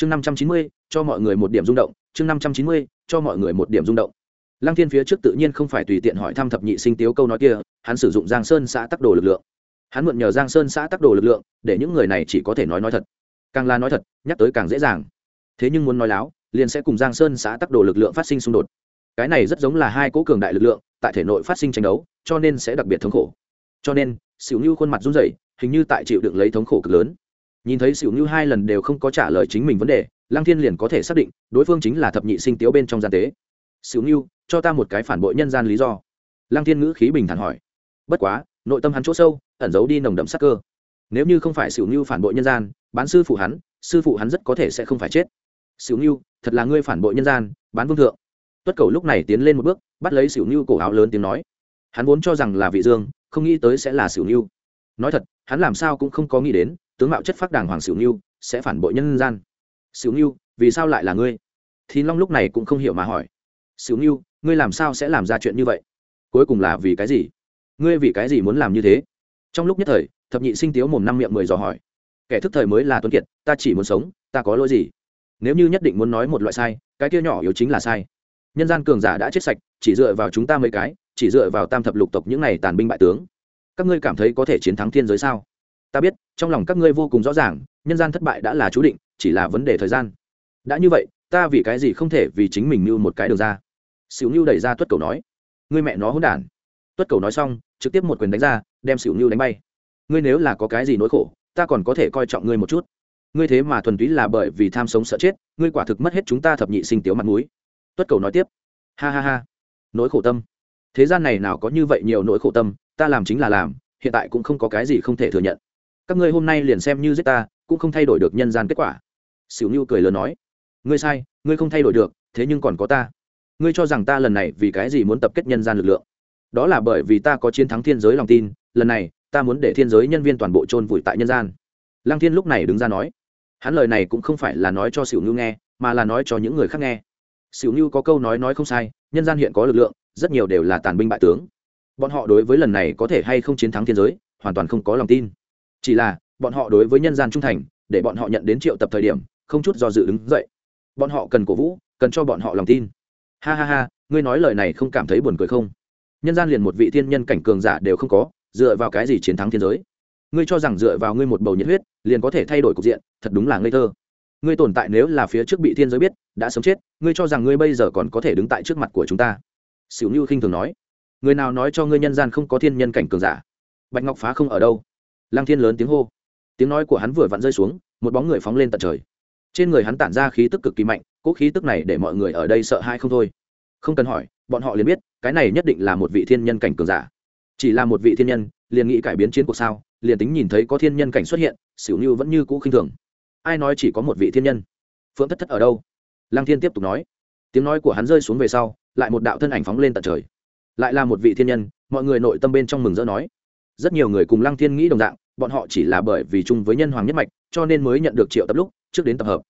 chương năm trăm chín mươi, cho mọi người một điểm rung động. Chương năm trăm chín mươi, cho mọi người một điểm rung động. Lăng thiên phía trước tự nhiên không phải tùy tiện hỏi thăm thập nhị sinh tiếu câu nói kia, hắn sử dụng giang sơn xã tắc đồ lực lượng. Hắn mượn nhờ giang sơn xã tắc đồ lực lượng, để những người này chỉ có thể nói nói thật. Càng là nói thật, nhắc tới càng dễ dàng. Thế nhưng muốn nói láo, liền sẽ cùng giang sơn xã tắc đồ lực lượng phát sinh xung đột. Cái này rất giống là hai cố cường đại lực lượng, tại thể nội phát sinh tranh đấu, cho nên sẽ đặc biệt thống khổ. Cho nên xỉu như khuôn mặt run rẩy, hình như tại chịu đựng lấy thống khổ cực lớn nhìn thấy xỉu như hai lần đều không có trả lời chính mình vấn đề, lăng thiên liền có thể xác định, đối phương chính là thập nhị sinh tiếu bên trong gian tế. Xỉu như cho ta một cái phản bội nhân gian lý do. Lăng thiên ngữ khí bình thản hỏi. Bất quá, nội tâm hắn chỗ sâu, ẩn giấu đi nồng đậm sắc cơ. Nếu như không phải xỉu như phản bội nhân gian, bán sư phụ hắn, sư phụ hắn rất có thể sẽ không phải chết. Xỉu như thật là ngươi phản bội nhân gian, bán vương thượng. Tuất cầu lúc này tiến lên một bước, bắt lấy xỉu như cổ áo lớn tiếng nói. Hắn vốn cho rằng là vị dương, không nghĩ tới sẽ là xỉu như nói thật, hắn làm sao cũng không có nghĩ đến tướng mạo chất phác đàng hoàng xỉu nghiêu, sẽ phản bội nhân gian. Xỉu nghiêu, vì sao lại là ngươi? Thì long lúc này cũng không hiểu mà hỏi. Xỉu nghiêu, ngươi làm sao sẽ làm ra chuyện như vậy? Cuối cùng là vì cái gì? Ngươi vì cái gì muốn làm như thế? Trong lúc nhất thời, thập nhị sinh tiếu mồm năm miệng mười dò hỏi. Kẻ thức thời mới là tuấn kiệt, ta chỉ muốn sống, ta có lỗi gì? Nếu như nhất định muốn nói một loại sai, cái kia nhỏ yếu chính là sai. Nhân gian cường giả đã chết sạch, chỉ dựa vào chúng ta mấy cái, chỉ dựa vào tam thập lục tộc những này tàn binh bại tướng. Các ngươi cảm thấy có thể chiến thắng thiên giới sao? Ta biết, trong lòng các ngươi vô cùng rõ ràng, nhân gian thất bại đã là chú định, chỉ là vấn đề thời gian. Đã như vậy, ta vì cái gì không thể vì chính mình mưu một cái đường ra? Xỉu mưu đẩy ra tuất cầu nói. Ngươi mẹ nó hôn đản. Tuất cầu nói xong, trực tiếp một quyền đánh ra, đem xỉu mưu đánh bay. Ngươi nếu là có cái gì nỗi khổ, ta còn có thể coi trọng ngươi một chút. Ngươi thế mà thuần túy là bởi vì tham sống sợ chết, ngươi quả thực mất hết chúng ta thập nhị sinh tiếu mặt mũi. Tuất cầu nói tiếp. Ha ha ha. Nỗi khổ tâm. Thế gian này nào có như vậy nhiều nỗi khổ tâm, ta làm chính là làm, hiện tại cũng không có cái gì không thể thừa nhận các ngươi hôm nay liền xem như giết ta, cũng không thay đổi được nhân gian kết quả. Xỉu như cười lớn nói, ngươi sai, ngươi không thay đổi được, thế nhưng còn có ta. Ngươi cho rằng ta lần này vì cái gì muốn tập kết nhân gian lực lượng? Đó là bởi vì ta có chiến thắng thiên giới lòng tin, lần này, ta muốn để thiên giới nhân viên toàn bộ chôn vùi tại nhân gian. Lăng thiên lúc này đứng ra nói, hắn lời này cũng không phải là nói cho xỉu như nghe, mà là nói cho những người khác nghe. Xỉu như có câu nói nói không sai, nhân gian hiện có lực lượng, rất nhiều đều là tàn binh bại tướng. Bọn họ đối với lần này có thể hay không chiến thắng thiên giới, hoàn toàn không có lòng tin chỉ là, bọn họ đối với nhân gian trung thành, để bọn họ nhận đến triệu tập thời điểm, không chút do dự đứng dậy. Bọn họ cần cổ vũ, cần cho bọn họ lòng tin. Ha ha ha, ngươi nói lời này không cảm thấy buồn cười không? Nhân gian liền một vị thiên nhân cảnh cường giả đều không có, dựa vào cái gì chiến thắng thiên giới? Ngươi cho rằng dựa vào ngươi một bầu nhiệt huyết, liền có thể thay đổi cục diện, thật đúng là ngây thơ. Ngươi tồn tại nếu là phía trước bị thiên giới biết, đã sống chết, ngươi cho rằng ngươi bây giờ còn có thể đứng tại trước mặt của chúng ta? Xỉu như khinh thường nói. Người nào nói cho ngươi nhân gian không có thiên nhân cảnh cường giả? Bạch ngọc phá không ở đâu? Lăng thiên lớn tiếng hô. Tiếng nói của hắn vừa vặn rơi xuống, một bóng người phóng lên tận trời. Trên người hắn tản ra khí tức cực kỳ mạnh, cỗ khí tức này để mọi người ở đây sợ hãi không thôi. Không cần hỏi, bọn họ liền biết, cái này nhất định là một vị thiên nhân cảnh cường giả. Chỉ là một vị thiên nhân, liền nghĩ cải biến chiến cuộc sao, liền tính nhìn thấy có thiên nhân cảnh xuất hiện, xỉu như vẫn như cũ khinh thường. Ai nói chỉ có một vị thiên nhân? Phượng thất thất ở đâu? Lăng thiên tiếp tục nói. Tiếng nói của hắn rơi xuống về sau, lại một đạo thân ảnh phóng lên tận trời. Lại là một vị thiên nhân, mọi người nội tâm bên trong mừng rỡ nói rất nhiều người cùng lăng thiên nghĩ đồng dạng, bọn họ chỉ là bởi vì chung với nhân hoàng nhất mạch, cho nên mới nhận được triệu tập lúc, trước đến tập hợp.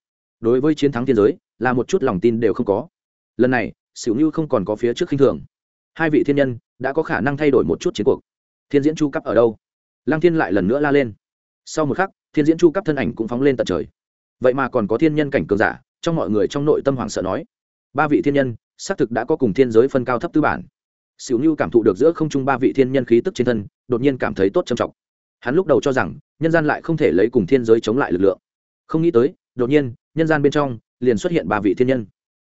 Đối với chiến thắng thiên giới, là một chút lòng tin đều không có. Lần này xỉu như không còn có phía trước khinh thường. Hai vị thiên nhân đã có khả năng thay đổi một chút chiến cuộc. Thiên diễn chu cấp ở đâu? Lăng thiên lại lần nữa la lên. Sau một khắc, thiên diễn chu cấp thân ảnh cũng phóng lên tận trời. Vậy mà còn có thiên nhân cảnh cường giả, trong mọi người trong nội tâm hoàng sợ nói, ba vị thiên nhân, xác thực đã có cùng thiên giới phân cao thấp tư bản. Sửu Nưu cảm thụ được giữa không trung ba vị thiên nhân khí tức trên thân, đột nhiên cảm thấy tốt trầm trọng. Hắn lúc đầu cho rằng, nhân gian lại không thể lấy cùng thiên giới chống lại lực lượng. Không nghĩ tới, đột nhiên, nhân gian bên trong liền xuất hiện ba vị thiên nhân.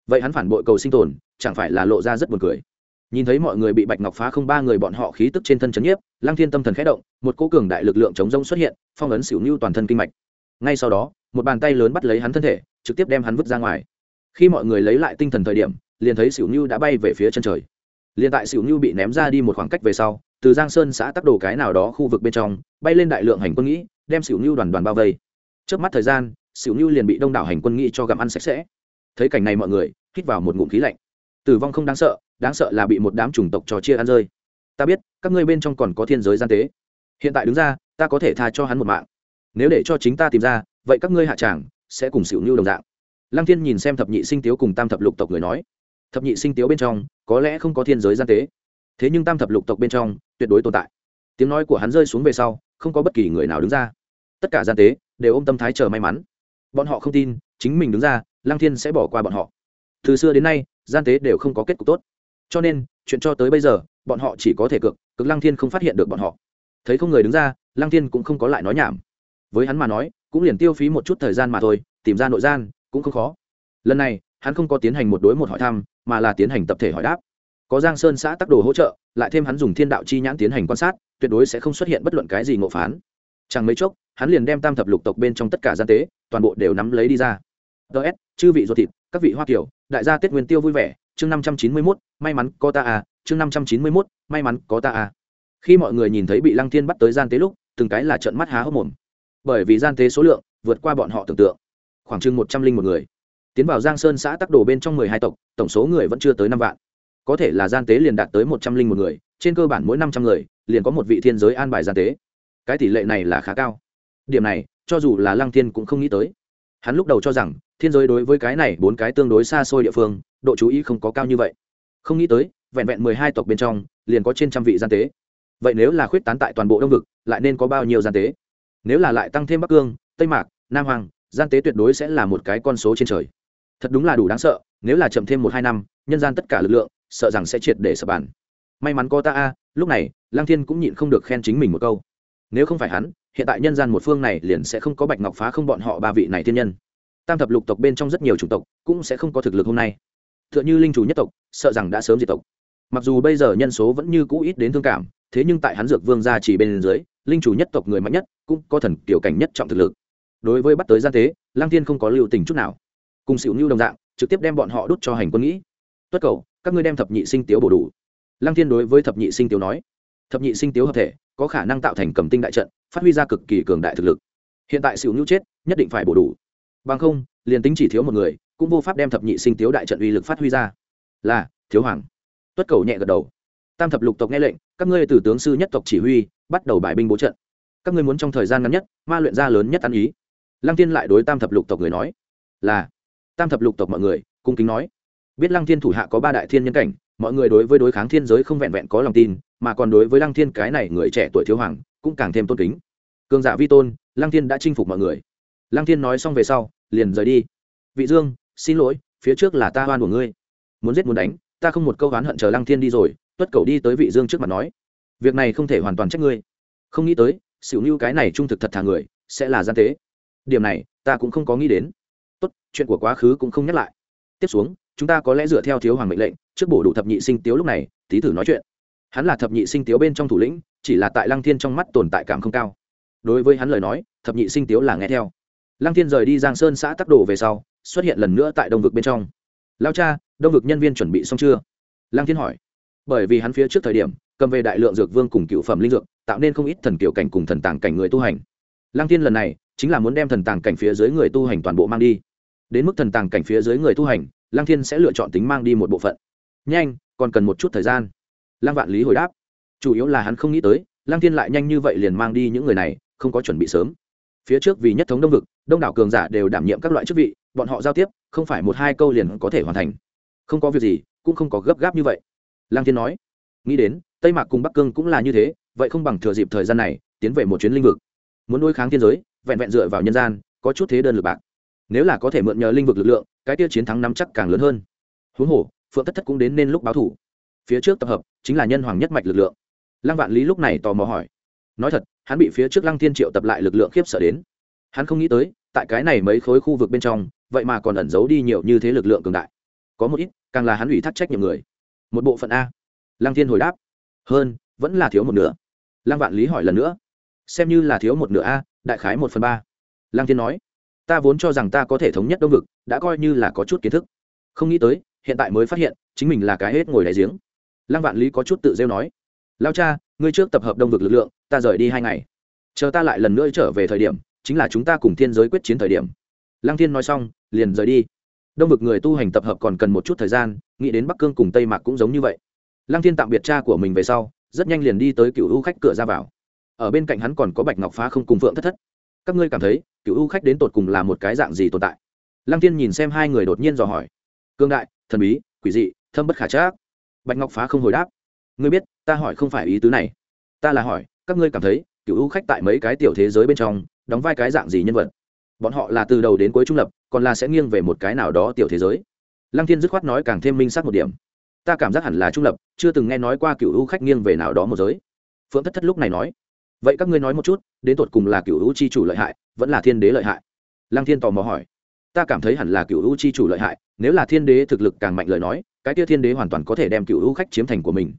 Vậy hắn phản bội cầu sinh tồn, chẳng phải là lộ ra rất buồn cười. Nhìn thấy mọi người bị bạch ngọc phá không ba người bọn họ khí tức trên thân chấn nhiếp lang thiên tâm thần khẽ động, một cỗ cường đại lực lượng chống rông xuất hiện, phong ấn Sửu Nưu toàn thân kinh mạch. Ngay sau đó, một bàn tay lớn bắt lấy hắn thân thể, trực tiếp đem hắn vứt ra ngoài. Khi mọi người lấy lại tinh thần thời điểm, liền thấy Sửu Nưu đã bay về phía chân trời liền tại xỉu như bị ném ra đi một khoảng cách về sau, từ giang sơn xã tắc đồ cái nào đó khu vực bên trong, bay lên đại lượng hành quân nghĩ, đem xỉu như đoàn đoàn bao vây. Trước mắt thời gian xỉu như liền bị đông đảo hành quân nghĩ cho gặm ăn sạch sẽ. Thấy cảnh này mọi người, hít vào một ngụm khí lạnh. Tử vong không đáng sợ đáng sợ là bị một đám chủng tộc trò chia ăn rơi. Ta biết, các ngươi bên trong còn có thiên giới gian tế. Hiện tại đứng ra, ta có thể tha cho hắn một mạng. Nếu để cho chính ta tìm ra, vậy các ngươi hạ tràng sẽ cùng xỉu như đồng dạng. Lăng thiên nhìn xem thập nhị sinh tiếu cùng tam thập lục tộc người nói thập nhị sinh tiếu bên trong, có lẽ không có thiên giới gian tế. Thế nhưng tam thập lục tộc bên trong, tuyệt đối tồn tại. Tiếng nói của hắn rơi xuống về sau, không có bất kỳ người nào đứng ra. Tất cả gian tế đều ôm tâm thái chờ may mắn. Bọn họ không tin, chính mình đứng ra, lăng thiên sẽ bỏ qua bọn họ. Từ xưa đến nay, gian tế đều không có kết cục tốt. Cho nên, chuyện cho tới bây giờ, bọn họ chỉ có thể cực cực lăng thiên không phát hiện được bọn họ. Thấy không người đứng ra, lăng thiên cũng không có lại nói nhảm. Với hắn mà nói, cũng liền tiêu phí một chút thời gian mà thôi, tìm ra nội gian, cũng không khó. Lần này, hắn không có tiến hành một đối một hỏi thăm mà là tiến hành tập thể hỏi đáp. Có giang sơn xã tắc đồ hỗ trợ, lại thêm hắn dùng thiên đạo chi nhãn tiến hành quan sát, tuyệt đối sẽ không xuất hiện bất luận cái gì ngộ phán. Chẳng mấy chốc, hắn liền đem tam thập lục tộc bên trong tất cả gian tế, toàn bộ đều nắm lấy đi ra. Ts chư vị ruột thịt, các vị hoa kiểu, đại gia tết nguyên tiêu vui vẻ, chương năm trăm chín mươi mốt, may mắn có ta à chương năm trăm chín mươi mốt, may mắn có ta à. Khi mọi người nhìn thấy bị lăng thiên bắt tới gian tế lúc, từng cái là trận mắt há hốc mồm. Bởi vì gian tế số lượng vượt qua bọn họ tưởng tượng. Khoảng chừng một trăm linh một người tiến vào giang sơn xã tắc đồ bên trong mười hai tộc, tổng số người vẫn chưa tới năm vạn. Có thể là gian tế liền đạt tới một trăm linh một người, trên cơ bản mỗi năm trăm người, liền có một vị thiên giới an bài gian tế. Cái tỷ lệ này là khá cao. Điểm này, cho dù là lăng thiên cũng không nghĩ tới. Hắn lúc đầu cho rằng, thiên giới đối với cái này bốn cái tương đối xa xôi địa phương, độ chú ý không có cao như vậy. Không nghĩ tới, vẹn vẹn mười hai tộc bên trong, liền có trên trăm vị gian tế. Vậy nếu là khuyết tán tại toàn bộ đông vực, lại nên có bao nhiêu gian tế? Nếu là lại tăng thêm bắc cương, tây mạc, nam hoàng, gian tế tuyệt đối sẽ là một cái con số trên trời thật đúng là đủ đáng sợ, nếu là chậm thêm một hai năm, nhân gian tất cả lực lượng, sợ rằng sẽ triệt để sập bàn. May mắn có ta a, lúc này lang thiên cũng nhịn không được khen chính mình một câu. Nếu không phải hắn, hiện tại nhân gian một phương này liền sẽ không có bạch ngọc phá không bọn họ ba vị này thiên nhân. Tam thập lục tộc bên trong rất nhiều chủng tộc, cũng sẽ không có thực lực hôm nay. T h ư ợ n h ư linh chủ nhất tộc, sợ rằng đã sớm diệt tộc. Mặc dù bây giờ nhân số vẫn như cũ ít đến thương cảm, thế nhưng tại hắn dược vương gia chỉ bên dưới, linh chủ nhất tộc người mạnh nhất, cũng có thần kiểu cảnh nhất trọng thực lực. Đối với bắt tới gian tế lang thiên không có lưu tình chút nào cùng xỉu nhu đồng dạng, trực tiếp đem bọn họ đút cho hành quân nghĩ. Tuất cầu, các ngươi đem thập nhị sinh tiếu bổ đủ. Lang thiên đối với thập nhị sinh tiếu nói. Thập nhị sinh tiếu hợp thể, có khả năng tạo thành cầm tinh đại trận, phát huy ra cực kỳ cường đại thực lực. Hiện tại xỉu nhu chết, nhất định phải bổ đủ. Bằng không, liền tính chỉ thiếu một người, cũng vô pháp đem thập nhị sinh tiếu đại trận uy lực phát huy ra. Là, thiếu hoàng. Tuất cầu nhẹ gật đầu. Tam thập lục tộc nghe lệnh, các ngươi từ tướng sư nhất tộc chỉ huy, bắt đầu bài binh bố trận. Các ngươi muốn trong thời gian ngắn nhất, ma luyện ra lớn nhất ăn ý. Lăng tiên lại đối tam thập lục tộc người nói. Là tam thập lục tộc mọi người, cung kính nói. Biết lăng thiên thủ hạ có ba đại thiên nhân cảnh, mọi người đối với đối kháng thiên giới không vẹn vẹn có lòng tin, mà còn đối với lăng thiên cái này người trẻ tuổi thiếu hoàng, cũng càng thêm tôn kính. Cường giả vi tôn, lăng thiên đã chinh phục mọi người. Lăng thiên nói xong về sau, liền rời đi. Vị dương, xin lỗi, phía trước là ta oan của ngươi. Muốn giết muốn đánh, ta không một câu oán hận chờ lăng thiên đi rồi, tuất cầu đi tới vị dương trước mặt nói. Việc này không thể hoàn toàn trách ngươi. Không nghĩ tới, xỉu như cái này trung thực thật thà người, sẽ là gian tế. Điểm này, ta cũng không có nghĩ đến tốt, chuyện của quá khứ cũng không nhắc lại. Tiếp xuống, chúng ta có lẽ dựa theo thiếu hoàng mệnh lệnh, trước bổ đủ thập nhị sinh tiếu lúc này tí thử nói chuyện. Hắn là thập nhị sinh tiếu bên trong thủ lĩnh, chỉ là tại lăng thiên trong mắt tồn tại cảm không cao. Đối với hắn lời nói, thập nhị sinh tiếu là nghe theo. Lăng thiên rời đi giang sơn xã tắc đồ về sau, xuất hiện lần nữa tại đông vực bên trong. Lao cha, đông vực nhân viên chuẩn bị xong chưa? Lăng thiên hỏi. Bởi vì hắn phía trước thời điểm, cầm về đại lượng dược vương cùng cựu phẩm linh dược, tạo nên không ít thần kiểu cảnh cùng thần tàng cảnh người tu hành. Lăng thiên lần này chính là muốn đem thần tàng cảnh phía dưới người tu hành toàn bộ mang đi. Đến mức thần tàng cảnh phía dưới người tu hành, lăng thiên sẽ lựa chọn tính mang đi một bộ phận. Nhanh, còn cần một chút thời gian. Lăng vạn lý hồi đáp. Chủ yếu là hắn không nghĩ tới, lăng thiên lại nhanh như vậy liền mang đi những người này, không có chuẩn bị sớm. Phía trước vì nhất thống đông vực, đông đảo cường giả đều đảm nhiệm các loại chức vị, bọn họ giao tiếp, không phải một hai câu liền có thể hoàn thành. Không có việc gì, cũng không có gấp gáp như vậy. Lang thiên nói. Nghĩ đến, tây mạc cùng bắc cương cũng là như thế, vậy không bằng thừa dịp thời gian này, tiến về một chuyến linh vực muốn đối kháng thiên giới, vẹn vẹn dựa vào nhân gian, có chút thế đơn lực bạc. Nếu là có thể mượn nhờ linh vực lực lượng, cái tiêu chiến thắng nắm chắc càng lớn hơn. Huống hồ, phượng tất thất cũng đến nên lúc báo thủ. Phía trước tập hợp, chính là nhân hoàng nhất mạch lực lượng. Lăng vạn lý lúc này tò mò hỏi. Nói thật, hắn bị phía trước lăng thiên triệu tập lại lực lượng khiếp sợ đến. Hắn không nghĩ tới, tại cái này mấy khối khu vực bên trong, vậy mà còn ẩn giấu đi nhiều như thế lực lượng cường đại. Có một ít, càng là hắn ủy thác trách nhiệm người. Một bộ phận a. Lăng thiên hồi đáp. Hơn, vẫn là thiếu một nửa. Lăng vạn lý hỏi lần nữa xem như là thiếu một nửa a, đại khái một phần ba. Lăng thiên nói, ta vốn cho rằng ta có thể thống nhất đông vực, đã coi như là có chút kiến thức. Không nghĩ tới, hiện tại mới phát hiện, chính mình là cái hết ngồi đại giếng. Lăng vạn lý có chút tự rêu nói, lao cha, ngươi trước tập hợp đông vực lực lượng, ta rời đi hai ngày. Chờ ta lại lần nữa trở về thời điểm, chính là chúng ta cùng thiên giới quyết chiến thời điểm. Lăng thiên nói xong, liền rời đi. Đông vực người tu hành tập hợp còn cần một chút thời gian, nghĩ đến bắc cương cùng tây mạc cũng giống như vậy. Lăng thiên tạm biệt cha của mình về sau, rất nhanh liền đi tới cựu u khách cửa ra vào ở bên cạnh hắn còn có bạch ngọc phá không cùng phượng thất thất. Các ngươi cảm thấy, cựu u khách đến tột cùng là một cái dạng gì tồn tại? Lăng thiên nhìn xem hai người đột nhiên dò hỏi. Cương đại, thần bí, quỷ dị, thâm bất khả trác. Bạch ngọc phá không hồi đáp. Ngươi biết, ta hỏi không phải ý tứ này. Ta là hỏi, các ngươi cảm thấy, cựu u khách tại mấy cái tiểu thế giới bên trong, đóng vai cái dạng gì nhân vật? Bọn họ là từ đầu đến cuối trung lập, còn là sẽ nghiêng về một cái nào đó tiểu thế giới? Lăng thiên dứt khoát nói càng thêm minh sát một điểm. Ta cảm giác hẳn là trung lập, chưa từng nghe nói qua cựu u khách nghiêng về nào đó một giới. Phượng thất thất lúc này nói vậy các ngươi nói một chút, đến tột cùng là cựu hữu chi chủ lợi hại, vẫn là thiên đế lợi hại? Lăng thiên tò mò hỏi. Ta cảm thấy hẳn là cựu hữu chi chủ lợi hại, nếu là thiên đế thực lực càng mạnh lời nói, cái tia thiên đế hoàn toàn có thể đem cựu hữu khách chiếm thành của mình.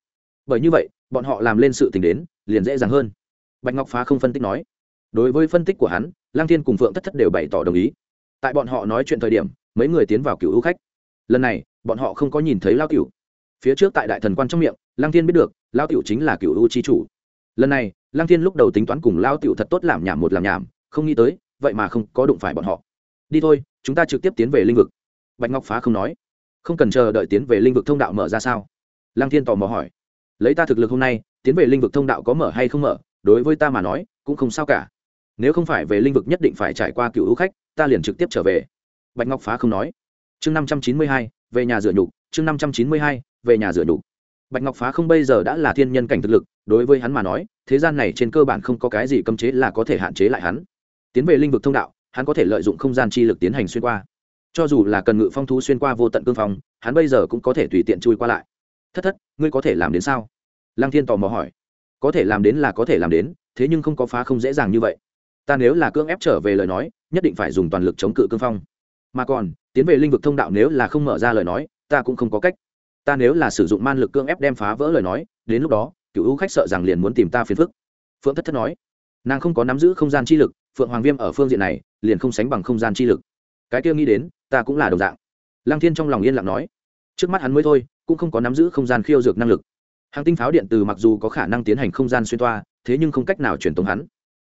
Bởi như vậy, bọn họ làm lên sự tình đến, liền dễ dàng hơn. Bạch ngọc phá không phân tích nói. Đối với phân tích của hắn lang thiên cùng phượng thất thất đều bày tỏ đồng ý. Tại bọn họ nói chuyện thời điểm, mấy người tiến vào cựu hữu khách. Lần này, bọn họ không có nhìn thấy lao cựu phía trước tại đại thần quan trong miệng lang thiên biết được, lao cựu chính là cựu hữu chi chủ. Lần này lang thiên lúc đầu tính toán cùng lao cựu thật tốt làm nhảm một làm nhảm, không nghĩ tới, vậy mà không có đụng phải bọn họ. Đi thôi, chúng ta trực tiếp tiến về linh vực. Bạch ngọc phá không nói. Không cần chờ đợi tiến về linh vực thông đạo mở ra sao? Lang thiên tò mò hỏi. Lấy ta thực lực hôm nay, tiến về linh vực thông đạo có mở hay không mở, đối với ta mà nói, cũng không sao cả. Nếu không phải về linh vực nhất định phải trải qua cựu hữu khách, ta liền trực tiếp trở về. Bạch ngọc phá không nói. Chương năm trăm chín mươi hai, về nhà rửa nhục, chương năm trăm chín mươi hai, về nhà rửa nhục. Bạch ngọc phá không bây giờ đã là thiên nhân cảnh thực lực đối với hắn mà nói, thế gian này trên cơ bản không có cái gì cấm chế là có thể hạn chế lại hắn. Tiến về linh vực thông đạo, hắn có thể lợi dụng không gian chi lực tiến hành xuyên qua. Cho dù là cần ngự phong thú xuyên qua vô tận cương phong, hắn bây giờ cũng có thể tùy tiện chui qua lại. Thất thất, ngươi có thể làm đến sao? Lăng thiên tò mò hỏi. Có thể làm đến là có thể làm đến, thế nhưng không có phá không dễ dàng như vậy. Ta nếu là cưỡng ép trở về lời nói, nhất định phải dùng toàn lực chống cự cương phong. Mà còn, tiến về linh vực thông đạo nếu là không mở ra lời nói, ta cũng không có cách. Ta nếu là sử dụng man lực cưỡng ép đem phá vỡ lời nói, đến lúc đó cựu ưu khách sợ rằng liền muốn tìm ta phiền phức. Phượng thất thất nói. Nàng không có nắm giữ không gian chi lực, phượng hoàng viêm ở phương diện này, liền không sánh bằng không gian chi lực. Cái kia nghĩ đến, ta cũng là đồng dạng. Lăng thiên trong lòng yên lặng nói. Trước mắt hắn mới thôi, cũng không có nắm giữ không gian khiêu dược năng lực. Hàng tinh pháo điện từ mặc dù có khả năng tiến hành không gian xuyên toa, thế nhưng không cách nào truyền tống hắn.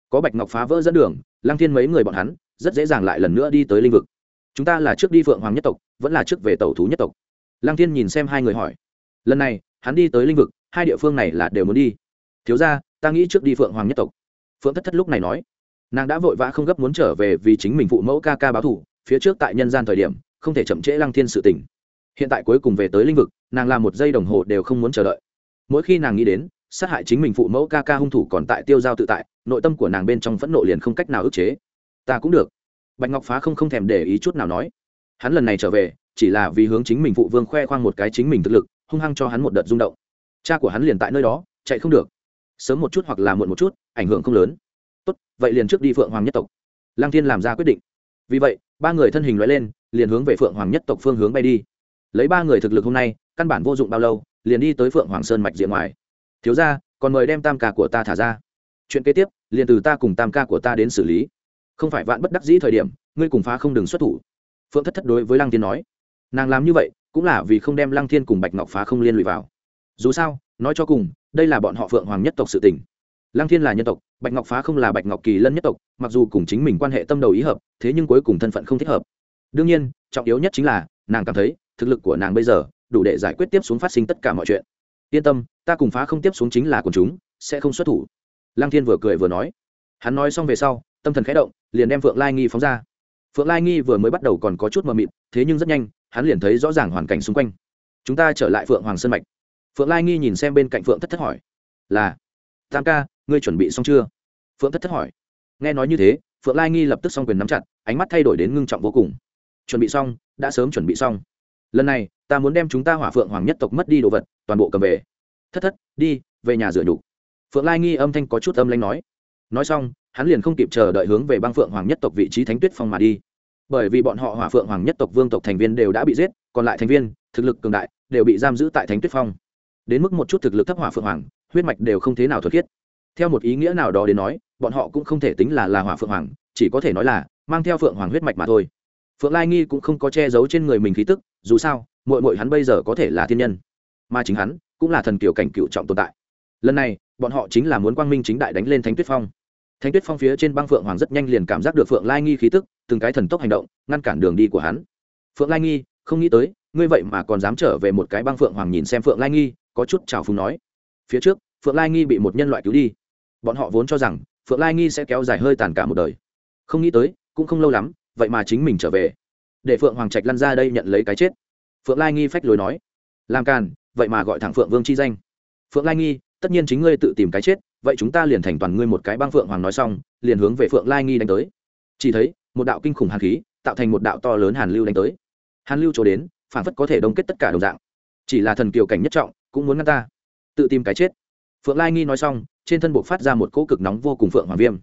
Có bạch ngọc phá vỡ dẫn đường, lăng thiên mấy người bọn hắn, rất dễ dàng lại lần nữa đi tới l i n h vực. Chúng ta là trước đi phượng hoàng nhất tộc, vẫn là trước về tàu thú nhất tộc. Lăng thiên nhìn xem hai người hỏi. Lần này, hắn đi tới l i n h vực hai địa phương này là đều muốn đi. Thiếu ra ta nghĩ trước đi phượng hoàng nhất tộc. Phượng thất thất lúc này nói. Nàng đã vội vã không gấp muốn trở về vì chính mình phụ mẫu ca ca báo thủ phía trước tại nhân gian thời điểm, không thể chậm trễ lăng thiên sự tỉnh hiện tại cuối cùng về tới l i n h vực, nàng làm một giây đồng hồ đều không muốn chờ đợi. Mỗi khi nàng nghĩ đến, sát hại chính mình phụ mẫu ca ca hung thủ còn tại tiêu giao tự tại, nội tâm của nàng bên trong phẫn nộ liền không cách nào ức chế. Ta cũng được. Bạch ngọc phá không không thèm để ý chút nào nói. Hắn lần này trở về, chỉ là vì hướng chính mình phụ vương khoe khoang một cái chính mình thực lực, hung hăng cho hắn một đợt rung động cha của hắn liền tại nơi đó, chạy không được. Sớm một chút hoặc là muộn một chút, ảnh hưởng không lớn. Tốt, vậy liền trước đi phượng hoàng nhất tộc. Lang thiên làm ra quyết định. Vì vậy, ba người thân hình loại lên, liền hướng về phượng hoàng nhất tộc phương hướng bay đi. Lấy ba người thực lực hôm nay, căn bản vô dụng bao lâu, liền đi tới phượng hoàng sơn mạch diện ngoài. Thiếu ra còn mời đem tam ca của ta thả ra. Chuyện kế tiếp, liền từ ta cùng tam ca của ta đến xử lý. Không phải vạn bất đắc dĩ thời điểm, ngươi cùng phá không đừng xuất thủ. Phượng thất thất đối với lăng thiên nói. Nàng làm như vậy, cũng là vì không đem lăng thiên cùng bạch ngọc phá không liên lụy vào dù sao, nói cho cùng, đây là bọn họ phượng hoàng nhất tộc sự tình. Lăng thiên là nhân tộc, bạch ngọc phá không là bạch ngọc kỳ lân nhất tộc, mặc dù cùng chính mình quan hệ tâm đầu ý hợp, thế nhưng cuối cùng thân phận không thích hợp. Đương nhiên, trọng yếu nhất chính là, nàng cảm thấy, thực lực của nàng bây giờ, đủ để giải quyết tiếp xuống phát sinh tất cả mọi chuyện. Yên tâm, ta cùng phá không tiếp xuống chính là quần chúng, sẽ không xuất thủ. Lăng thiên vừa cười vừa nói. Hắn nói xong về sau, tâm thần khẽ động, liền đem phượng lai nghi phóng ra. Phượng lai nghi vừa mới bắt đầu còn có chút mờ mịt, thế nhưng rất nhanh, hắn liền thấy rõ ràng hoàn cảnh xung quanh. Chúng ta trở lại phượng hoàng sơn mạch phượng lai nghi nhìn xem bên cạnh phượng thất thất hỏi, là, tam ca, ngươi chuẩn bị xong chưa? Phượng thất thất hỏi, nghe nói như thế, phượng lai nghi lập tức xong quyền nắm chặt, ánh mắt thay đổi đến ngưng trọng vô cùng. Chuẩn bị xong, đã sớm chuẩn bị xong. Lần này, ta muốn đem chúng ta hỏa phượng hoàng nhất tộc mất đi đồ vật, toàn bộ cầm về. Thất thất, đi, về nhà rửa nhục. Phượng lai nghi âm thanh có chút âm lanh nói. Nói xong, hắn liền không kịp chờ đợi hướng về băng phượng hoàng nhất tộc vị trí thánh tuyết phong mà đi. Bởi vì bọn họ hỏa phượng hoàng nhất tộc vương tộc thành viên đều đã bị giết, còn lại thành viên, thực lực cường đại, đều bị giam giữ tại thánh tuyết phong đến mức một chút thực lực thấp hỏa phượng hoàng, huyết mạch đều không thế nào thuật khiết. Theo một ý nghĩa nào đó đến nói, bọn họ cũng không thể tính là là hỏa phượng hoàng, chỉ có thể nói là mang theo phượng hoàng huyết mạch mà thôi. Phượng lai nghi cũng không có che giấu trên người mình khí tức, dù sao mội mội hắn bây giờ có thể là thiên nhân, mà chính hắn cũng là thần kiểu cảnh cựu trọng tồn tại. Lần này, bọn họ chính là muốn quang minh chính đại đánh lên thánh tuyết phong. Thánh tuyết phong phía trên băng phượng hoàng rất nhanh liền cảm giác được phượng lai nghi khí tức, từng cái thần tốc hành động, ngăn cản đường đi của hắn. Phượng lai nghi, không nghĩ tới, ngươi vậy mà còn dám trở về một cái băng phượng hoàng nhìn xem phượng lai nghi có chút trào phúng nói, phía trước, phượng lai nghi bị một nhân loại cứu đi. Bọn họ vốn cho rằng, phượng lai nghi sẽ kéo dài hơi tàn cả một đời. Không nghĩ tới, cũng không lâu lắm, vậy mà chính mình trở về. Để phượng hoàng trạch lăn ra đây nhận lấy cái chết. Phượng lai nghi phách lối nói, làm càn, vậy mà gọi thẳng phượng vương chi danh. Phượng lai nghi, tất nhiên chính ngươi tự tìm cái chết, vậy chúng ta liền thành toàn ngươi một cái băng phượng hoàng nói xong, liền hướng về phượng lai nghi đánh tới. Chỉ thấy, một đạo kinh khủng hàn khí, tạo thành một đạo to lớn hàn lưu đánh tới. Hàn lưu chỗ đến phản phất có thể đông kết tất cả đồng dạng. Chỉ là thần kiều cảnh nhất trọng cũng muốn ngăn ta. Tự tìm cái chết. Phượng lai nghi nói xong, trên thân buộc phát ra một cỗ cực nóng vô cùng phượng hoàng viêm.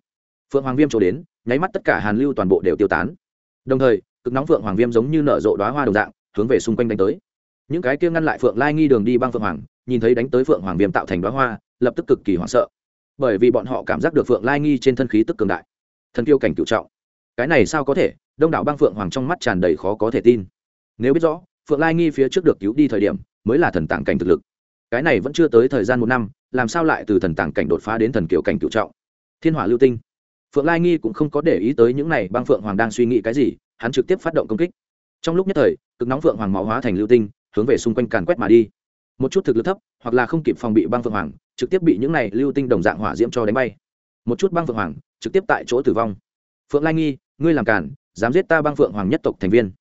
Phượng hoàng viêm chỗ đến, nháy mắt tất cả hàn lưu toàn bộ đều tiêu tán. Đồng thời, cực nóng phượng hoàng viêm giống như nở rộ đoá hoa đồng dạng, hướng về xung quanh đánh tới. Những cái kia ngăn lại phượng lai nghi đường đi băng phượng hoàng, nhìn thấy đánh tới phượng hoàng viêm tạo thành đoá hoa, lập tức cực kỳ hoảng sợ. Bởi vì bọn họ cảm giác được phượng lai nghi trên thân khí tức cường đại. Thần kiêu cảnh cựu trọng. Cái này sao có thể? Đông đảo băng phượng hoàng trong mắt tràn đầy khó có thể tin. Nếu biết rõ, phượng lai nghi phía trước được cứu đi thời điểm, mới là thần tàng cảnh thực lực cái này vẫn chưa tới thời gian một năm, làm sao lại từ thần tàng cảnh đột phá đến thần kiều cảnh cựu trọng? Thiên hỏa lưu tinh. Phượng lai nghi cũng không có để ý tới những này, băng phượng hoàng đang suy nghĩ cái gì, hắn trực tiếp phát động công kích. Trong lúc nhất thời, cực nóng phượng hoàng máu hóa thành lưu tinh, hướng về xung quanh càn quét mà đi. Một chút thực lực thấp, hoặc là không kịp phòng bị băng phượng hoàng, trực tiếp bị những này lưu tinh đồng dạng hỏa diễm cho đánh bay. Một chút băng phượng hoàng, trực tiếp tại chỗ tử vong. Phượng lai nghi, ngươi làm cản dám giết ta băng phượng hoàng nhất tộc thành viên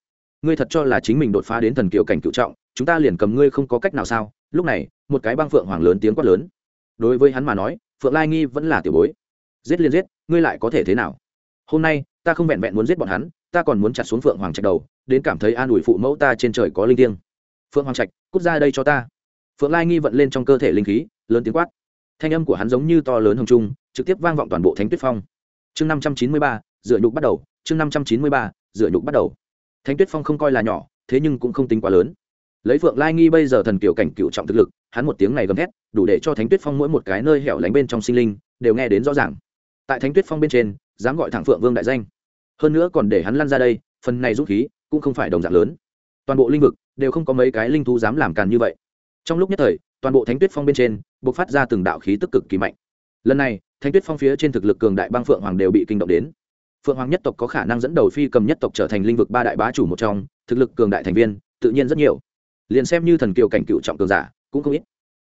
ngươi thật cho là chính mình đột phá đến thần kiều cảnh cựu trọng, chúng ta liền cầm ngươi không có cách nào sao? Lúc này, một cái băng phượng hoàng lớn tiếng quát lớn. Đối với hắn mà nói, phượng lai nghi vẫn là tiểu bối. Giết liền giết, ngươi lại có thể thế nào? Hôm nay, ta không vẹn vẹn muốn giết bọn hắn, ta còn muốn chặt xuống phượng hoàng trạch đầu, đến cảm thấy an ủi phụ mẫu ta trên trời có linh thiêng. Phượng hoàng trạch, cút ra đây cho ta. Phượng lai nghi vận lên trong cơ thể linh khí, lớn tiếng quát. Thanh âm của hắn giống như to lớn hồng trung, trực tiếp vang vọng toàn bộ thánh tuyết phong. Chương năm trăm chín mươi ba, dựa nhục bắt đầu. Chương năm trăm chín mươi ba, dựa nhục bắt đầu thánh tuyết phong không coi là nhỏ, thế nhưng cũng không tính quá lớn. Lấy phượng lai nghi bây giờ thần kiểu cảnh cựu trọng thực lực, hắn một tiếng này gầm thét, đủ để cho thánh tuyết phong mỗi một cái nơi hẻo lánh bên trong sinh linh, đều nghe đến rõ ràng. Tại thánh tuyết phong bên trên, dám gọi thẳng phượng vương đại danh. Hơn nữa còn để hắn lăn ra đây, phần này dũng khí cũng không phải đồng dạng lớn. Toàn bộ linh vực đều không có mấy cái linh thú dám làm càn như vậy. Trong lúc nhất thời, toàn bộ thánh tuyết phong bên trên b ộ c phát ra từng đạo khí tức cực kỳ mạnh. Lần này, thánh tuyết phong phía trên thực lực cường đại bang phượng hoàng đều bị kinh động đến phượng hoàng nhất tộc có khả năng dẫn đầu phi cầm nhất tộc trở thành linh vực ba đại bá chủ một trong, thực lực cường đại thành viên, tự nhiên rất nhiều. Liền xem như thần kiều cảnh cựu trọng cường giả, cũng không ít.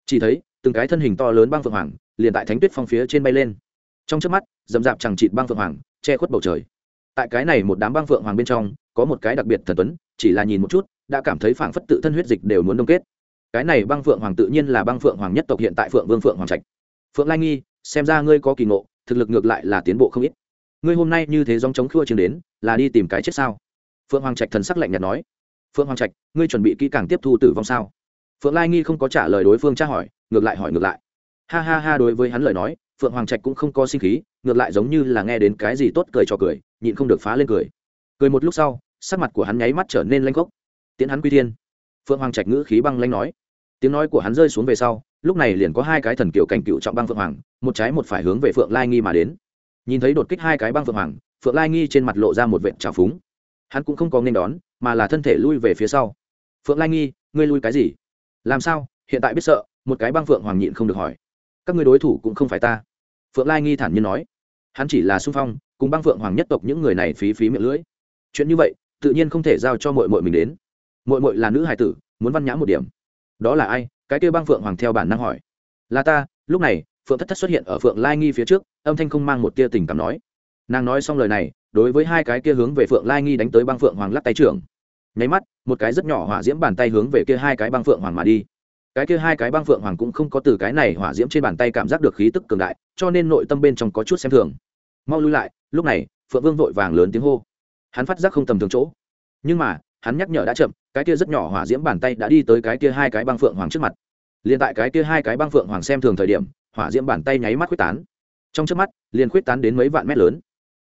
Chỉ thấy, từng cái thân hình to lớn băng phượng hoàng, liền tại thánh tuyết phong phía trên bay lên. Trong trước mắt d ầ m chẳng chịt băng phượng hoàng, che khuất bầu trời. Tại cái này một đám băng phượng hoàng bên trong, có một cái đặc biệt thần tuấn, chỉ là nhìn một chút, đã cảm thấy phảng phất tự thân huyết dịch đều muốn đông kết. Cái này băng phượng hoàng tự nhiên là băng phượng hoàng nhất tộc hiện tại phượng vương phượng hoàng trạch. Phượng lai nghi, xem ra ngươi có kỳ ngộ, thực lực ngược lại là tiến bộ không ít ngươi hôm nay như thế dòng chống khua chiến đến, là đi tìm cái chết sao? Phượng hoàng trạch thần sắc lạnh nhạt nói. Phượng hoàng trạch, ngươi chuẩn bị kỹ càng tiếp thu tử vong sao? Phượng lai nghi không có trả lời đối phương tra hỏi, ngược lại hỏi ngược lại. Ha ha ha, đối với hắn lời nói, phượng hoàng trạch cũng không có sinh khí, ngược lại giống như là nghe đến cái gì tốt cười cho cười, nhịn không được phá lên cười. Cười một lúc sau, sắc mặt của hắn nháy mắt trở nên lanh gốc. Tiến hắn quy thiên. Phượng hoàng trạch ngữ khí băng lanh nói. Tiếng nói của hắn rơi xuống về sau, lúc này liền có hai cái thần kiểu cảnh cựu trọng băng phượng hoàng, một trái một phải hướng về phượng lai nghi mà đến nhìn thấy đột kích hai cái băng phượng hoàng, phượng lai nghi trên mặt lộ ra một vệt trào phúng. Hắn cũng không có nên đón, mà là thân thể lui về phía sau. Phượng lai nghi, ngươi lui cái gì? Làm sao? Hiện tại biết sợ? Một cái băng phượng hoàng nhịn không được hỏi. Các ngươi đối thủ cũng không phải ta. Phượng lai nghi thản nhiên nói. Hắn chỉ là xung phong, cùng băng phượng hoàng nhất tộc những người này phí phí miệng lưỡi. Chuyện như vậy, tự nhiên không thể giao cho mội mội mình đến. Mội mội là nữ hài tử, muốn văn nhã một điểm. Đó là ai? Cái kêu băng phượng hoàng theo bản năng hỏi. Là ta, lúc này phượng thất thất xuất hiện ở phượng lai nghi phía trước, âm thanh không mang một tia tình cảm nói. Nàng nói xong lời này, đối với hai cái kia hướng về phượng lai nghi đánh tới băng phượng hoàng lắc tay trưởng. Nháy mắt, một cái rất nhỏ hỏa diễm bàn tay hướng về kia hai cái băng phượng hoàng mà đi. Cái kia hai cái băng phượng hoàng cũng không có từ cái này hỏa diễm trên bàn tay cảm giác được khí tức cường đại, cho nên nội tâm bên trong có chút xem thường. Mau lui lại, lúc này, phượng vương vội vàng lớn tiếng hô. Hắn phát giác không tầm thường chỗ. Nhưng mà, hắn nhắc nhở đã chậm, cái kia rất nhỏ hỏa diễm bàn tay đã đi tới cái kia hai cái băng phượng hoàng trước mặt. Liền tại cái kia hai cái băng phượng hoàng xem thường thời điểm hỏa diễm bàn tay nháy mắt quyết tán. Trong trước mắt, liền quyết tán đến mấy vạn mét lớn.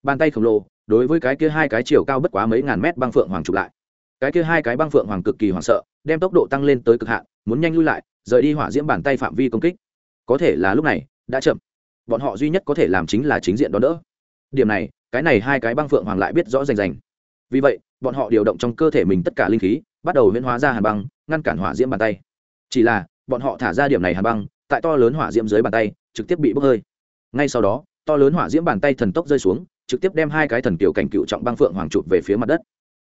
Bàn tay khổng lồ, đối với cái kia hai cái chiều cao bất quá mấy ngàn mét băng phượng hoàng chụp lại. Cái kia hai cái băng phượng hoàng cực kỳ hoảng sợ, đem tốc độ tăng lên tới cực hạn, muốn nhanh lui lại, rời đi hỏa diễm bàn tay phạm vi công kích. Có thể là lúc này, đã chậm. Bọn họ duy nhất có thể làm chính là chính diện đó đỡ. Điểm này, cái này hai cái băng phượng hoàng lại biết rõ rành rành. Vì vậy, bọn họ điều động trong cơ thể mình tất cả linh khí, bắt đầu huyễn hóa ra hàn băng, ngăn cản hỏa diễm bàn tay. Chỉ là, bọn họ thả ra điểm này hàn băng tại to lớn hỏa diễm dưới bàn tay, trực tiếp bị bốc hơi. Ngay sau đó, to lớn hỏa diễm bàn tay thần tốc rơi xuống, trực tiếp đem hai cái thần kiểu cảnh cựu trọng băng phượng hoàng chụp về phía mặt đất.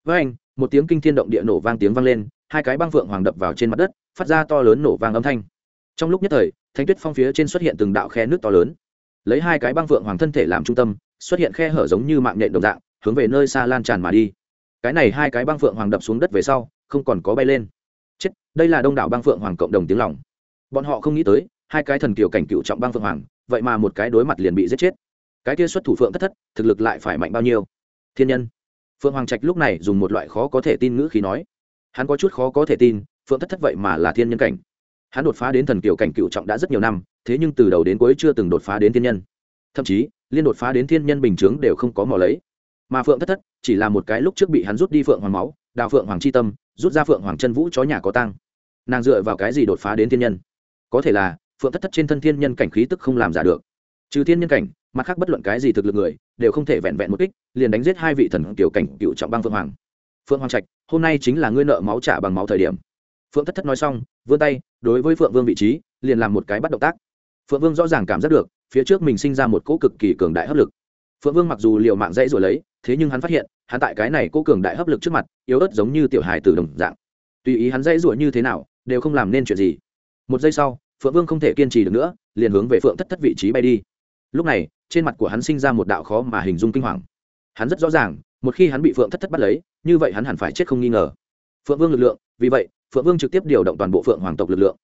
Với anh, một tiếng kinh thiên động địa nổ vang tiếng vang lên, hai cái băng phượng hoàng đập vào trên mặt đất, phát ra to lớn nổ vang âm thanh. Trong lúc nhất thời, thánh tuyết phong phía trên xuất hiện từng đạo khe nước to lớn. Lấy hai cái băng phượng hoàng thân thể làm trung tâm, xuất hiện khe hở giống như mạng nhện đồng dạng, hướng về nơi xa lan tràn mà đi. Cái này hai cái băng phượng hoàng đập xuống đất về sau, không còn có bay lên. Chết, đây là đông đảo băng phượng hoàng cộng đồng tiếng lòng. Bọn họ không nghĩ tới hai cái thần kiều cảnh cựu trọng băng phượng hoàng, vậy mà một cái đối mặt liền bị giết chết. Cái kia xuất thủ phượng thất thất, thực lực lại phải mạnh bao nhiêu? Thiên nhân. Phượng hoàng trạch lúc này dùng một loại khó có thể tin ngữ khí nói. Hắn có chút khó có thể tin, phượng thất thất vậy mà là thiên nhân cảnh. Hắn đột phá đến thần kiều cảnh cựu trọng đã rất nhiều năm, thế nhưng từ đầu đến cuối chưa từng đột phá đến thiên nhân. Thậm chí, liên đột phá đến thiên nhân bình chướng đều không có mò lấy. Mà phượng thất thất, chỉ là một cái lúc trước bị hắn rút đi phượng hoàng máu, đào phượng hoàng c h i tâm, rút ra phượng hoàng chân vũ chó nhà có tăng nàng dựa vào cái gì đột phá đến thiên nhân? Có thể là phượng thất thất trên thân thiên nhân cảnh khí tức không làm giả được. Trừ thiên nhân cảnh mặt khác bất luận cái gì thực lực người, đều không thể vẹn vẹn một kích, liền đánh giết hai vị thần kiểu cảnh cựu trọng băng phượng hoàng. Phượng hoàng trạch, hôm nay chính là ngươi nợ máu trả bằng máu thời điểm. Phượng thất thất nói xong, vươn tay, đối với phượng vương vị trí, liền làm một cái bắt động tác. Phượng vương rõ ràng cảm giác được, phía trước mình sinh ra một cỗ cực kỳ cường đại hấp lực. Phượng vương mặc dù liều mạng dãy rồi lấy, thế nhưng hắn phát hiện, hắn tại cái này cỗ cường đại hấp lực trước mặt, yếu ớt giống như tiểu hài từ đồng dạng. Tùy ý hắn dãy rủa như thế nào, đều không làm nên chuyện gì. Một giây sau phượng vương không thể kiên trì được nữa, liền hướng về phượng thất thất vị trí bay đi. Lúc này, trên mặt của hắn sinh ra một đạo khó mà hình dung kinh hoàng. Hắn rất rõ ràng, một khi hắn bị phượng thất thất bắt lấy, như vậy hắn hẳn phải chết không nghi ngờ. Phượng vương lực lượng, vì vậy, phượng vương trực tiếp điều động toàn bộ phượng hoàng tộc lực lượng.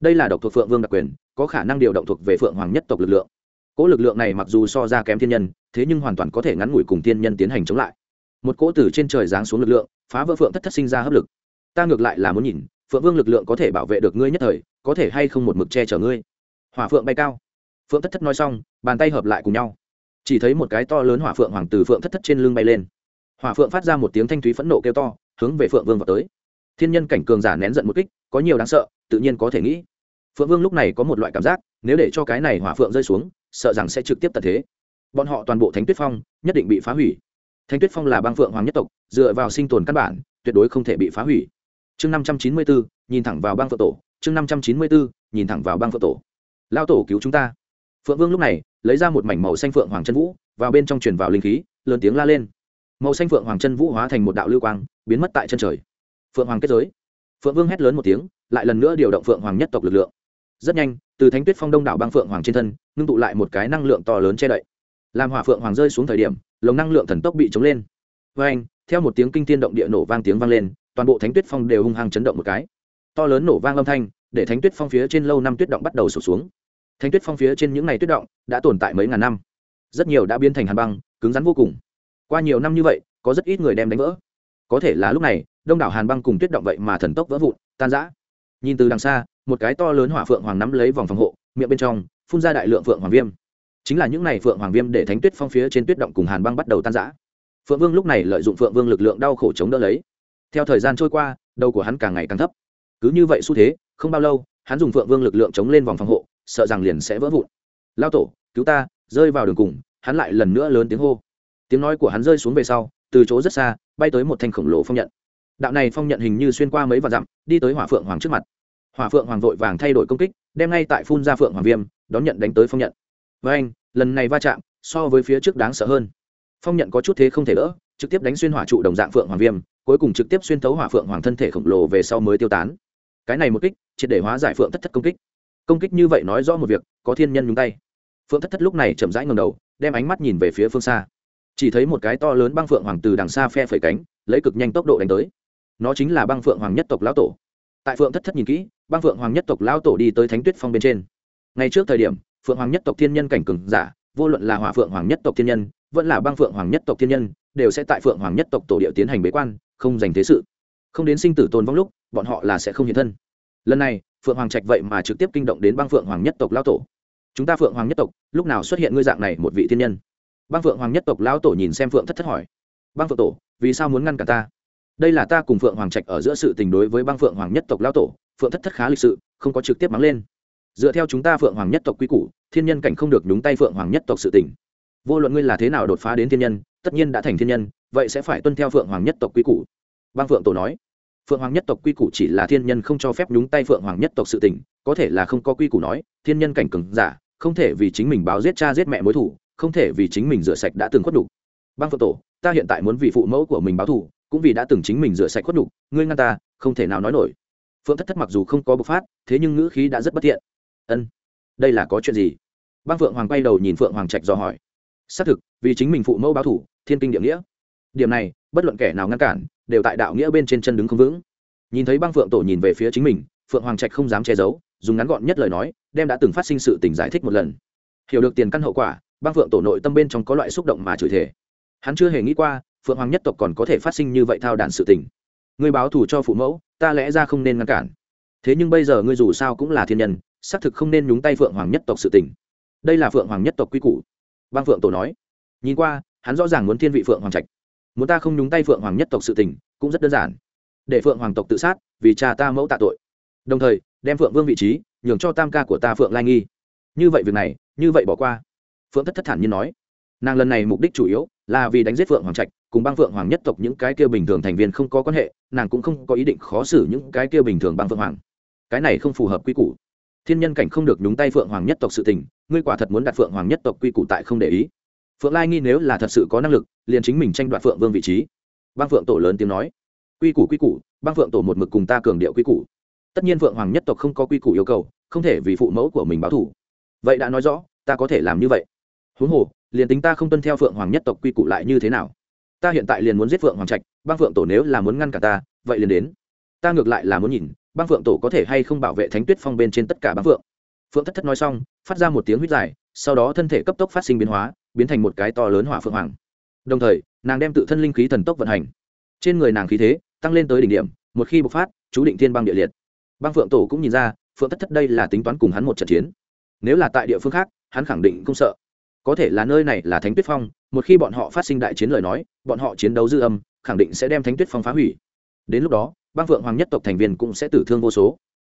Đây là độc thuộc phượng vương đặc quyền, có khả năng điều động thuộc về phượng hoàng nhất tộc lực lượng. Cỗ lực lượng này mặc dù so ra kém thiên nhân, thế nhưng hoàn toàn có thể ngắn ngủi cùng thiên nhân tiến hành chống lại. Một cỗ từ trên trời giáng xuống lực lượng, phá vỡ phượng thất thất sinh ra hấp lực. Ta ngược lại là muốn nhìn phượng vương lực lượng có thể bảo vệ được ngươi nhất thời, có thể hay không một mực che chở ngươi? Hỏa phượng bay cao. Phượng thất thất nói xong, bàn tay hợp lại cùng nhau. Chỉ thấy một cái to lớn hỏa phượng hoàng từ phượng thất thất trên lưng bay lên. Hỏa phượng phát ra một tiếng thanh thúy phẫn nộ kêu to, hướng về phượng vương vào tới. Thiên nhân cảnh cường giả nén giận một kích, có nhiều đáng sợ, tự nhiên có thể nghĩ. Phượng vương lúc này có một loại cảm giác, nếu để cho cái này hỏa phượng rơi xuống, sợ rằng sẽ trực tiếp tật thế. Bọn họ toàn bộ thánh tuyết phong, nhất định bị phá hủy. Thánh tuyết phong là bang phượng hoàng nhất tộc, dựa vào sinh tồn căn bản, tuyệt đối không thể bị phá hủy chương năm trăm chín mươi bốn, nhìn thẳng vào bang phượng tổ, chương năm trăm chín mươi bốn, nhìn thẳng vào bang phượng tổ. Lao tổ cứu chúng ta. Phượng vương lúc này, lấy ra một mảnh màu xanh phượng hoàng chân vũ, vào bên trong truyền vào linh khí, lớn tiếng la lên. Màu xanh phượng hoàng chân vũ hóa thành một đạo lưu quang, biến mất tại chân trời. Phượng hoàng kết giới. Phượng vương hét lớn một tiếng, lại lần nữa điều động phượng hoàng nhất tộc lực lượng. Rất nhanh, từ thánh tuyết phong đông đảo băng phượng hoàng trên thân, ngưng tụ lại một cái năng lượng to lớn che đậy. Làm hỏa phượng hoàng rơi xuống thời điểm, lồng năng lượng thần tốc bị chống lên. Với anh theo một tiếng kinh tiên động địa nổ vang tiếng vang lên toàn bộ thánh tuyết phong đều hung hăng chấn động một cái. To lớn nổ vang âm thanh, để thánh tuyết phong phía trên lâu năm tuyết động bắt đầu sụp xuống. Thánh tuyết phong phía trên những ngày tuyết động đã tồn tại mấy ngàn năm. Rất nhiều đã biến thành hàn băng, cứng rắn vô cùng. Qua nhiều năm như vậy, có rất ít người đem đánh vỡ. Có thể là lúc này, đông đảo hàn băng cùng tuyết động vậy mà thần tốc vỡ vụn, tan rã. Nhìn từ đằng xa, một cái to lớn hỏa phượng hoàng nắm lấy vòng phòng hộ, miệng bên trong phun ra đại lượng phượng hoàng viêm. Chính là những n à y phượng hoàng viêm để thánh tuyết phong phía trên tuyết động cùng hàn băng bắt đầu tan rã. Phượng vương lúc này lợi dụng phượng vương lực lượng đau khổ chống đỡ lấy theo thời gian trôi qua, đầu của hắn càng ngày càng thấp. Cứ như vậy xu thế, không bao lâu, hắn dùng phượng vương lực lượng chống lên vòng phòng hộ, sợ rằng liền sẽ vỡ vụn. Lao tổ, cứu ta, rơi vào đường cùng. Hắn lại lần nữa lớn tiếng hô. Tiếng nói của hắn rơi xuống về sau, từ chỗ rất xa, bay tới một thanh khổng lồ phong nhận. Đạo này phong nhận hình như xuyên qua mấy vạn dặm, đi tới hỏa phượng hoàng trước mặt. Hỏa phượng hoàng vội vàng thay đổi công kích, đem ngay tại phun ra phượng hoàng viêm, đón nhận đánh tới phong nhận. Với anh, lần này va chạm, so với phía trước đáng sợ hơn. Phong nhận có chút thế không thể đỡ, trực tiếp đánh xuyên hỏa trụ đồng dạng phượng hoàng viêm cuối cùng trực tiếp xuyên thấu hỏa phượng hoàng thân thể khổng lồ về sau mới tiêu tán. Cái này một kích, triệt để hóa giải phượng thất thất công kích. Công kích như vậy nói rõ một việc, có thiên nhân nhúng tay. Phượng thất thất lúc này chậm rãi ngầm đầu, đem ánh mắt nhìn về phía phương xa. Chỉ thấy một cái to lớn băng phượng hoàng từ đằng xa phe phẩy cánh, lấy cực nhanh tốc độ đánh tới. Nó chính là băng phượng hoàng nhất tộc lão tổ. Tại phượng thất thất nhìn kỹ, băng phượng hoàng nhất tộc lão tổ đi tới thánh tuyết phong bên trên. Ngay trước thời điểm, phượng hoàng nhất tộc thiên nhân cảnh cừng giả, vô luận là hỏa phượng hoàng nhất tộc thiên nhân, vẫn là băng phượng hoàng nhất tộc thiên nhân, đều sẽ tại phượng hoàng nhất tộc tổ địa tiến hành bế quan không dành thế sự. Không đến sinh tử tồn vong lúc, bọn họ là sẽ không hiện thân. Lần này, phượng hoàng trạch vậy mà trực tiếp kinh động đến băng phượng hoàng nhất tộc lao tổ. Chúng ta phượng hoàng nhất tộc, lúc nào xuất hiện ngươi dạng này một vị thiên nhân? Băng phượng hoàng nhất tộc lao tổ nhìn xem phượng thất thất hỏi. Băng phượng tổ, vì sao muốn ngăn cả ta? Đây là ta cùng phượng hoàng trạch ở giữa sự tình đối với băng phượng hoàng nhất tộc lao tổ, phượng thất thất khá lịch sự, không có trực tiếp mắng lên. Dựa theo chúng ta phượng hoàng nhất tộc quy củ, thiên nhân cảnh không được nhúng tay phượng hoàng nhất tộc sự tình. Vô luận ngươi là thế nào đột phá đến thiên nhân, tất nhiên đã thành thiên nhân vậy sẽ phải tuân theo phượng hoàng nhất tộc quy củ. Băng phượng tổ nói phượng hoàng nhất tộc quy củ chỉ là thiên nhân không cho phép nhúng tay phượng hoàng nhất tộc sự tình có thể là không có quy củ nói thiên nhân cảnh cừng giả không thể vì chính mình báo giết cha giết mẹ mối thủ không thể vì chính mình rửa sạch đã từng khuất đủ. băng phượng tổ ta hiện tại muốn vì phụ mẫu của mình báo thù cũng vì đã từng chính mình rửa sạch khuất đủ, ngươi ngăn ta không thể nào nói nổi. Phượng thất thất mặc dù không có bộc phát thế nhưng ngữ khí đã rất bất thiện. Ân đây là có chuyện gì? Băng phượng hoàng quay đầu nhìn phượng hoàng trạch do hỏi. Xác thực vì chính mình phụ mẫu báo thủ thiên kinh địa nghĩa điểm này, bất luận kẻ nào ngăn cản, đều tại đạo nghĩa bên trên chân đứng không vững. Nhìn thấy băng phượng tổ nhìn về phía chính mình, phượng hoàng trạch không dám che giấu, dùng ngắn gọn nhất lời nói, đem đã từng phát sinh sự tình giải thích một lần. Hiểu được tiền căn hậu quả, băng phượng tổ nội tâm bên trong có loại xúc động mà chửi thể hắn chưa hề nghĩ qua, phượng hoàng nhất tộc còn có thể phát sinh như vậy thao đản sự tình. Ngươi báo thù cho phụ mẫu, ta lẽ ra không nên ngăn cản. Thế nhưng bây giờ ngươi dù sao cũng là thiên nhân, xác thực không nên nhúng tay phượng hoàng nhất tộc sự tình. Đây là phượng hoàng nhất tộc quy củ. Băng phượng tổ nói. Nhìn qua, hắn rõ ràng muốn thiên vị phượng hoàng trạch muốn ta không nhúng tay phượng hoàng nhất tộc sự tình, cũng rất đơn giản. Để phượng hoàng tộc tự sát, vì cha ta mẫu tạ tội. Đồng thời, đem phượng vương vị trí, nhường cho tam ca của ta phượng lai nghi. Như vậy việc này, như vậy bỏ qua. Phượng thất thất thản nhiên nói. Nàng lần này mục đích chủ yếu là vì đánh giết phượng hoàng trạch, cùng băng phượng hoàng nhất tộc những cái kia bình thường thành viên không có quan hệ, nàng cũng không có ý định khó xử những cái kia bình thường băng phượng hoàng. Cái này không phù hợp quy củ. Thiên nhân cảnh không được nhúng tay phượng hoàng nhất tộc sự tình, ngươi quả thật muốn đặt phượng hoàng nhất tộc quy củ tại không để ý phượng lai nghi nếu là thật sự có năng lực, liền chính mình tranh đoạt phượng vương vị trí. Băng phượng tổ lớn tiếng nói, quy củ quy củ băng phượng tổ một mực cùng ta cường điệu quy củ. Tất nhiên phượng hoàng nhất tộc không có quy củ yêu cầu, không thể vì phụ mẫu của mình báo thủ vậy đã nói rõ, ta có thể làm như vậy. Huống hồ, liền tính ta không tuân theo phượng hoàng nhất tộc quy củ lại như thế nào? Ta hiện tại liền muốn giết phượng hoàng trạch băng phượng tổ nếu là muốn ngăn cả ta, vậy liền đến. Ta ngược lại là muốn nhìn băng phượng tổ có thể hay không bảo vệ thánh tuyết phong bên trên tất cả băng phượng. Phượng thất thất nói xong, phát ra một tiếng huyết dài, sau đó thân thể cấp tốc phát sinh biến hóa biến thành một cái to lớn hỏa phượng hoàng. Đồng thời, nàng đem tự thân linh khí thần tốc vận hành. Trên người nàng khí thế tăng lên tới đỉnh điểm, một khi bộc phát, chú định thiên băng địa liệt. Băng phượng tổ cũng nhìn ra, phượng thất thất đây là tính toán cùng hắn một trận chiến. Nếu là tại địa phương khác, hắn khẳng định không sợ. Có thể là nơi này là thánh tuyết phong, một khi bọn họ phát sinh đại chiến lời nói, bọn họ chiến đấu dư âm, khẳng định sẽ đem thánh tuyết phong phá hủy. Đến lúc đó, băng phượng hoàng nhất tộc thành viên cũng sẽ tử thương vô số.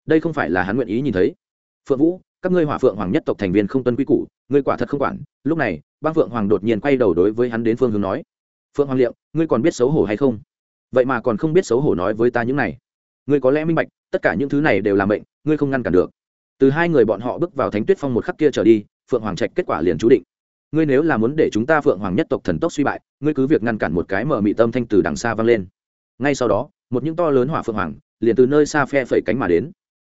Đây không phải là hắn nguyện ý nhìn thấy. Phượng vũ các ngươi hỏa phượng hoàng nhất tộc thành viên không tuân quy củ, ngươi quả thật không quản. Lúc này băng phượng hoàng đột nhiên quay đầu đối với hắn đến phương hướng nói, phượng hoàng liệu, ngươi còn biết xấu hổ hay không? Vậy mà còn không biết xấu hổ nói với ta những này. Ngươi có lẽ minh bạch, tất cả những thứ này đều là mệnh, ngươi không ngăn cản được. Từ hai người bọn họ bước vào thánh tuyết phong một khắc kia trở đi, phượng hoàng trạch kết quả liền chú định. Ngươi nếu là muốn để chúng ta phượng hoàng nhất tộc thần tốc suy bại, ngươi cứ việc ngăn cản một cái mở mị tâm thanh từ đằng xa vang lên. Ngay sau đó, một những to lớn hỏa phượng hoàng liền từ nơi xa phe phẩy cánh mà đến.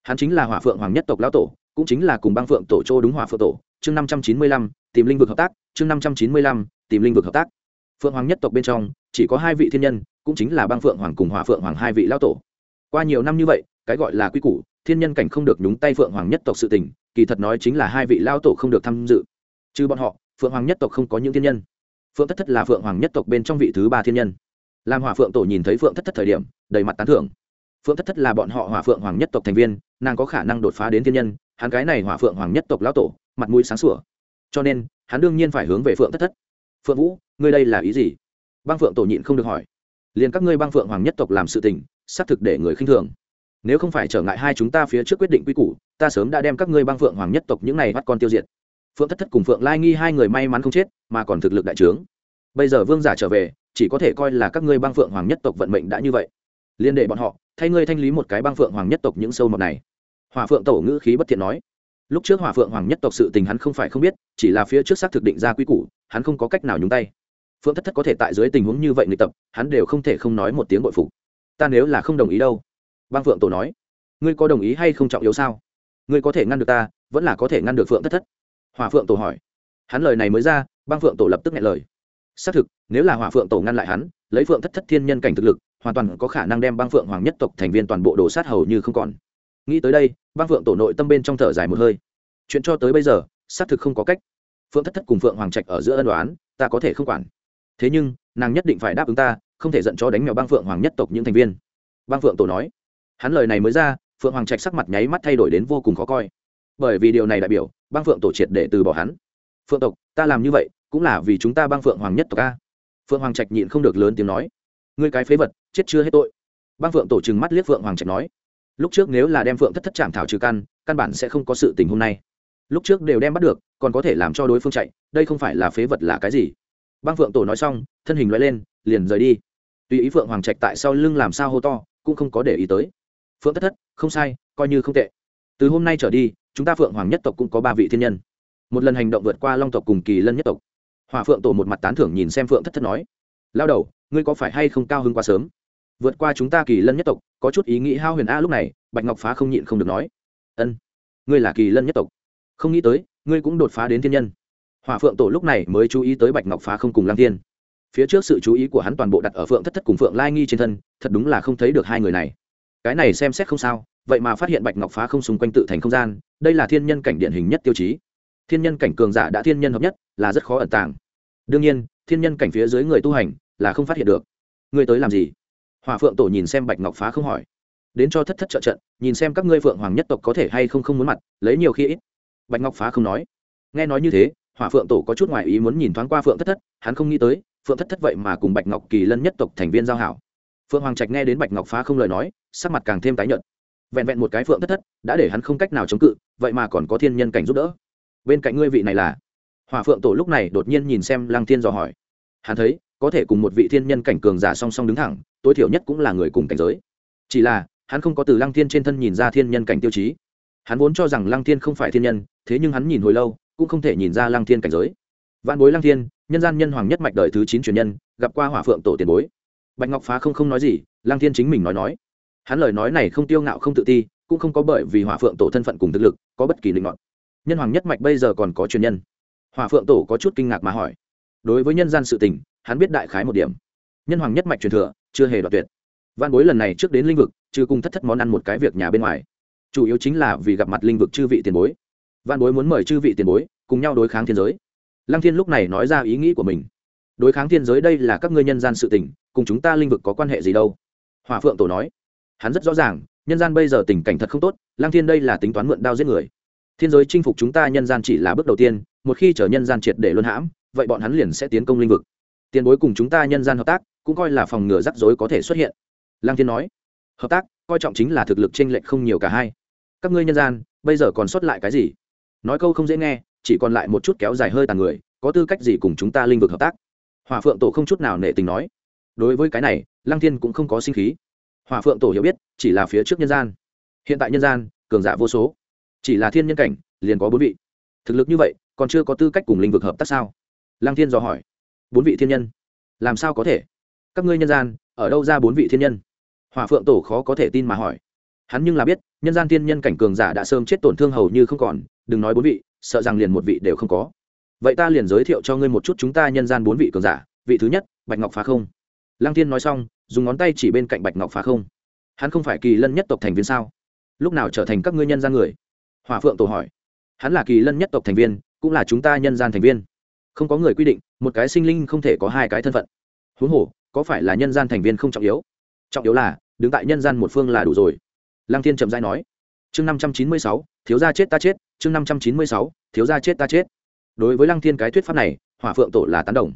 Hắn chính là hỏa phượng hoàng nhất tộc lão tổ cũng chính là cùng băng phượng tổ châu đúng hỏa phượng tổ, chương năm trăm chín mươi lăm, tìm linh vực hợp tác, chương năm trăm chín mươi lăm, tìm linh vực hợp tác. Phượng hoàng nhất tộc bên trong, chỉ có hai vị thiên nhân, cũng chính là băng phượng hoàng cùng hỏa phượng hoàng hai vị lao tổ. Qua nhiều năm như vậy, cái gọi là quy củ, thiên nhân cảnh không được nhúng tay phượng hoàng nhất tộc sự tình, kỳ thật nói chính là hai vị lao tổ không được tham dự. Trừ bọn họ, phượng hoàng nhất tộc không có những thiên nhân. Phượng thất thất là phượng hoàng nhất tộc bên trong vị thứ ba thiên nhân. Làm hỏa phượng tổ nhìn thấy phượng thất thất thời điểm, đầy mặt tán thưởng. Phượng thất thất là bọn họ hỏa phượng hoàng nhất tộc thành viên, nàng có khả năng đột phá đến thiên nhân hắn cái này hỏa phượng hoàng nhất tộc lão tổ, mặt mũi sáng sủa. Cho nên, hắn đương nhiên phải hướng về phượng thất thất. Phượng vũ, ngươi đây là ý gì? Băng phượng tổ nhịn không được hỏi. Liền các ngươi băng phượng hoàng nhất tộc làm sự tình, xác thực để người khinh thường. Nếu không phải trở ngại hai chúng ta phía trước quyết định quy củ, ta sớm đã đem các ngươi băng phượng hoàng nhất tộc những này bắt con tiêu diệt. Phượng thất thất cùng phượng lai nghi hai người may mắn không chết, mà còn thực lực đại trướng. Bây giờ vương giả trở về, chỉ có thể coi là các ngươi băng phượng hoàng nhất tộc vận mệnh đã như vậy. Liên đệ bọn họ, thay ngươi thanh lý một cái băng phượng hoàng nhất tộc những sâu mọt này hòa phượng tổ ngữ khí bất thiện nói. Lúc trước hòa phượng hoàng nhất tộc sự tình hắn không phải không biết, chỉ là phía trước xác thực định ra quy củ, hắn không có cách nào nhúng tay. Phượng thất thất có thể tại dưới tình huống như vậy người tập, hắn đều không thể không nói một tiếng bội phục. Ta nếu là không đồng ý đâu? Bang phượng tổ nói. Ngươi có đồng ý hay không trọng yếu sao? Ngươi có thể ngăn được ta, vẫn là có thể ngăn được phượng thất thất? Hòa phượng tổ hỏi. Hắn lời này mới ra băng phượng tổ lập tức nghe lời. Xác thực, nếu là hòa phượng tổ ngăn lại hắn, lấy phượng thất thất thiên nhân cảnh thực lực, hoàn toàn có khả năng đem băng phượng hoàng nhất tộc thành viên toàn bộ đồ sát hầu như không còn nghĩ tới đây băng phượng tổ nội tâm bên trong thở dài một hơi. Chuyện cho tới bây giờ, xác thực không có cách. Phượng thất thất cùng phượng hoàng trạch ở giữa ân đoán ta có thể không quản. Thế nhưng, nàng nhất định phải đáp ứng ta, không thể giận cho đánh mèo băng phượng hoàng nhất tộc những thành viên. Băng phượng tổ nói. Hắn lời này mới ra, phượng hoàng trạch sắc mặt nháy mắt thay đổi đến vô cùng khó coi. Bởi vì điều này đại biểu băng phượng tổ triệt để từ bỏ hắn. Phượng tộc, ta làm như vậy, cũng là vì chúng ta băng phượng hoàng nhất tộc a. Phượng hoàng trạch nhịn không được lớn tiếng nói. Ngươi cái phế vật, chết chưa hết tội. Băng phượng tổ trừng mắt liếc phượng hoàng trạch nói lúc trước nếu là đem phượng thất thất chạm thảo trừ căn căn bản sẽ không có sự tình hôm nay. Lúc trước đều đem bắt được, còn có thể làm cho đối phương chạy, đây không phải là phế vật là cái gì. Băng phượng tổ nói xong, thân hình loại lên, liền rời đi. Tùy ý phượng hoàng trạch tại sau lưng làm sao hô to, cũng không có để ý tới. Phượng thất thất, không sai, coi như không tệ. Từ hôm nay trở đi, chúng ta phượng hoàng nhất tộc cũng có ba vị thiên nhân. Một lần hành động vượt qua long tộc cùng kỳ lân nhất tộc. Hòa phượng tổ một mặt tán thưởng nhìn xem phượng thất thất nói. Lao đầu, ngươi có phải hay không cao hơn quá sớm? Vượt qua chúng ta kỳ lân nhất tộc, có chút ý nghĩ hao huyền a lúc này, bạch ngọc phá không nhịn không được nói. Ân, ngươi là kỳ lân nhất tộc. Không nghĩ tới, ngươi cũng đột phá đến thiên nhân. Hòa phượng tổ lúc này mới chú ý tới bạch ngọc phá không cùng lăng thiên. Phía trước sự chú ý của hắn toàn bộ đặt ở phượng thất thất cùng phượng lai nghi trên thân, thật đúng là không thấy được hai người này. Cái này xem xét không sao, vậy mà phát hiện bạch ngọc phá không xung quanh tự thành không gian, đây là thiên nhân cảnh điển hình nhất tiêu chí. Thiên nhân cảnh cường giả đã thiên nhân hợp nhất, là rất khó ẩn tàng. Đương nhiên, thiên nhân cảnh phía dưới người tu hành là không phát hiện được. Ngươi tới làm gì? Hòa phượng tổ nhìn xem bạch ngọc phá không hỏi. Đến cho thất thất trợ trận, nhìn xem các ngươi phượng hoàng nhất tộc có thể hay không không muốn mặt, lấy nhiều khi ít. Bạch ngọc phá không nói. Nghe nói như thế, hỏa phượng tổ có chút ngoại ý muốn nhìn thoáng qua phượng thất thất, hắn không nghĩ tới, phượng thất thất vậy mà cùng bạch ngọc kỳ lân nhất tộc thành viên giao hảo. Phượng hoàng trạch nghe đến bạch ngọc phá không lời nói, sắc mặt càng thêm tái nhợt. Vẹn vẹn một cái phượng thất thất, đã để hắn không cách nào chống cự, vậy mà còn có thiên nhân cảnh giúp đỡ. Bên cạnh ngươi vị này là? Hỏa phượng tổ lúc này đột nhiên nhìn xem lăng thiên dò hỏi. Hắn thấy có thể cùng một vị thiên nhân cảnh cường giả song song đứng thẳng, tối thiểu nhất cũng là người cùng cảnh giới. Chỉ là, hắn không có từ lăng thiên trên thân nhìn ra thiên nhân cảnh tiêu chí. Hắn vốn cho rằng lăng thiên không phải thiên nhân, thế nhưng hắn nhìn hồi lâu, cũng không thể nhìn ra lăng thiên cảnh giới. Vạn bối lăng thiên, nhân gian nhân hoàng nhất mạch đời thứ chín truyền nhân, gặp qua hỏa phượng tổ tiền bối. Bạch ngọc phá không không nói gì, lăng thiên chính mình nói nói. Hắn lời nói này không tiêu ngạo không tự ti, cũng không có bởi vì hỏa phượng tổ thân phận cùng thực lực, có bất kỳ linh ngọn nhân hoàng nhất mạch bây giờ còn có truyền nhân. Hỏa phượng tổ có chút kinh ngạc mà hỏi. Đối với nhân gian sự tình hắn biết đại khái một điểm. Nhân hoàng nhất mạch truyền thừa, chưa hề đoạt tuyệt. Văn bối lần này trước đến linh vực chứ cùng thất thất món ăn một cái việc nhà bên ngoài. Chủ yếu chính là vì gặp mặt linh vực chư vị tiền bối. Văn bối muốn mời chư vị tiền bối, cùng nhau đối kháng thiên giới. Lăng thiên lúc này nói ra ý nghĩ của mình. Đối kháng thiên giới đây là các ngươi nhân gian sự tình, cùng chúng ta linh vực có quan hệ gì đâu? Hòa phượng tổ nói. Hắn rất rõ ràng, nhân gian bây giờ tình cảnh thật không tốt, lăng thiên đây là tính toán mượn đao giết người. Thiên giới chinh phục chúng ta nhân gian chỉ là bước đầu tiên, một khi chở nhân gian triệt để luân hãm, vậy bọn hắn liền sẽ tiến công linh vực tiền bối cùng chúng ta nhân gian hợp tác, cũng coi là phòng ngừa rắc rối có thể xuất hiện. Lăng thiên nói, hợp tác, coi trọng chính là thực lực chênh lệch không nhiều cả hai. Các ngươi nhân gian, bây giờ còn sót lại cái gì? Nói câu không dễ nghe, chỉ còn lại một chút kéo dài hơi tàn người, có tư cách gì cùng chúng ta linh vực hợp tác? Hòa phượng tổ không chút nào nể tình nói. Đối với cái này, lăng thiên cũng không có sinh khí. Hòa phượng tổ hiểu biết, chỉ là phía trước nhân gian. Hiện tại nhân gian, cường giả vô số. Chỉ là thiên nhân cảnh, liền có bốn vị. Thực lực như vậy, còn chưa có tư cách cùng linh vực hợp tác sao? Lăng thiên dò hỏi bốn vị thiên nhân. Làm sao có thể? Các ngươi nhân gian, ở đâu ra bốn vị thiên nhân? Hòa phượng tổ khó có thể tin mà hỏi. Hắn nhưng là biết, nhân gian thiên nhân cảnh cường giả đã sớm chết tổn thương hầu như không còn, đừng nói bốn vị, sợ rằng liền một vị đều không có. Vậy ta liền giới thiệu cho ngươi một chút chúng ta nhân gian bốn vị cường giả, vị thứ nhất, bạch ngọc phá không. Lăng tiên nói xong, dùng ngón tay chỉ bên cạnh bạch ngọc phá không. Hắn không phải kỳ lân nhất tộc thành viên sao? Lúc nào trở thành các ngươi nhân gian người? Hòa phượng tổ hỏi. Hắn là kỳ lân nhất tộc thành viên, cũng là chúng ta nhân gian thành viên. Không có người quy định một cái sinh linh không thể có hai cái thân phận. Huống hồ, có phải là nhân gian thành viên không trọng yếu? Trọng yếu là, đứng tại nhân gian một phương là đủ rồi. Lăng thiên trầm dai nói. Chương năm trăm chín mươi sáu, thiếu gia chết ta chết. Chương năm trăm chín mươi sáu, thiếu gia chết ta chết. Đối với lăng thiên cái thuyết pháp này, hỏa phượng tổ là tán đồng.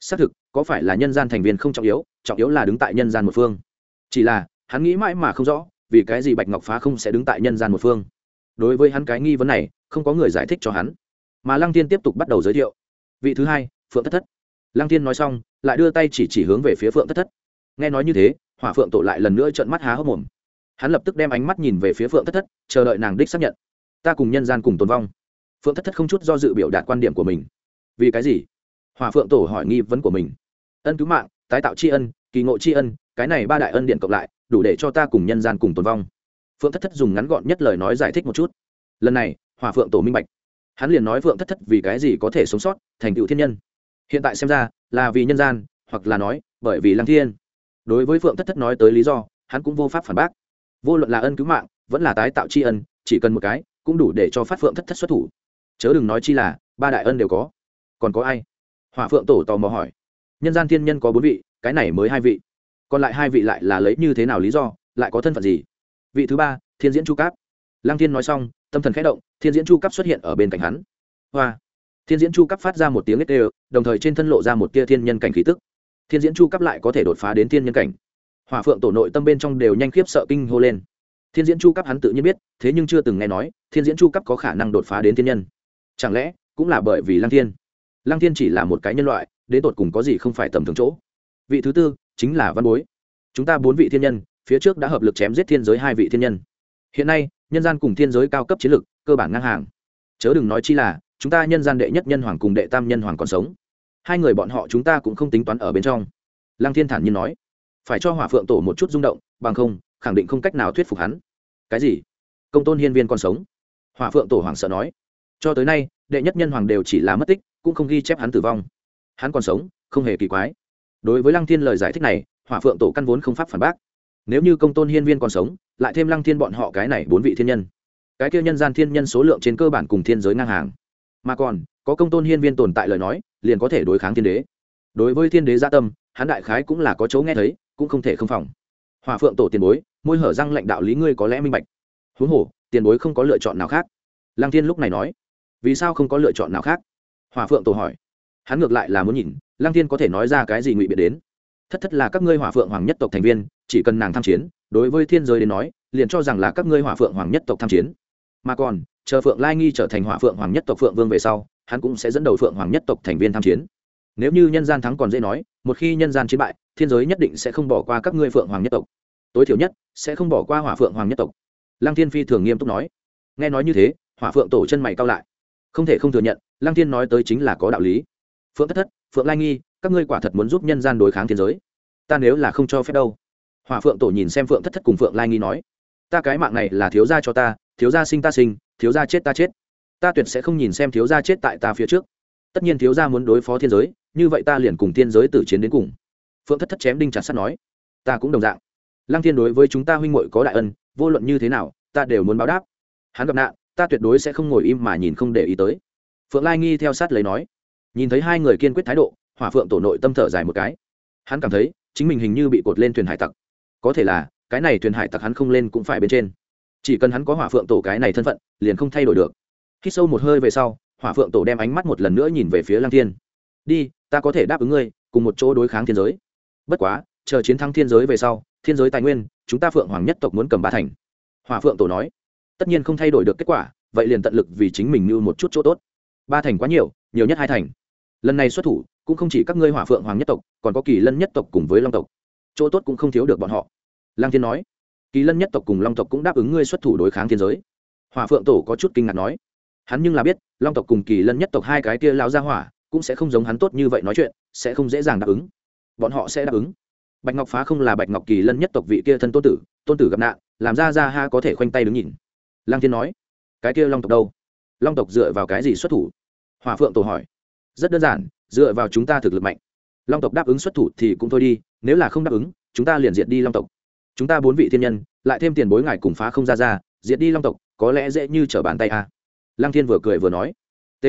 Xác thực, có phải là nhân gian thành viên không trọng yếu trọng yếu là đứng tại nhân gian một phương. Chỉ là, hắn nghĩ mãi mà không rõ, vì cái gì bạch ngọc phá không sẽ đứng tại nhân gian một phương. Đối với hắn cái nghi vấn này, không có người giải thích cho hắn. Mà lăng thiên tiếp tục bắt đầu giới thiệu. Vị thứ hai phượng thất thất. Lăng thiên nói xong, lại đưa tay chỉ chỉ hướng về phía phượng thất thất. Nghe nói như thế, hỏa phượng tổ lại lần nữa trợn mắt há hốc mồm. Hắn lập tức đem ánh mắt nhìn về phía phượng thất thất, chờ đợi nàng đích xác nhận. Ta cùng nhân gian cùng tồn vong. Phượng thất thất không chút do dự biểu đạt quan điểm của mình. Vì cái gì? Hòa phượng tổ hỏi nghi vấn của mình. Ân cứu mạng, tái tạo tri ân, kỳ ngộ tri ân, cái này ba đại ân điện cộng lại, đủ để cho ta cùng nhân gian cùng tồn vong. Phượng thất thất dùng ngắn gọn nhất lời nói giải thích một chút. Lần này hòa phượng tổ minh bạch. Hắn liền nói phượng thất thất vì cái gì có thể sống sót, thành tựu thiên nhân hiện tại xem ra, là vì nhân gian, hoặc là nói, bởi vì lăng thiên. Đối với phượng thất thất nói tới lý do, hắn cũng vô pháp phản bác. Vô luận là ân cứu mạng, vẫn là tái tạo tri ân, chỉ cần một cái, cũng đủ để cho phát phượng thất thất xuất thủ. Chớ đừng nói chi là, ba đại ân đều có. Còn có ai? Hỏa phượng tổ tò mò hỏi. Nhân gian thiên nhân có bốn vị, cái này mới hai vị. Còn lại hai vị lại là lấy như thế nào lý do, lại có thân phận gì? Vị thứ ba, thiên diễn chu cáp. Lăng thiên nói xong, tâm thần khẽ động, thiên diễn chu cáp xuất hiện ở bên cạnh hắn. Hoa! Thiên diễn chu cáp phát ra một tiếng ếch đều, đồng thời trên thân lộ ra một tia thiên nhân cảnh khí tức. Thiên diễn chu cáp lại có thể đột phá đến thiên nhân cảnh. Hỏa phượng tổ nội tâm bên trong đều nhanh khiếp sợ kinh hô lên. Thiên diễn chu cấp hắn tự nhiên biết, thế nhưng chưa từng nghe nói, thiên diễn chu cấp có khả năng đột phá đến thiên nhân. Chẳng lẽ, cũng là bởi vì lăng thiên? Lăng thiên chỉ là một cái nhân loại, đến tột cùng có gì không phải tầm thường chỗ? Vị thứ tư, chính là văn bối. Chúng ta bốn vị thiên nhân, phía trước đã hợp lực chém giết thiên giới hai vị thiên nhân. Hiện nay, nhân gian cùng thiên giới cao cấp chiến lực, cơ bản ngang hàng. Chớ đừng nói chi là chúng ta nhân gian đệ nhất nhân hoàng cùng đệ tam nhân hoàng còn sống. Hai người bọn họ chúng ta cũng không tính toán ở bên trong. Lăng thiên thản nhiên nói. Phải cho hỏa phượng tổ một chút rung động, bằng không, khẳng định không cách nào thuyết phục hắn. Cái gì? Công tôn hiên viên còn sống? Hỏa phượng tổ hoàng sợ nói. Cho tới nay, đệ nhất nhân hoàng đều chỉ là mất tích, cũng không ghi chép hắn tử vong. Hắn còn sống, không hề kỳ quái. Đối với lăng thiên lời giải thích này, hỏa phượng tổ căn vốn không pháp phản bác. Nếu như công tôn hiên viên còn sống, lại thêm lăng thiên bọn họ cái này bốn vị thiên nhân. Cái kia nhân gian thiên nhân số lượng trên cơ bản cùng thiên giới ngang hàng mà còn, có công tôn hiên viên tồn tại lời nói, liền có thể đối kháng thiên đế. Đối với thiên đế gia tâm, hắn đại khái cũng là có chỗ nghe thấy, cũng không thể không phòng. Hòa phượng tổ tiền bối, môi hở răng lãnh đạo lý ngươi có lẽ minh bạch. Huống hồ, tiền bối không có lựa chọn nào khác. Lăng thiên lúc này nói, vì sao không có lựa chọn nào khác? Hòa phượng tổ hỏi. Hắn ngược lại là muốn nhìn, lăng thiên có thể nói ra cái gì ngụy biện đến? Thất thất là các ngươi hỏa phượng hoàng nhất tộc thành viên, chỉ cần nàng tham chiến, đối với thiên giới đến nói, liền cho rằng là các ngươi hỏa phượng hoàng nhất tộc tham chiến mà còn, chờ phượng lai nghi trở thành hỏa phượng hoàng nhất tộc phượng vương về sau, hắn cũng sẽ dẫn đầu phượng hoàng nhất tộc thành viên tham chiến. Nếu như nhân gian thắng còn dễ nói, một khi nhân gian chiến bại, thiên giới nhất định sẽ không bỏ qua các ngươi phượng hoàng nhất tộc. Tối thiểu nhất, sẽ không bỏ qua hỏa phượng hoàng nhất tộc. Lăng thiên phi thường nghiêm túc nói. Nghe nói như thế, hỏa phượng tổ chân mày cao lại. Không thể không thừa nhận, lăng thiên nói tới chính là có đạo lý. Phượng thất thất, phượng lai nghi, các ngươi quả thật muốn giúp nhân gian đối kháng thiên giới. Ta nếu là không cho phép đâu. Hỏa phượng tổ nhìn xem phượng thất thất cùng phượng lai nghi nói. Ta cái mạng này là thiếu gia cho ta thiếu gia sinh ta sinh, thiếu gia chết ta chết. Ta tuyệt sẽ không nhìn xem thiếu gia chết tại ta phía trước. Tất nhiên thiếu gia muốn đối phó thiên giới, như vậy ta liền cùng thiên giới tử chiến đến cùng. Phượng thất thất chém đinh chặt sắt nói. Ta cũng đồng dạng. Lăng thiên đối với chúng ta huynh muội có đại ân, vô luận như thế nào, ta đều muốn báo đáp. Hắn gặp nạn, ta tuyệt đối sẽ không ngồi im mà nhìn không để ý tới. Phượng lai nghi theo sát lấy nói. Nhìn thấy hai người kiên quyết thái độ, hỏa phượng tổ nội tâm thở dài một cái. Hắn cảm thấy, chính mình hình như bị cột lên thuyền hải tặc. Có thể là, cái này thuyền hải tặc hắn không lên cũng phải bên trên chỉ cần hắn có hỏa phượng tổ cái này thân phận, liền không thay đổi được. Khi sâu một hơi về sau, hỏa phượng tổ đem ánh mắt một lần nữa nhìn về phía lăng thiên. Đi, ta có thể đáp ứng ngươi, cùng một chỗ đối kháng thiên giới. Bất quá, chờ chiến thắng thiên giới về sau, thiên giới tài nguyên, chúng ta phượng hoàng nhất tộc muốn cầm ba thành. Hỏa phượng tổ nói. Tất nhiên không thay đổi được kết quả, vậy liền tận lực vì chính mình như một chút chỗ tốt. Ba thành quá nhiều nhiều nhất hai thành. Lần này xuất thủ, cũng không chỉ các ngươi hỏa phượng hoàng nhất tộc, còn có kỳ lân nhất tộc cùng với long tộc. Chỗ tốt cũng không thiếu được bọn họ. Lang thiên nói kỳ lân nhất tộc cùng long tộc cũng đáp ứng ngươi xuất thủ đối kháng thiên giới. Hòa phượng tổ có chút kinh ngạc nói. Hắn nhưng là biết, long tộc cùng kỳ lân nhất tộc hai cái kia lao ra hỏa, cũng sẽ không giống hắn tốt như vậy nói chuyện, sẽ không dễ dàng đáp ứng. Bọn họ sẽ đáp ứng. Bạch ngọc phá không là bạch ngọc kỳ lân nhất tộc vị kia thân tôn tử tôn tử gặp nạn, làm ra ra ha có thể khoanh tay đứng nhìn. Lang thiên nói, cái kia long tộc đâu? Long tộc dựa vào cái gì xuất thủ? Hòa phượng tổ hỏi. Rất đơn giản, dựa vào chúng ta thực lực mạnh. Long tộc đáp ứng xuất thủ thì cũng thôi đi, nếu là không đáp ứng, chúng ta liền diệt đi long tộc chúng ta bốn vị thiên nhân, lại thêm tiền bối ngài cùng phá không ra ra, diệt đi long tộc, có lẽ dễ như trở bàn tay a à. lăng thiên vừa cười vừa nói. T.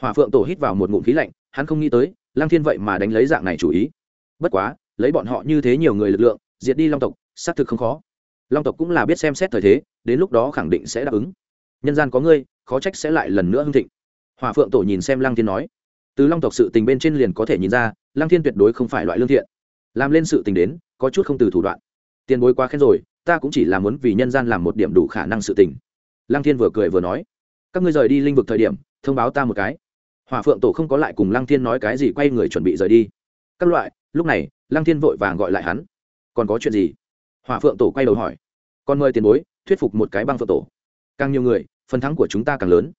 Hòa phượng tổ hít vào một ngụm khí lạnh, hắn không nghĩ tới, lăng thiên vậy mà đánh lấy dạng này chủ ý. Bất quá, lấy bọn họ như thế nhiều người lực lượng, diệt đi long tộc, xác thực không khó. Long tộc cũng là biết xem xét thời thế, đến lúc đó khẳng định sẽ đáp ứng. Nhân gian có ngươi, khó trách sẽ lại lần nữa hưng thịnh. Hòa phượng tổ nhìn xem lăng thiên nói. Từ long tộc sự tình bên trên liền có thể nhìn ra, lăng thiên tuyệt đối không phải loại lương thiện. Làm lên sự tình đến, có chút không từ thủ đoạn tiền bối quá khen rồi, ta cũng chỉ là muốn vì nhân gian làm một điểm đủ khả năng sự tình. Lăng thiên vừa cười vừa nói, các ngươi rời đi linh vực thời điểm, thông báo ta một cái. Hòa phượng tổ không có lại cùng lăng thiên nói cái gì, quay người chuẩn bị rời đi. Các loại, lúc này, lăng thiên vội vàng gọi lại hắn. Còn có chuyện gì? Hòa phượng tổ quay đầu hỏi. Còn mời tiền bối, thuyết phục một cái băng phượng tổ. Càng nhiều người, phần thắng của chúng ta càng lớn.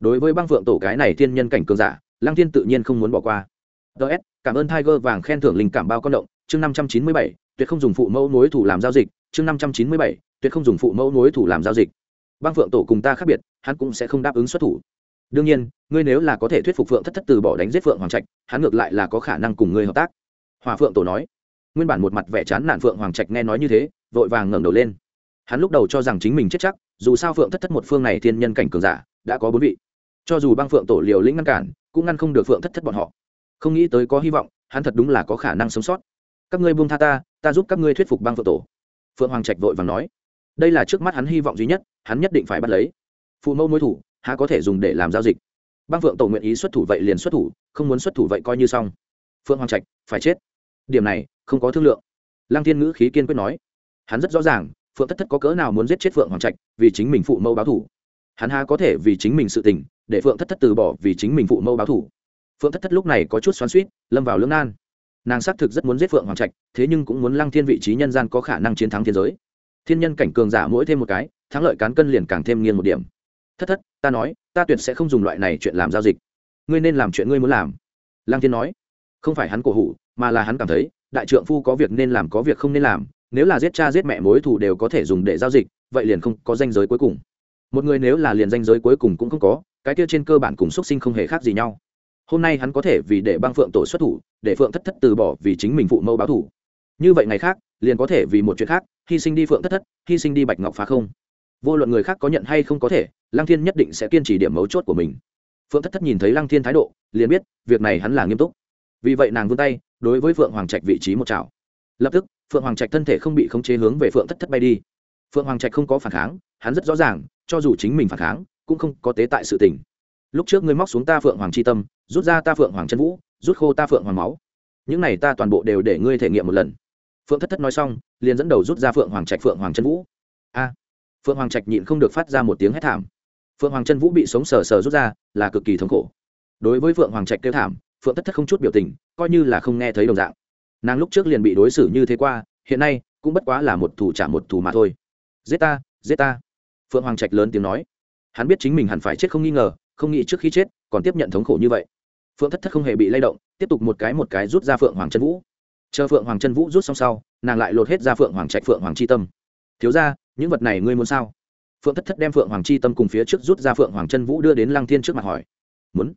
Đối với băng phượng tổ cái này thiên nhân cảnh cường giả, lăng thiên tự nhiên không muốn bỏ qua. Ts cảm ơn tiger vàng khen thưởng linh cảm bao con động chương năm trăm chín mươi bảy, tuyệt không dùng phụ mẫu nối thủ làm giao dịch, chương năm trăm chín mươi bảy, tuyệt không dùng phụ mẫu nối thủ làm giao dịch. Băng phượng tổ cùng ta khác biệt, hắn cũng sẽ không đáp ứng xuất thủ. Đương nhiên, ngươi nếu là có thể thuyết phục phượng thất thất từ bỏ đánh giết phượng hoàng trạch, hắn ngược lại là có khả năng cùng ngươi hợp tác. Hòa phượng tổ nói. Nguyên bản một mặt vẻ chán nản phượng hoàng trạch nghe nói như thế, vội vàng ngẩng đầu lên. Hắn lúc đầu cho rằng chính mình chết chắc, dù sao phượng thất thất một phương này thiên nhân cảnh cường giả, đã có bốn vị. Cho dù băng phượng tổ liều lĩnh ngăn cản, cũng ngăn không được phượng thất thất bọn họ. Không nghĩ tới có hy vọng, hắn thật đúng là có khả năng sống sót các ngươi buông tha ta ta giúp các ngươi thuyết phục băng phượng tổ. Phượng hoàng trạch vội và nói. Đây là trước mắt hắn hy vọng duy nhất, hắn nhất định phải bắt lấy. Phụ mẫu mối thủ, há có thể dùng để làm giao dịch? Băng phượng tổ nguyện ý xuất thủ vậy liền xuất thủ, không muốn xuất thủ vậy coi như xong. Phượng hoàng trạch, phải chết. Điểm này, không có thương lượng. Lăng thiên ngữ khí kiên quyết nói. Hắn rất rõ ràng, phượng thất thất có cỡ nào muốn giết chết phượng hoàng trạch vì chính mình phụ mẫu báo thủ. Hắn há có thể vì chính mình sự tình, để phượng thất thất từ bỏ vì chính mình phụ mẫu báo thủ. Phượng thất thất lúc này có chút xoắn suýt lâm vào lưỡng nan nàng xác thực rất muốn giết phượng hoàng trạch, thế nhưng cũng muốn lăng thiên vị trí nhân gian có khả năng chiến thắng thiên giới. Thiên nhân cảnh cường giả mỗi thêm một cái, thắng lợi cán cân liền càng thêm nghiêng một điểm. Thất thất, ta nói, ta tuyệt sẽ không dùng loại này chuyện làm giao dịch. Ngươi nên làm chuyện ngươi muốn làm. Lăng thiên nói, không phải hắn cổ hủ, mà là hắn cảm thấy, đại trượng phu có việc nên làm có việc không nên làm, nếu là giết cha giết mẹ mối thù đều có thể dùng để giao dịch, vậy liền không có danh giới cuối cùng. Một người nếu là liền danh giới cuối cùng cũng không có, cái kia trên cơ bản cùng xuất sinh không hề khác gì nhau hôm nay hắn có thể vì để băng phượng tổ xuất thủ, để phượng thất thất từ bỏ vì chính mình phụ mẫu báo thủ như vậy ngày khác, liền có thể vì một chuyện khác, hy sinh đi phượng thất thất, hy sinh đi bạch ngọc phá không. Vô luận người khác có nhận hay không có thể, lăng thiên nhất định sẽ kiên trì điểm mấu chốt của mình. Phượng thất thất nhìn thấy lăng thiên thái độ, liền biết, việc này hắn là nghiêm túc. Vì vậy nàng vươn tay, đối với phượng hoàng trạch vị trí một chảo. Lập tức, phượng hoàng trạch thân thể không bị khống chế hướng về phượng thất thất bay đi. Phượng hoàng trạch không có phản kháng, hắn rất rõ ràng, cho dù chính mình phản kháng, cũng không có tế tại sự tình lúc trước ngươi móc xuống ta phượng hoàng c h i tâm, rút ra ta phượng hoàng chân vũ, rút khô ta phượng hoàng máu. Những này ta toàn bộ đều để ngươi thể nghiệm một lần. Phượng thất thất nói xong, liền dẫn đầu rút ra phượng hoàng trạch phượng hoàng chân vũ. A! Phượng hoàng trạch nhịn không được phát ra một tiếng hét thảm. Phượng hoàng chân vũ bị sống sờ sờ rút ra, là cực kỳ thống khổ. Đối với phượng hoàng trạch kêu thảm, phượng thất thất không chút biểu tình, coi như là không nghe thấy đồng dạng. Nàng lúc trước liền bị đối xử như thế qua, hiện nay cũng bất quá là một thủ trả một thủ mà thôi. Giết ta giết ta. Phượng hoàng trạch lớn tiếng nói. Hắn biết chính mình hẳn phải chết không nghi ngờ không nghĩ trước khi chết, còn tiếp nhận thống khổ như vậy. Phượng thất thất không hề bị lay động, tiếp tục một cái một cái rút ra phượng hoàng Trân vũ. Chờ phượng hoàng Trân vũ rút xong sau, nàng lại lột hết ra phượng hoàng trạch phượng hoàng c h i tâm. Thiếu ra những vật này ngươi muốn sao? Phượng thất thất đem phượng hoàng c h i tâm cùng phía trước rút ra phượng hoàng Trân vũ đưa đến lăng thiên trước mặt hỏi. Muốn?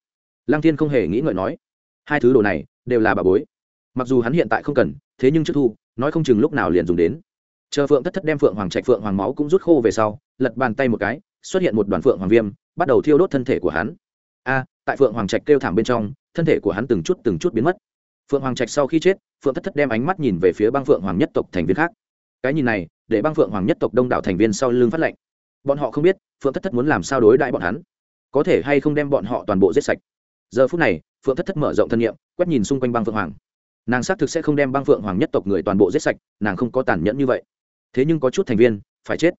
Lăng thiên không hề nghĩ ngợi nói. Hai thứ đồ này đều là bà bối. Mặc dù hắn hiện tại không cần, thế nhưng trước thu, nói không chừng lúc nào liền dùng đến. Chờ phượng thất thất đem phượng hoàng trạch phượng hoàng máu cũng rút khô về sau, lật bàn tay một cái xuất hiện một đoàn phượng hoàng viêm, bắt đầu thiêu đốt thân thể của hắn. A, tại phượng hoàng trạch kêu thảm bên trong, thân thể của hắn từng chút từng chút biến mất. Phượng hoàng trạch sau khi chết, phượng thất thất đem ánh mắt nhìn về phía băng phượng hoàng nhất tộc thành viên khác. Cái nhìn này, để băng phượng hoàng nhất tộc đông đảo thành viên sau lưng phát lệnh. Bọn họ không biết, phượng thất thất muốn làm sao đối đãi bọn hắn. Có thể hay không đem bọn họ toàn bộ giết sạch. Giờ phút này, phượng thất thất mở rộng thân nhiệm, quét nhìn xung quanh băng phượng hoàng. Nàng xác thực sẽ không đem băng phượng hoàng nhất tộc người toàn bộ giết sạch, nàng không có tàn nhẫn như vậy. Thế nhưng có chút thành viên, phải chết.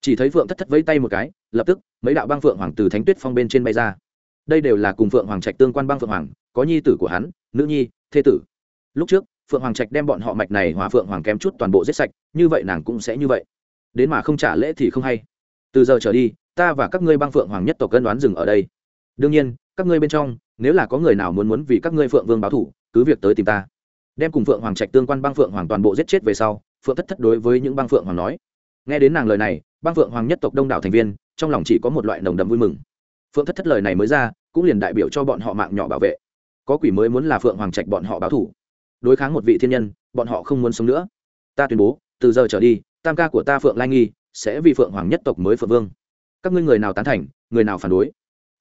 Chỉ thấy phượng thất thất vẫy tay một cái lập tức, mấy đạo băng phượng hoàng từ thánh tuyết phong bên trên bay ra. Đây đều là cùng phượng hoàng trạch tương quan băng phượng hoàng, có nhi tử của hắn, nữ nhi, thê tử. Lúc trước, phượng hoàng trạch đem bọn họ mạch này hòa phượng hoàng kém chút toàn bộ giết sạch, như vậy nàng cũng sẽ như vậy. Đến mà không trả lễ thì không hay. Từ giờ trở đi, ta và các ngươi băng phượng hoàng nhất tộc cân đoán dừng ở đây. Đương nhiên, các ngươi bên trong, nếu là có người nào muốn muốn vì các ngươi phượng vương báo thủ, cứ việc tới tìm ta. Đem cùng phượng hoàng trạch tương quan băng phượng hoàng toàn bộ giết chết về sau, phượng thất thất đối với những băng phượng hoàng nói. Nghe đến nàng lời này, băng phượng hoàng nhất tộc đông đảo thành viên trong lòng chỉ có một loại nồng đậm vui mừng. Phượng thất thất lời này mới ra, cũng liền đại biểu cho bọn họ mạng nhỏ bảo vệ. Có quỷ mới muốn là phượng hoàng trạch bọn họ báo thủ. Đối kháng một vị thiên nhân, bọn họ không muốn sống nữa. Ta tuyên bố, từ giờ trở đi, tam ca của ta phượng lai nghi sẽ vì phượng hoàng nhất tộc mới phượng vương. Các ngươi người nào tán thành, người nào phản đối?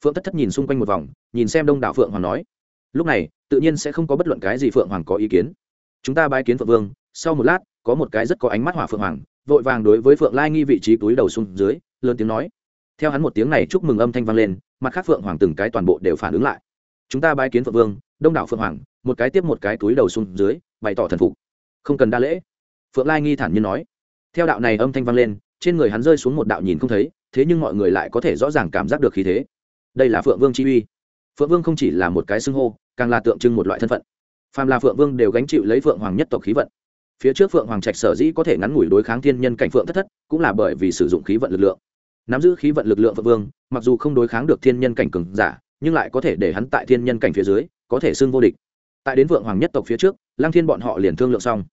Phượng thất thất nhìn xung quanh một vòng, nhìn xem đông đảo phượng hoàng nói. Lúc này, tự nhiên sẽ không có bất luận cái gì phượng hoàng có ý kiến. Chúng ta bái kiến phượng vương, sau một lát, có một cái rất có ánh mắt hỏa phượng hoàng, vội vàng đối với phượng lai nghi vị trí túi đầu xuống dưới, lớn tiếng nói theo hắn một tiếng này chúc mừng âm thanh vang lên, mặt khác phượng hoàng từng cái toàn bộ đều phản ứng lại. Chúng ta bái kiến phượng vương, đông đảo phượng hoàng, một cái tiếp một cái túi đầu xuống dưới, bày tỏ thần phục. Không cần đa lễ. Phượng lai nghi thản nhiên nói. Theo đạo này âm thanh vang lên, trên người hắn rơi xuống một đạo nhìn không thấy, thế nhưng mọi người lại có thể rõ ràng cảm giác được khí thế. Đây là phượng vương chi uy. Phượng vương không chỉ là một cái xưng hô, càng là tượng trưng một loại thân phận. Phàm là phượng vương đều gánh chịu lấy phượng hoàng nhất tộc khí vận. Phía trước phượng hoàng trạch sở dĩ có thể ngắn ngủi đối kháng thiên nhân cảnh phượng thất thất, cũng là bởi vì sử dụng khí vận lực lượng nắm giữ khí vận lực lượng phượng vương, mặc dù không đối kháng được thiên nhân cảnh cường giả, nhưng lại có thể để hắn tại thiên nhân cảnh phía dưới, có thể xưng vô địch. Tại đến vượng hoàng nhất tộc phía trước lang thiên bọn họ liền thương lượng xong.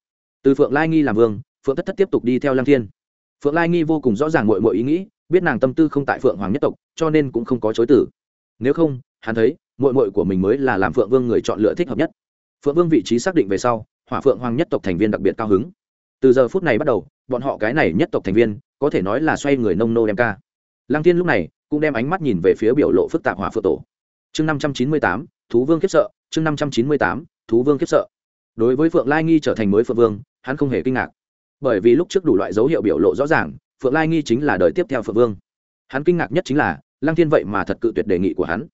Từ phượng lai nghi làm vương, phượng thất thất tiếp tục đi theo lang thiên. Phượng lai nghi vô cùng rõ ràng mọi mọi ý nghĩ, biết nàng tâm tư không tại phượng hoàng nhất tộc, cho nên cũng không có chối tử nếu không, hắn thấy mội mội của mình mới là làm phượng vương người chọn lựa thích hợp nhất. Phượng vương vị trí xác định về sau, hỏa phượng hoàng nhất tộc thành viên đặc biệt cao hứng. Từ giờ phút này bắt đầu bọn họ cái này nhất tộc thành viên, có thể nói là xoay người nông nô đem ca. Lăng thiên lúc này cũng đem ánh mắt nhìn về phía biểu lộ phức tạp hỏa phượng tổ. Chương năm trăm chín mươi tám, thú vương kiếp sợ, chương năm trăm chín mươi tám, thú vương kiếp sợ. Đối với phượng lai nghi trở thành mới phượng vương, hắn không hề kinh ngạc. Bởi vì lúc trước đủ loại dấu hiệu biểu lộ rõ ràng, phượng lai nghi chính là đời tiếp theo phượng vương. Hắn kinh ngạc nhất chính là, lăng thiên vậy mà thật cự tuyệt đề nghị của hắn.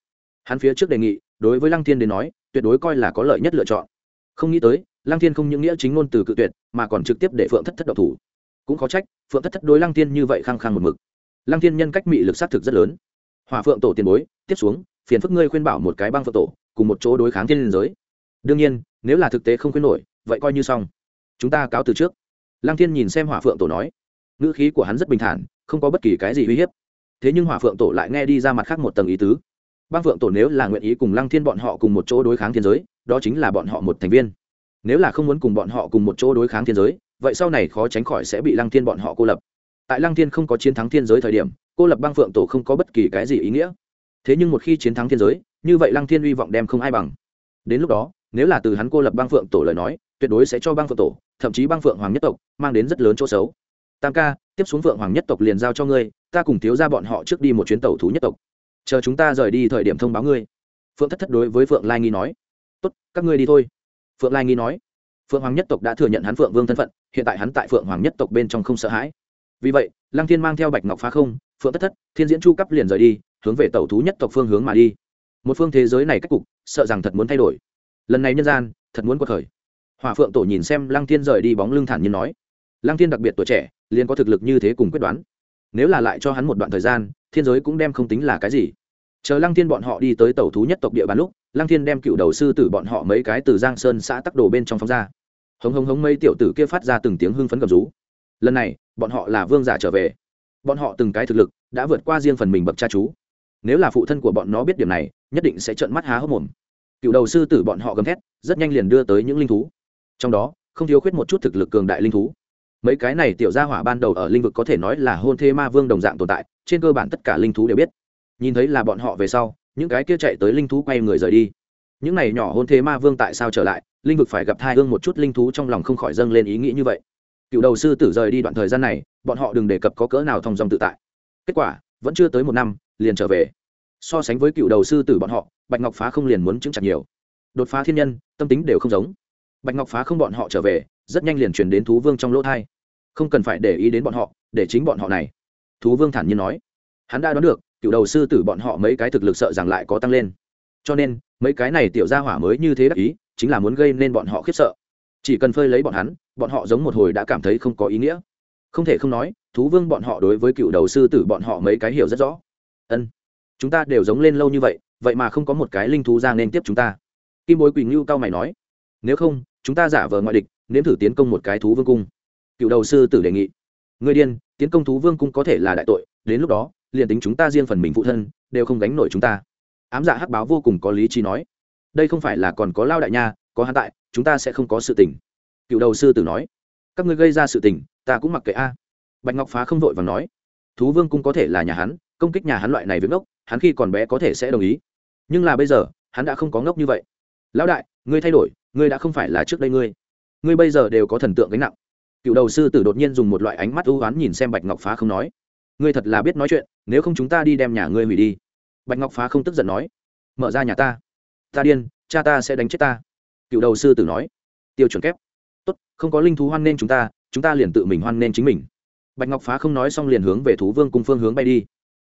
Hắn phía trước đề nghị, đối với lăng thiên đến nói, tuyệt đối coi là có lợi nhất lựa chọn. Không nghĩ tới, lăng thiên không những nghĩa chính ngôn từ cự tuyệt, mà còn trực tiếp để phượng thất thất độc thủ cũng khó trách, phượng thất thất đối lăng tiên như vậy khăng khăng một mực. Lăng tiên nhân cách mị lực xác thực rất lớn. Hòa phượng tổ tiền bối, tiếp xuống, phiền phức ngươi khuyên bảo một cái băng phượng tổ, cùng một chỗ đối kháng thiên liên giới. Đương nhiên, nếu là thực tế không khuyên nổi, vậy coi như xong. Chúng ta cáo từ trước. Lăng thiên nhìn xem hỏa phượng tổ nói. Ngữ khí của hắn rất bình thản, không có bất kỳ cái gì uy hiếp. Thế nhưng hỏa phượng tổ lại nghe đi ra mặt khác một tầng ý tứ. Băng phượng tổ nếu là nguyện ý cùng lăng thiên bọn họ cùng một chỗ đối kháng thiên giới, đó chính là bọn họ một thành viên. Nếu là không muốn cùng bọn họ cùng một chỗ đối kháng thiên giới vậy sau này khó tránh khỏi sẽ bị lăng thiên bọn họ cô lập. Tại lăng thiên không có chiến thắng thiên giới thời điểm, cô lập băng phượng tổ không có bất kỳ cái gì ý nghĩa. Thế nhưng một khi chiến thắng thiên giới, như vậy lăng thiên hy vọng đem không ai bằng. Đến lúc đó, nếu là từ hắn cô lập băng phượng tổ lời nói, tuyệt đối sẽ cho băng phượng tổ, thậm chí băng phượng hoàng nhất tộc, mang đến rất lớn chỗ xấu. Tam ca, tiếp xuống phượng hoàng nhất tộc liền giao cho ngươi, ta cùng thiếu ra bọn họ trước đi một chuyến tàu thú nhất tộc. Chờ chúng ta rời đi thời điểm thông báo ngươi. Phượng thất thất đối với phượng lai nghi nói. Tốt, các ngươi đi thôi. Phượng lai nghi nói phượng hoàng nhất tộc đã thừa nhận hắn phượng vương thân phận, hiện tại hắn tại phượng hoàng nhất tộc bên trong không sợ hãi. Vì vậy, lăng thiên mang theo bạch ngọc phá không, phượng tất thất, thiên diễn chu cấp liền rời đi, hướng về tẩu thú nhất tộc phương hướng mà đi. Một phương thế giới này cách cục, sợ rằng thật muốn thay đổi. Lần này nhân gian, thật muốn quật khởi. Hòa phượng tổ nhìn xem lăng thiên rời đi bóng lưng thản nhiên nói, lăng thiên đặc biệt tuổi trẻ, liền có thực lực như thế cùng quyết đoán. Nếu là lại cho hắn một đoạn thời gian, thiên giới cũng đem không tính là cái gì. Chờ lăng thiên bọn họ đi tới tàu thú nhất tộc địa bàn lúc, lăng thiên đem cựu đầu sư tử bọn họ mấy cái từ giang sơn xã tắc đồ bên trong phóng ra hống hống hống mấy tiểu tử kia phát ra từng tiếng hưng phấn cầm rú. Lần này, bọn họ là vương giả trở về. Bọn họ từng cái thực lực đã vượt qua riêng phần mình bậc cha chú. Nếu là phụ thân của bọn nó biết điểm này, nhất định sẽ trợn mắt há hốc mồm. Cựu đầu sư tử bọn họ gầm thét, rất nhanh liền đưa tới những linh thú. Trong đó, không thiếu khuyết một chút thực lực cường đại linh thú. Mấy cái này tiểu gia hỏa ban đầu ở linh vực có thể nói là hôn thê ma vương đồng dạng tồn tại, trên cơ bản tất cả linh thú đều biết. Nhìn thấy là bọn họ về sau, những cái kia chạy tới linh thú quay người rời đi những này nhỏ hôn thế ma vương tại sao trở lại? Linh vực phải gặp thai hương một chút linh thú trong lòng không khỏi dâng lên ý nghĩ như vậy. Cựu đầu sư tử rời đi đoạn thời gian này, bọn họ đừng đề cập có cỡ nào thong dong tự tại. Kết quả, vẫn chưa tới một năm, liền trở về. So sánh với cựu đầu sư tử bọn họ, bạch ngọc phá không liền muốn chứng chặt nhiều. Đột phá thiên nhân, tâm tính đều không giống. Bạch ngọc phá không bọn họ trở về, rất nhanh liền chuyển đến thú vương trong lỗ thai. Không cần phải để ý đến bọn họ, để chính bọn họ này. Thú vương thản nhiên nói. Hắn đã đoán được, cựu đầu sư tử bọn họ mấy cái thực lực sợ rằng lại có tăng lên cho nên, mấy cái này tiểu gia hỏa mới như thế đắc ý, chính là muốn gây nên bọn họ khiếp sợ. Chỉ cần phơi lấy bọn hắn, bọn họ giống một hồi đã cảm thấy không có ý nghĩa. Không thể không nói, thú vương bọn họ đối với cựu đầu sư tử bọn họ mấy cái hiểu rất rõ. Ân, chúng ta đều giống lên lâu như vậy vậy mà không có một cái linh thú ra nên tiếp chúng ta. Kim bối quỳnh ngưu cao mày nói, nếu không, chúng ta giả vờ ngoại địch, nếm thử tiến công một cái thú vương cung. Cựu đầu sư tử đề nghị, người điên, tiến công thú vương cung có thể là đại tội, đến lúc đó, liền tính chúng ta riêng phần mình phụ thân, đều không gánh nổi chúng ta ám dạ hắc báo vô cùng có lý trí nói. Đây không phải là còn có lao đại nha, có hắn tại, chúng ta sẽ không có sự tình. Cựu đầu sư tử nói. Các ngươi gây ra sự tình, ta cũng mặc kệ a. Bạch ngọc phá không vội và nói. Thú vương cung có thể là nhà hắn, công kích nhà hắn loại này với ngốc, hắn khi còn bé có thể sẽ đồng ý. Nhưng là bây giờ, hắn đã không có ngốc như vậy. Lão đại, ngươi thay đổi, ngươi đã không phải là trước đây ngươi. Ngươi bây giờ đều có thần tượng gánh nặng. Cựu đầu sư tử đột nhiên dùng một loại ánh mắt ưu oán nhìn xem bạch ngọc phá không nói. Ngươi thật là biết nói chuyện, nếu không chúng ta đi đem nhà ngươi hủy đi bạch ngọc phá không tức giận nói, mở ra nhà ta. Ta điên, cha ta sẽ đánh chết ta. Cựu đầu sư tử nói, tiêu chuẩn kép. Tốt, không có linh thú hoan nên chúng ta chúng ta liền tự mình hoan nên chính mình. Bạch ngọc phá không nói xong liền hướng về thú vương cùng phương hướng bay đi.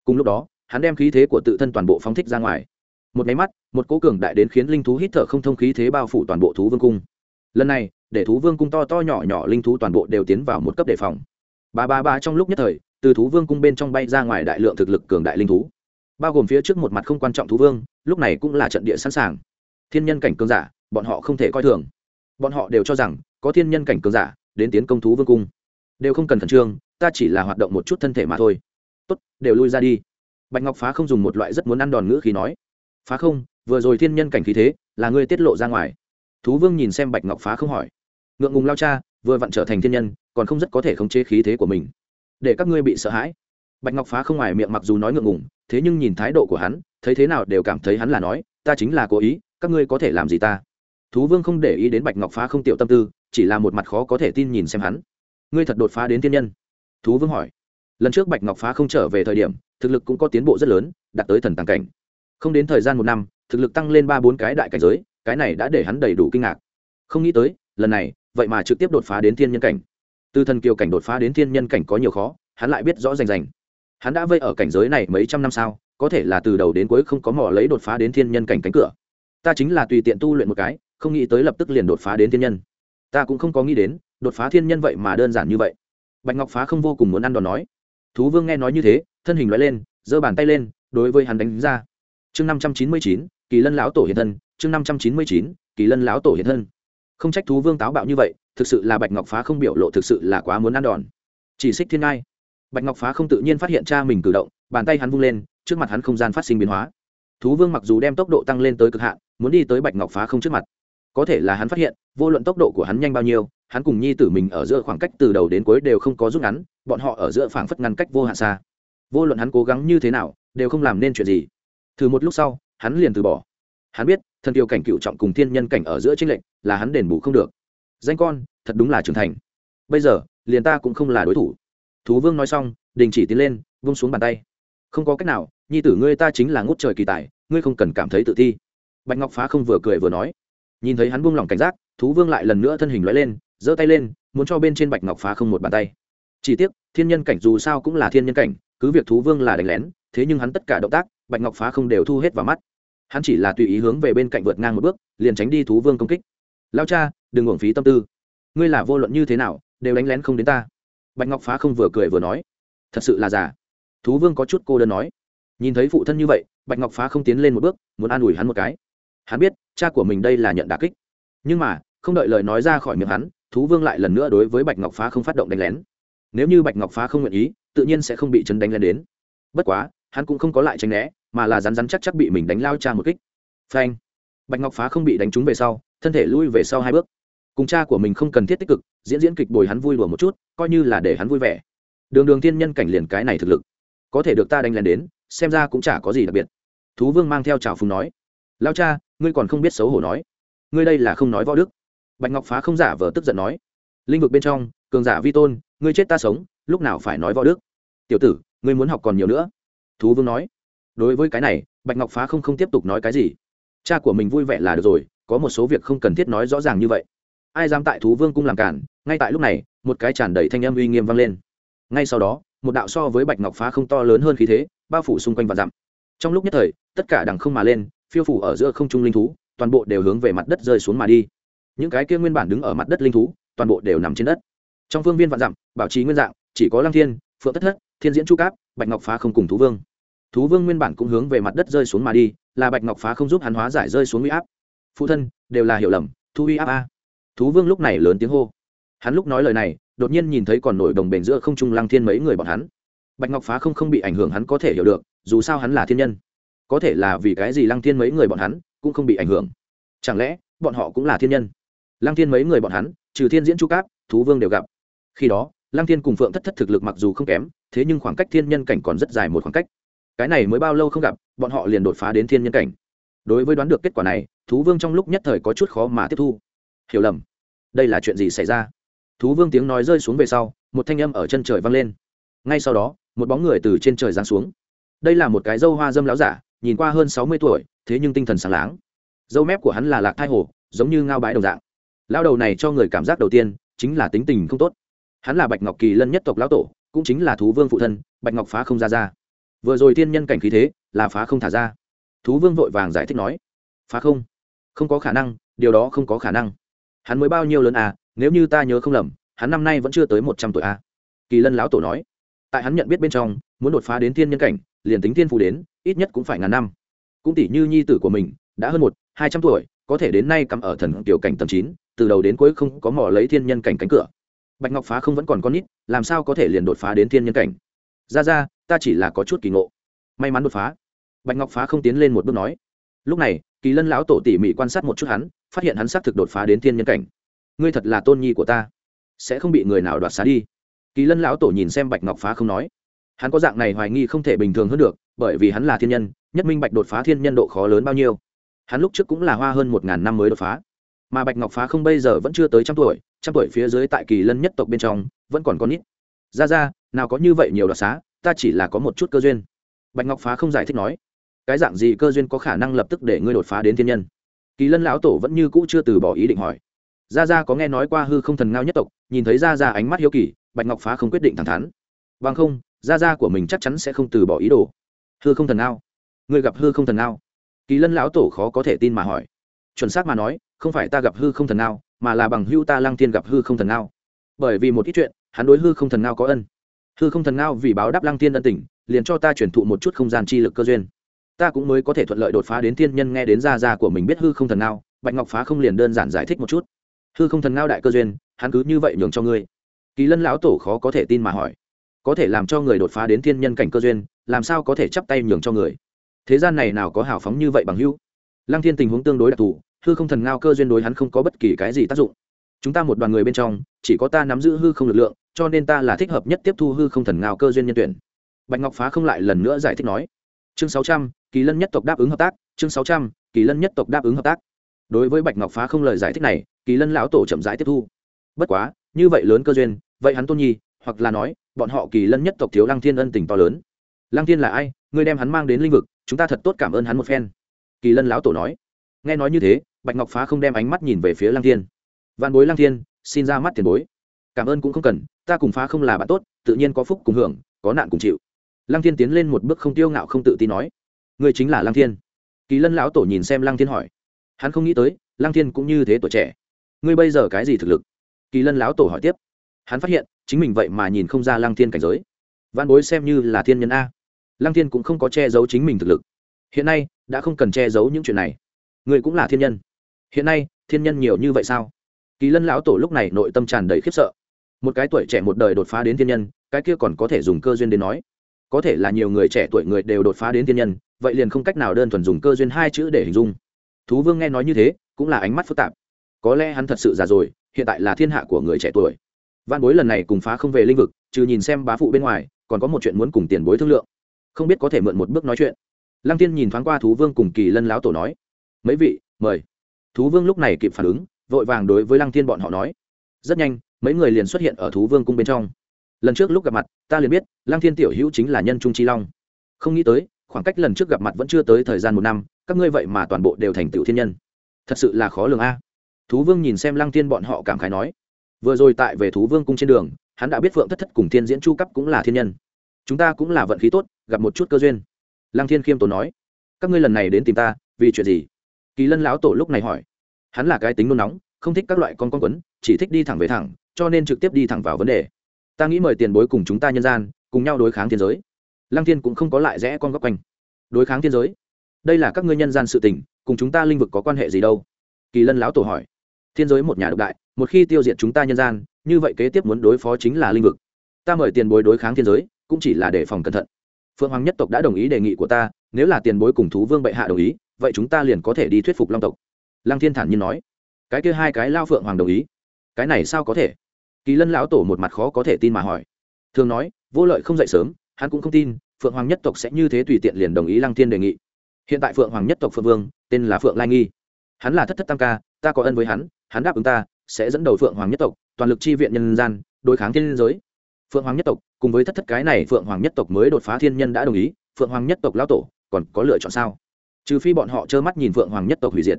Cùng lúc đó, hắn đem khí thế của tự thân toàn bộ phóng thích ra ngoài. Một máy mắt, một cố cường đại đến khiến linh thú hít thở không thông khí thế bao phủ toàn bộ thú vương cung. Lần này, để thú vương cung to to nhỏ nhỏ linh thú toàn bộ đều tiến vào một cấp đề phòng. Ba ba ba trong lúc nhất thời, từ thú vương cung bên trong bay ra ngoài đại lượng thực lực cường đại linh thú bao gồm phía trước một mặt không quan trọng thú vương, lúc này cũng là trận địa sẵn sàng. Thiên nhân cảnh cường giả, bọn họ không thể coi thường. Bọn họ đều cho rằng, có thiên nhân cảnh cường giả, đến tiến công thú vương cung. Đều không cần khẩn trương, ta chỉ là hoạt động một chút thân thể mà thôi. Tốt, đều lui ra đi. Bạch ngọc phá không dùng một loại rất muốn ăn đòn ngữ khí nói. Phá không, vừa rồi thiên nhân cảnh khí thế, là ngươi tiết lộ ra ngoài. Thú vương nhìn xem bạch ngọc phá không hỏi. Ngượng ngùng lao cha, vừa vặn trở thành thiên nhân, còn không rất có thể khống chế khí thế của mình. Để các ngươi bị sợ hãi. Bạch ngọc phá không ngoài miệng mặc dù nói ngượng ngùng thế nhưng nhìn thái độ của hắn, thấy thế nào đều cảm thấy hắn là nói, ta chính là cố ý, các ngươi có thể làm gì ta? Thú vương không để ý đến bạch ngọc phá không tiểu tâm tư, chỉ là một mặt khó có thể tin nhìn xem hắn. Ngươi thật đột phá đến thiên nhân? Thú vương hỏi. Lần trước bạch ngọc phá không trở về thời điểm, thực lực cũng có tiến bộ rất lớn, đạt tới thần tàng cảnh. Không đến thời gian một năm, thực lực tăng lên ba bốn cái đại cảnh giới, cái này đã để hắn đầy đủ kinh ngạc. Không nghĩ tới, lần này, vậy mà trực tiếp đột phá đến thiên nhân cảnh. Từ thần kiều cảnh đột phá đến thiên nhân cảnh có nhiều khó, hắn lại biết rõ rành rành hắn đã vây ở cảnh giới này mấy trăm năm sao, có thể là từ đầu đến cuối không có mỏ lấy đột phá đến thiên nhân cảnh cánh cửa. Ta chính là tùy tiện tu luyện một cái, không nghĩ tới lập tức liền đột phá đến thiên nhân. Ta cũng không có nghĩ đến, đột phá thiên nhân vậy mà đơn giản như vậy. Bạch ngọc phá không vô cùng muốn ăn đòn nói. Thú vương nghe nói như thế, thân hình loại lên, giơ bàn tay lên, đối với hắn đánh ra. Chương năm trăm chín mươi chín, kỳ lân lão tổ hiện thân, chương năm trăm chín mươi chín, kỳ lân lão tổ hiện thân. Không trách thú vương táo bạo như vậy, thực sự là bạch ngọc phá không biểu lộ thực sự là quá muốn ăn đòn. Chỉ xích thiên ngai bạch ngọc phá không tự nhiên phát hiện cha mình cử động, bàn tay hắn vung lên, trước mặt hắn không gian phát sinh biến hóa. Thú vương mặc dù đem tốc độ tăng lên tới cực hạn, muốn đi tới bạch ngọc phá không trước mặt. Có thể là hắn phát hiện, vô luận tốc độ của hắn nhanh bao nhiêu, hắn cùng nhi tử mình ở giữa khoảng cách từ đầu đến cuối đều không có rút ngắn, bọn họ ở giữa phảng phất ngăn cách vô hạn xa. Vô luận hắn cố gắng như thế nào, đều không làm nên chuyện gì. Thử một lúc sau, hắn liền từ bỏ. Hắn biết, thần tiêu cảnh cựu trọng cùng thiên nhân cảnh ở giữa tranh lệch là hắn đền bù không được. Danh con, thật đúng là trưởng thành. Bây giờ, liền ta cũng không là đối thủ thú vương nói xong, đình chỉ tiến lên, vung xuống bàn tay. Không có cách nào, nhi tử ngươi ta chính là ngút trời kỳ tài, ngươi không cần cảm thấy tự thi. bạch ngọc phá không vừa cười vừa nói. Nhìn thấy hắn buông lỏng cảnh giác, thú vương lại lần nữa thân hình lóe lên, giơ tay lên, muốn cho bên trên bạch ngọc phá không một bàn tay. Chỉ tiếc, thiên nhân cảnh dù sao cũng là thiên nhân cảnh, cứ việc thú vương là đánh lén, thế nhưng hắn tất cả động tác, bạch ngọc phá không đều thu hết vào mắt. Hắn chỉ là tùy ý hướng về bên cạnh vượt ngang một bước, liền tránh đi thú vương công kích. Lao cha, đừng uổng phí tâm tư. Ngươi là vô luận như thế nào, đều đánh lén không đến ta bạch ngọc phá không vừa cười vừa nói, thật sự là giả thú vương có chút cô đơn nói, nhìn thấy phụ thân như vậy, bạch ngọc phá không tiến lên một bước, muốn an ủi hắn một cái. Hắn biết, cha của mình đây là nhận đà kích. Nhưng mà, không đợi lời nói ra khỏi miệng hắn, thú vương lại lần nữa đối với bạch ngọc phá không phát động đánh lén. Nếu như bạch ngọc phá không nguyện ý, tự nhiên sẽ không bị chấn đánh lên đến. Bất quá, hắn cũng không có lại tranh né, mà là rắn rắn chắc chắc bị mình đánh lao cha một kích. Phanh! Bạch ngọc phá không bị đánh trúng về sau, thân thể lui về sau hai bước cùng cha của mình không cần thiết tích cực, diễn diễn kịch bồi hắn vui đùa một chút, coi như là để hắn vui vẻ. Đường đường thiên nhân cảnh liền cái này thực lực, có thể được ta đánh lên đến, xem ra cũng chả có gì đặc biệt. Thú vương mang theo trào phùng nói lao cha, ngươi còn không biết xấu hổ nói. Ngươi đây là không nói võ đức. Bạch ngọc phá không giả vờ tức giận nói, linh vực bên trong, cường giả vi tôn, ngươi chết ta sống, lúc nào phải nói võ đức? Tiểu tử, ngươi muốn học còn nhiều nữa. Thú vương nói, đối với cái này, bạch ngọc phá không không tiếp tục nói cái gì. Cha của mình vui vẻ là được rồi, có một số việc không cần thiết nói rõ ràng như vậy ai dám tại thú vương cung làm cản, ngay tại lúc này, một cái tràn đầy thanh âm uy nghiêm vang lên. Ngay sau đó, một đạo so với bạch ngọc phá không to lớn hơn khí thế, bao phủ xung quanh và dặm. Trong lúc nhất thời, tất cả đằng không mà lên, phiêu phủ ở giữa không trung linh thú, toàn bộ đều hướng về mặt đất rơi xuống mà đi. Những cái kia nguyên bản đứng ở mặt đất linh thú, toàn bộ đều nằm trên đất. Trong phương viên vạn dặm, bảo trì nguyên dạng, chỉ có lăng thiên, phượng tất thất, thiên diễn chu cáp, bạch ngọc phá không cùng thú vương. Thú vương nguyên bản cũng hướng về mặt đất rơi xuống mà đi, là bạch ngọc phá không giúp hắn hóa giải rơi xuống uy áp. Phụ thân, đều là hiểu lầm, thu uy áp a thú vương lúc này lớn tiếng hô. Hắn lúc nói lời này, đột nhiên nhìn thấy còn nổi đồng bền giữa không trung lăng thiên mấy người bọn hắn. Bạch ngọc phá không không bị ảnh hưởng hắn có thể hiểu được, dù sao hắn là thiên nhân. Có thể là vì cái gì lăng thiên mấy người bọn hắn cũng không bị ảnh hưởng. Chẳng lẽ, bọn họ cũng là thiên nhân? Lăng thiên mấy người bọn hắn, trừ thiên diễn chu cáp, thú vương đều gặp. Khi đó, lăng thiên cùng phượng thất thất thực lực mặc dù không kém, thế nhưng khoảng cách thiên nhân cảnh còn rất dài một khoảng cách. Cái này mới bao lâu không gặp, bọn họ liền đột phá đến thiên nhân cảnh. Đối với đoán được kết quả này, thú vương trong lúc nhất thời có chút khó mà tiếp thu. Hiểu lầm đây là chuyện gì xảy ra? Thú vương tiếng nói rơi xuống về sau, một thanh âm ở chân trời vang lên. Ngay sau đó, một bóng người từ trên trời giáng xuống. Đây là một cái dâu hoa dâm láo giả, nhìn qua hơn sáu mươi tuổi, thế nhưng tinh thần sáng láng. Dâu mép của hắn là lạc thai hồ, giống như ngao bãi đồng dạng. Lao đầu này cho người cảm giác đầu tiên chính là tính tình không tốt. Hắn là bạch ngọc kỳ lân nhất tộc lão tổ, cũng chính là thú vương phụ thân, bạch ngọc phá không ra ra. Vừa rồi thiên nhân cảnh khí thế là phá không thả ra. Thú vương vội vàng giải thích nói, phá không? Không có khả năng, điều đó không có khả năng hắn mới bao nhiêu lớn à nếu như ta nhớ không lầm, hắn năm nay vẫn chưa tới một trăm tuổi à. Kỳ lân lão tổ nói. Tại hắn nhận biết bên trong, muốn đột phá đến thiên nhân cảnh, liền tính thiên phù đến, ít nhất cũng phải ngàn năm. Cũng tỷ như nhi tử của mình, đã hơn một, hai trăm tuổi, có thể đến nay cắm ở thần tiểu cảnh tầm chín, từ đầu đến cuối không có mỏ lấy thiên nhân cảnh cánh cửa. Bạch ngọc phá không vẫn còn con nít, làm sao có thể liền đột phá đến thiên nhân cảnh? Ra ra, ta chỉ là có chút kỳ ngộ. May mắn đột phá. Bạch ngọc phá không tiến lên một bước nói. Lúc này, kỳ lân lão tổ tỉ mỉ quan sát một chút hắn phát hiện hắn xác thực đột phá đến thiên nhân cảnh. Ngươi thật là tôn nhi của ta. Sẽ không bị người nào đoạt xá đi. Kỳ lân lão tổ nhìn xem bạch ngọc phá không nói. Hắn có dạng này hoài nghi không thể bình thường hơn được, bởi vì hắn là thiên nhân, nhất minh bạch đột phá thiên nhân độ khó lớn bao nhiêu. Hắn lúc trước cũng là hoa hơn một ngàn năm mới đột phá. Mà bạch ngọc phá không bây giờ vẫn chưa tới trăm tuổi trăm tuổi phía dưới tại kỳ lân nhất tộc bên trong, vẫn còn con ít ra ra, nào có như vậy nhiều đoạt xá, ta chỉ là có một chút cơ duyên. Bạch ngọc phá không giải thích nói, cái dạng gì cơ duyên có khả năng lập tức để ngươi đột phá đến thiên nhân? Kỳ lân lão tổ vẫn như cũ chưa từ bỏ ý định hỏi. Gia gia có nghe nói qua hư không thần ngao nhất tộc, nhìn thấy gia gia ánh mắt hiếu kỳ, bạch ngọc phá không quyết định thẳng thắn. Bằng không, gia gia của mình chắc chắn sẽ không từ bỏ ý đồ. Hư không thần ngao? Người gặp hư không thần ngao? Kỳ lân lão tổ khó có thể tin mà hỏi. Chuẩn xác mà nói, không phải ta gặp hư không thần ngao, mà là bằng hưu ta Lang thiên gặp hư không thần ngao. Bởi vì một ít chuyện, hắn đối hư không thần ngao có ân. Hư không thần ngao vì báo đáp Lang thiên ân tình, liền cho ta chuyển thụ một chút không gian chi lực cơ duyên ta cũng mới có thể thuận lợi đột phá đến thiên nhân nghe đến gia gia của mình biết hư không thần ngao, bạch ngọc phá không liền đơn giản giải thích một chút. Hư không thần ngao đại cơ duyên, hắn cứ như vậy nhường cho ngươi. Kỳ lân lão tổ khó có thể tin mà hỏi. Có thể làm cho người đột phá đến thiên nhân cảnh cơ duyên, làm sao có thể chắp tay nhường cho người? Thế gian này nào có hào phóng như vậy bằng hữu? Lăng thiên tình huống tương đối đặc thù, hư không thần ngao cơ duyên đối hắn không có bất kỳ cái gì tác dụng. Chúng ta một đoàn người bên trong, chỉ có ta nắm giữ hư không lực lượng, cho nên ta là thích hợp nhất tiếp thu hư không thần ngao cơ duyên nhân tuyển. Bạch ngọc phá không lại lần nữa giải thích nói. Chương sáu trăm kỳ lân nhất tộc đáp ứng hợp tác, chương sáu trăm, kỳ lân nhất tộc đáp ứng hợp tác. Đối với bạch ngọc phá không lời giải thích này, kỳ lân lão tổ chậm rãi tiếp thu. Bất quá, như vậy lớn cơ duyên, vậy hắn tôn nhi, hoặc là nói, bọn họ kỳ lân nhất tộc thiếu lăng thiên ân tình to lớn. Lăng thiên là ai? Ngươi đem hắn mang đến lĩnh vực, chúng ta thật tốt cảm ơn hắn một phen. Kỳ lân lão tổ nói. Nghe nói như thế, bạch ngọc phá không đem ánh mắt nhìn về phía lăng thiên. Văn bối lang thiên, xin ra mắt tiền bối. Cảm ơn cũng không cần, ta cùng phá không là bạn tốt, tự nhiên có phúc cùng hưởng, có nạn cùng chịu. Lăng thiên tiến lên một bước không tiêu ngạo không tự tin nói người chính là lăng thiên. Kỳ lân lão tổ nhìn xem lăng thiên hỏi. Hắn không nghĩ tới, lăng thiên cũng như thế tuổi trẻ. Ngươi bây giờ cái gì thực lực? Kỳ lân lão tổ hỏi tiếp. Hắn phát hiện, chính mình vậy mà nhìn không ra lăng thiên cảnh giới. Văn bối xem như là thiên nhân a. Lăng thiên cũng không có che giấu chính mình thực lực. Hiện nay, đã không cần che giấu những chuyện này. Người cũng là thiên nhân. Hiện nay, thiên nhân nhiều như vậy sao? Kỳ lân lão tổ lúc này nội tâm tràn đầy khiếp sợ. Một cái tuổi trẻ một đời đột phá đến thiên nhân, cái kia còn có thể dùng cơ duyên đến nói. Có thể là nhiều người trẻ tuổi người đều đột phá đến thiên nhân vậy liền không cách nào đơn thuần dùng cơ duyên hai chữ để hình dung. Thú vương nghe nói như thế, cũng là ánh mắt phức tạp. Có lẽ hắn thật sự già rồi, hiện tại là thiên hạ của người trẻ tuổi. Văn bối lần này cùng phá không về lĩnh vực, trừ nhìn xem bá phụ bên ngoài, còn có một chuyện muốn cùng tiền bối thương lượng. Không biết có thể mượn một bước nói chuyện. Lăng tiên nhìn thoáng qua thú vương cùng kỳ lân láo tổ nói, mấy vị, mời. Thú vương lúc này kịp phản ứng, vội vàng đối với lăng tiên bọn họ nói, rất nhanh, mấy người liền xuất hiện ở thú vương cung bên trong. Lần trước lúc gặp mặt, ta liền biết, lăng thiên tiểu hữu chính là nhân trung chi long. Không nghĩ tới khoảng cách lần trước gặp mặt vẫn chưa tới thời gian một năm, các ngươi vậy mà toàn bộ đều thành tựu thiên nhân. Thật sự là khó lường a. Thú vương nhìn xem lăng tiên bọn họ cảm khái nói. Vừa rồi tại về thú vương cung trên đường, hắn đã biết phượng thất thất cùng thiên diễn chu cấp cũng là thiên nhân. Chúng ta cũng là vận khí tốt, gặp một chút cơ duyên. Lăng thiên khiêm tốn nói. Các ngươi lần này đến tìm ta, vì chuyện gì? Kỳ lân lão tổ lúc này hỏi. Hắn là cái tính nôn nóng, không thích các loại con con quấn, chỉ thích đi thẳng về thẳng, cho nên trực tiếp đi thẳng vào vấn đề. Ta nghĩ mời tiền bối cùng chúng ta nhân gian, cùng nhau đối kháng thiên giới lăng thiên cũng không có lại rẽ con góc quanh. Đối kháng thiên giới, đây là các ngươi nhân gian sự tình, cùng chúng ta linh vực có quan hệ gì đâu? Kỳ lân lão tổ hỏi. Thiên giới một nhà độc đại, một khi tiêu diệt chúng ta nhân gian, như vậy kế tiếp muốn đối phó chính là linh vực. Ta mời tiền bối đối kháng thiên giới, cũng chỉ là để phòng cẩn thận. Phượng hoàng nhất tộc đã đồng ý đề nghị của ta, nếu là tiền bối cùng thú vương bệ hạ đồng ý, vậy chúng ta liền có thể đi thuyết phục long tộc. Lăng thiên thản nhiên nói. Cái kia hai cái lao phượng hoàng đồng ý. Cái này sao có thể? Kỳ lân lão tổ một mặt khó có thể tin mà hỏi. Thường nói, vô lợi không dậy sớm hắn cũng không tin, phượng hoàng nhất tộc sẽ như thế tùy tiện liền đồng ý lăng thiên đề nghị. Hiện tại phượng hoàng nhất tộc phượng vương, tên là phượng lai nghi. Hắn là thất thất tam ca, ta có ân với hắn hắn đáp ứng ta, sẽ dẫn đầu phượng hoàng nhất tộc, toàn lực chi viện nhân gian, đối kháng thiên giới. Phượng hoàng nhất tộc, cùng với thất thất cái này phượng hoàng nhất tộc mới đột phá thiên nhân đã đồng ý, phượng hoàng nhất tộc lão tổ, còn có lựa chọn sao? Trừ phi bọn họ trơ mắt nhìn phượng hoàng nhất tộc hủy diệt.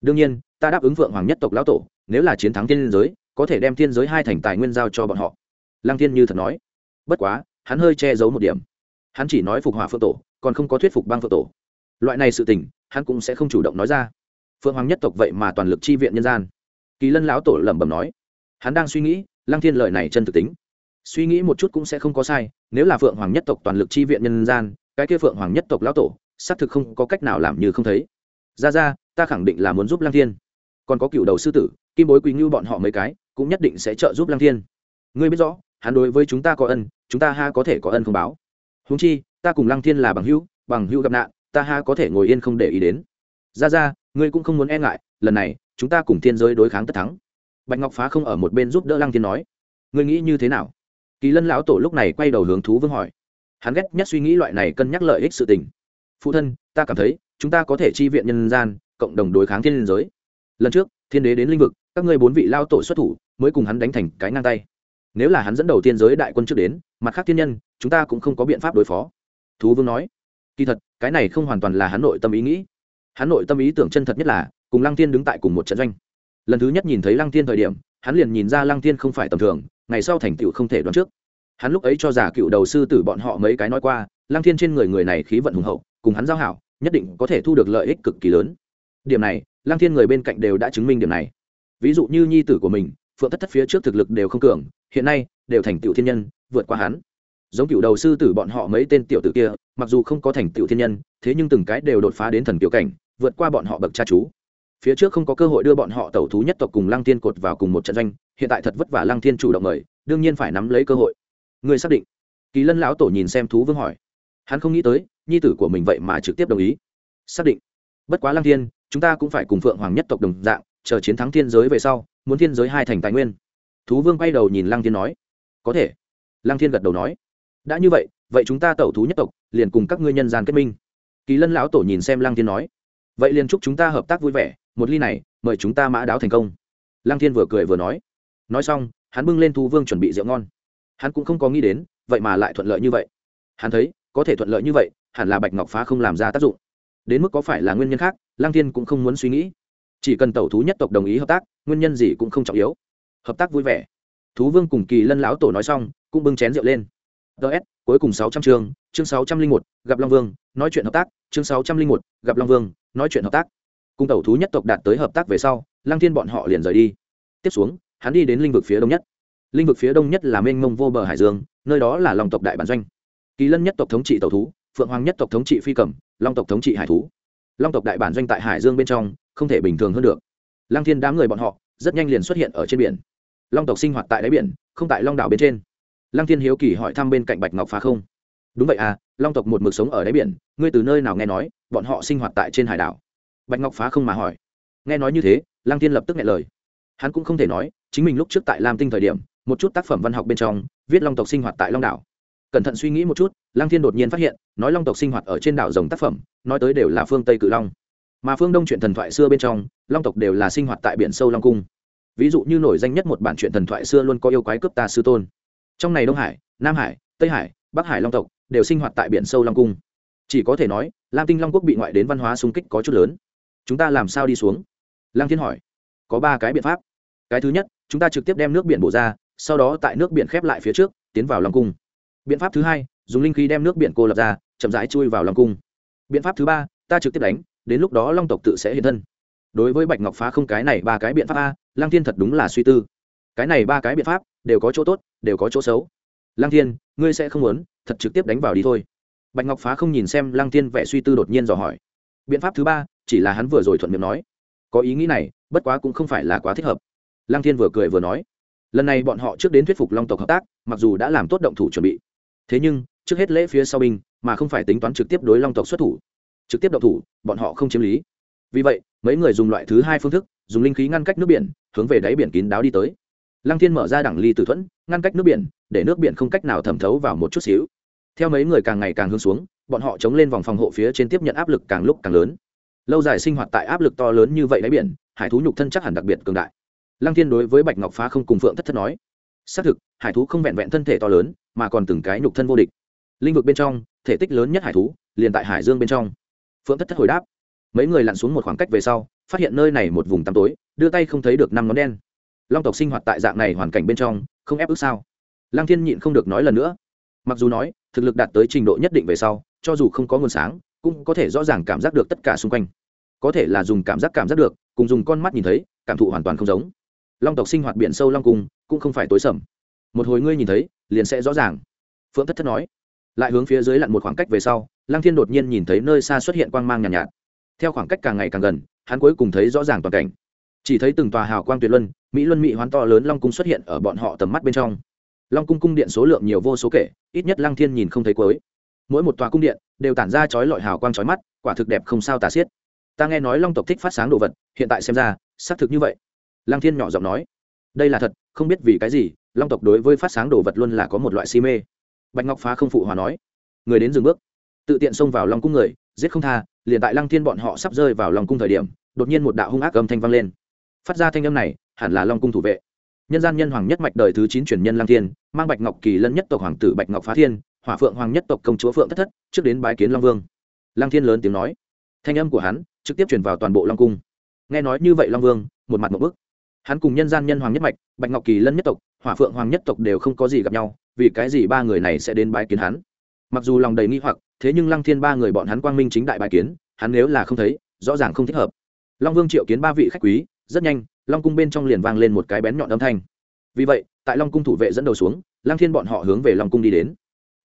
Đương nhiên, ta đáp ứng phượng hoàng nhất tộc lão tổ, nếu là chiến thắng thiên giới, có thể đem thiên giới hai thành tài nguyên giao cho bọn họ. Lăng thiên như thật nói. Bất quá hắn hơi che giấu một điểm. Hắn chỉ nói phục hỏa phượng tổ, còn không có thuyết phục băng phượng tổ. Loại này sự tình, hắn cũng sẽ không chủ động nói ra. Phượng hoàng nhất tộc vậy mà toàn lực chi viện nhân gian. Kỳ lân lão tổ lẩm bẩm nói. Hắn đang suy nghĩ, lăng thiên lợi này chân thực tính. Suy nghĩ một chút cũng sẽ không có sai, nếu là phượng hoàng nhất tộc toàn lực chi viện nhân gian, cái kia phượng hoàng nhất tộc lão tổ, xác thực không có cách nào làm như không thấy. Ra ra, ta khẳng định là muốn giúp lăng thiên. Còn có cựu đầu sư tử, kim bối quý ngưu bọn họ mấy cái, cũng nhất định sẽ trợ giúp lăng thiên. Ngươi biết rõ hắn đối với chúng ta có ân, chúng ta ha có thể có ân không báo. Húng chi, ta cùng lăng thiên là bằng hữu bằng hữu gặp nạn, ta ha có thể ngồi yên không để ý đến. Ra ra, ngươi cũng không muốn e ngại, lần này, chúng ta cùng thiên giới đối kháng tất thắng. Bạch ngọc phá không ở một bên giúp đỡ lăng thiên nói, ngươi nghĩ như thế nào? Kỳ lân lão tổ lúc này quay đầu hướng thú vương hỏi. Hắn ghét nhất suy nghĩ loại này cân nhắc lợi ích sự tình. Phụ thân, ta cảm thấy, chúng ta có thể chi viện nhân gian, cộng đồng đối kháng thiên giới. Lần trước, thiên đế đến Linh vực, các ngươi bốn vị lao tổ xuất thủ, mới cùng hắn đánh thành cái ngang tay nếu là hắn dẫn đầu tiên giới đại quân trước đến, mặt khác thiên nhân, chúng ta cũng không có biện pháp đối phó. Thú vương nói. Kỳ thật, cái này không hoàn toàn là hắn nội tâm ý nghĩ. Hắn nội tâm ý tưởng chân thật nhất là, cùng lăng tiên đứng tại cùng một trận doanh. Lần thứ nhất nhìn thấy lăng tiên thời điểm, hắn liền nhìn ra lăng tiên không phải tầm thường, ngày sau thành tựu không thể đoán trước. Hắn lúc ấy cho giả cựu đầu sư tử bọn họ mấy cái nói qua, lăng thiên trên người người này khí vận hùng hậu, cùng hắn giao hảo, nhất định có thể thu được lợi ích cực kỳ lớn. Điểm này, lăng thiên người bên cạnh đều đã chứng minh điểm này. Ví dụ như nhi tử của mình phượng thất thất phía trước thực lực đều không cường, hiện nay, đều thành tựu thiên nhân, vượt qua hắn. Giống cựu đầu sư tử bọn họ mấy tên tiểu tử kia, mặc dù không có thành tựu thiên nhân, thế nhưng từng cái đều đột phá đến thần kiểu cảnh, vượt qua bọn họ bậc cha chú. Phía trước không có cơ hội đưa bọn họ tẩu thú nhất tộc cùng lăng thiên cột vào cùng một trận doanh, hiện tại thật vất vả lăng thiên chủ động mời, đương nhiên phải nắm lấy cơ hội. Người xác định. Kỳ lân lão tổ nhìn xem thú vương hỏi. Hắn không nghĩ tới, nhi tử của mình vậy mà trực tiếp đồng ý. Xác định. Bất quá lăng thiên, chúng ta cũng phải cùng phượng hoàng nhất tộc đồng dạng chờ chiến thắng thiên giới về sau, muốn thiên giới hai thành tài nguyên. Thú vương quay đầu nhìn lăng thiên nói, có thể. Lăng thiên gật đầu nói, đã như vậy vậy chúng ta tẩu thú nhất tộc, liền cùng các ngươi nhân gian kết minh. Kỳ lân lão tổ nhìn xem lăng thiên nói, vậy liền chúc chúng ta hợp tác vui vẻ, một ly này, mời chúng ta mã đáo thành công. Lăng thiên vừa cười vừa nói nói xong, hắn bưng lên thú vương chuẩn bị rượu ngon. Hắn cũng không có nghĩ đến, vậy mà lại thuận lợi như vậy. Hắn thấy, có thể thuận lợi như vậy, hẳn là bạch ngọc phá không làm ra tác dụng. Đến mức có phải là nguyên nhân khác lang thiên cũng không muốn suy nghĩ chỉ cần tẩu thú nhất tộc đồng ý hợp tác, nguyên nhân gì cũng không trọng yếu. Hợp tác vui vẻ. Thú vương cùng kỳ lân lão tổ nói xong, cũng bưng chén rượu lên. Ts cuối cùng sáu trăm chương chương sáu trăm linh một, gặp long vương, nói chuyện hợp tác, chương sáu trăm linh một, gặp long vương, nói chuyện hợp tác. Cùng tẩu thú nhất tộc đạt tới hợp tác về sau, lăng thiên bọn họ liền rời đi. Tiếp xuống, hắn đi đến lĩnh vực phía đông nhất. Lĩnh vực phía đông nhất là mênh mông vô bờ hải dương, nơi đó là lòng tộc đại bản doanh. Kỳ lân nhất tộc thống trị tẩu thú, phượng hoàng nhất tộc thống trị phi cẩm long tộc thống trị hải thú. Long tộc đại bản doanh tại hải dương bên trong không thể bình thường hơn được. Lăng thiên đám người bọn họ rất nhanh liền xuất hiện ở trên biển. Long tộc sinh hoạt tại đáy biển, không tại long đảo bên trên. Lăng thiên hiếu kỳ hỏi thăm bên cạnh bạch ngọc phá không. Đúng vậy à long tộc một mực sống ở đáy biển, ngươi từ nơi nào nghe nói bọn họ sinh hoạt tại trên hải đảo? Bạch ngọc phá không mà hỏi. Nghe nói như thế, lăng thiên lập tức nghe lời. Hắn cũng không thể nói, chính mình lúc trước tại lam tinh thời điểm, một chút tác phẩm văn học bên trong, viết long tộc sinh hoạt tại long đảo. Cẩn thận suy nghĩ một chút, lăng thiên đột nhiên phát hiện, nói long tộc sinh hoạt ở trên đảo rồng tác phẩm, nói tới đều là phương tây cự long mà phương đông chuyện thần thoại xưa bên trong, long tộc đều là sinh hoạt tại biển sâu long cung. Ví dụ như nổi danh nhất một bản chuyện thần thoại xưa luôn có yêu quái cướp ta sư tôn. Trong này đông hải, nam hải, tây hải, bắc hải long tộc đều sinh hoạt tại biển sâu long cung. Chỉ có thể nói, lam tinh long quốc bị ngoại đến văn hóa xung kích có chút lớn. Chúng ta làm sao đi xuống? Lăng thiên hỏi. Có ba cái biện pháp. Cái thứ nhất, chúng ta trực tiếp đem nước biển bổ ra, sau đó tại nước biển khép lại phía trước, tiến vào long cung. Biện pháp thứ hai, dùng linh khí đem nước biển cô lập ra, chậm rãi chui vào long cung. Biện pháp thứ ba, ta trực tiếp đánh đến lúc đó long tộc tự sẽ hiện thân. Đối với bạch ngọc phá không cái này ba cái biện pháp a Lang thiên thật đúng là suy tư. Cái này ba cái biện pháp đều có chỗ tốt, đều có chỗ xấu. Lang thiên, ngươi sẽ không muốn, thật trực tiếp đánh vào đi thôi. Bạch ngọc phá không nhìn xem Lang thiên vẻ suy tư đột nhiên dò hỏi. Biện pháp thứ ba, chỉ là hắn vừa rồi thuận miệng nói. Có ý nghĩ này, bất quá cũng không phải là quá thích hợp. Lang thiên vừa cười vừa nói. Lần này bọn họ trước đến thuyết phục long tộc hợp tác, mặc dù đã làm tốt động thủ chuẩn bị. Thế nhưng, trước hết lễ phía sau binh, mà không phải tính toán trực tiếp đối long tộc xuất thủ trực tiếp động thủ, bọn họ không chiếm lý. Vì vậy, mấy người dùng loại thứ hai phương thức, dùng linh khí ngăn cách nước biển, hướng về đáy biển kín đáo đi tới. Lăng thiên mở ra đẳng ly tử thuẫn, ngăn cách nước biển, để nước biển không cách nào thẩm thấu vào một chút xíu. Theo mấy người càng ngày càng hướng xuống, bọn họ chống lên vòng phòng hộ phía trên tiếp nhận áp lực càng lúc càng lớn. Lâu dài sinh hoạt tại áp lực to lớn như vậy đáy biển, hải thú nhục thân chắc hẳn đặc biệt cường đại. Lăng thiên đối với bạch ngọc phá không cùng phượng thất thất nói, xác thực, hải thú không vẹn vẹn thân thể to lớn, mà còn từng cái nhục thân vô địch. Linh vực bên trong, thể tích lớn nhất hải thú, liền tại hải dương bên trong phượng thất thất hồi đáp, mấy người lặn xuống một khoảng cách về sau, phát hiện nơi này một vùng tăm tối, đưa tay không thấy được năm ngón đen. Long tộc sinh hoạt tại dạng này hoàn cảnh bên trong, không ép ức sao? Lăng thiên nhịn không được nói lần nữa. Mặc dù nói, thực lực đạt tới trình độ nhất định về sau, cho dù không có nguồn sáng, cũng có thể rõ ràng cảm giác được tất cả xung quanh. Có thể là dùng cảm giác cảm giác được, cùng dùng con mắt nhìn thấy, cảm thụ hoàn toàn không giống. Long tộc sinh hoạt biển sâu long cung, cũng không phải tối sầm. Một hồi ngươi nhìn thấy, liền sẽ rõ ràng. Phượng thất thất nói lại hướng phía dưới lặn một khoảng cách về sau lăng thiên đột nhiên nhìn thấy nơi xa xuất hiện quang mang nhàn nhạt, nhạt. Theo khoảng cách càng ngày càng gần hắn cuối cùng thấy rõ ràng toàn cảnh. Chỉ thấy từng tòa hào quang tuyệt luân mỹ luân mỹ hoán to lớn long cung xuất hiện ở bọn họ tầm mắt bên trong. Long cung cung điện số lượng nhiều vô số kể ít nhất lăng thiên nhìn không thấy cuối. Mỗi một tòa cung điện đều tản ra chói lọi hào quang chói mắt quả thực đẹp không sao tả xiết. Ta nghe nói long tộc thích phát sáng đồ vật hiện tại xem ra xác thực như vậy. Lăng thiên nhỏ giọng nói đây là thật không biết vì cái gì long tộc đối với phát sáng đồ vật luôn là có một loại si mê bạch ngọc phá không phụ hòa nói, người đến dừng bước. Tự tiện xông vào long cung người, giết không tha, liền tại lăng thiên bọn họ sắp rơi vào lòng cung thời điểm, đột nhiên một đạo hung ác âm thanh vang lên. Phát ra thanh âm này, hẳn là long cung thủ vệ. Nhân gian nhân hoàng nhất mạch đời thứ chín truyền nhân lăng thiên, mang bạch ngọc kỳ lân nhất tộc hoàng tử bạch ngọc phá thiên, hỏa phượng hoàng nhất tộc công chúa phượng thất thất, trước đến bái kiến long vương. Lăng thiên lớn tiếng nói. Thanh âm của hắn, trực tiếp truyền vào toàn bộ long cung. Nghe nói như vậy long vương, một mặt một bức. Hắn cùng nhân gian nhân hoàng nhất mạch, bạch ngọc kỳ lân nhất tộc, hỏa phượng hoàng nhất tộc đều không có gì gặp nhau vì cái gì ba người này sẽ đến bái kiến hắn? Mặc dù lòng đầy nghi hoặc, thế nhưng lăng thiên ba người bọn hắn quang minh chính đại bái kiến, hắn nếu là không thấy, rõ ràng không thích hợp. Long vương triệu kiến ba vị khách quý, rất nhanh, long cung bên trong liền vang lên một cái bén nhọn âm thanh. Vì vậy, tại long cung thủ vệ dẫn đầu xuống, lăng thiên bọn họ hướng về long cung đi đến.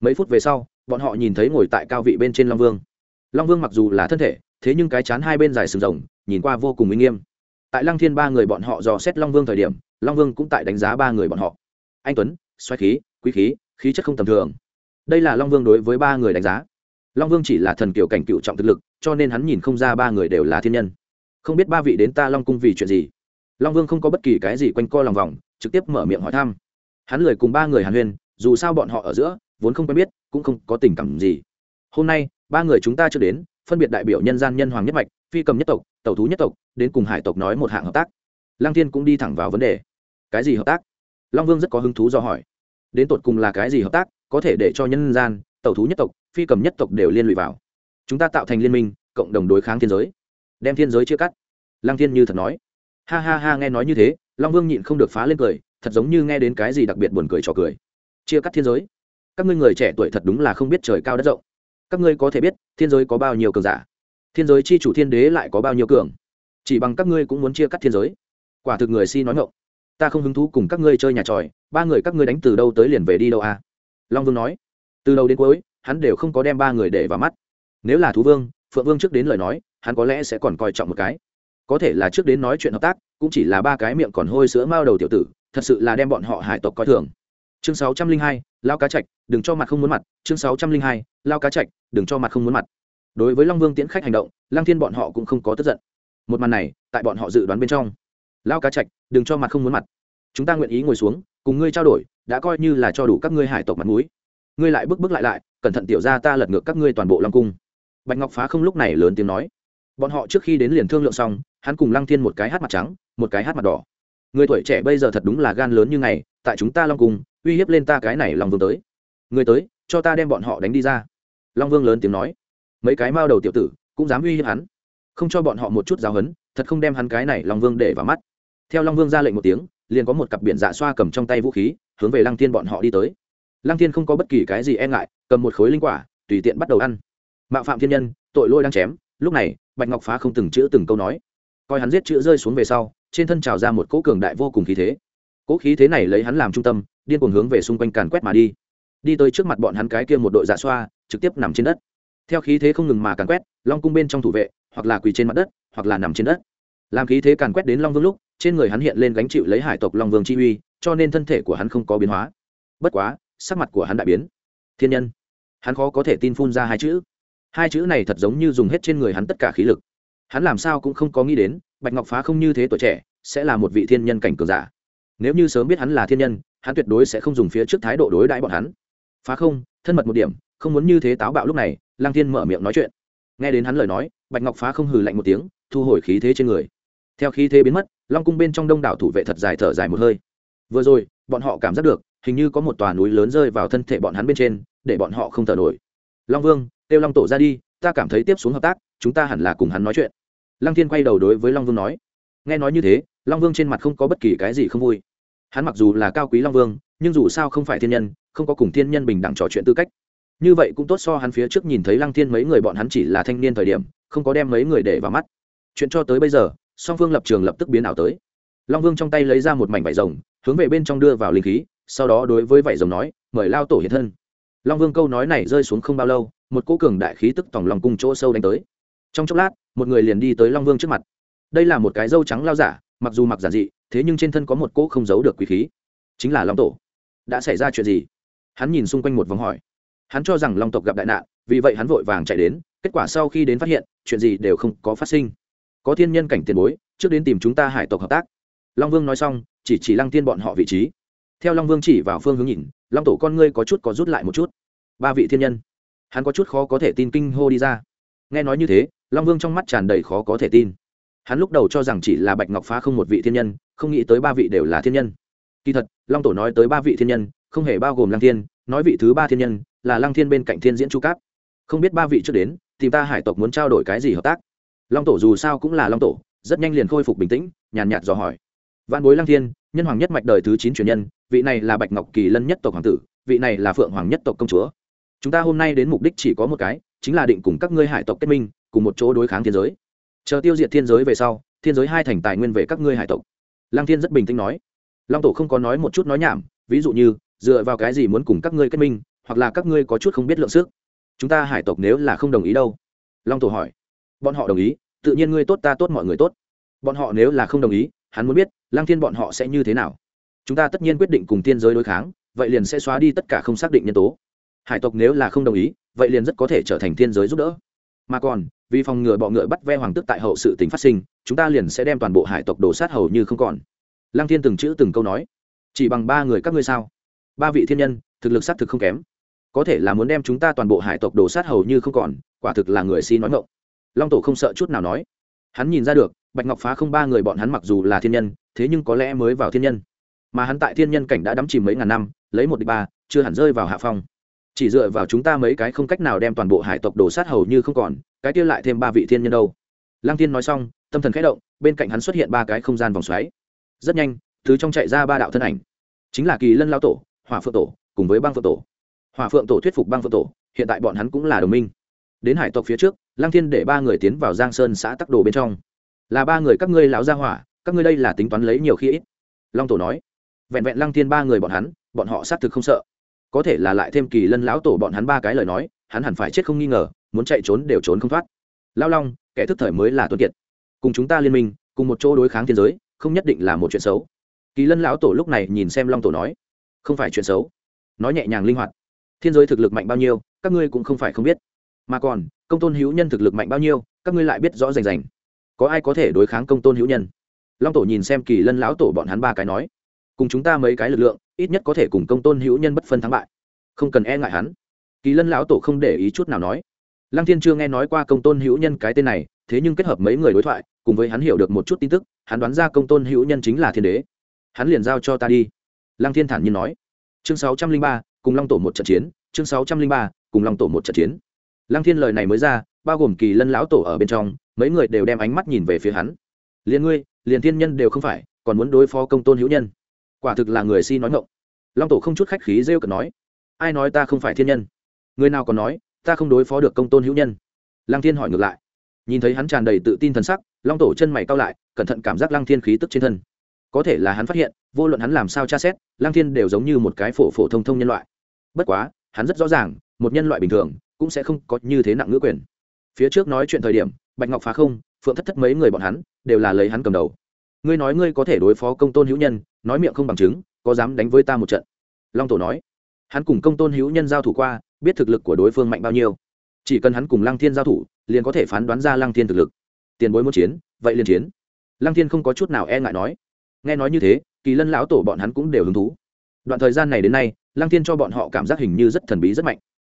Mấy phút về sau, bọn họ nhìn thấy ngồi tại cao vị bên trên long vương. Long vương mặc dù là thân thể, thế nhưng cái chán hai bên dài sừng rồng, nhìn qua vô cùng uy nghiêm. Tại lăng thiên ba người bọn họ dò xét long vương thời điểm, long vương cũng tại đánh giá ba người bọn họ. Anh tuấn, xoáy khí quý khí khí chất không tầm thường. Đây là long vương đối với ba người đánh giá. Long vương chỉ là thần kiểu cảnh cựu trọng thực lực, cho nên hắn nhìn không ra ba người đều là thiên nhân. Không biết ba vị đến ta long cung vì chuyện gì. Long vương không có bất kỳ cái gì quanh co lòng vòng, trực tiếp mở miệng hỏi thăm. Hắn lời cùng ba người hàn huyên, dù sao bọn họ ở giữa, vốn không quen biết, cũng không có tình cảm gì. Hôm nay, ba người chúng ta chưa đến, phân biệt đại biểu nhân gian nhân hoàng nhất mạch, phi cầm nhất tộc, Tẩu thú nhất tộc, đến cùng hải tộc nói một hạng hợp tác. Lăng thiên cũng đi thẳng vào vấn đề. Cái gì hợp tác? Long vương rất có hứng thú do hỏi đến tột cùng là cái gì hợp tác, có thể để cho nhân gian, tẩu thú nhất tộc, phi cầm nhất tộc đều liên lụy vào. Chúng ta tạo thành liên minh, cộng đồng đối kháng thiên giới. Đem thiên giới chia cắt. Lăng thiên như thật nói. Ha ha ha, nghe nói như thế, long vương nhịn không được phá lên cười, thật giống như nghe đến cái gì đặc biệt buồn cười trò cười. Chia cắt thiên giới. Các ngươi người trẻ tuổi thật đúng là không biết trời cao đất rộng. Các ngươi có thể biết, thiên giới có bao nhiêu cường giả. Thiên giới chi chủ thiên đế lại có bao nhiêu cường. Chỉ bằng các ngươi cũng muốn chia cắt thiên giới. Quả thực người si nói ngộng ta không hứng thú cùng các ngươi chơi nhà tròi ba người các ngươi đánh từ đâu tới liền về đi đâu à? Long vương nói. Từ đầu đến cuối, hắn đều không có đem ba người để vào mắt. Nếu là thú vương, phượng vương trước đến lời nói, hắn có lẽ sẽ còn coi trọng một cái. Có thể là trước đến nói chuyện hợp tác, cũng chỉ là ba cái miệng còn hôi sữa mao đầu tiểu tử, thật sự là đem bọn họ hải tộc coi thường. Chương sáu trăm linh hai, lao cá chạch, đừng cho mặt không muốn mặt. Chương sáu trăm linh hai, lao cá chạch, đừng cho mặt không muốn mặt. Đối với long vương tiễn khách hành động, lăng thiên bọn họ cũng không có tức giận. Một màn này, tại bọn họ dự đoán bên trong. Lao cá chạch, đừng cho mặt không muốn mặt. Chúng ta nguyện ý ngồi xuống cùng ngươi trao đổi, đã coi như là cho đủ các ngươi hải tộc mặt mũi. Ngươi lại bước bước lại lại, cẩn thận tiểu ra ta lật ngược các ngươi toàn bộ long cung. Bạch ngọc phá không lúc này lớn tiếng nói. Bọn họ trước khi đến liền thương lượng xong, hắn cùng lăng thiên một cái hát mặt trắng, một cái hát mặt đỏ. Người tuổi trẻ bây giờ thật đúng là gan lớn như ngày, tại chúng ta long cung, uy hiếp lên ta cái này long vương tới. Người tới, cho ta đem bọn họ đánh đi ra. Long vương lớn tiếng nói. Mấy cái mao đầu tiểu tử cũng dám uy hiếp hắn. Không cho bọn họ một chút giáo hấn thật không đem hắn cái này long vương để vào mắt. Theo long vương ra lệnh một tiếng liền có một cặp biển dạ xoa cầm trong tay vũ khí, hướng về lăng thiên bọn họ đi tới. Lăng thiên không có bất kỳ cái gì e ngại, cầm một khối linh quả, tùy tiện bắt đầu ăn. Mạo phạm thiên nhân, tội lôi đang chém, lúc này, bạch ngọc phá không từng chữ từng câu nói. Coi hắn giết chữ rơi xuống về sau, trên thân trào ra một cỗ cường đại vô cùng khí thế. Cỗ khí thế này lấy hắn làm trung tâm, điên cuồng hướng về xung quanh càn quét mà đi. Đi tới trước mặt bọn hắn cái kia một đội dạ xoa, trực tiếp nằm trên đất. Theo khí thế không ngừng mà càn quét, long cung bên trong thủ vệ, hoặc là quỳ trên mặt đất, hoặc là nằm trên đất. Làm khí thế càn quét đến long vương lúc trên người hắn hiện lên gánh chịu lấy hải tộc long vương chi uy, cho nên thân thể của hắn không có biến hóa. Bất quá, sắc mặt của hắn đại biến. Thiên nhân, hắn khó có thể tin phun ra hai chữ. Hai chữ này thật giống như dùng hết trên người hắn tất cả khí lực. Hắn làm sao cũng không có nghĩ đến, bạch ngọc phá không như thế tuổi trẻ, sẽ là một vị thiên nhân cảnh cường giả. Nếu như sớm biết hắn là thiên nhân, hắn tuyệt đối sẽ không dùng phía trước thái độ đối đãi bọn hắn. Phá không, thân mật một điểm, không muốn như thế táo bạo lúc này lang thiên mở miệng nói chuyện. Nghe đến hắn lời nói, bạch ngọc phá không hừ lạnh một tiếng, thu hồi khí thế trên người. Theo khí thế biến mất long cung bên trong đông đảo thủ vệ thật dài thở dài một hơi. Vừa rồi, bọn họ cảm giác được, hình như có một tòa núi lớn rơi vào thân thể bọn hắn bên trên, để bọn họ không thở nổi. Long vương, kêu long tổ ra đi, ta cảm thấy tiếp xuống hợp tác, chúng ta hẳn là cùng hắn nói chuyện. Lăng thiên quay đầu đối với long vương nói. Nghe nói như thế, long vương trên mặt không có bất kỳ cái gì không vui. Hắn mặc dù là cao quý long vương, nhưng dù sao không phải thiên nhân, không có cùng thiên nhân bình đẳng trò chuyện tư cách. Như vậy cũng tốt so hắn phía trước nhìn thấy lăng thiên mấy người bọn hắn chỉ là thanh niên thời điểm, không có đem mấy người để vào mắt. Chuyện cho tới bây giờ song phương lập trường lập tức biến ảo tới. Long vương trong tay lấy ra một mảnh vải rồng, hướng về bên trong đưa vào linh khí, sau đó đối với vải rồng nói, mời lao tổ hiện thân. Long vương câu nói này rơi xuống không bao lâu, một cỗ cường đại khí tức tòng lòng cung chỗ sâu đánh tới. Trong chốc lát, một người liền đi tới long vương trước mặt. Đây là một cái dâu trắng lao giả, mặc dù mặc giản dị, thế nhưng trên thân có một cỗ không giấu được quý khí. Chính là long tổ. Đã xảy ra chuyện gì? Hắn nhìn xung quanh một vòng hỏi. Hắn cho rằng long tộc gặp đại nạn, vì vậy hắn vội vàng chạy đến, kết quả sau khi đến phát hiện, chuyện gì đều không có phát sinh có thiên nhân cảnh tiền bối, trước đến tìm chúng ta hải tộc hợp tác. Long vương nói xong, chỉ chỉ lăng tiên bọn họ vị trí. Theo long vương chỉ vào phương hướng nhìn, long tổ con ngươi có chút có rút lại một chút. Ba vị thiên nhân. Hắn có chút khó có thể tin kinh hô đi ra. Nghe nói như thế, long vương trong mắt tràn đầy khó có thể tin. Hắn lúc đầu cho rằng chỉ là bạch ngọc phá không một vị thiên nhân, không nghĩ tới ba vị đều là thiên nhân. Kỳ thật, long tổ nói tới ba vị thiên nhân, không hề bao gồm lăng thiên, nói vị thứ ba thiên nhân là lăng thiên bên cạnh thiên diễn chu cáp. Không biết ba vị trước đến thì ta hải tộc muốn trao đổi cái gì hợp tác long tổ dù sao cũng là long tổ, rất nhanh liền khôi phục bình tĩnh, nhàn nhạt dò hỏi. Văn bối lăng thiên, nhân hoàng nhất mạch đời thứ chín truyền nhân, vị này là bạch ngọc kỳ lân nhất tộc hoàng tử, vị này là phượng hoàng nhất tộc công chúa. Chúng ta hôm nay đến mục đích chỉ có một cái, chính là định cùng các ngươi hải tộc kết minh, cùng một chỗ đối kháng thiên giới. Chờ tiêu diệt thiên giới về sau, thiên giới hai thành tài nguyên về các ngươi hải tộc. Lăng thiên rất bình tĩnh nói. Long tổ không có nói một chút nói nhảm, ví dụ như, dựa vào cái gì muốn cùng các ngươi kết minh, hoặc là các ngươi có chút không biết lượng sức. Chúng ta hải tộc nếu là không đồng ý đâu? Long tổ hỏi bọn họ đồng ý, tự nhiên ngươi tốt ta tốt mọi người tốt. Bọn họ nếu là không đồng ý, hắn muốn biết, lăng thiên bọn họ sẽ như thế nào. Chúng ta tất nhiên quyết định cùng thiên giới đối kháng, vậy liền sẽ xóa đi tất cả không xác định nhân tố. Hải tộc nếu là không đồng ý, vậy liền rất có thể trở thành thiên giới giúp đỡ. Mà còn, vì phòng ngừa bọ ngựa bắt ve hoàng tức tại hậu sự tính phát sinh, chúng ta liền sẽ đem toàn bộ hải tộc đổ sát hầu như không còn. Lăng thiên từng chữ từng câu nói. Chỉ bằng ba người các ngươi sao? Ba vị thiên nhân, thực lực xác thực không kém. Có thể là muốn đem chúng ta toàn bộ hải tộc đổ sát hầu như không còn, quả thực là người si nói ngộng long tổ không sợ chút nào nói. Hắn nhìn ra được, bạch ngọc phá không ba người bọn hắn mặc dù là thiên nhân, thế nhưng có lẽ mới vào thiên nhân. Mà hắn tại thiên nhân cảnh đã đắm chìm mấy ngàn năm, lấy một địch ba, chưa hẳn rơi vào hạ phong. Chỉ dựa vào chúng ta mấy cái không cách nào đem toàn bộ hải tộc đổ sát hầu như không còn, cái kia lại thêm ba vị thiên nhân đâu. Lăng thiên nói xong, tâm thần khẽ động, bên cạnh hắn xuất hiện ba cái không gian vòng xoáy. Rất nhanh, thứ trong chạy ra ba đạo thân ảnh. Chính là kỳ lân lao tổ, hỏa phượng tổ, cùng với băng phượng tổ. Hỏa phượng tổ thuyết phục băng phượng tổ, hiện tại bọn hắn cũng là đồng minh. Đến hải tộc phía trước lăng thiên để ba người tiến vào giang sơn xã tắc đồ bên trong. Là ba người các ngươi lão gia hỏa, các ngươi đây là tính toán lấy nhiều khi ít. Long tổ nói. Vẹn vẹn lăng thiên ba người bọn hắn, bọn họ xác thực không sợ. Có thể là lại thêm kỳ lân lão tổ bọn hắn ba cái lời nói, hắn hẳn phải chết không nghi ngờ, muốn chạy trốn đều trốn không thoát. Lao long, kẻ thức thời mới là tuân kiệt. Cùng chúng ta liên minh, cùng một chỗ đối kháng thiên giới, không nhất định là một chuyện xấu. Kỳ lân lão tổ lúc này nhìn xem long tổ nói. Không phải chuyện xấu. Nói nhẹ nhàng linh hoạt. Thiên giới thực lực mạnh bao nhiêu, các ngươi cũng không phải không biết mà còn, công tôn hữu nhân thực lực mạnh bao nhiêu, các ngươi lại biết rõ rành rành. Có ai có thể đối kháng công tôn hữu nhân? Long tổ nhìn xem kỳ lân lão tổ bọn hắn ba cái nói. Cùng chúng ta mấy cái lực lượng, ít nhất có thể cùng công tôn hữu nhân bất phân thắng bại. Không cần e ngại hắn. Kỳ lân lão tổ không để ý chút nào nói. Lăng thiên chưa nghe nói qua công tôn hữu nhân cái tên này, thế nhưng kết hợp mấy người đối thoại, cùng với hắn hiểu được một chút tin tức, hắn đoán ra công tôn hữu nhân chính là thiên đế. Hắn liền giao cho ta đi. Lăng thiên thản nhiên nói. Chương sáu trăm linh ba, cùng long tổ một trận chiến, chương sáu trăm linh ba, cùng long tổ một trận chiến lăng thiên lời này mới ra, bao gồm kỳ lân lão tổ ở bên trong, mấy người đều đem ánh mắt nhìn về phía hắn. Liền ngươi liền thiên nhân đều không phải, còn muốn đối phó công tôn hữu nhân. Quả thực là người si nói ngộng long tổ không chút khách khí rêu cợt nói, ai nói ta không phải thiên nhân? Người nào còn nói, ta không đối phó được công tôn hữu nhân? Lăng thiên hỏi ngược lại. Nhìn thấy hắn tràn đầy tự tin thần sắc, long tổ chân mày cao lại, cẩn thận cảm giác lăng thiên khí tức trên thân. Có thể là hắn phát hiện, vô luận hắn làm sao tra xét, lăng thiên đều giống như một cái phổ phổ thông thông nhân loại. Bất quá, hắn rất rõ ràng một nhân loại bình thường cũng sẽ không có như thế nặng ngữ quyền. Phía trước nói chuyện thời điểm, bạch ngọc phá không, phượng thất thất mấy người bọn hắn đều là lấy hắn cầm đầu. Ngươi nói ngươi có thể đối phó công tôn hữu nhân, nói miệng không bằng chứng, có dám đánh với ta một trận? Long tổ nói. Hắn cùng công tôn hữu nhân giao thủ qua, biết thực lực của đối phương mạnh bao nhiêu. Chỉ cần hắn cùng lăng thiên giao thủ, liền có thể phán đoán ra lăng thiên thực lực. Tiền bối muốn chiến, vậy liền chiến. Lăng thiên không có chút nào e ngại nói. Nghe nói như thế, kỳ lân lão tổ bọn hắn cũng đều hứng thú. Đoạn thời gian này đến nay, lăng thiên cho bọn họ cảm giác hình như rất thần bí rất mạnh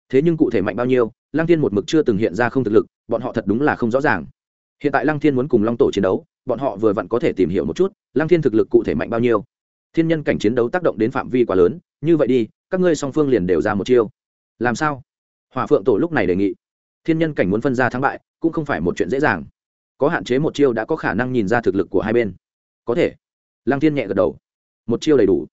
thế nhưng cụ thể mạnh bao nhiêu, lăng thiên một mực chưa từng hiện ra không thực lực, bọn họ thật đúng là không rõ ràng. Hiện tại lăng thiên muốn cùng long tổ chiến đấu, bọn họ vừa vặn có thể tìm hiểu một chút, lăng thiên thực lực cụ thể mạnh bao nhiêu. Thiên nhân cảnh chiến đấu tác động đến phạm vi quá lớn, như vậy đi, các ngươi song phương liền đều ra một chiêu. Làm sao? Hòa phượng tổ lúc này đề nghị. Thiên nhân cảnh muốn phân ra thắng bại, cũng không phải một chuyện dễ dàng. Có hạn chế một chiêu đã có khả năng nhìn ra thực lực của hai bên. Có thể. Lăng thiên nhẹ gật đầu. Một chiêu đầy đủ.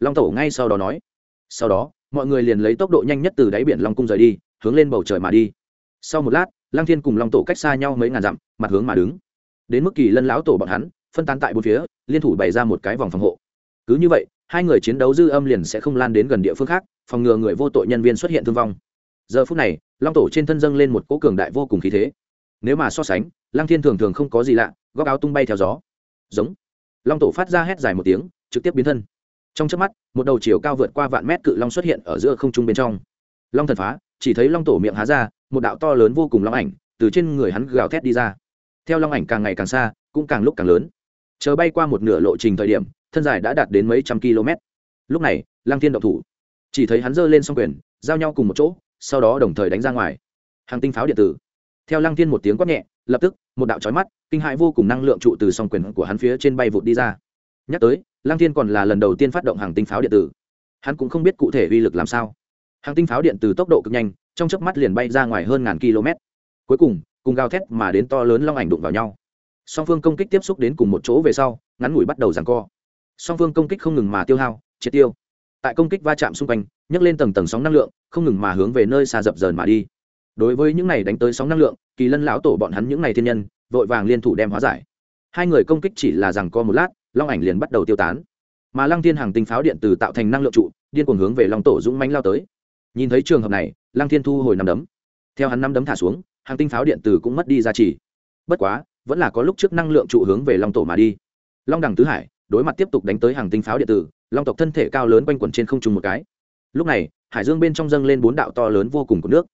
Long tổ ngay sau đó nói. Sau đó mọi người liền lấy tốc độ nhanh nhất từ đáy biển long cung rời đi, hướng lên bầu trời mà đi. Sau một lát, lăng thiên cùng long tổ cách xa nhau mấy ngàn dặm, mặt hướng mà đứng. Đến mức kỳ lân lão tổ bọn hắn, phân tán tại bốn phía, liên thủ bày ra một cái vòng phòng hộ. Cứ như vậy, hai người chiến đấu dư âm liền sẽ không lan đến gần địa phương khác, phòng ngừa người vô tội nhân viên xuất hiện thương vong. Giờ phút này, long tổ trên thân dâng lên một cỗ cường đại vô cùng khí thế. Nếu mà so sánh, lăng thiên thường thường không có gì lạ, góc áo tung bay theo gió. Giống. Long tổ phát ra hét dài một tiếng, trực tiếp biến thân trong trước mắt, một đầu chiều cao vượt qua vạn mét cự long xuất hiện ở giữa không trung bên trong. Long thần phá, chỉ thấy long tổ miệng há ra, một đạo to lớn vô cùng long ảnh từ trên người hắn gào thét đi ra. Theo long ảnh càng ngày càng xa, cũng càng lúc càng lớn. Chờ bay qua một nửa lộ trình thời điểm, thân dài đã đạt đến mấy trăm km. Lúc này Lang thiên động thủ. Chỉ thấy hắn giơ lên s o n g quyền, giao nhau cùng một chỗ, sau đó đồng thời đánh ra ngoài. Hàng tinh pháo điện tử. Theo Lang thiên một tiếng quát nhẹ, lập tức, một đạo trói mắt, kinh hại vô cùng năng lượng trụ từ s o n g quyền của hắn phía trên bay vụt đi ra. Nhắc tới lăng thiên còn là lần đầu tiên phát động hàng tinh pháo điện tử. Hắn cũng không biết cụ thể uy lực làm sao. Hàng tinh pháo điện từ tốc độ cực nhanh, trong chớp mắt liền bay ra ngoài hơn ngàn km. Cuối cùng cùng gào thét mà đến to lớn long ảnh đụng vào nhau. Song phương công kích tiếp xúc đến cùng một chỗ về sau, ngắn ngủi bắt đầu giằng co. Song phương công kích không ngừng mà tiêu hao, triệt tiêu. Tại công kích va chạm xung quanh, nhấc lên tầng tầng sóng năng lượng, không ngừng mà hướng về nơi xa dập dờn mà đi. Đối với những này đánh tới sóng năng lượng, kỳ lân lão tổ bọn hắn những này thiên nhân, vội vàng liên thủ đem hóa giải. Hai người công kích chỉ là rằng co một lát long ảnh liền bắt đầu tiêu tán. Mà lăng thiên hàng tinh pháo điện từ tạo thành năng lượng trụ, điên cuồng hướng về long tổ dũng mánh lao tới. Nhìn thấy trường hợp này, lăng thiên thu hồi nằm đấm. Theo hắn năm đấm thả xuống, hàng tinh pháo điện từ cũng mất đi giá trị bất quá, vẫn là có lúc trước năng lượng trụ hướng về long tổ mà đi. Long đằng tứ hải đối mặt tiếp tục đánh tới hàng tinh pháo điện tử, long tộc thân thể cao lớn quanh quẩn trên không trung một cái. Lúc này, hải dương bên trong dâng lên bốn đạo to lớn vô cùng của nước.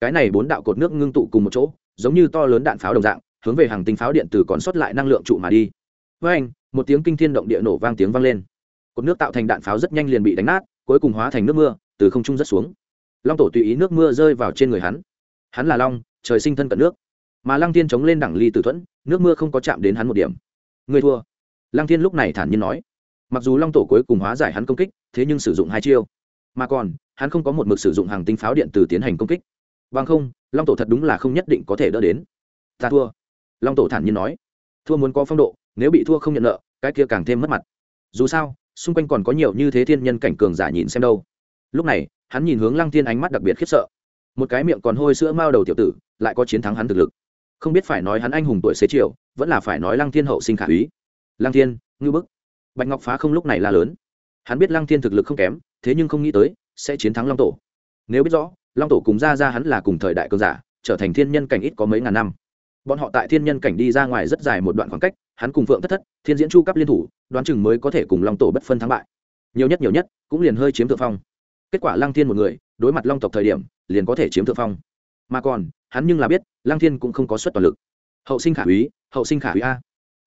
Cái này bốn đạo cột nước ngưng tụ cùng một chỗ, giống như to lớn đạn pháo đồng dạng, hướng về hàng tinh pháo điện tử còn sót lại năng lượng trụ mà đi với anh, một tiếng kinh thiên động địa nổ vang tiếng vang lên. Cột nước tạo thành đạn pháo rất nhanh liền bị đánh nát, cuối cùng hóa thành nước mưa, từ không trung rất xuống. Long tổ tùy ý nước mưa rơi vào trên người hắn. Hắn là long, trời sinh thân cận nước. Mà lăng tiên chống lên đẳng ly tử thuẫn, nước mưa không có chạm đến hắn một điểm. Người thua. Lăng thiên lúc này thản nhiên nói. Mặc dù long tổ cuối cùng hóa giải hắn công kích, thế nhưng sử dụng hai chiêu. Mà còn, hắn không có một mực sử dụng hàng tinh pháo điện từ tiến hành công kích. Bằng không, long tổ thật đúng là không nhất định có thể đỡ đến. Ta thua. Long tổ thản nhiên nói. Thua muốn có phong độ nếu bị thua không nhận nợ, cái kia càng thêm mất mặt. Dù sao, xung quanh còn có nhiều như thế thiên nhân cảnh cường giả nhìn xem đâu. Lúc này, hắn nhìn hướng lăng thiên ánh mắt đặc biệt khiếp sợ. Một cái miệng còn hôi sữa mao đầu tiểu tử, lại có chiến thắng hắn thực lực. Không biết phải nói hắn anh hùng tuổi xế chiều, vẫn là phải nói lăng thiên hậu sinh khả úy. Lăng thiên, ngư bức. Bạch ngọc phá không lúc này la lớn. Hắn biết lăng thiên thực lực không kém, thế nhưng không nghĩ tới, sẽ chiến thắng long tổ. Nếu biết rõ, long tổ cùng ra ra hắn là cùng thời đại cường giả, trở thành thiên nhân cảnh ít có mấy ngàn năm bọn họ tại thiên nhân cảnh đi ra ngoài rất dài một đoạn khoảng cách, hắn cùng phượng thất thất, thiên diễn chu cấp liên thủ, đoán chừng mới có thể cùng long tổ bất phân thắng bại. Nhiều nhất nhiều nhất, cũng liền hơi chiếm thượng phong. Kết quả lăng thiên một người, đối mặt long tộc thời điểm, liền có thể chiếm thượng phong. Mà còn, hắn nhưng là biết, lăng thiên cũng không có suất toàn lực. Hậu sinh khả úy, hậu sinh khả úy a.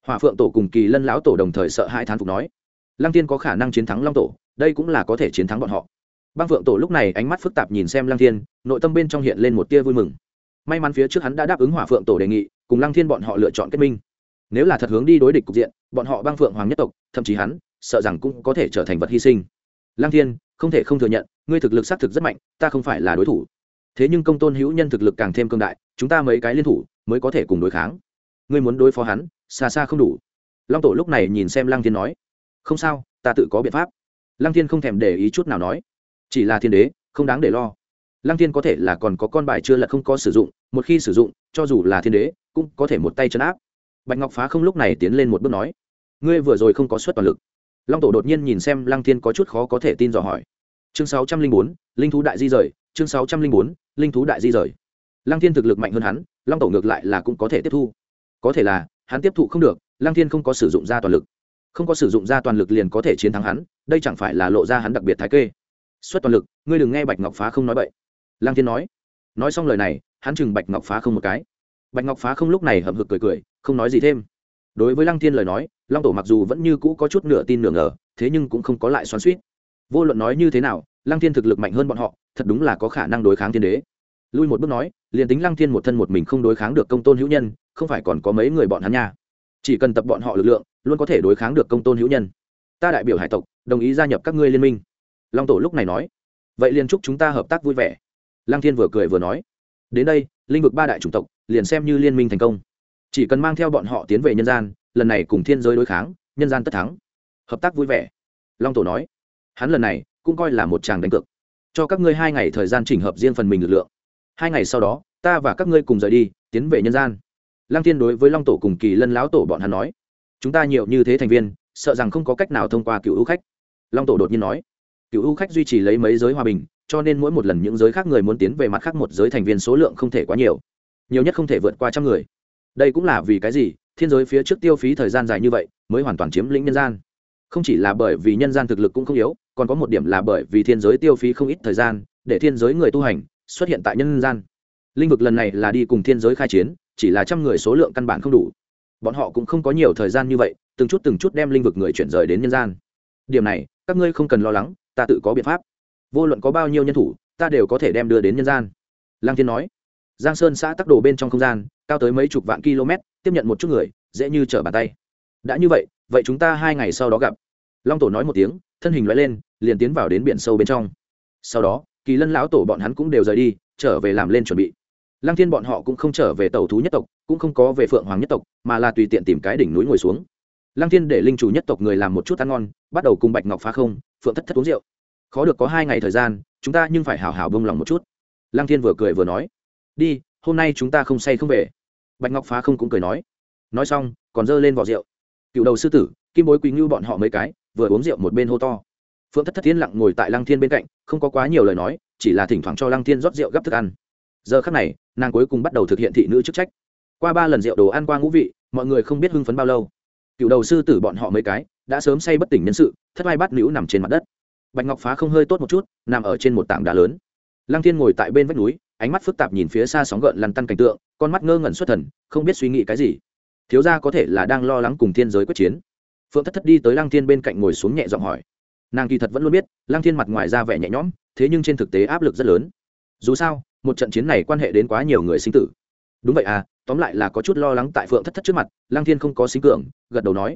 Hòa phượng tổ cùng kỳ lân lão tổ đồng thời sợ hai thán phục nói, lăng thiên có khả năng chiến thắng long tổ, đây cũng là có thể chiến thắng bọn họ. Băng phượng tổ lúc này ánh mắt phức tạp nhìn xem lăng thiên, nội tâm bên trong hiện lên một tia vui mừng may mắn phía trước hắn đã đáp ứng hỏa phượng tổ đề nghị, cùng lăng thiên bọn họ lựa chọn kết minh. Nếu là thật hướng đi đối địch cục diện, bọn họ băng phượng hoàng nhất tộc, thậm chí hắn, sợ rằng cũng có thể trở thành vật hy sinh. Lăng thiên, không thể không thừa nhận, ngươi thực lực xác thực rất mạnh, ta không phải là đối thủ. Thế nhưng công tôn hữu nhân thực lực càng thêm cương đại, chúng ta mấy cái liên thủ mới có thể cùng đối kháng. Ngươi muốn đối phó hắn, xa xa không đủ. Long tổ lúc này nhìn xem lăng thiên nói, không sao, ta tự có biện pháp. Lăng thiên không thèm để ý chút nào nói, chỉ là thiên đế, không đáng để lo lăng thiên có thể là còn có con bài chưa lật không có sử dụng, một khi sử dụng, cho dù là thiên đế, cũng có thể một tay chấn áp. Bạch ngọc phá không lúc này tiến lên một bước nói, ngươi vừa rồi không có suất toàn lực. Long tổ đột nhiên nhìn xem lăng thiên có chút khó có thể tin dò hỏi. Chương sáu trăm linh bốn, linh thú đại di rời, chương sáu trăm linh bốn, linh thú đại di rời. Lăng thiên thực lực mạnh hơn hắn, long tổ ngược lại là cũng có thể tiếp thu. Có thể là, hắn tiếp thụ không được, lăng thiên không có sử dụng ra toàn lực. Không có sử dụng ra toàn lực liền có thể chiến thắng hắn, đây chẳng phải là lộ ra hắn đặc biệt thái kê. Xuất toàn lực, ngươi đừng nghe bạch ngọc phá không nói vậy Lang thiên nói. Nói xong lời này, hắn chừng bạch ngọc phá không một cái. Bạch ngọc phá không lúc này hậm hực cười cười, không nói gì thêm. Đối với lăng thiên lời nói, long tổ mặc dù vẫn như cũ có chút nửa tin nửa ngờ, thế nhưng cũng không có lại xoắn suýt vô luận nói như thế nào, lăng thiên thực lực mạnh hơn bọn họ, thật đúng là có khả năng đối kháng thiên đế. Lui một bước nói, liền tính lăng thiên một thân một mình không đối kháng được công tôn hữu nhân, không phải còn có mấy người bọn hắn nha. Chỉ cần tập bọn họ lực lượng, luôn có thể đối kháng được công tôn hữu nhân. Ta đại biểu hải tộc, đồng ý gia nhập các ngươi liên minh. Long tổ lúc này nói. Vậy liền chúc chúng ta hợp tác vui vẻ lăng thiên vừa cười vừa nói, đến đây, linh vực ba đại chủng tộc liền xem như liên minh thành công. Chỉ cần mang theo bọn họ tiến về nhân gian, lần này cùng thiên giới đối kháng, nhân gian tất thắng. Hợp tác vui vẻ. Long tổ nói, hắn lần này cũng coi là một tràng đánh cược. Cho các ngươi hai ngày thời gian chỉnh hợp riêng phần mình lực lượng. Hai ngày sau đó, ta và các ngươi cùng rời đi, tiến về nhân gian. Lăng thiên đối với long tổ cùng kỳ lân lão tổ bọn hắn nói, chúng ta nhiều như thế thành viên, sợ rằng không có cách nào thông qua cựu ưu khách. Long tổ đột nhiên nói, cựu ưu khách duy trì lấy mấy giới hòa bình cho nên mỗi một lần những giới khác người muốn tiến về mặt khác một giới thành viên số lượng không thể quá nhiều. Nhiều nhất không thể vượt qua trăm người. Đây cũng là vì cái gì? Thiên giới phía trước tiêu phí thời gian dài như vậy mới hoàn toàn chiếm lĩnh nhân gian. Không chỉ là bởi vì nhân gian thực lực cũng không yếu, còn có một điểm là bởi vì thiên giới tiêu phí không ít thời gian để thiên giới người tu hành xuất hiện tại nhân gian. Linh vực lần này là đi cùng thiên giới khai chiến, chỉ là trăm người số lượng căn bản không đủ. Bọn họ cũng không có nhiều thời gian như vậy, từng chút từng chút đem linh vực người chuyển rời đến nhân gian. Điểm này, các ngươi không cần lo lắng, ta tự có biện pháp vô luận có bao nhiêu nhân thủ, ta đều có thể đem đưa đến nhân gian. Lang thiên nói. Giang sơn xã tắc đồ bên trong không gian, cao tới mấy chục vạn km, tiếp nhận một chút người, dễ như trở bàn tay. Đã như vậy vậy chúng ta hai ngày sau đó gặp. Long tổ nói một tiếng, thân hình loại lên, liền tiến vào đến biển sâu bên trong. Sau đó, kỳ lân lão tổ bọn hắn cũng đều rời đi, trở về làm lên chuẩn bị. Lăng thiên bọn họ cũng không trở về tàu thú nhất tộc, cũng không có về phượng hoàng nhất tộc, mà là tùy tiện tìm cái đỉnh núi ngồi xuống. Lăng thiên để linh chủ nhất tộc người làm một chút ăn ngon, bắt đầu cùng bạch ngọc phá không, phượng thất thất uống rượu khó được có hai ngày thời gian, chúng ta nhưng phải hào hào bông lòng một chút. Lăng thiên vừa cười vừa nói. Đi, hôm nay chúng ta không say không về. Bạch ngọc phá không cũng cười nói. Nói xong, còn dơ lên vỏ rượu. Cựu đầu sư tử, kim bối quý ngưu bọn họ mấy cái, vừa uống rượu một bên hô to. Phượng thất thất thiên lặng ngồi tại lăng thiên bên cạnh, không có quá nhiều lời nói, chỉ là thỉnh thoảng cho lăng thiên rót rượu gấp thức ăn. Giờ khắc này, nàng cuối cùng bắt đầu thực hiện thị nữ chức trách. Qua ba lần rượu đồ ăn qua ngũ vị, mọi người không biết hưng phấn bao lâu. Cựu đầu sư tử bọn họ mấy cái, đã sớm say bất tỉnh nhân sự, thất vai bắt nữ nằm trên mặt đất bạch ngọc phá không hơi tốt một chút, nằm ở trên một tảng đá lớn. Lăng thiên ngồi tại bên vách núi, ánh mắt phức tạp nhìn phía xa sóng gợn lăn tăn cảnh tượng, con mắt ngơ ngẩn xuất thần, không biết suy nghĩ cái gì. Thiếu gia có thể là đang lo lắng cùng thiên giới quyết chiến. Phượng thất thất đi tới lăng thiên bên cạnh ngồi xuống nhẹ giọng hỏi. Nàng kỳ thật vẫn luôn biết, lăng thiên mặt ngoài ra vẻ nhẹ nhõm, thế nhưng trên thực tế áp lực rất lớn. Dù sao, một trận chiến này quan hệ đến quá nhiều người sinh tử. Đúng vậy à tóm lại là có chút lo lắng tại phượng thất thất trước mặt, lăng thiên không có sinh cường, gật đầu nói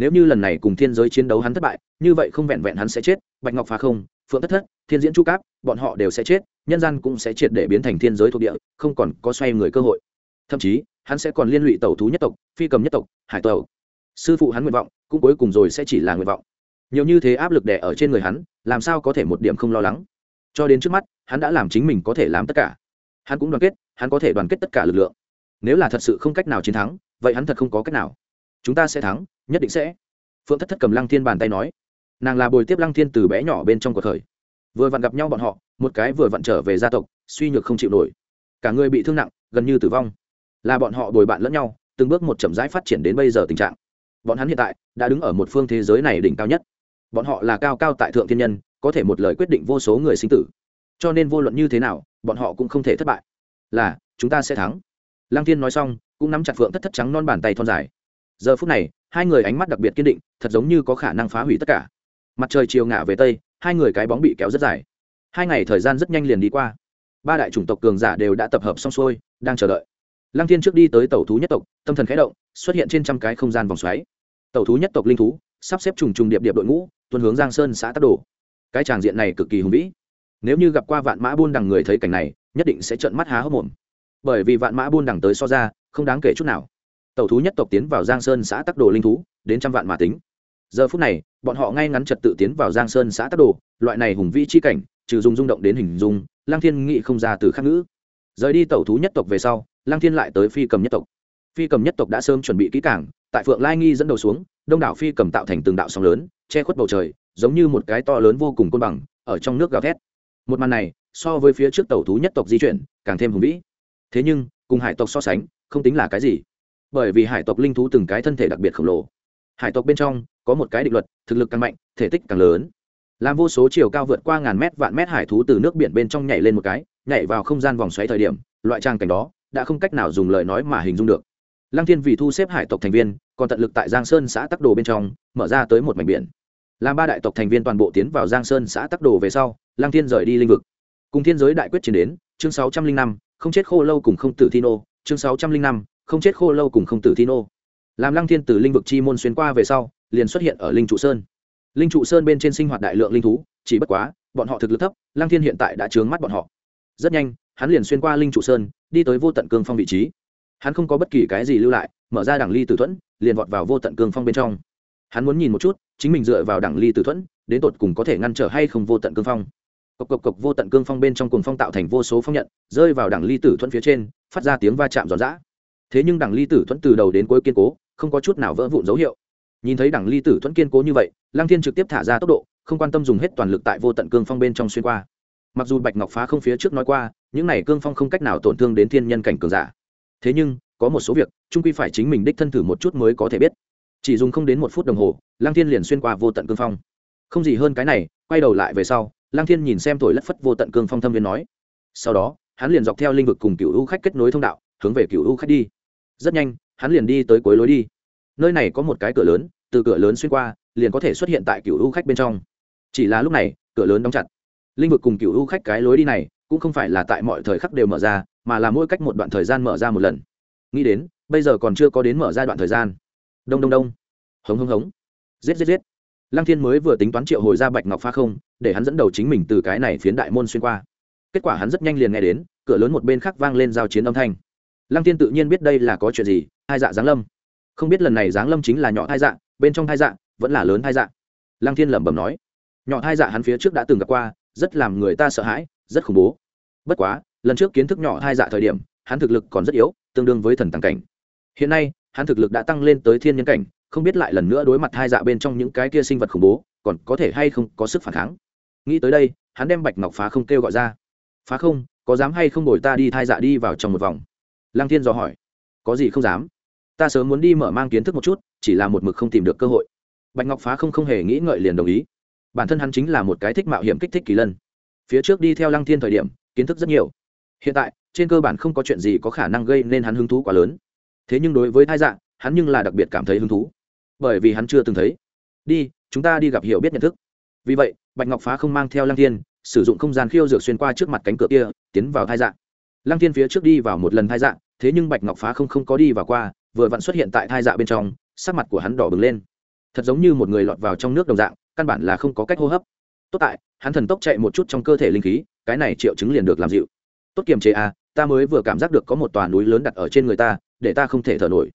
nếu như lần này cùng thiên giới chiến đấu hắn thất bại, như vậy không vẹn vẹn hắn sẽ chết, bạch ngọc phá không, phượng thất thất, thiên diễn chu cáp, bọn họ đều sẽ chết, nhân gian cũng sẽ triệt để biến thành thiên giới thuộc địa, không còn có xoay người cơ hội. Thậm chí, hắn sẽ còn liên lụy tẩu thú nhất tộc, phi cầm nhất tộc, hải tẩu sư phụ hắn nguyện vọng, cũng cuối cùng rồi sẽ chỉ là nguyện vọng. Nhiều như thế áp lực đè ở trên người hắn, làm sao có thể một điểm không lo lắng? Cho đến trước mắt, hắn đã làm chính mình có thể làm tất cả. Hắn cũng đoàn kết, hắn có thể đoàn kết tất cả lực lượng. Nếu là thật sự không cách nào chiến thắng, vậy hắn thật không có cách nào chúng ta sẽ thắng, nhất định sẽ. Phượng thất thất cầm lăng thiên bàn tay nói. Nàng là bồi tiếp lăng thiên từ bé nhỏ bên trong cuộc khởi. Vừa vặn gặp nhau bọn họ, một cái vừa vặn trở về gia tộc, suy nhược không chịu nổi. Cả người bị thương nặng, gần như tử vong. Là bọn họ bồi bạn lẫn nhau, từng bước một chậm rãi phát triển đến bây giờ tình trạng. Bọn hắn hiện tại đã đứng ở một phương thế giới này đỉnh cao nhất. Bọn họ là cao cao tại thượng thiên nhân, có thể một lời quyết định vô số người sinh tử. Cho nên vô luận như thế nào, bọn họ cũng không thể thất bại. Là, chúng ta sẽ thắng. Lăng thiên nói xong, cũng nắm chặt phượng thất thất trắng non bàn tay thon dài giờ phút này, hai người ánh mắt đặc biệt kiên định, thật giống như có khả năng phá hủy tất cả. Mặt trời chiều ngả về tây, hai người cái bóng bị kéo rất dài. Hai ngày thời gian rất nhanh liền đi qua. Ba đại chủng tộc cường giả đều đã tập hợp xong xuôi, đang chờ đợi. Lăng thiên trước đi tới tàu thú nhất tộc, tâm thần khẽ động, xuất hiện trên trăm cái không gian vòng xoáy. Tàu thú nhất tộc linh thú, sắp xếp trùng trùng điệp điệp đội ngũ tuân hướng giang sơn xã tắc đồ. Cái tràng diện này cực kỳ hùng vĩ. Nếu như gặp qua vạn mã buôn đằng người thấy cảnh này, nhất định sẽ trợn mắt há hốc mồm. Bởi vì vạn mã buôn đằng tới so ra, không đáng kể chút nào tàu thú nhất tộc tiến vào giang sơn xã tắc đồ linh thú, đến trăm vạn mà tính. Giờ phút này, bọn họ ngay ngắn trật tự tiến vào giang sơn xã tắc đồ, loại này hùng vĩ chi cảnh, trừ dùng rung động đến hình dung lang thiên nghị không ra từ khắc ngữ. Rời đi tàu thú nhất tộc về sau lang thiên lại tới phi cầm nhất tộc. Phi cầm nhất tộc đã sớm chuẩn bị kỹ cảng tại phượng lai nghi dẫn đầu xuống, đông đảo phi cầm tạo thành từng đạo sóng lớn, che khuất bầu trời, giống như một cái to lớn vô cùng côn bằng, ở trong nước gào thét. Một màn này, so với phía trước tàu thú nhất tộc di chuyển, càng thêm hùng vĩ. Thế nhưng, cùng hải tộc so sánh, không tính là cái gì bởi vì hải tộc linh thú từng cái thân thể đặc biệt khổng lồ. Hải tộc bên trong có một cái định luật, thực lực càng mạnh, thể tích càng lớn. Làm vô số chiều cao vượt qua ngàn mét, vạn mét hải thú từ nước biển bên trong nhảy lên một cái, nhảy vào không gian vòng xoáy thời điểm, loại trang cảnh đó đã không cách nào dùng lời nói mà hình dung được. Lăng thiên vì thu xếp hải tộc thành viên, còn tận lực tại giang sơn xã tắc đồ bên trong, mở ra tới một mảnh biển. Làm ba đại tộc thành viên toàn bộ tiến vào giang sơn xã tắc đồ về sau, lăng thiên rời đi linh vực. Cùng thiên giới đại quyết chiến đến, chương sáu trăm linh năm, không chết khô lâu cùng không tử thi nô, chương sáu trăm linh năm không chết khô lâu cùng không tử thi nô. Làm lăng thiên từ linh vực chi môn xuyên qua về sau, liền xuất hiện ở linh trụ sơn. Linh trụ sơn bên trên sinh hoạt đại lượng linh thú, chỉ bất quá, bọn họ thực lực thấp, lăng thiên hiện tại đã trướng mắt bọn họ. Rất nhanh, hắn liền xuyên qua linh trụ sơn, đi tới vô tận cương phong vị trí. Hắn không có bất kỳ cái gì lưu lại, mở ra đảng ly tử thuẫn, liền vọt vào vô tận cương phong bên trong. Hắn muốn nhìn một chút, chính mình dựa vào đảng ly tử thuẫn, đến tột cùng có thể ngăn trở hay không vô tận cương phong. Cộc cộc cộc, vô tận cương phong bên trong cuồng phong tạo thành vô số phong nhận, rơi vào đảng ly tử thuẫn phía trên, phát ra tiếng va chạm giòn giã thế nhưng đảng ly tử thuẫn từ đầu đến cuối kiên cố, không có chút nào vỡ vụn dấu hiệu. Nhìn thấy đảng ly tử thuẫn kiên cố như vậy, lăng thiên trực tiếp thả ra tốc độ, không quan tâm dùng hết toàn lực tại vô tận cương phong bên trong xuyên qua. Mặc dù bạch ngọc phá không phía trước nói qua, những này cương phong không cách nào tổn thương đến thiên nhân cảnh cường giả. Thế nhưng, có một số việc trung quy phải chính mình đích thân thử một chút mới có thể biết. Chỉ dùng không đến một phút đồng hồ, lăng thiên liền xuyên qua vô tận cương phong. Không gì hơn cái này, quay đầu lại về sau, lăng thiên nhìn xem thổi lất phất vô tận cương phong thâm viên nói. Sau đó, hắn liền dọc theo linh vực cùng cựu u khách kết nối thông đạo, hướng về cựu u khách đi rất nhanh, hắn liền đi tới cuối lối đi. Nơi này có một cái cửa lớn, từ cửa lớn xuyên qua, liền có thể xuất hiện tại cựu u khách bên trong. Chỉ là lúc này, cửa lớn đóng chặt. Linh vực cùng cựu u khách cái lối đi này, cũng không phải là tại mọi thời khắc đều mở ra, mà là mỗi cách một đoạn thời gian mở ra một lần. Nghĩ đến, bây giờ còn chưa có đến mở ra đoạn thời gian. Đông đông đông. Hống hống hống. Giết giết giết. Lăng thiên mới vừa tính toán triệu hồi ra bạch ngọc pha không, để hắn dẫn đầu chính mình từ cái này phiến đại môn xuyên qua. Kết quả hắn rất nhanh liền nghe đến, cửa lớn một bên khác vang lên giao chiến âm thanh lăng thiên tự nhiên biết đây là có chuyện gì, hai dạ giáng lâm. Không biết lần này giáng lâm chính là nhỏ hai dạ bên trong hai dạ vẫn là lớn hai dạ. Lăng thiên lẩm bẩm nói. Nhỏ hai dạ hắn phía trước đã từng gặp qua, rất làm người ta sợ hãi, rất khủng bố. Bất quá, lần trước kiến thức nhỏ hai dạ thời điểm, hắn thực lực còn rất yếu, tương đương với thần tàng cảnh. Hiện nay, hắn thực lực đã tăng lên tới thiên nhân cảnh, không biết lại lần nữa đối mặt hai dạ bên trong những cái kia sinh vật khủng bố, còn có thể hay không có sức phản kháng. Nghĩ tới đây, hắn đem bạch ngọc phá không kêu gọi ra. Phá không, có dám hay không đổi ta đi thai dạ đi vào trong một vòng? Lăng thiên dò hỏi. Có gì không dám? Ta sớm muốn đi mở mang kiến thức một chút, chỉ là một mực không tìm được cơ hội. Bạch ngọc phá không không hề nghĩ ngợi liền đồng ý. Bản thân hắn chính là một cái thích mạo hiểm kích thích kỳ lân. Phía trước đi theo lăng thiên thời điểm, kiến thức rất nhiều. Hiện tại, trên cơ bản không có chuyện gì có khả năng gây nên hắn hứng thú quá lớn. Thế nhưng đối với thai dạng hắn nhưng là đặc biệt cảm thấy hứng thú. Bởi vì hắn chưa từng thấy. Đi, chúng ta đi gặp hiểu biết nhận thức. Vì vậy, bạch ngọc phá không mang theo lăng thiên, sử dụng không gian khiêu dược xuyên qua trước mặt cánh cửa kia, tiến vào thai dạng lăng thiên phía trước đi vào một lần thai dạng thế nhưng bạch ngọc phá không không có đi vào qua, vừa vặn xuất hiện tại thai dạ bên trong, sắc mặt của hắn đỏ bừng lên. Thật giống như một người lọt vào trong nước đồng dạng, căn bản là không có cách hô hấp. Tốt tại, hắn thần tốc chạy một chút trong cơ thể linh khí, cái này triệu chứng liền được làm dịu. Tốt kiềm chế à ta mới vừa cảm giác được có một tòa núi lớn đặt ở trên người ta, để ta không thể thở nổi.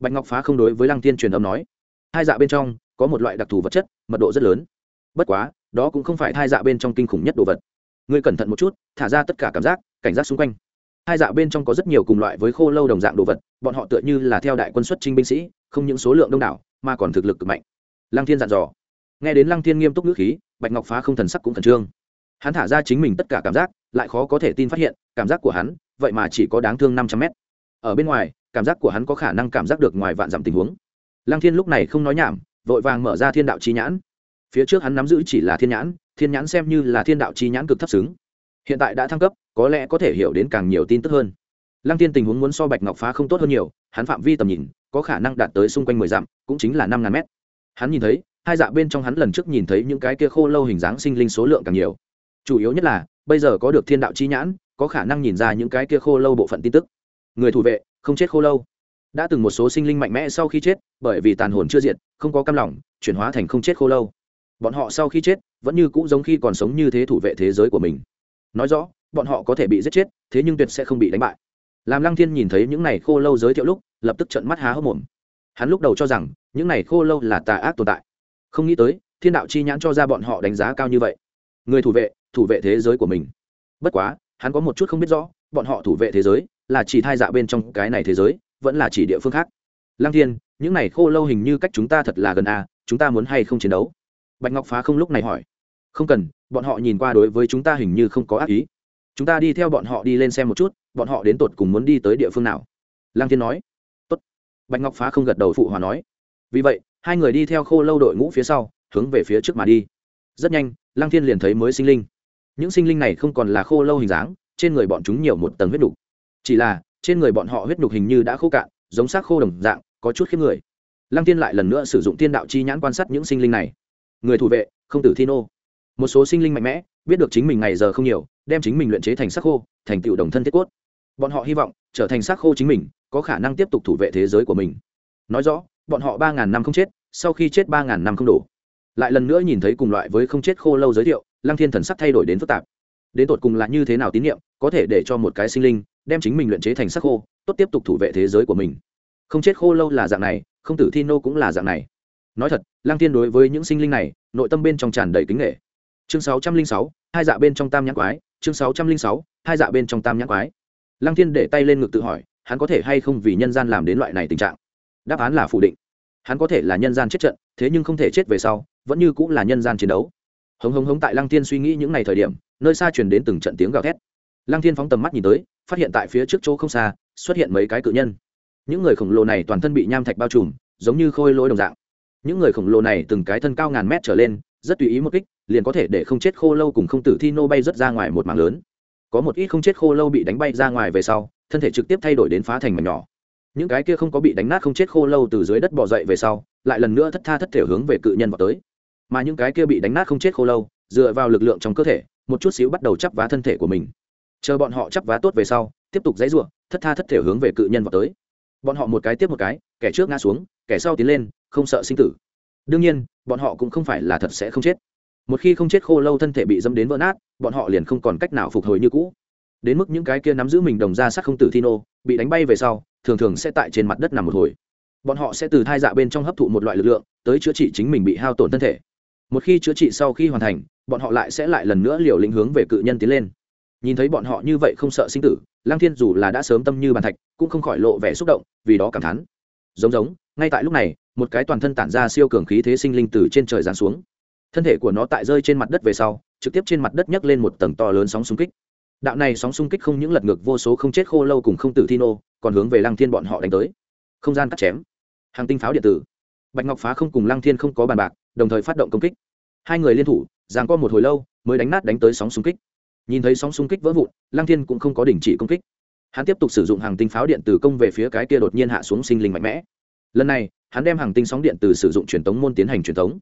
Bạch ngọc phá không đối với lăng thiên truyền âm nói hai dạ bên trong có một loại đặc thù vật chất, mật độ rất lớn. Bất quá, đó cũng không phải thai dạ bên trong kinh khủng nhất đồ vật. Ngươi cẩn thận một chút, thả ra tất cả cảm giác, cảnh giác xung quanh hai dạ bên trong có rất nhiều cùng loại với khô lâu đồng dạng đồ vật, bọn họ tựa như là theo đại quân xuất trinh binh sĩ, không những số lượng đông đảo, mà còn thực lực cực mạnh. Lăng thiên dặn dò. Nghe đến lăng thiên nghiêm túc ngữ khí, bạch ngọc phá không thần sắc cũng khẩn trương. Hắn thả ra chính mình tất cả cảm giác, lại khó có thể tin phát hiện, cảm giác của hắn, vậy mà chỉ có đáng thương năm trăm mét. Ở bên ngoài, cảm giác của hắn có khả năng cảm giác được ngoài vạn dặm tình huống. Lăng thiên lúc này không nói nhảm, vội vàng mở ra thiên đạo chi nhãn. Phía trước hắn nắm giữ chỉ là thiên nhãn thiên nhãn xem như là thiên đạo chi nhãn cực thấp xứng hiện tại đã thăng cấp, có lẽ có thể hiểu đến càng nhiều tin tức hơn. Lăng tiên tình huống muốn so bạch ngọc phá không tốt hơn nhiều, hắn phạm vi tầm nhìn, có khả năng đạt tới xung quanh mười dặm, cũng chính là năm ngàn mét. Hắn nhìn thấy, hai dạ bên trong hắn lần trước nhìn thấy những cái kia khô lâu hình dáng sinh linh số lượng càng nhiều. Chủ yếu nhất là, bây giờ có được thiên đạo chi nhãn, có khả năng nhìn ra những cái kia khô lâu bộ phận tin tức. Người thủ vệ, không chết khô lâu. Đã từng một số sinh linh mạnh mẽ sau khi chết, bởi vì tàn hồn chưa diệt, không có cam lòng, chuyển hóa thành không chết khô lâu. Bọn họ sau khi chết, vẫn như cũ giống khi còn sống như thế thủ vệ thế giới của mình nói rõ, bọn họ có thể bị giết chết, thế nhưng tuyệt sẽ không bị đánh bại. Làm lăng thiên nhìn thấy những này khô lâu giới thiệu lúc, lập tức trận mắt há hốc mồm. Hắn lúc đầu cho rằng, những này khô lâu là tà ác tồn tại. Không nghĩ tới, thiên đạo chi nhãn cho ra bọn họ đánh giá cao như vậy. Người thủ vệ thủ vệ thế giới của mình. Bất quá, hắn có một chút không biết rõ, bọn họ thủ vệ thế giới là chỉ thai dạ bên trong cái này thế giới, vẫn là chỉ địa phương khác. Lăng thiên, những này khô lâu hình như cách chúng ta thật là gần à chúng ta muốn hay không chiến đấu? Bạch ngọc phá không lúc này hỏi. Không cần bọn họ nhìn qua đối với chúng ta hình như không có ác ý. Chúng ta đi theo bọn họ đi lên xem một chút, bọn họ đến tột cùng muốn đi tới địa phương nào. Lăng thiên nói. Tốt. bạch ngọc phá không gật đầu phụ hòa nói. Vì vậy, hai người đi theo khô lâu đội ngũ phía sau, hướng về phía trước mà đi. Rất nhanh, lăng thiên liền thấy mới sinh linh. Những sinh linh này không còn là khô lâu hình dáng, trên người bọn chúng nhiều một tầng huyết đục chỉ là, trên người bọn họ huyết đục hình như đã khô cạn, giống xác khô đồng dạng, có chút khiếp người. Lăng tiên lại lần nữa sử dụng tiên đạo chi nhãn quan sát những sinh linh này. Người thủ vệ, không tử thi nô một số sinh linh mạnh mẽ biết được chính mình ngày giờ không nhiều đem chính mình luyện chế thành sắc khô thành tựu đồng thân thiết cốt. Bọn họ hy vọng trở thành sắc khô chính mình có khả năng tiếp tục thủ vệ thế giới của mình. Nói rõ bọn họ ba ngàn năm không chết sau khi chết ba ngàn năm không đủ, lại lần nữa nhìn thấy cùng loại với không chết khô lâu giới thiệu lăng thiên thần sắc thay đổi đến phức tạp. Đến tột cùng là như thế nào tín nhiệm có thể để cho một cái sinh linh đem chính mình luyện chế thành sắc khô tốt tiếp tục thủ vệ thế giới của mình. Không chết khô lâu là dạng này không tử thi nô cũng là dạng này. Nói thật lăng thiên đối với những sinh linh này nội tâm bên trong tràn đầy kính nghệ chương sáu trăm linh sáu, hai dạ bên trong tam nhãn quái. Chương sáu trăm linh sáu, hai dạ bên trong tam nhãn quái. Lăng thiên để tay lên ngực tự hỏi, hắn có thể hay không vì nhân gian làm đến loại này tình trạng? Đáp án là phủ định. Hắn có thể là nhân gian chết trận, thế nhưng không thể chết về sau, vẫn như cũng là nhân gian chiến đấu. Hống hống hống tại lăng thiên suy nghĩ những ngày thời điểm, nơi xa truyền đến từng trận tiếng gào thét. Lăng thiên phóng tầm mắt nhìn tới, phát hiện tại phía trước chỗ không xa, xuất hiện mấy cái cự nhân. Những người khổng lồ này toàn thân bị nham thạch bao trùm, giống như khôi lỗi đồng dạng. Những người khổng lồ này từng cái thân cao ngàn mét trở lên, rất tùy ý một kích liền có thể để không chết khô lâu cùng không tử thi nô bay rất ra ngoài một mảng lớn. Có một ít không chết khô lâu bị đánh bay ra ngoài về sau, thân thể trực tiếp thay đổi đến phá thành mảnh nhỏ. Những cái kia không có bị đánh nát không chết khô lâu từ dưới đất bỏ dậy về sau, lại lần nữa thất tha thất thể hướng về cự nhân vào tới. Mà những cái kia bị đánh nát không chết khô lâu, dựa vào lực lượng trong cơ thể, một chút xíu bắt đầu chắp vá thân thể của mình. Chờ bọn họ chắp vá tốt về sau, tiếp tục dãy ruộng thất tha thất thể hướng về cự nhân vào tới. Bọn họ một cái tiếp một cái, kẻ trước ngã xuống, kẻ sau tiến lên, không sợ sinh tử. Đương nhiên, bọn họ cũng không phải là thật sẽ không chết một khi không chết khô lâu thân thể bị dâm đến vỡ nát, bọn họ liền không còn cách nào phục hồi như cũ. Đến mức những cái kia nắm giữ mình đồng ra sắc không tử thi nô bị đánh bay về sau, thường thường sẽ tại trên mặt đất nằm một hồi. Bọn họ sẽ từ thai dạ bên trong hấp thụ một loại lực lượng, tới chữa trị chính mình bị hao tổn thân thể. Một khi chữa trị sau khi hoàn thành, bọn họ lại sẽ lại lần nữa liều lĩnh hướng về cự nhân tiến lên. Nhìn thấy bọn họ như vậy không sợ sinh tử lang thiên dù là đã sớm tâm như bàn thạch, cũng không khỏi lộ vẻ xúc động, vì đó cảm thán. Giống giống, ngay tại lúc này, một cái toàn thân tản ra siêu cường khí thế sinh linh từ trên trời giáng xuống thân thể của nó tại rơi trên mặt đất về sau, trực tiếp trên mặt đất nhấc lên một tầng to lớn sóng xung kích. Đạo này sóng xung kích không những lật ngược vô số không chết khô lâu cùng không tử thi nô, còn hướng về lăng thiên bọn họ đánh tới. Không gian cắt chém. Hàng tinh pháo điện tử. Bạch ngọc phá không cùng lăng thiên không có bàn bạc, đồng thời phát động công kích. Hai người liên thủ giáng co một hồi lâu, mới đánh nát đánh tới sóng xung kích. Nhìn thấy sóng xung kích vỡ vụn, lăng thiên cũng không có đình chỉ công kích. Hắn tiếp tục sử dụng hàng tinh pháo điện tử công về phía cái kia đột nhiên hạ xuống sinh linh mạnh mẽ. Lần này, hắn đem hàng tinh sóng điện từ sử dụng truyền tống môn tiến hành truyền tống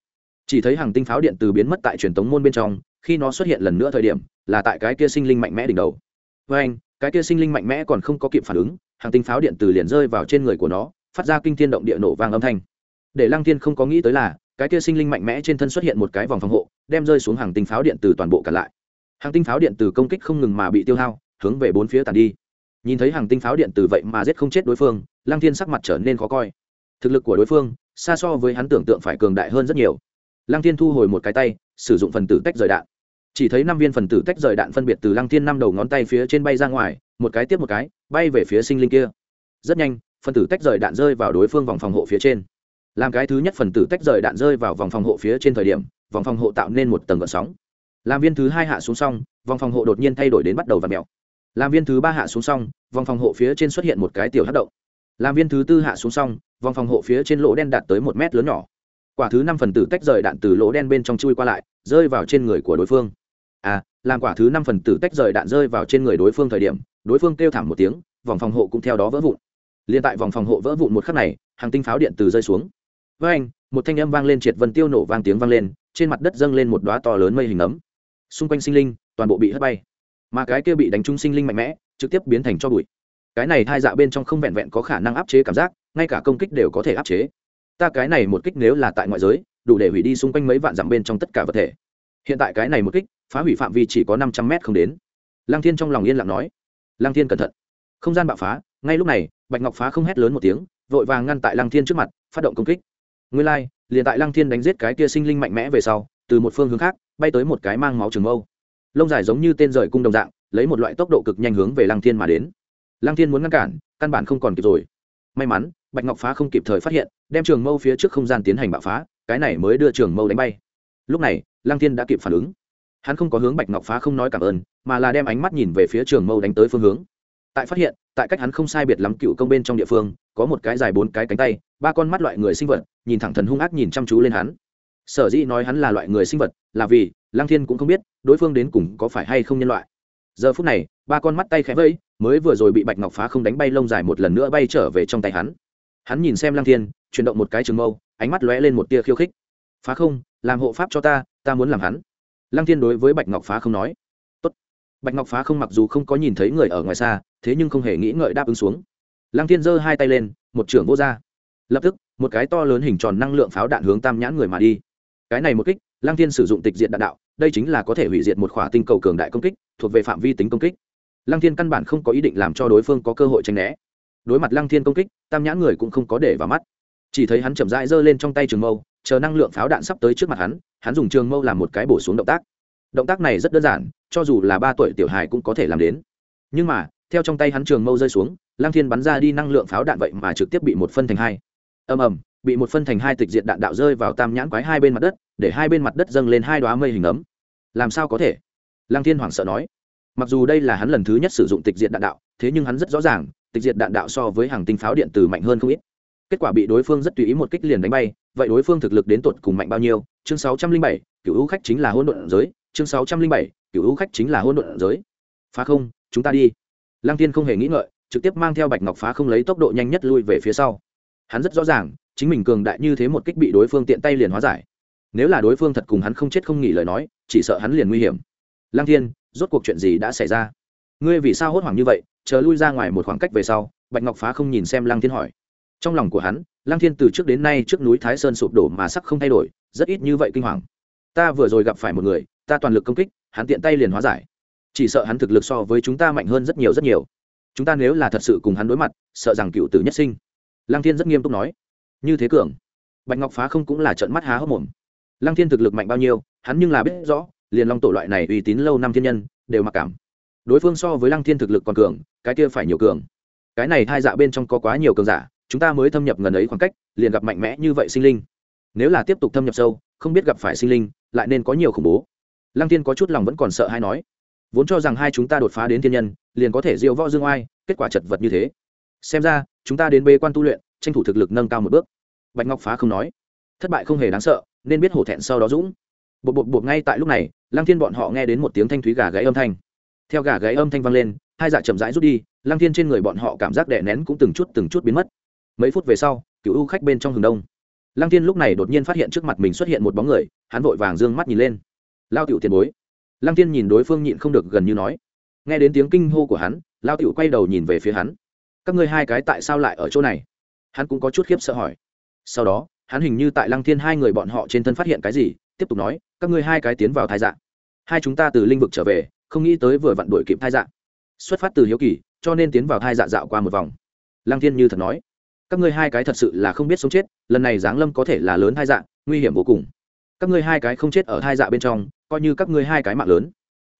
chỉ thấy hàng tinh pháo điện từ biến mất tại truyền tống môn bên trong, khi nó xuất hiện lần nữa thời điểm, là tại cái kia sinh linh mạnh mẽ đỉnh đầu. Với anh, cái kia sinh linh mạnh mẽ còn không có kịp phản ứng, hàng tinh pháo điện từ liền rơi vào trên người của nó, phát ra kinh thiên động địa nổ vang âm thanh. Để lăng thiên không có nghĩ tới là, cái kia sinh linh mạnh mẽ trên thân xuất hiện một cái vòng phòng hộ, đem rơi xuống hàng tinh pháo điện từ toàn bộ cả lại. Hàng tinh pháo điện từ công kích không ngừng mà bị tiêu hao, hướng về bốn phía tàn đi. Nhìn thấy hàng tinh pháo điện từ vậy mà giết không chết đối phương, lăng thiên sắc mặt trở nên khó coi. Thực lực của đối phương, xa so với hắn tưởng tượng phải cường đại hơn rất nhiều lăng thiên thu hồi một cái tay, sử dụng phần tử tách rời đạn. Chỉ thấy năm viên phần tử tách rời đạn phân biệt từ lăng thiên năm đầu ngón tay phía trên bay ra ngoài, một cái tiếp một cái, bay về phía sinh linh kia. Rất nhanh, phần tử tách rời đạn rơi vào đối phương vòng phòng hộ phía trên. Làm cái thứ nhất phần tử tách rời đạn rơi vào vòng phòng hộ phía trên thời điểm, vòng phòng hộ tạo nên một tầng gợn sóng. Làm viên thứ hai hạ xuống xong, vòng phòng hộ đột nhiên thay đổi đến bắt đầu và mèo. Làm viên thứ ba hạ xuống xong, vòng phòng hộ phía trên xuất hiện một cái tiểu hát động. Làm viên thứ tư hạ xuống xong, vòng phòng hộ phía trên lỗ đen đạt tới một mét lớn nhỏ quả thứ năm phần tử tách rời đạn từ lỗ đen bên trong chui qua lại, rơi vào trên người của đối phương. À làm quả thứ năm phần tử tách rời đạn rơi vào trên người đối phương thời điểm, đối phương kêu thảm một tiếng, vòng phòng hộ cũng theo đó vỡ vụn. Liền tại vòng phòng hộ vỡ vụn một khắc này, hàng tinh pháo điện từ rơi xuống. Với anh một thanh âm vang lên triệt vân tiêu nổ vang tiếng vang lên, trên mặt đất dâng lên một đoá to lớn mây hình ấm. Xung quanh sinh linh, toàn bộ bị hất bay. Mà cái kia bị đánh trúng sinh linh mạnh mẽ, trực tiếp biến thành cho bụi. Cái này hai dạ bên trong không vẹn vẹn có khả năng áp chế cảm giác, ngay cả công kích đều có thể áp chế ta cái này một kích nếu là tại ngoại giới đủ để hủy đi xung quanh mấy vạn dặm bên trong tất cả vật thể. Hiện tại cái này một kích phá hủy phạm vi chỉ có năm trăm mét không đến. Lăng thiên trong lòng yên lặng nói. Lăng thiên cẩn thận. Không gian bạo phá ngay lúc này bạch ngọc phá không hét lớn một tiếng vội vàng ngăn tại lăng thiên trước mặt phát động công kích. Nguyên lai、like, liền tại lăng thiên đánh giết cái kia sinh linh mạnh mẽ về sau từ một phương hướng khác bay tới một cái mang máu trường mâu. Lông dài giống như tên rời cung đồng dạng lấy một loại tốc độ cực nhanh hướng về lăng thiên mà đến. Lăng thiên muốn ngăn cản căn bản không còn kịp rồi. May mắn bạch ngọc phá không kịp thời phát hiện, đem trường mâu phía trước không gian tiến hành bạo phá, cái này mới đưa trường mâu đánh bay. Lúc này, lăng thiên đã kịp phản ứng. Hắn không có hướng bạch ngọc phá không nói cảm ơn, mà là đem ánh mắt nhìn về phía trường mâu đánh tới phương hướng. Tại phát hiện, tại cách hắn không sai biệt lắm cựu công bên trong địa phương, có một cái dài bốn cái cánh tay, ba con mắt loại người sinh vật, nhìn thẳng thần hung ác nhìn chăm chú lên hắn. Sở dĩ nói hắn là loại người sinh vật, là vì, lăng thiên cũng không biết, đối phương đến cùng có phải hay không nhân loại. Giờ phút này, ba con mắt tay khẽ vẫy, mới vừa rồi bị bạch ngọc phá không đánh bay lông dài một lần nữa bay trở về trong tay hắn hắn nhìn xem lăng thiên, chuyển động một cái trường mâu, ánh mắt lóe lên một tia khiêu khích. Phá không, làm hộ pháp cho ta ta muốn làm hắn. Lăng thiên đối với bạch ngọc phá không nói. Tốt. bạch ngọc phá không mặc dù không có nhìn thấy người ở ngoài xa, thế nhưng không hề nghĩ ngợi đáp ứng xuống. Lăng thiên giơ hai tay lên, một trưởng vô r lập tức, một cái to lớn hình tròn năng lượng pháo đạn hướng tam nhãn người mà đi. Cái này một kích, lăng thiên sử dụng tịch diện đạn đạo, đây chính là có thể hủy diệt một khỏa tinh cầu cường đại công kích, thuộc về phạm vi tính công kích. Lăng thiên căn bản không có ý định làm cho đối phương có cơ hội tranh né đối mặt lăng thiên công kích, tam nhãn người cũng không có để vào mắt. Chỉ thấy hắn chậm rãi giơ lên trong tay trường mâu, chờ năng lượng pháo đạn sắp tới trước mặt hắn hắn dùng trường mâu làm một cái bổ xuống động tác. Động tác này rất đơn giản, cho dù là ba tuổi tiểu hài cũng có thể làm đến. Nhưng mà, theo trong tay hắn trường mâu rơi xuống, lăng thiên bắn ra đi năng lượng pháo đạn vậy mà trực tiếp bị một phân thành hai. Ầm ầm, bị một phân thành hai tịch diện đạn đạo rơi vào tam nhãn quái hai bên mặt đất, để hai bên mặt đất dâng lên hai đoá mây hình ấm. Làm sao có thể? Lăng thiên hoảng sợ nói. Mặc dù đây là hắn lần thứ nhất sử dụng tịch diện đạn đạo, thế nhưng hắn rất rõ ràng tịch diệt đạn đạo so với hàng tinh pháo điện tử mạnh hơn không ít. Kết quả bị đối phương rất tùy ý một kích liền đánh bay, vậy đối phương thực lực đến tột cùng mạnh bao nhiêu? Chương sáu trăm linh bảy, cựu hữu khách chính là hôn độn giới. Chương sáu trăm linh bảy, cựu hữu khách chính là hôn độn giới. Phá không, chúng ta đi. Lăng tiên không hề nghĩ ngợi, trực tiếp mang theo bạch ngọc phá không lấy tốc độ nhanh nhất lui về phía sau. Hắn rất rõ ràng, chính mình cường đại như thế một kích bị đối phương tiện tay liền hóa giải. Nếu là đối phương thật cùng hắn không chết không nghỉ lời nói, chỉ sợ hắn liền nguy hiểm. Lăng thiên, rốt cuộc chuyện gì đã xảy ra? Ngươi vì sao hốt hoảng như vậy? Chờ lui ra ngoài một khoảng cách về sau, bạch ngọc phá không nhìn xem lăng thiên hỏi. Trong lòng của hắn, lăng thiên từ trước đến nay trước núi thái sơn sụp đổ mà sắc không thay đổi, rất ít như vậy kinh hoàng. Ta vừa rồi gặp phải một người, ta toàn lực công kích, hắn tiện tay liền hóa giải. Chỉ sợ hắn thực lực so với chúng ta mạnh hơn rất nhiều rất nhiều. Chúng ta nếu là thật sự cùng hắn đối mặt, sợ rằng cựu tử nhất sinh. Lăng thiên rất nghiêm túc nói. Như thế cường. Bạch ngọc phá không cũng là trận mắt há hốc mồm. Lăng thiên thực lực mạnh bao nhiêu, hắn nhưng là biết rõ, liền long tổ loại này uy tín lâu năm thiên nhân, đều mặc cảm đối phương so với lăng thiên thực lực còn cường, cái kia phải nhiều cường. Cái này hai dạ bên trong có quá nhiều cường giả, chúng ta mới thâm nhập gần ấy khoảng cách, liền gặp mạnh mẽ như vậy sinh linh. Nếu là tiếp tục thâm nhập sâu, không biết gặp phải sinh linh, lại nên có nhiều khủng bố. Lăng thiên có chút lòng vẫn còn sợ hay nói, vốn cho rằng hai chúng ta đột phá đến thiên nhân, liền có thể diệu võ dương oai, kết quả chật vật như thế. Xem ra, chúng ta đến bê quan tu luyện, tranh thủ thực lực nâng cao một bước. Bạch ngọc phá không nói, thất bại không hề đáng sợ, nên biết hổ thẹn sau đó dũng. Bột bột bột ngay tại lúc này, lăng thiên bọn họ nghe đến một tiếng thanh thúy gà gáy âm thanh theo gà gáy âm thanh vang lên, hai dạ chậm rãi rút đi, lăng thiên trên người bọn họ cảm giác đè nén cũng từng chút từng chút biến mất. Mấy phút về sau, cựu u khách bên trong hừng đông. Lăng thiên lúc này đột nhiên phát hiện trước mặt mình xuất hiện một bóng người, hắn vội vàng d ư ơ n g mắt nhìn lên. Lao tiểu tiền bối. Lăng thiên nhìn đối phương nhịn không được gần như nói. Nghe đến tiếng kinh hô của hắn, lao tiểu quay đầu nhìn về phía hắn. Các ngươi hai cái tại sao lại ở chỗ này? Hắn cũng có chút khiếp sợ hỏi. Sau đó, hắn hình như tại lăng thiên hai người bọn họ trên thân phát hiện cái gì, tiếp tục nói, các ngươi hai cái tiến vào thai dạng hai chúng ta từ linh vực trở về, không nghĩ tới vừa vặn đuổi kịp thai dạng xuất phát từ hiếu kỳ, cho nên tiến vào thai dạ dạo qua một vòng. Lăng thiên như thật nói, các ngươi hai cái thật sự là không biết sống chết, lần này giáng lâm có thể là lớn thai dạ nguy hiểm vô cùng. Các ngươi hai cái không chết ở thai dạ bên trong, coi như các ngươi hai cái mạng lớn.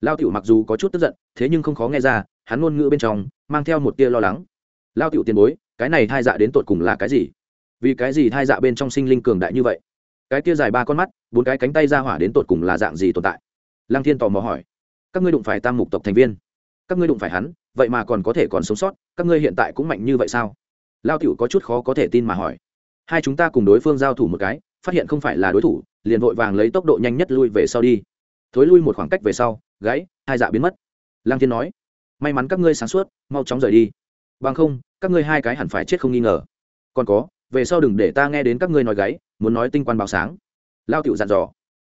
Lao tiểu mặc dù có chút tức giận, thế nhưng không khó nghe ra, hắn ngôn ngữ bên trong mang theo một tia lo lắng. Lao tiểu tiền bối, cái này thai dạ đến tột cùng là cái gì? Vì cái gì thai dạ bên trong sinh linh cường đại như vậy? Cái tia dài ba con mắt, bốn cái cánh tay ra hỏa đến tột cùng là dạng gì tồn tại? Lăng thiên tò mò hỏi, các ngươi đụng phải tam mục tộc thành viên, các ngươi đụng phải hắn, vậy mà còn có thể còn sống sót, các ngươi hiện tại cũng mạnh như vậy sao? Lao tiểu có chút khó có thể tin mà hỏi. Hai chúng ta cùng đối phương giao thủ một cái, phát hiện không phải là đối thủ, liền vội vàng lấy tốc độ nhanh nhất lui về sau đi. Thối lui một khoảng cách về sau, gãy, hai dạ biến mất. Lang thiên nói, may mắn các ngươi sáng suốt, mau chóng rời đi. Bằng không, các ngươi hai cái hẳn phải chết không nghi ngờ. Còn có, về sau đừng để ta nghe đến các ngươi nói gáy, muốn nói tinh quan báo sáng. Lao tiểu dặn dò.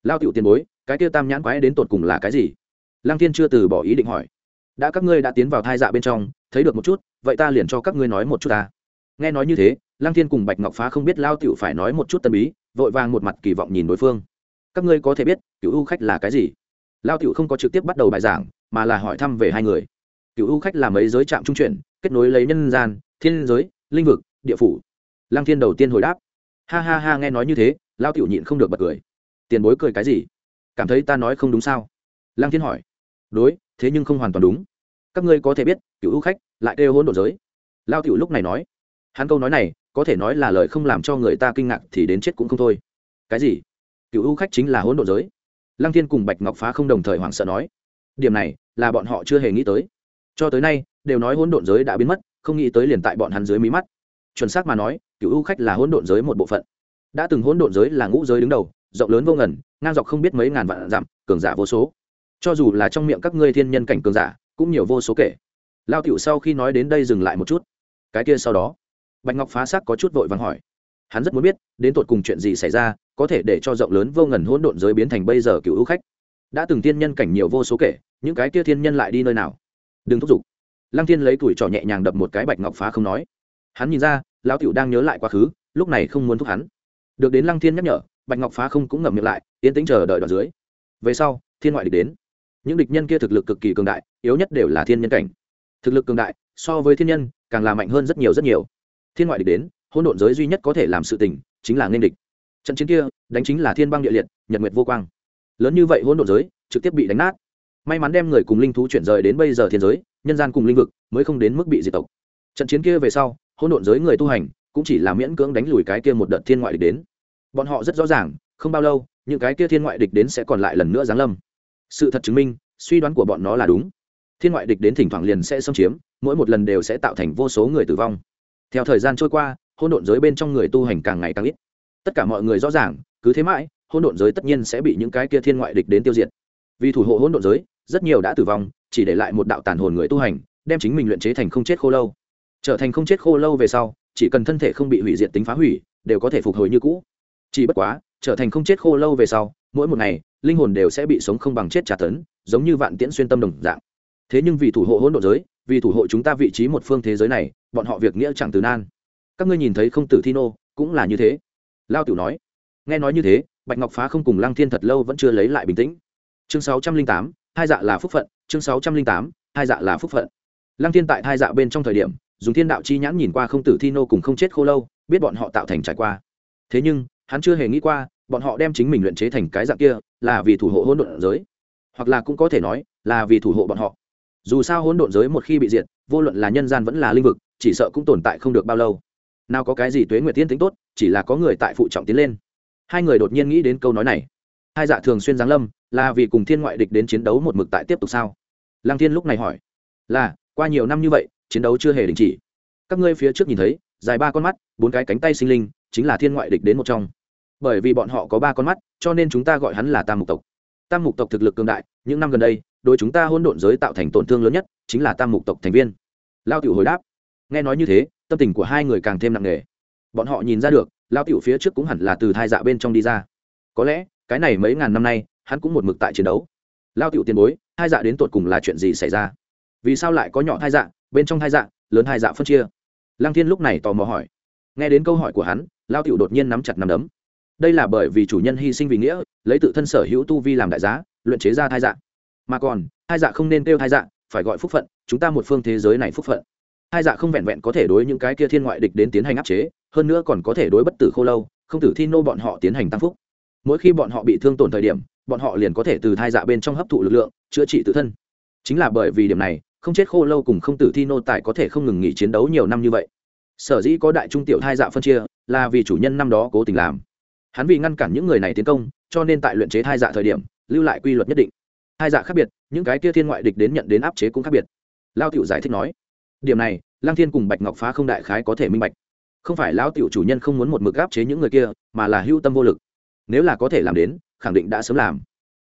Lao tiểu tiền bối cái kia tam nhãn quái đến tột cùng là cái gì? Lăng thiên chưa từ bỏ ý định hỏi. Đã các ngươi đã tiến vào thai dạ bên trong, thấy được một chút, vậy ta liền cho các ngươi nói một chút ta. Nghe nói như thế, lăng thiên cùng bạch ngọc phá không biết lao tiểu phải nói một chút tân bí, vội vàng một mặt kỳ vọng nhìn đối phương. Các ngươi có thể biết, cựu u khách là cái gì? Lao tiểu không có trực tiếp bắt đầu bài giảng, mà là hỏi thăm về hai người. Cựu u khách là mấy giới trạm trung chuyển, kết nối lấy nhân gian, thiên giới, linh vực, địa phủ. Lăng thiên đầu tiên hồi đáp. Ha ha ha, nghe nói như thế, lao tiểu nhịn không được bật cười. Tiền bối cười cái gì? Cảm thấy ta nói không đúng sao? Lăng thiên hỏi. Đối, thế nhưng không hoàn toàn đúng. Các ngươi có thể biết, cựu u khách lại kêu hôn đ giới. Lao tiểu lúc này nói. Hắn câu nói này, có thể nói là lời không làm cho người ta kinh ngạc thì đến chết cũng không thôi. Cái gì? Cựu u khách chính là hỗn độ giới? Lăng thiên cùng bạch ngọc phá không đồng thời hoảng sợ nói. Điểm này, là bọn họ chưa hề nghĩ tới. Cho tới nay, đều nói hỗn độn giới đã biến mất, không nghĩ tới liền tại bọn hắn dưới mí mắt. Chuẩn xác mà nói, cựu u khách là hỗn độn giới một bộ phận. Đã từng hỗn độn giới là ngũ giới đứng đầu rộng lớn vô ngần, ngang dọc không biết mấy ngàn vạn dặm, cường giả vô số. Cho dù là trong miệng các ngươi thiên nhân cảnh cường giả, cũng nhiều vô số kể. Lao tiểu sau khi nói đến đây dừng lại một chút. Cái kia sau đó, bạch ngọc phá sắc có chút vội vàng hỏi. Hắn rất muốn biết, đến tột cùng chuyện gì xảy ra, có thể để cho rộng lớn vô ngần hỗn độn giới biến thành bây giờ cựu ưu khách. Đã từng thiên nhân cảnh nhiều vô số kể, những cái kia thiên nhân lại đi nơi nào? Đừng thúc giục. Lăng thiên lấy tuổi trò nhẹ nhàng đập một cái bạch ngọc phá không nói. Hắn nhìn ra lão tiểu đang nhớ lại quá khứ, lúc này không muốn thúc hắn. Được đến lăng thiên nhắc nhở bạch ngọc phá không cũng ngậm miệng lại, yên tĩnh chờ đợi đoạn dưới. Về sau, thiên ngoại địch đến. Những địch nhân kia thực lực cực kỳ cường đại, yếu nhất đều là thiên nhân cảnh. Thực lực cường đại, so với thiên nhân, càng là mạnh hơn rất nhiều rất nhiều. Thiên ngoại địch đến, hỗn độn giới duy nhất có thể làm sự tình, chính là nên địch. Trận chiến kia, đánh chính là thiên băng địa liệt, nhật nguyệt vô quang. Lớn như vậy hỗn độn giới, trực tiếp bị đánh nát. May mắn đem người cùng linh thú chuyển rời đến bây giờ thiên giới, nhân gian cùng linh vực mới không đến mức bị diệt tộc. Trận chiến kia về sau, hỗn độn giới người tu hành, cũng chỉ là miễn cưỡng đánh lùi cái kia một đợt thiên ngoại địch đến bọn họ rất rõ ràng, không bao lâu, những cái kia thiên ngoại địch đến sẽ còn lại lần nữa giáng lâm. Sự thật chứng minh, suy đoán của bọn nó là đúng. Thiên ngoại địch đến thỉnh thoảng liền sẽ xâm chiếm, mỗi một lần đều sẽ tạo thành vô số người tử vong. Theo thời gian trôi qua hôn độn giới bên trong người tu hành càng ngày càng ít. Tất cả mọi người rõ ràng, cứ thế mãi hôn độn giới tất nhiên sẽ bị những cái kia thiên ngoại địch đến tiêu diệt. Vì thủ hộ hôn độn giới, rất nhiều đã tử vong, chỉ để lại một đạo tàn hồn người tu hành, đem chính mình luyện chế thành không chết khô lâu. Trở thành không chết khô lâu về sau, chỉ cần thân thể không bị hủy diệt tính phá hủy, đều có thể phục hồi như cũ chỉ bất quá, trở thành không chết khô lâu về sau, mỗi một ngày, linh hồn đều sẽ bị sống không bằng chết trả tấn, giống như vạn tiễn xuyên tâm đồng dạng. Thế nhưng vì thủ hộ hỗn độ giới, vì thủ hộ chúng ta vị trí một phương thế giới này, bọn họ việc nghĩa chẳng từ nan. Các ngươi nhìn thấy không tử thi nô, cũng là như thế. Lao tiểu nói. Nghe nói như thế, bạch ngọc phá không cùng lăng thiên thật lâu vẫn chưa lấy lại bình tĩnh. Chương sáu trăm linh tám, hai dạ là phúc phận, chương sáu trăm linh tám, hai dạ là phúc phận. Lăng thiên tại hai dạ bên trong thời điểm, dùng thiên đạo chi nhãn nhìn qua không tử thi nô cùng không chết khô lâu, biết bọn họ tạo thành trải qua. Thế nhưng hắn chưa hề nghĩ qua, bọn họ đem chính mình luyện chế thành cái dạng kia, là vì thủ hộ hỗn độn giới. Hoặc là cũng có thể nói, là vì thủ hộ bọn họ. Dù sao hỗn độn giới một khi bị diệt, vô luận là nhân gian vẫn là linh vực, chỉ sợ cũng tồn tại không được bao lâu. Nào có cái gì tuế nguyệt tiên tính tốt, chỉ là có người tại phụ trọng tiến lên. Hai người đột nhiên nghĩ đến câu nói này. Hai dạ thường xuyên giáng lâm, là vì cùng thiên ngoại địch đến chiến đấu một mực tại tiếp tục sao? Lăng thiên lúc này hỏi. Là, qua nhiều năm như vậy, chiến đấu chưa hề đình chỉ. Các ngươi phía trước nhìn thấy, dài ba con mắt, bốn cái cánh tay sinh linh, chính là thiên ngoại địch đến một trong bởi vì bọn họ có ba con mắt, cho nên chúng ta gọi hắn là tam mục tộc. Tam mục tộc thực lực cường đại, những năm gần đây, đối chúng ta hôn độn giới tạo thành tổn thương lớn nhất chính là tam mục tộc thành viên. Lao tiểu hồi đáp, nghe nói như thế, tâm tình của hai người càng thêm nặng nề. Bọn họ nhìn ra được, lao tiểu phía trước cũng hẳn là từ thai dạ bên trong đi ra. Có lẽ, cái này mấy ngàn năm nay, hắn cũng một mực tại chiến đấu. Lao tiểu tiền bối hai dạ đến tột cùng là chuyện gì xảy ra? Vì sao lại có nhỏ hai dạ bên trong hai dạ lớn hai dạ phân chia? Lăng thiên lúc này tò mò hỏi. Nghe đến câu hỏi của hắn, lao tiểu đột nhiên nắm chặt nắm đấm đây là bởi vì chủ nhân hy sinh vì nghĩa, lấy tự thân sở hữu tu vi làm đại giá, luyện chế ra thai dạ. Mà còn, thai dạ không nên kêu thai dạ phải gọi phúc phận, chúng ta một phương thế giới này phúc phận. Thai dạ không vẹn vẹn có thể đối những cái kia thiên ngoại địch đến tiến hành áp chế, hơn nữa còn có thể đối bất tử khô lâu, không tử thi nô bọn họ tiến hành tăng phúc. Mỗi khi bọn họ bị thương tổn thời điểm, bọn họ liền có thể từ thai dạ bên trong hấp thụ lực lượng, chữa trị tự thân. Chính là bởi vì điểm này, không chết khô lâu cùng không tử thi nô tài có thể không ngừng nghỉ chiến đấu nhiều năm như vậy. Sở dĩ có đại trung tiểu thai dạ phân chia, là vì chủ nhân năm đó cố tình làm hắn vì ngăn cản những người này tiến công, cho nên tại luyện chế thai dạ thời điểm, lưu lại quy luật nhất định. Hai dạ khác biệt, những cái kia thiên ngoại địch đến nhận đến áp chế cũng khác biệt. Lao tiểu giải thích nói, điểm này Lang thiên cùng bạch ngọc phá không đại khái có thể minh bạch. Không phải lão tiểu chủ nhân không muốn một mực áp chế những người kia, mà là hưu tâm vô lực. Nếu là có thể làm đến, khẳng định đã sớm làm.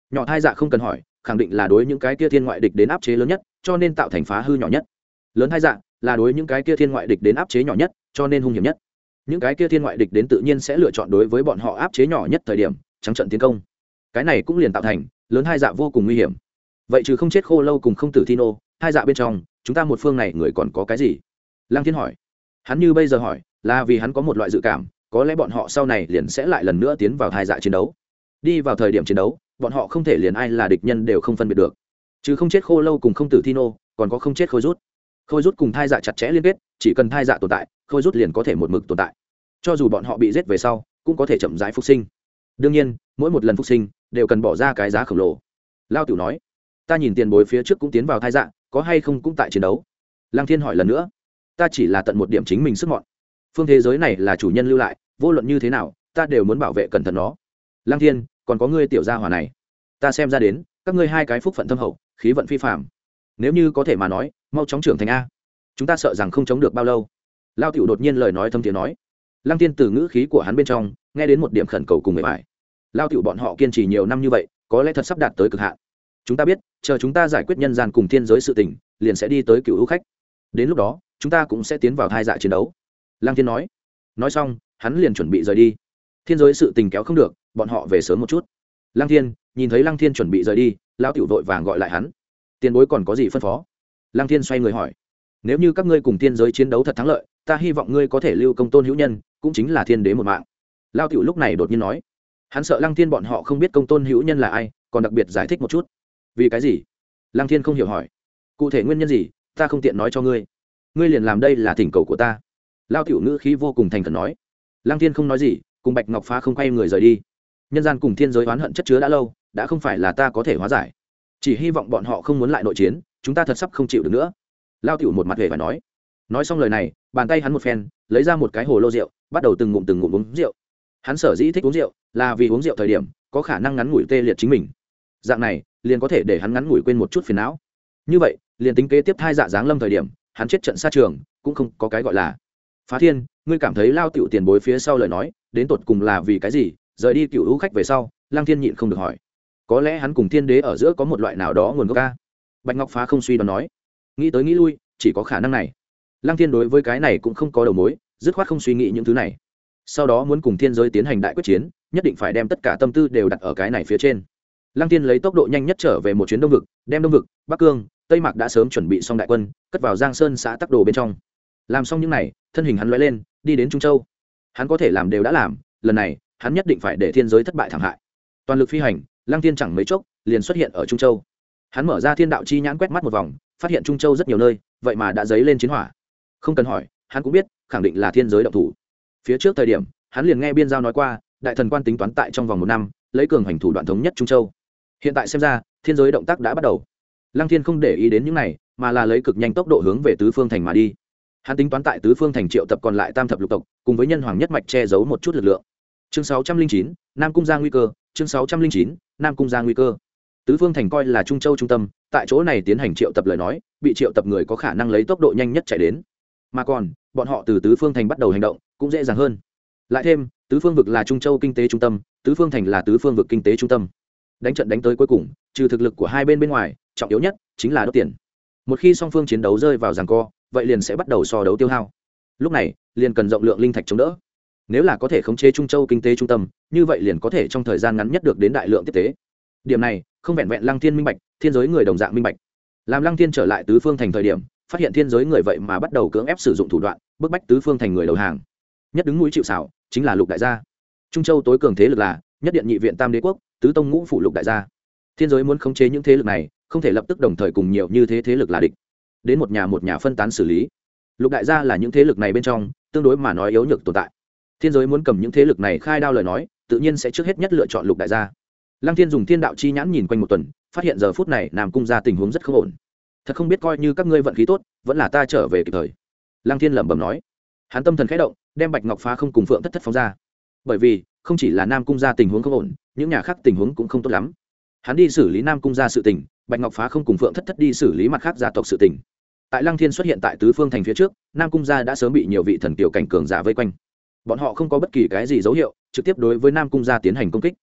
Nhỏ thai dạ không cần hỏi, khẳng định là đối những cái kia thiên ngoại địch đến áp chế lớn nhất, cho nên tạo thành phá hư nhỏ nhất. Lớn thai dạ là đối những cái kia thiên ngoại địch đến áp chế nhỏ nhất, cho nên hung hiểm nhất những cái kia thiên ngoại địch đến tự nhiên sẽ lựa chọn đối với bọn họ áp chế nhỏ nhất thời điểm, trắng trận tiến công. Cái này cũng liền tạo thành, lớn hai dạ vô cùng nguy hiểm. Vậy chứ không chết khô lâu cùng không tử thi nô, hai dạ bên trong, chúng ta một phương này người còn có cái gì? Lăng thiên hỏi. Hắn như bây giờ hỏi, là vì hắn có một loại dự cảm, có lẽ bọn họ sau này liền sẽ lại lần nữa tiến vào hai dạ chiến đấu. Đi vào thời điểm chiến đấu, bọn họ không thể liền ai là địch nhân đều không phân biệt được. Chứ không chết khô lâu cùng không tử thi nô, còn có không chết khôi rút. Khôi rút cùng thai dạ chặt chẽ liên kết, chỉ cần thai dạ tồn tại, khôi rút liền có thể một mực tồn tại cho dù bọn họ bị giết về sau cũng có thể chậm rãi phục sinh. Đương nhiên mỗi một lần phục sinh đều cần bỏ ra cái giá khổng lồ. Lao tiểu nói ta nhìn tiền bối phía trước cũng tiến vào thai dạng, có hay không cũng tại chiến đấu. Lăng thiên hỏi lần nữa ta chỉ là tận một điểm chính mình sức mọn. Phương thế giới này là chủ nhân lưu lại vô luận như thế nào ta đều muốn bảo vệ cẩn thận nó. Lăng thiên còn có ngươi tiểu gia hỏa này. Ta xem ra đến các ngươi hai cái phúc phận thâm hậu khí vận phi phạm nếu như có thể mà nói mau chóng trưởng thành a. Chúng ta sợ rằng không chống được bao lâu. Lao tiểu đột nhiên lời nói thâm tiếng nói lăng tiên từ ngữ khí của hắn bên trong, nghe đến một điểm khẩn cầu cùng mệt mỏi. Lao tiểu bọn họ kiên trì nhiều năm như vậy, có lẽ thật sắp đạt tới cực hạn. Chúng ta biết, chờ chúng ta giải quyết nhân gian cùng thiên giới sự tình, liền sẽ đi tới cựu hữu khách. Đến lúc đó, chúng ta cũng sẽ tiến vào hai dạ chiến đấu. Lăng thiên nói. Nói xong, hắn liền chuẩn bị rời đi. Thiên giới sự tình kéo không được, bọn họ về sớm một chút. Lăng thiên, nhìn thấy lăng thiên chuẩn bị rời đi lão tiểu vội vàng gọi lại hắn. Tiền bối còn có gì phân phó? Lăng thiên xoay người hỏi. Nếu như các ngươi cùng thiên giới chiến đấu thật thắng lợi, ta hy vọng ngươi có thể lưu công tôn hữu nhân cũng chính là thiên đế một mạng. Lao tiểu lúc này đột nhiên nói, hắn sợ lăng thiên bọn họ không biết công tôn hữu nhân là ai, còn đặc biệt giải thích một chút. Vì cái gì? Lăng thiên không hiểu hỏi. Cụ thể nguyên nhân gì, ta không tiện nói cho ngươi. Ngươi liền làm đây là thỉnh cầu của ta. Lao tiểu ngữ khí vô cùng thành khẩn nói. Lăng thiên không nói gì, cùng bạch ngọc phá không quay người rời đi. Nhân gian cùng thiên giới oán hận chất chứa đã lâu, đã không phải là ta có thể hóa giải. Chỉ hy vọng bọn họ không muốn lại nội chiến, chúng ta thật sắp không chịu được nữa. Lao tiểu một mặt hề phải nói nói xong lời này, bàn tay hắn một phen, lấy ra một cái hồ lô rượu, bắt đầu từng ngụm từng ngụm uống rượu. Hắn sở dĩ thích uống rượu là vì uống rượu thời điểm có khả năng ngắn ngủi tê liệt chính mình. Dạng này, liền có thể để hắn ngắn ngủi quên một chút phiền não. Như vậy, liền tính kế tiếp thai dạ giáng lâm thời điểm, hắn chết trận xa trường, cũng không có cái gọi là. Phá thiên, ngươi cảm thấy lao tiểu tiền bối phía sau lời nói, đến tột cùng là vì cái gì? Rời đi cựu hữu khách về sau lang thiên nhịn không được hỏi. Có lẽ hắn cùng thiên đế ở giữa có một loại nào đó nguồn gốc ca bạch ngọc phá không suy đoán nói. Nghĩ tới nghĩ lui, chỉ có khả năng này lang thiên đối với cái này cũng không có đầu mối, dứt khoát không suy nghĩ những thứ này. Sau đó muốn cùng thiên giới tiến hành đại quyết chiến, nhất định phải đem tất cả tâm tư đều đặt ở cái này phía trên. Lăng Thiên lấy tốc độ nhanh nhất trở về một chuyến đông vực, đem đông vực, bắc cương, tây mạc đã sớm chuẩn bị xong đại quân, cất vào giang sơn xã tắc đồ bên trong. Làm xong những n à y thân hình hắn l lên, đi đến trung châu. Hắn có thể làm đều đã làm, lần này, hắn nhất định phải để thiên giới thất bại thảm hại. Toàn lực phi hành, lăng Thiên chẳng mấy chốc liền xuất hiện ở trung châu. Hắn mở ra thiên đạo chi nhãn quét mắt một vòng, phát hiện trung châu rất nhiều nơi, vậy mà đã dấy lên chiến hỏa không cần hỏi, hắn cũng biết, khẳng định là thiên giới động thủ. Phía trước thời điểm, hắn liền nghe biên giao nói qua, đại thần quan tính toán tại trong vòng một năm, lấy cường hành thủ đoạn thống nhất trung châu. Hiện tại xem ra, thiên giới động tác đã bắt đầu. Lăng thiên không để ý đến những này, mà là lấy cực nhanh tốc độ hướng về tứ phương thành mà đi. Hắn tính toán tại tứ phương thành triệu tập còn lại tam thập lục tộc, cùng với nhân hoàng nhất mạch che giấu một chút lực lượng. Chương sáu trăm linh chín, nam cung ra nguy cơ. Chương sáu trăm linh chín, nam cung ra nguy cơ. Tứ phương thành coi là trung châu trung tâm, tại chỗ này tiến hành triệu tập lời nói, bị triệu tập người có khả năng lấy tốc độ nhanh nhất chạy đến mà còn, bọn họ từ tứ phương thành bắt đầu hành động cũng dễ dàng hơn. Lại thêm, tứ phương vực là trung châu kinh tế trung tâm, tứ phương thành là tứ phương vực kinh tế trung tâm. Đánh trận đánh tới cuối cùng, trừ thực lực của hai bên bên ngoài, trọng yếu nhất chính là đốt tiền. Một khi song phương chiến đấu rơi vào ràng co, vậy liền sẽ bắt đầu so đấu tiêu hao. Lúc này, liền cần rộng lượng linh thạch chống đỡ. Nếu là có thể khống chế trung châu kinh tế trung tâm, như vậy liền có thể trong thời gian ngắn nhất được đến đại lượng tiếp tế. Điểm này, không vẹn vẹn lăng thiên minh bạch, thiên giới người đồng dạng minh bạch. Làm lăng thiên trở lại tứ phương thành thời điểm phát hiện thiên giới người vậy mà bắt đầu cưỡng ép sử dụng thủ đoạn, bức bách tứ phương thành người đầu hàng. Nhất đứng núi chịu xảo chính là lục đại gia. Trung châu tối cường thế lực là nhất điện nhị viện tam đế quốc, tứ tông ngũ phủ lục đại gia. Thiên giới muốn khống chế những thế lực này, không thể lập tức đồng thời cùng nhiều như thế thế lực là địch. Đến một nhà một nhà phân tán xử lý. Lục đại gia là những thế lực này bên trong, tương đối mà nói yếu nhược tồn tại. Thiên giới muốn cầm những thế lực này khai đao lời nói, tự nhiên sẽ trước hết nhất lựa chọn lục đại gia. Lăng thiên dùng thiên đạo chi nhãn nhìn quanh một tuần, phát hiện giờ phút này nam cung ra tình huống rất không ổn thật không biết coi như các ngươi vận khí tốt, vẫn là ta trở về kịp thời. Lăng thiên lẩm bẩm nói. Hắn tâm thần khẽ động, đem bạch ngọc phá không cùng phượng thất thất phóng ra. Bởi vì, không chỉ là nam cung ra tình huống không ổn, những nhà khác tình huống cũng không tốt lắm. Hắn đi xử lý nam cung ra sự tình, bạch ngọc phá không cùng phượng thất thất đi xử lý mặt khác gia tộc sự tình. Tại lăng thiên xuất hiện tại tứ phương thành phía trước, nam cung gia đã sớm bị nhiều vị thần tiểu cảnh cường giả vây quanh. Bọn họ không có bất kỳ cái gì dấu hiệu, trực tiếp đối với nam cung gia tiến hành công kích.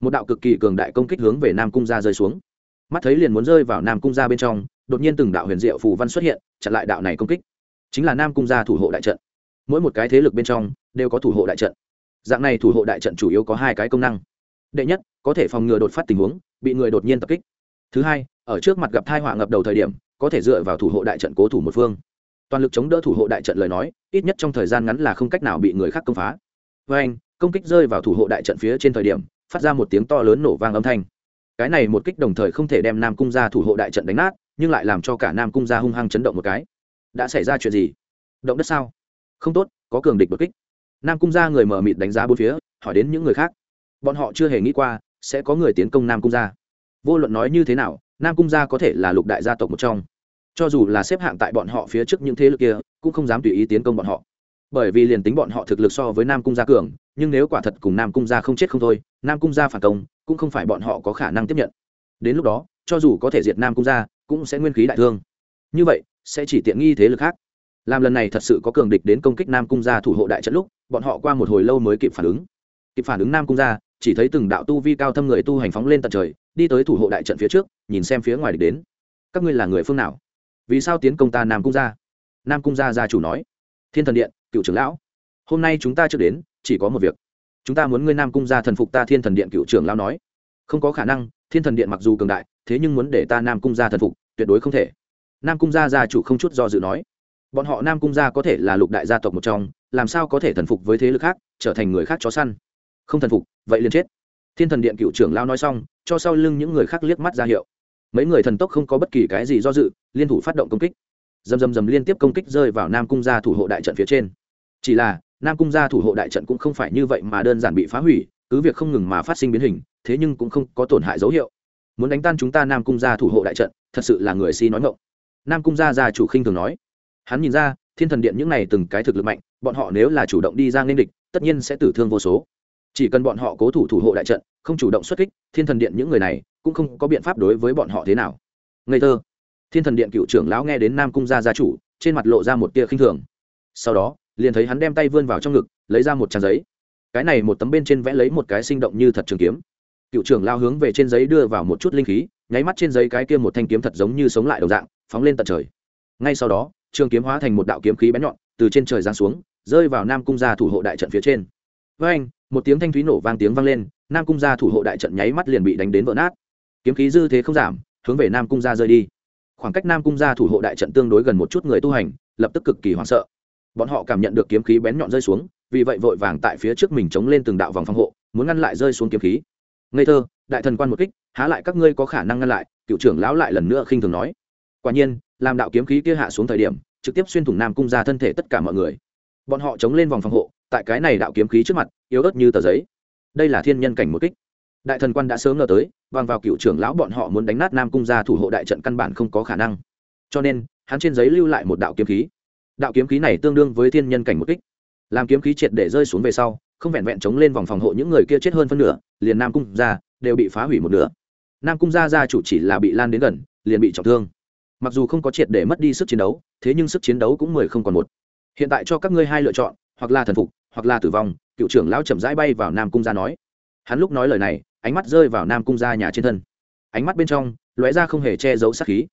Một đạo cực kỳ cường đại công kích hướng về nam cung gia rơi xuống. Mắt thấy liền muốn rơi vào nam cung gia bên trong đột nhiên từng đạo huyền diệu phù văn xuất hiện, chặn lại đạo này công kích. Chính là nam cung gia thủ hộ đại trận. Mỗi một cái thế lực bên trong, đều có thủ hộ đại trận. Dạng này thủ hộ đại trận chủ yếu có hai cái công năng. Đệ nhất, có thể phòng ngừa đột phát tình huống, bị người đột nhiên tập kích. Thứ hai, ở trước mặt gặp thai họa ngập đầu thời điểm, có thể dựa vào thủ hộ đại trận cố thủ một phương. Toàn lực chống đỡ thủ hộ đại trận lời nói, ít nhất trong thời gian ngắn là không cách nào bị người khác công phá. Với anh, công kích rơi vào thủ hộ đại trận phía trên thời điểm, phát ra một tiếng to lớn nổ vang âm thanh. Cái này một kích đồng thời không thể đem nam cung ra thủ hộ đại trận đánh nát nhưng lại làm cho cả nam cung ra hung hăng chấn động một cái. Đã xảy ra chuyện gì? Động đất sao? Không tốt, có cường địch đột kích. Nam cung ra người mở mịt đánh giá bốn phía, hỏi đến những người khác. Bọn họ chưa hề nghĩ qua, sẽ có người tiến công nam cung gia. Vô luận nói như thế nào, nam cung gia có thể là lục đại gia tộc một trong. Cho dù là xếp hạng tại bọn họ phía trước những thế lực kia, cũng không dám tùy ý tiến công bọn họ. Bởi vì liền tính bọn họ thực lực so với nam cung gia cường, nhưng nếu quả thật cùng nam cung gia không chết không thôi, nam cung gia phản công, cũng không phải bọn họ có khả năng tiếp nhận. Đến lúc đó, cho dù có thể diệt nam cung gia cũng sẽ nguyên khí đại thương. Như vậy, sẽ chỉ tiện nghi thế lực khác. Làm lần này thật sự có cường địch đến công kích nam cung gia thủ hộ đại trận lúc, bọn họ qua một hồi lâu mới kịp phản ứng. Kịp phản ứng nam cung gia, chỉ thấy từng đạo tu vi cao thâm người tu hành phóng lên tận trời, đi tới thủ hộ đại trận phía trước, nhìn xem phía ngoài địch đến. Các ngươi là người phương nào? Vì sao tiến công ta nam cung gia? Nam cung gia gia chủ nói. Thiên thần điện, cựu trưởng lão. Hôm nay chúng ta chưa đến, chỉ có một việc. Chúng ta muốn ngươi nam cung gia thần phục ta thiên thần điện cựu trưởng lão nói. Không có khả năng thiên thần điện mặc dù cường đại, thế nhưng muốn để ta nam cung gia thần phục, tuyệt đối không thể. Nam cung gia gia chủ không chút do dự nói. Bọn họ nam cung gia có thể là lục đại gia tộc một trong, làm sao có thể thần phục với thế lực khác, trở thành người khác chó săn? Không thần phục, vậy liền chết. Thiên thần điện cựu trưởng lao nói xong, cho sau lưng những người khác liếc mắt ra hiệu. Mấy người thần tốc không có bất kỳ cái gì do dự, liên thủ phát động công kích. Dầm dầm dầm liên tiếp công kích rơi vào nam cung gia thủ hộ đại trận phía trên. Chỉ là, nam cung gia thủ hộ đại trận cũng không phải như vậy mà đơn giản bị phá hủy, cứ việc không ngừng mà phát sinh biến hình thế nhưng cũng không có tổn hại dấu hiệu. Muốn đánh tan chúng ta nam cung gia thủ hộ đại trận, thật sự là người si nói ngộng nam cung gia gia chủ khinh thường nói. Hắn nhìn ra, thiên thần điện những này từng cái thực lực mạnh, bọn họ nếu là chủ động đi ra nên địch, tất nhiên sẽ tử thương vô số. Chỉ cần bọn họ cố thủ thủ hộ đại trận, không chủ động xuất kích, thiên thần điện những người này cũng không có biện pháp đối với bọn họ thế nào. Ngây thơ. Thiên thần điện cựu trưởng lão nghe đến nam cung gia gia chủ, trên mặt lộ ra một tia khinh thường. Sau đó, liền thấy hắn đem tay vươn vào trong ngực, lấy ra một trang giấy. Cái này một tấm bên trên vẽ lấy một cái sinh động như thật trường kiếm cựu trưởng lao hướng về trên giấy đưa vào một chút linh khí, nháy mắt trên giấy cái kia một thanh kiếm thật giống như sống lại đồng dạng, phóng lên tận trời. Ngay sau đó, trường kiếm hóa thành một đạo kiếm khí bén nhọn, từ trên trời giáng xuống, rơi vào nam cung gia thủ hộ đại trận phía trên. Với anh, một tiếng thanh thúy nổ vang tiếng vang lên, nam cung gia thủ hộ đại trận nháy mắt liền bị đánh đến vỡ nát. Kiếm khí dư thế không giảm, hướng về nam cung gia rơi đi. Khoảng cách nam cung gia thủ hộ đại trận tương đối gần một chút người tu hành, lập tức cực kỳ hoảng sợ. Bọn họ cảm nhận được kiếm khí bén nhọn rơi xuống, vì vậy vội vàng tại phía trước mình chống lên từng đạo vòng phòng hộ, muốn ngăn lại rơi xuống kiếm khí ngây thơ, đại thần quan một kích, há lại các ngươi có khả năng ngăn lại, cựu trưởng lão lại lần nữa khinh thường nói. Quả nhiên, làm đạo kiếm khí kia hạ xuống thời điểm, trực tiếp xuyên thủng nam cung ra thân thể tất cả mọi người. Bọn họ chống lên vòng phòng hộ, tại cái này đạo kiếm khí trước mặt, yếu ớt như tờ giấy. Đây là thiên nhân cảnh một kích. Đại thần quan đã sớm ngờ tới, bằng vào cựu trưởng lão bọn họ muốn đánh nát nam cung ra thủ hộ đại trận căn bản không có khả năng. Cho nên, hắn trên giấy lưu lại một đạo kiếm khí. Đạo kiếm khí này tương đương với thiên nhân cảnh một kích. Làm kiếm khí triệt để rơi xuống về sau không vẹn vẹn chống lên vòng phòng hộ những người kia chết hơn phân nửa, liền nam cung ra đều bị phá hủy một nửa. Nam cung gia gia chủ chỉ là bị lan đến gần, liền bị trọng thương. Mặc dù không có triệt để mất đi sức chiến đấu, thế nhưng sức chiến đấu cũng mười không còn một. Hiện tại cho các ngươi hai lựa chọn, hoặc là thần phục, hoặc là tử vong, cựu trưởng lão chậm rãi bay vào nam cung gia nói. Hắn lúc nói lời này, ánh mắt rơi vào nam cung gia nhà trên thân. Ánh mắt bên trong, lóe ra không hề che giấu sát khí.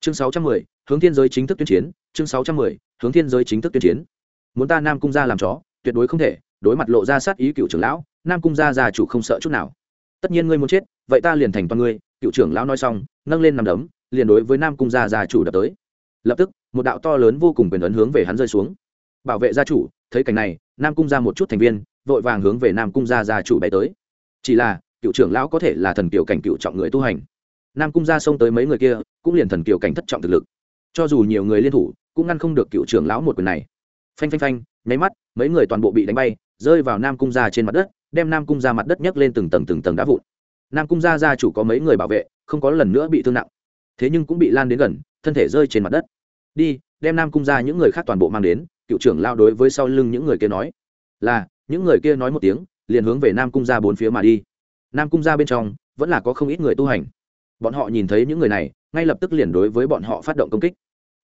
Chương sáu trăm mười, hướng thiên giới chính thức tuyên chiến, chương sáu trăm mười, hướng thiên giới chính thức tuyên chiến. Muốn ta nam cung gia làm chó, tuyệt đối không thể đối mặt lộ ra sát ý cựu trưởng lão, nam cung gia gia chủ không sợ chút nào. Tất nhiên ngươi muốn chết, vậy ta liền thành toàn ngươi, cựu trưởng lão nói xong, nâng lên nằm đấm, liền đối với nam cung gia gia chủ đập tới. Lập tức, một đạo to lớn vô cùng quyền ấn hướng về hắn rơi xuống. Bảo vệ gia chủ, thấy cảnh này, nam cung ra một chút thành viên, vội vàng hướng về nam cung gia gia chủ bay tới. Chỉ là, cựu trưởng lão có thể là thần kiều cảnh cựu trọng người tu hành. Nam cung gia xông tới mấy người kia, cũng liền thần kiều cảnh thất trọng thực lực. Cho dù nhiều người liên thủ, cũng ngăn không được cựu trưởng lão một quyền này. Phanh phanh phanh, nháy mắt, mấy người toàn bộ bị đánh bay rơi vào nam cung gia trên mặt đất, đem nam cung gia mặt đất nhấc lên từng tầng từng tầng đá vụn. Nam cung gia gia chủ có mấy người bảo vệ, không có lần nữa bị thương nặng. Thế nhưng cũng bị lan đến gần, thân thể rơi trên mặt đất. Đi, đem nam cung ra những người khác toàn bộ mang đến, cựu trưởng lao đối với sau lưng những người kia nói. Là, những người kia nói một tiếng, liền hướng về nam cung ra bốn phía mà đi. Nam cung ra bên trong, vẫn là có không ít người tu hành. Bọn họ nhìn thấy những người này, ngay lập tức liền đối với bọn họ phát động công kích.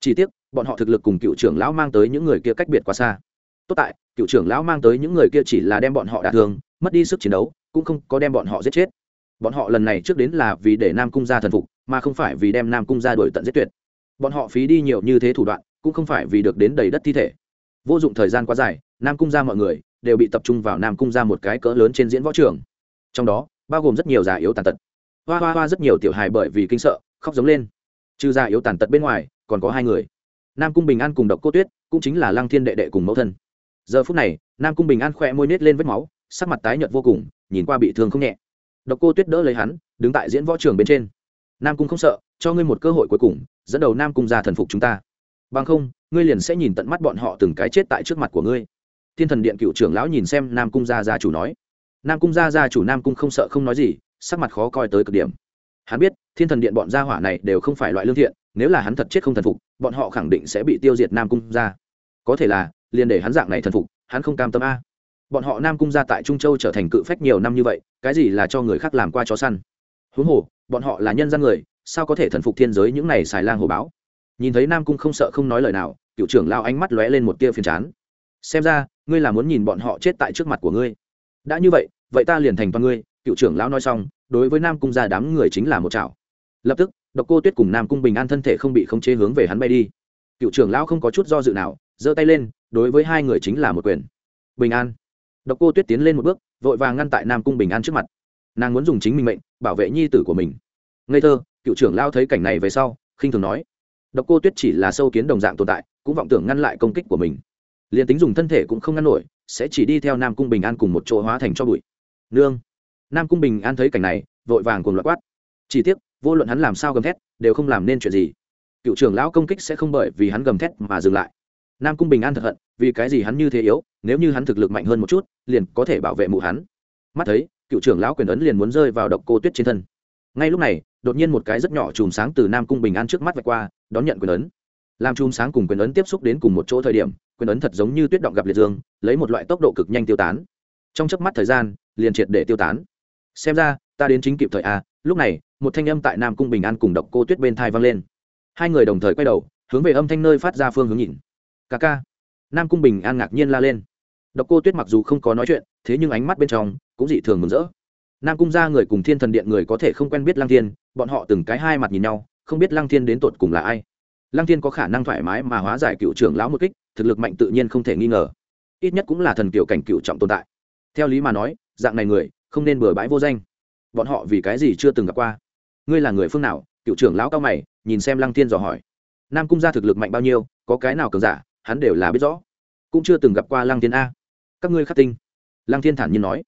Chỉ tiếc, bọn họ thực lực cùng cựu trưởng lão mang tới những người kia cách biệt quá xa tốt tại, cựu trưởng lão mang tới những người kia chỉ là đem bọn họ đả thương, mất đi sức chiến đấu, cũng không có đem bọn họ giết chết. Bọn họ lần này trước đến là vì để nam cung ra thần phục, mà không phải vì đem nam cung ra đổi tận giết tuyệt. Bọn họ phí đi nhiều như thế thủ đoạn, cũng không phải vì được đến đầy đất thi thể. Vô dụng thời gian quá dài, nam cung ra mọi người đều bị tập trung vào nam cung ra một cái cỡ lớn trên diễn võ trường. Trong đó, bao gồm rất nhiều già yếu tàn tật. Hoa hoa hoa rất nhiều tiểu hài bởi vì kinh sợ, khóc giống lên. Trừ già yếu tàn tật bên ngoài, còn có hai người. Nam cung bình an cùng độc cô tuyết, cũng chính là lăng thiên đệ đệ cùng mẫu thân giờ phút này, nam cung bình an khỏe môi nết lên vết máu, sắc mặt tái nhợt vô cùng, nhìn qua bị thương không nhẹ. Độc cô tuyết đỡ lấy hắn, đứng tại diễn võ trường bên trên. Nam cung không sợ, cho ngươi một cơ hội cuối cùng, dẫn đầu nam cung ra thần phục chúng ta. Bằng không, ngươi liền sẽ nhìn tận mắt bọn họ từng cái chết tại trước mặt của ngươi. Thiên thần điện cựu trưởng lão nhìn xem nam cung gia gia chủ nói. Nam cung gia gia chủ nam cung không sợ không nói gì, sắc mặt khó coi tới cực điểm. Hắn biết, thiên thần điện bọn gia hỏa này đều không phải loại lương thiện, nếu là hắn thật chết không thần phục, bọn họ khẳng định sẽ bị tiêu diệt nam cung gia. Có thể là liền để hắn dạng này thần phục, hắn không cam tâm a. Bọn họ nam cung ra tại trung châu trở thành cự phách nhiều năm như vậy, cái gì là cho người khác làm qua chó săn? Huống hồ, bọn họ là nhân gian người, sao có thể thần phục thiên giới những này xài lang hồ báo? Nhìn thấy nam cung không sợ không nói lời nào, cựu trưởng lao ánh mắt lóe lên một tia phiền chán. Xem ra, ngươi là muốn nhìn bọn họ chết tại trước mặt của ngươi. Đã như vậy vậy ta liền thành toàn ngươi, cựu trưởng lão nói xong, đối với nam cung ra đám người chính là một chảo. Lập tức, độc cô tuyết cùng nam cung bình an thân thể không bị khống chế hướng về hắn bay đi. Cựu trưởng lão không có chút do dự nào, giơ tay lên đối với hai người chính là một quyền. Bình an. Độc cô tuyết tiến lên một bước, vội vàng ngăn tại nam cung bình an trước mặt. Nàng muốn dùng chính mình mệnh, bảo vệ nhi tử của mình. Ngây thơ, cựu trưởng lao thấy cảnh này về sau, khinh thường nói. Độc cô tuyết chỉ là sâu kiến đồng dạng tồn tại, cũng vọng tưởng ngăn lại công kích của mình. Liền tính dùng thân thể cũng không ngăn nổi, sẽ chỉ đi theo nam cung bình an cùng một chỗ hóa thành cho bụi. Nương. Nam cung bình an thấy cảnh này, vội vàng cùng loạt quát. Chỉ tiếc, vô luận hắn làm sao gầm thét, đều không làm nên chuyện gì. Cựu trưởng lão công kích sẽ không bởi vì hắn gầm thét mà dừng lại. Nam cung bình an thật hận vì cái gì hắn như thế yếu, nếu như hắn thực lực mạnh hơn một chút, liền có thể bảo vệ mụ hắn. Mắt thấy, cựu trưởng lão quyền ấn liền muốn rơi vào độc cô tuyết trên thân. Ngay lúc này, đột nhiên một cái rất nhỏ chùm sáng từ nam cung bình an trước mắt vạch qua, đón nhận quyền ấn. Làm chùm sáng cùng quyền ấn tiếp xúc đến cùng một chỗ thời điểm, quyền ấn thật giống như tuyết động gặp liệt dương, lấy một loại tốc độ cực nhanh tiêu tán. Trong chớp mắt thời gian, liền triệt để tiêu tán. Xem ra, ta đến chính kịp thời a lúc này, một thanh âm tại nam cung bình an cùng độc cô tuyết bên thai vang lên. Hai người đồng thời quay đầu, hướng về âm thanh nơi phát ra phương hướng nhìn. Ca ca nam cung bình an ngạc nhiên la lên độc cô tuyết mặc dù không có nói chuyện thế nhưng ánh mắt bên trong cũng dị thường mừng rỡ nam cung ra người cùng thiên thần điện người có thể không quen biết lăng thiên bọn họ từng cái hai mặt nhìn nhau không biết lăng thiên đến tột cùng là ai lăng thiên có khả năng thoải mái mà hóa giải cựu trưởng lão một kích thực lực mạnh tự nhiên không thể nghi ngờ ít nhất cũng là thần kiểu cảnh cựu trọng tồn tại theo lý mà nói dạng này người không nên bừa bãi vô danh bọn họ vì cái gì chưa từng gặp qua ngươi là người phương nào cựu trưởng lão cao mày nhìn xem lăng thiên dò hỏi nam cung gia thực lực mạnh bao nhiêu có cái nào cường giả hắn đều là biết rõ. Cũng chưa từng gặp qua lăng thiên a. Các ngươi khắc tinh. Lăng thiên thản nhiên nói.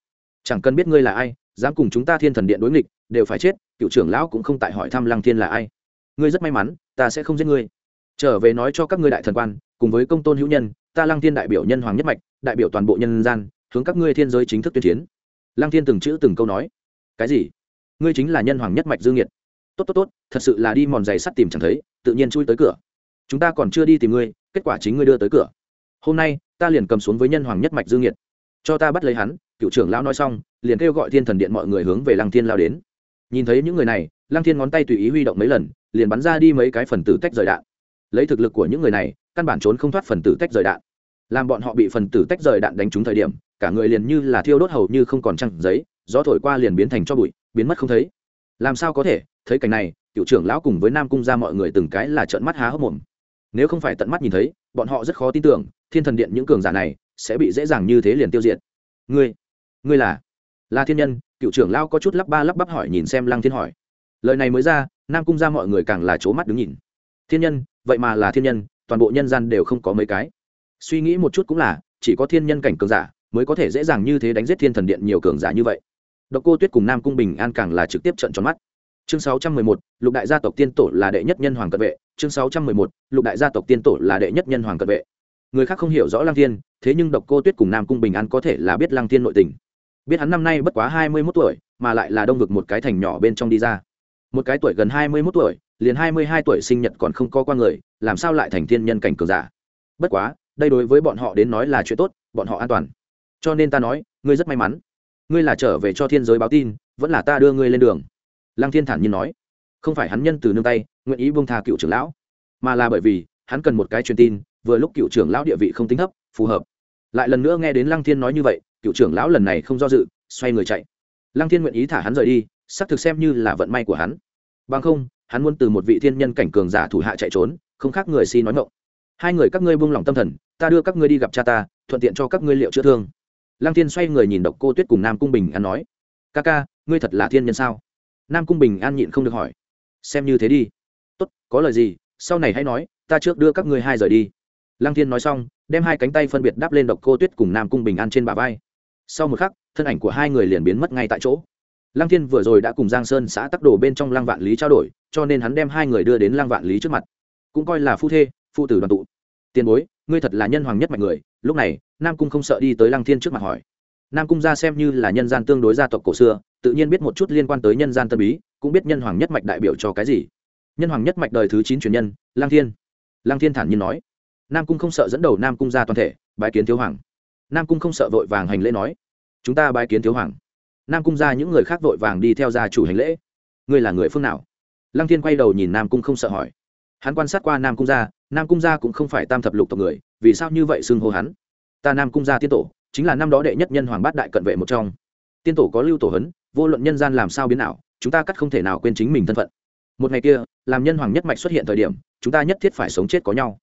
Chẳng cần biết ngươi là ai, dám cùng chúng ta thiên thần điện đối nghịch, đều phải chết, cựu trưởng lão cũng không tại hỏi thăm lăng thiên là ai. Ngươi rất may mắn, ta sẽ không giết ngươi. Trở về nói cho các ngươi đại thần quan, cùng với công tôn hữu nhân, ta lăng thiên đại biểu nhân hoàng nhất mạch, đại biểu toàn bộ nhân gian, hướng các ngươi thiên giới chính thức tuyên chiến. Lăng thiên từng chữ từng câu nói. Cái gì? Ngươi chính là nhân hoàng nhất mạch dương nhiệt. Tốt tốt tốt, thật sự là đi mòn giày sắt tìm chẳng thấy, tự nhiên chui tới cửa chúng ta còn chưa đi tìm ngươi, kết quả chính ngươi đưa tới cửa. Hôm nay, ta liền cầm xuống với nhân hoàng nhất mạch dương nhiệt cho ta bắt lấy hắn, cựu trưởng lão nói xong, liền kêu gọi thiên thần điện mọi người hướng về lăng thiên lao đến. Nhìn thấy những người này, lăng thiên ngón tay tùy ý huy động mấy lần, liền bắn ra đi mấy cái phần tử tách rời đạn. Lấy thực lực của những người này, căn bản trốn không thoát phần tử tách rời đạn. Làm bọn họ bị phần tử tách rời đạn đánh trúng thời điểm, cả người liền như là thiêu đốt hầu như không còn trăng giấy, gió thổi qua liền biến thành cho bụi, biến mất không thấy. Làm sao có thể? Thấy cảnh này, cựu trưởng lão cùng với nam cung ra mọi người từng cái là trợn mắt há hốc mồm nếu không phải tận mắt nhìn thấy, bọn họ rất khó tin tưởng, thiên thần điện những cường giả này sẽ bị dễ dàng như thế liền tiêu diệt. Ngươi ngươi là là thiên nhân, cựu trưởng lão có chút lắp ba lắp bắp hỏi nhìn xem lăng thiên hỏi. Lời này mới ra, nam cung ra mọi người càng là c mắt đứng nhìn. Thiên nhân, vậy mà là thiên nhân, toàn bộ nhân gian đều không có mấy cái. Suy nghĩ một chút cũng là, chỉ có thiên nhân cảnh cường giả mới có thể dễ dàng như thế đánh giết thiên thần điện nhiều cường giả như vậy. Độc cô tuyết cùng nam cung bình an càng là trực tiếp trận tròn mắt. Chương sáu trăm mười một, lục đại gia tộc tiên tổ là đệ nhất nhân hoàng cận vệ chương sáu trăm mười một, lục đại gia tộc tiên tổ là đệ nhất nhân hoàng cận vệ. Người khác không hiểu rõ lăng thiên, thế nhưng độc cô tuyết cùng nam cung bình an có thể là biết lăng thiên nội tình. Biết hắn năm nay bất quá hai mươi mốt tuổi, mà lại là đông vực một cái thành nhỏ bên trong đi ra. Một cái tuổi gần hai mươi mốt tuổi, liền hai mươi hai tuổi sinh nhật còn không có qua người, làm sao lại thành thiên nhân cảnh cường giả? Bất quá, đây đối với bọn họ đến nói là chuyện tốt, bọn họ an toàn. Cho nên ta nói, ngươi rất may mắn. Ngươi là trở về cho thiên giới báo tin, vẫn là ta đưa ngươi lên đường. Lăng thiên thản nhiên nói không phải hắn nhân từ nương tay, nguyện ý buông tha cựu trưởng lão, mà là bởi vì hắn cần một cái truyền tin, vừa lúc cựu trưởng lão địa vị không tính thấp, phù hợp. Lại lần nữa nghe đến lăng thiên nói như vậy, cựu trưởng lão lần này không do dự, xoay người chạy. Lăng thiên nguyện ý thả hắn rời đi, xác thực xem như là vận may của hắn. Bằng không, hắn muốn từ một vị thiên nhân cảnh cường giả thủ hạ chạy trốn, không khác người si nói ngộng hai người các ngươi buông lỏng tâm thần, ta đưa các ngươi đi gặp cha ta, thuận tiện cho các ngươi liệu chữa thương. Lăng thiên xoay người nhìn độc cô tuyết cùng nam cung bình an nói, ca ca, ngươi thật là thiên nhân sao? Nam cung bình an nhịn không được hỏi xem như thế đi. Tốt, có lời gì, sau này hãy nói, ta trước đưa các ngươi hai rời đi. Lăng thiên nói xong, đem hai cánh tay phân biệt đắp lên độc cô tuyết cùng nam cung bình an trên bả vai. Sau một khắc, thân ảnh của hai người liền biến mất ngay tại chỗ. Lăng thiên vừa rồi đã cùng giang sơn xã tắc đồ bên trong lăng vạn lý trao đổi, cho nên hắn đem hai người đưa đến lăng vạn lý trước mặt. Cũng coi là phu thê phụ tử đoàn tụ. Tiền bối, ngươi thật là nhân hoàng nhất mạnh người. Lúc này, nam cung không sợ đi tới lăng thiên trước mặt hỏi. Nam cung ra xem như là nhân gian tương đối gia tộc cổ xưa tự nhiên biết một chút liên quan tới nhân gian tân bí, cũng biết nhân hoàng nhất mạch đại biểu cho cái gì. Nhân hoàng nhất mạch đời thứ chín truyền nhân, lang thiên. Lang thiên thản nhiên nói. Nam cung không sợ dẫn đầu nam cung ra toàn thể, bái kiến thiếu hoàng. Nam cung không sợ vội vàng hành lễ nói. Chúng ta bái kiến thiếu hoàng. Nam cung ra những người khác vội vàng đi theo gia chủ hành lễ. Ngươi là người phương nào? Lăng thiên quay đầu nhìn nam cung không sợ hỏi. Hắn quan sát qua nam cung gia nam cung gia cũng không phải tam thập lục tộc người, vì sao như vậy xưng hô hắn? Ta nam cung gia tiên tổ, chính là năm đó đệ nhất nhân hoàng bát đại cận vệ một trong tiên tổ có lưu tổ hấn, vô luận nhân gian làm sao biến nào chúng ta cắt không thể nào quên chính mình thân phận. Một ngày kia, làm nhân hoàng nhất mạch xuất hiện thời điểm, chúng ta nhất thiết phải sống chết có nhau.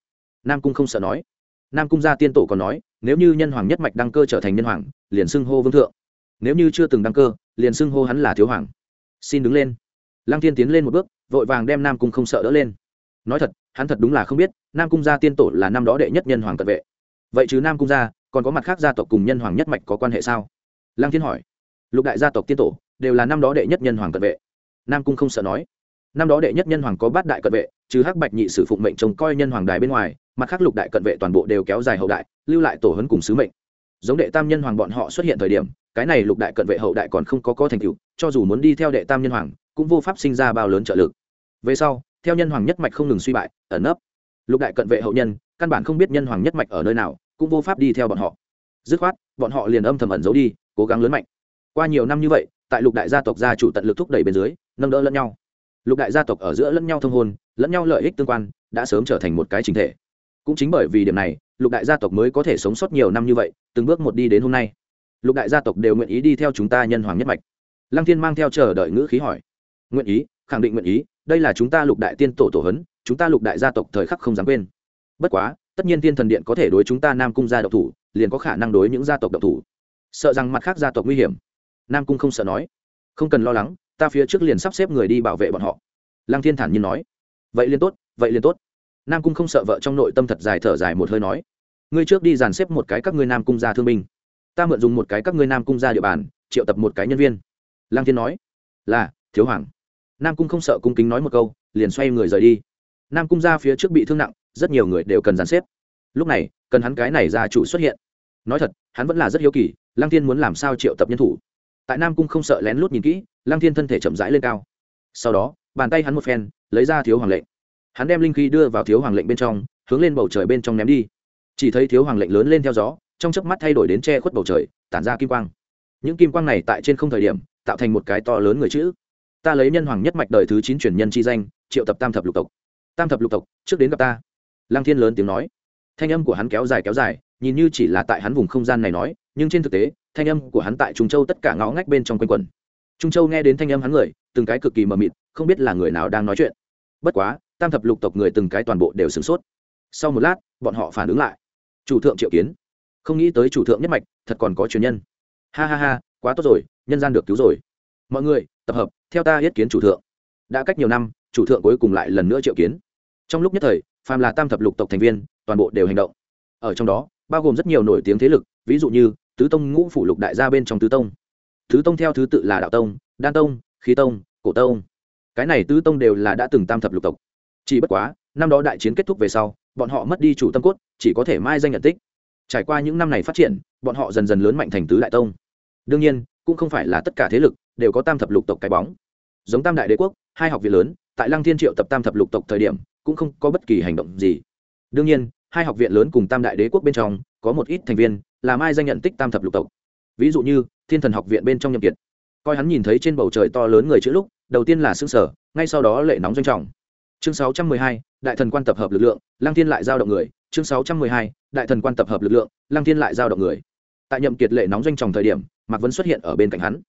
Nam cung không sợ nói. Nam cung gia tiên tổ còn nói, nếu như nhân hoàng nhất mạch đăng cơ trở thành nhân hoàng, liền xưng hô vương thượng. Nếu như chưa từng đăng cơ, liền xưng hô hắn là thiếu hoàng. Xin đứng lên. Lăng tiên tiến lên một bước, vội vàng đem nam cung không sợ đỡ lên. Nói thật, hắn thật đúng là không biết, nam cung gia tiên tổ là năm đó đệ nhất nhân hoàng cận vệ. Vậy chứ nam cung gia, còn có mặt khác gia tộc cùng nhân hoàng nhất mạch có quan hệ sao? Lăng thiên hỏi lục đại gia tộc tiên tổ, đều là năm đó đệ nhất nhân hoàng cận vệ. Nam cung không sợ nói. Năm đó đệ nhất nhân hoàng có bát đại cận vệ chứ hắc bạch nhị sử phụng mệnh trông coi nhân hoàng đài bên ngoài, mặt khác lục đại cận vệ toàn bộ đều kéo dài hậu đại, lưu lại tổ hấn cùng sứ mệnh. Giống đệ tam nhân hoàng bọn họ xuất hiện thời điểm, cái này lục đại cận vệ hậu đại còn không có có thành tựu, cho dù muốn đi theo đệ tam nhân hoàng, cũng vô pháp sinh ra bao lớn trợ lực. Về sau, theo nhân hoàng nhất mạch không ngừng suy bại, ẩn nấp. Lục đại cận vệ hậu nhân, căn bản không biết nhân hoàng nhất mạch ở nơi nào, cũng vô pháp đi theo bọn họ. Dứt khoát, bọn họ liền âm thầm ẩn giấu đi, cố gắng lớn mạnh qua nhiều năm như vậy, tại lục đại gia tộc gia chủ tận lực thúc đẩy bên dưới, nâng đỡ lẫn nhau. Lục đại gia tộc ở giữa lẫn nhau thông hôn, lẫn nhau lợi ích tương quan, đã sớm trở thành một cái chính thể. Cũng chính bởi vì điểm này, lục đại gia tộc mới có thể sống sót nhiều năm như vậy, từng bước một đi đến hôm nay. Lục đại gia tộc đều nguyện ý đi theo chúng ta nhân hoàng nhất mạch. Lăng thiên mang theo chờ đợi ngữ khí hỏi. Nguyện ý, khẳng định nguyện ý, đây là chúng ta lục đại tiên tổ tổ hấn chúng ta lục đại gia tộc thời khắc không dám quên. Bất quá, tất nhiên tiên thần điện có thể đối chúng ta nam cung gia độc thủ, liền có khả năng đối những gia tộc độc thủ. Sợ rằng mặt khác gia tộc nguy hiểm nam cung không sợ nói, không cần lo lắng, ta phía trước liền sắp xếp người đi bảo vệ bọn họ. Lăng thiên thản nhiên nói, vậy liền tốt, vậy liền tốt. Nam cung không sợ vợ trong nội tâm thật dài thở dài một hơi nói, ngươi trước đi dàn xếp một cái các ngươi nam cung gia thương binh, ta mượn dùng một cái các ngươi nam cung gia địa bàn, triệu tập một cái nhân viên. Lăng thiên nói, là, thiếu hoàng. Nam cung không sợ cung kính nói một câu, liền xoay người rời đi. Nam cung gia phía trước bị thương nặng, rất nhiều người đều cần dàn xếp. Lúc này, cần hắn cái này gia chủ xuất hiện. Nói thật, hắn vẫn là rất hiếu kỳ, lăng thiên muốn làm sao triệu tập nhân thủ tại nam cung không sợ lén lút nhìn kỹ, lăng thiên thân thể chậm rãi lên cao. Sau đó, bàn tay hắn một phen, lấy ra thiếu hoàng lệnh. Hắn đem linh khí đưa vào thiếu hoàng lệnh bên trong, hướng lên bầu trời bên trong ném đi. Chỉ thấy thiếu hoàng lệnh lớn lên theo gió, trong chớp mắt thay đổi đến che khuất bầu trời, tản ra kim quang. Những kim quang này tại trên không thời điểm, tạo thành một cái to lớn người chữ. Ta lấy nhân hoàng nhất mạch đời thứ chín truyền nhân chi danh, triệu tập tam thập lục tộc. Tam thập lục tộc, trước đến gặp ta. Lăng thiên lớn tiếng nói. Thanh âm của hắn kéo dài kéo dài, nhìn như chỉ là tại hắn vùng không gian này nói, nhưng trên thực tế thanh âm của hắn tại trung châu tất cả ngõ ngách bên trong quanh quần trung châu nghe đến thanh âm hắn người, từng cái cực kỳ mờ mịt, không biết là người nào đang nói chuyện. Bất quá, tam thập lục tộc người từng cái toàn bộ đều sửng sốt. Sau một lát, bọn họ phản ứng lại. Chủ thượng triệu kiến. Không nghĩ tới chủ thượng nhất mạch, thật còn có truyền nhân. Ha ha ha, quá tốt rồi, nhân gian được cứu rồi. Mọi người, tập hợp, theo ta yết kiến chủ thượng. Đã cách nhiều năm, chủ thượng cuối cùng lại lần nữa triệu kiến. Trong lúc nhất thời, phàm là tam thập lục tộc thành viên, toàn bộ đều hành động. Ở trong đó, bao gồm rất nhiều nổi tiếng thế lực, ví dụ như tứ tông ngũ phủ lục đại gia bên trong tứ tông. Tứ tông theo thứ tự là đạo tông, đan tông, khí tông, cổ tông. Cái này tứ tông đều là đã từng tam thập lục tộc. Chỉ bất quá, năm đó đại chiến kết thúc về sau, bọn họ mất đi chủ tâm cốt, chỉ có thể mai danh nhận tích. Trải qua những năm này phát triển, bọn họ dần dần lớn mạnh thành tứ đại tông. Đương nhiên, cũng không phải là tất cả thế lực đều có tam thập lục tộc cái bóng. Giống tam đại đế quốc, hai học viện lớn, tại lăng thiên triệu tập tam thập lục tộc thời điểm, cũng không có bất kỳ hành động gì. Đương nhiên, hai học viện lớn cùng tam đại đế quốc bên trong có một ít thành viên là mai danh nhận tích tam thập lục tộc. Ví dụ như thiên thần học viện bên trong nhậm kiệt. Coi hắn nhìn thấy trên bầu trời to lớn người chữ lúc đầu tiên là xương sở ngay sau đó lệ nóng doanh trọng. Chương 612, đại thần quan tập hợp lực lượng lang thiên lại giao động người. Chương 612, đại thần quan tập hợp lực lượng lang thiên lại giao động người. Tại nhậm kiệt lệ nóng doanh trọng thời điểm mạc vấn xuất hiện ở bên cạnh hắn.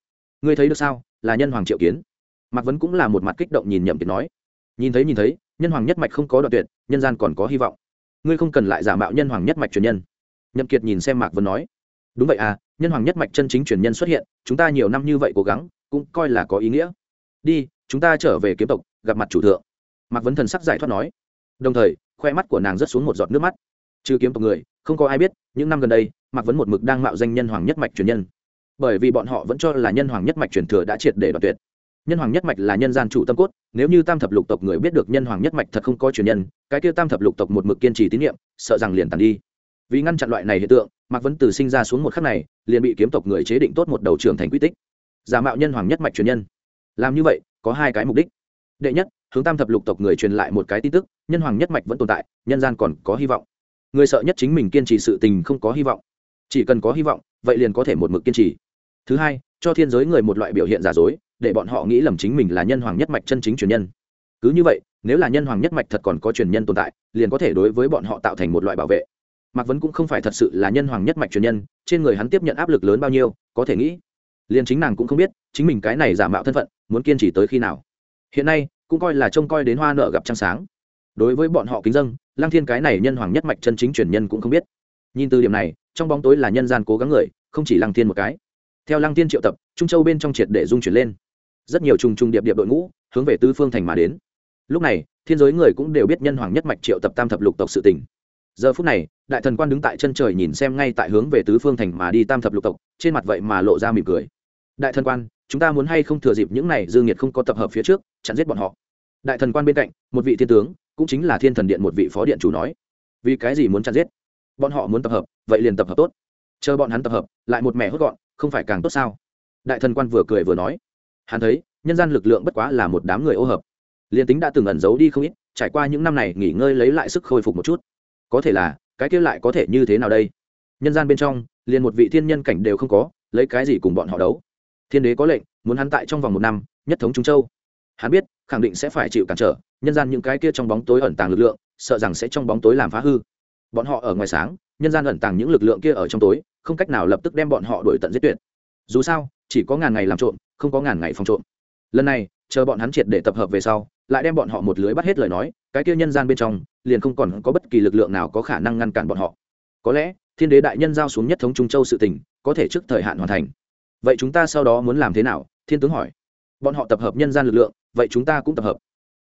Ngươi thấy được sao? Là nhân hoàng triệu kiến. Mạc vấn cũng là một mặt kích động nhìn nhậm kiệt nói. Nhìn thấy nhìn thấy nhân hoàng nhất mạch không có đoạn tuyệt nhân gian còn có hy vọng. Ngươi không cần lại giả mạo nhân hoàng nhất mạch truyền nhân nhậm kiệt nhìn xem mạc vân nói, đúng vậy à nhân hoàng nhất mạch chân chính truyền nhân xuất hiện, chúng ta nhiều năm như vậy cố gắng, cũng coi là có ý nghĩa. Đi, chúng ta trở về kiếm tộc, gặp mặt chủ thượng. Mạc vấn thần sắc giải thoát nói. Đồng thời, khoe mắt của nàng rớt xuống một giọt nước mắt. Trừ kiếm tộc người, không có ai biết, những năm gần đây, mạc vấn một mực đang mạo danh nhân hoàng nhất mạch truyền nhân. Bởi vì bọn họ vẫn cho là nhân hoàng nhất mạch truyền thừa đã triệt để đoạt tuyệt. Nhân hoàng nhất mạch là nhân gian chủ tâm cốt, nếu như tam thập lục tộc người biết được nhân hoàng nhất mạch thật không có truyền nhân, cái kia tam thập lục tộc một mực kiên trì tín nhiệm sợ rằng liền tàn đi vì ngăn chặn loại này hiện tượng, mạc vấn từ sinh ra xuống một khắc này, liền bị kiếm tộc người chế định tốt một đầu trưởng thành quy tích. Giả mạo nhân hoàng nhất mạch truyền nhân. Làm như vậy, có hai cái mục đích. Đệ nhất, hướng tam thập lục tộc người truyền lại một cái tin tức, nhân hoàng nhất mạch vẫn tồn tại, nhân gian còn có hy vọng. Người sợ nhất chính mình kiên trì sự tình không có hy vọng. Chỉ cần có hy vọng, vậy liền có thể một mực kiên trì. Thứ hai, cho thiên giới người một loại biểu hiện giả dối, để bọn họ nghĩ lầm chính mình là nhân hoàng nhất mạch chân chính truyền nhân. Cứ như vậy, nếu là nhân hoàng nhất mạch thật còn có truyền nhân tồn tại, liền có thể đối với bọn họ tạo thành một loại bảo vệ mạc vấn cũng không phải thật sự là nhân hoàng nhất mạch truyền nhân, trên người hắn tiếp nhận áp lực lớn bao nhiêu, có thể nghĩ. Liền chính nàng cũng không biết, chính mình cái này giả mạo thân phận, muốn kiên trì tới khi nào. Hiện nay, cũng coi là trông coi đến hoa nợ gặp trăng sáng. Đối với bọn họ kính dân lang thiên cái này nhân hoàng nhất mạch chân chính truyền nhân cũng không biết. Nhìn từ điểm này, trong bóng tối là nhân gian cố gắng người, không chỉ lang thiên một cái. Theo lang thiên triệu tập, trung châu bên trong triệt để dung chuyển lên. Rất nhiều trùng trùng điệp điệp đội ngũ, hướng về tứ phương thành mà đến. Lúc này, thiên giới người cũng đều biết nhân hoàng nhất mạch triệu tập tam thập lục tộc sự tỉnh giờ phút này, đại thần quan đứng tại chân trời nhìn xem ngay tại hướng về tứ phương thành mà đi tam thập lục tộc, trên mặt vậy mà lộ ra mỉm cười. Đại thần quan, chúng ta muốn hay không thừa dịp những này dương nhiệt không có tập hợp phía trước, chặn giết bọn họ? Đại thần quan bên cạnh, một vị thiên tướng, cũng chính là thiên thần điện một vị phó điện chủ nói. Vì cái gì muốn chặn giết? Bọn họ muốn tập hợp, vậy liền tập hợp tốt. Chờ bọn hắn tập hợp, lại một mẻ hốt gọn, không phải càng tốt sao? Đại thần quan vừa cười vừa nói. Hắn thấy, nhân gian lực lượng bất quá là một đám người ô hợp. Liền tính đã từng ẩn giấu đi không ít, trải qua những năm này nghỉ ngơi lấy lại sức khôi phục một chút có thể là, cái kia lại có thể như thế nào đây? Nhân gian bên trong, liền một vị thiên nhân cảnh đều không có, lấy cái gì cùng bọn họ đấu? Thiên đế có lệnh, muốn hắn tại trong vòng một năm, nhất thống trung châu. Hắn biết, khẳng định sẽ phải chịu cản trở, nhân gian những cái kia trong bóng tối ẩn tàng lực lượng, sợ rằng sẽ trong bóng tối làm phá hư. Bọn họ ở ngoài sáng, nhân gian ẩn tàng những lực lượng kia ở trong tối, không cách nào lập tức đem bọn họ đuổi tận giết tuyệt. Dù sao, chỉ có ngàn ngày làm trộm, không có ngàn ngày phòng trộm. Lần này, chờ bọn hắn triệt để tập hợp về sau lại đem bọn họ một lưới bắt hết lời nói, cái kia nhân gian bên trong, liền không còn có bất kỳ lực lượng nào có khả năng ngăn cản bọn họ. Có lẽ, thiên đế đại nhân giao xuống nhất thống trung châu sự tình, có thể trước thời hạn hoàn thành. Vậy chúng ta sau đó muốn làm thế nào? Thiên tướng hỏi. Bọn họ tập hợp nhân gian lực lượng, vậy chúng ta cũng tập hợp.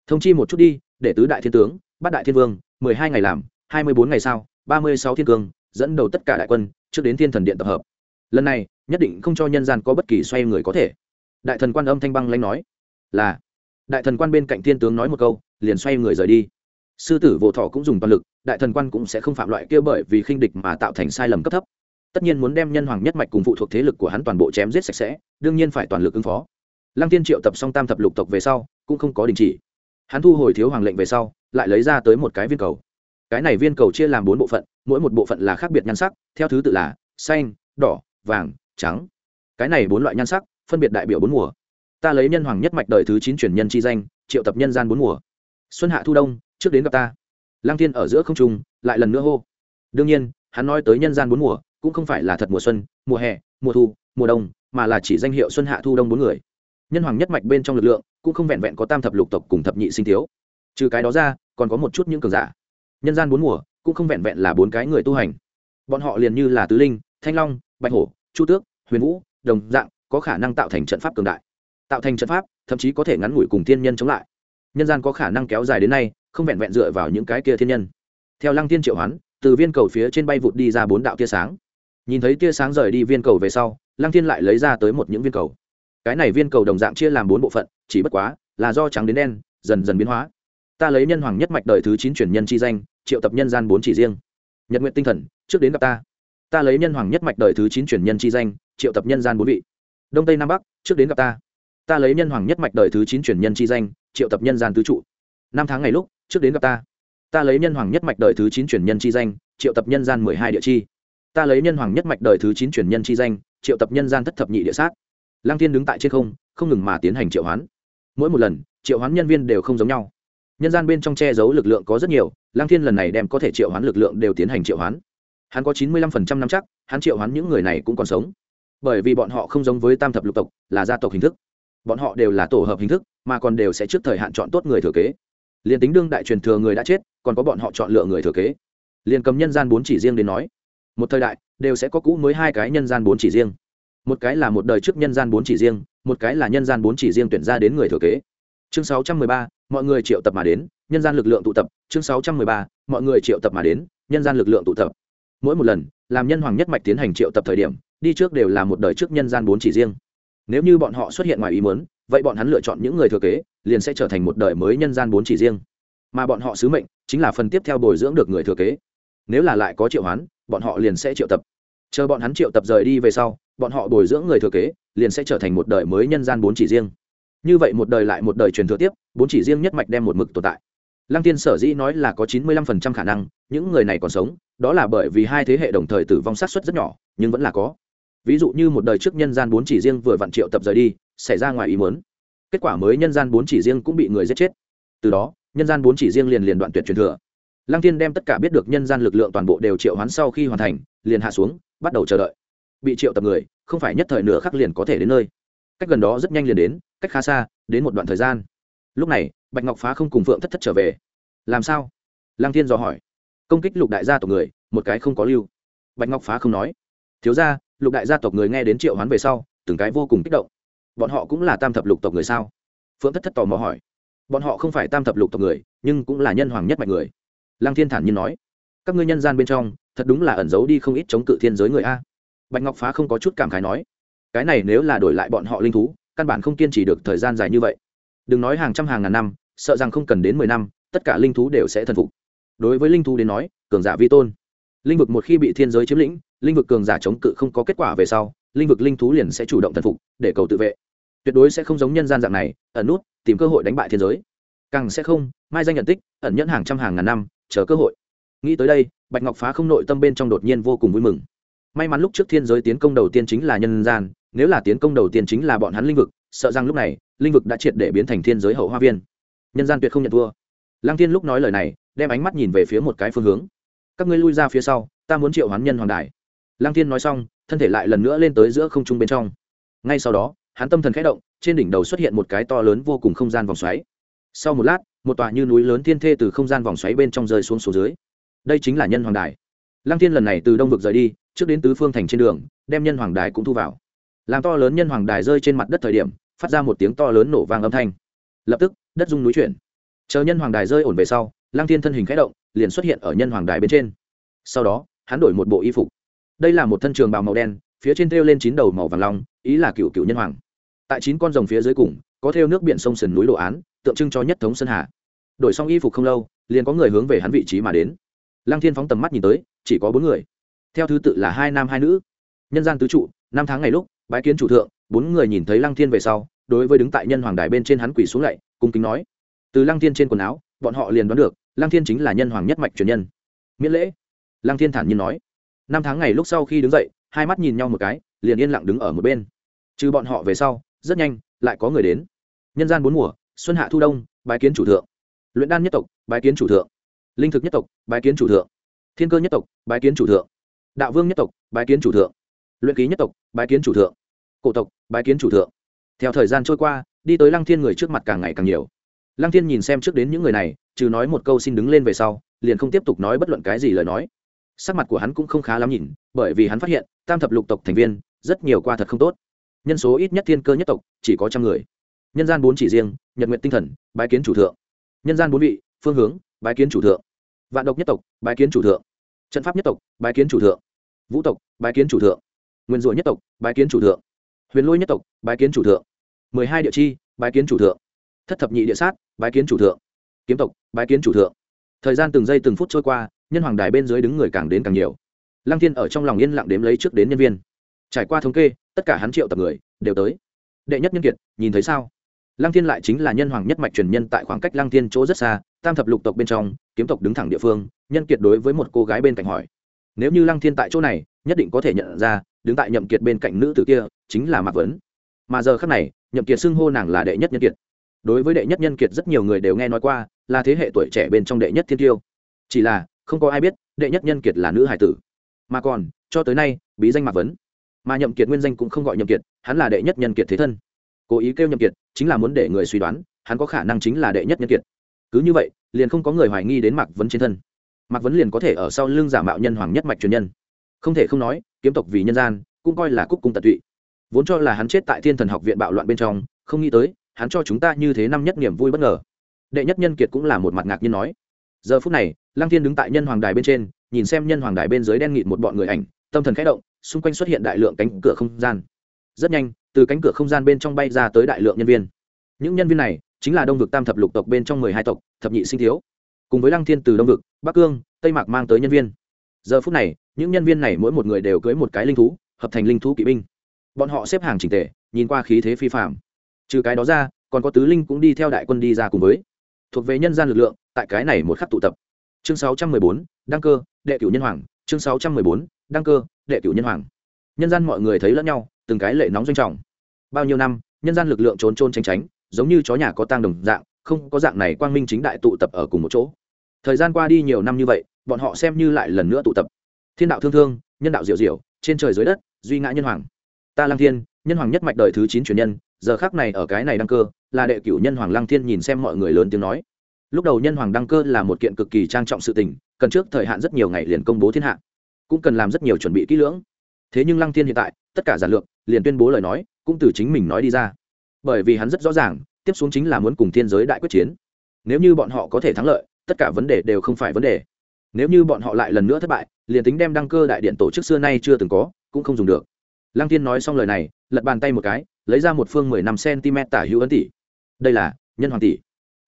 Thông chi một chút đi, để tứ đại thiên tướng bắt đại thiên vương, mười hai ngày làm, hai mươi bốn ngày sau, ba mươi sáu thiên cương dẫn đầu tất cả đại quân, trước đến thiên thần điện tập hợp. Lần này, nhất định không cho nhân gian có bất kỳ xoay người có thể. Đại thần quan âm thanh băng lanh nói, là đại thần quan bên cạnh thiên tướng nói một câu, liền xoay người rời đi. Sư tử vô thọ cũng dùng toàn lực, đại thần quan cũng sẽ không phạm loại kia bởi vì khinh địch mà tạo thành sai lầm cấp thấp. Tất nhiên muốn đem nhân hoàng nhất mạch cùng phụ thuộc thế lực của hắn toàn bộ chém giết sạch sẽ, đương nhiên phải toàn lực ứng phó. Lăng tiên triệu tập xong tam thập lục tộc về sau, cũng không có đình chỉ. Hắn thu hồi thiếu hoàng lệnh về sau, lại lấy ra tới một cái viên cầu. Cái này viên cầu chia làm bốn bộ phận, mỗi một bộ phận là khác biệt nhan sắc, theo thứ tự là xanh, đỏ, vàng, trắng. Cái này bốn loại nhan sắc, phân biệt đại biểu bốn mùa ta lấy nhân hoàng nhất mạch đời thứ chín truyền nhân chi danh, triệu tập nhân gian bốn mùa. Xuân hạ thu đông, trước đến gặp ta. Lang thiên ở giữa không trung, lại lần nữa hô. Đương nhiên, hắn nói tới nhân gian bốn mùa, cũng không phải là thật mùa xuân, mùa hè, mùa thu, mùa đông, mà là chỉ danh hiệu xuân hạ thu đông bốn người. Nhân hoàng nhất mạch bên trong lực lượng, cũng không vẹn vẹn có tam thập lục tộc cùng thập nhị sinh thiếu. Trừ cái đó ra, còn có một chút những cường giả. Nhân gian bốn mùa, cũng không vẹn vẹn là bốn cái người tu hành. Bọn họ liền như là tứ linh, thanh long, bạch hổ, chu tước, huyền vũ, đồng dạng, có khả năng tạo thành trận pháp cường đại tạo thành trận pháp, thậm chí có thể ngắn ngủi cùng thiên nhân chống lại. Nhân gian có khả năng kéo dài đến nay, không vẹn vẹn dựa vào những cái kia thiên nhân. Theo lăng tiên triệu hoán, từ viên cầu phía trên bay vụt đi ra bốn đạo tia sáng. Nhìn thấy tia sáng rời đi viên cầu về sau, lăng thiên lại lấy ra tới một những viên cầu. Cái này viên cầu đồng dạng chia làm bốn bộ phận, chỉ bất quá là do trắng đến đen, dần dần biến hóa. Ta lấy nhân hoàng nhất mạch đời thứ chín truyền nhân chi danh, triệu tập nhân gian bốn chỉ riêng. Nhật nguyện tinh thần, trước đến gặp ta. Ta lấy nhân hoàng nhất mạch đời thứ chín truyền nhân chi danh, triệu tập nhân gian bốn vị. Đông tây nam bắc, trước đến gặp ta ta lấy nhân hoàng nhất mạch đời thứ chín truyền nhân chi danh, triệu tập nhân gian tứ trụ. Năm tháng ngày lúc, trước đến gặp ta. Ta lấy nhân hoàng nhất mạch đời thứ chín truyền nhân chi danh, triệu tập nhân gian mười hai địa chi. Ta lấy nhân hoàng nhất mạch đời thứ chín truyền nhân chi danh, triệu tập nhân gian thất thập nhị địa sát. Lăng thiên đứng tại trên không không ngừng mà tiến hành triệu hoán. Mỗi một lần, triệu hoán nhân viên đều không giống nhau. Nhân gian bên trong che giấu lực lượng có rất nhiều, lăng thiên lần này đem có thể triệu hoán lực lượng đều tiến hành triệu hoán. Hắn có chín mươi lăm phần trăm năm chắc, hắn triệu hoán những người này cũng còn sống. Bởi vì bọn họ không giống với tam thập lục tộc, là gia tộc hình thức bọn họ đều là tổ hợp hình thức, mà còn đều sẽ trước thời hạn chọn tốt người thừa kế. Liền tính đương đại truyền thừa người đã chết, còn có bọn họ chọn lựa người thừa kế. Liền cầm nhân gian bốn chỉ riêng đến nói, một thời đại, đều sẽ có cũ mới hai cái nhân gian bốn chỉ riêng. Một cái là một đời trước nhân gian bốn chỉ riêng, một cái là nhân gian bốn chỉ riêng tuyển ra đến người thừa kế. Chương sáu trăm mười ba, mọi người triệu tập mà đến, nhân gian lực lượng tụ tập. Chương sáu trăm mười ba, mọi người triệu tập mà đến, nhân gian lực lượng tụ tập. Mỗi một lần, làm nhân hoàng nhất mạch tiến hành triệu tập thời điểm, đi trước đều là một đời trước nhân gian bốn chỉ riêng nếu như bọn họ xuất hiện ngoài ý muốn, vậy bọn hắn lựa chọn những người thừa kế, liền sẽ trở thành một đời mới nhân gian bốn chỉ riêng. Mà bọn họ sứ mệnh chính là phần tiếp theo bồi dưỡng được người thừa kế. Nếu là lại có triệu hoán, bọn họ liền sẽ triệu tập. Chờ bọn hắn triệu tập rời đi về sau, bọn họ bồi dưỡng người thừa kế, liền sẽ trở thành một đời mới nhân gian bốn chỉ riêng. Như vậy một đời lại một đời truyền thừa tiếp, bốn chỉ riêng nhất mạch đem một mực tồn tại. Lăng tiên sở dĩ nói là có chín mươi lăm phần trăm khả năng, những người này còn sống, đó là bởi vì hai thế hệ đồng thời tử vong sát xuất rất nhỏ, nhưng vẫn là có ví dụ như một đời trước nhân gian bốn chỉ riêng vừa vạn triệu tập rời đi, xảy ra ngoài ý muốn. Kết quả mới nhân gian bốn chỉ riêng cũng bị người giết chết. Từ đó, nhân gian bốn chỉ riêng liền liền đoạn tuyệt truyền thừa. Lăng tiên đem tất cả biết được nhân gian lực lượng toàn bộ đều triệu hoán sau khi hoàn thành, liền hạ xuống, bắt đầu chờ đợi. Bị triệu tập người, không phải nhất thời nửa khắc liền có thể đến nơi. Cách gần đó rất nhanh liền đến, cách khá xa, đến một đoạn thời gian. Lúc này, bạch ngọc phá không cùng phượng thất thất trở về. Làm sao? Lăng thiên dò hỏi. Công kích lục đại gia tộc người, một cái không có lưu. Bạch ngọc phá không nói. Thiếu ra lục đại gia tộc người nghe đến triệu hoán về sau, từng cái vô cùng kích động. Bọn họ cũng là tam thập lục tộc người sao? Phượng thất thất tò mò hỏi. Bọn họ không phải tam thập lục tộc người, nhưng cũng là nhân hoàng nhất mạch người. Lăng thiên thản nhiên nói. Các ngươi nhân gian bên trong, thật đúng là ẩn giấu đi không ít chống cự thiên giới người a. Bạch ngọc phá không có chút cảm khái nói. Cái này nếu là đổi lại bọn họ linh thú, căn bản không kiên trì được thời gian dài như vậy. Đừng nói hàng trăm hàng ngàn năm, sợ rằng không cần đến mười năm, tất cả linh thú đều sẽ thần phục. Đối với linh thú đến nói, cường giả vi tôn. Linh vực một khi bị thiên giới chiếm lĩnh linh vực cường giả chống cự không có kết quả về sau, linh vực linh thú liền sẽ chủ động thần phục, để cầu tự vệ. Tuyệt đối sẽ không giống nhân gian dạng này, ẩn nút, tìm cơ hội đánh bại thiên giới. Càng sẽ không, mai danh nhận tích, ẩn nhẫn hàng trăm hàng ngàn năm, chờ cơ hội. Nghĩ tới đây, bạch ngọc phá không nội tâm bên trong đột nhiên vô cùng vui mừng. May mắn lúc trước thiên giới tiến công đầu tiên chính là nhân gian, nếu là tiến công đầu tiên chính là bọn hắn linh vực, sợ rằng lúc này, linh vực đã triệt để biến thành thiên giới hậu hoa viên. Nhân gian tuyệt không nhận thua. Lăng thiên lúc nói lời này, đem ánh mắt nhìn về phía một cái phương hướng. Các ngươi lui ra phía sau, ta muốn triệu hoán nhân hoàng đại lăng thiên nói xong, thân thể lại lần nữa lên tới giữa không trung bên trong. Ngay sau đó, hắn tâm thần khẽ động, trên đỉnh đầu xuất hiện một cái to lớn vô cùng không gian vòng xoáy. Sau một lát, một tòa như núi lớn thiên thê từ không gian vòng xoáy bên trong rơi xuống số dưới. Đây chính là nhân hoàng đài. Lăng thiên lần này từ đông vực rời đi, trước đến tứ phương thành trên đường, đem nhân hoàng đài cũng thu vào. Làm to lớn nhân hoàng đài rơi trên mặt đất thời điểm, phát ra một tiếng to lớn nổ vang âm thanh. Lập tức, đất rung núi chuyển. Chờ nhân hoàng đài rơi ổn về sau, lăng thiên thân hình khẽ động, liền xuất hiện ở nhân hoàng đài bên trên. Sau đó, hắn đổi một bộ y phục đây là một thân trường bào màu đen, phía trên thêu lên chín đầu màu vàng long, ý là cựu cựu nhân hoàng. Tại chín con rồng phía dưới cùng, có thêu nước biển sông sườn núi đồ án, tượng trưng cho nhất thống sơn hà. Đổi xong y phục không lâu, liền có người hướng về hắn vị trí mà đến. Lăng thiên phóng tầm mắt nhìn tới, chỉ có bốn người. Theo thứ tự là hai nam hai nữ. Nhân gian tứ trụ, năm tháng ngày lúc, bái kiến chủ thượng, bốn người nhìn thấy lăng thiên về sau, đối với đứng tại nhân hoàng đài bên trên hắn quỳ xuống lạy cung kính nói. Từ lăng thiên trên quần áo, bọn họ liền đoán được, lăng thiên chính là nhân hoàng nhất mạch truyền nhân. Miễn lễ. Lăng thiên thản nhiên nói năm tháng ngày lúc sau khi đứng dậy, hai mắt nhìn nhau một cái, liền yên lặng đứng ở một bên. Trừ bọn họ về sau, rất nhanh, lại có người đến. Nhân gian bốn mùa, xuân hạ thu đông, bái kiến chủ thượng. Luyện đan nhất tộc, bái kiến chủ thượng. Linh thực nhất tộc, bái kiến chủ thượng. Thiên cơ nhất tộc, bái kiến chủ thượng. Đạo vương nhất tộc, bái kiến chủ thượng. Luyện ký nhất tộc, bái kiến chủ thượng. Cổ tộc, bái kiến chủ thượng. Theo thời gian trôi qua, đi tới lăng thiên người trước mặt càng ngày càng nhiều. Lăng thiên nhìn xem trước đến những người này, trừ nói một câu xin đứng lên về sau, liền không tiếp tục nói bất luận cái gì lời nói sắc mặt của hắn cũng không khá lắm nhìn bởi vì hắn phát hiện tam thập lục tộc thành viên rất nhiều qua thật không tốt nhân số ít nhất thiên cơ nhất tộc chỉ có trăm người nhân gian bốn chỉ riêng nhật nguyện tinh thần bái kiến chủ thượng nhân gian bốn vị phương hướng bái kiến chủ thượng vạn độc nhất tộc bái kiến chủ thượng trận pháp nhất tộc bái kiến chủ thượng vũ tộc bái kiến chủ thượng nguyên rủa nhất tộc bái kiến chủ thượng huyền lôi nhất tộc bái kiến chủ thượng mười hai địa chi bái kiến chủ thượng thất thập nhị địa sát bái kiến chủ thượng kiếm tộc bái kiến chủ thượng thời gian từng giây từng phút trôi qua nhân hoàng đài bên dưới đứng người càng đến càng nhiều. Lăng thiên ở trong lòng yên lặng đếm lấy trước đến nhân viên. Trải qua thống kê, tất cả hắn triệu tập người đều tới. Đệ nhất nhân kiệt, nhìn thấy sao? Lăng thiên lại chính là nhân hoàng nhất mạch truyền nhân tại khoảng cách lăng thiên chỗ rất xa, tam thập lục tộc bên trong, kiếm tộc đứng thẳng địa phương, nhân kiệt đối với một cô gái bên cạnh hỏi. Nếu như lăng thiên tại chỗ này, nhất định có thể nhận ra, đứng tại nhậm kiệt bên cạnh nữ tử kia chính là mạc vấn. Mà giờ khắc này, nhậm kiệt xưng hô nàng là đệ nhất nhân kiệt. Đối với đệ nhất nhân kiệt rất nhiều người đều nghe nói qua, là thế hệ tuổi trẻ bên trong đệ nhất thiên tiêu. Chỉ là không có ai biết đệ nhất nhân kiệt là nữ hải tử. Mà còn, cho tới nay, bí danh mạc vấn. Mà nhậm kiệt nguyên danh cũng không gọi nhậm kiệt, hắn là đệ nhất nhân kiệt thế thân. Cố ý kêu nhậm kiệt, chính là muốn để người suy đoán, hắn có khả năng chính là đệ nhất nhân kiệt. Cứ như vậy, liền không có người hoài nghi đến mạc vấn trên thân. Mạc vấn liền có thể ở sau lưng giả mạo nhân hoàng nhất mạch truyền nhân. Không thể không nói, kiếm tộc vì nhân gian, cũng coi là cúc cung tận tụy. Vốn cho là hắn chết tại thiên thần học viện bạo loạn bên trong, không nghĩ tới, hắn cho chúng ta như thế năm nhất niềm vui bất ngờ. Đệ nhất nhân kiệt cũng là một mặt ngạc nhiên nói giờ phút này, lăng thiên đứng tại nhân hoàng đài bên trên, nhìn xem nhân hoàng đài bên dưới đen nghịt một bọn người ảnh, tâm thần khẽ động, xung quanh xuất hiện đại lượng cánh cửa không gian. Rất nhanh, từ cánh cửa không gian bên trong bay ra tới đại lượng nhân viên. Những nhân viên này chính là đông vực tam thập lục tộc bên trong mười hai tộc, thập nhị sinh thiếu. Cùng với lăng thiên từ đông vực, bắc cương, tây mạc mang tới nhân viên. Giờ phút này, những nhân viên này mỗi một người đều cưới một cái linh thú, hợp thành linh thú kỵ binh. Bọn họ xếp hàng chỉnh tề, nhìn qua khí thế phi phạm trừ cái đó ra, còn có tứ linh cũng đi theo đại quân đi ra cùng với thuộc về nhân gian lực lượng tại cái này một khắc tụ tập. Chương 614, đăng cơ đệ cửu nhân hoàng. Chương 614, đăng cơ đệ cửu nhân hoàng. Nhân gian mọi người thấy lẫn nhau từng cái lệ nóng doanh trọng. Bao nhiêu năm nhân gian lực lượng trốn trôn tránh tránh giống như chó nhà có tang đồng dạng không có dạng này quang minh chính đại tụ tập ở cùng một chỗ. Thời gian qua đi nhiều năm như vậy bọn họ xem như lại lần nữa tụ tập. Thiên đạo thương thương nhân đạo diệu diệu trên trời dưới đất duy ngã nhân hoàng. Ta Lang thiên nhân hoàng nhất mạch đời thứ chín truyền nhân giờ khác này ở cái này đăng cơ, là đệ cửu nhân hoàng lăng thiên nhìn xem mọi người lớn tiếng nói. Lúc đầu nhân hoàng đăng cơ là một kiện cực kỳ trang trọng sự tình, cần trước thời hạn rất nhiều ngày liền công bố thiên hạ, cũng cần làm rất nhiều chuẩn bị kỹ lưỡng. Thế nhưng lăng thiên hiện tại, tất cả giản lược, liền tuyên bố lời nói, cũng từ chính mình nói đi ra. Bởi vì hắn rất rõ ràng, tiếp xuống chính là muốn cùng thiên giới đại quyết chiến. Nếu như bọn họ có thể thắng lợi, tất cả vấn đề đều không phải vấn đề. Nếu như bọn họ lại lần nữa thất bại, liền tính đem đăng cơ đại điện tổ chức xưa nay chưa từng có, cũng không dùng được lăng Thiên nói xong lời này, lật bàn tay một cái, lấy ra một phương mười năm cm tả hữu ấn tỷ. Đây là nhân hoàng tỷ.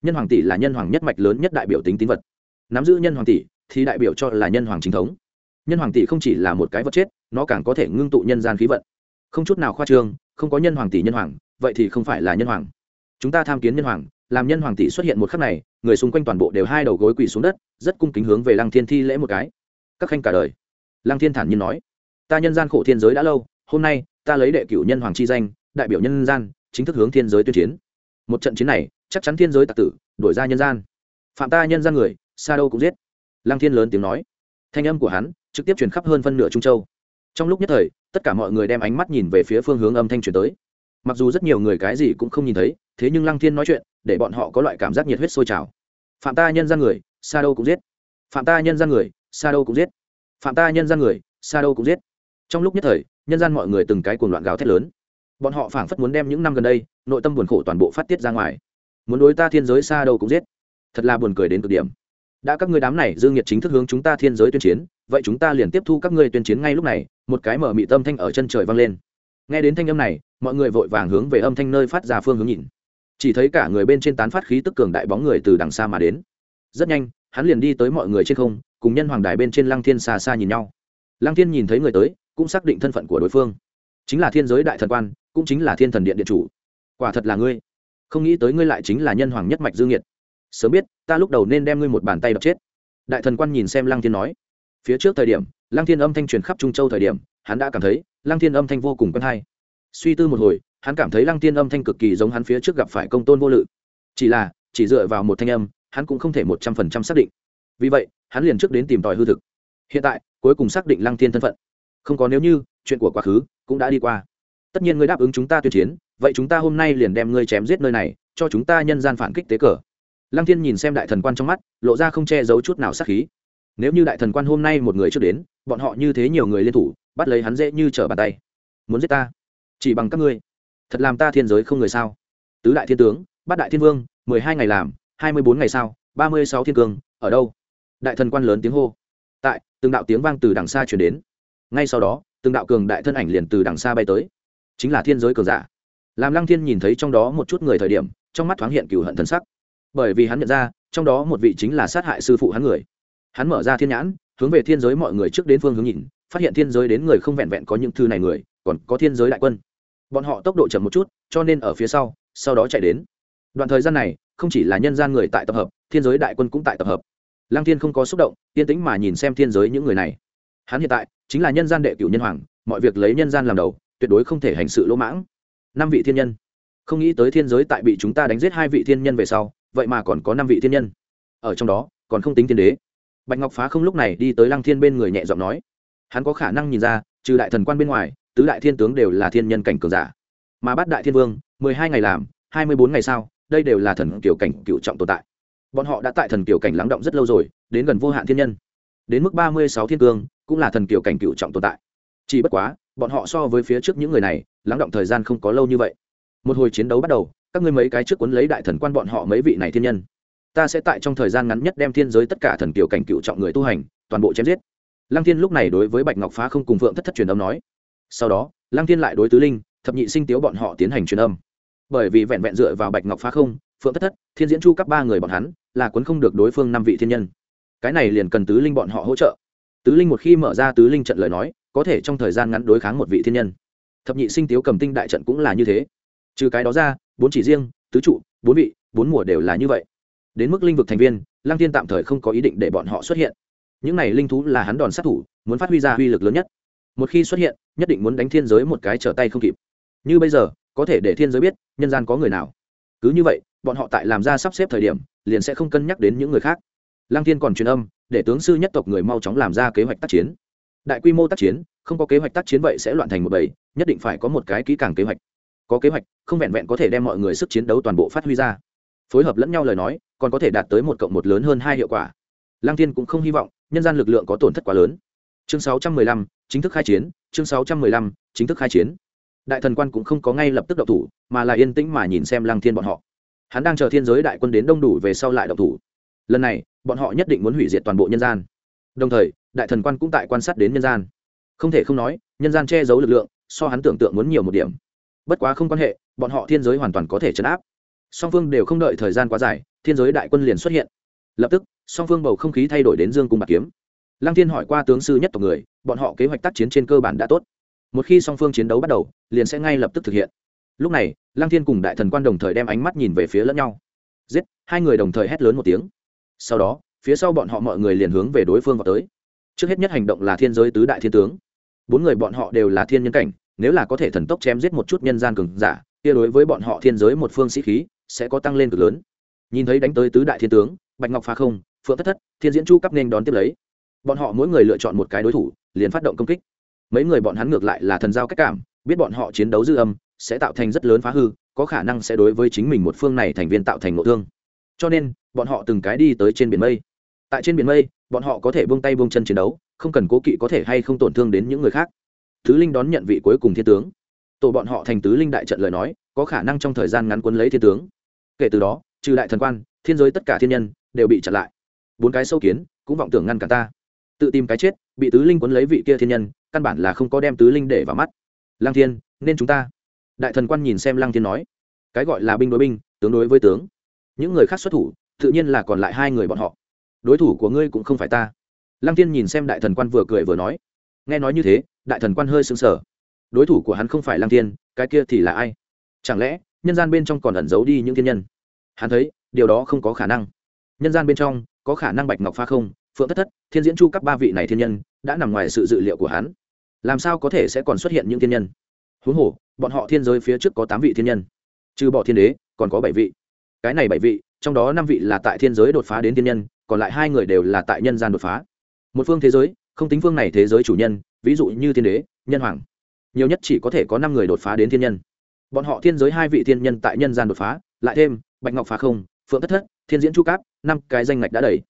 Nhân hoàng tỷ là nhân hoàng nhất mạch lớn nhất đại biểu tính tín vật. Nắm giữ nhân hoàng tỷ thì đại biểu cho là nhân hoàng chính thống. Nhân hoàng tỷ không chỉ là một cái vật chết, nó càng có thể ngưng tụ nhân gian khí vận. Không chút nào khoa trương, không có nhân hoàng tỷ nhân hoàng, vậy thì không phải là nhân hoàng. Chúng ta tham kiến nhân hoàng, làm nhân hoàng tỷ xuất hiện một khắc này, người xung quanh toàn bộ đều hai đầu gối quỳ xuống đất, rất cung kính hướng về lăng thiên thi lễ một cái. Các khanh cả đời. Lăng thiên thản nhiên nói, ta nhân gian khổ thiên giới đã lâu hôm nay ta lấy đệ cửu nhân hoàng chi danh, đại biểu nhân gian, chính thức hướng thiên giới tuyên chiến. Một trận chiến này, chắc chắn thiên giới tạc tử, đổi ra nhân gian. Phạm ta nhân gian người xa đâu cũng giết. Lăng thiên lớn tiếng nói. Thanh âm của hắn, trực tiếp truyền khắp hơn phân nửa trung châu. Trong lúc nhất thời, tất cả mọi người đem ánh mắt nhìn về phía phương hướng âm thanh truyền tới. Mặc dù rất nhiều người cái gì cũng không nhìn thấy, thế nhưng lăng thiên nói chuyện, để bọn họ có loại cảm giác nhiệt huyết sôi trào. Phạm ta nhân gian người xa đâu cũng giết. Phạm ta nhân gian người xa đâu cũng giết. Phạm ta nhân gian người xa đâu cũng giết. Trong lúc nhất thời nhân gian mọi người từng cái cuồng loạn gào thét lớn. Bọn họ phảng phất muốn đem những năm gần đây, nội tâm buồn khổ toàn bộ phát tiết ra ngoài. Muốn đối ta thiên giới xa đâu cũng giết. Thật là buồn cười đến cực điểm. Đã các ngươi đám này dương nhiệt chính thức hướng chúng ta thiên giới tuyên chiến, vậy chúng ta liền tiếp thu các ngươi tuyên chiến ngay lúc này, một cái mở mị tâm thanh ở chân trời vang lên. Nghe đến thanh âm này, mọi người vội vàng hướng về âm thanh nơi phát ra phương hướng nhìn. Chỉ thấy cả người bên trên tán phát khí tức cường đại bóng người từ đằng xa mà đến. Rất nhanh, hắn liền đi tới mọi người trên không, cùng nhân hoàng đài bên trên lăng thiên xa xa nhìn nhau. Lăng thiên nhìn thấy người tới cũng xác định thân phận của đối phương. Chính là thiên giới đại thần quan, cũng chính là thiên thần điện điện chủ. Quả thật là ngươi. Không nghĩ tới ngươi lại chính là nhân hoàng nhất mạch dương nhiệt. Sớm biết, ta lúc đầu nên đem ngươi một bàn tay đập chết. Đại thần quan nhìn xem lăng thiên nói. Phía trước thời điểm, lăng thiên âm thanh truyền khắp trung châu thời điểm, hắn đã cảm thấy, lăng thiên âm thanh vô cùng quen hay. Suy tư một hồi, hắn cảm thấy lăng thiên âm thanh cực kỳ giống hắn phía trước gặp phải công tôn vô lự. Chỉ là, chỉ dựa vào một thanh âm, hắn cũng không thể một trăm phần trăm xác định. Vì vậy, hắn liền trước đến tìm tòi hư thực. Hiện tại, cuối cùng xác định lăng thiên thân phận không có nếu như, chuyện của quá khứ cũng đã đi qua. Tất nhiên ngươi đáp ứng chúng ta tuyên chiến, vậy chúng ta hôm nay liền đem ngươi chém giết nơi này, cho chúng ta nhân gian phản kích tế cờ. Lăng thiên nhìn xem đại thần quan trong mắt, lộ ra không che giấu chút nào sát khí. Nếu như đại thần quan hôm nay một người trước đến, bọn họ như thế nhiều người liên thủ, bắt lấy hắn dễ như trở bàn tay. Muốn giết ta? Chỉ bằng các ngươi. Thật làm ta thiên giới không người sao? Tứ đại thiên tướng, bát đại thiên vương, mười hai ngày làm, hai mươi bốn ngày sao, ba mươi sáu thiên cương ở đâu? Đại thần quan lớn tiếng hô. Tại, từng đạo tiếng vang từ đằng xa chuyển đến ngay sau đó, từng đạo cường đại thân ảnh liền từ đằng xa bay tới. Chính là thiên giới cường giả. Làm lăng thiên nhìn thấy trong đó một chút người thời điểm, trong mắt thoáng hiện cựu hận thân sắc. Bởi vì hắn nhận ra, trong đó một vị chính là sát hại sư phụ hắn người. Hắn mở ra thiên nhãn, hướng về thiên giới mọi người trước đến phương hướng nhìn, phát hiện thiên giới đến người không vẹn vẹn có những thư này người, còn có thiên giới đại quân. Bọn họ tốc độ chậm một chút, cho nên ở phía sau sau đó chạy đến. Đoạn thời gian này, không chỉ là nhân gian người tại tập hợp, thiên giới đại quân cũng tại tập hợp. Lăng thiên không có xúc động, yên tĩnh mà nhìn xem thiên giới những người này hắn hiện tại chính là nhân gian đệ cửu nhân hoàng, mọi việc lấy nhân gian làm đầu, tuyệt đối không thể hành sự lỗ mãng. Năm vị thiên nhân. Không nghĩ tới thiên giới tại bị chúng ta đánh giết hai vị thiên nhân về sau, vậy mà còn có năm vị thiên nhân. Ở trong đó, còn không tính thiên đế. Bạch ngọc phá không lúc này đi tới lăng thiên bên người nhẹ giọng nói. Hắn có khả năng nhìn ra, trừ đại thần quan bên ngoài, tứ đại thiên tướng đều là thiên nhân cảnh cường giả. Mà bắt đại thiên vương, mười hai ngày làm, hai mươi bốn ngày sau, đây đều là thần kiểu cảnh cựu trọng tồn tại. Bọn họ đã tại thần kiểu cảnh lắng động rất lâu rồi, đến gần vô hạn thiên nhân. Đến mức ba mươi sáu thiên cương cũng là thần kiểu cảnh cựu trọng tồn tại. Chỉ bất quá, bọn họ so với phía trước những người này, lắng động thời gian không có lâu như vậy. Một hồi chiến đấu bắt đầu, các ngươi mấy cái trước cuốn lấy đại thần quan bọn họ mấy vị này thiên nhân. Ta sẽ tại trong thời gian ngắn nhất đem thiên giới tất cả thần kiểu cảnh cựu trọng người tu hành, toàn bộ chém giết. Lăng thiên lúc này đối với bạch ngọc phá không cùng phượng thất thất truyền âm nói. Sau đó, lăng thiên lại đối tứ linh, thập nhị sinh tiếu bọn họ tiến hành truyền âm. Bởi vì vẹn vẹn dựa vào bạch ngọc phá không, phượng thất thất, thiên diễn chu các ba người bọn hắn là cuốn không được đối phương năm vị thiên nhân. Cái này liền cần tứ linh bọn họ hỗ trợ tứ linh một khi mở ra tứ linh trận lời nói, có thể trong thời gian ngắn đối kháng một vị thiên nhân. Thập nhị sinh tiếu cầm tinh đại trận cũng là như thế. Trừ cái đó ra, bốn chỉ riêng, tứ trụ, bốn vị, bốn mùa đều là như vậy. Đến mức linh vực thành viên, lăng tiên tạm thời không có ý định để bọn họ xuất hiện. Những này linh thú là hắn đòn sát thủ, muốn phát huy ra uy lực lớn nhất. Một khi xuất hiện, nhất định muốn đánh thiên giới một cái trở tay không kịp. Như bây giờ, có thể để thiên giới biết, nhân gian có người nào. Cứ như vậy, bọn họ tại làm ra sắp xếp thời điểm, liền sẽ không cân nhắc đến những người khác. Lăng thiên còn truyền âm để tướng sư nhất tộc người mau chóng làm ra kế hoạch tác chiến. Đại quy mô tác chiến không có kế hoạch tác chiến vậy sẽ loạn thành một bầy nhất định phải có một cái kỹ càng kế hoạch. Có kế hoạch không vẹn vẹn có thể đem mọi người sức chiến đấu toàn bộ phát huy ra. Phối hợp lẫn nhau lời nói còn có thể đạt tới một cộng một lớn hơn hai hiệu quả. Lang thiên cũng không hy vọng nhân gian lực lượng có tổn thất quá lớn. Chương 615, chính thức khai chiến chương 615, chính thức khai chiến. Đại thần quan cũng không có ngay lập tức động thủ mà là yên tĩnh mà nhìn xem lăng thiên bọn họ. Hắn đang chờ thiên giới đại quân đến đông đủ về sau lại động thủ. Lần này bọn họ nhất định muốn hủy diệt toàn bộ nhân gian. Đồng thời, đại thần quan cũng tại quan sát đến nhân gian. Không thể không nói, nhân gian che giấu lực lượng, so hắn tưởng tượng muốn nhiều một điểm. Bất quá không quan hệ, bọn họ thiên giới hoàn toàn có thể chấn áp. Song phương đều không đợi thời gian quá dài, thiên giới đại quân liền xuất hiện. Lập tức, song phương bầu không khí thay đổi đến dương cung bạc kiếm. Lăng thiên hỏi qua tướng sư nhất tộc người, bọn họ kế hoạch tác chiến trên cơ bản đã tốt. Một khi song phương chiến đấu bắt đầu, liền sẽ ngay lập tức thực hiện. Lúc này, lăng thiên cùng đại thần quan đồng thời đem ánh mắt nhìn về phía lẫn nhau. Giết, hai người đồng thời hét lớn một tiếng sau đó, phía sau bọn họ mọi người liền hướng về đối phương vào tới. Trước hết nhất hành động là thiên giới tứ đại thiên tướng. Bốn người bọn họ đều là thiên nhân cảnh, nếu là có thể thần tốc chém giết một chút nhân gian cường giả, kia đối với bọn họ thiên giới một phương sĩ khí sẽ có tăng lên cực lớn. Nhìn thấy đánh tới tứ đại thiên tướng, bạch ngọc phá không, phượng thất thất, thiên diễn chu cấp nên đón tiếp lấy. Bọn họ mỗi người lựa chọn một cái đối thủ, liền phát động công kích. Mấy người bọn hắn ngược lại là thần giao cách cảm, biết bọn họ chiến đấu dư âm, sẽ tạo thành rất lớn phá hư, có khả năng sẽ đối với chính mình một phương này thành viên tạo thành nội thương cho nên, bọn họ từng cái đi tới trên biển mây. Tại trên biển mây, bọn họ có thể buông tay buông chân chiến đấu, không cần cố kỵ có thể hay không tổn thương đến những người khác. Tứ linh đón nhận vị cuối cùng thiên tướng. Tổ bọn họ thành tứ linh đại trận lời nói, có khả năng trong thời gian ngắn quấn lấy thiên tướng. Kể từ đó, trừ đại thần quan, thiên giới tất cả thiên nhân đều bị chặn lại. Bốn cái sâu kiến cũng vọng tưởng ngăn cả ta. Tự tìm cái chết, bị tứ linh quấn lấy vị kia thiên nhân, căn bản là không có đem tứ linh để vào mắt. Lang thiên, nên chúng ta. Đại thần quan nhìn xem lang thiên nói, cái gọi là binh đối binh, tướng đối với tướng những người khác xuất thủ, tự nhiên là còn lại hai người bọn họ. Đối thủ của ngươi cũng không phải ta. Lăng tiên nhìn xem đại thần quan vừa cười vừa nói. Nghe nói như thế, đại thần quan hơi sững sờ. Đối thủ của hắn không phải lăng tiên cái kia thì là ai? Chẳng lẽ, nhân gian bên trong còn ẩn giấu đi những thiên nhân? Hắn thấy, điều đó không có khả năng. Nhân gian bên trong, có khả năng bạch ngọc pha không, phượng thất thất, thiên diễn chu các ba vị này thiên nhân, đã nằm ngoài sự dự liệu của hắn. Làm sao có thể sẽ còn xuất hiện những thiên nhân? Huống hồ, bọn họ thiên giới phía trước có tám vị thiên nhân. Trừ bỏ thiên đế, còn có bảy vị cái này bảy vị, trong đó năm vị là tại thiên giới đột phá đến thiên nhân, còn lại hai người đều là tại nhân gian đột phá. Một phương thế giới, không tính phương này thế giới chủ nhân, ví dụ như thiên đế, nhân hoàng. Nhiều nhất chỉ có thể có năm người đột phá đến thiên nhân. Bọn họ thiên giới hai vị thiên nhân tại nhân gian đột phá, lại thêm, bạch ngọc phá không, phượng thất thất, thiên diễn chu cáp, năm cái danh ngạch đã đầy.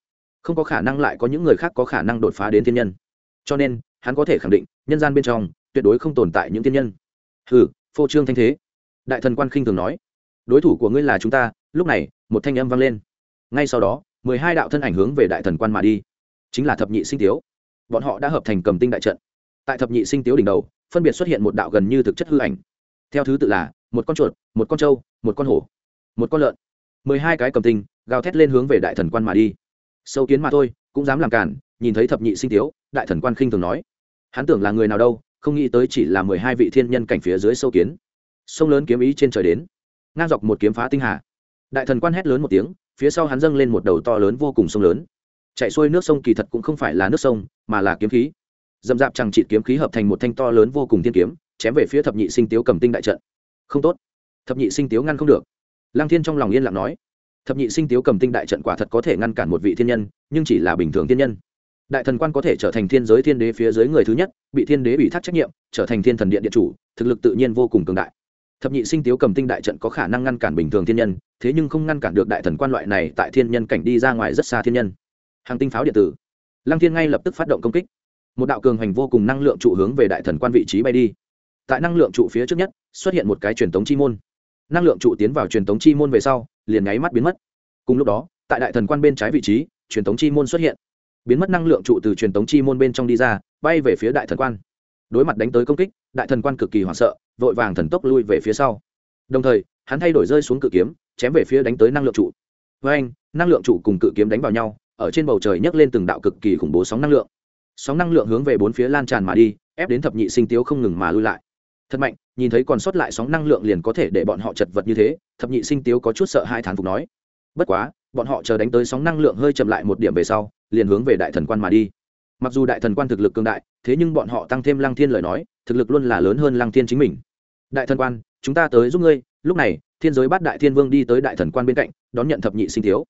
Không có khả năng lại có những người khác có khả năng đột phá đến thiên nhân. Cho nên, hắn có thể khẳng định, nhân gian bên trong, tuyệt đối không tồn tại những thiên nhân. Hừ, phô trương thanh thế. Đại thần quan khinh thường nói đối thủ của ngươi là chúng ta, lúc này, một thanh âm vang lên. Ngay sau đó, mười hai đạo thân ảnh hướng về đại thần quan mà đi. Chính là thập nhị sinh tiếu. Bọn họ đã hợp thành cầm tinh đại trận. Tại thập nhị sinh tiếu đỉnh đầu, phân biệt xuất hiện một đạo gần như thực chất hư ảnh. Theo thứ tự là, một con chuột, một con trâu, một con hổ, một con lợn. mười hai cái cầm tinh, gào thét lên hướng về đại thần quan mà đi. Sâu kiến mà thôi, cũng dám làm cản, nhìn thấy thập nhị sinh tiếu, đại thần quan khinh thường nói. Hắn tưởng là người nào đâu, không nghĩ tới chỉ là mười hai vị thiên nhân cảnh phía dưới sâu kiến. Sông lớn kiếm ý trên trời đến ngang dọc một kiếm phá tinh hà. Đại thần quan hét lớn một tiếng, phía sau hắn dâng lên một đầu to lớn vô cùng sông lớn. Chạy xuôi nước sông kỳ thật cũng không phải là nước sông, mà là kiếm khí. Dầm dạp chẳng trị kiếm khí hợp thành một thanh to lớn vô cùng thiên kiếm, chém về phía thập nhị sinh tiếu cầm tinh đại trận. Không tốt. Thập nhị sinh tiếu ngăn không được. Lăng thiên trong lòng yên lặng nói, thập nhị sinh tiếu cầm tinh đại trận quả thật có thể ngăn cản một vị thiên nhân, nhưng chỉ là bình thường thiên nhân. Đại thần quan có thể trở thành thiên giới thiên đế phía dưới người thứ nhất, bị thiên đế bị thác trách nhiệm, trở thành thiên thần điện điện chủ, thực lực tự nhiên vô cùng cường đại thập nhị sinh tiếu cầm tinh đại trận có khả năng ngăn cản bình thường thiên nhân, thế nhưng không ngăn cản được đại thần quan loại này tại thiên nhân cảnh đi ra ngoài rất xa thiên nhân. Hàng tinh pháo điện tử. Lăng thiên ngay lập tức phát động công kích. Một đạo cường hành vô cùng năng lượng trụ hướng về đại thần quan vị trí bay đi. Tại năng lượng trụ phía trước nhất, xuất hiện một cái truyền thống chi môn. Năng lượng trụ tiến vào truyền thống chi môn về sau, liền nháy mắt biến mất. Cùng lúc đó, tại đại thần quan bên trái vị trí, truyền thống chi môn xuất hiện. Biến mất năng lượng trụ từ truyền thống chi môn bên trong đi ra, bay về phía đại thần quan. Đối mặt đánh tới công kích, đại thần quan cực kỳ hoảng sợ vội vàng thần tốc lui về phía sau. Đồng thời, hắn thay đổi rơi xuống cự kiếm, chém về phía đánh tới năng lượng trụ. Với anh, năng lượng trụ cùng cự kiếm đánh vào nhau, ở trên bầu trời nhấc lên từng đạo cực kỳ khủng bố sóng năng lượng. Sóng năng lượng hướng về bốn phía lan tràn mà đi, ép đến thập nhị sinh tiếu không ngừng mà lui lại. Thật mạnh, nhìn thấy còn sót lại sóng năng lượng liền có thể để bọn họ chật vật như thế, thập nhị sinh tiếu có chút sợ hai thán phục nói. Bất quá, bọn họ chờ đánh tới sóng năng lượng hơi chậm lại một điểm về sau, liền hướng về đại thần quan mà đi. Mặc dù đại thần quan thực lực cường đại, thế nhưng bọn họ tăng thêm lăng thiên lời nói thực lực luôn là lớn hơn lăng thiên chính mình. Đại thần quan, chúng ta tới giúp ngươi. Lúc này, thiên giới bát đại thiên vương đi tới đại thần quan bên cạnh, đón nhận thập nhị sinh tiếu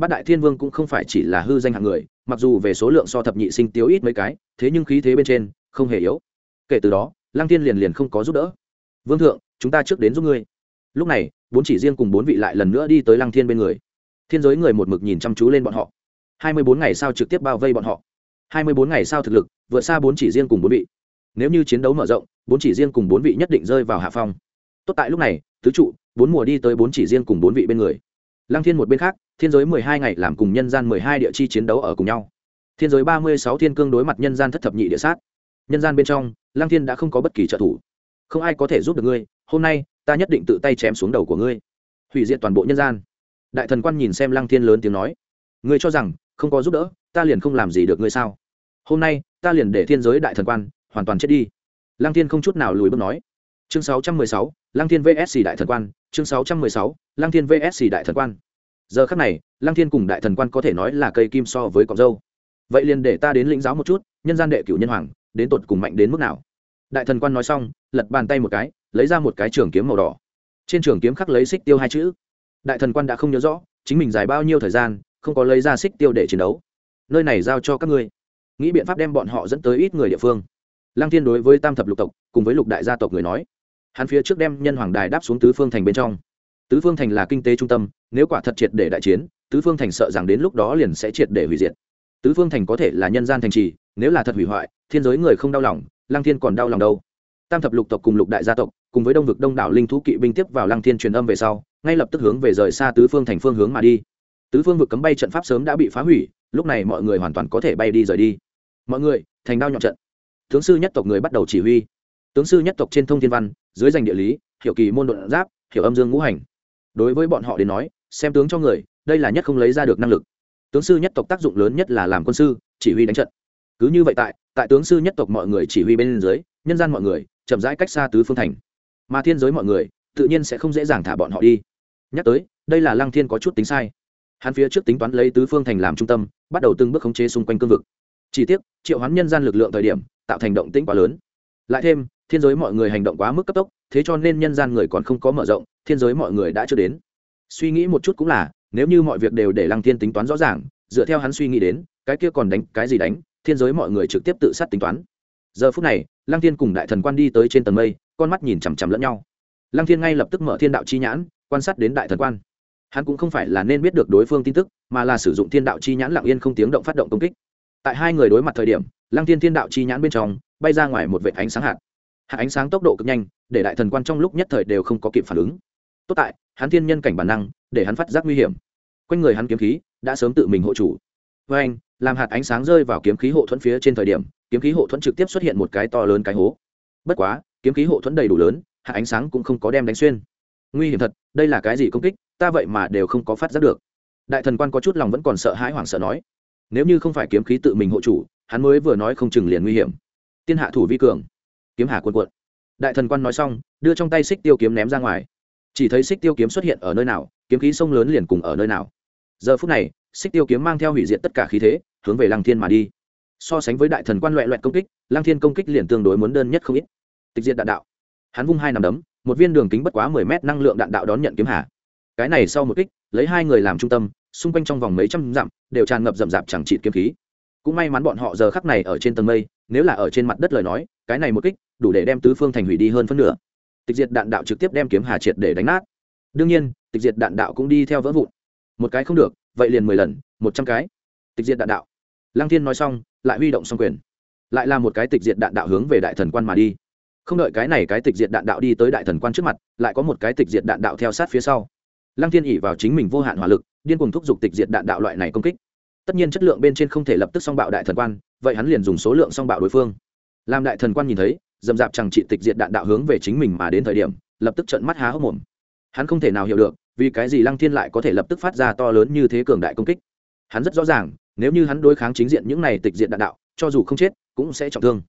bát đại thiên vương cũng không phải chỉ là hư danh hạng người, mặc dù về số lượng so thập nhị sinh tiếu ít mấy cái, thế nhưng khí thế bên trên, không hề yếu. Kể từ đó, lăng thiên liền liền không có giúp đỡ. Vương thượng, chúng ta trước đến giúp ngươi. Lúc này, bốn chỉ riêng cùng bốn vị lại lần nữa đi tới lăng thiên bên người. Thiên giới người một mực nhìn chăm chú lên bọn họ. Hai mươi bốn ngày sau trực tiếp bao vây bọn họ. Hai mươi bốn ngày sau thực lực, vượt xa bốn chỉ riêng cùng bốn vị nếu như chiến đấu mở rộng, bốn chỉ riêng cùng bốn vị nhất định rơi vào hạ phong. Tốt tại lúc này, tứ trụ, bốn mùa đi tới bốn chỉ riêng cùng bốn vị bên người. Lăng thiên một bên khác, thiên giới mười hai ngày làm cùng nhân gian mười hai địa chi chiến đấu ở cùng nhau. Thiên giới ba mươi sáu thiên cương đối mặt nhân gian thất thập nhị địa sát. Nhân gian bên trong, lăng thiên đã không có bất kỳ trợ thủ. Không ai có thể giúp được ngươi, hôm nay, ta nhất định tự tay chém xuống đầu của ngươi. Hủy diệt toàn bộ nhân gian. Đại thần quan nhìn xem lăng thiên lớn tiếng nói, ngươi cho rằng, không có giúp đỡ, ta liền không làm gì được ngươi sao? Hôm nay, ta liền để thiên giới đại thần quan hoàn toàn chết đi. Lăng thiên không chút nào lùi bước nói. Chương 616, lăng thiên vsc đại thần quan. Chương 616, lăng thiên vsc đại thần quan. Giờ khắc này lăng thiên cùng đại thần quan có thể nói là cây kim so với cọc dâu. Vậy liền để ta đến lĩnh giáo một chút nhân gian đệ cửu nhân hoàng đến tột cùng mạnh đến mức nào? Đại thần quan nói xong lật bàn tay một cái lấy ra một cái trường kiếm màu đỏ. Trên trường kiếm khắc lấy xích tiêu hai chữ. Đại thần quan đã không nhớ rõ chính mình dài bao nhiêu thời gian không có lấy ra xích tiêu để chiến đấu. Nơi này giao cho các ngươi. Nghĩ biện pháp đem bọn họ dẫn tới ít người địa phương lăng thiên đối với tam thập lục tộc, cùng với lục đại gia tộc người nói, hắn phía trước đem nhân hoàng đài đáp xuống tứ phương thành bên trong. Tứ phương thành là kinh tế trung tâm, nếu quả thật triệt để đại chiến, tứ phương thành sợ rằng đến lúc đó liền sẽ triệt để hủy diệt. Tứ phương thành có thể là nhân gian thành trì, nếu là thật hủy hoại, thiên giới người không đau lòng, lăng thiên còn đau lòng đâu? Tam thập lục tộc cùng lục đại gia tộc, cùng với đông vực đông đảo linh thú kỵ binh tiếp vào lăng thiên truyền âm về sau, ngay lập tức hướng về rời xa tứ phương thành phương hướng mà đi. Tứ phương vực cấm bay trận pháp sớm đã bị phá hủy, lúc này mọi người hoàn toàn có thể bay đi rời đi. Mọi người, thành đao nhọn trận tướng sư nhất tộc người bắt đầu chỉ huy. Tướng sư nhất tộc trên thông thiên văn, dưới danh địa lý, hiểu kỳ môn đột giáp, hiểu âm dương ngũ hành. Đối với bọn họ đến nói, xem tướng cho người, đây là nhất không lấy ra được năng lực. Tướng sư nhất tộc tác dụng lớn nhất là làm quân sư, chỉ huy đánh trận. Cứ như vậy tại tại tướng sư nhất tộc mọi người chỉ huy bên dưới, nhân gian mọi người chậm rãi cách xa tứ phương thành. Mà thiên giới mọi người, tự nhiên sẽ không dễ dàng thả bọn họ đi. Nhắc tới, đây là lăng thiên có chút tính sai. Hắn phía trước tính toán lấy tứ phương thành làm trung tâm, bắt đầu từng bước khống chế xung quanh cương vực chỉ tiếc, triệu hoán nhân gian lực lượng thời điểm, tạo thành động tĩnh quá lớn. Lại thêm, thiên giới mọi người hành động quá mức cấp tốc, thế cho nên nhân gian người còn không có mở rộng, thiên giới mọi người đã chưa đến. Suy nghĩ một chút cũng là, nếu như mọi việc đều để lăng thiên tính toán rõ ràng, dựa theo hắn suy nghĩ đến, cái kia còn đánh, cái gì đánh, thiên giới mọi người trực tiếp tự sát tính toán. Giờ phút này, lăng thiên cùng đại thần quan đi tới trên tầng mây, con mắt nhìn chằm chằm lẫn nhau. Lăng thiên ngay lập tức mở thiên đạo chi nhãn, quan sát đến đại thần quan. Hắn cũng không phải là nên biết được đối phương tin tức, mà là sử dụng thiên đạo chi nhãn lặng yên không tiếng động phát động công kích tại hai người đối mặt thời điểm, lăng thiên thiên đạo chi nhãn bên trong bay ra ngoài một vệ ánh sáng hạt. Hạt ánh sáng tốc độ cực nhanh, để đại thần quan trong lúc nhất thời đều không có kịp phản ứng. Tốt tại, hắn thiên nhân cảnh bản năng, để hắn phát giác nguy hiểm. Quanh người hắn kiếm khí đã sớm tự mình hộ chủ. Với anh, làm hạt ánh sáng rơi vào kiếm khí hộ thuẫn phía trên thời điểm, kiếm khí hộ thuẫn trực tiếp xuất hiện một cái to lớn cái hố. Bất quá, kiếm khí hộ thuẫn đầy đủ lớn, hạt ánh sáng cũng không có đem đánh xuyên. Nguy hiểm thật, đây là cái gì công kích, ta vậy mà đều không có phát giác được. Đại thần quan có chút lòng vẫn còn sợ hãi hoảng sợ nói nếu như không phải kiếm khí tự mình hộ chủ, hắn mới vừa nói không chừng liền nguy hiểm. Tiên hạ thủ vi cường, kiếm hà quân quận đại thần quan nói xong, đưa trong tay xích tiêu kiếm ném ra ngoài. Chỉ thấy xích tiêu kiếm xuất hiện ở nơi nào, kiếm khí sông lớn liền cùng ở nơi nào. Giờ phút này, xích tiêu kiếm mang theo hủy diệt tất cả khí thế, hướng về lăng thiên mà đi. So sánh với đại thần quan loẹ loẹt công kích, lăng thiên công kích liền tương đối muốn đơn nhất không ít. Tịch diệt đạn đạo. Hắn vung hai nằm đấm, một viên đường kính bất quá mười mét năng lượng đạn đạo đón nhận kiếm hà. Cái này sau một kích, lấy hai người làm trung tâm xung quanh trong vòng mấy trăm dặm, đều tràn ngập rậm rạp chẳng trị kiếm khí. Cũng may mắn bọn họ giờ khắc này ở trên tầng mây, nếu là ở trên mặt đất lời nói, cái này một kích, đủ để đem tứ phương thành hủy đi hơn phân nửa. Tịch diệt đạn đạo trực tiếp đem kiếm hà triệt để đánh nát. Đương nhiên, tịch diệt đạn đạo cũng đi theo vỡ vụn. Một cái không được, vậy liền mười lần, một trăm cái. Tịch diệt đạn đạo. Lăng thiên nói xong, lại huy động xong quyền. Lại là một cái tịch diệt đạn đạo hướng về đại thần quan mà đi. Không đợi cái này cái tịch diệt đạn đạo đi tới đại thần quan trước mặt, lại có một cái tịch diệt đạn đạo theo sát phía sau lăng thiên ỉ vào chính mình vô hạn hỏa lực, điên cùng thúc giục tịch diệt đạn đạo loại này công kích. Tất nhiên chất lượng bên trên không thể lập tức song bạo đại thần quan, vậy hắn liền dùng số lượng song bạo đối phương. Làm đại thần quan nhìn thấy dầm dạp chẳng trị tịch diệt đạn đạo hướng về chính mình mà đến thời điểm, lập tức trận mắt há hốc mồm. Hắn không thể nào hiểu được, vì cái gì lăng thiên lại có thể lập tức phát ra to lớn như thế cường đại công kích. Hắn rất rõ ràng, nếu như hắn đối kháng chính diện những này tịch diệt đạn đạo, cho dù không chết, cũng sẽ trọng thương.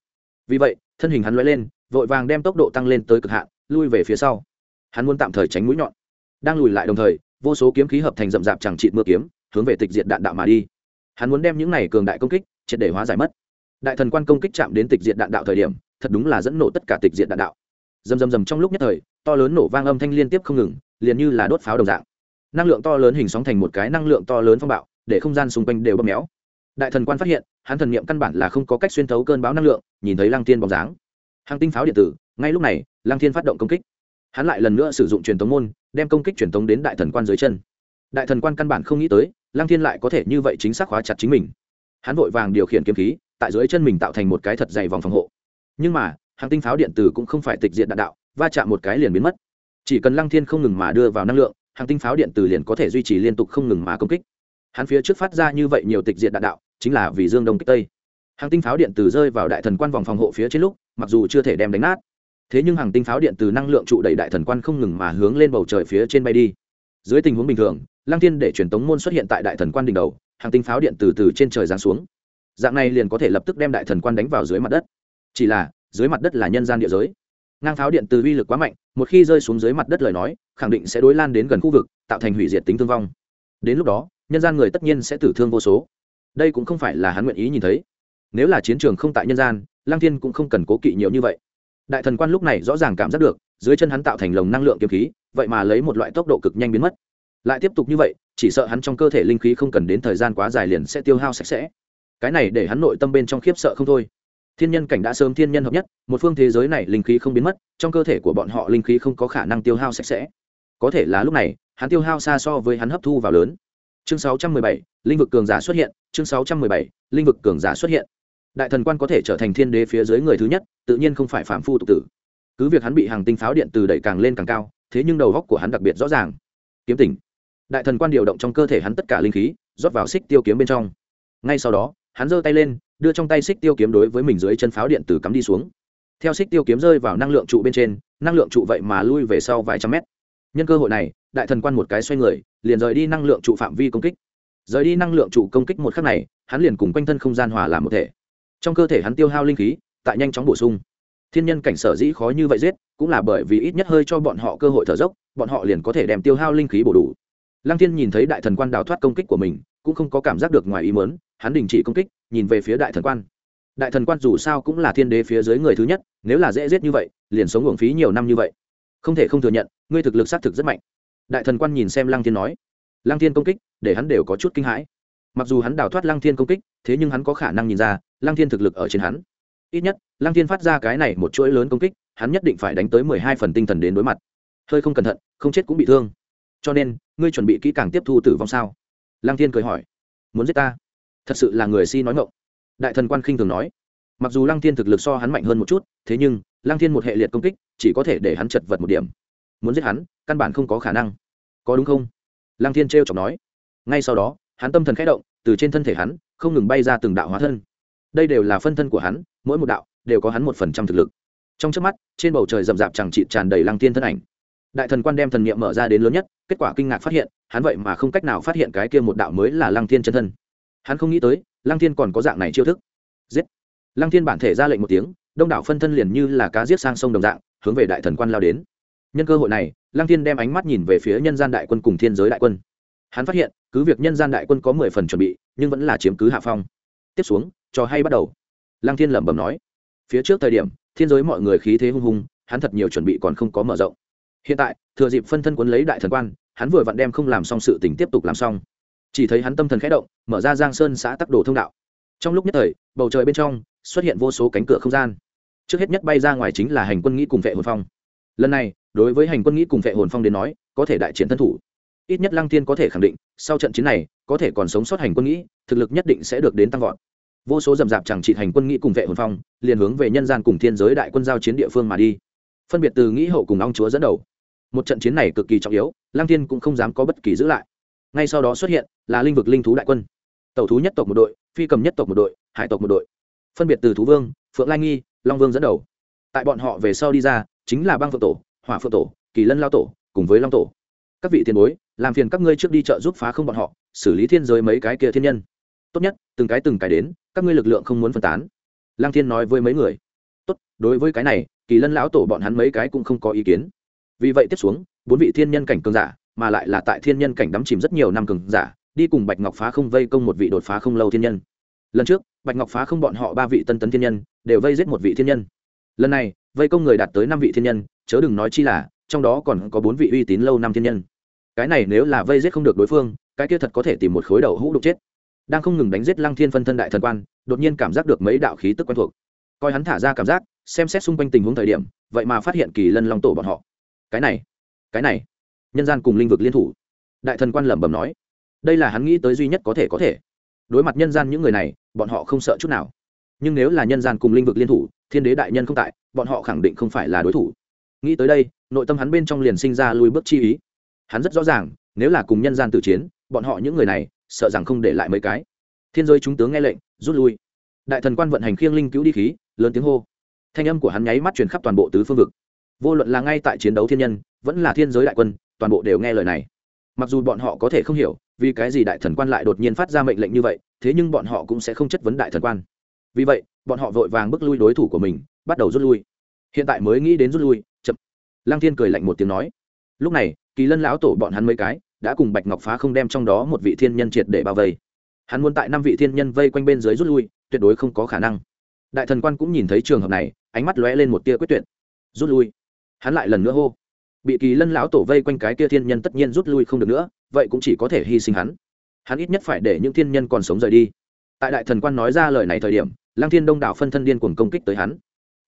Vì vậy, thân hình hắn l lên, vội vàng đem tốc độ tăng lên tới cực hạn, lui về phía sau. Hắn muốn tạm thời tránh mũi nhọn đang lùi lại đồng thời, vô số kiếm khí hợp thành rậm rạp chẳng trị mưa kiếm, hướng về tịch diệt đạn đạo mà đi. Hắn muốn đem những này cường đại công kích triệt để hóa giải mất. Đại thần quan công kích chạm đến tịch diệt đạn đạo thời điểm, thật đúng là dẫn nổ tất cả tịch diệt đạn đạo. Dầm dầm dầm trong lúc nhất thời, to lớn nổ vang âm thanh liên tiếp không ngừng, liền như là đốt pháo đồng dạng. Năng lượng to lớn hình sóng thành một cái năng lượng to lớn phong bạo, để không gian xung quanh đều bóp méo. Đại thần quan phát hiện, hắn thần niệm căn bản là không có cách xuyên thấu cơn bão năng lượng, nhìn thấy lăng tiên bóng dáng. Hàng tinh pháo điện tử, ngay lúc này, lăng thiên phát động công kích. Hắn lại lần nữa sử dụng truyền tống môn đem công kích truyền tống đến đại thần quan dưới chân. Đại thần quan căn bản không nghĩ tới, lăng thiên lại có thể như vậy chính xác hóa chặt chính mình. Hắn vội vàng điều khiển kiếm khí, tại dưới chân mình tạo thành một cái thật dày vòng phòng hộ. Nhưng mà, hàng tinh pháo điện tử cũng không phải tịch diện đạn đạo, va chạm một cái liền biến mất. Chỉ cần lăng thiên không ngừng mà đưa vào năng lượng, hàng tinh pháo điện tử liền có thể duy trì liên tục không ngừng mà công kích. Hắn phía trước phát ra như vậy nhiều tịch diện đạn đạo, chính là vì dương đông kích tây. Hàng tinh pháo điện tử rơi vào đại thần quan vòng phòng hộ phía trên lúc, mặc dù chưa thể đem đánh nát thế nhưng hàng tinh pháo điện từ năng lượng trụ đẩy đại thần quan không ngừng mà hướng lên bầu trời phía trên bay đi. Dưới tình huống bình thường, lăng thiên để truyền tống môn xuất hiện tại đại thần quan đỉnh đầu, hàng tinh pháo điện từ từ trên trời giáng xuống. Dạng này liền có thể lập tức đem đại thần quan đánh vào dưới mặt đất. Chỉ là, dưới mặt đất là nhân gian địa giới. Ngang pháo điện từ uy lực quá mạnh, một khi rơi xuống dưới mặt đất lời nói, khẳng định sẽ đối lan đến gần khu vực, tạo thành hủy diệt tính thương vong. Đến lúc đó, nhân gian người tất nhiên sẽ tử thương vô số. Đây cũng không phải là hắn nguyện ý nhìn thấy. Nếu là chiến trường không tại nhân gian, lăng thiên cũng không cần cố kỵ nhiều như vậy đại thần quan lúc này rõ ràng cảm giác được dưới chân hắn tạo thành lồng năng lượng kiếm khí vậy mà lấy một loại tốc độ cực nhanh biến mất. Lại tiếp tục như vậy chỉ sợ hắn trong cơ thể linh khí không cần đến thời gian quá dài liền sẽ tiêu hao sạch sẽ. Cái này để hắn nội tâm bên trong khiếp sợ không thôi. Thiên nhân cảnh đã sớm thiên nhân hợp nhất một phương thế giới này linh khí không biến mất trong cơ thể của bọn họ linh khí không có khả năng tiêu hao sạch sẽ. Có thể là lúc này hắn tiêu hao xa so với hắn hấp thu vào lớn. Chương 617, linh vực cường giả xuất hiện chương 617, linh vực cường giả xuất hiện đại thần quan có thể trở thành thiên đế phía dưới người thứ nhất, tự nhiên không phải phạm phu tục tử. Cứ việc hắn bị hàng tinh pháo điện từ đẩy càng lên càng cao, thế nhưng đầu góc của hắn đặc biệt rõ ràng. Kiếm tỉnh. Đại thần quan điều động trong cơ thể hắn tất cả linh khí, rót vào xích tiêu kiếm bên trong. Ngay sau đó, hắn giơ tay lên, đưa trong tay xích tiêu kiếm đối với mình dưới chân pháo điện từ cắm đi xuống. Theo xích tiêu kiếm rơi vào năng lượng trụ bên trên, năng lượng trụ vậy mà lui về sau vài trăm mét. Nhân cơ hội này, đại thần quan một cái xoay người, liền rời đi năng lượng trụ phạm vi công kích. Rời đi năng lượng trụ công kích một khắc này, hắn liền cùng quanh thân không gian hòa làm một thể trong cơ thể hắn tiêu hao linh khí, tại nhanh chóng bổ sung. Thiên nhân cảnh sở dĩ khó như vậy giết, cũng là bởi vì ít nhất hơi cho bọn họ cơ hội thở dốc, bọn họ liền có thể đem tiêu hao linh khí bổ đủ. Lăng thiên nhìn thấy đại thần quan đào thoát công kích của mình, cũng không có cảm giác được ngoài ý mớn hắn đình chỉ công kích, nhìn về phía đại thần quan. Đại thần quan dù sao cũng là thiên đế phía dưới người thứ nhất, nếu là dễ giết như vậy, liền sống uổng phí nhiều năm như vậy. Không thể không thừa nhận, ngươi thực lực xác thực rất mạnh. Đại thần quan nhìn xem lăng thiên nói. Lăng thiên công kích, để hắn đều có chút kinh hãi. Mặc dù hắn đào thoát lăng thiên công kích, thế nhưng hắn có khả năng nhìn ra lăng thiên thực lực ở trên hắn. Ít nhất, lăng thiên phát ra cái này một chuỗi lớn công kích, hắn nhất định phải đánh tới mười hai phần tinh thần đến đối mặt. Hơi không cẩn thận, không chết cũng bị thương. Cho nên, ngươi chuẩn bị kỹ càng tiếp thu tử vong sao? Lăng thiên cười hỏi. Muốn giết ta? Thật sự là người si nói ngộng đại thần quan khinh thường nói. Mặc dù lăng thiên thực lực so hắn mạnh hơn một chút, thế nhưng, lăng thiên một hệ liệt công kích, chỉ có thể để hắn chật vật một điểm. Muốn giết hắn, căn bản không có khả năng. Có đúng không? Lăng thiên trêu chọc nói. Ngay sau đó, hắn tâm thần khẽ động, từ trên thân thể hắn, không ngừng bay ra từng đạo hóa thân đây đều là phân thân của hắn, mỗi một đạo đều có hắn một phần trăm thực lực. Trong trước mắt, trên bầu trời rậm rạp chẳng trị tràn đầy lăng tiên thân ảnh. Đại thần quan đem thần niệm mở ra đến lớn nhất, kết quả kinh ngạc phát hiện, hắn vậy mà không cách nào phát hiện cái kia một đạo mới là lăng thiên chân thân. Hắn không nghĩ tới, lăng thiên còn có dạng này chiêu thức. Giết! Lăng thiên bản thể ra lệnh một tiếng, đông đảo phân thân liền như là cá giết sang sông đồng dạng, hướng về đại thần quan lao đến. Nhân cơ hội này, lăng thiên đem ánh mắt nhìn về phía nhân gian đại quân cùng thiên giới đại quân. Hắn phát hiện, cứ việc nhân gian đại quân có mười phần chuẩn bị, nhưng vẫn là chiếm cứ hạ phong. Tiếp xuống cho hay bắt đầu. Lăng thiên lẩm bẩm nói, phía trước thời điểm, thiên giới mọi người khí thế hung hùng hắn thật nhiều chuẩn bị còn không có mở rộng. Hiện tại, thừa dịp phân thân quấn lấy đại thần quan, hắn vừa vặn đem không làm xong sự tình tiếp tục làm xong. Chỉ thấy hắn tâm thần khẽ động, mở ra giang sơn xã tắc đồ thông đạo. Trong lúc nhất thời, bầu trời bên trong xuất hiện vô số cánh cửa không gian. Trước hết nhất bay ra ngoài chính là hành quân nghĩ cùng vệ hồn phong. Lần này, đối với hành quân nghĩ cùng vệ hồn phong đến nói, có thể đại chiến thân thủ. Ít nhất lăng tiên có thể khẳng định, sau trận chiến này, có thể còn sống sót hành quân nghĩ, thực lực nhất định sẽ được đến tăng vọt vô số dầm dạp chẳng trị hành quân nghĩ cùng vệ hồn phong, liền hướng về nhân gian cùng thiên giới đại quân giao chiến địa phương mà đi. Phân biệt từ nghĩ hậu cùng ong chúa dẫn đầu. Một trận chiến này cực kỳ trọng yếu lang thiên cũng không dám có bất kỳ giữ lại. Ngay sau đó xuất hiện là linh vực linh thú đại quân. Tẩu thú nhất tộc một đội, phi cầm nhất tộc một đội, hải tộc một đội. Phân biệt từ thú vương, phượng lai nghi, long vương dẫn đầu. Tại bọn họ về sau đi ra, chính là băng phượng tổ, hỏa phượng tổ, kỳ lân lao tổ, cùng với long tổ. Các vị tiền bối, làm phiền các ngươi trước đi chợ giúp phá không bọn họ, xử lý thiên giới mấy cái kia thiên nhân tốt nhất, từng cái từng cái đến, các ngươi lực lượng không muốn phân tán. Lang thiên nói với mấy người. Tốt, đối với cái này, kỳ lân lão tổ bọn hắn mấy cái cũng không có ý kiến. Vì vậy tiếp xuống, bốn vị thiên nhân cảnh cường giả, mà lại là tại thiên nhân cảnh đắm chìm rất nhiều năm cường giả, đi cùng bạch ngọc phá không vây công một vị đột phá không lâu thiên nhân. Lần trước, bạch ngọc phá không bọn họ ba vị tân tấn thiên nhân, đều vây giết một vị thiên nhân. Lần này, vây công người đạt tới năm vị thiên nhân, chớ đừng nói chi là, trong đó còn có bốn vị uy tín lâu năm thiên nhân. Cái này nếu là vây giết không được đối phương, cái kia thật có thể tìm một khối đầu hũ đục chết đang không ngừng đánh giết lăng thiên phân thân đại thần quan, đột nhiên cảm giác được mấy đạo khí tức quen thuộc. Coi hắn thả ra cảm giác, xem xét xung quanh tình huống thời điểm, vậy mà phát hiện kỳ lân long tổ bọn họ. Cái này cái này, nhân gian cùng linh vực liên thủ. Đại thần quan lẩm bẩm nói, đây là hắn nghĩ tới duy nhất có thể có thể. Đối mặt nhân gian những người này, bọn họ không sợ chút nào. Nhưng nếu là nhân gian cùng linh vực liên thủ, thiên đế đại nhân không tại, bọn họ khẳng định không phải là đối thủ. Nghĩ tới đây, nội tâm hắn bên trong liền sinh ra lùi bước chi ý. Hắn rất rõ ràng, nếu là cùng nhân gian tự chiến, bọn họ những người này sợ rằng không để lại mấy cái. Thiên giới chúng tướng nghe lệnh, rút lui. Đại thần quan vận hành khiêng linh cứu đi khí, lớn tiếng hô. Thanh âm của hắn nháy mắt truyền khắp toàn bộ tứ phương vực. Vô luận là ngay tại chiến đấu thiên nhân, vẫn là thiên giới đại quân, toàn bộ đều nghe lời này. Mặc dù bọn họ có thể không hiểu, vì cái gì đại thần quan lại đột nhiên phát ra mệnh lệnh như vậy, thế nhưng bọn họ cũng sẽ không chất vấn đại thần quan. Vì vậy, bọn họ vội vàng bước lui đối thủ của mình, bắt đầu rút lui. Hiện tại mới nghĩ đến rút lui, chậm. Lăng thiên cười lạnh một tiếng nói. Lúc này, kỳ lân lão tổ bọn hắn mấy cái đã cùng bạch ngọc phá không đem trong đó một vị thiên nhân triệt để bao vây. Hắn muốn tại năm vị thiên nhân vây quanh bên dưới rút lui, tuyệt đối không có khả năng. Đại thần quan cũng nhìn thấy trường hợp này, ánh mắt lóe lên một tia quyết tuyệt. Rút lui. Hắn lại lần nữa hô. Bị kỳ lân lão tổ vây quanh cái kia thiên nhân tất nhiên rút lui không được nữa, vậy cũng chỉ có thể hy sinh hắn. Hắn ít nhất phải để những thiên nhân còn sống rời đi. Tại đại thần quan nói ra lời này thời điểm lang thiên đông đảo phân thân điên cuồng công kích tới hắn.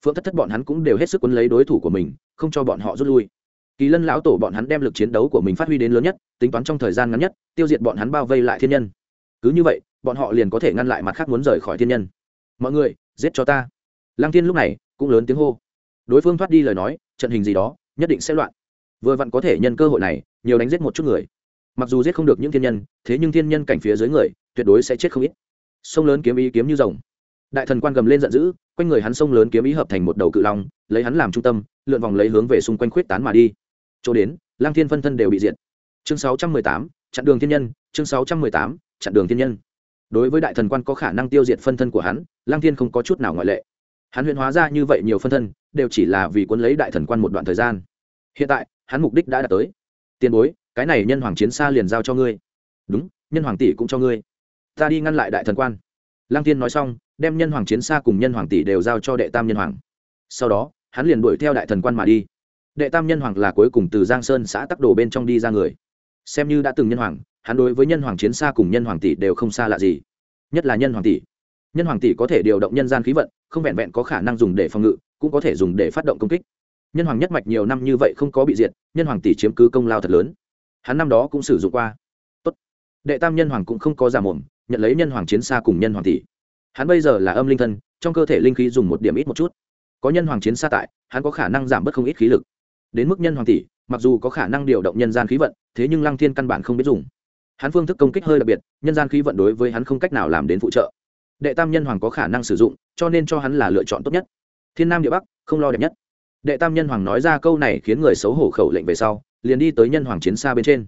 Phượng thất thất bọn hắn cũng đều hết sức quấn lấy đối thủ của mình, không cho bọn họ rút lui kỳ lân lão tổ bọn hắn đem lực chiến đấu của mình phát huy đến lớn nhất, tính toán trong thời gian ngắn nhất, tiêu diệt bọn hắn bao vây lại thiên nhân. Cứ như vậy, bọn họ liền có thể ngăn lại mặt khác muốn rời khỏi thiên nhân. Mọi người, giết cho ta. Lăng thiên lúc này cũng lớn tiếng hô. Đối phương thoát đi lời nói, trận hình gì đó, nhất định sẽ loạn. Vừa vặn có thể nhân cơ hội này, nhiều đánh giết một chút người. Mặc dù giết không được những thiên nhân, thế nhưng thiên nhân cảnh phía dưới người, tuyệt đối sẽ chết không ít. Sông lớn kiếm ý kiếm như rồng. Đại thần quan gầm lên giận dữ, quanh người hắn sông lớn kiếm ý hợp thành một đầu cự long, lấy hắn làm trung tâm, lượn vòng lấy hướng về xung quanh khuyết tán mà đi chỗ đến lang thiên phân thân đều bị diệt. Chương sáu trăm mười tám, chặn đường thiên nhân, chương sáu trăm mười tám, chặn đường thiên nhân. Đối với đại thần quan có khả năng tiêu diệt phân thân của hắn lang thiên không có chút nào ngoại lệ. Hắn huyện hóa ra như vậy nhiều phân thân, đều chỉ là vì cuốn lấy đại thần quan một đoạn thời gian. Hiện tại, hắn mục đích đã đạt tới. Tiền bối, cái này nhân hoàng chiến xa liền giao cho ngươi. Đúng, nhân hoàng tỷ cũng cho ngươi. Ta đi ngăn lại đại thần quan. Lang thiên nói xong, đem nhân hoàng chiến xa cùng nhân hoàng tỷ đều giao cho đệ tam nhân hoàng. Sau đó, hắn liền đuổi theo đại thần quan mà đi đệ tam nhân hoàng là cuối cùng từ giang sơn xã tắc đồ bên trong đi ra người xem như đã từng nhân hoàng hắn đối với nhân hoàng chiến xa cùng nhân hoàng tỷ đều không xa lạ gì nhất là nhân hoàng tỷ nhân hoàng tỷ có thể điều động nhân gian khí vận không vẹn vẹn có khả năng dùng để phòng ngự cũng có thể dùng để phát động công kích nhân hoàng nhất mạch nhiều năm như vậy không có bị diệt nhân hoàng tỷ chiếm cứ công lao thật lớn hắn năm đó cũng sử dụng qua Tốt. đệ tam nhân hoàng cũng không có giả mồm nhận lấy nhân hoàng chiến xa cùng nhân hoàng tỷ hắn bây giờ là âm linh thân trong cơ thể linh khí dùng một điểm ít một chút có nhân hoàng chiến xa tại hắn có khả năng giảm bớt không ít khí lực đến mức nhân hoàng tỷ, mặc dù có khả năng điều động nhân gian khí vận, thế nhưng lăng thiên căn bản không biết dùng. Hắn phương thức công kích hơi đặc biệt, nhân gian khí vận đối với hắn không cách nào làm đến phụ trợ. Đệ tam nhân hoàng có khả năng sử dụng, cho nên cho hắn là lựa chọn tốt nhất. Thiên nam địa bắc, không lo đẹp nhất. Đệ tam nhân hoàng nói ra câu này khiến người xấu hổ khẩu lệnh về sau, liền đi tới nhân hoàng chiến xa bên trên.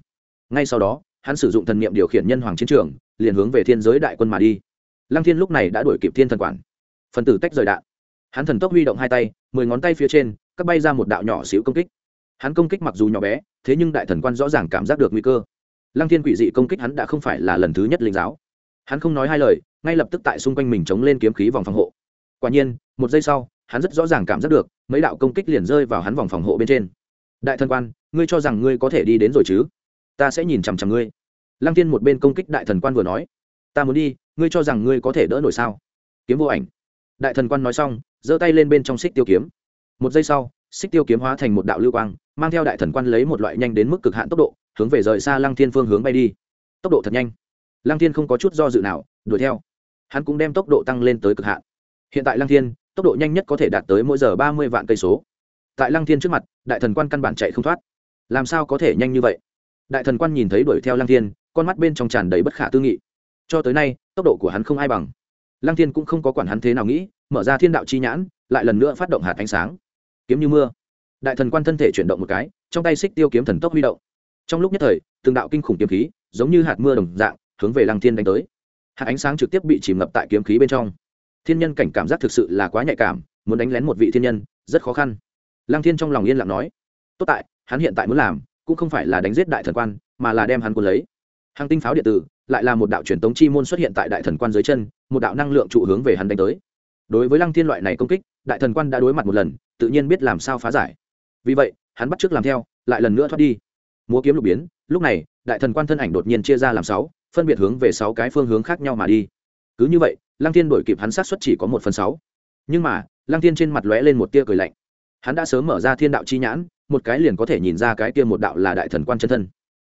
Ngay sau đó, hắn sử dụng thần niệm điều khiển nhân hoàng chiến trường, liền hướng về thiên giới đại quân mà đi. Lăng thiên lúc này đã đuổi kịp thiên thần quản. Phần tử tách rời đạn. Hắn thần tốc huy động hai tay mười ngón tay phía trên, các bay ra một đạo nhỏ xíu công kích. Hắn công kích mặc dù nhỏ bé, thế nhưng đại thần quan rõ ràng cảm giác được nguy cơ. Lăng thiên quỷ dị công kích hắn đã không phải là lần thứ nhất linh giáo. Hắn không nói hai lời, ngay lập tức tại xung quanh mình chống lên kiếm khí vòng phòng hộ. Quả nhiên, một giây sau, hắn rất rõ ràng cảm giác được, mấy đạo công kích liền rơi vào hắn vòng phòng hộ bên trên. Đại thần quan, ngươi cho rằng ngươi có thể đi đến rồi chứ? Ta sẽ nhìn chằm chằm ngươi. Lăng tiên một bên công kích đại thần quan vừa nói. Ta muốn đi, ngươi cho rằng ngươi có thể đỡ nổi sao? Kiếm vô ảnh. Đại thần quan nói xong giơ tay lên bên trong xích tiêu kiếm. Một giây sau, xích tiêu kiếm hóa thành một đạo lưu quang, mang theo đại thần quan lấy một loại nhanh đến mức cực hạn tốc độ, hướng về rời xa lăng thiên phương hướng bay đi. Tốc độ thật nhanh. Lăng thiên không có chút do dự nào, đuổi theo. Hắn cũng đem tốc độ tăng lên tới cực hạn. Hiện tại lăng thiên, tốc độ nhanh nhất có thể đạt tới mỗi giờ ba mươi vạn cây số. Tại lăng thiên trước mặt, đại thần quan căn bản chạy không thoát. Làm sao có thể nhanh như vậy? Đại thần quan nhìn thấy đuổi theo lăng thiên, con mắt bên trong tràn đầy bất khả tư nghị. Cho tới nay, tốc độ của hắn không ai bằng lăng thiên cũng không có quản hắn thế nào nghĩ, mở ra thiên đạo chi nhãn, lại lần nữa phát động hạt ánh sáng. Kiếm như mưa. Đại thần quan thân thể chuyển động một cái, trong tay xích tiêu kiếm thần tốc huy động. Trong lúc nhất thời, từng đạo kinh khủng kiếm khí, giống như hạt mưa đồng dạng, hướng về lăng thiên đánh tới. Hạt ánh sáng trực tiếp bị chìm ngập tại kiếm khí bên trong. Thiên nhân cảnh cảm giác thực sự là quá nhạy cảm, muốn đánh lén một vị thiên nhân, rất khó khăn. Lăng thiên trong lòng yên lặng nói, tốt tại, hắn hiện tại muốn làm, cũng không phải là đánh giết đại thần quan, mà là đem hắn quân lấy. Hàng tinh pháo điện tử lại là một đạo truyền tống chi môn xuất hiện tại đại thần quan dưới chân, một đạo năng lượng trụ hướng về hắn đánh tới. Đối với lăng thiên loại này công kích, đại thần quan đã đối mặt một lần, tự nhiên biết làm sao phá giải. Vì vậy, hắn bắt t làm theo, lại lần nữa thoát đi. Múa kiếm lục biến, lúc này, đại thần quan thân ảnh đột nhiên chia ra làm sáu, phân biệt hướng về sáu cái phương hướng khác nhau mà đi. Cứ như vậy, lăng thiên đổi kịp hắn sát xuất chỉ có một phần sáu. Nhưng mà, lăng thiên trên mặt lóe lên một tia cười lạnh. Hắn đã sớm mở ra thiên đạo chi nhãn, một cái liền có thể nhìn ra cái tia một đạo là đại thần quan chân thân.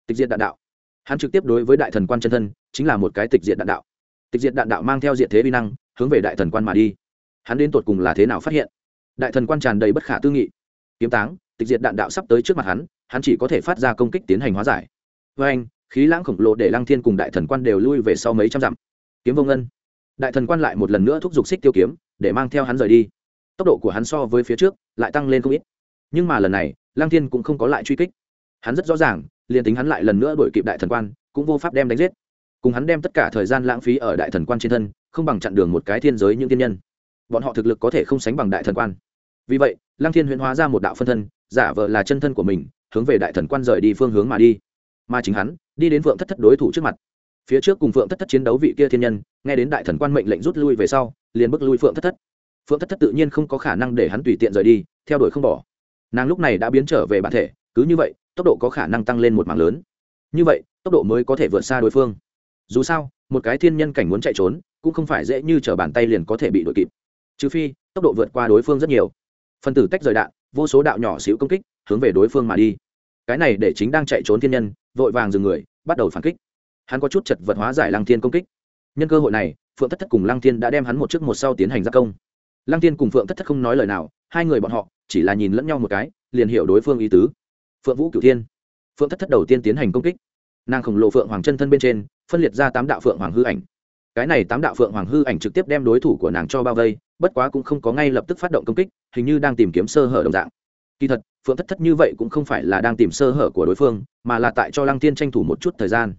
Tịch diệt đạn đạo hắn trực tiếp đối với đại thần quan chân thân, chính là một cái tịch diệt đạn đạo. Tịch diệt đạn đạo mang theo diện thế vi năng, hướng về đại thần quan mà đi. Hắn đến tột cùng là thế nào phát hiện? Đại thần quan tràn đầy bất khả tư nghị. Kiếm táng, tịch diệt đạn đạo sắp tới trước mặt hắn hắn chỉ có thể phát ra công kích tiến hành hóa giải. Với anh, khí lãng khổng lồ để lăng thiên cùng đại thần quan đều lui về sau mấy trăm dặm. Kiếm vô ngân. Đại thần quan lại một lần nữa thúc giục xích tiêu kiếm, để mang theo hắn rời đi. Tốc độ của hắn so với phía trước, lại tăng lên không ít. Nhưng mà lần này, lăng thiên cũng không có lại truy kích. Hắn rất rõ ràng liền tính hắn lại lần nữa đổi kịp đại thần quan, cũng vô pháp đem đánh giết. Cùng hắn đem tất cả thời gian lãng phí ở đại thần quan trên thân, không bằng chặn đường một cái thiên giới những tiên nhân. Bọn họ thực lực có thể không sánh bằng đại thần quan. Vì vậy, lăng thiên huyễn hóa ra một đạo phân thân, giả vờ là chân thân của mình, hướng về đại thần quan rời đi phương hướng mà đi. Mà chính hắn, đi đến phượng thất thất đối thủ trước mặt. Phía trước cùng phượng thất thất chiến đấu vị kia thiên nhân, nghe đến đại thần quan mệnh lệnh rút lui về sau, liền bước lui phượng thất thất. Phượng thất thất tự nhiên không có khả năng để hắn tùy tiện rời đi, theo đuổi không bỏ. Nàng lúc này đã biến trở về bản thể, cứ như vậy tốc độ có khả năng tăng lên một mảng lớn. Như vậy, tốc độ mới có thể vượt xa đối phương. Dù sao, một cái thiên nhân cảnh muốn chạy trốn, cũng không phải dễ như t r ở bàn tay liền có thể bị đuổi kịp. Trừ phi, tốc độ vượt qua đối phương rất nhiều. Phân tử tách rời đạn, vô số đạo nhỏ xíu công kích, hướng về đối phương mà đi. Cái này để chính đang chạy trốn thiên nhân, vội vàng dừng người, bắt đầu phản kích. Hắn có chút chật vật hóa giải lăng thiên công kích. Nhân cơ hội này, phượng thất thất cùng lăng thiên đã đem hắn một trước một sau tiến hành gia công. Lăng thiên cùng phượng thất thất không nói lời nào, hai người bọn họ chỉ là nhìn lẫn nhau một cái, liền hiểu đối phương ý tứ phượng vũ cửu thiên phượng thất thất đầu tiên tiến hành công kích nàng khổng lồ phượng hoàng chân thân bên trên phân liệt ra tám đạo phượng hoàng hư ảnh cái này tám đạo phượng hoàng hư ảnh trực tiếp đem đối thủ của nàng cho bao vây bất quá cũng không có ngay lập tức phát động công kích hình như đang tìm kiếm sơ hở đồng dạng kỳ thật phượng thất thất như vậy cũng không phải là đang tìm sơ hở của đối phương mà là tại cho lăng thiên tranh thủ một chút thời gian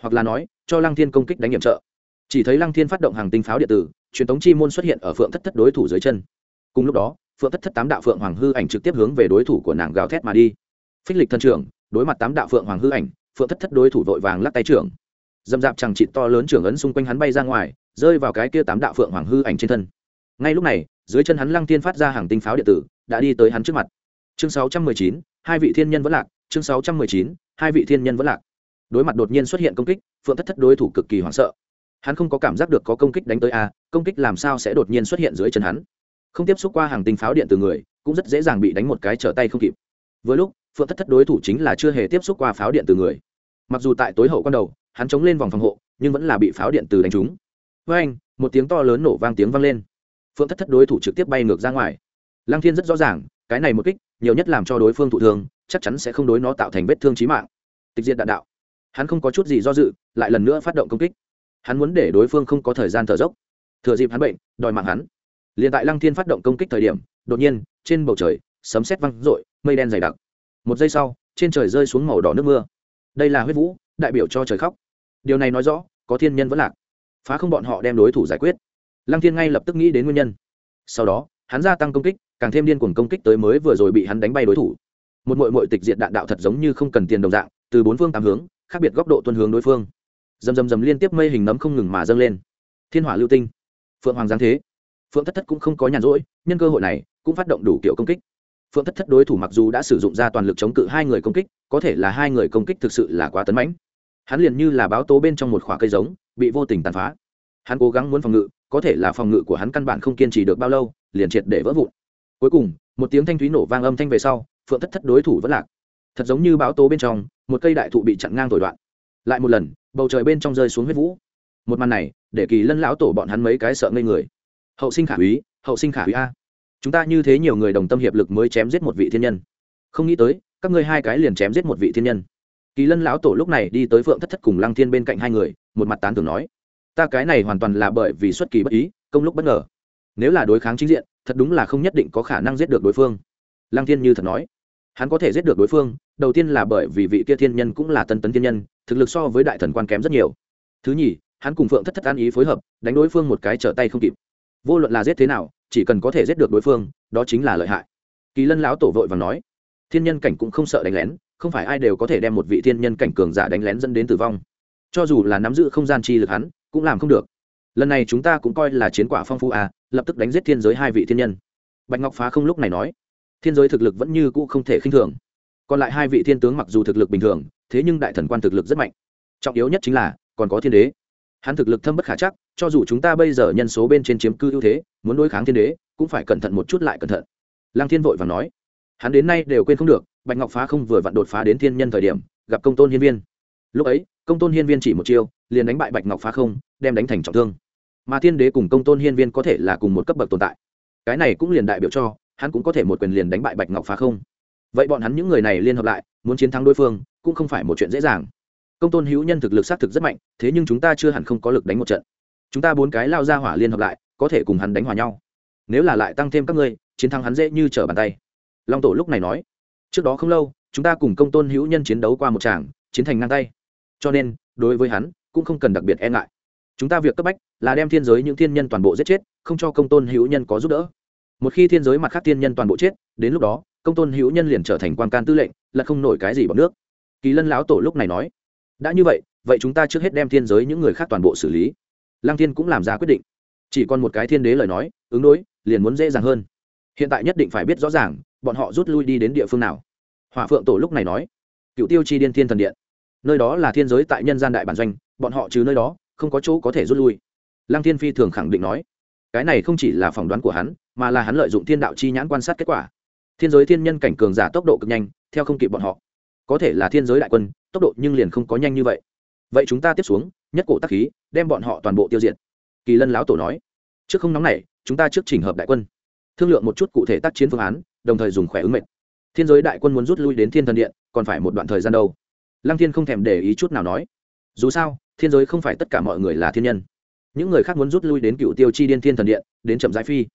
hoặc là nói cho lăng thiên công kích đánh nhiệm trợ chỉ thấy lăng thiên phát động hàng tinh pháo điện tử truyền thống chi môn xuất hiện ở phượng thất thất đối thủ dưới chân cùng lúc đó phượng thất thất tám đạo phượng hoàng hư ảnh trực tiếp hướng về đối thủ của nàng gào thét mà đi phích lịch thân trưởng, đối mặt tám đạo phượng hoàng hư ảnh, phượng thất thất đối thủ vội vàng lắc tay trưởng. Dầm dạp chẳng chịt to lớn trưởng ấn xung quanh hắn bay ra ngoài, rơi vào cái kia tám đạo phượng hoàng hư ảnh trên thân. Ngay lúc này, dưới chân hắn lăng tiên phát ra hàng tinh pháo điện tử, đã đi tới hắn trước mặt. Chương sáu trăm mười chín, hai vị thiên nhân vẫn lạc, chương sáu trăm mười chín, hai vị thiên nhân vẫn lạc. Đối mặt đột nhiên xuất hiện công kích, phượng thất thất đối thủ cực kỳ hoảng sợ. Hắn không có cảm giác được có công kích đánh tới a, công kích làm sao sẽ đột nhiên xuất hiện dưới chân hắn. Không tiếp xúc qua hàng tinh pháo điện từ người, cũng rất dễ dàng bị đánh một cái trở tay không kịp. Với lúc phượng thất thất đối thủ chính là chưa hề tiếp xúc qua pháo điện từ người. Mặc dù tại tối hậu quan đầu, hắn chống lên vòng phòng hộ, nhưng vẫn là bị pháo điện từ đánh trúng. Với anh một tiếng to lớn nổ vang tiếng vang lên. Phượng thất thất đối thủ trực tiếp bay ngược ra ngoài. Lăng thiên rất rõ ràng, cái này một kích, nhiều nhất làm cho đối phương thụ thương, chắc chắn sẽ không đối nó tạo thành vết thương trí mạng. Tịch diện đạn đạo. Hắn không có chút gì do dự, lại lần nữa phát động công kích. Hắn muốn để đối phương không có thời gian thở dốc. Thừa dịp hắn bệnh, đòi mạng hắn. Liền tại lăng thiên phát động công kích thời điểm, đột nhiên, trên bầu trời, sấm sét văng rội mây đen dày đặc một giây sau, trên trời rơi xuống màu đỏ nước mưa. Đây là huyết vũ, đại biểu cho trời khóc. Điều này nói rõ, có thiên nhân vẫn lạc. Phá không bọn họ đem đối thủ giải quyết. Lăng thiên ngay lập tức nghĩ đến nguyên nhân. Sau đó, hắn gia tăng công kích, càng thêm điên cuồng công kích tới mới vừa rồi bị hắn đánh bay đối thủ. Một mội mội tịch diện đạn đạo thật giống như không cần tiền đồng dạng, từ bốn phương tám hướng, khác biệt góc độ tuân hướng đối phương. Dầm dầm dầm liên tiếp mây hình nấm không ngừng mà dâng lên. Thiên hỏa lưu tinh. Phượng hoàng giáng thế. Phượng thất thất cũng không có nhàn rỗi, nhân cơ hội này cũng phát động đủ kiểu công kích phượng thất thất đối thủ mặc dù đã sử dụng ra toàn lực chống cự hai người công kích, có thể là hai người công kích thực sự là quá tấn mãnh. Hắn liền như là báo tố bên trong một khoả cây giống, bị vô tình tàn phá. Hắn cố gắng muốn phòng ngự, có thể là phòng ngự của hắn căn bản không kiên trì được bao lâu, liền triệt để vỡ vụn. Cuối cùng, một tiếng thanh thúy nổ vang âm thanh về sau, phượng thất thất đối thủ vẫn lạc. Thật giống như báo tố bên trong, một cây đại thụ bị chặn ngang thổi đoạn. Lại một lần, bầu trời bên trong rơi xuống huyết vũ. Một màn này, để kỳ lân lão tổ bọn hắn mấy cái sợ ngây người. Hậu sinh khả úy, hậu sinh khả úy a chúng ta như thế nhiều người đồng tâm hiệp lực mới chém giết một vị thiên nhân. Không nghĩ tới, các ngươi hai cái liền chém giết một vị thiên nhân. Kỳ lân lão tổ lúc này đi tới phượng thất thất cùng lăng thiên bên cạnh hai người, một mặt tán tưởng nói, ta cái này hoàn toàn là bởi vì xuất kỳ bất ý, công lúc bất ngờ. Nếu là đối kháng chính diện, thật đúng là không nhất định có khả năng giết được đối phương. Lăng thiên như thật nói, hắn có thể giết được đối phương, đầu tiên là bởi vì vị kia thiên nhân cũng là tân tấn thiên nhân, thực lực so với đại thần quan kém rất nhiều. Thứ nhì, hắn cùng phượng thất thất an ý phối hợp, đánh đối phương một cái trở tay không kịp. Vô luận là giết thế nào chỉ cần có thể giết được đối phương, đó chính là lợi hại. Kỳ lân lão tổ vội và nói, thiên nhân cảnh cũng không sợ đánh lén, không phải ai đều có thể đem một vị thiên nhân cảnh cường giả đánh lén dẫn đến tử vong. Cho dù là nắm giữ không gian chi lực hắn, cũng làm không được. Lần này chúng ta cũng coi là chiến quả phong phú à lập tức đánh giết thiên giới hai vị thiên nhân. Bạch ngọc phá không lúc này nói, thiên giới thực lực vẫn như cũ không thể khinh thường. Còn lại hai vị thiên tướng mặc dù thực lực bình thường, thế nhưng đại thần quan thực lực rất mạnh. Trọng yếu nhất chính là, còn có thiên đế. Hắn thực lực thâm bất khả chắc cho dù chúng ta bây giờ nhân số bên trên chiếm cư ưu thế, muốn đối kháng thiên đế, cũng phải cẩn thận một chút lại cẩn thận. Lăng thiên vội và nói. Hắn đến nay đều quên không được, bạch ngọc phá không vừa vặn đột phá đến thiên nhân thời điểm, gặp công tôn hiên viên. Lúc ấy, công tôn hiên viên chỉ một chiêu, liền đánh bại bạch ngọc phá không, đem đánh thành trọng thương. Mà thiên đế cùng công tôn hiên viên có thể là cùng một cấp bậc tồn tại. Cái này cũng liền đại biểu cho, hắn cũng có thể một quyền liền đánh bại bạch ngọc phá không. Vậy bọn hắn những người này liên hợp lại, muốn chiến thắng đối phương, cũng không phải một chuyện dễ dàng. Công tôn hữu nhân thực lực xác thực rất mạnh, thế nhưng chúng ta chưa hẳn không có lực đánh một trận chúng ta bốn cái lao ra hỏa liên hợp lại, có thể cùng hắn đánh hòa nhau. Nếu là lại tăng thêm các ngươi, chiến thắng hắn dễ như trở bàn tay. Long tổ lúc này nói. Trước đó không lâu, chúng ta cùng công tôn hữu nhân chiến đấu qua một tràng, chiến thành ngang tay. Cho nên, đối với hắn, cũng không cần đặc biệt e ngại. Chúng ta việc cấp bách là đem thiên giới những thiên nhân toàn bộ giết chết, không cho công tôn hữu nhân có giúp đỡ. Một khi thiên giới mặt khác thiên nhân toàn bộ chết, đến lúc đó, công tôn hữu nhân liền trở thành quan can tư lệnh, là không nổi cái gì bằng nước. Kỳ lân lão tổ lúc này nói. Đã như vậy vậy chúng ta trước hết đem thiên giới những người khác toàn bộ xử lý lăng thiên cũng làm ra quyết định. Chỉ còn một cái thiên đế lời nói, ứng đối, liền muốn dễ dàng hơn. Hiện tại nhất định phải biết rõ ràng, bọn họ rút lui đi đến địa phương nào. Hỏa phượng tổ lúc này nói, cựu tiêu chi điên thiên thần điện. Nơi đó là thiên giới tại nhân gian đại bản doanh, bọn họ trừ nơi đó, không có chỗ có thể rút lui. Lăng thiên phi thường khẳng định nói, cái này không chỉ là phỏng đoán của hắn, mà là hắn lợi dụng thiên đạo chi nhãn quan sát kết quả. Thiên giới thiên nhân cảnh cường giả tốc độ cực nhanh, theo không kịp bọn họ. Có thể là thiên giới đại quân, tốc độ nhưng liền không có nhanh như vậy. Vậy chúng ta tiếp xuống nhất cổ tắc khí, đem bọn họ toàn bộ tiêu diệt. Kỳ lân lão tổ nói, trước không nóng này, chúng ta trước chỉnh hợp đại quân. Thương lượng một chút cụ thể tác chiến phương án, đồng thời dùng khỏe ứng mệnh. Thiên giới đại quân muốn rút lui đến thiên thần điện, còn phải một đoạn thời gian đâu. Lăng thiên không thèm để ý chút nào nói, dù sao, thiên giới không phải tất cả mọi người là thiên nhân. Những người khác muốn rút lui đến cựu tiêu chi điên thiên thần điện, đến chậm giải phi.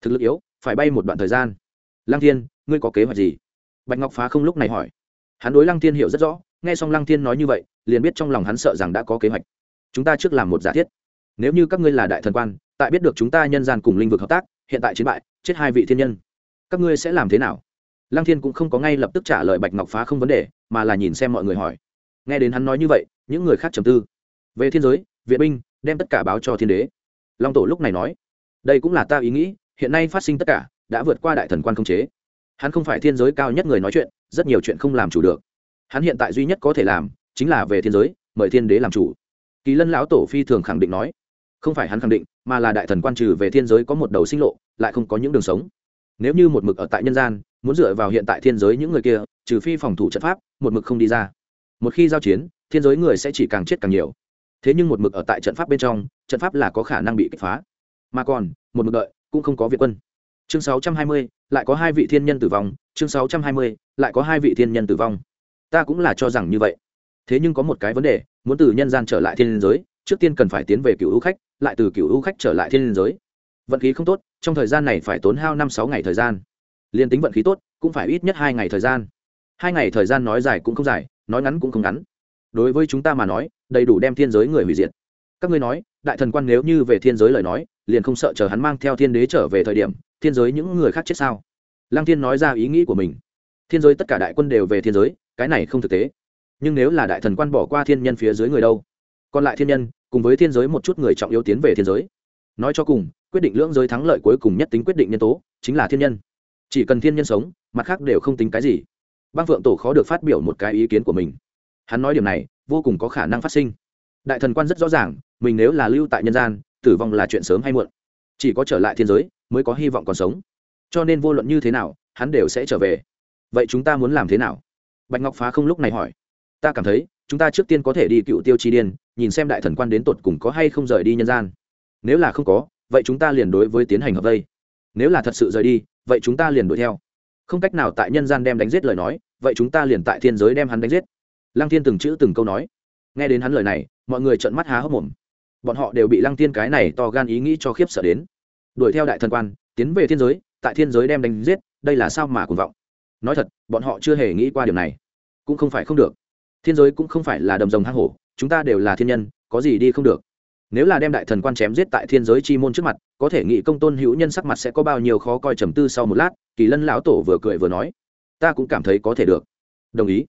Thực lực yếu, phải bay một đoạn thời gian. Lăng thiên, ngươi có kế hoạch gì? Bạch ngọc phá không lúc này hỏi. Hắn đối lăng thiên hiểu rất rõ, nghe xong lăng thiên nói như vậy, liền biết trong lòng hắn sợ rằng đã có kế hoạch chúng ta trước làm một giả thiết. Nếu như các ngươi là đại thần quan, tại biết được chúng ta nhân gian cùng linh vực hợp tác, hiện tại chiến bại, chết hai vị thiên nhân, các ngươi sẽ làm thế nào? Lăng thiên cũng không có ngay lập tức trả lời bạch ngọc phá không vấn đề, mà là nhìn xem mọi người hỏi. Nghe đến hắn nói như vậy, những người khác trầm tư. Về thiên giới, viện binh, đem tất cả báo cho thiên đế. Long tổ lúc này nói, đây cũng là ta ý nghĩ, hiện nay phát sinh tất cả, đã vượt qua đại thần quan không chế. Hắn không phải thiên giới cao nhất người nói chuyện, rất nhiều chuyện không làm chủ được. Hắn hiện tại duy nhất có thể làm, chính là về thiên giới, mời thiên đế làm chủ kỳ lân lão tổ phi thường khẳng định nói không phải hắn khẳng định mà là đại thần quan trừ về thiên giới có một đầu sinh lộ lại không có những đường sống. Nếu như một mực ở tại nhân gian muốn dựa vào hiện tại thiên giới những người kia trừ phi phòng thủ trận pháp một mực không đi ra. Một khi giao chiến thiên giới người sẽ chỉ càng chết càng nhiều. Thế nhưng một mực ở tại trận pháp bên trong trận pháp là có khả năng bị kích phá. Mà còn một mực đợi cũng không có việt quân. Chương 620, lại có hai vị thiên nhân tử vong. Chương 620, lại có hai vị thiên nhân tử vong. Ta cũng là cho rằng như vậy thế nhưng có một cái vấn đề, muốn từ nhân gian trở lại thiên giới, trước tiên cần phải tiến về cựu hữu khách, lại từ cựu hữu khách trở lại thiên giới. Vận khí không tốt, trong thời gian này phải tốn hao năm sáu ngày thời gian. Liên tính vận khí tốt, cũng phải ít nhất hai ngày thời gian. Hai ngày thời gian nói dài cũng không dài, nói ngắn cũng không ngắn. Đối với chúng ta mà nói, đầy đủ đem thiên giới người hủy diệt. Các ngươi nói, đại thần quan nếu như về thiên giới lời nói, liền không sợ chờ hắn mang theo thiên đế trở về thời điểm, thiên giới những người khác chết sao? Lăng thiên nói ra ý nghĩ của mình. Thiên giới tất cả đại quân đều về thiên giới, cái này không thực tế nhưng nếu là đại thần quan bỏ qua thiên nhân phía dưới người đâu? Còn lại thiên nhân, cùng với thiên giới một chút người trọng yếu tiến về thiên giới. Nói cho cùng, quyết định lưỡng giới thắng lợi cuối cùng nhất tính quyết định nhân tố, chính là thiên nhân. Chỉ cần thiên nhân sống, mặt khác đều không tính cái gì. Bang phượng tổ khó được phát biểu một cái ý kiến của mình. Hắn nói điểm này, vô cùng có khả năng phát sinh. Đại thần quan rất rõ ràng, mình nếu là lưu tại nhân gian, tử vong là chuyện sớm hay muộn. Chỉ có trở lại thiên giới, mới có hy vọng còn sống. Cho nên vô luận như thế nào, hắn đều sẽ trở về. Vậy chúng ta muốn làm thế nào? Bạch ngọc phá không lúc này hỏi ta cảm thấy, chúng ta trước tiên có thể đi cựu tiêu chi điên, nhìn xem đại thần quan đến tột cùng có hay không rời đi nhân gian. Nếu là không có, vậy chúng ta liền đối với tiến hành hợp vây. Nếu là thật sự rời đi, vậy chúng ta liền đuổi theo. Không cách nào tại nhân gian đem đánh giết lời nói, vậy chúng ta liền tại thiên giới đem hắn đánh giết. Lăng thiên từng chữ từng câu nói. Nghe đến hắn lời này, mọi người trợn mắt há hốc mồm. Bọn họ đều bị lăng thiên cái này to gan ý nghĩ cho khiếp sợ đến. Đuổi theo đại thần quan, tiến về thiên giới, tại thiên giới đem đánh giết, đây là sao mà cuồng vọng. Nói thật, bọn họ chưa hề nghĩ qua điều này. Cũng không phải không được thiên giới cũng không phải là đầm rồng hang hổ, chúng ta đều là thiên nhân, có gì đi không được. Nếu là đem đại thần quan chém giết tại thiên giới chi môn trước mặt, có thể nghĩ công tôn hữu nhân sắc mặt sẽ có bao nhiêu khó coi trầm tư sau một lát, kỳ lân lão tổ vừa cười vừa nói. Ta cũng cảm thấy có thể được. Đồng ý.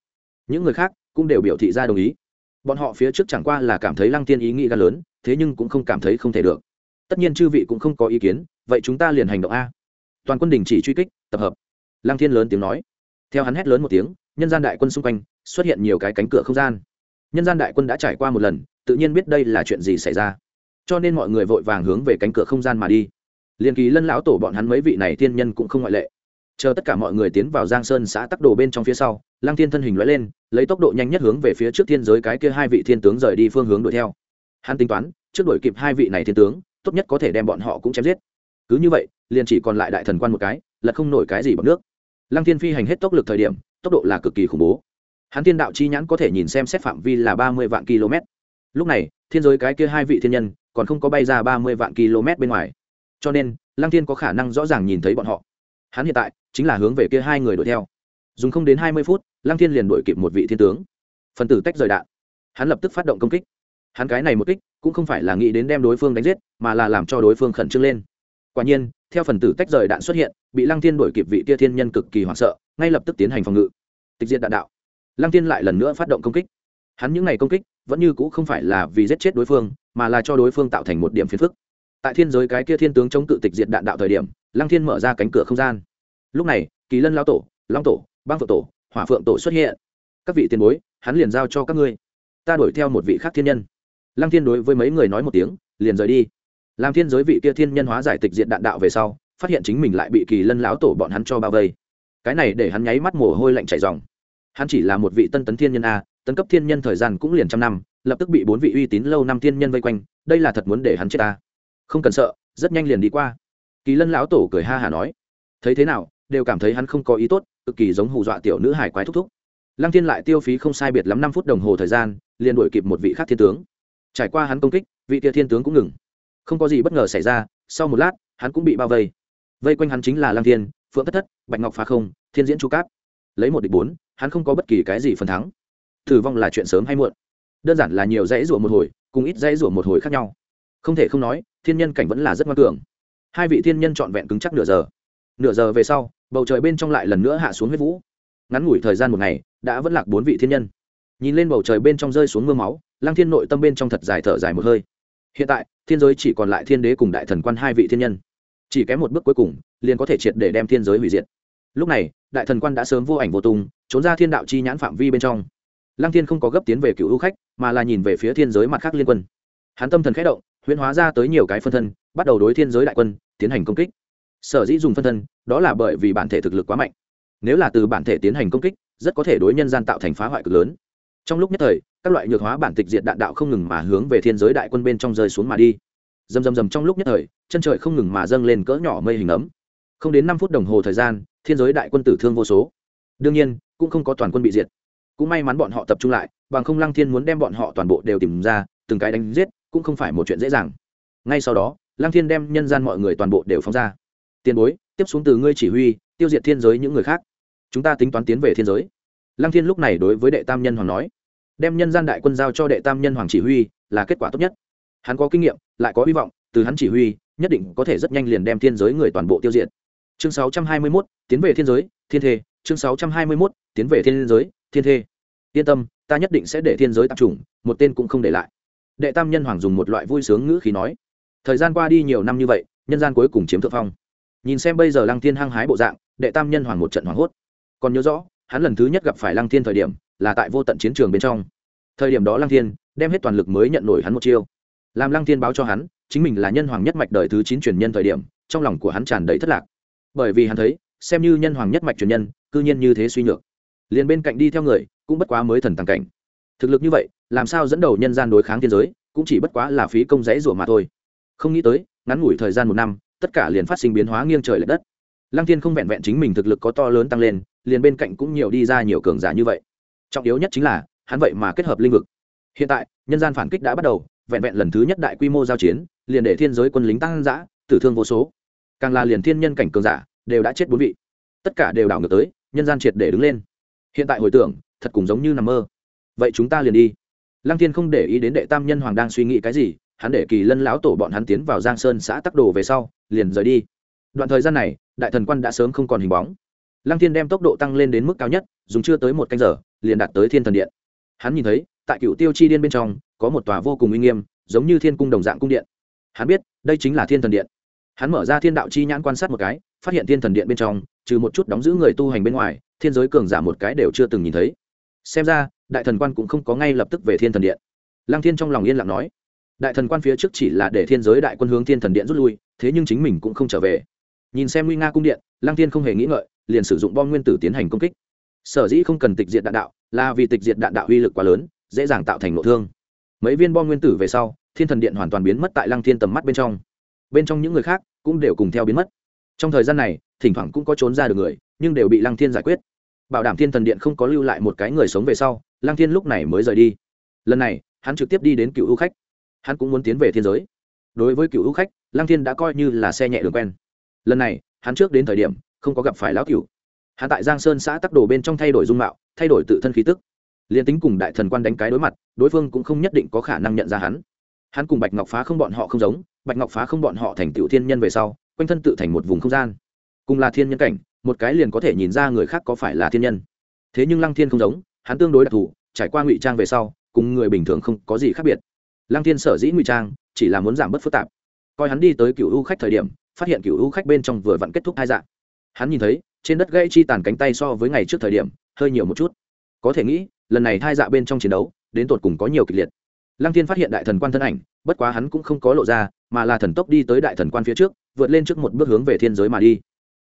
Những người khác cũng đều biểu thị ra đồng ý. Bọn họ phía trước chẳng qua là cảm thấy lăng tiên ý nghĩ ga lớn, thế nhưng cũng không cảm thấy không thể được. Tất nhiên chư vị cũng không có ý kiến, vậy chúng ta liền hành động a. Toàn quân đình chỉ truy kích, tập hợp. Lăng thiên lớn tiếng nói. Theo hắn hét lớn một tiếng nhân gian đại quân xung quanh xuất hiện nhiều cái cánh cửa không gian. Nhân gian đại quân đã trải qua một lần, tự nhiên biết đây là chuyện gì xảy ra. Cho nên mọi người vội vàng hướng về cánh cửa không gian mà đi. Liền kỳ lân lão tổ bọn hắn mấy vị này thiên nhân cũng không ngoại lệ. Chờ tất cả mọi người tiến vào giang sơn xã tắc đồ bên trong phía sau, lăng thiên thân hình loại lên, lấy tốc độ nhanh nhất hướng về phía trước thiên giới cái kia hai vị thiên tướng rời đi phương hướng đuổi theo. Hắn tính toán, trước đuổi kịp hai vị này thiên tướng, tốt nhất có thể đem bọn họ cũng chém giết. Cứ như vậy, liền chỉ còn lại đại thần quan một cái, là không nổi cái gì bằng nước. Lăng thiên phi hành hết tốc lực thời điểm tốc độ là cực kỳ khủng bố. Hắn thiên đạo chi nhãn có thể nhìn xem xét phạm vi là ba mươi vạn km. Lúc này, thiên giới cái kia hai vị thiên nhân còn không có bay ra ba mươi vạn km bên ngoài. Cho nên, lăng thiên có khả năng rõ ràng nhìn thấy bọn họ. Hắn hiện tại chính là hướng về kia hai người đuổi theo. Dùng không đến hai mươi phút, lăng thiên liền đuổi kịp một vị thiên tướng. Phần tử tách rời đạn. Hắn lập tức phát động công kích. Hắn cái này một kích cũng không phải là nghĩ đến đem đối phương đánh giết, mà là làm cho đối phương khẩn trương lên quả nhiên, theo phần tử tách rời đạn xuất hiện, bị lăng thiên đuổi kịp vị kia thiên nhân cực kỳ hoảng sợ, ngay lập tức tiến hành phòng ngự. Tịch diệt đạn đạo. Lăng thiên lại lần nữa phát động công kích. Hắn những ngày công kích, vẫn như c ũ không phải là vì giết chết đối phương, mà là cho đối phương tạo thành một điểm phiền phức. Tại thiên giới cái kia thiên tướng chống cự tịch diệt đạn đạo thời điểm, lăng thiên mở ra cánh cửa không gian. Lúc này, kỳ lân lao tổ, long tổ, băng phượng tổ, hỏa phượng tổ xuất hiện. Các vị tiền bối, hắn liền giao cho các ngươi. Ta đuổi theo một vị khác thiên nhân. Lăng thiên đối với mấy người nói một tiếng, liền rời đi làm thiên giới vị kia thiên nhân hóa giải tịch diện đạn đạo về sau, phát hiện chính mình lại bị kỳ lân lão tổ bọn hắn cho bao vây. Cái này để hắn nháy mắt mồ hôi lạnh chảy dòng hắn chỉ là một vị tân tấn thiên nhân a, tấn cấp thiên nhân thời gian cũng liền trăm năm, lập tức bị bốn vị uy tín lâu năm thiên nhân vây quanh, đây là thật muốn để hắn chết ta. Không cần sợ, rất nhanh liền đi qua. Kỳ lân lão tổ cười ha hả nói. Thấy thế nào, đều cảm thấy hắn không có ý tốt, cực kỳ giống hù dọa tiểu nữ hải quái thúc thúc. Lăng thiên lại tiêu phí không sai biệt lắm năm phút đồng hồ thời gian, liền đuổi kịp một vị khác thiên tướng. Trải qua hắn công kích, vị kia thiên tướng cũng ngừng không có gì bất ngờ xảy ra, sau một lát, hắn cũng bị bao vây. Vây quanh hắn chính là Lang thiên, phượng thất thất, bạch ngọc phá không, thiên diễn chu cáp. Lấy một địch bốn, hắn không có bất kỳ cái gì phần thắng. Thử vong là chuyện sớm hay muộn. Đơn giản là nhiều dãy rủa một hồi, cùng ít dãy rủa một hồi khác nhau. Không thể không nói, thiên nhân cảnh vẫn là rất ngoan cường. Hai vị thiên nhân trọn vẹn cứng chắc nửa giờ. Nửa giờ về sau, bầu trời bên trong lại lần nữa hạ xuống huyết vũ. Ngắn ngủi thời gian một ngày, đã vẫn lạc bốn vị thiên nhân. Nhìn lên bầu trời bên trong rơi xuống mưa máu Lang thiên nội tâm bên trong thật dài thở dài một hơi hiện tại, thiên giới chỉ còn lại thiên đế cùng đại thần quan hai vị thiên nhân. Chỉ kém một bước cuối cùng, liền có thể triệt để đem thiên giới hủy diệt. Lúc này, đại thần quan đã sớm vô ảnh vô tung, trốn ra thiên đạo chi nhãn phạm vi bên trong. Lăng thiên không có gấp tiến về cựu hữu khách, mà là nhìn về phía thiên giới mặt khác liên quân. Hắn tâm thần khẽ động, huyễn hóa ra tới nhiều cái phân thân, bắt đầu đối thiên giới đại quân tiến hành công kích. Sở dĩ dùng phân thân, đó là bởi vì bản thể thực lực quá mạnh. Nếu là từ bản thể tiến hành công kích, rất có thể đối nhân gian tạo thành phá hoại cực lớn. Trong lúc nhất thời các loại nhược hóa bản tịch diệt đạn đạo không ngừng mà hướng về thiên giới đại quân bên trong rơi xuống mà đi. Dầm dầm dầm trong lúc nhất thời, chân trời không ngừng mà dâng lên cỡ nhỏ mây hình ấm. Không đến năm phút đồng hồ thời gian, thiên giới đại quân tử thương vô số. Đương nhiên, cũng không có toàn quân bị diệt. Cũng may mắn bọn họ tập trung lại, bằng không lăng thiên muốn đem bọn họ toàn bộ đều tìm ra, từng cái đánh giết, cũng không phải một chuyện dễ dàng. Ngay sau đó, lăng thiên đem nhân gian mọi người toàn bộ đều phóng ra. Tiền bối, tiếp xuống từ ngươi chỉ huy, tiêu diệt thiên giới những người khác. Chúng ta tính toán tiến về thiên giới. Lăng thiên lúc này đối với đệ tam nhân hoàng nói đem nhân gian đại quân giao cho đệ tam nhân hoàng chỉ huy là kết quả tốt nhất. Hắn có kinh nghiệm lại có hy vọng từ hắn chỉ huy nhất định có thể rất nhanh liền đem thiên giới người toàn bộ tiêu diệt. Chương 621, tiến về thiên giới thiên thê. Chương 621, tiến về thiên giới thiên thê. Yên tâm ta nhất định sẽ để thiên giới tập trung một tên cũng không để lại. Đệ tam nhân hoàng dùng một loại vui sướng ngữ khí nói. Thời gian qua đi nhiều năm như vậy nhân gian cuối cùng chiếm thượng phong. Nhìn xem bây giờ lăng thiên hăng hái bộ dạng đệ tam nhân hoàng một trận hoảng hốt. Còn nhớ rõ hắn lần thứ nhất gặp phải lăng thiên thời điểm là tại vô tận chiến trường bên trong. Thời điểm đó lăng thiên đem hết toàn lực mới nhận nổi hắn một chiêu. Làm lăng thiên báo cho hắn, chính mình là nhân hoàng nhất mạch đời thứ chín truyền nhân thời điểm, trong lòng của hắn tràn đầy thất lạc. Bởi vì hắn thấy, xem như nhân hoàng nhất mạch truyền nhân, cư nhiên như thế suy nhược. Liền bên cạnh đi theo người, cũng bất quá mới thần tàng cảnh. Thực lực như vậy, làm sao dẫn đầu nhân gian đối kháng thiên giới, cũng chỉ bất quá là phí công rẽ rủa mà thôi. Không nghĩ tới, ngắn ngủi thời gian một năm, tất cả liền phát sinh biến hóa nghiêng trời l ệ đất. Lăng thiên không vẹn vẹn chính mình thực lực có to lớn tăng lên, liền bên cạnh cũng nhiều đi ra nhiều cường giả như vậy trọng yếu nhất chính là, hắn vậy mà kết hợp linh vực. Hiện tại, nhân gian phản kích đã bắt đầu, vẹn vẹn lần thứ nhất đại quy mô giao chiến, liền để thiên giới quân lính tăng giã tử thương vô số. Càng là liền thiên nhân cảnh cường giả, đều đã chết bốn vị. Tất cả đều đảo ngược tới, nhân gian triệt để đứng lên. Hiện tại hồi tưởng, thật cũng giống như nằm mơ. Vậy chúng ta liền đi. Lăng thiên không để ý đến đệ tam nhân hoàng đang suy nghĩ cái gì, hắn để kỳ lân lão tổ bọn hắn tiến vào giang sơn xã tắc đồ về sau, liền rời đi. Đoạn thời gian này, đại thần quan đã sớm không còn hình bóng. Lăng thiên đem tốc độ tăng lên đến mức cao nhất, dùng chưa tới một canh giờ liền đạt tới thiên thần điện. Hắn nhìn thấy, tại cựu tiêu chi điên bên trong, có một tòa vô cùng uy nghiêm, giống như thiên cung đồng dạng cung điện. Hắn biết, đây chính là thiên thần điện. Hắn mở ra thiên đạo chi nhãn quan sát một cái, phát hiện thiên thần điện bên trong, trừ một chút đóng giữ người tu hành bên ngoài, thiên giới cường giả một cái đều chưa từng nhìn thấy. Xem ra, đại thần quan cũng không có ngay lập tức về thiên thần điện. Lăng thiên trong lòng yên lặng nói, đại thần quan phía trước chỉ là để thiên giới đại quân hướng thiên thần điện rút lui, thế nhưng chính mình cũng không trở về. Nhìn xem nguy nga cung điện, lăng thiên không hề nghĩ ngợi, liền sử dụng bom nguyên tử tiến hành công kích sở dĩ không cần tịch diệt đạn đạo, là vì tịch diệt đạn đạo uy lực quá lớn, dễ dàng tạo thành nội thương. Mấy viên bom nguyên tử về sau, thiên thần điện hoàn toàn biến mất tại lăng thiên tầm mắt bên trong. Bên trong những người khác cũng đều cùng theo biến mất. Trong thời gian này, thỉnh thoảng cũng có trốn ra được người, nhưng đều bị lăng thiên giải quyết. Bảo đảm thiên thần điện không có lưu lại một cái người sống về sau, lăng thiên lúc này mới rời đi. Lần này, hắn trực tiếp đi đến cựu ưu khách. Hắn cũng muốn tiến về thiên giới. Đối với cựu ưu khách, lăng thiên đã coi như là xe nhẹ đường quen. Lần này, hắn trước đến thời điểm, không có gặp phải lão cựu hắn tại giang sơn xã tắc đồ bên trong thay đổi dung mạo, thay đổi tự thân khí tức. Liền tính cùng đại thần quan đánh cái đối mặt, đối phương cũng không nhất định có khả năng nhận ra hắn. Hắn cùng bạch ngọc phá không bọn họ không giống, bạch ngọc phá không bọn họ thành tựu thiên nhân về sau, quanh thân tự thành một vùng không gian. Cùng là thiên nhân cảnh, một cái liền có thể nhìn ra người khác có phải là thiên nhân. Thế nhưng lăng thiên không giống, hắn tương đối đặc thù, trải qua ngụy trang về sau, cùng người bình thường không có gì khác biệt. Lăng thiên sở dĩ ngụy trang, chỉ là muốn giảm bớt phức tạp. Coi hắn đi tới cựu u khách thời điểm, phát hiện cựu u khách bên trong vừa vặn kết thúc hai dạng. Hắn nhìn thấy trên đất gãy chi tàn cánh tay so với ngày trước thời điểm, hơi nhiều một chút. Có thể nghĩ, lần này thai dạ bên trong chiến đấu, đến tột cùng có nhiều kịch liệt. Lăng thiên phát hiện đại thần quan thân ảnh, bất quá hắn cũng không có lộ ra, mà là thần tốc đi tới đại thần quan phía trước, vượt lên trước một bước hướng về thiên giới mà đi.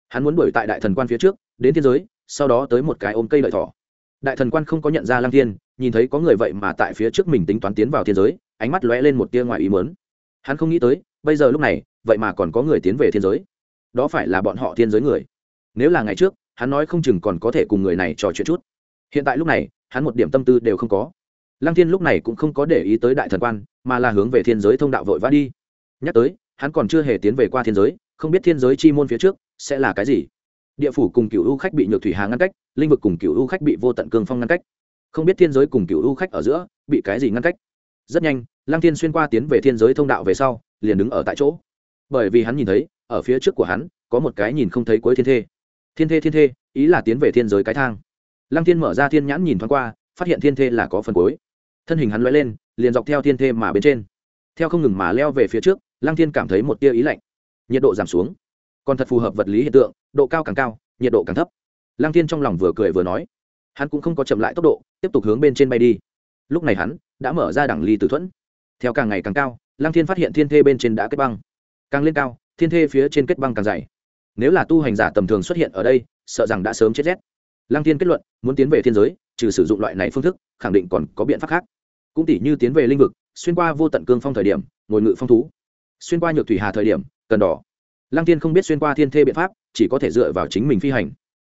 Hắn muốn đuổi tại đại thần quan phía trước, đến thiên giới, sau đó tới một cái ôm cây lợi thỏ. Đại thần quan không có nhận ra lăng thiên, nhìn thấy có người vậy mà tại phía trước mình tính toán tiến vào thiên giới, ánh mắt lóe lên một tia ngoài ý mớn hắn không nghĩ tới, bây giờ lúc này, vậy mà còn có người tiến về thiên giới. Đó phải là bọn họ thiên giới người nếu là ngày trước, hắn nói không chừng còn có thể cùng người này trò chuyện chút. Hiện tại lúc này, hắn một điểm tâm tư đều không có. Lăng thiên lúc này cũng không có để ý tới đại thần quan, mà là hướng về thiên giới thông đạo vội vã đi. Nhắc tới, hắn còn chưa hề tiến về qua thiên giới, không biết thiên giới chi môn phía trước sẽ là cái gì. Địa phủ cùng cựu u khách bị nhược thủy hà ngăn cách, linh vực cùng cựu u khách bị vô tận cương phong ngăn cách. Không biết thiên giới cùng cựu u khách ở giữa bị cái gì ngăn cách. Rất nhanh, lăng thiên xuyên qua tiến về thiên giới thông đạo về sau, liền đứng ở tại chỗ. Bởi vì hắn nhìn thấy, ở phía trước của hắn, có một cái nhìn không thấy cuối thiên thê thiên thê thiên thê, ý là tiến về thiên giới cái thang. Lăng thiên mở ra thiên nhãn nhìn thoáng qua, phát hiện thiên thê là có phần cuối. Thân hình hắn l lên, liền dọc theo thiên thê mà bên trên. Theo không ngừng mà leo về phía trước, lăng thiên cảm thấy một tia ý lạnh. Nhiệt độ giảm xuống. Còn thật phù hợp vật lý hiện tượng, độ cao càng cao, nhiệt độ càng thấp. Lăng thiên trong lòng vừa cười vừa nói. Hắn cũng không có chậm lại tốc độ, tiếp tục hướng bên trên bay đi. Lúc này hắn đã mở ra đẳng ly tử thuẫn. Theo càng ngày càng cao, lăng thiên phát hiện thiên thê bên trên đã kết băng. Càng lên cao, thiên thê phía trên kết băng càng dày nếu là tu hành giả tầm thường xuất hiện ở đây, sợ rằng đã sớm chết rét. Lăng thiên kết luận, muốn tiến về thiên giới, trừ sử dụng loại này phương thức, khẳng định còn có biện pháp khác. Cũng tỷ như tiến về linh vực, xuyên qua vô tận cương phong thời điểm, ngồi ngự phong thú. Xuyên qua nhược thủy hà thời điểm, cần đỏ. Lăng tiên không biết xuyên qua thiên thê biện pháp, chỉ có thể dựa vào chính mình phi hành.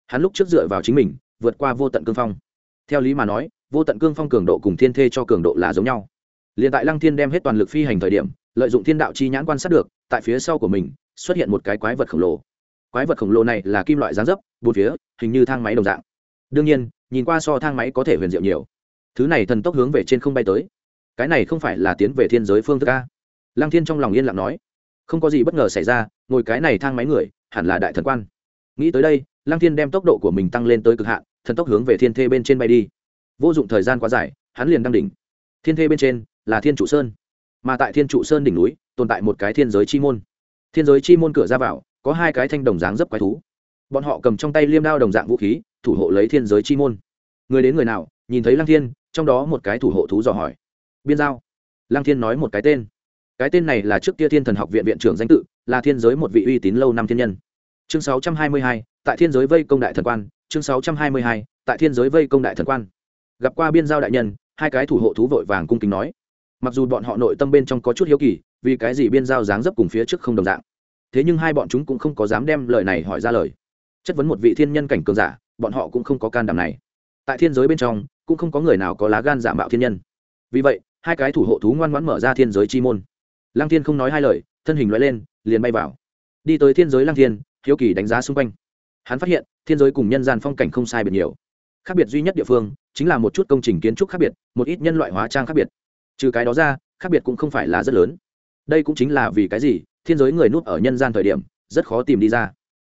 Hắn lúc trước dựa vào chính mình, vượt qua vô tận cương phong. Theo lý mà nói, vô tận cương phong cường độ cùng thiên thê cho cường độ là giống nhau. L i ệ n tại lăng thiên đem hết toàn lực phi hành thời điểm, lợi dụng thiên đạo chi nhãn quan sát được, tại phía sau của mình, xuất hiện một cái quái vật khổng lồ quái vật khổng lồ này là kim loại dáng dấp, bốn phía, hình như thang máy đồng dạng. Đương nhiên, nhìn qua so thang máy có thể huyền diệu nhiều. Thứ này thần tốc hướng về trên không bay tới. Cái này không phải là tiến về thiên giới phương thức a? Lăng thiên trong lòng yên lặng nói. Không có gì bất ngờ xảy ra, ngồi cái này thang máy người, hẳn là đại thần quan. Nghĩ tới đây, lăng thiên đem tốc độ của mình tăng lên tới cực hạn, thần tốc hướng về thiên thê bên trên bay đi. Vô dụng thời gian quá dài, hắn liền đăng đỉnh. Thiên thê bên trên là thiên trụ sơn, mà tại thiên trụ sơn đỉnh núi, tồn tại một cái thiên giới chi môn. Thiên giới chi môn cửa ra vào có hai cái thanh đồng dáng dấp quái thú. Bọn họ cầm trong tay liêm đao đồng dạng vũ khí thủ hộ lấy thiên giới chi môn. Người đến người nào nhìn thấy lăng thiên trong đó một cái thủ hộ thú dò hỏi. Biên giao. Lăng thiên nói một cái tên. Cái tên này là trước kia thiên thần học viện viện trưởng danh tự là thiên giới một vị uy tín lâu năm thiên nhân. Chương 622, tại thiên giới vây công đại thần quan. Chương 622, tại thiên giới vây công đại thần quan. Gặp qua biên giao đại nhân hai cái thủ hộ thú vội vàng cung kính nói. Mặc dù bọn họ nội tâm bên trong có chút hiếu kỳ vì cái gì biên giao dáng dấp cùng phía trước không đồng dạng thế nhưng hai bọn chúng cũng không có dám đem lời này hỏi ra lời. Chất vấn một vị thiên nhân cảnh cường giả, bọn họ cũng không có can đảm này. Tại thiên giới bên trong, cũng không có người nào có lá gan giả mạo thiên nhân. Vì vậy, hai cái thủ hộ thú ngoan ngoãn mở ra thiên giới chi môn. Lăng thiên không nói hai lời, thân hình loại lên, liền bay vào. Đi tới thiên giới lăng thiên, hiếu kỳ đánh giá xung quanh. Hắn phát hiện, thiên giới cùng nhân gian phong cảnh không sai biệt nhiều. Khác biệt duy nhất địa phương, chính là một chút công trình kiến trúc khác biệt, một ít nhân loại hóa trang khác biệt. Trừ cái đó ra, khác biệt cũng không phải là rất lớn. Đây cũng chính là vì cái gì? Thiên giới người núp ở nhân gian thời điểm, rất khó tìm đi ra.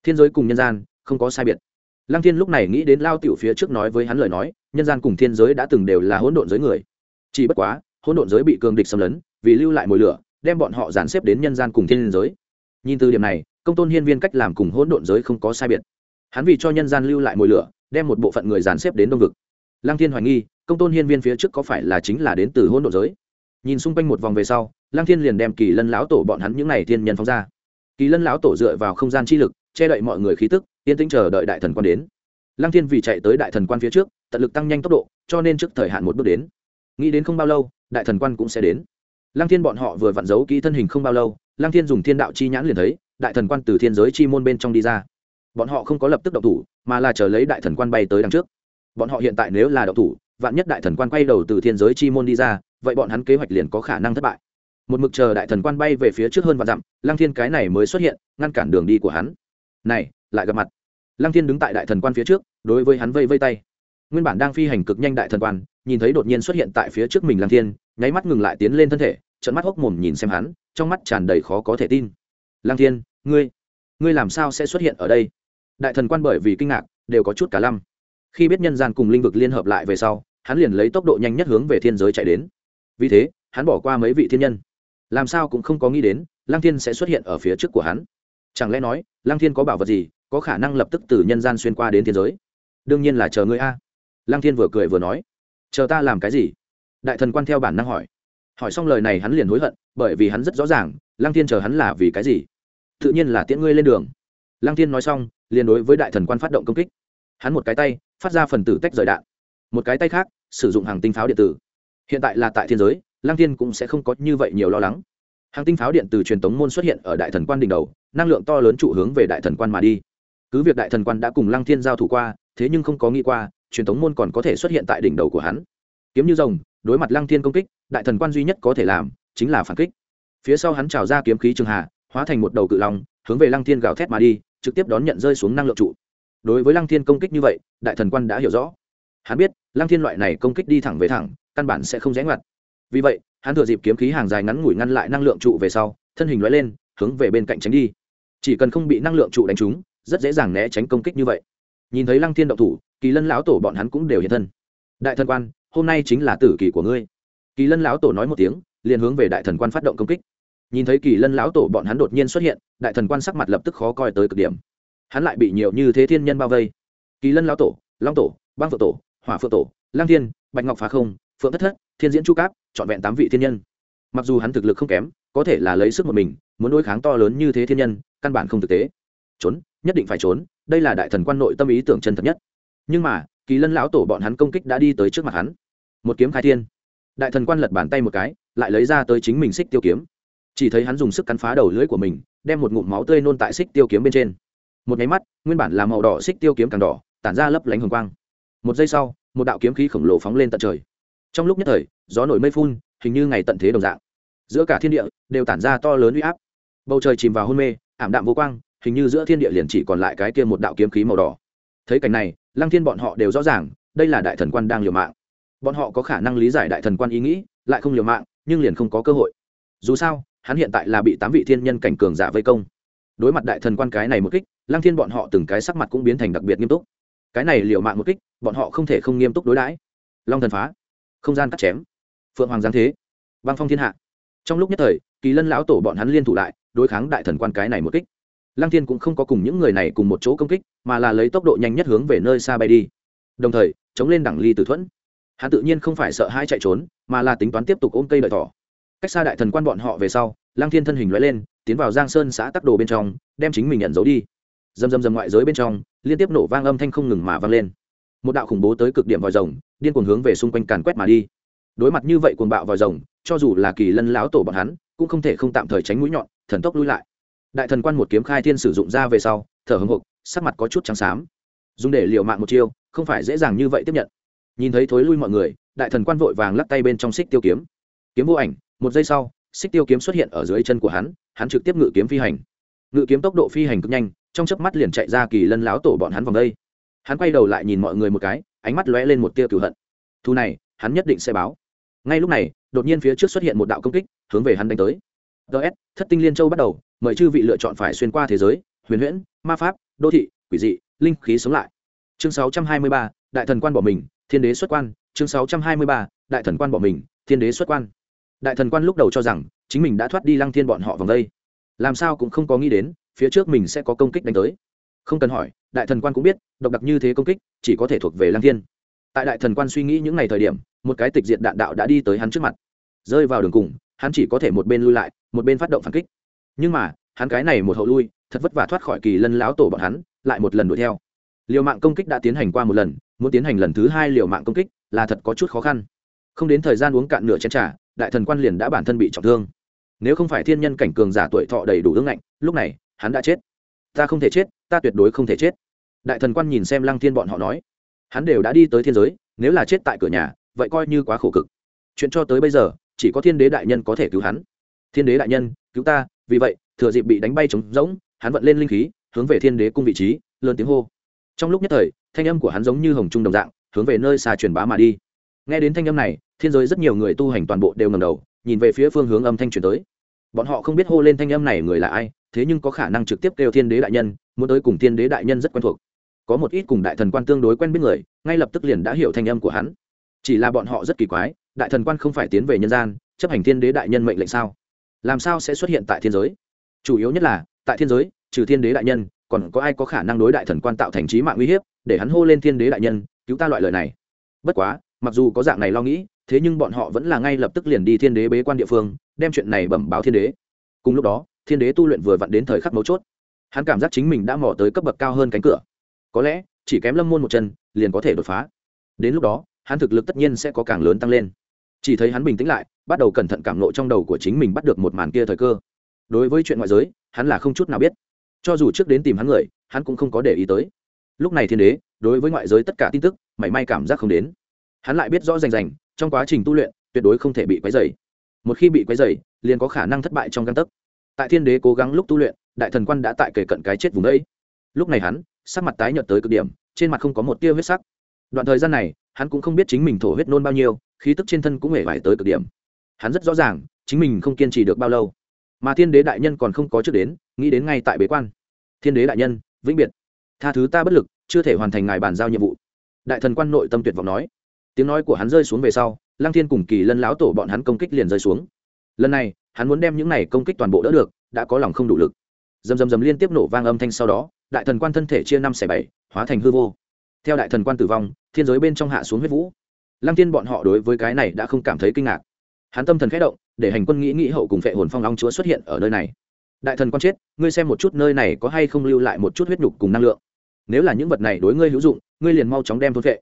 Thiên giới cùng nhân gian, không có sai biệt. Lăng thiên lúc này nghĩ đến lao tiểu phía trước nói với hắn lời nói, nhân gian cùng thiên giới đã từng đều là hỗn độn giới người. Chỉ bất quá, hỗn độn giới bị cường địch xâm lấn, vì lưu lại mồi lửa, đem bọn họ dàn xếp đến nhân gian cùng thiên giới. Nhìn từ điểm này, công tôn hiên viên cách làm cùng hỗn độn giới không có sai biệt. Hắn vì cho nhân gian lưu lại mồi lửa, đem một bộ phận người dàn xếp đến đông vực. Lăng thiên hoài nghi, công tôn hiên viên phía trước có phải là chính là đến từ hỗn độn giới? Nhìn xung quanh một vòng về sau, lăng thiên liền đem kỳ lân lão tổ bọn hắn những n à y thiên nhân phóng ra. Kỳ lân lão tổ dựa vào không gian chi lực, che đậy mọi người khí tức, yên tĩnh chờ đợi đại thần quan đến. Lăng thiên vì chạy tới đại thần quan phía trước, tận lực tăng nhanh tốc độ, cho nên trước thời hạn một bước đến. Nghĩ đến không bao lâu, đại thần quan cũng sẽ đến. Lăng thiên bọn họ vừa vặn giấu kỹ thân hình không bao lâu, lăng thiên dùng thiên đạo chi nhãn liền thấy, đại thần quan từ thiên giới chi môn bên trong đi ra. Bọn họ không có lập tức động thủ, mà là chờ lấy đại thần quan bay tới đằng trước. Bọn họ hiện tại nếu là động thủ vạn nhất đại thần quan quay đầu từ thiên giới chi môn đi ra, vậy bọn hắn kế hoạch liền có khả năng thất bại. Một mực chờ đại thần quan bay về phía trước hơn và dặm, lăng thiên cái này mới xuất hiện, ngăn cản đường đi của hắn. Này, lại gặp mặt. Lăng thiên đứng tại đại thần quan phía trước, đối với hắn vây vây tay. Nguyên bản đang phi hành cực nhanh đại thần quan, nhìn thấy đột nhiên xuất hiện tại phía trước mình lăng thiên, nháy mắt ngừng lại tiến lên thân thể trận mắt hốc mồm nhìn xem hắn, trong mắt tràn đầy khó có thể tin. Lăng thiên, ngươi ngươi làm sao sẽ xuất hiện ở đây? Đại thần quan bởi vì kinh ngạc, đều có chút cả lăm khi biết nhân gian cùng linh vực liên hợp lại về sau hắn liền lấy tốc độ nhanh nhất hướng về thiên giới chạy đến. Vì thế, hắn bỏ qua mấy vị thiên nhân. Làm sao cũng không có nghĩ đến, lăng thiên sẽ xuất hiện ở phía trước của hắn. Chẳng lẽ nói, lăng thiên có bảo vật gì, có khả năng lập tức từ nhân gian xuyên qua đến thiên giới? Đương nhiên là chờ ngươi a. Lăng thiên vừa cười vừa nói. Chờ ta làm cái gì? Đại thần quan theo bản năng hỏi. Hỏi xong lời này hắn liền hối hận, bởi vì hắn rất rõ ràng, lăng thiên chờ hắn là vì cái gì? Tự nhiên là tiễn ngươi lên đường. Lăng thiên nói xong, liền đối với đại thần quan phát động công kích. Hắn một cái tay, phát ra phần tử tách rời đạn một cái tay khác, sử dụng hàng tinh pháo điện tử. Hiện tại là tại thiên giới, lăng thiên cũng sẽ không có như vậy nhiều lo lắng. Hàng tinh pháo điện từ truyền tống môn xuất hiện ở đại thần quan đỉnh đầu, năng lượng to lớn trụ hướng về đại thần quan mà đi. Cứ việc đại thần quan đã cùng lăng thiên giao thủ qua, thế nhưng không có nghĩ qua, truyền tống môn còn có thể xuất hiện tại đỉnh đầu của hắn. Kiếm như rồng, đối mặt lăng thiên công kích, đại thần quan duy nhất có thể làm, chính là phản kích. Phía sau hắn trào ra kiếm khí trường hà, hóa thành một đầu cự long, hướng về lăng thiên gào thét mà đi, trực tiếp đón nhận rơi xuống năng lượng trụ. Đối với lăng thiên công kích như vậy, đại thần quan đã hiểu rõ. Hắn biết lăng thiên loại này công kích đi thẳng về thẳng, căn bản sẽ không rẽ ngoặt. Vì vậy, hắn thừa dịp kiếm khí hàng dài ngắn ngủi ngăn lại năng lượng trụ về sau, thân hình loại lên, hướng về bên cạnh tránh đi. Chỉ cần không bị năng lượng trụ đánh trúng, rất dễ dàng né tránh công kích như vậy. Nhìn thấy lăng thiên động thủ, kỳ lân lão tổ bọn hắn cũng đều hiện thân. Đại thần quan, hôm nay chính là tử kỳ của ngươi. Kỳ lân lão tổ nói một tiếng, liền hướng về đại thần quan phát động công kích. Nhìn thấy kỳ lân lão tổ bọn hắn đột nhiên xuất hiện, đại thần quan sắc mặt lập tức khó coi tới cực điểm. Hắn lại bị nhiều như thế thiên nhân bao vây. Kỳ lân lão tổ, long tổ, băng phượng tổ hỏa phượng tổ, lang thiên, bạch ngọc phá không, phượng thất thất, thiên diễn chu cáp, trọn vẹn tám vị thiên nhân. Mặc dù hắn thực lực không kém, có thể là lấy sức một mình, muốn đối kháng to lớn như thế thiên nhân, căn bản không thực tế. Trốn, nhất định phải trốn, đây là đại thần quan nội tâm ý tưởng chân thật nhất. Nhưng mà, kỳ lân lão tổ bọn hắn công kích đã đi tới trước mặt hắn. Một kiếm khai thiên. Đại thần quan lật bàn tay một cái, lại lấy ra tới chính mình xích tiêu kiếm. Chỉ thấy hắn dùng sức cắn phá đầu lưỡi của mình, đem một ngụm máu tươi nôn tại xích tiêu kiếm bên trên. Một nháy mắt, nguyên bản là màu đỏ xích tiêu kiếm càng đỏ, tản ra lấp lánh hồng quang một giây sau, một đạo kiếm khí khổng lồ phóng lên tận trời. Trong lúc nhất thời, gió nổi mây phun, hình như ngày tận thế đồng dạng. Giữa cả thiên địa, đều tản ra to lớn uy áp. Bầu trời chìm vào hôn mê, ảm đạm vô quang, hình như giữa thiên địa liền chỉ còn lại cái kia một đạo kiếm khí màu đỏ. Thấy cảnh này, lăng thiên bọn họ đều rõ ràng, đây là đại thần quan đang liều mạng. Bọn họ có khả năng lý giải đại thần quan ý nghĩ, lại không liều mạng, nhưng liền không có cơ hội. Dù sao, hắn hiện tại là bị tám vị thiên nhân cảnh cường giả vây công. Đối mặt đại thần quan cái này một kích, lăng thiên bọn họ từng cái sắc mặt cũng biến thành đặc biệt nghiêm túc. Cái này liều mạng một kích bọn họ không thể không nghiêm túc đối đãi. Long thần phá, không gian cắt chém, phượng hoàng giáng thế, băng phong thiên hạ. Trong lúc nhất thời, kỳ lân lão tổ bọn hắn liên thủ lại, đối kháng đại thần quan cái này một kích. Lăng thiên cũng không có cùng những người này cùng một chỗ công kích, mà là lấy tốc độ nhanh nhất hướng về nơi xa bay đi. Đồng thời, chống lên đẳng ly tử thuẫn. Hắn tự nhiên không phải sợ hai chạy trốn, mà là tính toán tiếp tục ôm cây đợi thỏ. Cách xa đại thần quan bọn họ về sau, lăng thiên thân hình loại lên, tiến vào giang sơn xã tắc đồ bên trong, đem chính mình nhận giấu đi. Dầm dầm dầm ngoại giới bên trong, liên tiếp nổ vang âm thanh không ngừng mà vang lên một đạo khủng bố tới cực điểm vòi rồng, điên cuồng hướng về xung quanh càn quét mà đi. Đối mặt như vậy cuồng bạo vòi rồng, cho dù là kỳ lân lão tổ bọn hắn, cũng không thể không tạm thời tránh mũi nhọn, thần tốc lui lại. Đại thần quan một kiếm khai thiên sử dụng ra về sau, thở hồng hộc, sắc mặt có chút trắng xám. Dùng để liều mạng một chiêu, không phải dễ dàng như vậy tiếp nhận. Nhìn thấy thối lui mọi người, đại thần quan vội vàng lắc tay bên trong xích tiêu kiếm. Kiếm vô ảnh, một giây sau, xích tiêu kiếm xuất hiện ở dưới chân của hắn hắn trực tiếp ngự kiếm phi hành. Ngự kiếm tốc độ phi hành cực nhanh, trong chớp mắt liền chạy ra kỳ lân láo tổ bọn hắn vòng đây hắn quay đầu lại nhìn mọi người một cái ánh mắt lóe lên một tia cửu hận. Thu này hắn nhất định sẽ báo. Ngay lúc này đột nhiên phía trước xuất hiện một đạo công kích hướng về hắn đánh tới. Ts thất tinh liên châu bắt đầu mời chư vị lựa chọn phải xuyên qua thế giới huyền huyễn ma pháp đô thị quỷ dị linh khí sống lại. Chương 623, đại thần quan bỏ mình thiên đế xuất quan. Chương 623, đại thần quan bỏ mình thiên đế xuất quan. Đại thần quan lúc đầu cho rằng chính mình đã thoát đi lăng thiên bọn họ vòng đây. Làm sao cũng không có nghĩ đến phía trước mình sẽ có công kích đánh tới không cần hỏi, đại thần quan cũng biết, độc đặc như thế công kích, chỉ có thể thuộc về lăng thiên. Tại đại thần quan suy nghĩ những ngày thời điểm, một cái tịch diệt đạn đạo đã đi tới hắn trước mặt. Rơi vào đường cùng, hắn chỉ có thể một bên lui lại, một bên phát động phản kích. Nhưng mà, hắn cái này một hậu lui, thật vất vả thoát khỏi kỳ lân láo tổ bọn hắn, lại một lần đuổi theo. Liều mạng công kích đã tiến hành qua một lần, muốn tiến hành lần thứ hai liều mạng công kích là thật có chút khó khăn. Không đến thời gian uống cạn nửa chén t r à đại thần quan liền đã bản thân bị trọng thương. Nếu không phải thiên nhân cảnh cường giả tuổi thọ đầy đủ ương ngạnh, lúc này, hắn đã chết. Ta không thể chết ta tuyệt đối không thể chết. Đại thần quan nhìn xem lăng thiên bọn họ nói, hắn đều đã đi tới thiên giới, nếu là chết tại cửa nhà, vậy coi như quá khổ cực. Chuyện cho tới bây giờ, chỉ có thiên đế đại nhân có thể cứu hắn. Thiên đế đại nhân, cứu ta, vì vậy, thừa dịp bị đánh bay trống rỗng, hắn vận lên linh khí, hướng về thiên đế cung vị trí, lớn tiếng hô. Trong lúc nhất thời, thanh âm của hắn giống như hồng trung đồng dạng, hướng về nơi xa truyền bá mà đi. Nghe đến thanh âm này, thiên giới rất nhiều người tu hành toàn bộ đều ngầm đầu, nhìn về phía phương hướng âm thanh truyền tới. Bọn họ không biết hô lên thanh âm này người là ai, thế nhưng có khả năng trực tiếp kêu thiên đế đại nhân muốn tới cùng thiên đế đại nhân rất quen thuộc. Có một ít cùng đại thần quan tương đối quen biết người, ngay lập tức liền đã hiểu thanh âm của hắn. Chỉ là bọn họ rất kỳ quái, đại thần quan không phải tiến về nhân gian, chấp hành thiên đế đại nhân mệnh lệnh sao? Làm sao sẽ xuất hiện tại thiên giới? Chủ yếu nhất là, tại thiên giới, trừ thiên đế đại nhân, còn có ai có khả năng đối đại thần quan tạo thành trí mạng uy hiếp, để hắn hô lên thiên đế đại nhân, cứu ta loại lời này? Bất quá, mặc dù có dạng này lo nghĩ, thế nhưng bọn họ vẫn là ngay lập tức liền đi thiên đế bế quan địa phương, đem chuyện này bẩm báo thiên đế. Cùng lúc đó thiên đế tu luyện vừa vặn đến thời khắc mấu chốt hắn cảm giác chính mình đã mò tới cấp bậc cao hơn cánh cửa. Có lẽ, chỉ kém lâm môn một chân, liền có thể đột phá. Đến lúc đó, hắn thực lực tất nhiên sẽ có càng lớn tăng lên. Chỉ thấy hắn bình tĩnh lại, bắt đầu cẩn thận cảm lộ trong đầu của chính mình bắt được một màn kia thời cơ. Đối với chuyện ngoại giới, hắn là không chút nào biết. Cho dù trước đến tìm hắn người, hắn cũng không có để ý tới. Lúc này thiên đế, đối với ngoại giới tất cả tin tức, mảy may cảm giác không đến. Hắn lại biết rõ rành rành, trong quá trình tu luyện, tuyệt đối không thể bị quấy dày một khi bị quấy dày liền có khả năng thất bại trong căn tấc. Tại thiên đế cố gắng lúc tu luyện đại thần quan đã tại kề cận cái chết vùng ấy. Lúc này hắn, sắc mặt tái nhợt tới cực điểm, trên mặt không có một tia huyết sắc. Đoạn thời gian này, hắn cũng không biết chính mình thổ huyết nôn bao nhiêu, khí tức trên thân cũng hề vải tới cực điểm. Hắn rất rõ ràng, chính mình không kiên trì được bao lâu. Mà thiên đế đại nhân còn không có trước đến, nghĩ đến ngay tại bế quan. Thiên đế đại nhân, vĩnh biệt. Tha thứ ta bất lực, chưa thể hoàn thành ngài bàn giao nhiệm vụ. Đại thần quan nội tâm tuyệt vọng nói. Tiếng nói của hắn rơi xuống về sau lang thiên cùng kỳ lân lão tổ bọn hắn công kích liền rơi xuống. Lần này, hắn muốn đem những này công kích toàn bộ đỡ được, đã có lòng không đủ lực dầm dầm dầm liên tiếp nổ vang âm thanh sau đó, đại thần quan thân thể chia năm xẻ bảy, hóa thành hư vô. Theo đại thần quan tử vong, thiên giới bên trong hạ xuống huyết vũ. Lăng tiên bọn họ đối với cái này đã không cảm thấy kinh ngạc. Hắn tâm thần khẽ động, để hành quân nghĩ nghĩ hậu cùng phệ hồn phong long chúa xuất hiện ở nơi này. Đại thần quan chết, ngươi xem một chút nơi này có hay không lưu lại một chút huyết nhục cùng năng lượng. Nếu là những vật này đối ngươi hữu dụng, ngươi liền mau chóng đem thôn vệ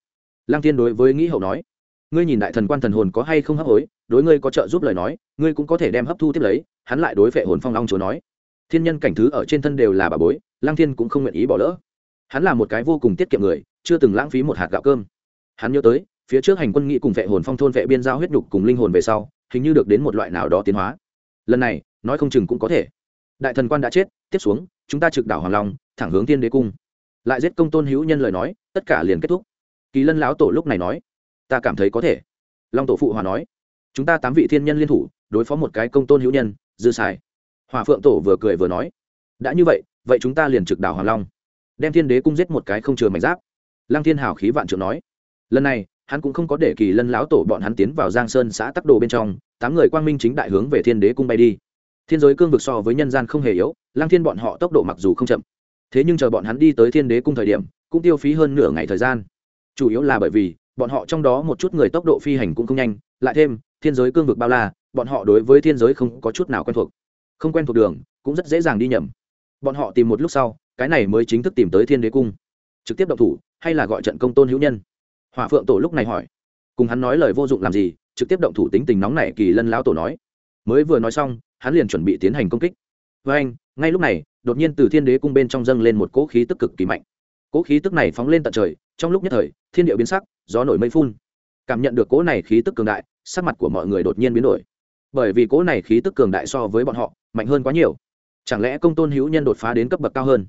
lăng tiên đối với nghĩ hậu nói, ngươi nhìn đại thần quan thần hồn có hay không hấp hối, đối ngươi có trợ giúp lời nói, ngươi cũng có thể đem hấp thu tiếp lấy, hắn lại đối phệ hồn phong long chúa nói thiên nhân cảnh thứ ở trên thân đều là bà bối, lăng thiên cũng không nguyện ý bỏ lỡ. Hắn là một cái vô cùng tiết kiệm người, chưa từng lãng phí một hạt gạo cơm. Hắn nhớ tới, phía trước hành quân nghị cùng vệ hồn phong thôn vệ biên giao huyết nhục cùng linh hồn về sau, hình như được đến một loại nào đó tiến hóa. Lần này, nói không chừng cũng có thể. Đại thần quan đã chết, tiếp xuống, chúng ta trực đảo hoàng long, thẳng hướng thiên đế cung. Lại giết công tôn hữu nhân lời nói, tất cả liền kết thúc. Kỳ lân lão tổ lúc này nói, ta cảm thấy có thể. Long tổ phụ hòa nói, chúng ta tám vị thiên nhân liên thủ, đối phó một cái công tôn hữu nhân, dư xài hòa phượng tổ vừa cười vừa nói, đã như vậy vậy chúng ta liền trực đảo hoàng long, đem thiên đế cung giết một cái không chừa mảnh giáp. Lăng thiên hào khí vạn trượng nói, lần này, hắn cũng không có để kỳ lân lão tổ bọn hắn tiến vào giang sơn xã tắc đồ bên trong, tám người quang minh chính đại hướng về thiên đế cung bay đi. Thiên giới cương vực so với nhân gian không hề yếu, lăng thiên bọn họ tốc độ mặc dù không chậm, thế nhưng chờ bọn hắn đi tới thiên đế cung thời điểm, cũng tiêu phí hơn nửa ngày thời gian. Chủ yếu là bởi vì, bọn họ trong đó một chút người tốc độ phi hành cũng không nhanh, lại thêm, thiên giới cương vực bao la, bọn họ đối với thiên giới không có chút nào quen thuộc không quen thuộc đường, cũng rất dễ dàng đi nhầm. Bọn họ tìm một lúc sau, cái này mới chính thức tìm tới thiên đế cung. Trực tiếp động thủ, hay là gọi trận công tôn hữu nhân? Hòa phượng tổ lúc này hỏi. Cùng hắn nói lời vô dụng làm gì, trực tiếp động thủ tính tình nóng này kỳ lân lão tổ nói. Mới vừa nói xong, hắn liền chuẩn bị tiến hành công kích. Với anh, ngay lúc này, đột nhiên từ thiên đế cung bên trong dâng lên một cỗ khí tức cực kỳ mạnh. Cỗ khí tức này phóng lên tận trời, trong lúc nhất thời, thiên điệu biến sắc, gió nổi mây phun. Cảm nhận được cỗ này khí tức cường đại, sắc mặt của mọi người đột nhiên biến đổi bởi vì cỗ này khí tức cường đại so với bọn họ, mạnh hơn quá nhiều. Chẳng lẽ công tôn hữu nhân đột phá đến cấp bậc cao hơn?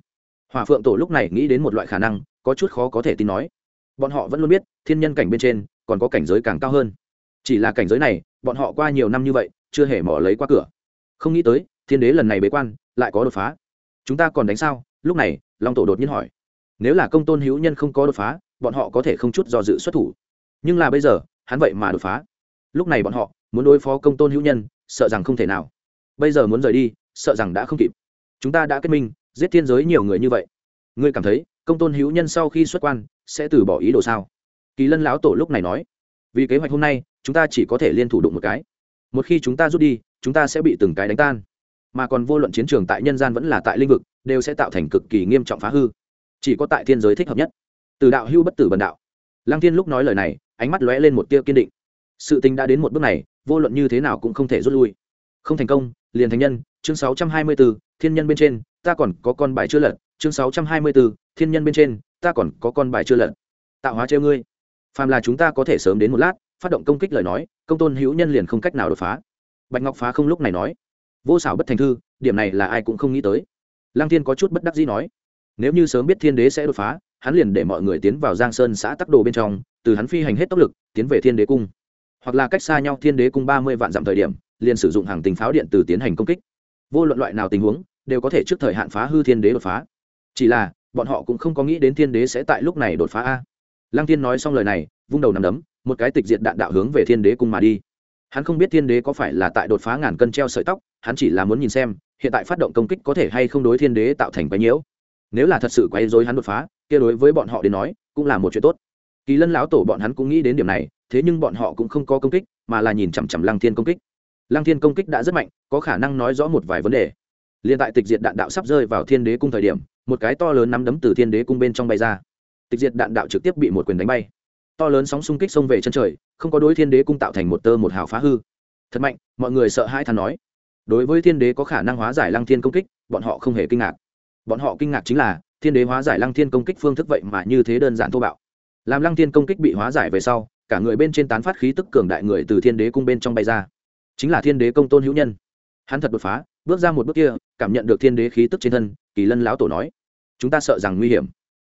Hòa phượng tổ lúc này nghĩ đến một loại khả năng, có chút khó có thể tin nói. Bọn họ vẫn luôn biết, thiên nhân cảnh bên trên, còn có cảnh giới càng cao hơn. Chỉ là cảnh giới này, bọn họ qua nhiều năm như vậy, chưa hề mỏ lấy qua cửa. Không nghĩ tới, thiên đế lần này bế quan, lại có đột phá. Chúng ta còn đánh sao? Lúc này, long tổ đột nhiên hỏi. Nếu là công tôn hữu nhân không có đột phá, bọn họ có thể không chút do dự xuất thủ. Nhưng là bây giờ, hắn vậy mà đột phá. Lúc này bọn họ muốn đối phó công tôn hữu nhân, sợ rằng không thể nào. Bây giờ muốn rời đi, sợ rằng đã không kịp. Chúng ta đã kết minh, giết thiên giới nhiều người như vậy. Ngươi cảm thấy, công tôn hữu nhân sau khi xuất quan, sẽ từ bỏ ý đồ sao? Kỳ lân lão tổ lúc này nói. Vì kế hoạch hôm nay, chúng ta chỉ có thể liên thủ đụng một cái. Một khi chúng ta rút đi, chúng ta sẽ bị từng cái đánh tan. Mà còn vô luận chiến trường tại nhân gian vẫn là tại lĩnh vực, đều sẽ tạo thành cực kỳ nghiêm trọng phá hư. Chỉ có tại thiên giới thích hợp nhất. Từ đạo hưu bất tử bần đạo. Lăng thiên lúc nói lời này, ánh mắt lóe lên một tia kiên định. Sự tình đã đến một bước này vô luận như thế nào cũng không thể rút lui. Không thành công liền thành nhân chương 624, thiên nhân bên trên ta còn có con bài chưa lật chương 624, thiên nhân bên trên ta còn có con bài chưa lật. Tạo hóa chơi ngươi. Phàm là chúng ta có thể sớm đến một lát phát động công kích lời nói công tôn hữu nhân liền không cách nào đột phá. Bạch ngọc phá không lúc này nói vô xảo bất thành thư điểm này là ai cũng không nghĩ tới. Lăng thiên có chút bất đắc dĩ nói nếu như sớm biết thiên đế sẽ đột phá hắn liền để mọi người tiến vào giang sơn xã tắc đồ bên trong từ hắn phi hành hết tốc lực tiến về thiên đế cung hoặc là cách xa nhau thiên đế cung ba mươi vạn dặm thời điểm, liền sử dụng hàng tình pháo điện từ tiến hành công kích. Vô luận loại nào tình huống, đều có thể trước thời hạn phá hư thiên đế đột phá. Chỉ là, bọn họ cũng không có nghĩ đến thiên đế sẽ tại lúc này đột phá a. Lăng thiên nói xong lời này, vung đầu nằm đấm, một cái tịch diệt đạn đạo hướng về thiên đế cung mà đi. Hắn không biết thiên đế có phải là tại đột phá ngàn cân treo sợi tóc, hắn chỉ là muốn nhìn xem, hiện tại phát động công kích có thể hay không đối thiên đế tạo thành quái nhiễu. Nếu là thật sự quấy dối hắn đột phá, kia đối với bọn họ đến nói, cũng là một chuyện tốt kỳ lân lão tổ bọn hắn cũng nghĩ đến điểm này, thế nhưng bọn họ cũng không có công kích, mà là nhìn chằm chằm lăng thiên công kích. Lăng thiên công kích đã rất mạnh, có khả năng nói rõ một vài vấn đề. Liền tại tịch diệt đạn đạo sắp rơi vào thiên đế cung thời điểm, một cái to lớn nắm đấm từ thiên đế cung bên trong bay ra. Tịch diệt đạn đạo trực tiếp bị một quyền đánh bay. To lớn sóng xung kích xông về chân trời, không có đối thiên đế cung tạo thành một tơ một hào phá hư. Thật mạnh, mọi người sợ hai thằng nói. Đối với thiên đế có khả năng hóa giải lăng thiên công kích, bọn họ không hề kinh ngạc. Bọn họ kinh ngạc chính là, thiên đế hóa giải lăng thiên công kích phương thức vậy mà như thế đơn giản thô bạo làm lăng thiên công kích bị hóa giải về sau, cả người bên trên tán phát khí tức cường đại người từ thiên đế cung bên trong bay ra. Chính là thiên đế công tôn hữu nhân. Hắn thật đột phá, bước ra một bước kia, cảm nhận được thiên đế khí tức trên thân, kỳ lân lão tổ nói, chúng ta sợ rằng nguy hiểm.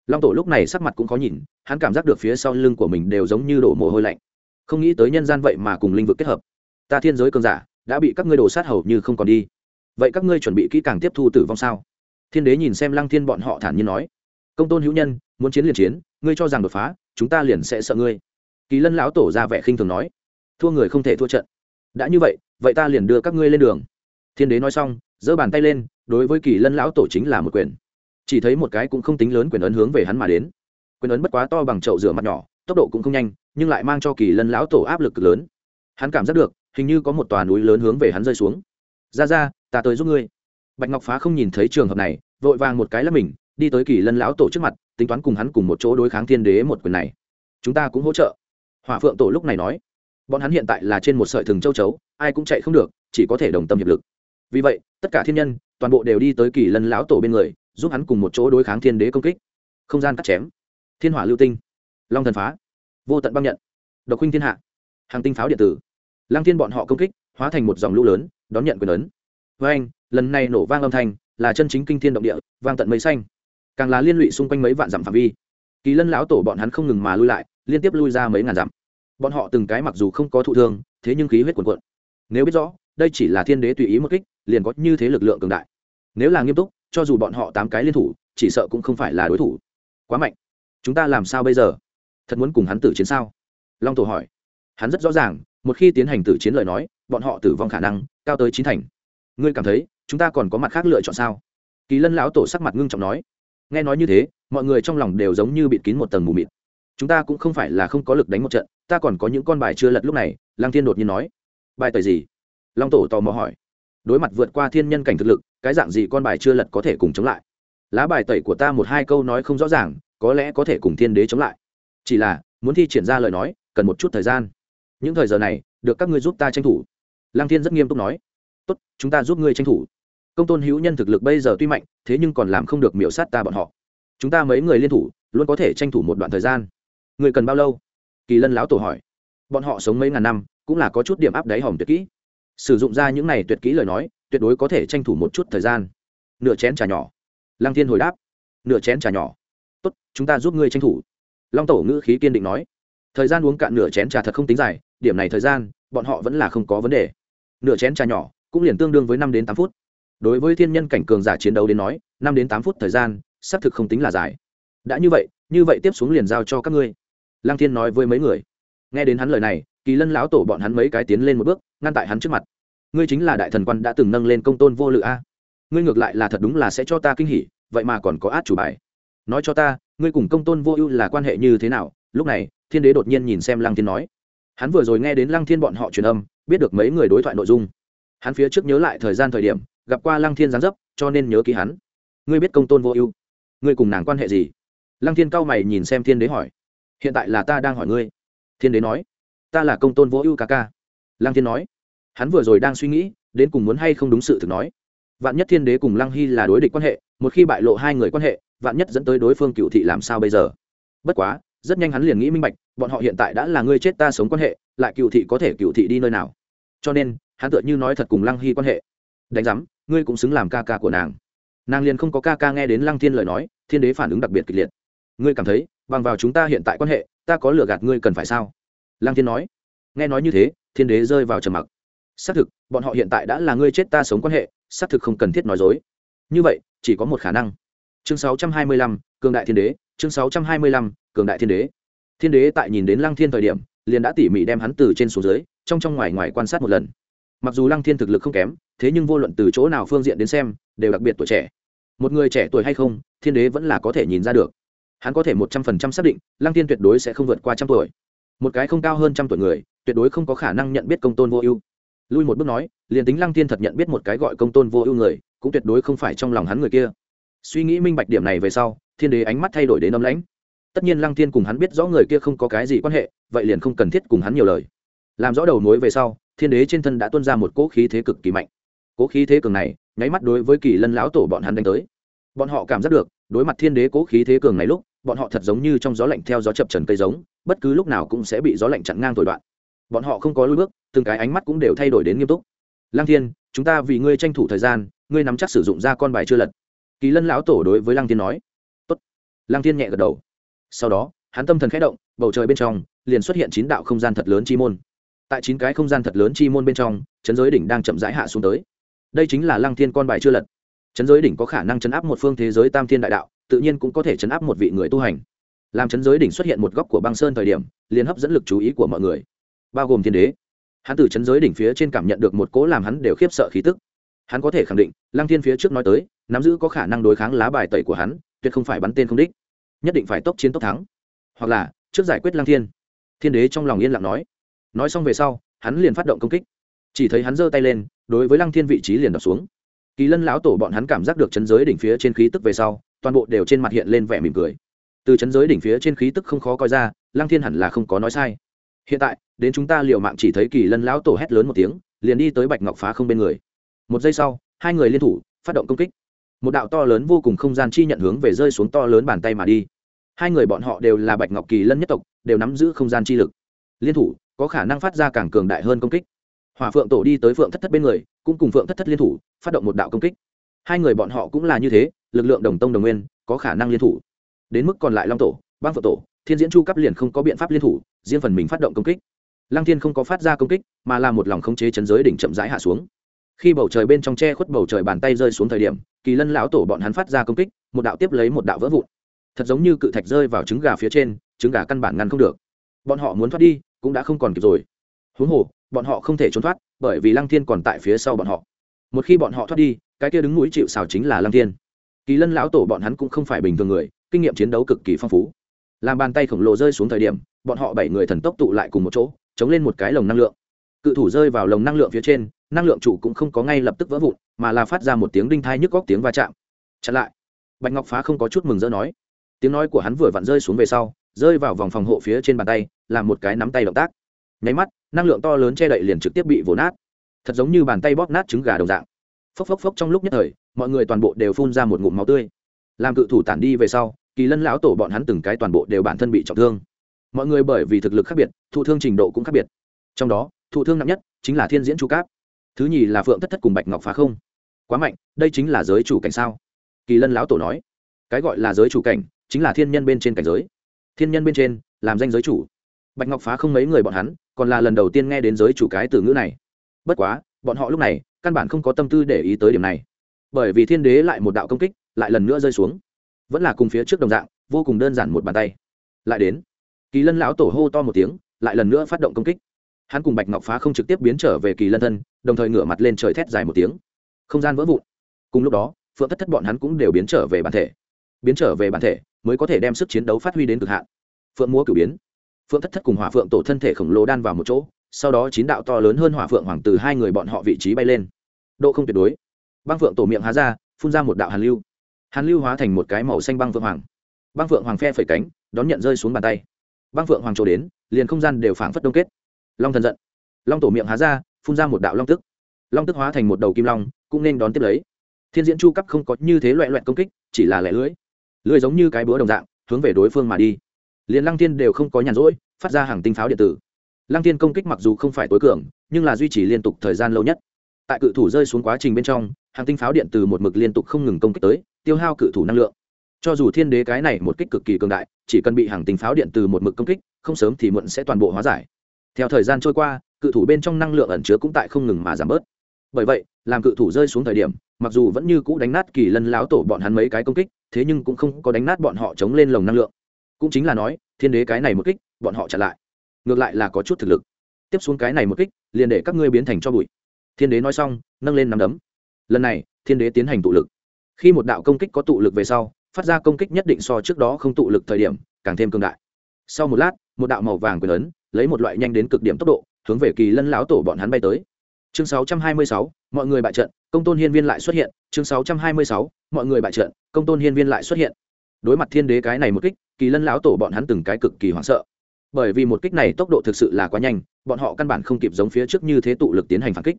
Long tổ lúc này sắc mặt cũng khó nhìn, hắn cảm giác được phía sau lưng của mình đều giống như đổ mồ hôi lạnh. Không nghĩ tới nhân gian vậy mà cùng linh vực kết hợp. Ta thiên giới cường giả, đã bị các ngươi đổ sát hầu như không còn đi. Vậy các ngươi chuẩn bị kỹ càng tiếp thu tử vong sao? Thiên đế nhìn xem lăng thiên bọn họ thản nhiên nói công tôn hữu nhân, muốn chiến liền chiến, ngươi cho rằng đột phá, chúng ta liền sẽ sợ ngươi. Kỳ lân lão tổ ra vẻ khinh thường nói. Thua người không thể thua trận. Đã như vậy vậy ta liền đưa các ngươi lên đường. Thiên đế nói xong, giơ bàn tay lên, đối với kỳ lân lão tổ chính là một quyền. Chỉ thấy một cái cũng không tính lớn quyền ấn hướng về hắn mà đến. Quyền ấn bất quá to bằng chậu rửa mặt nhỏ, tốc độ cũng không nhanh, nhưng lại mang cho kỳ lân lão tổ áp lực cực lớn. Hắn cảm giác được, hình như có một tòa núi lớn hướng về hắn rơi xuống. Ra ra, ta tới giúp ngươi. Bạch ngọc phá không nhìn thấy trường hợp này, vội vàng một cái là mình đi tới kỳ lân lão tổ trước mặt, tính toán cùng hắn cùng một chỗ đối kháng thiên đế một quyền này. Chúng ta cũng hỗ trợ. Hỏa phượng tổ lúc này nói. Bọn hắn hiện tại là trên một sợi thừng châu chấu, ai cũng chạy không được, chỉ có thể đồng tâm hiệp lực. Vì vậy, tất cả thiên nhân, toàn bộ đều đi tới kỳ lân lão tổ bên người, giúp hắn cùng một chỗ đối kháng thiên đế công kích. Không gian cắt chém. Thiên hỏa lưu tinh. Long thần phá. Vô tận băng nhận. Độc huynh thiên hạ. Hàng tinh pháo điện tử. Lăng thiên bọn họ công kích, hóa thành một dòng lũ lớn, đón nhận quyền ấn. Với anh lần này nổ vang âm thanh, là chân chính kinh thiên động địa, vang tận mây xanh càng là liên lụy xung quanh mấy vạn dặm phạm vi. Kỳ lân lão tổ bọn hắn không ngừng mà lui lại, liên tiếp lui ra mấy ngàn dặm. Bọn họ từng cái mặc dù không có thụ thương, thế nhưng khí huyết cuồn cuộn. Nếu biết rõ, đây chỉ là thiên đế tùy ý một kích, liền có như thế lực lượng cường đại. Nếu là nghiêm túc, cho dù bọn họ tám cái liên thủ, chỉ sợ cũng không phải là đối thủ. Quá mạnh. Chúng ta làm sao bây giờ? Thật muốn cùng hắn tử chiến sao? Long tổ hỏi. Hắn rất rõ ràng, một khi tiến hành tử chiến lời nói, bọn họ tử vong khả năng cao tới chín thành. Ngươi cảm thấy, chúng ta còn có mặt khác lựa chọn sao? Kỳ lân lão tổ sắc mặt ngưng trọng nói nghe nói như thế, mọi người trong lòng đều giống như bịt kín một tầng mù mịt. Chúng ta cũng không phải là không có lực đánh một trận, ta còn có những con bài chưa lật lúc này, lăng thiên đột nhiên nói. Bài tời gì? Long tổ tò mò hỏi. Đối mặt vượt qua thiên nhân cảnh thực lực, cái dạng gì con bài chưa lật có thể cùng chống lại? Lá bài tẩy của ta một hai câu nói không rõ ràng, có lẽ có thể cùng thiên đế chống lại. Chỉ là, muốn thi triển ra lời nói, cần một chút thời gian. Những thời giờ này, được các ngươi giúp ta tranh thủ. Lăng thiên rất nghiêm túc nói. Tốt, chúng ta giúp ngươi tranh thủ công tôn hữu nhân thực lực bây giờ tuy mạnh, thế nhưng còn làm không được miểu sát ta bọn họ. Chúng ta mấy người liên thủ, luôn có thể tranh thủ một đoạn thời gian. Người cần bao lâu? Kỳ lân lão tổ hỏi. Bọn họ sống mấy ngàn năm, cũng là có chút điểm áp đáy hỏng tuyệt kỹ. Sử dụng ra những này tuyệt kỹ lời nói, tuyệt đối có thể tranh thủ một chút thời gian. Nửa chén trà nhỏ. Lăng thiên hồi đáp. Nửa chén trà nhỏ. Tốt, chúng ta giúp ngươi tranh thủ. Long tổ ngữ khí kiên định nói. Thời gian uống cạn nửa chén trà thật không tính dài, điểm này thời gian, bọn họ vẫn là không có vấn đề. Nửa chén trà nhỏ, cũng liền tương đương với năm đến tám phút đối với thiên nhân cảnh cường giả chiến đấu đến nói, năm đến tám phút thời gian, xác thực không tính là dài. Đã như vậy như vậy tiếp xuống liền giao cho các ngươi. Lang thiên nói với mấy người. Nghe đến hắn lời này, kỳ lân lão tổ bọn hắn mấy cái tiến lên một bước, ngăn tại hắn trước mặt. Ngươi chính là đại thần quan đã từng nâng lên công tôn vô lự a. Ngươi ngược lại là thật đúng là sẽ cho ta kinh hỉ, vậy mà còn có át chủ bài. Nói cho ta, ngươi cùng công tôn vô ưu là quan hệ như thế nào? Lúc này, thiên đế đột nhiên nhìn xem lăng thiên nói. Hắn vừa rồi nghe đến lăng thiên bọn họ truyền âm, biết được mấy người đối thoại nội dung. Hắn phía trước nhớ lại thời gian thời điểm gặp qua lăng thiên gián dấp, cho nên nhớ ký hắn. Ngươi biết công tôn vô ưu. Ngươi cùng nàng quan hệ gì? Lăng thiên cao mày nhìn xem thiên đế hỏi. Hiện tại là ta đang hỏi ngươi. Thiên đế nói. Ta là công tôn vô ưu ca ca. Lăng thiên nói. Hắn vừa rồi đang suy nghĩ, đến cùng muốn hay không đúng sự thực nói. Vạn nhất thiên đế cùng lăng hy là đối địch quan hệ, một khi bại lộ hai người quan hệ, vạn nhất dẫn tới đối phương cựu thị làm sao bây giờ? Bất quá, rất nhanh hắn liền nghĩ minh bạch, bọn họ hiện tại đã là ngươi chết ta sống quan hệ, lại cựu thị có thể cựu thị đi nơi nào? Cho nên, hắn tựa như nói thật cùng lăng hy quan hệ. Đánh giám ngươi cũng xứng làm ca ca của nàng. Nàng liền không có ca ca nghe đến lăng thiên lời nói thiên đế phản ứng đặc biệt kịch liệt. Ngươi cảm thấy bằng vào chúng ta hiện tại quan hệ ta có lừa gạt ngươi cần phải sao? Lăng thiên nói. Nghe nói như thế thiên đế rơi vào trầm mặc. Xác thực bọn họ hiện tại đã là ngươi chết ta sống quan hệ xác thực không cần thiết nói dối. Như vậy chỉ có một khả năng. Chương 625, cường đại thiên đế chương 625, cường đại thiên đế. Thiên đế tại nhìn đến lăng thiên thời điểm liền đã tỉ mỉ đem hắn từ trên xuống dưới trong trong ngoài ngoài quan sát một lần. Mặc dù lăng thiên thực lực không kém thế nhưng vô luận từ chỗ nào phương diện đến xem, đều đặc biệt tuổi trẻ. Một người trẻ tuổi hay không, thiên đế vẫn là có thể nhìn ra được. Hắn có thể một trăm phần trăm xác định, lăng thiên tuyệt đối sẽ không vượt qua trăm tuổi. Một cái không cao hơn trăm tuổi người, tuyệt đối không có khả năng nhận biết công tôn vô ưu. Lui một bước nói, liền tính lăng thiên thật nhận biết một cái gọi công tôn vô ưu người, cũng tuyệt đối không phải trong lòng hắn người kia. Suy nghĩ minh bạch điểm này về sau, thiên đế ánh mắt thay đổi đến âm lãnh. Tất nhiên lăng thiên cùng hắn biết rõ người kia không có cái gì quan hệ, vậy liền không cần thiết cùng hắn nhiều lời. Làm rõ đầu mối về sau, thiên đế trên thân đã tuân ra một cỗ khí thế cực kỳ mạnh cỗ khí thế cường này, nháy mắt đối với kỳ lân lão tổ bọn hắn đánh tới. Bọn họ cảm giác được, đối mặt thiên đế cỗ khí thế cường này lúc, bọn họ thật giống như trong gió lạnh theo gió chập trần cây giống, bất cứ lúc nào cũng sẽ bị gió lạnh chặn ngang thổi đoạn. Bọn họ không có lối bước, từng cái ánh mắt cũng đều thay đổi đến nghiêm túc. Lang thiên, chúng ta vì ngươi tranh thủ thời gian, ngươi nắm chắc sử dụng ra con bài chưa lật. Kỳ lân lão tổ đối với lang thiên nói. Tốt. Lang thiên nhẹ gật đầu. Sau đó, hắn tâm thần khẽ động, bầu trời bên trong, liền xuất hiện chín đạo không gian thật lớn chi môn. Tại chín cái không gian thật lớn chi môn bên trong, chấn giới đỉnh đang chậm rãi hạ xuống tới đây chính là lăng thiên con bài chưa lật. Chấn giới đỉnh có khả năng chấn áp một phương thế giới tam thiên đại đạo, tự nhiên cũng có thể chấn áp một vị người tu hành. Làm chấn giới đỉnh xuất hiện một góc của băng sơn thời điểm, liền hấp dẫn lực chú ý của mọi người, bao gồm thiên đế. Hắn từ chấn giới đỉnh phía trên cảm nhận được một cỗ làm hắn đều khiếp sợ khí tức. Hắn có thể khẳng định, lăng thiên phía trước nói tới, nắm giữ có khả năng đối kháng lá bài tẩy của hắn, tuyệt không phải bắn tên không đích. Nhất định phải tốc chiến tốc thắng. Hoặc là, trước giải quyết lăng thiên. Thiên đế trong lòng yên lặng nói. Nói xong về sau, hắn liền phát động công kích. Chỉ thấy hắn giơ tay lên đối với lăng thiên vị trí liền đập xuống. Kỳ lân lão tổ bọn hắn cảm giác được chấn giới đỉnh phía trên khí tức về sau, toàn bộ đều trên mặt hiện lên vẻ mỉm cười. Từ chấn giới đỉnh phía trên khí tức không khó coi ra, lăng thiên hẳn là không có nói sai. Hiện tại, đến chúng ta liều mạng chỉ thấy kỳ lân lão tổ hét lớn một tiếng, liền đi tới bạch ngọc phá không bên người. Một giây sau, hai người liên thủ, phát động công kích. Một đạo to lớn vô cùng không gian chi nhận hướng về rơi xuống to lớn bàn tay mà đi. Hai người bọn họ đều là bạch ngọc kỳ lân nhất tộc, đều nắm giữ không gian chi lực. Liên thủ, có khả năng phát ra càng cường đại hơn công kích hỏa phượng tổ đi tới phượng thất thất bên người, cũng cùng phượng thất thất liên thủ, phát động một đạo công kích. Hai người bọn họ cũng là như thế, lực lượng đồng tông đồng nguyên, có khả năng liên thủ. Đến mức còn lại long tổ, băng Phượng tổ, thiên diễn chu cấp liền không có biện pháp liên thủ, riêng phần mình phát động công kích. Lăng thiên không có phát ra công kích, mà là một lòng khống chế chấn giới đỉnh chậm rãi hạ xuống. Khi bầu trời bên trong che khuất bầu trời bàn tay rơi xuống thời điểm, kỳ lân lão tổ bọn hắn phát ra công kích, một đạo tiếp lấy một đạo vỡ vụn. Thật giống như cự thạch rơi vào trứng gà phía trên, trứng gà căn bản ngăn không được. Bọn họ muốn thoát đi, cũng đã không còn kịp rồi. Huống hồ bọn họ không thể trốn thoát, bởi vì lăng thiên còn tại phía sau bọn họ. Một khi bọn họ thoát đi, cái kia đứng mũi chịu xào chính là lăng thiên. Kỳ lân lão tổ bọn hắn cũng không phải bình thường người, kinh nghiệm chiến đấu cực kỳ phong phú. Làm bàn tay khổng lồ rơi xuống thời điểm, bọn họ bảy người thần tốc tụ lại cùng một chỗ, chống lên một cái lồng năng lượng. Cự thủ rơi vào lồng năng lượng phía trên, năng lượng trụ cũng không có ngay lập tức vỡ vụn, mà là phát ra một tiếng đinh thai nhức góc tiếng va chạm. Chặn lại. Bạch ngọc phá không có chút mừng rỡ nói. Tiếng nói của hắn vừa vặn rơi xuống về sau, rơi vào vòng phòng hộ phía trên bàn tay, làm một cái nắm tay động tác nháy mắt, năng lượng to lớn che đậy liền trực tiếp bị vồ nát. Thật giống như bàn tay bóp nát trứng gà đồng dạng. Phốc phốc phốc trong lúc nhất thời, mọi người toàn bộ đều phun ra một ngụm máu tươi. Làm cự thủ tản đi về sau, kỳ lân lão tổ bọn hắn từng cái toàn bộ đều bản thân bị trọng thương. Mọi người bởi vì thực lực khác biệt, thụ thương trình độ cũng khác biệt. Trong đó, thụ thương nặng nhất chính là thiên diễn chu cáp. Thứ nhì là phượng thất thất cùng bạch ngọc phá không. Quá mạnh, đây chính là giới chủ cảnh sao? Kỳ lân lão tổ nói. Cái gọi là giới chủ cảnh, chính là thiên nhân bên trên cảnh giới. Thiên nhân bên trên, làm danh giới chủ. Bạch ngọc phá không mấy người bọn hắn còn là lần đầu tiên nghe đến giới chủ cái từ ngữ này. Bất quá, bọn họ lúc này, căn bản không có tâm tư để ý tới điểm này. Bởi vì thiên đế lại một đạo công kích, lại lần nữa rơi xuống. Vẫn là cùng phía trước đồng dạng, vô cùng đơn giản một bàn tay. Lại đến, kỳ lân lão tổ hô to một tiếng, lại lần nữa phát động công kích. Hắn cùng bạch ngọc phá không trực tiếp biến trở về kỳ lân thân, đồng thời ngửa mặt lên trời thét dài một tiếng. Không gian vỡ vụn. Cùng lúc đó, phượng thất thất bọn hắn cũng đều biến trở về bản thể. Biến trở về bản thể, mới có thể đem sức chiến đấu phát huy đến cực hạn. Phượng múa cử biến phượng thất thất cùng hỏa phượng tổ thân thể khổng lồ đan vào một chỗ, sau đó chín đạo to lớn hơn hỏa phượng hoàng từ hai người bọn họ vị trí bay lên. Độ không tuyệt đối. Băng phượng tổ miệng há ra, phun ra một đạo hàn lưu. Hàn lưu hóa thành một cái màu xanh băng phượng hoàng. Băng phượng hoàng phe phẩy cánh, đón nhận rơi xuống bàn tay. Băng phượng hoàng trổ đến, liền không gian đều phảng phất đông kết. Long thần giận. Long tổ miệng há ra, phun ra một đạo long tức. Long tức hóa thành một đầu kim long, cũng nên đón tiếp lấy. Thiên diễn chu cấp không có như thế loại loại công kích, chỉ là lẻ lưới. Lưới giống như cái búa đồng dạng, hướng về đối phương mà đi liền lăng thiên đều không có nhàn rỗi, phát ra hàng tinh pháo điện tử. Lăng thiên công kích mặc dù không phải tối cường, nhưng là duy trì liên tục thời gian lâu nhất. Tại cự thủ rơi xuống quá trình bên trong, hàng tinh pháo điện từ một mực liên tục không ngừng công kích tới, tiêu hao cự thủ năng lượng. Cho dù thiên đế cái này một kích cực kỳ cường đại, chỉ cần bị hàng tinh pháo điện từ một mực công kích, không sớm thì muộn sẽ toàn bộ hóa giải. Theo thời gian trôi qua, cự thủ bên trong năng lượng ẩn chứa cũng tại không ngừng mà giảm bớt. Bởi vậy, làm cự thủ rơi xuống thời điểm, mặc dù vẫn như cũ đánh nát kỳ lân láo tổ bọn hắn mấy cái công kích, thế nhưng cũng không có đánh nát bọn họ chống lên lồng năng lượng cũng chính là nói thiên đế cái này một kích bọn họ chặn lại. Ngược lại là có chút thực lực. Tiếp xuống cái này một kích liền để các ngươi biến thành cho bụi. Thiên đế nói xong nâng lên nắm đấm. Lần này thiên đế tiến hành tụ lực. Khi một đạo công kích có tụ lực về sau phát ra công kích nhất định so trước đó không tụ lực thời điểm càng thêm cường đại. Sau một lát một đạo màu vàng quyền ấn lấy một loại nhanh đến cực điểm tốc độ hướng về kỳ lân lão tổ bọn hắn bay tới. Chương 626, mọi người bại trận công tôn hiên viên lại xuất hiện. Chương 626, mọi người bại trận công tôn hiên viên lại xuất hiện. Đối mặt thiên đế cái này một kích kỳ lân lão tổ bọn hắn từng cái cực kỳ hoảng sợ. Bởi vì một kích này tốc độ thực sự là quá nhanh, bọn họ căn bản không kịp giống phía trước như thế tụ lực tiến hành phản kích.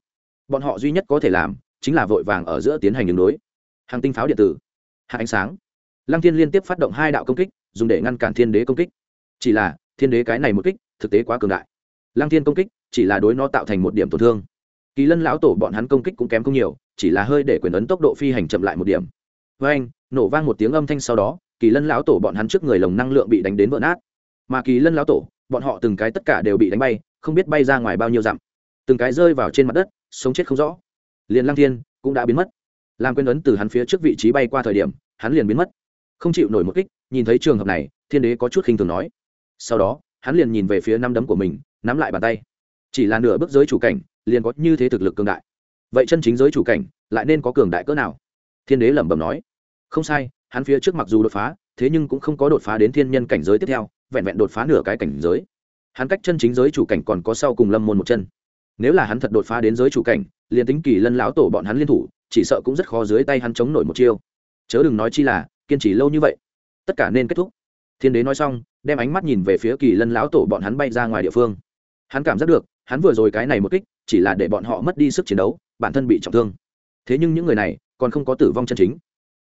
Bọn họ duy nhất có thể làm chính là vội vàng ở giữa tiến hành đường đối. Hàng tinh pháo điện tử. Hạ ánh sáng. Lăng thiên liên tiếp phát động hai đạo công kích, dùng để ngăn cản thiên đế công kích. Chỉ là, thiên đế cái này một kích, thực tế quá cường đại. Lăng thiên công kích, chỉ là đối nó tạo thành một điểm tổn thương. Kỳ lân lão tổ bọn hắn công kích cũng kém không nhiều, chỉ là hơi để quyền ấn tốc độ phi hành chậm lại một điểm. Với anh nổ vang một tiếng âm thanh sau đó kỳ lân lão tổ bọn hắn trước người lồng năng lượng bị đánh đến vỡ nát. Mà kỳ lân lão tổ, bọn họ từng cái tất cả đều bị đánh bay, không biết bay ra ngoài bao nhiêu dặm. Từng cái rơi vào trên mặt đất, sống chết không rõ. Liền lăng thiên cũng đã biến mất. Làm quên ấn từ hắn phía trước vị trí bay qua thời điểm, hắn liền biến mất. Không chịu nổi một kích, nhìn thấy trường hợp này, thiên đế có chút khinh thường nói. Sau đó, hắn liền nhìn về phía năm đấm của mình, nắm lại bàn tay. Chỉ là nửa bước giới chủ cảnh, liền có như thế thực lực cường đại. Vậy chân chính giới chủ cảnh, lại nên có cường đại cỡ nào? Thiên đế lẩm bẩm nói. Không sai hắn phía trước mặc dù đột phá, thế nhưng cũng không có đột phá đến thiên nhân cảnh giới tiếp theo, vẹn vẹn đột phá nửa cái cảnh giới. Hắn cách chân chính giới chủ cảnh còn có sau cùng lâm môn một chân. Nếu là hắn thật đột phá đến giới chủ cảnh, liền tính kỳ lân lão tổ bọn hắn liên thủ, chỉ sợ cũng rất khó dưới tay hắn chống nổi một chiêu. Chớ đừng nói chi là, kiên trì lâu như vậy. Tất cả nên kết thúc. Thiên đế nói xong, đem ánh mắt nhìn về phía kỳ lân lão tổ bọn hắn bay ra ngoài địa phương. Hắn cảm giác được, hắn vừa rồi cái này một kích, chỉ là để bọn họ mất đi sức chiến đấu, bản thân bị trọng thương. Thế nhưng những người này, còn không có tử vong chân chính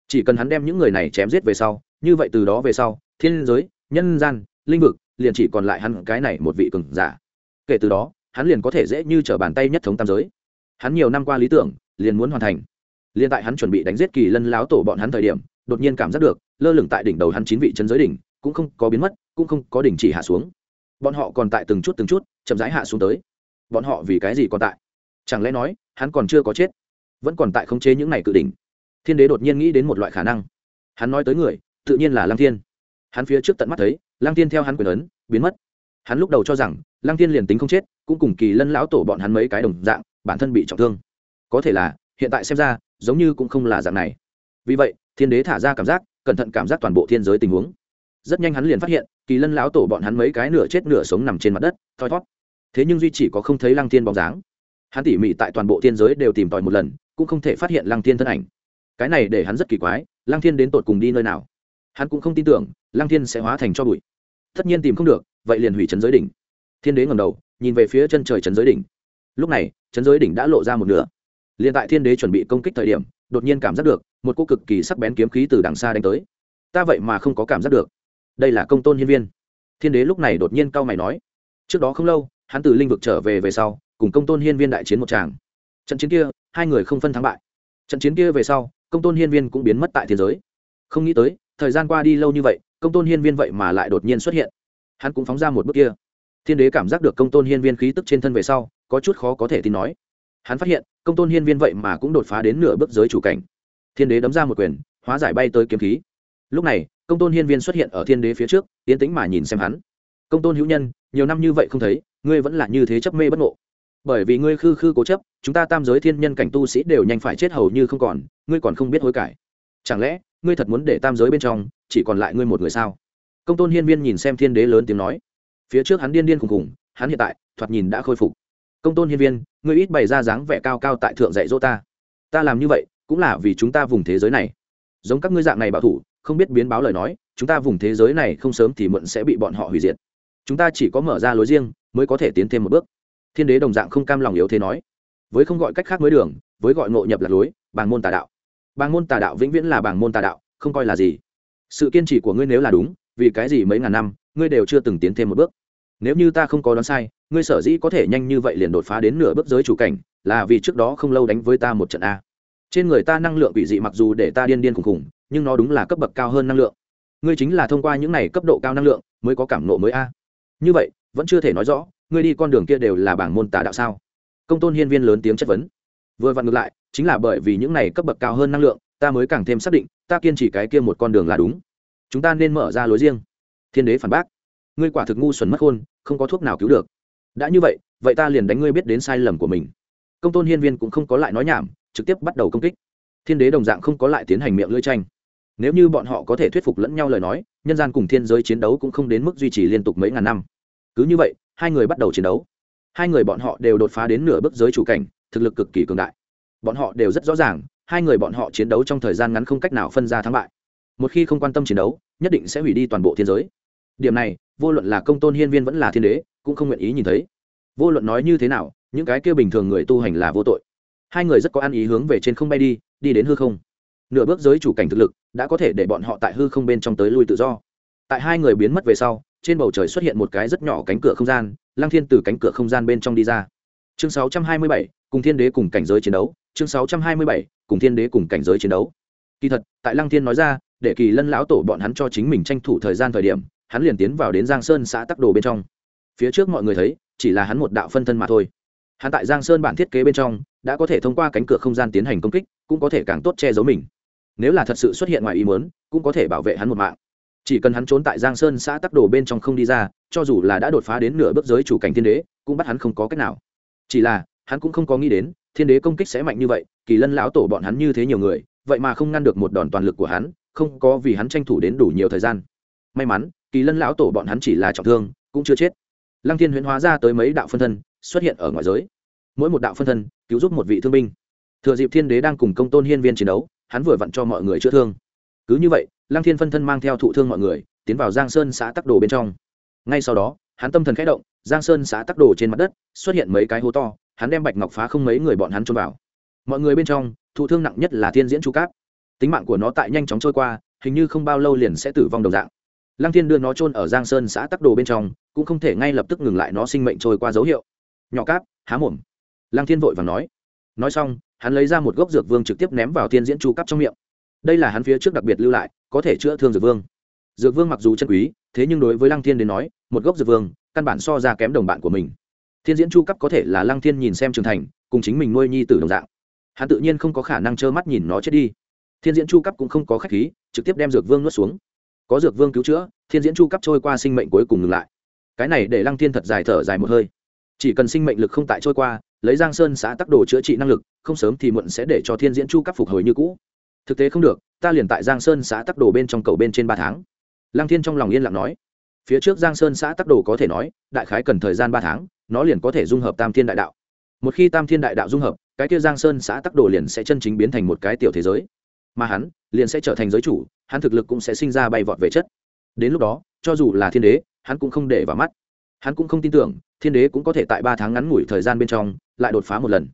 chỉ cần hắn đem những người này chém giết về sau, như vậy từ đó về sau, thiên giới, nhân gian, linh vực, liền chỉ còn lại hắn cái này một vị cường giả. Kể từ đó, hắn liền có thể dễ như trở bàn tay nhất thống tam giới. Hắn nhiều năm qua lý tưởng, liền muốn hoàn thành. Liền tại hắn chuẩn bị đánh giết kỳ lân láo tổ bọn hắn thời điểm, đột nhiên cảm giác được, lơ lửng tại đỉnh đầu hắn chín vị chân giới đỉnh, cũng không có biến mất, cũng không có đỉnh chỉ hạ xuống. Bọn họ còn tại từng chút từng chút, chậm rãi hạ xuống tới. Bọn họ vì cái gì còn tại? Chẳng lẽ nói, hắn còn chưa có chết? Vẫn còn tại khống chế những này cự đỉnh thiên đế đột nhiên nghĩ đến một loại khả năng. Hắn nói tới người, tự nhiên là lăng thiên. Hắn phía trước tận mắt thấy, lăng thiên theo hắn quyền ấn, biến mất. Hắn lúc đầu cho rằng, lăng thiên liền tính không chết, cũng cùng kỳ lân lão tổ bọn hắn mấy cái đồng dạng, bản thân bị trọng thương. Có thể là, hiện tại xem ra, giống như cũng không là dạng này. Vì vậy, thiên đế thả ra cảm giác, cẩn thận cảm giác toàn bộ thiên giới tình huống. Rất nhanh hắn liền phát hiện, kỳ lân lão tổ bọn hắn mấy cái nửa chết nửa sống nằm trên mặt đất, thoi thót thế nhưng duy chỉ có không thấy lăng thiên bóng dáng. Hắn tỉ mỉ tại toàn bộ thiên giới đều tìm tòi một lần, cũng không thể phát hiện lăng thiên thân ảnh cái này để hắn rất kỳ quái, lăng thiên đến tột cùng đi nơi nào? Hắn cũng không tin tưởng, lăng thiên sẽ hóa thành cho bụi. Tất nhiên tìm không được, vậy liền hủy trấn giới đỉnh. Thiên đế ngầm đầu, nhìn về phía chân trời trấn giới đỉnh. Lúc này, trấn giới đỉnh đã lộ ra một nửa. Liền tại thiên đế chuẩn bị công kích thời điểm, đột nhiên cảm giác được, một cô cực kỳ sắc bén kiếm khí từ đằng xa đánh tới. Ta vậy mà không có cảm giác được. Đây là công tôn hiên viên. Thiên đế lúc này đột nhiên cau mày nói. Trước đó không lâu, hắn từ linh vực trở về về sau, cùng công tôn hiên viên đại chiến một tràng. Trận chiến kia, hai người không phân thắng bại. Trận chiến kia về sau công tôn hiên viên cũng biến mất tại thế giới. Không nghĩ tới, thời gian qua đi lâu như vậy, công tôn hiên viên vậy mà lại đột nhiên xuất hiện. Hắn cũng phóng ra một bước kia. Thiên đế cảm giác được công tôn hiên viên khí tức trên thân về sau, có chút khó có thể tin nói. Hắn phát hiện, công tôn hiên viên vậy mà cũng đột phá đến nửa bước giới chủ cảnh. Thiên đế đấm ra một quyền, hóa giải bay tới kiếm khí. Lúc này, công tôn hiên viên xuất hiện ở thiên đế phía trước tiến tính mà nhìn xem hắn. Công tôn hữu nhân, nhiều năm như vậy không thấy, ngươi vẫn là như thế chấp mê bất ngộ bởi vì ngươi khư khư cố chấp, chúng ta tam giới thiên nhân cảnh tu sĩ đều nhanh phải chết hầu như không còn, ngươi còn không biết hối cải. Chẳng lẽ, ngươi thật muốn để tam giới bên trong, chỉ còn lại ngươi một người sao? Công tôn hiên viên nhìn xem thiên đế lớn tiếng nói. Phía trước hắn điên điên khùng khùng, hắn hiện tại, thoạt nhìn đã khôi phục. Công tôn hiên viên, ngươi ít bày ra dáng vẻ cao cao tại thượng dạy dỗ ta. Ta làm như vậy, cũng là vì chúng ta vùng thế giới này. Giống các ngươi dạng này bảo thủ, không biết biến báo lời nói, chúng ta vùng thế giới này không sớm thì muộn sẽ bị bọn họ hủy diệt. Chúng ta chỉ có mở ra lối riêng, mới có thể tiến thêm một bước thiên đế đồng dạng không cam lòng yếu thế nói. Với không gọi cách khác mới đường, với gọi ngộ nhập lạc lối, bàng môn tà đạo. Bàng môn tà đạo vĩnh viễn là bàng môn tà đạo, không coi là gì. Sự kiên trì của ngươi nếu là đúng, vì cái gì mấy ngàn năm, ngươi đều chưa từng tiến thêm một bước. Nếu như ta không có đoán sai, ngươi sở dĩ có thể nhanh như vậy liền đột phá đến nửa bước giới chủ cảnh, là vì trước đó không lâu đánh với ta một trận a. Trên người ta năng lượng quỷ dị mặc dù để ta điên điên khùng khùng nhưng nó đúng là cấp bậc cao hơn năng lượng. Ngươi chính là thông qua những này cấp độ cao năng lượng mới có cảm nộ mới a. Như vậy, vẫn chưa thể nói rõ ngươi đi con đường kia đều là bảng môn tà đạo sao? Công tôn hiên viên lớn tiếng chất vấn. Vừa vặn ngược lại, chính là bởi vì những này cấp bậc cao hơn năng lượng, ta mới càng thêm xác định, ta kiên trì cái kia một con đường là đúng. Chúng ta nên mở ra lối riêng. Thiên đế phản bác. Ngươi quả thực ngu xuẩn mất hôn không có thuốc nào cứu được. Đã như vậy vậy ta liền đánh ngươi biết đến sai lầm của mình. Công tôn hiên viên cũng không có lại nói nhảm, trực tiếp bắt đầu công kích. Thiên đế đồng dạng không có lại tiến hành miệng lưỡi tranh. Nếu như bọn họ có thể thuyết phục lẫn nhau lời nói, nhân gian cùng thiên giới chiến đấu cũng không đến mức duy trì liên tục mấy ngàn năm. Cứ như vậy hai người bắt đầu chiến đấu. Hai người bọn họ đều đột phá đến nửa bước giới chủ cảnh, thực lực cực kỳ cường đại. Bọn họ đều rất rõ ràng, hai người bọn họ chiến đấu trong thời gian ngắn không cách nào phân ra thắng bại. Một khi không quan tâm chiến đấu, nhất định sẽ hủy đi toàn bộ thiên giới. Điểm này, vô luận là công tôn hiên viên vẫn là thiên đế, cũng không nguyện ý nhìn thấy. Vô luận nói như thế nào, những cái kia bình thường người tu hành là vô tội. Hai người rất có ăn ý hướng về trên không bay đi đi đến hư không. Nửa bước giới chủ cảnh thực lực đã có thể để bọn họ tại hư không bên trong tới lui tự do. Tại hai người biến mất về sau trên bầu trời xuất hiện một cái rất nhỏ cánh cửa không gian lang thiên từ cánh cửa không gian bên trong đi ra. Chương 627, cùng thiên đế cùng cảnh giới chiến đấu. Chương 627, cùng thiên đế cùng cảnh giới chiến đấu. Kỳ thật tại lăng thiên nói ra để kỳ lân lão tổ bọn hắn cho chính mình tranh thủ thời gian thời điểm hắn liền tiến vào đến giang sơn xã tắc đồ bên trong. Phía trước mọi người thấy chỉ là hắn một đạo phân thân mà thôi. Hắn tại giang sơn bản thiết kế bên trong đã có thể thông qua cánh cửa không gian tiến hành công kích cũng có thể càng tốt che giấu mình. Nếu là thật sự xuất hiện ngoài ý muốn cũng có thể bảo vệ hắn một mạng chỉ cần hắn trốn tại giang sơn xã tắc đồ bên trong không đi ra, cho dù là đã đột phá đến nửa bước giới chủ cảnh thiên đế, cũng bắt hắn không có cách nào. Chỉ là, hắn cũng không có nghĩ đến, thiên đế công kích sẽ mạnh như vậy, kỳ lân lão tổ bọn hắn như thế nhiều người, vậy mà không ngăn được một đòn toàn lực của hắn, không có vì hắn tranh thủ đến đủ nhiều thời gian. May mắn, kỳ lân lão tổ bọn hắn chỉ là trọng thương, cũng chưa chết. Lăng thiên huyễn hóa ra tới mấy đạo phân thân, xuất hiện ở ngoài giới. Mỗi một đạo phân thân, cứu giúp một vị thương binh. Thừa dịp thiên đế đang cùng công tôn hiên viên chiến đấu, hắn vừa vặn cho mọi người chữa thương. Cứ như vậy lăng thiên phân thân mang theo thụ thương mọi người, tiến vào giang sơn xã tắc đồ bên trong. Ngay sau đó, hắn tâm thần khẽ động, giang sơn xã tắc đồ trên mặt đất xuất hiện mấy cái hố to, hắn đem bạch ngọc phá không mấy người bọn hắn trôn vào. Mọi người bên trong, thụ thương nặng nhất là thiên diễn chu cáp. Tính mạng của nó tại nhanh chóng trôi qua, hình như không bao lâu liền sẽ tử vong đồng dạng. Lăng thiên đưa nó trôn ở giang sơn xã tắc đồ bên trong, cũng không thể ngay lập tức ngừng lại nó sinh mệnh trôi qua dấu hiệu. Nhỏ cáp, há mồm. Lăng thiên vội và nói. Nói xong, hắn lấy ra một gốc dược vương trực tiếp ném vào thiên diễn chu Cáp trong miệng đây là hắn phía trước đặc biệt lưu lại, có thể chữa thương dược vương. Dược vương mặc dù chân quý, thế nhưng đối với lăng thiên đến nói, một gốc dược vương, căn bản so ra kém đồng bạn của mình. Thiên diễn chu cấp có thể là lăng thiên nhìn xem trưởng thành, cùng chính mình nuôi nhi tử đồng dạng. Hắn tự nhiên không có khả năng trơ mắt nhìn nó chết đi. Thiên diễn chu cấp cũng không có khách khí, trực tiếp đem dược vương nuốt xuống. Có dược vương cứu chữa, thiên diễn chu cấp trôi qua sinh mệnh cuối cùng ngừng lại. Cái này để lăng thiên thật dài thở dài một hơi. Chỉ cần sinh mệnh lực không tại trôi qua, lấy giang sơn xã tắc đồ chữa trị năng lực, không sớm thì muộn sẽ để cho thiên diễn chu cấp phục hồi như cũ thực tế không được, ta liền tại giang sơn xã tắc đồ bên trong cầu bên trên ba tháng. Lăng thiên trong lòng yên lặng nói, phía trước giang sơn xã tắc đồ có thể nói, đại khái cần thời gian ba tháng, nó liền có thể dung hợp tam thiên đại đạo. Một khi tam thiên đại đạo dung hợp, cái kia giang sơn xã tắc đồ liền sẽ chân chính biến thành một cái tiểu thế giới. Mà hắn, liền sẽ trở thành giới chủ, hắn thực lực cũng sẽ sinh ra bay vọt về chất. Đến lúc đó, cho dù là thiên đế, hắn cũng không để vào mắt. Hắn cũng không tin tưởng, thiên đế cũng có thể tại ba tháng ngắn ngủi thời gian bên trong, lại đột phá một lần.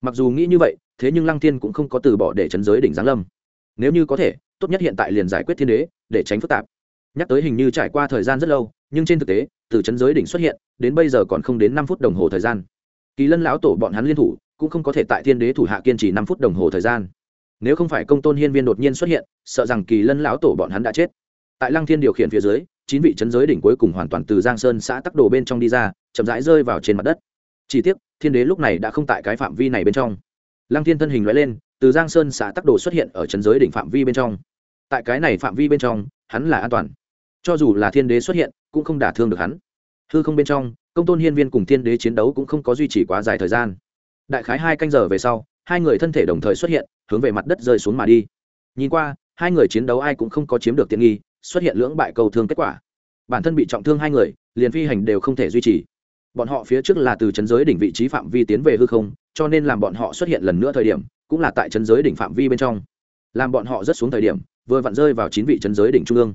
Mặc dù nghĩ như vậy thế nhưng lăng thiên cũng không có từ bỏ để chấn giới đỉnh giáng lâm. Nếu như có thể, tốt nhất hiện tại liền giải quyết thiên đế, để tránh phức tạp. Nhắc tới hình như trải qua thời gian rất lâu, nhưng trên thực tế, từ chấn giới đỉnh xuất hiện, đến bây giờ còn không đến năm phút đồng hồ thời gian. Kỳ lân lão tổ bọn hắn liên thủ, cũng không có thể tại thiên đế thủ hạ kiên trì năm phút đồng hồ thời gian. Nếu không phải công tôn hiên viên đột nhiên xuất hiện, sợ rằng kỳ lân lão tổ bọn hắn đã chết. Tại lăng thiên điều khiển phía dưới, chín vị chấn giới đỉnh cuối cùng hoàn toàn từ giang sơn xã tắc đồ bên trong đi ra, chậm rãi rơi vào trên mặt đất. Chỉ tiếc, thiên đế lúc này đã không tại cái phạm vi này bên trong lăng thiên thân hình loại lên, từ giang sơn xã tắc đồ xuất hiện ở trấn giới đỉnh phạm vi bên trong. Tại cái này phạm vi bên trong, hắn là an toàn. Cho dù là thiên đế xuất hiện, cũng không đả thương được hắn. Hư không bên trong, công tôn hiên viên cùng thiên đế chiến đấu cũng không có duy trì quá dài thời gian. Đại khái hai canh giờ về sau, hai người thân thể đồng thời xuất hiện, hướng về mặt đất rơi xuống mà đi. Nhìn qua, hai người chiến đấu ai cũng không có chiếm được tiện nghi, xuất hiện lưỡng bại cầu thương kết quả. Bản thân bị trọng thương hai người, liền phi hành đều không thể duy trì bọn họ phía trước là từ chấn giới đỉnh vị trí phạm vi tiến về hư không, cho nên làm bọn họ xuất hiện lần nữa thời điểm, cũng là tại chấn giới đỉnh phạm vi bên trong. Làm bọn họ rất xuống thời điểm, vừa vặn rơi vào chín vị chấn giới đỉnh trung ương.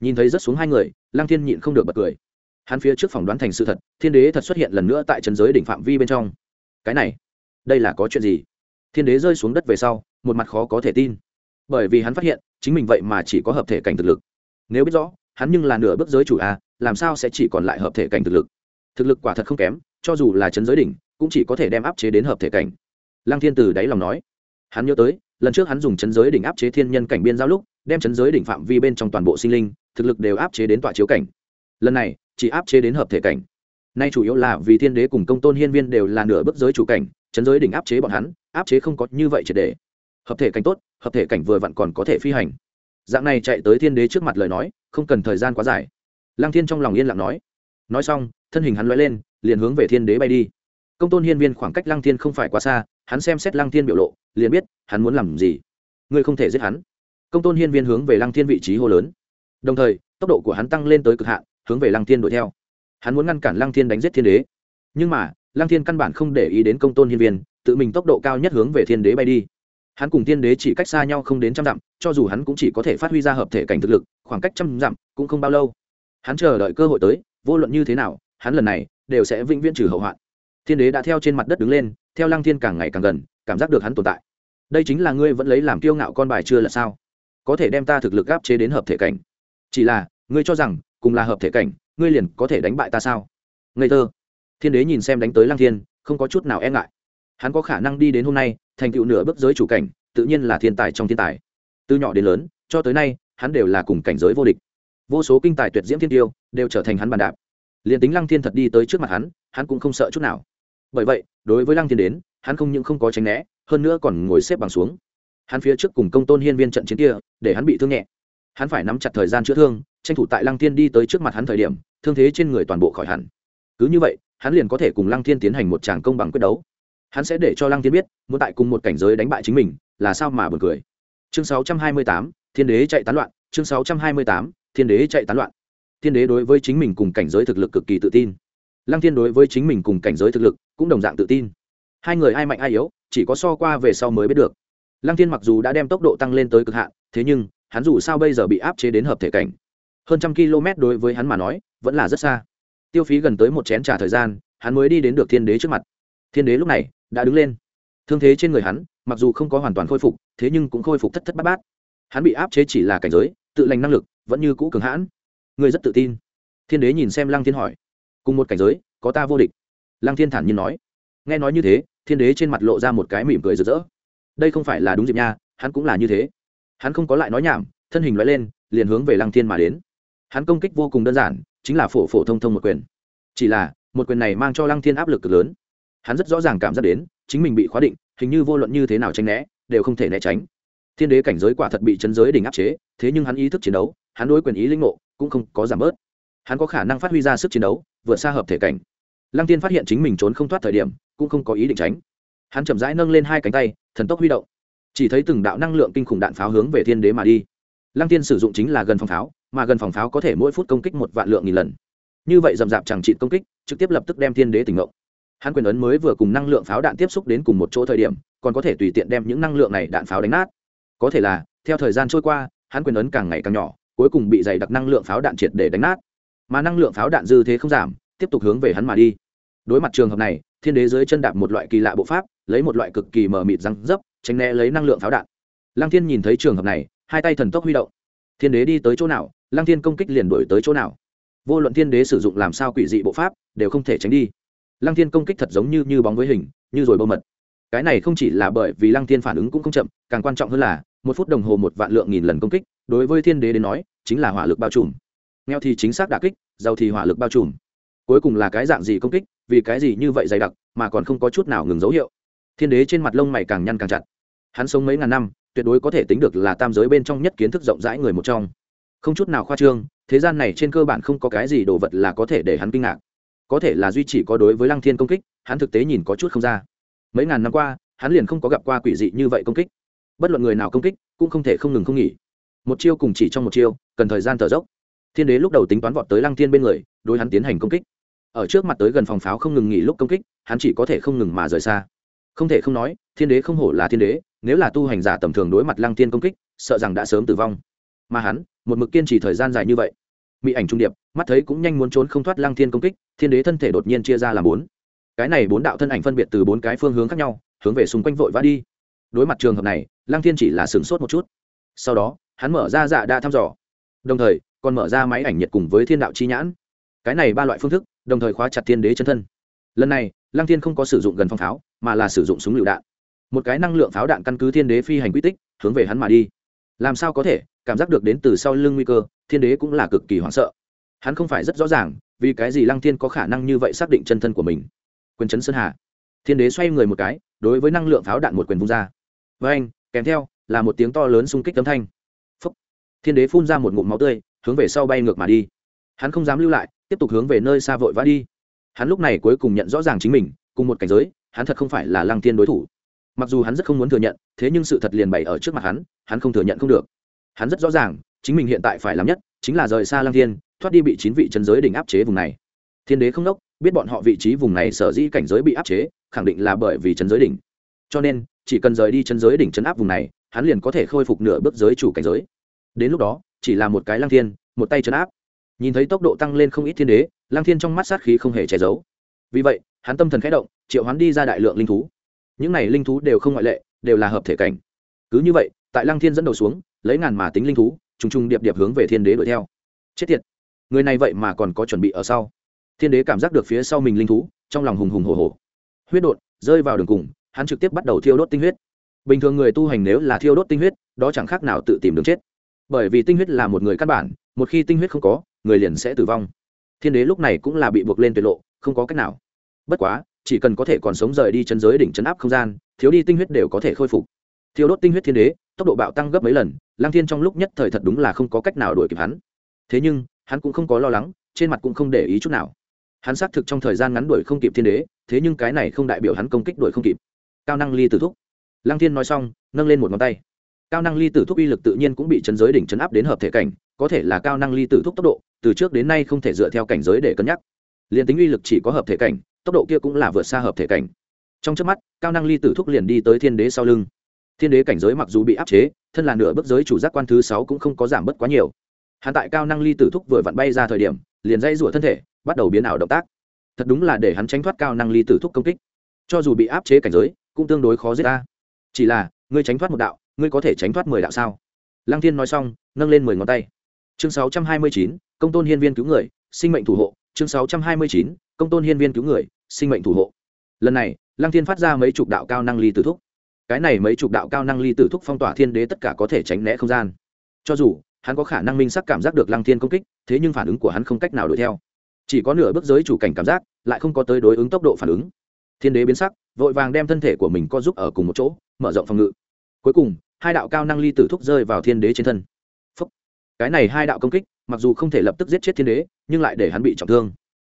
Nhìn thấy rất xuống hai người, lăng thiên nhịn không được bật cười. Hắn phía trước phỏng đoán thành sự thật, thiên đế thật xuất hiện lần nữa tại chấn giới đỉnh phạm vi bên trong. Cái này, đây là có chuyện gì? Thiên đế rơi xuống đất về sau, một mặt khó có thể tin. Bởi vì hắn phát hiện, chính mình vậy mà chỉ có hợp thể cảnh thực lực. Nếu biết rõ, hắn nhưng là nửa bước giới chủ a, làm sao sẽ chỉ còn lại hợp thể cảnh thực lực? Thực lực quả thật không kém, cho dù là chấn giới đỉnh, cũng chỉ có thể đem áp chế đến hợp thể cảnh. Lăng thiên từ đáy lòng nói. Hắn nhớ tới, lần trước hắn dùng chấn giới đỉnh áp chế thiên nhân cảnh biên giao lúc, đem chấn giới đỉnh phạm vi bên trong toàn bộ sinh linh, thực lực đều áp chế đến tọa chiếu cảnh. Lần này, chỉ áp chế đến hợp thể cảnh. Nay chủ yếu là vì thiên đế cùng công tôn hiên viên đều là nửa bước giới chủ cảnh, chấn giới đỉnh áp chế bọn hắn, áp chế không có như vậy triệt để. Hợp thể cảnh tốt, hợp thể cảnh vừa vặn còn có thể phi hành. Dạng này chạy tới thiên đế trước mặt lời nói, không cần thời gian quá dài. Lăng thiên trong lòng yên lặng nói. Nói xong thân hình hắn lóe lên, liền hướng về thiên đế bay đi. Công tôn hiên viên khoảng cách lăng thiên không phải quá xa, hắn xem xét lăng thiên biểu lộ, liền biết hắn muốn làm gì. Ngươi không thể giết hắn. Công tôn hiên viên hướng về lăng thiên vị trí hô lớn. Đồng thời, tốc độ của hắn tăng lên tới cực hạn, hướng về lăng thiên đuổi theo. Hắn muốn ngăn cản lăng thiên đánh giết thiên đế. Nhưng mà, lăng thiên căn bản không để ý đến công tôn hiên viên, tự mình tốc độ cao nhất hướng về thiên đế bay đi. Hắn cùng thiên đế chỉ cách xa nhau không đến trăm dặm, cho dù hắn cũng chỉ có thể phát huy ra hợp thể cảnh thực lực, khoảng cách trăm dặm cũng không bao lâu. Hắn chờ đợi cơ hội tới, vô luận như thế nào hắn lần này đều sẽ vĩnh viễn trừ hậu hoạn. Thiên đế đã theo trên mặt đất đứng lên, theo lăng thiên càng ngày càng gần, cảm giác được hắn tồn tại. Đây chính là ngươi vẫn lấy làm kiêu ngạo con bài chưa là sao? Có thể đem ta thực lực gáp chế đến hợp thể cảnh. Chỉ là, ngươi cho rằng, cùng là hợp thể cảnh, ngươi liền có thể đánh bại ta sao? Ngây thơ. Thiên đế nhìn xem đánh tới lăng thiên, không có chút nào e ngại. Hắn có khả năng đi đến hôm nay, thành tựu nửa bước giới chủ cảnh, tự nhiên là thiên tài trong thiên tài. Từ nhỏ đến lớn, cho tới nay, hắn đều là cùng cảnh giới vô địch. Vô số kinh tài tuyệt diễm thiên tiêu, đều trở thành hắn bàn đạp liền tính lăng thiên thật đi tới trước mặt hắn hắn cũng không sợ chút nào. Bởi vậy đối với lăng thiên đến hắn không những không có tránh né hơn nữa còn ngồi xếp bằng xuống. Hắn phía trước cùng công tôn hiên viên trận chiến kia để hắn bị thương nhẹ. Hắn phải nắm chặt thời gian chữa thương tranh thủ tại lăng thiên đi tới trước mặt hắn thời điểm thương thế trên người toàn bộ khỏi hẳn. Cứ như vậy hắn liền có thể cùng lăng thiên tiến hành một tràng công bằng quyết đấu. Hắn sẽ để cho lăng thiên biết muốn tại cùng một cảnh giới đánh bại chính mình là sao mà buồn cười. Chương 628, thiên đế chạy tán loạn chương 628, thiên đế chạy tán loạn thiên đế đối với chính mình cùng cảnh giới thực lực cực kỳ tự tin. Lăng thiên đối với chính mình cùng cảnh giới thực lực cũng đồng dạng tự tin. Hai người ai mạnh ai yếu, chỉ có so qua về sau mới biết được. Lăng thiên mặc dù đã đem tốc độ tăng lên tới cực hạn, thế nhưng, hắn dù sao bây giờ bị áp chế đến hợp thể cảnh. Hơn trăm km đối với hắn mà nói, vẫn là rất xa. Tiêu phí gần tới một chén t r à thời gian, hắn mới đi đến được thiên đế trước mặt. Thiên đế lúc này đã đứng lên. Thương thế trên người hắn, mặc dù không có hoàn toàn khôi phục, thế nhưng cũng khôi phục thất thất bát bát. Hắn bị áp chế chỉ là cảnh giới, tự lành năng lực vẫn như cũ cường hãn người rất tự tin. Thiên đế nhìn xem lăng thiên hỏi. Cùng một cảnh giới, có ta vô địch. Lăng thiên thản nhiên nói. Nghe nói như thế, thiên đế trên mặt lộ ra một cái mỉm cười rực rỡ. Đây không phải là đúng dịp nha, hắn cũng là như thế. Hắn không có lại nói nhảm, thân hình loại lên, liền hướng về lăng thiên mà đến. Hắn công kích vô cùng đơn giản, chính là phổ phổ thông thông một quyền. Chỉ là, một quyền này mang cho lăng thiên áp lực cực lớn. Hắn rất rõ ràng cảm giác đến, chính mình bị khóa định, hình như vô luận như thế nào tranh né, đều không thể né tránh thiên đế cảnh giới quả thật bị chấn giới đỉnh áp chế, thế nhưng hắn ý thức chiến đấu, hắn đối quyền ý linh ngộ cũng không có giảm bớt. Hắn có khả năng phát huy ra sức chiến đấu, vượt xa hợp thể cảnh. Lăng tiên phát hiện chính mình trốn không thoát thời điểm, cũng không có ý định tránh. Hắn chậm rãi nâng lên hai cánh tay, thần tốc huy động. Chỉ thấy từng đạo năng lượng kinh khủng đạn pháo hướng về thiên đế mà đi. Lăng tiên sử dụng chính là gần phòng pháo, mà gần phòng pháo có thể mỗi phút công kích một vạn lượng nghìn lần. Như vậy dầm dạp chẳng trị công kích, trực tiếp lập tức đem thiên đế tỉnh ngộ. Hắn quyền ấn mới vừa cùng năng lượng pháo đạn tiếp xúc đến cùng một chỗ thời điểm, còn có thể tùy tiện đem những năng lượng này đạn pháo đánh nát có thể là, theo thời gian trôi qua, hắn quyền ấn càng ngày càng nhỏ, cuối cùng bị dày đặc năng lượng pháo đạn triệt để đánh nát. Mà năng lượng pháo đạn dư thế không giảm, tiếp tục hướng về hắn mà đi. Đối mặt trường hợp này, thiên đế dưới chân đạp một loại kỳ lạ bộ pháp, lấy một loại cực kỳ mờ mịt răng dấp, tránh né lấy năng lượng pháo đạn. Lăng thiên nhìn thấy trường hợp này, hai tay thần tốc huy động. Thiên đế đi tới chỗ nào, lăng thiên công kích liền đổi tới chỗ nào. Vô luận thiên đế sử dụng làm sao quỷ dị bộ pháp, đều không thể tránh đi. Lăng thiên công kích thật giống như như bóng với hình, như rồi bơ mật cái này không chỉ là bởi vì lăng thiên phản ứng cũng không chậm, càng quan trọng hơn là, một phút đồng hồ một vạn lượng nghìn lần công kích, đối với thiên đế đến nói, chính là hỏa lực bao trùm. Nghèo thì chính xác đà kích, giàu thì hỏa lực bao trùm. Cuối cùng là cái dạng gì công kích, vì cái gì như vậy dày đặc, mà còn không có chút nào ngừng dấu hiệu. Thiên đế trên mặt lông mày càng nhăn càng chặt. Hắn sống mấy ngàn năm, tuyệt đối có thể tính được là tam giới bên trong nhất kiến thức rộng rãi người một trong. Không chút nào khoa trương, thế gian này trên cơ bản không có cái gì đồ vật là có thể để hắn kinh ngạc. Có thể là duy chỉ có đối với lăng thiên công kích, hắn thực tế nhìn có chút không ra mấy ngàn năm qua, hắn liền không có gặp qua quỷ dị như vậy công kích. Bất luận người nào công kích, cũng không thể không ngừng không nghỉ. Một chiêu cùng chỉ trong một chiêu, cần thời gian thở dốc. Thiên đế lúc đầu tính toán vọt tới lăng thiên bên người, đối hắn tiến hành công kích. Ở trước mặt tới gần phòng pháo không ngừng nghỉ lúc công kích, hắn chỉ có thể không ngừng mà rời xa. Không thể không nói, thiên đế không hổ là thiên đế, nếu là tu hành giả tầm thường đối mặt lăng thiên công kích, sợ rằng đã sớm tử vong. Mà hắn, một mực kiên trì thời gian dài như vậy. Mỹ ảnh trung điệp, mắt thấy cũng nhanh muốn trốn không thoát lăng thiên công kích, thiên đế thân thể đột nhiên chia ra làm bốn cái này bốn đạo thân ảnh phân biệt từ bốn cái phương hướng khác nhau, hướng về xung quanh vội vã đi. Đối mặt trường hợp này, lăng thiên chỉ là sửng sốt một chút. Sau đó, hắn mở ra dạ đa thăm dò. Đồng thời, còn mở ra máy ảnh nhiệt cùng với thiên đạo chi nhãn. Cái này ba loại phương thức, đồng thời khóa chặt thiên đế chân thân. Lần này, lăng thiên không có sử dụng gần phong pháo, mà là sử dụng súng lựu đạn. Một cái năng lượng pháo đạn căn cứ thiên đế phi hành quy tích, hướng về hắn mà đi. Làm sao có thể, cảm giác được đến từ sau lưng nguy cơ, thiên đế cũng là cực kỳ hoảng sợ. Hắn không phải rất rõ ràng, vì cái gì lăng thiên có khả năng như vậy xác định chân thân của mình quyền chấn sơn hà. Thiên đế xoay người một cái, đối với năng lượng pháo đạn một quyền vung ra. Với anh kèm theo, là một tiếng to lớn xung kích tấm thanh. Phúc. thiên đế phun ra một ngụm máu tươi, hướng về sau bay ngược mà đi. Hắn không dám lưu lại, tiếp tục hướng về nơi xa vội vã đi. Hắn lúc này cuối cùng nhận rõ ràng chính mình, cùng một cảnh giới, hắn thật không phải là lăng thiên đối thủ. Mặc dù hắn rất không muốn thừa nhận, thế nhưng sự thật liền bày ở trước mặt hắn hắn không thừa nhận không được. Hắn rất rõ ràng, chính mình hiện tại phải làm nhất, chính là rời xa lăng thiên, thoát đi bị chín vị chân giới đỉnh áp chế vùng này thiên đế không đốc, biết bọn họ vị trí vùng này sở dĩ cảnh giới bị áp chế, khẳng định là bởi vì chân giới đỉnh. Cho nên, chỉ cần rời đi chân giới đỉnh chấn áp vùng này, hắn liền có thể khôi phục nửa bước giới chủ cảnh giới. Đến lúc đó, chỉ là một cái lăng thiên, một tay chấn áp. Nhìn thấy tốc độ tăng lên không ít thiên đế, lăng thiên trong mắt sát khí không hề che giấu. Vì vậy, hắn tâm thần khẽ động, triệu hắn đi ra đại lượng linh thú. Những này linh thú đều không ngoại lệ, đều là hợp thể cảnh. Cứ như vậy, tại lăng thiên dẫn đầu xuống, lấy ngàn mà tính linh thú, trùng trùng điệp điệp hướng về thiên đế đuổi theo. Chết tiệt! Người này vậy mà còn có chuẩn bị ở sau thiên đế cảm giác được phía sau mình linh thú, trong lòng hùng hùng hồ hồ huyết đột, rơi vào đường cùng, hắn trực tiếp bắt đầu thiêu đốt tinh huyết. Bình thường người tu hành nếu là thiêu đốt tinh huyết, đó chẳng khác nào tự tìm đường chết. Bởi vì tinh huyết là một người căn bản, một khi tinh huyết không có, người liền sẽ tử vong. Thiên đế lúc này cũng là bị buộc lên tuyệt lộ, không có cách nào. Bất quá, chỉ cần có thể còn sống rời đi chân giới đỉnh chấn áp không gian, thiếu đi tinh huyết đều có thể khôi phục. Thiêu đốt tinh huyết thiên đế, tốc độ bạo tăng gấp mấy lần lang thiên trong lúc nhất thời thật đúng là không có cách nào đuổi kịp hắn. Thế nhưng, hắn cũng không có lo lắng, trên mặt cũng không để ý chút nào hắn xác thực trong thời gian ngắn đuổi không kịp thiên đế, thế nhưng cái này không đại biểu hắn công kích đuổi không kịp. Cao năng ly tử thúc. Lang thiên nói xong, nâng lên một ngón tay. Cao năng ly tử thúc uy lực tự nhiên cũng bị chấn giới đỉnh chấn áp đến hợp thể cảnh, có thể là cao năng ly tử thúc tốc độ, từ trước đến nay không thể dựa theo cảnh giới để cân nhắc. Liền tính uy lực chỉ có hợp thể cảnh, tốc độ kia cũng là vượt xa hợp thể cảnh. Trong trước mắt, cao năng ly tử thúc liền đi tới thiên đế sau lưng. Thiên đế cảnh giới mặc dù bị áp chế, thân là nửa bước giới chủ giác quan thứ sáu cũng không có giảm bớt quá nhiều. Hạn tại cao năng ly tử thúc vừa vặn bay ra thời điểm liền dây rủa thân thể, bắt đầu biến ảo động tác. Thật đúng là để hắn tránh thoát cao năng ly tử thúc công kích. Cho dù bị áp chế cảnh giới, cũng tương đối khó giết ta. Chỉ là, ngươi tránh thoát một đạo, ngươi có thể tránh thoát mười đạo sao? Lăng thiên nói xong, nâng lên mười ngón tay. Chương sáu trăm hai mươi chín, công tôn hiên viên cứu người, sinh mệnh thủ hộ. Chương sáu trăm hai mươi chín, công tôn hiên viên cứu người, sinh mệnh thủ hộ. Lần này, lăng thiên phát ra mấy chục đạo cao năng ly tử thúc. Cái này mấy chục đạo cao năng ly tử thúc phong tỏa thiên đế tất cả có thể tránh né không gian. Cho dù hắn có khả năng minh sắc cảm giác được lăng thiên công kích, thế nhưng phản ứng của hắn không cách nào đuổi theo. Chỉ có nửa bước giới chủ cảnh cảm giác, lại không có tới đối ứng tốc độ phản ứng. Thiên đế biến sắc, vội vàng đem thân thể của mình co giúp ở cùng một chỗ, mở rộng phòng ngự. Cuối cùng, hai đạo cao năng ly tử thúc rơi vào thiên đế trên thân. Phúc. cái này hai đạo công kích, mặc dù không thể lập tức giết chết thiên đế, nhưng lại để hắn bị trọng thương.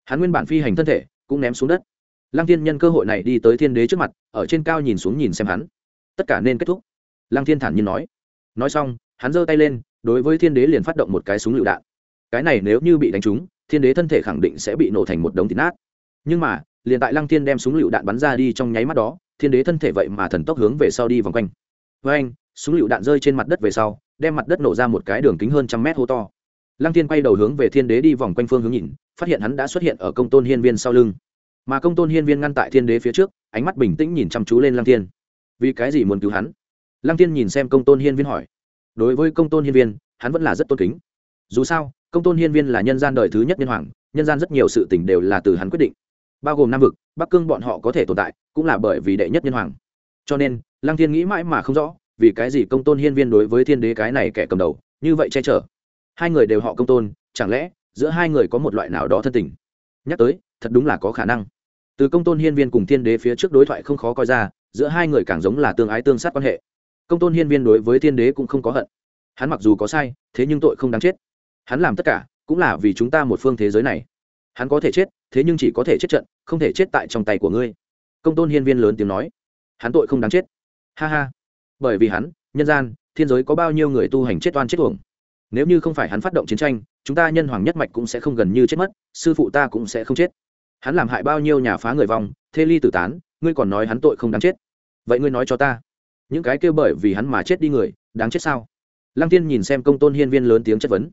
Hắn nguyên bản phi hành thân thể, cũng ném xuống đất. Lăng thiên nhân cơ hội này đi tới thiên đế trước mặt, ở trên cao nhìn xuống nhìn xem hắn. Tất cả nên kết thúc. Lăng thiên thản nhiên nói. Nói xong, hắn giơ tay lên đối với thiên đế liền phát động một cái súng lựu đạn. Cái này nếu như bị đánh trúng, thiên đế thân thể khẳng định sẽ bị nổ thành một đống thịt nát. Nhưng mà, liền tại lăng thiên đem súng lựu đạn bắn ra đi trong nháy mắt đó, thiên đế thân thể vậy mà thần tốc hướng về sau đi vòng quanh. Với anh súng lựu đạn rơi trên mặt đất về sau, đem mặt đất nổ ra một cái đường kính hơn trăm mét hô to. Lăng thiên quay đầu hướng về thiên đế đi vòng quanh phương hướng nhìn, phát hiện hắn đã xuất hiện ở công tôn hiên viên sau lưng. Mà công tôn hiên viên ngăn tại thiên đế phía trước, ánh mắt bình tĩnh nhìn chăm chú lên lăng thiên. Vì cái gì muốn cứu hắn? Lăng thiên nhìn xem công tôn hiên viên hỏi đối với công tôn hiên viên, hắn vẫn là rất tôn kính. Dù sao, công tôn hiên viên là nhân gian đời thứ nhất nhân hoàng, nhân gian rất nhiều sự t ì n h đều là từ hắn quyết định. Bao gồm nam vực, bắc cương bọn họ có thể tồn tại, cũng là bởi vì đệ nhất nhân hoàng. Cho nên, lăng thiên nghĩ mãi mà không rõ, vì cái gì công tôn hiên viên đối với thiên đế cái này kẻ cầm đầu, như vậy che chở. Hai người đều họ công tôn, chẳng lẽ giữa hai người có một loại nào đó thân tình? Nhắc tới, thật đúng là có khả năng. Từ công tôn hiên viên cùng thiên đế phía trước đối thoại không khó coi ra, giữa hai người càng giống là tương ái tương sát quan hệ công tôn hiên viên đối với thiên đế cũng không có hận. Hắn mặc dù có sai, thế nhưng tội không đáng chết. Hắn làm tất cả, cũng là vì chúng ta một phương thế giới này. Hắn có thể chết, thế nhưng chỉ có thể chết trận, không thể chết tại trong tay của ngươi. Công tôn hiên viên lớn tiếng nói. Hắn tội không đáng chết. Ha ha. Bởi vì hắn, nhân gian, thiên giới có bao nhiêu người tu hành chết oan chết tuồng nếu như không phải hắn phát động chiến tranh, chúng ta nhân hoàng nhất mạch cũng sẽ không gần như chết mất, sư phụ ta cũng sẽ không chết. Hắn làm hại bao nhiêu nhà phá người vong, thê ly tử tán, ngươi còn nói hắn tội không đáng chết. Vậy ngươi nói cho ta những cái kêu bởi vì hắn mà chết đi người, đáng chết sao? Lăng tiên nhìn xem công tôn hiên viên lớn tiếng chất vấn.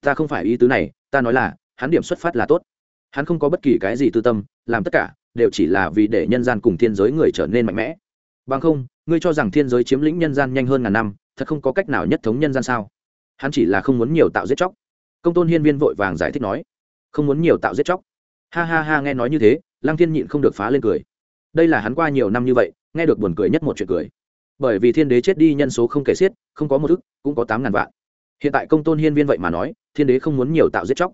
Ta không phải ý tứ này, ta nói là, hắn điểm xuất phát là tốt. Hắn không có bất kỳ cái gì tư tâm, làm tất cả, đều chỉ là vì để nhân gian cùng thiên giới người trở nên mạnh mẽ. Bằng không, ngươi cho rằng thiên giới chiếm lĩnh nhân gian nhanh hơn ngàn năm, thật không có cách nào nhất thống nhân gian sao? Hắn chỉ là không muốn nhiều tạo giết chóc. Công tôn hiên viên vội vàng giải thích nói. Không muốn nhiều tạo giết chóc. Ha ha ha, nghe nói như thế, lăng thiên nhịn không được phá lên cười. Đây là hắn qua nhiều năm như vậy, nghe được buồn cười nhất một chuyện cười bởi vì thiên đế chết đi nhân số không kể xiết, không có một ức, cũng có tám ngàn vạn. Hiện tại công tôn hiên viên vậy mà nói, thiên đế không muốn nhiều tạo giết chóc.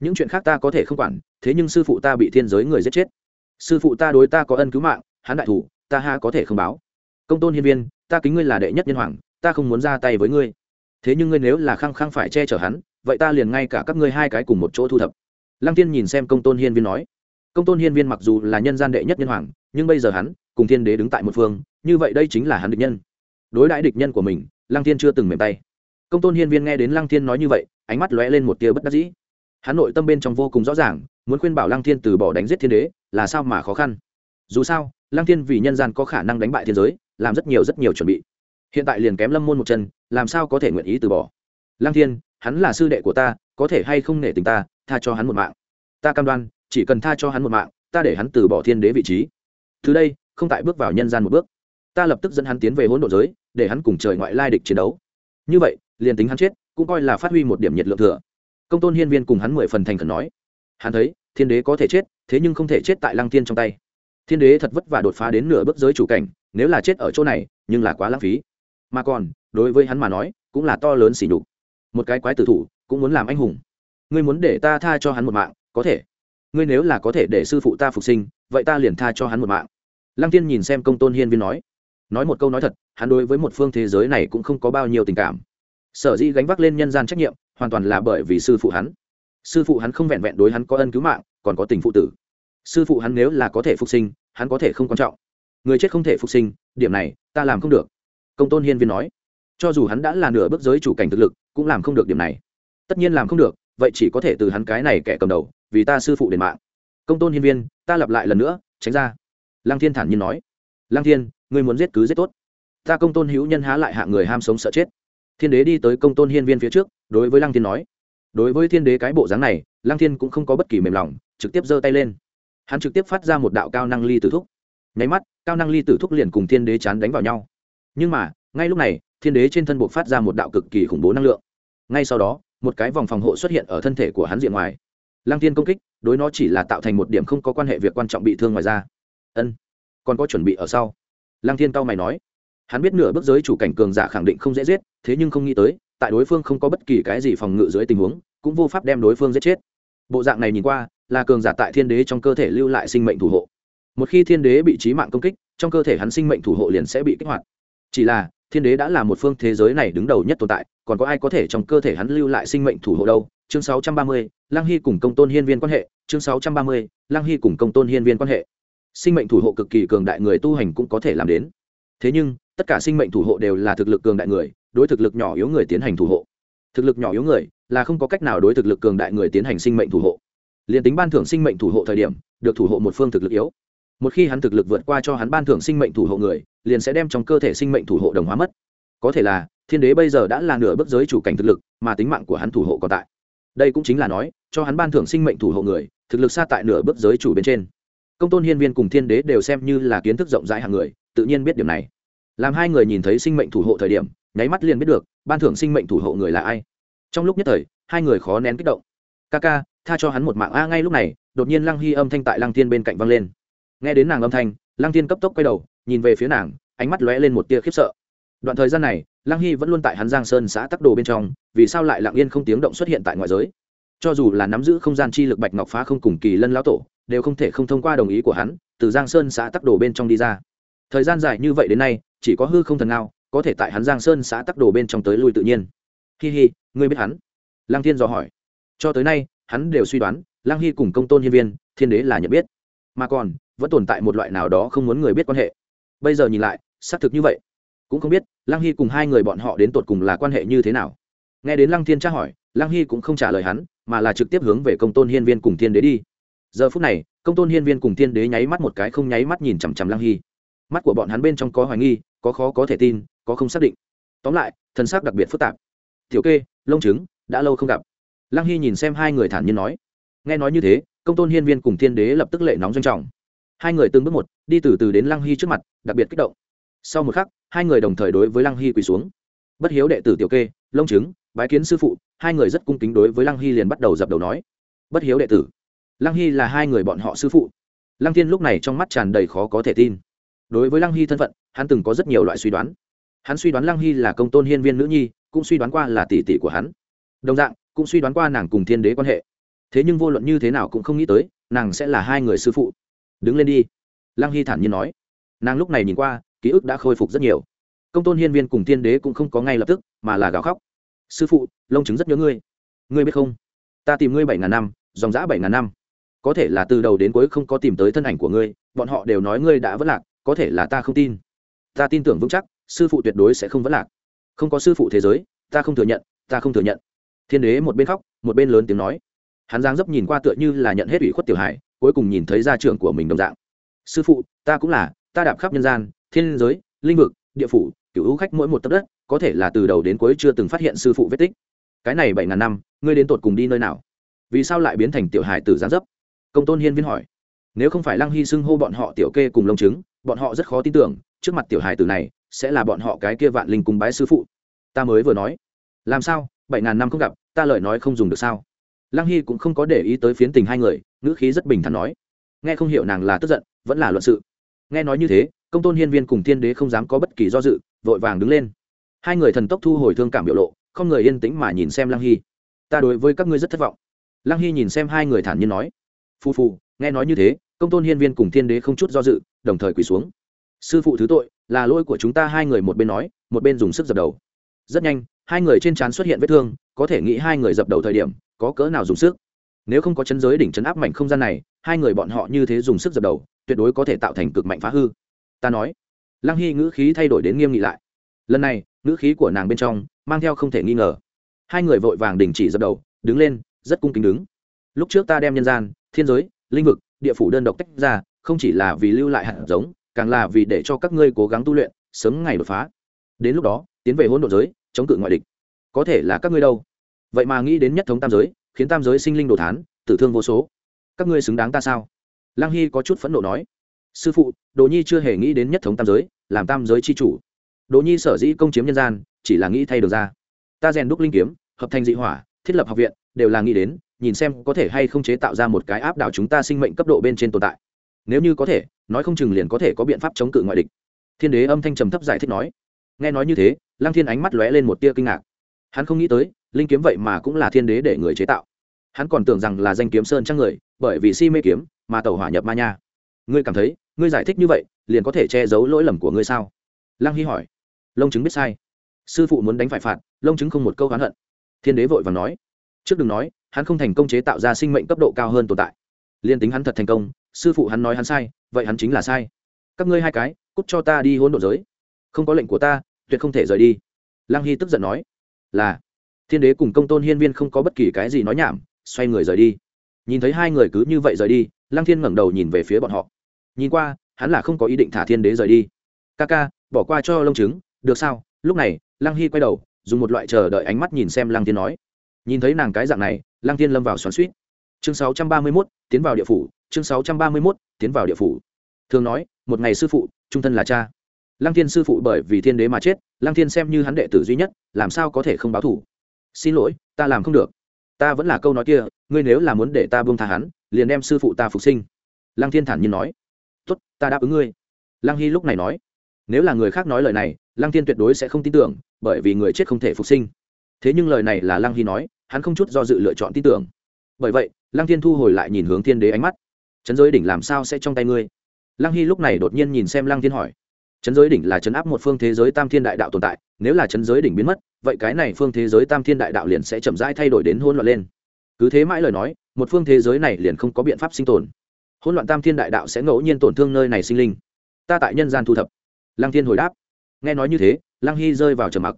Những chuyện khác ta có thể không quản, thế nhưng sư phụ ta bị thiên giới người giết chết. Sư phụ ta đối ta có ân cứu mạng, hắn đại thủ, ta ha có thể không báo. Công tôn hiên viên, ta kính ngươi là đệ nhất nhân hoàng, ta không muốn ra tay với ngươi. Thế nhưng ngươi nếu là khăng khăng phải che chở hắn, vậy ta liền ngay cả các ngươi hai cái cùng một chỗ thu thập. Lăng tiên nhìn xem công tôn hiên viên nói. Công tôn hiên viên mặc dù là nhân gian đệ nhất nhân hoàng, nhưng bây giờ hắn cùng thiên đế đứng tại một phương như vậy đây chính là hắn địch nhân. Đối đãi địch nhân của mình, lăng thiên chưa từng mềm tay. Công tôn hiên viên nghe đến lăng thiên nói như vậy, ánh mắt lóe lên một tia bất đắc dĩ. Hắn nội tâm bên trong vô cùng rõ ràng, muốn khuyên bảo lăng thiên từ bỏ đánh giết thiên đế, là sao mà khó khăn? Dù sao, lăng thiên vì nhân gian có khả năng đánh bại thiên giới, làm rất nhiều rất nhiều chuẩn bị. Hiện tại liền kém lâm môn một chân, làm sao có thể nguyện ý từ bỏ? Lăng thiên, hắn là sư đệ của ta, có thể hay không nể tình ta, tha cho hắn một mạng. Ta cam đoan, chỉ cần tha cho hắn một mạng, ta để hắn từ bỏ thiên đế vị trí. Từ đây, không tại bước vào nhân gian một bước ta lập tức dẫn hắn tiến về hỗn độn giới, để hắn cùng trời ngoại lai địch chiến đấu. Như vậy, liền tính hắn chết, cũng coi là phát huy một điểm nhiệt lượng thừa. Công tôn hiên viên cùng hắn mười phần thành khẩn nói. Hắn thấy, thiên đế có thể chết, thế nhưng không thể chết tại lăng tiên trong tay. Thiên đế thật vất vả đột phá đến nửa bước giới chủ cảnh, nếu là chết ở chỗ này, nhưng là quá lãng phí. Mà còn, đối với hắn mà nói, cũng là to lớn xỉ nhục. Một cái quái tử thủ, cũng muốn làm anh hùng. Ngươi muốn để ta tha cho hắn một mạng, có thể. Ngươi nếu là có thể để sư phụ ta phục sinh, vậy ta liền tha cho hắn một mạng. Lăng tiên nhìn xem công tôn hiên viên nói nói một câu nói thật, hắn đối với một phương thế giới này cũng không có bao nhiêu tình cảm. Sở dĩ gánh vác lên nhân gian trách nhiệm, hoàn toàn là bởi vì sư phụ hắn. Sư phụ hắn không vẹn vẹn đối hắn có ân cứu mạng, còn có tình phụ tử. Sư phụ hắn nếu là có thể phục sinh, hắn có thể không quan trọng. Người chết không thể phục sinh, điểm này, ta làm không được. Công tôn hiên viên nói, cho dù hắn đã là nửa bước giới chủ cảnh thực lực, cũng làm không được điểm này. Tất nhiên làm không được, vậy chỉ có thể từ hắn cái này kẻ cầm đầu, vì ta sư phụ đền mạng. Công tôn hiên viên, ta lặp lại lần nữa, tránh ra. Lăng thiên thản nhiên nói. Lăng thiên ngươi muốn giết cứ giết tốt. Ta công tôn hữu nhân há lại hạ người ham sống sợ chết. Thiên đế đi tới công tôn hiên viên phía trước, đối với lăng thiên nói. Đối với thiên đế cái bộ dáng này, lăng thiên cũng không có bất kỳ mềm lòng, trực tiếp giơ tay lên. Hắn trực tiếp phát ra một đạo cao năng ly tử thúc. Nháy mắt, cao năng ly tử thúc liền cùng thiên đế chán đánh vào nhau. Nhưng mà, ngay lúc này, thiên đế trên thân buộc phát ra một đạo cực kỳ khủng bố năng lượng. Ngay sau đó, một cái vòng phòng hộ xuất hiện ở thân thể của hắn diện ngoài. Lăng thiên công kích, đối nó chỉ là tạo thành một điểm không có quan hệ việc quan trọng bị thương ngoài ra ân, còn có chuẩn bị ở sau lăng thiên cao mày nói hắn biết nửa bước giới chủ cảnh cường giả khẳng định không dễ giết thế nhưng không nghĩ tới tại đối phương không có bất kỳ cái gì phòng ngự dưới tình huống cũng vô pháp đem đối phương giết chết. Bộ dạng này nhìn qua là cường giả tại thiên đế trong cơ thể lưu lại sinh mệnh thủ hộ. Một khi thiên đế bị trí mạng công kích trong cơ thể hắn sinh mệnh thủ hộ liền sẽ bị kích hoạt. Chỉ là thiên đế đã là một phương thế giới này đứng đầu nhất tồn tại còn có ai có thể trong cơ thể hắn lưu lại sinh mệnh thủ hộ đâu? Chương 630, lăng hy cùng công tôn hiên viên quan hệ. Chương 630, lăng hy cùng công tôn hiên viên quan hệ sinh mệnh thủ hộ cực kỳ cường đại người tu hành cũng có thể làm đến. Thế nhưng, tất cả sinh mệnh thủ hộ đều là thực lực cường đại người, đối thực lực nhỏ yếu người tiến hành thủ hộ. Thực lực nhỏ yếu người là không có cách nào đối thực lực cường đại người tiến hành sinh mệnh thủ hộ. Liền tính ban thưởng sinh mệnh thủ hộ thời điểm, được thủ hộ một phương thực lực yếu. Một khi hắn thực lực vượt qua cho hắn ban thưởng sinh mệnh thủ hộ người, liền sẽ đem trong cơ thể sinh mệnh thủ hộ đồng hóa mất. Có thể là, thiên đế bây giờ đã là nửa bước giới chủ cảnh thực lực, mà tính mạng của hắn thủ hộ còn tại. Đây cũng chính là nói, cho hắn ban thưởng sinh mệnh thủ hộ người, thực lực xa tại nửa bước giới chủ bên trên công tôn hiên viên cùng thiên đế đều xem như là kiến thức rộng rãi hàng người, tự nhiên biết điểm này. Làm hai người nhìn thấy sinh mệnh thủ hộ thời điểm, nháy mắt liền biết được, ban thưởng sinh mệnh thủ hộ người là ai. Trong lúc nhất thời, hai người khó nén kích động. Ca ca, tha cho hắn một mạng a. Ngay lúc này, đột nhiên lăng hy âm thanh tại lăng thiên bên cạnh văng lên. Nghe đến nàng âm thanh, lăng thiên cấp tốc quay đầu, nhìn về phía nàng, ánh mắt lóe lên một tia khiếp sợ. Đoạn thời gian này, lăng hy vẫn luôn tại hắn giang sơn xã tắc đồ bên trong, vì sao lại lặng yên không tiếng động xuất hiện tại ngoại giới? Cho dù là nắm giữ không gian chi lực bạch ngọc phá không cùng kỳ lân lão tổ, đều không thể không thông qua đồng ý của hắn, từ giang sơn xã tắc đồ bên trong đi ra. Thời gian dài như vậy đến nay, chỉ có hư không thần nào có thể tại hắn giang sơn xã tắc đồ bên trong tới lui tự nhiên. Hi hi, ngươi biết hắn? Lăng thiên dò hỏi. Cho tới nay, hắn đều suy đoán, lăng hy cùng công tôn hiên viên, thiên đế là nhận biết. Mà còn, vẫn tồn tại một loại nào đó không muốn người biết quan hệ. Bây giờ nhìn lại, xác thực như vậy. Cũng không biết, lăng hy cùng hai người bọn họ đến tột cùng là quan hệ như thế nào. Nghe đến lăng thiên tra hỏi, lăng hy cũng không trả lời hắn mà là trực tiếp hướng về công tôn hiên viên cùng thiên đế đi. Giờ phút này, công tôn hiên viên cùng thiên đế nháy mắt một cái không nháy mắt nhìn chằm chằm lăng hy. Mắt của bọn hắn bên trong có hoài nghi, có khó có thể tin, có không xác định. Tóm lại, thân xác đặc biệt phức tạp. Tiểu kê, lông trứng, đã lâu không gặp. Lăng hy nhìn xem hai người thản nhiên nói. Nghe nói như thế, công tôn hiên viên cùng thiên đế lập tức lệ nóng doanh trọng. Hai người từng bước một, đi từ từ đến lăng hy trước mặt, đặc biệt kích động. Sau một khắc, hai người đồng thời đối với lăng hy quỳ xuống. Bất hiếu đệ tử tiểu kê, lông trứng bái kiến sư phụ, hai người rất cung kính đối với lăng hy liền bắt đầu dập đầu nói, bất hiếu đệ tử, lăng hy là hai người bọn họ sư phụ. Lăng thiên lúc này trong mắt tràn đầy khó có thể tin. Đối với lăng hy thân phận, hắn từng có rất nhiều loại suy đoán. Hắn suy đoán lăng hy là công tôn hiên viên nữ nhi, cũng suy đoán qua là tỷ tỷ của hắn. Đồng dạng, cũng suy đoán qua nàng cùng thiên đế quan hệ. Thế nhưng vô luận như thế nào cũng không nghĩ tới, nàng sẽ là hai người sư phụ. Đứng lên đi. Lăng hy thản nhiên nói. Nàng lúc này nhìn qua, ký ức đã khôi phục rất nhiều. Công tôn hiên viên cùng thiên đế cũng không có ngay lập tức, mà là gào khóc sư phụ, lông chứng rất nhớ ngươi. Ngươi biết không? Ta tìm ngươi bảy ngàn năm, dòng dã bảy ngàn năm. Có thể là từ đầu đến cuối không có tìm tới thân ảnh của ngươi, bọn họ đều nói ngươi đã vất lạc, có thể là ta không tin. Ta tin tưởng vững chắc, sư phụ tuyệt đối sẽ không vất lạc. Không có sư phụ thế giới, ta không thừa nhận, ta không thừa nhận. Thiên đế một bên khóc, một bên lớn tiếng nói. Hắn giang dấp nhìn qua tựa như là nhận hết ủy khuất tiểu hải cuối cùng nhìn thấy gia trưởng của mình đồng dạng. Sư phụ, ta cũng là, ta đạp khắp nhân gian, thiên giới, linh vực, địa phủ cựu hữu khách mỗi một tấc đất có thể là từ đầu đến cuối chưa từng phát hiện sư phụ vết tích. Cái này bảy ngàn năm, ngươi đến tột cùng đi nơi nào? Vì sao lại biến thành tiểu hải tử gián dấp? Công tôn hiên viên hỏi. Nếu không phải lăng hy xưng hô bọn họ tiểu kê cùng lông chứng bọn họ rất khó tin tưởng, trước mặt tiểu hải tử này, sẽ là bọn họ cái kia vạn linh cùng bái sư phụ. Ta mới vừa nói. Làm sao? Bảy ngàn năm không gặp, ta lời nói không dùng được sao? Lăng hy cũng không có để ý tới phiến tình hai người, ngữ khí rất bình thản nói. Nghe không hiểu nàng là tức giận, vẫn là luận sự. Nghe nói như thế, công tôn hiên viên cùng thiên đế không dám có bất kỳ do dự, vội vàng đứng lên hai người thần tốc thu hồi thương cảm biểu lộ, không người yên tĩnh mà nhìn xem lăng hy. Ta đối với các ngươi rất thất vọng. Lăng hy nhìn xem hai người thản nhiên nói. Phu phu nghe nói như thế, công tôn hiên viên cùng thiên đế không chút do dự, đồng thời quỳ xuống. Sư phụ thứ tội, là lỗi của chúng ta. Hai người một bên nói, một bên dùng sức dập đầu. Rất nhanh, hai người trên trán xuất hiện vết thương, có thể nghĩ hai người dập đầu thời điểm, có cỡ nào dùng sức. Nếu không có chấn giới đỉnh chấn áp mạnh không gian này, hai người bọn họ như thế dùng sức dập đầu, tuyệt đối có thể tạo thành cực mạnh phá hư. Ta nói. Lăng hy ngữ khí thay đổi đến nghiêm nghị lại lần này, ngữ khí của nàng bên trong mang theo không thể nghi ngờ. Hai người vội vàng đình chỉ dập đầu, đứng lên, rất cung kính đứng. Lúc trước ta đem nhân gian, thiên giới, linh vực, địa phủ đơn độc tách ra, không chỉ là vì lưu lại hạt giống, càng là vì để cho các ngươi cố gắng tu luyện, sớm ngày đột phá. Đến lúc đó, tiến về hỗn độn giới, chống cự ngoại địch. Có thể là các ngươi đâu? Vậy mà nghĩ đến nhất thống tam giới, khiến tam giới sinh linh đồ thán, tử thương vô số. Các ngươi xứng đáng ta sao? Lăng hy có chút phẫn nộ nói. Sư phụ, đồ nhi chưa hề nghĩ đến nhất thống tam giới, làm tam giới c h i chủ đồ nhi sở dĩ công chiếm nhân gian, chỉ là nghĩ thay được ra. Ta rèn đúc linh kiếm, hợp thành dị hỏa, thiết lập học viện, đều là nghĩ đến, nhìn xem có thể hay không chế tạo ra một cái áp đảo chúng ta sinh mệnh cấp độ bên trên tồn tại. Nếu như có thể, nói không chừng liền có thể có biện pháp chống cự ngoại địch. Thiên đế âm thanh trầm thấp giải thích nói. Nghe nói như thế, lăng thiên ánh mắt lóe lên một tia kinh ngạc. Hắn không nghĩ tới, linh kiếm vậy mà cũng là thiên đế để người chế tạo. Hắn còn tưởng rằng là danh kiếm sơn trang người, bởi vì si mê kiếm mà tàu hỏa nhập ma nha. Ngươi cảm thấy, ngươi giải thích như vậy, liền có thể che giấu lỗi lầm của ngươi sao? Lăng hy hỏi lông chứng biết sai. Sư phụ muốn đánh phải phạt, lông chứng không một câu oán hận. Thiên đế vội và nói, trước đừng nói, hắn không thành công chế tạo ra sinh mệnh cấp độ cao hơn tồn tại. Liên tính hắn thật thành công, sư phụ hắn nói hắn sai, vậy hắn chính là sai. Các ngươi hai cái, cút cho ta đi hôn đ ộ giới. Không có lệnh của ta, tuyệt không thể rời đi. Lăng hy tức giận nói, là. Thiên đế cùng công tôn hiên viên không có bất kỳ cái gì nói nhảm, xoay người rời đi. Nhìn thấy hai người cứ như vậy rời đi, lăng thiên ngẩng đầu nhìn về phía bọn họ. Nhìn qua, hắn là không có ý định thả thiên đế rời đi. Ca ca bỏ qua cho lông trứng được sao? Lúc này lăng hy quay đầu dùng một loại chờ đợi ánh mắt nhìn xem lăng thiên nói. Nhìn thấy nàng cái dạng này lăng thiên lâm vào xoắn suýt chương 631, tiến vào địa phủ chương 631, tiến vào địa phủ. Thường nói một ngày sư phụ trung thân là cha. Lăng thiên sư phụ bởi vì thiên đế mà chết lăng thiên xem như hắn đệ tử duy nhất làm sao có thể không báo thủ? Xin lỗi ta làm không được. Ta vẫn là câu nói kia ngươi nếu là muốn để ta buông tha hắn liền đem sư phụ ta phục sinh. Lăng thiên thản nhiên nói. Tốt ta đáp ứng ngươi. Lăng hy lúc này nói nếu là người khác nói lời này, lăng thiên tuyệt đối sẽ không tin tưởng, bởi vì người chết không thể phục sinh. Thế nhưng lời này là lăng hy nói, hắn không chút do dự lựa chọn tin tưởng. Bởi vậy, lăng thiên thu hồi lại nhìn hướng thiên đế ánh mắt. Trấn giới đỉnh làm sao sẽ trong tay ngươi? Lăng hy lúc này đột nhiên nhìn xem lăng thiên hỏi. Trấn giới đỉnh là trấn áp một phương thế giới tam thiên đại đạo tồn tại, nếu là Trấn giới đỉnh biến mất, vậy cái này phương thế giới tam thiên đại đạo liền sẽ chậm rãi thay đổi đến hỗn loạn lên. Cứ thế mãi lời nói, một phương thế giới này liền không có biện pháp sinh tồn. Hỗn loạn tam thiên đại đạo sẽ ngẫu nhiên tổn thương nơi này sinh linh. Ta tại nhân gian thu thập lăng thiên hồi đáp. Nghe nói như thế, lăng hy rơi vào trầm mặc.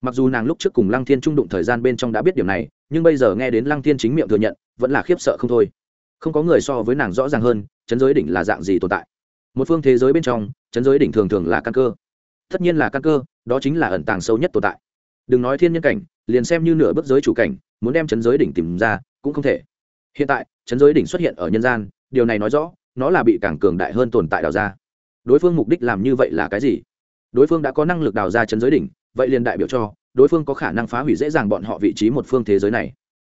Mặc dù nàng lúc trước cùng lăng thiên trung đụng thời gian bên trong đã biết điều này, nhưng bây giờ nghe đến lăng thiên chính miệng thừa nhận, vẫn là khiếp sợ không thôi. Không có người so với nàng rõ ràng hơn, chấn giới đỉnh là dạng gì tồn tại? Một phương thế giới bên trong, chấn giới đỉnh thường thường là căn cơ. Tất nhiên là căn cơ, đó chính là ẩn tàng sâu nhất tồn tại. Đừng nói thiên nhân cảnh, liền xem như nửa bước giới chủ cảnh, muốn đem chấn giới đỉnh tìm ra, cũng không thể. Hiện tại, chấn giới đỉnh xuất hiện ở nhân gian, điều này nói rõ, nó là bị càng cường đại hơn tồn tại đào ra đối phương mục đích làm như vậy là cái gì? Đối phương đã có năng lực đào ra chấn giới đỉnh, vậy liền đại biểu cho, đối phương có khả năng phá hủy dễ dàng bọn họ vị trí một phương thế giới này.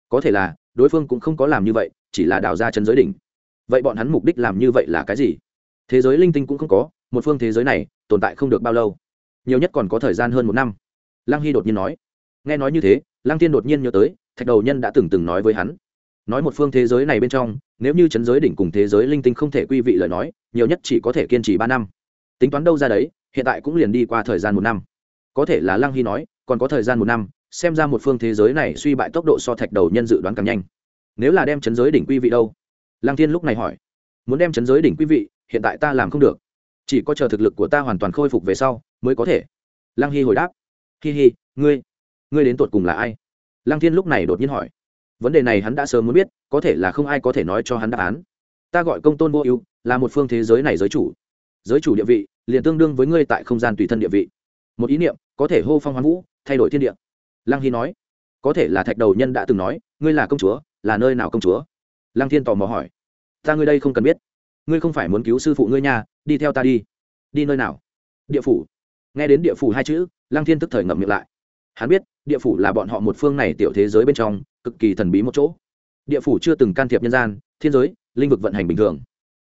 Có thể là, đối phương cũng không có làm như vậy, chỉ là đào ra chấn giới đỉnh. Vậy bọn hắn mục đích làm như vậy là cái gì? Thế giới linh tinh cũng không có, một phương thế giới này, tồn tại không được bao lâu. Nhiều nhất còn có thời gian hơn một năm. Lăng hy đột nhiên nói. Nghe nói như thế, lăng tiên đột nhiên nhớ tới, thạch đầu nhân đã từng từng nói với hắn nói một phương thế giới này bên trong, nếu như chấn giới đỉnh cùng thế giới linh tinh không thể quy vị lời nói, nhiều nhất chỉ có thể kiên trì ba năm. Tính toán đâu ra đấy, hiện tại cũng liền đi qua thời gian một năm. Có thể là lăng hy nói, còn có thời gian một năm, xem ra một phương thế giới này suy bại tốc độ so thạch đầu nhân dự đoán càng nhanh. Nếu là đem chấn giới đỉnh quy vị đâu? Lăng thiên lúc này hỏi. Muốn đem chấn giới đỉnh quy vị, hiện tại ta làm không được. Chỉ có chờ thực lực của ta hoàn toàn khôi phục về sau, mới có thể. Lăng hy hồi đáp. Hi hi, ngươi ngươi đến tột cùng là ai? Lăng thiên lúc này đột nhiên hỏi vấn đề này hắn đã sớm muốn biết, có thể là không ai có thể nói cho hắn đáp án. Ta gọi công tôn vô ưu, là một phương thế giới này giới chủ. Giới chủ địa vị, liền tương đương với ngươi tại không gian tùy thân địa vị. Một ý niệm, có thể hô phong hoán vũ, thay đổi thiên địa. Lăng hy nói, có thể là thạch đầu nhân đã từng nói, ngươi là công chúa, là nơi nào công chúa? Lăng thiên tò mò hỏi, ta ngươi đây không cần biết. Ngươi không phải muốn cứu sư phụ ngươi nhà đi theo ta đi. Đi nơi nào? Địa phủ. Nghe đến địa phủ hai chữ, lăng thiên tức thời ngậm miệng lại. Hắn biết, địa phủ là bọn họ một phương này tiểu thế giới bên trong cực kỳ thần bí một chỗ. Địa phủ chưa từng can thiệp nhân gian, thiên giới, linh vực vận hành bình thường.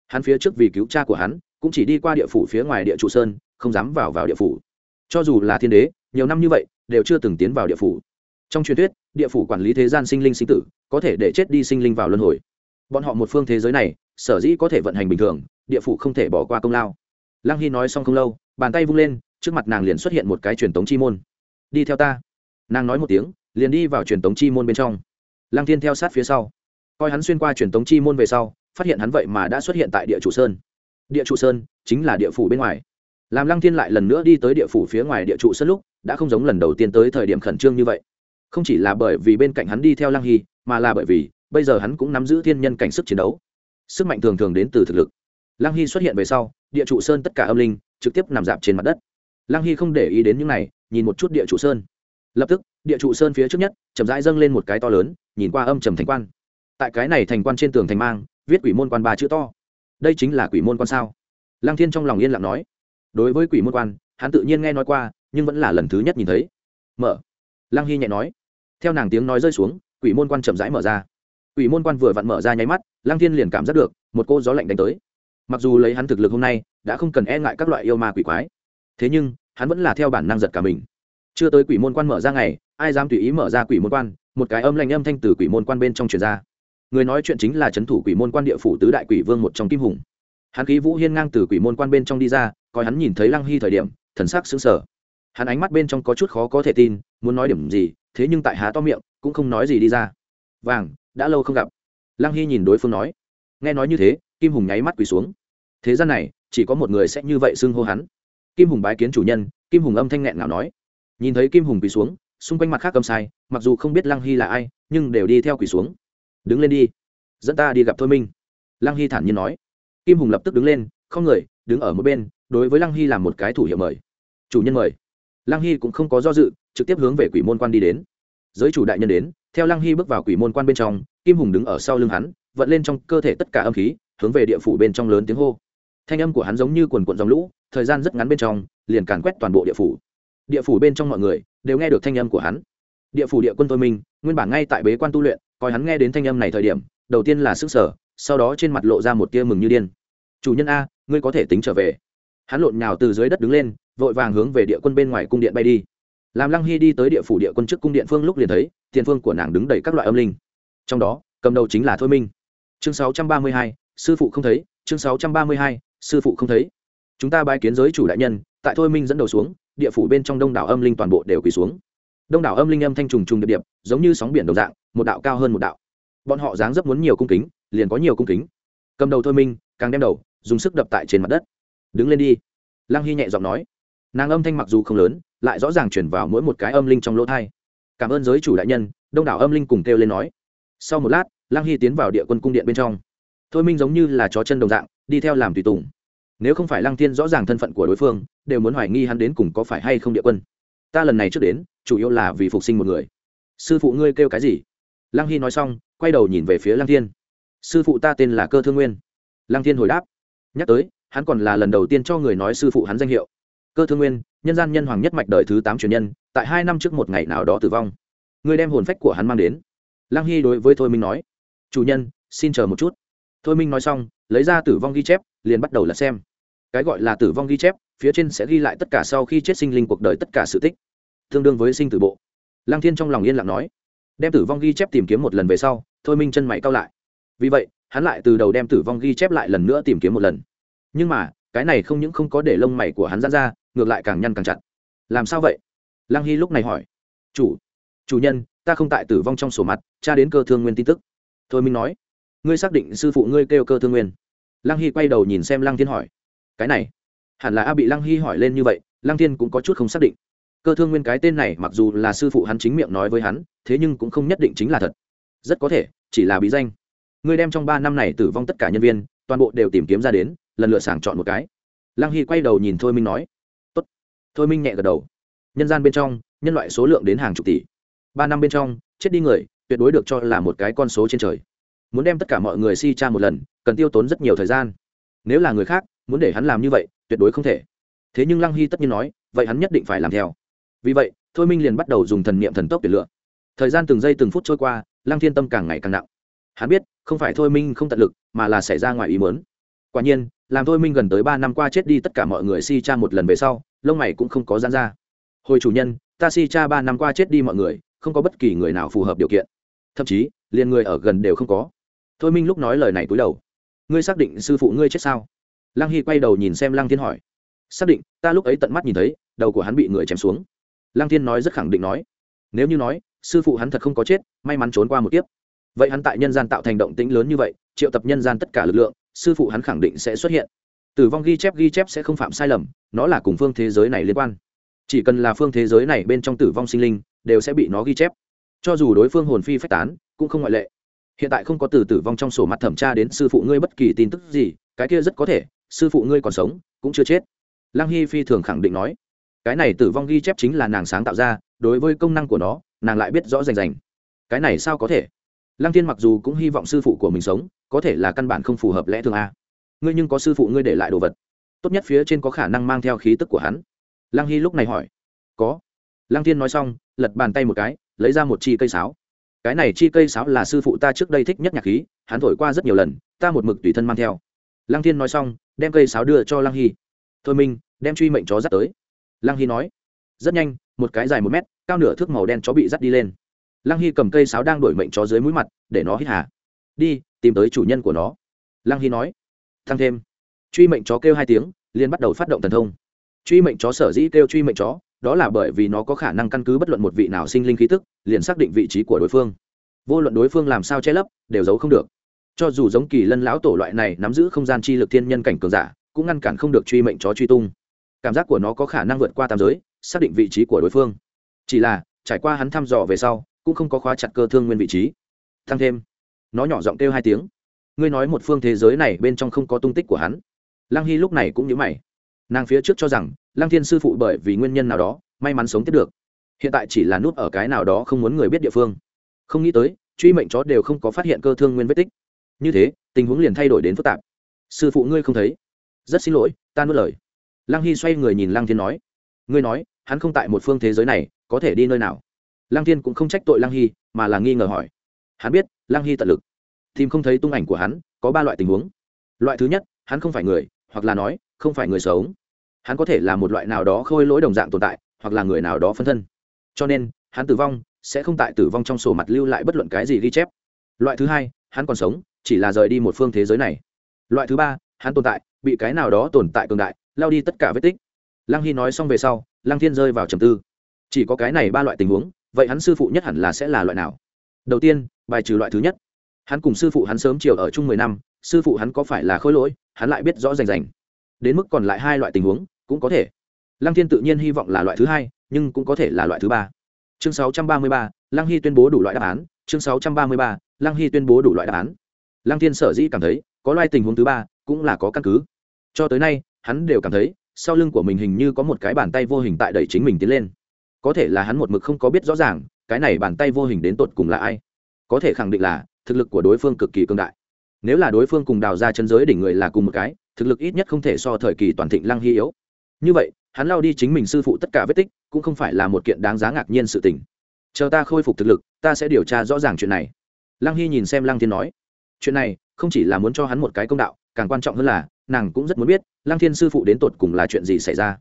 Hắn phía trước vì cứu cha của hắn, cũng chỉ đi qua địa phủ phía ngoài địa trụ sơn, không dám vào vào địa phủ. Cho dù là thiên đế, nhiều năm như vậy, đều chưa từng tiến vào địa phủ. Trong truyền thuyết, địa phủ quản lý thế gian sinh linh sinh tử, có thể để chết đi sinh linh vào luân hồi. Bọn họ một phương thế giới này, sở dĩ có thể vận hành bình thường, địa phủ không thể bỏ qua công lao. Lăng hy nói xong không lâu, bàn tay vung lên, trước mặt nàng liền xuất hiện một cái truyền tống chi môn. Đi theo ta. Nàng nói một tiếng, liền đi vào truyền tống chi môn bên trong lăng thiên theo sát phía sau. Coi hắn xuyên qua truyền tống chi môn về sau, phát hiện hắn vậy mà đã xuất hiện tại địa chủ sơn. Địa trụ sơn chính là địa phủ bên ngoài. Làm lăng thiên lại lần nữa đi tới địa phủ phía ngoài địa trụ sơn lúc, đã không giống lần đầu tiên tới thời điểm khẩn trương như vậy. Không chỉ là bởi vì bên cạnh hắn đi theo lăng hy, mà là bởi vì, bây giờ hắn cũng nắm giữ thiên nhân cảnh sức chiến đấu. Sức mạnh thường thường đến từ thực lực. Lăng hy xuất hiện về sau, địa trụ sơn tất cả âm linh trực tiếp nằm dạp trên mặt đất. Lăng hy không để ý đến những này, nhìn một chút địa trụ sơn. Lập tức địa trụ sơn phía trước nhất, chậm rãi dâng lên một cái to lớn, nhìn qua âm trầm thành quan. Tại cái này thành quan trên tường thành mang, viết quỷ môn quan ba chữ to. Đây chính là quỷ môn quan sao? Lăng thiên trong lòng yên lặng nói. Đối với quỷ môn quan, hắn tự nhiên nghe nói qua, nhưng vẫn là lần thứ nhất nhìn thấy. Mở. Lăng hy nhẹ nói. Theo nàng tiếng nói rơi xuống, quỷ môn quan chậm rãi mở ra. Quỷ môn quan vừa vặn mở ra nháy mắt, lăng thiên liền cảm giác được, một cô gió lạnh đánh tới. Mặc dù lấy hắn thực lực hôm nay, đã không cần e ngại các loại yêu ma quỷ quái. Thế nhưng, hắn vẫn là theo bản năng giật cả mình. Chưa tới quỷ môn quan mở ra ngày ai dám tùy ý mở ra quỷ môn quan, một cái âm lành âm thanh từ quỷ môn quan bên trong truyền ra. Người nói chuyện chính là c h ấ n thủ quỷ môn quan địa phủ tứ đại quỷ vương một trong kim hùng. Hắn khí vũ hiên ngang từ quỷ môn quan bên trong đi ra, coi hắn nhìn thấy lăng hy thời điểm, thần sắc xứng sở hắn ánh mắt bên trong có chút khó có thể tin, muốn nói điểm gì, thế nhưng tại há to miệng, cũng không nói gì đi ra. Vàng, đã lâu không gặp. Lăng hy nhìn đối phương nói. Nghe nói như thế, kim hùng nháy mắt quỳ xuống. Thế gian này, chỉ có một người sẽ như vậy xưng hô hắn. Kim hùng bái kiến chủ nhân, kim hùng âm thanh nghẹn ngào nói. Nhìn thấy kim hùng quỳ xuống xung quanh mặt khác cầm sai, mặc dù không biết lăng hy là ai, nhưng đều đi theo quỷ xuống. Đứng lên đi, dẫn ta đi gặp thôi minh. Lăng hy thản nhiên nói. Kim hùng lập tức đứng lên, không người, đứng ở một bên, đối với lăng hy làm một cái thủ hiệu mời. Chủ nhân mời. Lăng hy cũng không có do dự, trực tiếp hướng về quỷ môn quan đi đến. Giới chủ đại nhân đến, theo lăng hy bước vào quỷ môn quan bên trong, kim hùng đứng ở sau lưng hắn, vận lên trong cơ thể tất cả âm khí, hướng về địa phủ bên trong lớn tiếng hô. Thanh âm của hắn giống như quần quận dòng lũ, thời gian rất ngắn bên trong, liền càn quét toàn bộ địa phủ địa phủ bên trong mọi người đều nghe được thanh âm của hắn. Địa phủ địa quân tôi minh nguyên bản ngay tại bế quan tu luyện coi hắn nghe đến thanh âm này thời điểm đầu tiên là sức sở sau đó trên mặt lộ ra một tia mừng như điên. Chủ nhân a ngươi có thể tính trở về. Hắn lộn nhào từ dưới đất đứng lên vội vàng hướng về địa quân bên ngoài cung điện bay đi. Làm lăng hy đi tới địa phủ địa quân trước cung điện phương lúc liền thấy tiền phương của nàng đứng đầy các loại âm linh. Trong đó cầm đầu chính là thôi minh. Chương 632, sư phụ không thấy chương 632, sư phụ không thấy. Chúng ta bái kiến giới chủ đại nhân tại thôi minh dẫn đầu xuống địa phủ bên trong đông đảo âm linh toàn bộ đều quỳ xuống. Đông đảo âm linh âm thanh trùng trùng điệp điệp, giống như sóng biển đồng dạng, một đạo cao hơn một đạo. Bọn họ dáng dấp muốn nhiều cung kính, liền có nhiều cung kính. Cầm đầu thôi minh, càng đem đầu, dùng sức đập tại trên mặt đất. Đứng lên đi. Lăng hy nhẹ giọng nói. Nàng âm thanh mặc dù không lớn, lại rõ ràng chuyển vào mỗi một cái âm linh trong lỗ thai. Cảm ơn giới chủ đại nhân, đông đảo âm linh cùng kêu lên nói. Sau một lát, lăng hy tiến vào địa quân cung điện bên trong. Thôi minh giống như là chó chân đồng dạng, đi theo làm tùy tùng nếu không phải lăng thiên rõ ràng thân phận của đối phương, đều muốn hoài nghi hắn đến cùng có phải hay không địa quân. Ta lần này trước đến, chủ yếu là vì phục sinh một người. Sư phụ ngươi kêu cái gì? Lăng hy nói xong, quay đầu nhìn về phía lăng thiên. Sư phụ ta tên là cơ thương nguyên. Lăng thiên hồi đáp. Nhắc tới, hắn còn là lần đầu tiên cho người nói sư phụ hắn danh hiệu. Cơ thương nguyên, nhân gian nhân hoàng nhất mạch đời thứ tám truyền nhân, tại hai năm trước một ngày nào đó tử vong. Ngươi đem hồn phách của hắn mang đến. Lăng hy đối với thôi minh nói. Chủ nhân, xin chờ một chút. Thôi minh nói xong, lấy ra tử vong ghi chép, liền bắt đầu là xem cái gọi là tử vong ghi chép, phía trên sẽ ghi lại tất cả sau khi chết sinh linh cuộc đời tất cả sự tích, tương đương với sinh tử bộ. Lăng thiên trong lòng yên lặng nói. Đem tử vong ghi chép tìm kiếm một lần về sau, thôi minh chân mày cao lại. Vì vậy, hắn lại từ đầu đem tử vong ghi chép lại lần nữa tìm kiếm một lần. Nhưng mà, cái này không những không có để lông mày của hắn dán ra, ngược lại càng nhăn càng chặt. Làm sao vậy? Lăng hy lúc này hỏi. Chủ chủ nhân, ta không tại tử vong trong sổ mặt cha đến cơ thương nguyên tin tức. Thôi minh nói. Ngươi xác định sư phụ ngươi kêu cơ thương nguyên. Lăng hy quay đầu nhìn xem lăng thiên hỏi cái này hẳn là a bị lăng hy hỏi lên như vậy lăng thiên cũng có chút không xác định cơ thương nguyên cái tên này mặc dù là sư phụ hắn chính miệng nói với hắn thế nhưng cũng không nhất định chính là thật rất có thể chỉ là bí danh ngươi đem trong ba năm này tử vong tất cả nhân viên toàn bộ đều tìm kiếm ra đến lần lượt sàng chọn một cái lăng hy quay đầu nhìn thôi minh nói tốt thôi minh nhẹ gật đầu nhân gian bên trong nhân loại số lượng đến hàng chục tỷ ba năm bên trong chết đi người tuyệt đối được cho là một cái con số trên trời muốn đem tất cả mọi người si tra một lần cần tiêu tốn rất nhiều thời gian nếu là người khác muốn để hắn làm như vậy, tuyệt đối không thể. Thế nhưng lăng hy tất nhiên nói, vậy hắn nhất định phải làm theo. Vì vậy, thôi minh liền bắt đầu dùng thần niệm thần tốc tuyển lựa. Thời gian từng giây từng phút trôi qua, lăng thiên tâm càng ngày càng nặng. Hắn biết, không phải thôi minh không tận lực, mà là xảy ra ngoài ý mớn quả nhiên, làm thôi minh gần tới ba năm qua chết đi tất cả mọi người si cha một lần về sau, lông mày cũng không có gian ra. Hồi chủ nhân, ta si cha ba năm qua chết đi mọi người, không có bất kỳ người nào phù hợp điều kiện. Thậm chí, liền người ở gần đều không có. Thôi minh lúc nói lời này cúi đầu. Ngươi xác định sư phụ ngươi chết sao? Lăng hy quay đầu nhìn xem lăng thiên hỏi. Xác định, ta lúc ấy tận mắt nhìn thấy, đầu của hắn bị người chém xuống. Lăng thiên nói rất khẳng định nói. Nếu như nói, sư phụ hắn thật không có chết, may mắn trốn qua một kiếp. Vậy hắn tại nhân gian tạo thành động tĩnh lớn như vậy, triệu tập nhân gian tất cả lực lượng, sư phụ hắn khẳng định sẽ xuất hiện. Tử vong ghi chép ghi chép sẽ không phạm sai lầm, nó là cùng phương thế giới này liên quan. Chỉ cần là phương thế giới này bên trong tử vong sinh linh, đều sẽ bị nó ghi chép. Cho dù đối phương hồn phi phách tán, cũng không ngoại lệ. Hiện tại không có từ tử vong trong sổ mặt thẩm tra đến sư phụ ngươi bất kỳ tin tức gì, cái kia rất có thể sư phụ ngươi còn sống, cũng chưa chết. Lăng hy phi thường khẳng định nói. Cái này tử vong ghi chép chính là nàng sáng tạo ra, đối với công năng của nó, nàng lại biết rõ rành rành. Cái này sao có thể? Lăng thiên mặc dù cũng hy vọng sư phụ của mình sống, có thể là căn bản không phù hợp lẽ thường a. Ngươi nhưng có sư phụ ngươi để lại đồ vật. Tốt nhất phía trên có khả năng mang theo khí tức của hắn. Lăng hy lúc này hỏi. Có. Lăng thiên nói xong, lật bàn tay một cái, lấy ra một chi cây sáo. Cái này chi cây sáo là sư phụ ta trước đây thích nhất nhạc khí, hắn thổi qua rất nhiều lần, ta một mực tùy thân mang theo lăng thiên nói xong, đem cây sáo đưa cho lăng hy. Thôi minh, đem truy mệnh chó dắt tới. Lăng hy nói. Rất nhanh, một cái dài một mét, cao nửa thước màu đen chó bị dắt đi lên. Lăng hy cầm cây sáo đang đổi mệnh chó dưới mũi mặt, để nó hít hà. Đi, tìm tới chủ nhân của nó. Lăng hy nói. Thăng thêm. Truy mệnh chó kêu hai tiếng, liền bắt đầu phát động thần thông. Truy mệnh chó sở dĩ kêu truy mệnh chó, đó là bởi vì nó có khả năng căn cứ bất luận một vị nào sinh linh khí tức, liền xác định vị trí của đối phương. Vô luận đối phương làm sao che lấp, đều giấu không được cho dù giống kỳ lân lão tổ loại này nắm giữ không gian chi lực thiên nhân cảnh cường giả, cũng ngăn cản không được truy mệnh chó truy tung. Cảm giác của nó có khả năng vượt qua tam giới, xác định vị trí của đối phương. Chỉ là, trải qua hắn thăm dò về sau, cũng không có khóa chặt cơ thương nguyên vị trí. Thăng thêm, nó nhỏ giọng kêu hai tiếng. Ngươi nói một phương thế giới này bên trong không có tung tích của hắn. Lăng hy lúc này cũng nhớ mày. Nàng phía trước cho rằng, lăng thiên sư phụ bởi vì nguyên nhân nào đó, may mắn sống tiếp được. Hiện tại chỉ là nút ở cái nào đó không muốn người biết địa phương. Không nghĩ tới, truy mệnh chó đều không có phát hiện cơ thương nguyên vết tích như thế, tình huống liền thay đổi đến phức tạp. Sư phụ ngươi không thấy? Rất xin lỗi, ta nuốt lời. Lăng hy xoay người nhìn lăng thiên nói. Ngươi nói, hắn không tại một phương thế giới này, có thể đi nơi nào? Lăng thiên cũng không trách tội lăng hy, mà là nghi ngờ hỏi. Hắn biết, lăng hy tận lực. Tìm không thấy tung ảnh của hắn, có ba loại tình huống. Loại thứ nhất, hắn không phải người, hoặc là nói, không phải người sống. Hắn có thể là một loại nào đó khôi lỗi đồng dạng tồn tại, hoặc là người nào đó phân thân. Cho nên, hắn tử vong, sẽ không tại tử vong trong sổ mặt lưu lại bất luận cái gì ghi chép. Loại thứ hai, hắn còn sống chỉ là rời đi một phương thế giới này. Loại thứ ba, hắn tồn tại, bị cái nào đó tồn tại cường đại, lao đi tất cả vết tích. Lăng hy nói xong về sau, lăng thiên rơi vào trầm tư. Chỉ có cái này ba loại tình huống, vậy hắn sư phụ nhất hẳn là sẽ là loại nào? Đầu tiên, bài trừ loại thứ nhất. Hắn cùng sư phụ hắn sớm chiều ở chung mười năm, sư phụ hắn có phải là khôi lỗi, hắn lại biết rõ rành rành. Đến mức còn lại hai loại tình huống, cũng có thể. Lăng thiên tự nhiên hy vọng là loại thứ hai, nhưng cũng có thể là loại thứ ba. Chương sáu trăm ba mươi ba, lăng hy tuyên bố đủ loại đáp án. Chương sáu trăm ba mươi ba, lăng hy tuyên bố đủ loại đáp án lăng thiên sở dĩ cảm thấy có loại tình huống thứ ba cũng là có căn cứ. Cho tới nay, hắn đều cảm thấy sau lưng của mình hình như có một cái bàn tay vô hình tại đẩy chính mình tiến lên. Có thể là hắn một mực không có biết rõ ràng, cái này bàn tay vô hình đến tột cùng là ai. Có thể khẳng định là thực lực của đối phương cực kỳ cương đại. Nếu là đối phương cùng đào ra chân giới đỉnh người là cùng một cái, thực lực ít nhất không thể so thời kỳ toàn thịnh lăng hy yếu. Như vậy, hắn lao đi chính mình sư phụ tất cả vết tích, cũng không phải là một kiện đáng giá ngạc nhiên sự tình. Chờ ta khôi phục thực lực, ta sẽ điều tra rõ ràng chuyện này. Lăng hy nhìn xem lăng thiên nói chuyện này không chỉ là muốn cho hắn một cái công đạo, càng quan trọng hơn là, nàng cũng rất muốn biết, lăng thiên sư phụ đến tột cùng là chuyện gì xảy ra.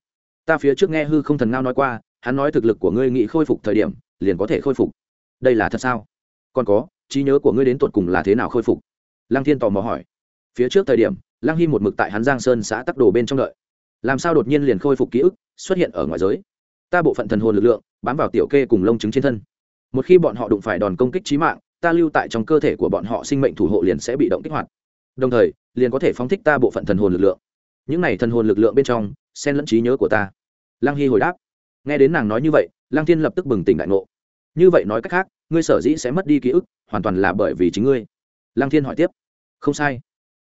Ta phía trước nghe hư không thần ngao nói qua, hắn nói thực lực của ngươi nghị khôi phục thời điểm, liền có thể khôi phục. Đây là thật sao? Còn có, trí nhớ của ngươi đến tột cùng là thế nào khôi phục? Lăng thiên tò mò hỏi. Phía trước thời điểm, lăng hy một mực tại hắn giang sơn xã tắc đồ bên trong đợi. Làm sao đột nhiên liền khôi phục ký ức, xuất hiện ở ngoài giới? Ta bộ phận thần hồn lực lượng, bám vào tiểu kê cùng lông trứng trên thân. Một khi bọn họ đụng phải đòn công kích trí mạng ta lưu tại trong cơ thể của bọn họ sinh mệnh thủ hộ liền sẽ bị động kích hoạt. Đồng thời, liền có thể phóng thích ta bộ phận thần hồn lực lượng. Những này thần hồn lực lượng bên trong, xen lẫn trí nhớ của ta. Lăng hy hồi đáp. Nghe đến nàng nói như vậy, lăng thiên lập tức bừng tỉnh đại ngộ. Như vậy nói cách khác, ngươi sở dĩ sẽ mất đi ký ức, hoàn toàn là bởi vì chính ngươi. Lăng thiên hỏi tiếp. Không sai.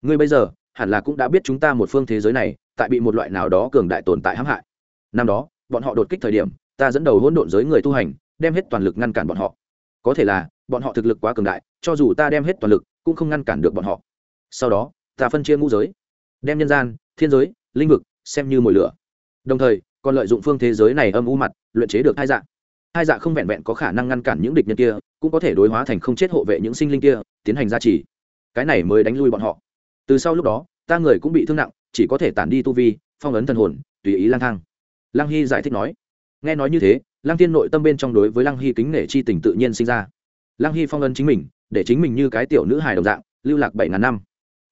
Ngươi bây giờ, hẳn là cũng đã biết chúng ta một phương thế giới này, tại bị một loại nào đó cường đại tồn tại hãm hại. Năm đó, bọn họ đột kích thời điểm, ta dẫn đầu hỗn độn giới người tu hành, đem hết toàn lực ngăn cản bọn họ. Có thể là bọn họ thực lực quá cường đại, cho dù ta đem hết toàn lực, cũng không ngăn cản được bọn họ. Sau đó, ta phân chia ngũ giới, đem nhân gian, thiên giới, linh vực xem như mồi lửa. Đồng thời, còn lợi dụng phương thế giới này âm u mặt, luyện chế được hai dạng hai dạ không vẹn vẹn có khả năng ngăn cản những địch nhân kia, cũng có thể đối hóa thành không chết hộ vệ những sinh linh kia, tiến hành gia trì. Cái này mới đánh lui bọn họ. Từ sau lúc đó, ta người cũng bị thương nặng, chỉ có thể tản đi tu vi, phong ấn thần hồn, tùy ý lang thang. Lăng hy giải thích nói. Nghe nói như thế, lăng tiên nội tâm bên trong đối với lăng hy kính nể chi tình tự nhiên sinh ra lăng hy phong ấn chính mình, để chính mình như cái tiểu nữ hài đồng dạng, lưu lạc bảy ngàn năm.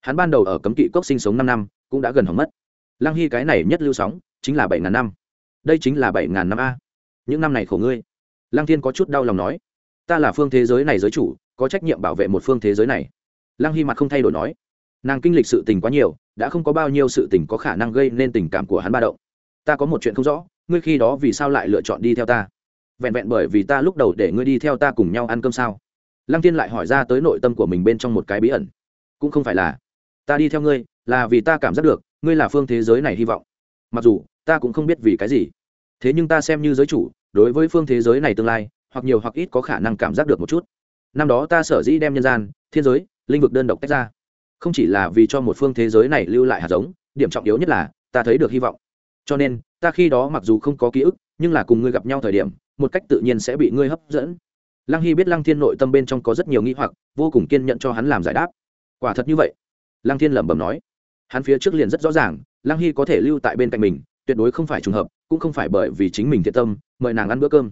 Hắn ban đầu ở cấm kỵ cốc sinh sống năm năm, cũng đã gần hỏng mất. Lăng hy cái này nhất lưu sóng, chính là bảy ngàn năm. Đây chính là bảy ngàn năm a. Những năm này khổ ngươi. Lăng thiên có chút đau lòng nói, ta là phương thế giới này giới chủ, có trách nhiệm bảo vệ một phương thế giới này. Lăng hy mặt không thay đổi nói, nàng kinh lịch sự tình quá nhiều, đã không có bao nhiêu sự tình có khả năng gây nên tình cảm của hắn ba động. Ta có một chuyện không rõ, ngươi khi đó vì sao lại lựa chọn đi theo ta? Vẹn vẹn bởi vì ta lúc đầu để ngươi đi theo ta cùng nhau ăn cơm sao? Lăng tiên lại hỏi ra tới nội tâm của mình bên trong một cái bí ẩn. Cũng không phải là, ta đi theo ngươi, là vì ta cảm giác được, ngươi là phương thế giới này hy vọng. Mặc dù, ta cũng không biết vì cái gì. Thế nhưng ta xem như giới chủ, đối với phương thế giới này tương lai, hoặc nhiều hoặc ít có khả năng cảm giác được một chút. Năm đó ta sở dĩ đem nhân gian, thiên giới, linh vực đơn độc tách ra. Không chỉ là vì cho một phương thế giới này lưu lại hạt giống, điểm trọng yếu nhất là, ta thấy được hy vọng. Cho nên, ta khi đó mặc dù không có ký ức, nhưng là cùng ngươi gặp nhau thời điểm một cách tự nhiên sẽ bị ngươi hấp dẫn. Lăng hy biết lăng thiên nội tâm bên trong có rất nhiều nghi hoặc, vô cùng kiên nhận cho hắn làm giải đáp. Quả thật như vậy. Lăng thiên lẩm bẩm nói. Hắn phía trước liền rất rõ ràng, lăng hy có thể lưu tại bên cạnh mình, tuyệt đối không phải trùng hợp, cũng không phải bởi vì chính mình thiện tâm, mời nàng ăn bữa cơm.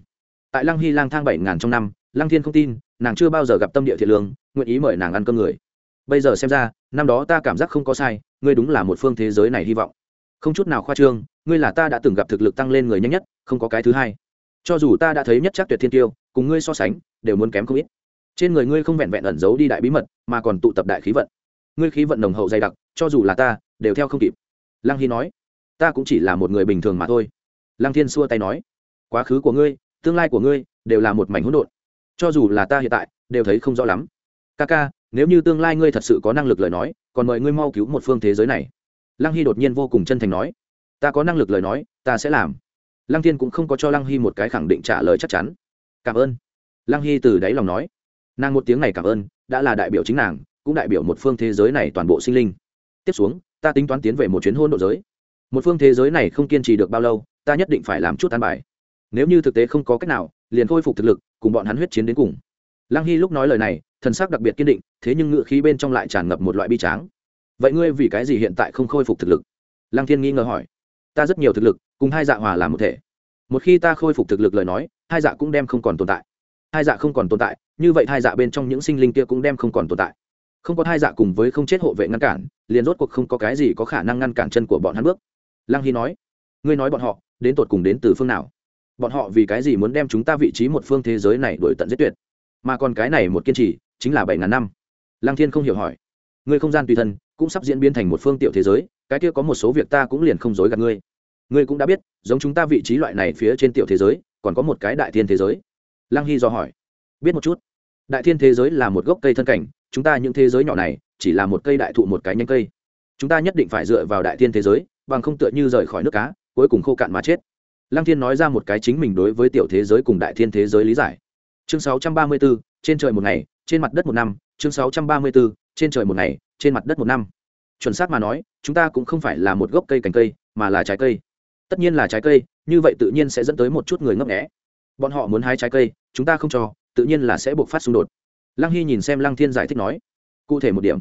Tại lăng hy lang thang bảy ngàn trong năm, lăng thiên không tin, nàng chưa bao giờ gặp tâm địa thiện lương, nguyện ý mời nàng ăn cơm người. Bây giờ xem ra, năm đó ta cảm giác không có sai, ngươi đúng là một phương thế giới này hy vọng. Không chút nào khoa trương, ngươi là ta đã từng gặp thực lực tăng lên người nhanh nhất, không có cái thứ hai cho dù ta đã thấy nhất chắc tuyệt thiên tiêu, cùng ngươi so sánh, đều muốn kém không ít. Trên người ngươi không vẹn vẹn ẩn giấu đi đại bí mật, mà còn tụ tập đại khí vận. Ngươi khí vận nồng hậu dày đặc, cho dù là ta, đều theo không kịp. Lăng hy nói. Ta cũng chỉ là một người bình thường mà thôi. Lăng thiên xua tay nói. Quá khứ của ngươi, tương lai của ngươi, đều là một mảnh hỗn độn. Cho dù là ta hiện tại, đều thấy không rõ lắm. Ca ca, nếu như tương lai ngươi thật sự có năng lực lời nói, còn mời ngươi mau cứu một phương thế giới này. Lăng hy đột nhiên vô cùng chân thành nói. Ta có năng lực lời nói, ta sẽ làm lăng thiên cũng không có cho lăng hy một cái khẳng định trả lời chắc chắn. Cảm ơn. Lăng hy từ đáy lòng nói. Nàng một tiếng này cảm ơn, đã là đại biểu chính nàng, cũng đại biểu một phương thế giới này toàn bộ sinh linh. Tiếp xuống, ta tính toán tiến về một chuyến hôn độ giới. Một phương thế giới này không kiên trì được bao lâu, ta nhất định phải làm chút tan bài. Nếu như thực tế không có cách nào, liền khôi phục thực lực, cùng bọn hắn huyết chiến đến cùng. Lăng hy lúc nói lời này, thần sắc đặc biệt kiên định, thế nhưng ngựa khí bên trong lại tràn ngập một loại bi tráng. Vậy ngươi vì cái gì hiện tại không khôi phục thực lực? Lăng thiên nghi ngờ hỏi ta rất nhiều thực lực, cùng hai dạ hòa làm một thể. Một khi ta khôi phục thực lực lời nói, hai dạ cũng đem không còn tồn tại. Hai dạ không còn tồn tại, như vậy hai dạ bên trong những sinh linh kia cũng đem không còn tồn tại. Không có hai dạ cùng với không chết hộ vệ ngăn cản, liền rốt cuộc không có cái gì có khả năng ngăn cản chân của bọn hắn bước. Lăng hy nói, ngươi nói bọn họ, đến tột cùng đến từ phương nào? Bọn họ vì cái gì muốn đem chúng ta vị trí một phương thế giới này đổi tận giết tuyệt? Mà còn cái này một kiên trì, chính là bảy ngàn năm. Lăng thiên không hiểu hỏi, ngươi không gian tùy thân, cũng sắp diễn biến thành một phương tiểu thế giới cái kia có một số việc ta cũng liền không dối gạt ngươi. Ngươi cũng đã biết giống chúng ta vị trí loại này phía trên tiểu thế giới còn có một cái đại thiên thế giới. Lăng hy do hỏi. Biết một chút. Đại thiên thế giới là một gốc cây thân cảnh chúng ta những thế giới nhỏ này chỉ là một cây đại thụ một cái nhánh cây. Chúng ta nhất định phải dựa vào đại thiên thế giới bằng không tựa như rời khỏi nước cá cuối cùng khô cạn mà chết. Lăng thiên nói ra một cái chính mình đối với tiểu thế giới cùng đại thiên thế giới lý giải. Chương 634, trên trời một ngày trên mặt đất một năm chương 634, trên trời một ngày trên mặt đất một năm chuẩn xác mà nói, chúng ta cũng không phải là một gốc cây cành cây, mà là trái cây. Tất nhiên là trái cây, như vậy tự nhiên sẽ dẫn tới một chút người ngấp nghẽ bọn họ muốn hái trái cây, chúng ta không cho, tự nhiên là sẽ buộc phát xung đột. Lăng hy nhìn xem lăng thiên giải thích nói, cụ thể một điểm.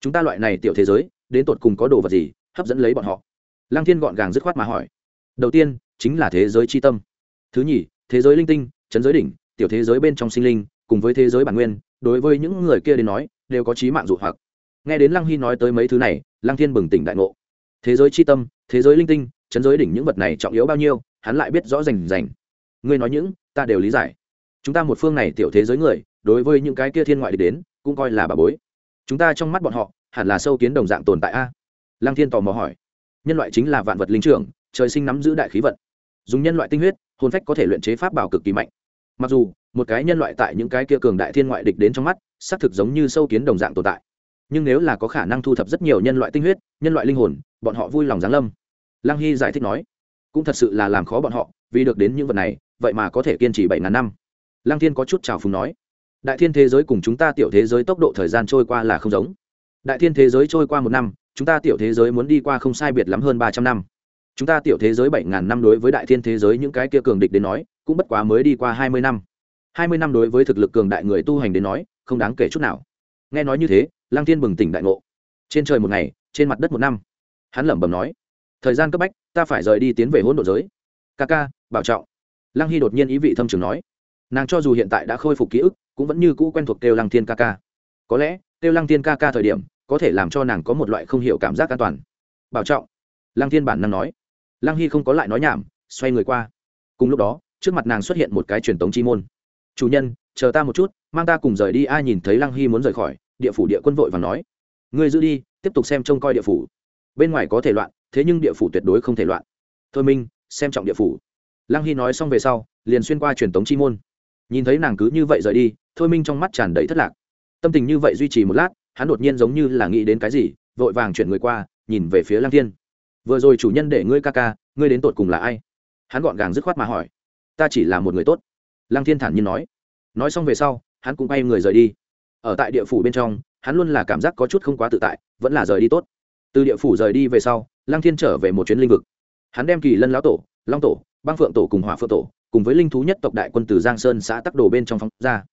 Chúng ta loại này tiểu thế giới, đến tột cùng có đồ vật gì, hấp dẫn lấy bọn họ? Lăng thiên gọn gàng dứt khoát mà hỏi. Đầu tiên, chính là thế giới c h i tâm. Thứ nhì, thế giới linh tinh, chấn giới đỉnh, tiểu thế giới bên trong sinh linh, cùng với thế giới bản nguyên, đối với những người kia đến nói, đều có trí mạng dụ hoặc nghe đến lăng hy nói tới mấy thứ này, lăng thiên bừng tỉnh đại ngộ. Thế giới c h i tâm, thế giới linh tinh, chấn giới đỉnh những vật này trọng yếu bao nhiêu, hắn lại biết rõ rành rành. Ngươi nói những, ta đều lý giải. Chúng ta một phương này tiểu thế giới người, đối với những cái kia thiên ngoại địch đến, cũng coi là bà bối. Chúng ta trong mắt bọn họ, hẳn là sâu kiến đồng dạng tồn tại a. Lăng thiên tò mò hỏi. Nhân loại chính là vạn vật linh trưởng, trời sinh nắm giữ đại khí vận. Dùng nhân loại tinh huyết, hồn phách có thể luyện chế pháp bảo cực kỳ mạnh. Mặc dù, một cái nhân loại tại những cái kia cường đại thiên ngoại địch đến trong mắt, xác thực giống như sâu kiến đồng dạng tồn tại nhưng nếu là có khả năng thu thập rất nhiều nhân loại tinh huyết, nhân loại linh hồn, bọn họ vui lòng giáng lâm. Lăng hy giải thích nói. Cũng thật sự là làm khó bọn họ, vì được đến những vật này, vậy mà có thể kiên trì bảy ngàn năm. Lăng thiên có chút trào phùng nói. Đại thiên thế giới cùng chúng ta tiểu thế giới tốc độ thời gian trôi qua là không giống. Đại thiên thế giới trôi qua một năm, chúng ta tiểu thế giới muốn đi qua không sai biệt lắm hơn ba trăm năm. Chúng ta tiểu thế giới bảy ngàn năm đối với đại thiên thế giới những cái kia cường địch đến nói, cũng bất quá mới đi qua hai mươi năm. Hai mươi năm đối với thực lực cường đại người tu hành đến nói, không đáng kể chút nào. Nghe nói như thế lang thiên bừng tỉnh đại ngộ. Trên trời một ngày, trên mặt đất một năm. Hắn lẩm bẩm nói, thời gian cấp bách, ta phải rời đi tiến về hỗn độ giới. Ca ca, bảo trọng. Lăng hy đột nhiên ý vị thâm trường nói, nàng cho dù hiện tại đã khôi phục ký ức, cũng vẫn như cũ quen thuộc kêu lăng thiên ca ca. Có lẽ kêu lăng thiên ca ca thời điểm, có thể làm cho nàng có một loại không hiểu cảm giác an toàn. Bảo trọng. Lăng thiên bản năng nói. Lăng hy không có lại nói nhảm, xoay người qua. Cùng lúc đó, trước mặt nàng xuất hiện một cái truyền tống chi môn. Chủ nhân, chờ ta một chút, mang ta cùng rời đi, ai nhìn thấy lăng hy muốn rời khỏi địa phủ địa quân vội và nói, ngươi giữ đi, tiếp tục xem trông coi địa phủ. Bên ngoài có thể loạn, thế nhưng địa phủ tuyệt đối không thể loạn. Thôi minh, xem trọng địa phủ. Lăng hy nói xong về sau, liền xuyên qua truyền tống chi môn. Nhìn thấy nàng cứ như vậy rời đi, thôi minh trong mắt tràn đầy thất lạc. Tâm tình như vậy duy trì một lát, hắn đột nhiên giống như là nghĩ đến cái gì, vội vàng chuyển người qua, nhìn về phía lăng thiên. Vừa rồi chủ nhân để ngươi ca ca, ngươi đến tột cùng là ai? Hắn gọn gàng dứt khoát mà hỏi. Ta chỉ là một người tốt. Lăng thiên thản nhiên nói. Nói xong về sau, hắn cũng bay người rời đi ở tại địa phủ bên trong, hắn luôn là cảm giác có chút không quá tự tại, vẫn là rời đi tốt. Từ địa phủ rời đi về sau, lăng thiên trở về một chuyến linh vực. Hắn đem kỳ lân lão tổ, long tổ, băng phượng tổ cùng hỏa phượng tổ cùng với linh thú nhất tộc đại quân từ giang sơn xã tắc đồ bên trong phóng ra.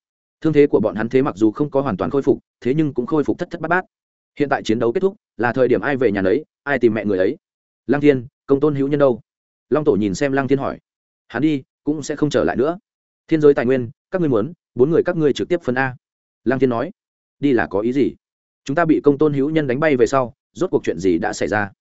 Thương thế của bọn hắn thế mặc dù không có hoàn toàn khôi phục, thế nhưng cũng khôi phục thất thất bát bát. Hiện tại chiến đấu kết thúc, là thời điểm ai về nhà nấy, ai tìm mẹ người ấy. Lang thiên, công tôn hữu nhân đâu? Long tổ nhìn xem lăng thiên hỏi. Hắn đi, cũng sẽ không trở lại nữa. Thiên giới tài nguyên, các ngươi muốn, bốn người các ngươi trực tiếp phân a lăng thiên nói, đi là có ý gì? Chúng ta bị công tôn hữu nhân đánh bay về sau, rốt cuộc chuyện gì đã xảy ra?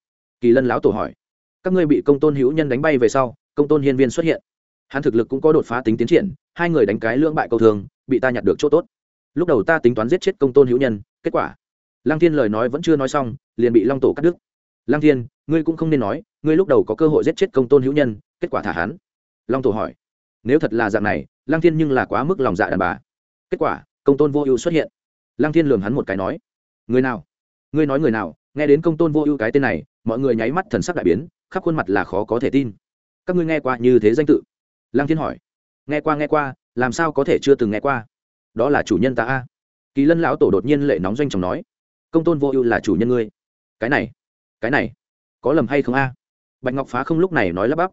Kỳ lân lão tổ hỏi, các ngươi bị công tôn hữu nhân đánh bay về sau, công tôn hiên viên xuất hiện. Hắn thực lực cũng có đột phá tính tiến triển, hai người đánh cái lưỡng bại câu thường, bị ta nhặt được chỗ tốt. Lúc đầu ta tính toán giết chết công tôn hữu nhân, kết quả? Lăng thiên lời nói vẫn chưa nói xong, liền bị long tổ cắt đứt. Lăng thiên, ngươi cũng không nên nói, ngươi lúc đầu có cơ hội giết chết công tôn hữu nhân, kết quả thả hắn. Long tổ hỏi, nếu thật là dạng này, lăng thiên nhưng là quá mức lòng dạ đàn bà. Kết quả công tôn vô ưu xuất hiện. Lăng thiên lường hắn một cái nói, người nào? Ngươi nói người nào? Nghe đến công tôn vô ưu cái tên này, mọi người nháy mắt thần sắc đại biến, khắp khuôn mặt là khó có thể tin. Các ngươi nghe qua như thế danh tự? Lăng thiên hỏi. Nghe qua nghe qua, làm sao có thể chưa từng nghe qua? Đó là chủ nhân ta a. Kỳ lân lão tổ đột nhiên lệ nóng doanh chồng nói, công tôn vô ưu là chủ nhân ngươi. Cái này cái này, có lầm hay không a? Bạch ngọc phá không lúc này nói lắp bắp,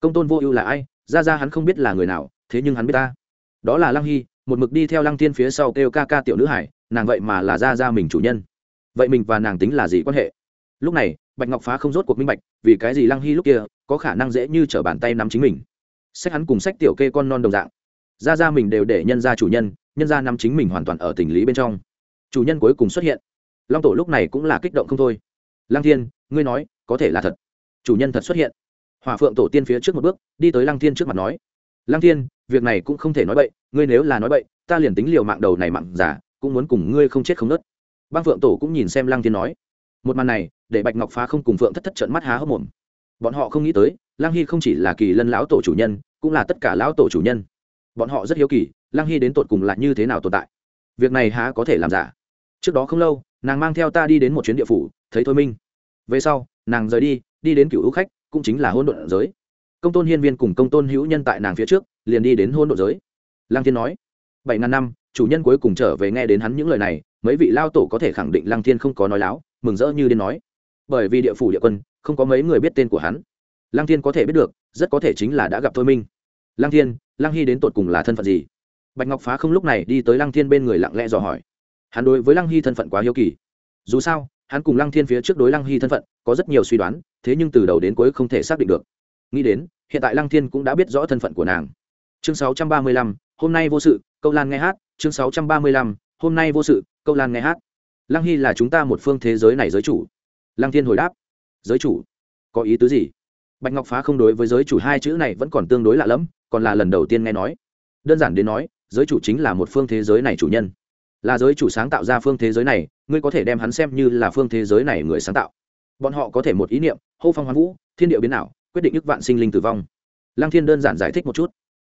công tôn vô ưu là ai? Ra ra hắn không biết là người nào, thế nhưng hắn biết ta. Đó là lăng hy một mực đi theo lăng Thiên phía sau kêu ca ca tiểu nữ hải, nàng vậy mà là ra ra mình chủ nhân. Vậy mình và nàng tính là gì quan hệ? Lúc này, bạch ngọc phá không rốt cuộc minh bạch, vì cái gì lăng hy lúc kia có khả năng dễ như t r ở bàn tay nắm chính mình? Sách hắn cùng sách tiểu kê con non đồng dạng. Ra ra mình đều để nhân ra chủ nhân nhân ra nắm chính mình hoàn toàn ở tình lý bên trong. Chủ nhân cuối cùng xuất hiện. Long tổ lúc này cũng là kích động không thôi. Lăng thiên, ngươi nói, có thể là thật. Chủ nhân thật xuất hiện. Hòa phượng tổ tiên phía trước một bước, đi tới lăng thiên trước mặt nói. Lăng thiên, việc này cũng không thể nói bậy ngươi nếu là nói bậy, ta liền tính liều mạng đầu này mạng giả, cũng muốn cùng ngươi không chết không nớt. Băng phượng tổ cũng nhìn xem lăng thiên nói. Một màn này, để bạch ngọc phá không cùng phượng thất thất trận mắt há hốc mồm. Bọn họ không nghĩ tới, lăng hy không chỉ là kỳ lân lão tổ chủ nhân, cũng là tất cả lão tổ chủ nhân. Bọn họ rất hiếu kỳ, lăng hy đến tột cùng là như thế nào tồn tại. Việc này há có thể làm giả. Trước đó không lâu, nàng mang theo ta đi đến một chuyến địa phủ, thấy thôi minh. Về sau, nàng rời đi đi đến cựu hữu khách, cũng chính là hôn đ ộ giới. Công tôn hiên viên cùng công tôn hữu nhân tại nàng phía trước, liền đi đến hôn đ ộ giới lăng thiên nói. Bảy ngàn năm, chủ nhân cuối cùng trở về nghe đến hắn những lời này, mấy vị lao tổ có thể khẳng định lăng thiên không có nói láo, mừng rỡ như đến nói. Bởi vì địa phủ địa quân, không có mấy người biết tên của hắn. Lăng thiên có thể biết được, rất có thể chính là đã gặp thôi minh. Lăng thiên, lăng hy đến tột cùng là thân phận gì? Bạch ngọc phá không lúc này đi tới lăng thiên bên người lặng lẽ dò hỏi. Hắn đối với lăng hy thân phận quá hiếu kỳ. Dù sao, hắn cùng lăng thiên phía trước đối lăng hy thân phận, có rất nhiều suy đoán, thế nhưng từ đầu đến cuối không thể xác định được. Nghĩ đến, hiện tại lăng thiên cũng đã biết rõ thân phận của nàng chương 635, hôm nay vô sự câu lan nghe hát. Chương 635, hôm nay vô sự câu lan nghe hát. Lăng hy là chúng ta một phương thế giới này giới chủ. Lăng thiên hồi đáp. Giới chủ? Có ý tứ gì? Bạch ngọc phá không đối với giới chủ hai chữ này vẫn còn tương đối lạ lẫm còn là lần đầu tiên nghe nói. Đơn giản đến nói giới chủ chính là một phương thế giới này chủ nhân. Là giới chủ sáng tạo ra phương thế giới này ngươi có thể đem hắn xem như là phương thế giới này người sáng tạo. Bọn họ có thể một ý niệm hô phong hoán vũ thiên địa biến nào quyết định ức vạn sinh linh tử vong. Lăng thiên đơn giản giải thích một chút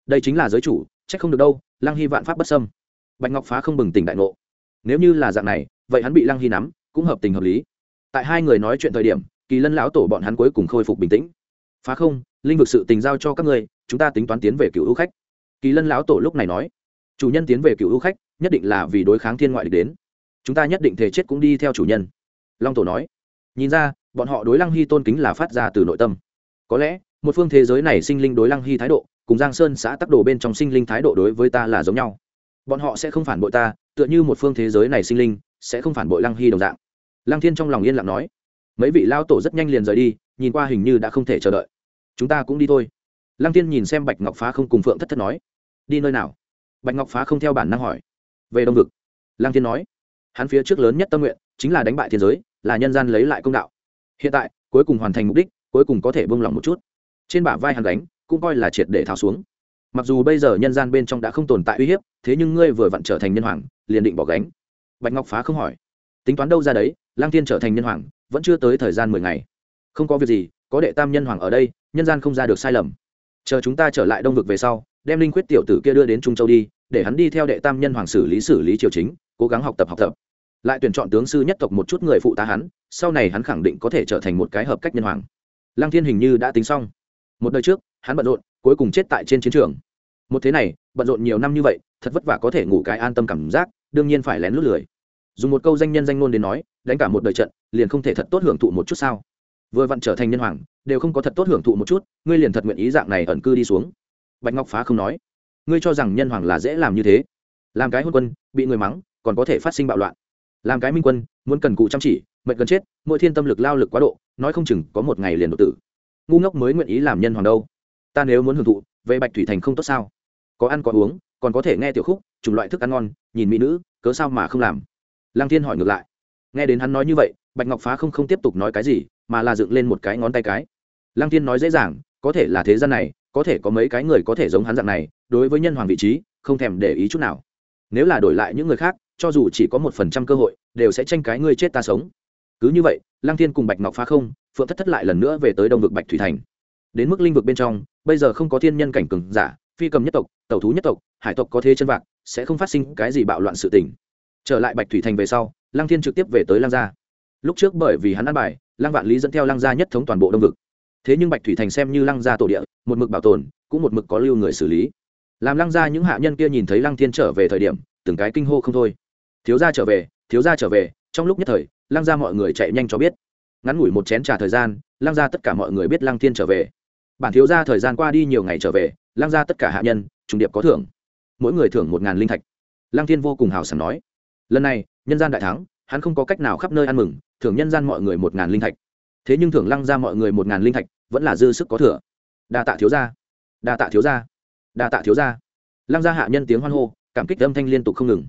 đây chính là giới chủ trách không được đâu, lăng hy vạn pháp bất sâm bạch ngọc phá không bừng tỉnh đại ngộ. Nếu như là dạng này, vậy hắn bị lăng hy nắm, cũng hợp tình hợp lý. Tại hai người nói chuyện thời điểm, kỳ lân lão tổ bọn hắn cuối cùng khôi phục bình tĩnh. Phá không, linh vực sự tình giao cho các ngươi, chúng ta tính toán tiến về cựu ưu khách. Kỳ lân lão tổ lúc này nói. Chủ nhân tiến về cựu ưu khách, nhất định là vì đối kháng thiên ngoại địch đến. Chúng ta nhất định thể chết cũng đi theo chủ nhân. Long tổ nói. Nhìn ra, bọn họ đối lăng hy tôn kính là phát ra từ nội tâm. Có lẽ, một phương thế giới này sinh linh đối lăng hy thái độ cùng giang sơn xã tắc đồ bên trong sinh linh thái độ đối với ta là giống nhau. Bọn họ sẽ không phản bội ta, tựa như một phương thế giới này sinh linh sẽ không phản bội lăng hy đồng dạng. Lăng thiên trong lòng yên lặng nói. Mấy vị lao tổ rất nhanh liền rời đi, nhìn qua hình như đã không thể chờ đợi. Chúng ta cũng đi thôi. Lăng thiên nhìn xem bạch ngọc phá không cùng phượng thất thất nói. Đi nơi nào? Bạch ngọc phá không theo bản năng hỏi. Về đông vực. Lăng thiên nói. Hắn phía trước lớn nhất tâm nguyện chính là đánh bại thiên giới, là nhân gian lấy lại công đạo. Hiện tại, cuối cùng hoàn thành mục đích, cuối cùng có thể bông lòng một chút. Trên bả vai hắn đánh cũng coi là triệt để tháo xuống. Mặc dù bây giờ nhân gian bên trong đã không tồn tại uy hiếp, thế nhưng ngươi vừa vặn trở thành nhân hoàng, liền định bỏ gánh. Bạch ngọc phá không hỏi. Tính toán đâu ra đấy lang thiên trở thành nhân hoàng, vẫn chưa tới thời gian mười ngày. Không có việc gì, có đệ tam nhân hoàng ở đây, nhân gian không ra được sai lầm. Chờ chúng ta trở lại đông vực về sau, đem linh quyết tiểu tử kia đưa đến trung châu đi, để hắn đi theo đệ tam nhân hoàng xử lý xử lý triều chính, cố gắng học tập học tập. Lại tuyển chọn tướng sư nhất tộc một chút người phụ tá hắn, sau này hắn khẳng định có thể trở thành một cái hợp cách nhân hoàng. Lăng thiên hình như đã tính xong một đời trước, hắn bận rộn, cuối cùng chết tại trên chiến trường. Một thế này, bận rộn nhiều năm như vậy, thật vất vả có thể ngủ cái an tâm cảm giác, đương nhiên phải lén lút lười. Dùng một câu danh nhân danh ngôn đến nói, đánh cả một đời trận, liền không thể thật tốt hưởng thụ một chút sao? Vừa vặn trở thành nhân hoàng, đều không có thật tốt hưởng thụ một chút, ngươi liền thật nguyện ý dạng này ẩn cư đi xuống. Bạch ngọc phá không nói, ngươi cho rằng nhân hoàng là dễ làm như thế. Làm cái hôn quân, bị người mắng, còn có thể phát sinh bạo loạn. Làm cái minh quân, muốn cần cụ chăm chỉ, mệnh gần chết, mỗi thiên tâm lực lao lực quá độ, nói không chừng có một ngày liền độ tử ngu ngốc mới nguyện ý làm nhân hoàng đâu. Ta nếu muốn hưởng thụ, về bạch thủy thành không tốt sao? Có ăn có uống, còn có thể nghe tiểu khúc, chủng loại thức ăn ngon, nhìn mỹ nữ, cớ sao mà không làm? Lăng thiên hỏi ngược lại. Nghe đến hắn nói như vậy, bạch ngọc phá không không tiếp tục nói cái gì, mà là dựng lên một cái ngón tay cái. Lăng thiên nói dễ dàng, có thể là thế gian này, có thể có mấy cái người có thể giống hắn dạng này, đối với nhân hoàng vị trí, không thèm để ý chút nào. Nếu là đổi lại những người khác, cho dù chỉ có một phần trăm cơ hội, đều sẽ tranh cái ngươi chết ta sống cứ như vậy, lăng thiên cùng bạch ngọc phá không, phượng thất thất lại lần nữa về tới đông vực bạch thủy thành. Đến mức linh vực bên trong, bây giờ không có thiên nhân cảnh cường giả, phi cầm nhất tộc, tẩu thú nhất tộc, hải tộc có thế chân vạc, sẽ không phát sinh cái gì bạo loạn sự tình. Trở lại bạch thủy thành về sau, lăng thiên trực tiếp về tới lăng gia. Lúc trước bởi vì hắn ăn bài, lăng vạn lý dẫn theo lăng gia nhất thống toàn bộ đông vực. Thế nhưng bạch thủy thành xem như lăng gia tổ địa, một mực bảo tồn, cũng một mực có lưu người xử lý. Làm lăng gia những hạ nhân kia nhìn thấy lăng thiên trở về thời điểm, từng cái kinh hô không thôi. Thiếu gia trở về, thiếu gia trở về, trong lúc nhất thời lăng ra mọi người chạy nhanh cho biết. Ngắn ngủi một chén trà thời gian, lăng ra tất cả mọi người biết lăng thiên trở về. Bản thiếu gia thời gian qua đi nhiều ngày trở về, lăng ra tất cả hạ nhân, trùng điệp có thưởng. Mỗi người thưởng một ngàn linh thạch. Lăng thiên vô cùng hào sảng nói. Lần này, nhân gian đại thắng, hắn không có cách nào khắp nơi ăn mừng, thưởng nhân gian mọi người một ngàn linh thạch. Thế nhưng thưởng lăng ra mọi người một ngàn linh thạch, vẫn là dư sức có thừa. Đa tạ thiếu gia. Đa tạ thiếu gia. Đa tạ thiếu gia. Lăng gia hạ nhân tiếng hoan hô, cảm kích âm thanh liên tục không ngừng.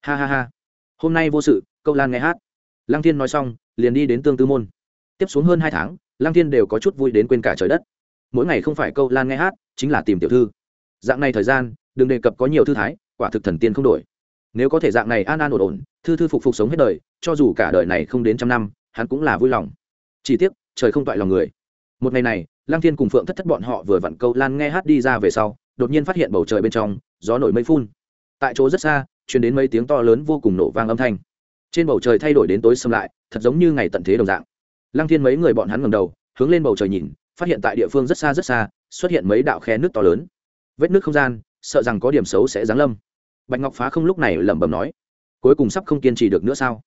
Ha ha ha. Hôm nay vô sự, câu lan nghe hát lăng thiên nói xong, liền đi đến tương tư môn. Tiếp xuống hơn hai tháng, lăng thiên đều có chút vui đến quên cả trời đất. Mỗi ngày không phải câu lan nghe hát, chính là tìm tiểu thư. Dạng này thời gian, đừng đề cập có nhiều thư thái, quả thực thần tiên không đổi. Nếu có thể dạng này an an ổn ổn, thư thư phục phục sống hết đời, cho dù cả đời này không đến trăm năm, hắn cũng là vui lòng. Chỉ tiếc, trời không toại lòng người. Một ngày này lang thiên cùng phượng thất thất bọn họ vừa vặn câu lan nghe hát đi ra về sau, đột nhiên phát hiện bầu trời bên trong, gió nổi mây phun. Tại chỗ rất xa chuyển đến mấy tiếng to lớn vô cùng nổ vang âm thanh trên bầu trời thay đổi đến tối xâm lại, thật giống như ngày tận thế đồng dạng. Lăng thiên mấy người bọn hắn ngầm đầu, hướng lên bầu trời nhìn, phát hiện tại địa phương rất xa rất xa, xuất hiện mấy đạo khe nước to lớn. Vết nước không gian, sợ rằng có điểm xấu sẽ giáng lâm. Bạch ngọc phá không lúc này lẩm bẩm nói, cuối cùng sắp không kiên trì được nữa sao?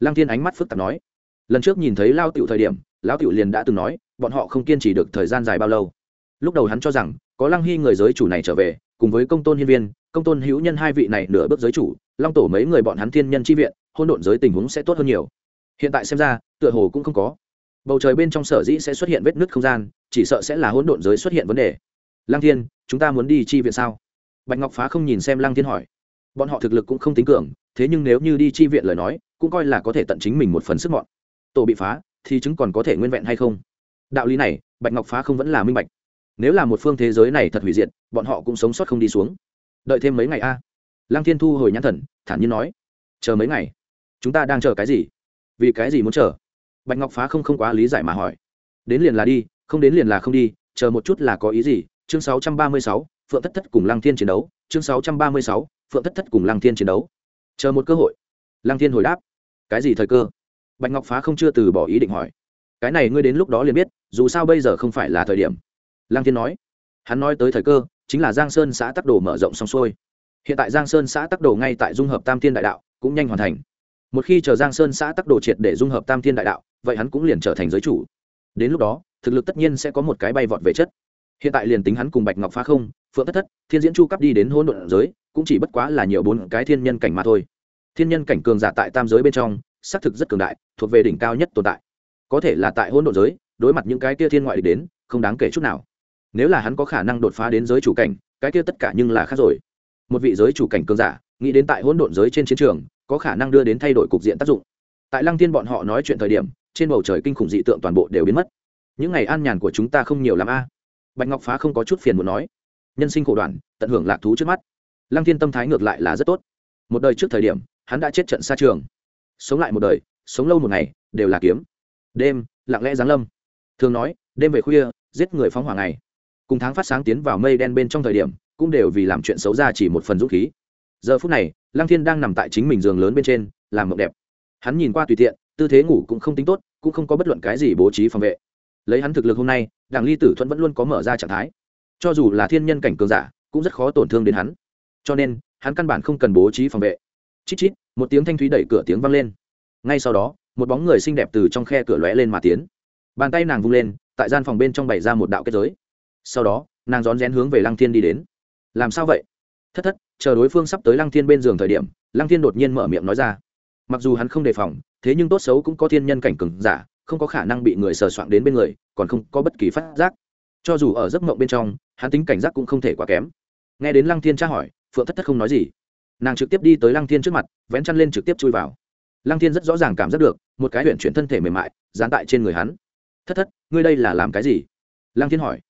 Lăng thiên ánh mắt phức tạp nói, lần trước nhìn thấy lao tiểu thời điểm, lão tiểu liền đã từng nói, bọn họ không kiên trì được thời gian dài bao lâu. Lúc đầu hắn cho rằng, có lăng hy người giới chủ này trở về, cùng với công tôn hiên viên, công tôn hữu nhân hai vị này nửa bước giới chủ, long tổ mấy người bọn hắn thiên nhân chi viện hôn độn giới tình huống sẽ tốt hơn nhiều. Hiện tại xem ra, tựa hồ cũng không có. Bầu trời bên trong sở dĩ sẽ xuất hiện vết nứt không gian, chỉ sợ sẽ là hỗn độn giới xuất hiện vấn đề. Lăng thiên, chúng ta muốn đi chi viện sao? Bạch ngọc phá không nhìn xem lăng thiên hỏi. Bọn họ thực lực cũng không tính cường, thế nhưng nếu như đi chi viện lời nói, cũng coi là có thể tận chính mình một phần sức mọn. Tổ bị phá, thì chứng còn có thể nguyên vẹn hay không? Đạo lý này, bạch ngọc phá không vẫn là minh bạch. Nếu là một phương thế giới này thật hủy diệt, bọn họ cũng sống sót không đi xuống. Đợi thêm mấy ngày a. Lăng thiên thu hồi nhãn thần, thản nhiên nói. Chờ mấy ngày chúng ta đang chờ cái gì? Vì cái gì muốn chờ? Bạch ngọc phá không không quá lý giải mà hỏi. Đến liền là đi không đến liền là không đi chờ một chút là có ý gì? Chương 636, phượng thất thất cùng lăng thiên chiến đấu. Chương 636, phượng thất thất cùng lăng thiên chiến đấu. Chờ một cơ hội. Lăng thiên hồi đáp. Cái gì thời cơ? Bạch ngọc phá không chưa từ bỏ ý định hỏi. Cái này ngươi đến lúc đó liền biết dù sao bây giờ không phải là thời điểm. Lăng thiên nói. Hắn nói tới thời cơ chính là giang sơn xã tắc đồ mở rộng xong xuôi. Hiện tại giang sơn xã tắc đồ ngay tại dung hợp tam thiên đại đạo cũng nhanh hoàn thành một khi chờ giang sơn xã tắc đồ triệt để dung hợp tam thiên đại đạo, vậy hắn cũng liền trở thành giới chủ. Đến lúc đó, thực lực tất nhiên sẽ có một cái bay vọt về chất. Hiện tại liền tính hắn cùng bạch ngọc phá không, phượng thất thất, thiên diễn chu cấp đi đến hỗn độn giới, cũng chỉ bất quá là nhiều bốn cái thiên nhân cảnh mà thôi. Thiên nhân cảnh cường giả tại tam giới bên trong, xác thực rất cường đại, thuộc về đỉnh cao nhất tồn tại. Có thể là tại hỗn độn giới, đối mặt những cái kia thiên ngoại địch đến, không đáng kể chút nào. Nếu là hắn có khả năng đột phá đến giới chủ cảnh, cái kia tất cả nhưng là khác rồi. Một vị giới chủ cảnh cường giả, nghĩ đến tại hỗn độn giới trên chiến trường có khả năng đưa đến thay đổi cục diện tác dụng. Tại lăng thiên bọn họ nói chuyện thời điểm, trên bầu trời kinh khủng dị tượng toàn bộ đều biến mất. Những ngày an nhàn của chúng ta không nhiều l a. Bạch ngọc phá không có chút phiền muốn nói. Nhân sinh khổ đoạn, tận hưởng lạc thú trước mắt. Lăng thiên tâm thái ngược lại là rất tốt. Một đời trước thời điểm, hắn đã chết trận xa trường. Sống lại một đời, sống lâu một ngày, đều là kiếm. Đêm, lặng lẽ giáng lâm. Thường nói, đêm về khuya, giết người phóng hỏa ngày. Cùng tháng phát sáng tiến vào mây đen bên trong thời điểm, cũng đều vì làm chuyện xấu ra chỉ một phần dũng khí giờ phút này, lăng thiên đang nằm tại chính mình giường lớn bên trên, làm mộng đẹp. Hắn nhìn qua tùy tiện, tư thế ngủ cũng không tính tốt, cũng không có bất luận cái gì bố trí phòng vệ. Lấy hắn thực lực hôm nay đảng ly tử thuận vẫn luôn có mở ra trạng thái. Cho dù là thiên nhân cảnh cường giả, cũng rất khó tổn thương đến hắn. Cho nên, hắn căn bản không cần bố trí phòng vệ. Chít chít, một tiếng thanh thúy đẩy cửa tiếng vang lên. Ngay sau đó, một bóng người xinh đẹp từ trong khe cửa lóe lên mà tiến. Bàn tay nàng vung lên, tại gian phòng bên trong bày ra một đạo kết giới. Sau đó, nàng rón rén hướng về lăng thiên đi đến. Làm sao vậy? Thất thất chờ đối phương sắp tới lăng thiên bên giường thời điểm, lăng thiên đột nhiên mở miệng nói ra. Mặc dù hắn không đề phòng, thế nhưng tốt xấu cũng có thiên nhân cảnh cừng giả, không có khả năng bị người sờ soạng đến bên người, còn không có bất kỳ phát giác. Cho dù ở giấc mộng bên trong, hắn tính cảnh giác cũng không thể quá kém. Nghe đến lăng thiên tra hỏi, phượng thất thất không nói gì. Nàng trực tiếp đi tới lăng thiên trước mặt, vén chăn lên trực tiếp chui vào. Lăng thiên rất rõ ràng cảm giác được, một cái huyện chuyển thân thể mềm mại, dán tại trên người hắn. Thất thất, ngươi đây là làm cái gì? Lăng thiên hỏi.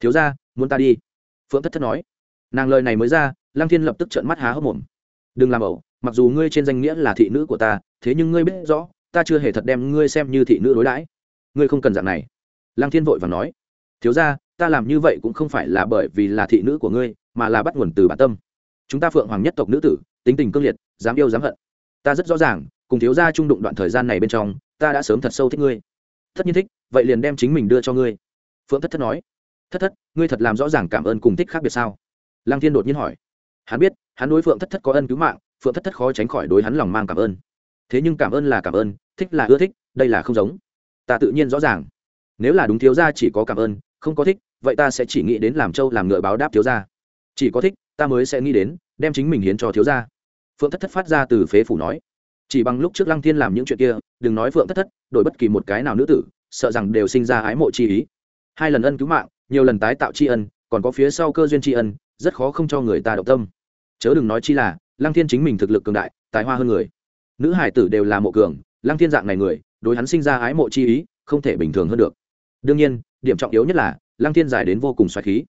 Thiếu ra muốn ta đi? Phượng thất thất nói nàng lời này mới ra, lăng thiên lập tức trợn mắt há hốc mồm. Đừng làm ẩu, mặc dù ngươi trên danh nghĩa là thị nữ của ta, thế nhưng ngươi biết rõ, ta chưa hề thật đem ngươi xem như thị nữ đối đãi. Ngươi không cần dạng này. Lăng thiên vội và nói. Thiếu ra ta làm như vậy cũng không phải là bởi vì là thị nữ của ngươi, mà là bắt nguồn từ bản tâm. Chúng ta phượng hoàng nhất tộc nữ tử, tính tình cương liệt, dám yêu dám hận. Ta rất rõ ràng, cùng thiếu gia trung đụng đoạn thời gian này bên trong, ta đã sớm thật sâu thích ngươi. Tất nhiên thích, vậy liền đem chính mình đưa cho ngươi. Phượng thất thất nói. Thất thất, ngươi thật làm rõ ràng cảm ơn cùng thích khác biệt sao? Lăng thiên đột nhiên hỏi. Hắn biết, hắn đối phượng thất thất có ân cứu mạng, phượng thất thất khó tránh khỏi đối hắn lòng mang cảm ơn. Thế nhưng cảm ơn là cảm ơn, thích là ưa thích, đây là không giống. Ta tự nhiên rõ ràng. Nếu là đúng thiếu gia chỉ có cảm ơn, không có thích, vậy ta sẽ chỉ nghĩ đến làm trâu làm ngựa báo đáp thiếu gia. Chỉ có thích, ta mới sẽ nghĩ đến, đem chính mình hiến cho thiếu gia. Phượng thất thất phát ra từ phế phủ nói. Chỉ bằng lúc trước lăng thiên làm những chuyện kia, đừng nói phượng thất thất, đổi bất kỳ một cái nào nữ tử, sợ rằng đều sinh ra ái mộ chi ý. Hai lần ân cứu mạng, nhiều lần tái tạo tri ân, còn có phía sau cơ duyên tri ân rất khó không cho người ta động tâm. Chớ đừng nói chi là, lăng thiên chính mình thực lực cường đại, tài hoa hơn người. Nữ hải tử đều là mộ cường, lăng thiên dạng này người, đối hắn sinh ra ái mộ chi ý, không thể bình thường hơn được. Đương nhiên, điểm trọng yếu nhất là, lăng thiên dài đến vô cùng xoáy khí.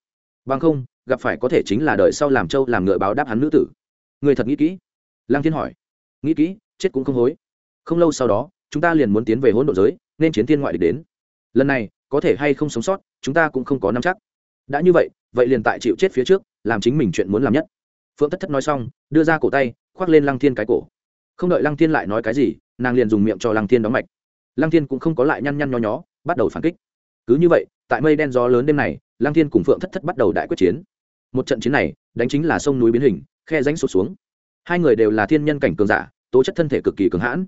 Bằng không, gặp phải có thể chính là đời sau làm trâu làm ngựa báo đáp hắn nữ tử. Người thật nghĩ kỹ? Lăng thiên hỏi. Nghĩ kỹ, chết cũng không hối. Không lâu sau đó, chúng ta liền muốn tiến về hỗn độ giới, nên chiến thiên ngoại địch đến. Lần này, có thể hay không sống sót, chúng ta cũng không có nắm chắc. Đã như vậy vậy liền tại chịu chết phía trước làm chính mình chuyện muốn làm nhất. Phượng thất thất nói xong, đưa ra cổ tay, khoác lên lăng thiên cái cổ. Không đợi lăng thiên lại nói cái gì, nàng liền dùng miệng cho lăng thiên đóng mạch. Lăng thiên cũng không có lại nhăn nhăn nho nhó, bắt đầu phản kích. Cứ như vậy, tại mây đen gió lớn đêm này, lăng thiên cùng phượng thất thất bắt đầu đại quyết chiến. Một trận chiến này, đánh chính là sông núi biến hình, khe ránh sụt xuống. Hai người đều là thiên nhân cảnh cường giả, tố chất thân thể cực kỳ cường hãn.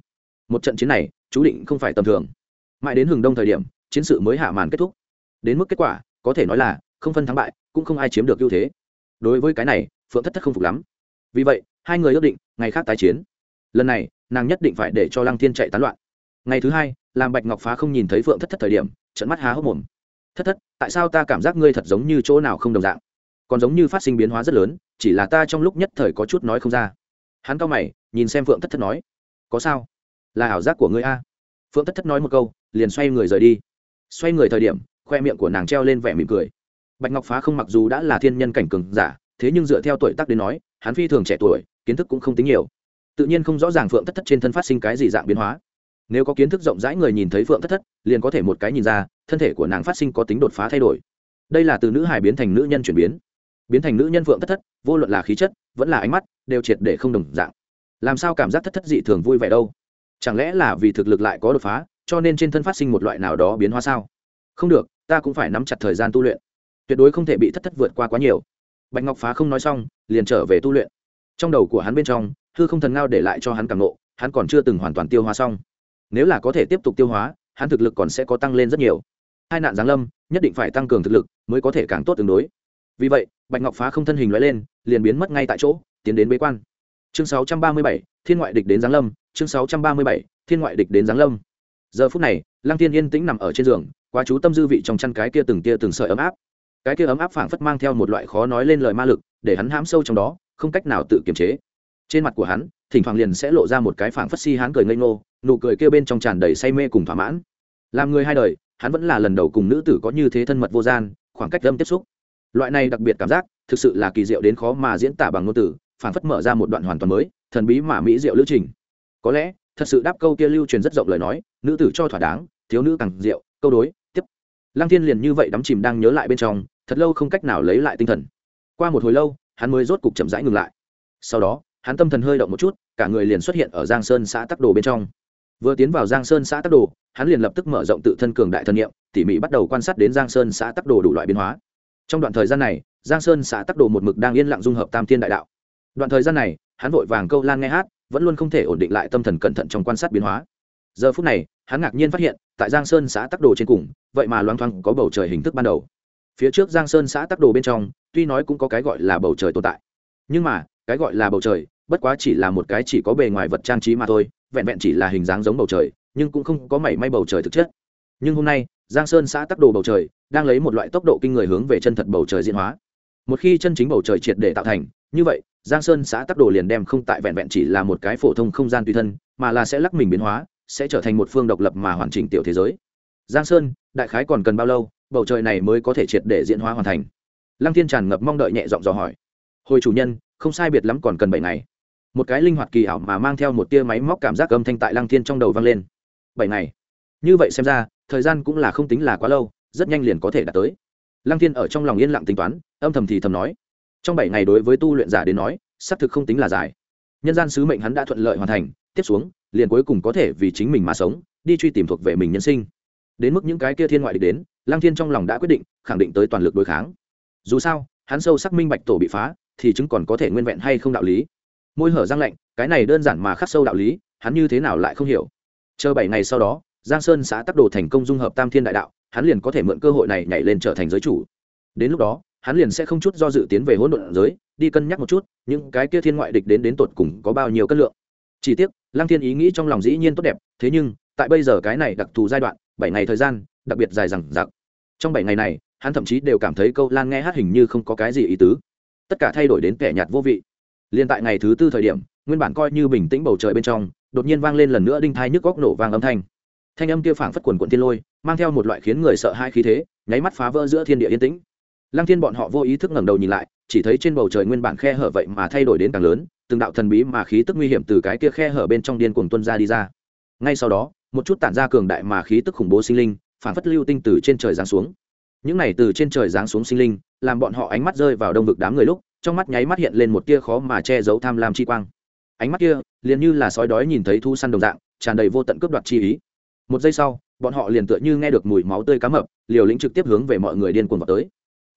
Một trận chiến này, chú định không phải tầm thường. Mãi đến hừng đông thời điểm, chiến sự mới hạ màn kết thúc. Đến mức kết quả, có thể nói là không phân thắng bại, cũng không ai chiếm được ưu thế đối với cái này, phượng thất thất không phục lắm. Vì vậy, hai người ước định ngày khác tái chiến. Lần này, nàng nhất định phải để cho lăng thiên chạy tán loạn. Ngày thứ hai, làm bạch ngọc phá không nhìn thấy phượng thất thất thời điểm trận mắt há hốc mồm. Thất thất, tại sao ta cảm giác ngươi thật giống như chỗ nào không đồng dạng? Còn giống như phát sinh biến hóa rất lớn, chỉ là ta trong lúc nhất thời có chút nói không ra. Hắn cao mày, nhìn xem phượng thất thất nói, có sao? Là ảo giác của ngươi a. Phượng thất thất nói một câu, liền xoay người rời đi. Xoay người thời điểm, khoe miệng của nàng treo lên vẻ mỉm cười bạch ngọc phá không mặc dù đã là thiên nhân cảnh cường giả, thế nhưng dựa theo tuổi tác đến nói, hắn phi thường trẻ tuổi, kiến thức cũng không tính nhiều. Tự nhiên không rõ ràng phượng thất thất trên thân phát sinh cái gì dạng biến hóa. Nếu có kiến thức rộng rãi người nhìn thấy phượng thất thất, liền có thể một cái nhìn ra, thân thể của nàng phát sinh có tính đột phá thay đổi. Đây là từ nữ hải biến thành nữ nhân chuyển biến. Biến thành nữ nhân phượng thất thất, vô luận là khí chất, vẫn là ánh mắt, đều triệt để không đồng dạng. Làm sao cảm giác thất thất dị thường vui vẻ đâu? Chẳng lẽ là vì thực lực lại có đột phá, cho nên trên thân phát sinh một loại nào đó biến hóa sao? Không được, ta cũng phải nắm chặt thời gian tu luyện tuyệt đối không thể bị thất thất vượt qua quá nhiều. Bạch ngọc phá không nói xong liền trở về tu luyện. Trong đầu của hắn bên trong hư không thần ngao để lại cho hắn càng nộ hắn còn chưa từng hoàn toàn tiêu hóa xong. Nếu là có thể tiếp tục tiêu hóa hắn thực lực còn sẽ có tăng lên rất nhiều. Hai nạn giáng lâm nhất định phải tăng cường thực lực mới có thể càng tốt tương đối. Vì vậy bạch ngọc phá không thân hình loại lên liền biến mất ngay tại chỗ tiến đến bế quan. Chương 637, thiên ngoại địch đến giáng lâm. Chương 637, thiên ngoại địch đến giáng lâm. Giờ phút này lăng tiên yên tĩnh nằm ở trên giường quá chú tâm dư vị trong chăn cái kia từng tia từng sợi ấm áp cái kia ấm áp phảng phất mang theo một loại khó nói lên lời ma lực, để hắn hãm sâu trong đó, không cách nào tự kiềm chế. Trên mặt của hắn, thỉnh thoảng liền sẽ lộ ra một cái phảng phất si hắn cười ngây ngô, nụ cười kia bên trong tràn đầy say mê cùng thỏa mãn. Làm người hai đời, hắn vẫn là lần đầu cùng nữ tử có như thế thân mật vô gian, khoảng cách âm tiếp xúc. Loại này đặc biệt cảm giác, thực sự là kỳ diệu đến khó mà diễn tả bằng ngôn từ, phảng phất mở ra một đoạn hoàn toàn mới, thần bí mà mỹ diệu lưu trình. Có lẽ, thật sự đáp câu kia lưu truyền rất rộng lời nói, nữ tử cho thỏa đáng, thiếu nữ càng diệu, câu đối, tiếp. Lăng thiên liền như vậy đắm chìm đang nhớ lại bên trong thật lâu không cách nào lấy lại tinh thần. Qua một hồi lâu, hắn mới rốt cục chậm rãi ngừng lại. Sau đó, hắn tâm thần hơi động một chút, cả người liền xuất hiện ở giang sơn xã tắc đồ bên trong. Vừa tiến vào giang sơn xã tắc đồ, hắn liền lập tức mở rộng tự thân cường đại thân nhiệm tỉ mỉ bắt đầu quan sát đến giang sơn xã tắc đồ đủ loại biến hóa. Trong đoạn thời gian này, giang sơn xã tắc đồ một mực đang yên lặng dung hợp tam thiên đại đạo. Đoạn thời gian này, hắn vội vàng câu lan nghe hát, vẫn luôn không thể ổn định lại tâm thần cẩn thận trong quan sát biến hóa. Giờ phút này, hắn ngạc nhiên phát hiện, tại giang sơn xã tắc đồ trên cùng, vậy mà loang thoang có bầu trời hình thức ban đầu phía trước giang sơn xã tắc đồ bên trong, tuy nói cũng có cái gọi là bầu trời tồn tại. Nhưng mà, cái gọi là bầu trời, bất quá chỉ là một cái chỉ có bề ngoài vật trang trí mà thôi, vẹn vẹn chỉ là hình dáng giống bầu trời, nhưng cũng không có mảy may bầu trời thực chất. Nhưng hôm nay, giang sơn xã tắc đồ bầu trời đang lấy một loại tốc độ kinh người hướng về chân thật bầu trời diễn hóa. Một khi chân chính bầu trời triệt để tạo thành, như vậy, giang sơn xã tắc đồ liền đem không tại vẹn vẹn chỉ là một cái phổ thông không gian tùy thân, mà là sẽ lắc mình biến hóa, sẽ trở thành một phương độc lập mà hoàn chỉnh tiểu thế giới. Giang sơn, đại khái còn cần bao lâu bầu trời này mới có thể triệt để diễn hóa hoàn thành. Lăng thiên tràn ngập mong đợi nhẹ giọng dò hỏi. Hồi chủ nhân, không sai biệt lắm còn cần bảy ngày. Một cái linh hoạt kỳ ảo mà mang theo một tia máy móc cảm giác âm thanh tại lăng thiên trong đầu vang lên. Bảy ngày. Như vậy xem ra, thời gian cũng là không tính là quá lâu, rất nhanh liền có thể đạt tới. Lăng thiên ở trong lòng yên lặng tính toán, âm thầm thì thầm nói. Trong bảy ngày đối với tu luyện giả đến nói, xác thực không tính là dài. Nhân gian sứ mệnh hắn đã thuận lợi hoàn thành, tiếp xuống, liền cuối cùng có thể vì chính mình mà sống, đi truy tìm thuộc về mình nhân sinh. Đến mức những cái kia thiên ngoại địch đến lăng thiên trong lòng đã quyết định, khẳng định tới toàn lực đối kháng. Dù sao, hắn sâu sắc minh bạch tổ bị phá, thì chứng còn có thể nguyên vẹn hay không đạo lý. Môi hở răng lạnh, cái này đơn giản mà khắc sâu đạo lý, hắn như thế nào lại không hiểu? Chờ bảy ngày sau đó, giang sơn xã tắc đồ thành công dung hợp tam thiên đại đạo, hắn liền có thể mượn cơ hội này nhảy lên trở thành giới chủ. Đến lúc đó, hắn liền sẽ không chút do dự tiến về hỗn độn giới, đi cân nhắc một chút, những cái kia thiên ngoại địch đến đến tột cùng có bao nhiêu cân lượng. Chỉ tiếc, lăng thiên ý nghĩ trong lòng dĩ nhiên tốt đẹp, thế nhưng, tại bây giờ cái này đặc thù giai đoạn, bảy ngày thời gian đặc biệt dài rằng rặc. Trong bảy ngày này, hắn thậm chí đều cảm thấy câu lan nghe hát hình như không có cái gì ý tứ. Tất cả thay đổi đến kẻ nhạt vô vị. Liền tại ngày thứ tư thời điểm, nguyên bản coi như bình tĩnh bầu trời bên trong, đột nhiên vang lên lần nữa đinh thai nhức góc nổ vang âm thanh. Thanh âm kia phảng phất quần quận thiên lôi, mang theo một loại khiến người sợ hai khí thế, nháy mắt phá vỡ giữa thiên địa yên tĩnh. Lăng thiên bọn họ vô ý thức ngẩng đầu nhìn lại, chỉ thấy trên bầu trời nguyên bản khe hở vậy mà thay đổi đến càng lớn, từng đạo thần bí mà khí tức nguy hiểm từ cái kia khe hở bên trong điên cuồng tuân ra đi ra. Ngay sau đó, một chút tản ra cường đại mà khí tức khủng bố sinh linh phản phất lưu tinh từ trên trời giáng xuống. Những này từ trên trời giáng xuống sinh linh, làm bọn họ ánh mắt rơi vào đông vực đám người lúc, trong mắt nháy mắt hiện lên một tia khó mà che giấu tham lam chi quang. Ánh mắt kia, liền như là sói đói nhìn thấy thu săn đồng dạng, tràn đầy vô tận cướp đoạt chi ý. Một giây sau, bọn họ liền tựa như nghe được mùi máu tươi cá mập, liều lĩnh trực tiếp hướng về mọi người điên cuồng vào tới.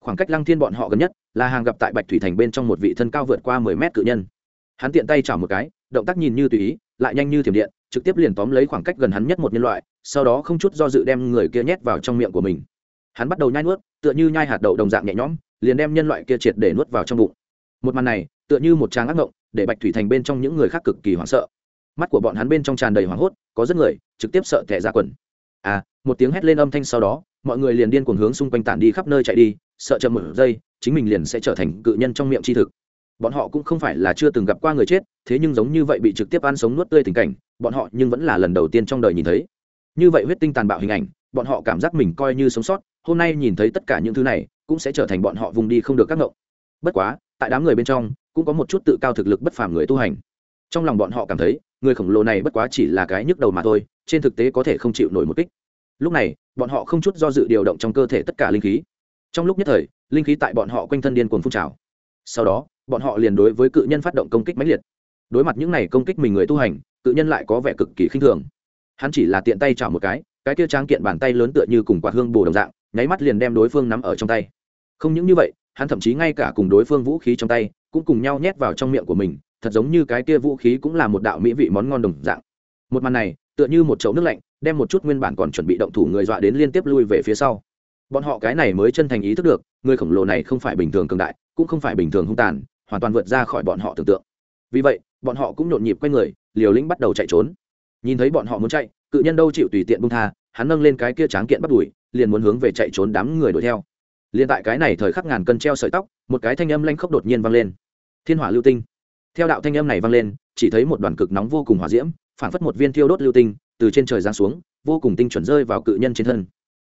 Khoảng cách lăng thiên bọn họ gần nhất, là hàng gặp tại bạch thủy thành bên trong một vị thân cao vượt qua mười mét cự nhân. Hắn tiện tay chảo một cái, động tác nhìn như tùy ý, lại nhanh như thiểm điện, trực tiếp liền tóm lấy khoảng cách gần hắn nhất một nhân loại sau đó không chút do dự đem người kia nhét vào trong miệng của mình. Hắn bắt đầu nhai nuốt, tựa như nhai hạt đậu đồng dạng nhẹ nhõm, liền đem nhân loại kia triệt để nuốt vào trong bụng. Một màn này, tựa như một tràng ác ngộng để bạch thủy thành bên trong những người khác cực kỳ hoảng sợ. Mắt của bọn hắn bên trong tràn đầy hoảng hốt, có rất người trực tiếp sợ thẻ ra quần. À một tiếng hét lên âm thanh sau đó, mọi người liền điên cuồng hướng xung quanh tản đi khắp nơi chạy đi, sợ chậm một giây, chính mình liền sẽ trở thành cự nhân trong miệng chi thực. Bọn họ cũng không phải là chưa từng gặp qua người chết, thế nhưng giống như vậy bị trực tiếp ăn sống nuốt tươi tình cảnh, bọn họ nhưng vẫn là lần đầu tiên trong đời nhìn thấy như vậy huyết tinh tàn bạo hình ảnh, bọn họ cảm giác mình coi như sống sót, hôm nay nhìn thấy tất cả những thứ này, cũng sẽ trở thành bọn họ vùng đi không được các ngộng bất quá, tại đám người bên trong, cũng có một chút tự cao thực lực bất phàm người tu hành. Trong lòng bọn họ cảm thấy, người khổng lồ này bất quá chỉ là cái nhức đầu mà thôi, trên thực tế có thể không chịu nổi một kích. Lúc này, bọn họ không chút do dự điều động trong cơ thể tất cả linh khí. Trong lúc nhất thời, linh khí tại bọn họ quanh thân điên cuồng phun trào. Sau đó, bọn họ liền đối với cự nhân phát động công kích mãnh liệt. Đối mặt những này công kích mình người tu hành, cự nhân lại có vẻ cực kỳ khinh thường hắn chỉ là tiện tay chảo một cái cái kia tráng kiện bàn tay lớn tựa như cùng quạt hương bồ đồng dạng, nháy mắt liền đem đối phương nắm ở trong tay. Không những như vậy, hắn thậm chí ngay cả cùng đối phương vũ khí trong tay, cũng cùng nhau nhét vào trong miệng của mình, thật giống như cái kia vũ khí cũng là một đạo mỹ vị món ngon đồng dạng. Một màn này, tựa như một chậu nước lạnh, đem một chút nguyên bản còn chuẩn bị động thủ người dọa đến liên tiếp lui về phía sau. Bọn họ cái này mới chân thành ý thức được, người khổng lồ này không phải bình thường cường đại, cũng không phải bình thường hung tàn, hoàn toàn vượt ra khỏi bọn họ tưởng tượng. Vì vậy, bọn họ cũng nhộn nhịp quay người, liều lĩnh bắt đầu chạy trốn nhìn thấy bọn họ muốn chạy cự nhân đâu chịu tùy tiện bung tha hắn nâng lên cái kia tráng kiện bắt đuổi liền muốn hướng về chạy trốn đám người đuổi theo. Liền tại cái này thời khắc ngàn cân treo sợi tóc một cái thanh âm lanh khốc đột nhiên vang lên. Thiên hỏa lưu tinh. Theo đạo thanh âm này vang lên chỉ thấy một đoàn cực nóng vô cùng hỏa diễm phản phất một viên thiêu đốt lưu tinh từ trên trời giáng xuống vô cùng tinh chuẩn rơi vào cự nhân trên thân.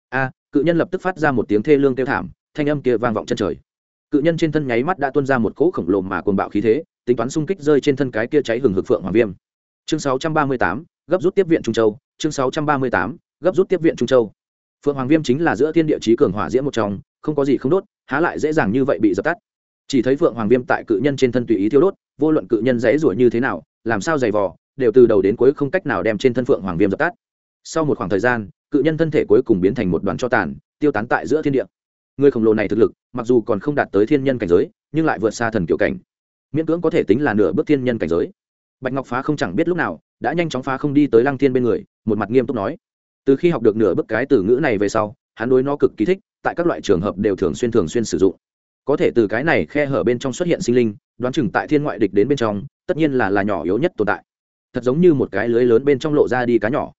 A cự nhân lập tức phát ra một tiếng thê lương kêu thảm thanh âm kia vang vọng chân trời. Cự nhân trên thân nháy mắt đã tuôn ra một cỗ khổng lồ mà cuồng bạo khí thế tính toán xung kích rơi trên thân cái kia cháy hừng hực phượng hoàng viêm. Chương 638, gấp rút tiếp viện trung châu chương 638, gấp rút tiếp viện trung châu. Phượng hoàng viêm chính là giữa thiên địa chí cường hỏa diễm một trong không có gì không đốt há lại dễ dàng như vậy bị dập tắt. Chỉ thấy phượng hoàng viêm tại cự nhân trên thân tùy ý thiêu đốt vô luận cự nhân dễ ruổi như thế nào làm sao dày vò đều từ đầu đến cuối không cách nào đem trên thân phượng hoàng viêm dập tắt. Sau một khoảng thời gian cự nhân thân thể cuối cùng biến thành một đoàn cho tàn tiêu tán tại giữa thiên địa. Người khổng lồ này thực lực mặc dù còn không đạt tới thiên nhân cảnh giới nhưng lại vượt xa thần kiểu cảnh. Miễn cưỡng có thể tính là nửa bước thiên nhân cảnh giới bạch ngọc phá không chẳng biết lúc nào, đã nhanh chóng phá không đi tới lăng thiên bên người, một mặt nghiêm túc nói. Từ khi học được nửa bức cái từ ngữ này về sau, hắn đối nó cực kỳ thích, tại các loại trường hợp đều thường xuyên thường xuyên sử dụng. Có thể từ cái này khe hở bên trong xuất hiện sinh linh, đoán chừng tại thiên ngoại địch đến bên trong, tất nhiên là là nhỏ yếu nhất tồn tại. Thật giống như một cái lưới lớn bên trong lộ ra đi cá nhỏ.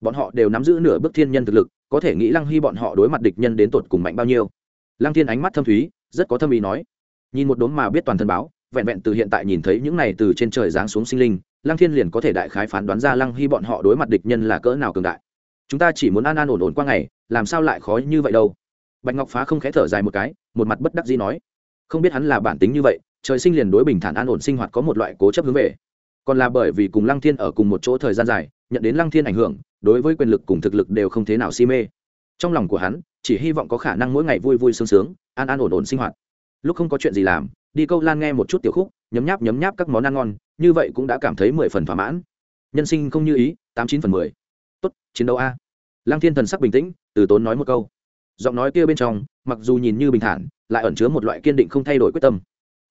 Bọn họ đều nắm giữ nửa bước thiên nhân thực lực, có thể nghĩ lăng hy bọn họ đối mặt địch nhân đến tột cùng mạnh bao nhiêu. Lăng thiên ánh mắt thâm thúy, rất có thâm ý nói. Nhìn một đốm mà biết toàn thân báo vẹn vẹn từ hiện tại nhìn thấy những này từ trên trời giáng xuống sinh linh, lăng thiên liền có thể đại khái phán đoán ra lăng hy bọn họ đối mặt địch nhân là cỡ nào cường đại. Chúng ta chỉ muốn an an ổn ổn qua ngày, làm sao lại khó như vậy đâu? Bạch ngọc phá không khẽ thở dài một cái, một mặt bất đắc dĩ nói. Không biết hắn là bản tính như vậy, trời sinh liền đối bình thản an ổn sinh hoạt có một loại cố chấp hướng về. Còn là bởi vì cùng lăng thiên ở cùng một chỗ thời gian dài, nhận đến lăng thiên ảnh hưởng, đối với quyền lực cùng thực lực đều không thế nào si mê. Trong lòng của hắn, chỉ hy vọng có khả năng mỗi ngày vui vui sướng sướng, an an ổn ổn sinh hoạt. Lúc không có chuyện gì làm đi câu lan nghe một chút tiểu khúc, nhấm nháp nhấm nháp các món ăn ngon, như vậy cũng đã cảm thấy mười phần thỏa mãn. Nhân sinh không như ý, tám chín phần mười. Tốt, chiến đấu a. Lăng thiên thần sắc bình tĩnh, từ tốn nói một câu. Giọng nói kia bên trong, mặc dù nhìn như bình thản, lại ẩn chứa một loại kiên định không thay đổi quyết tâm.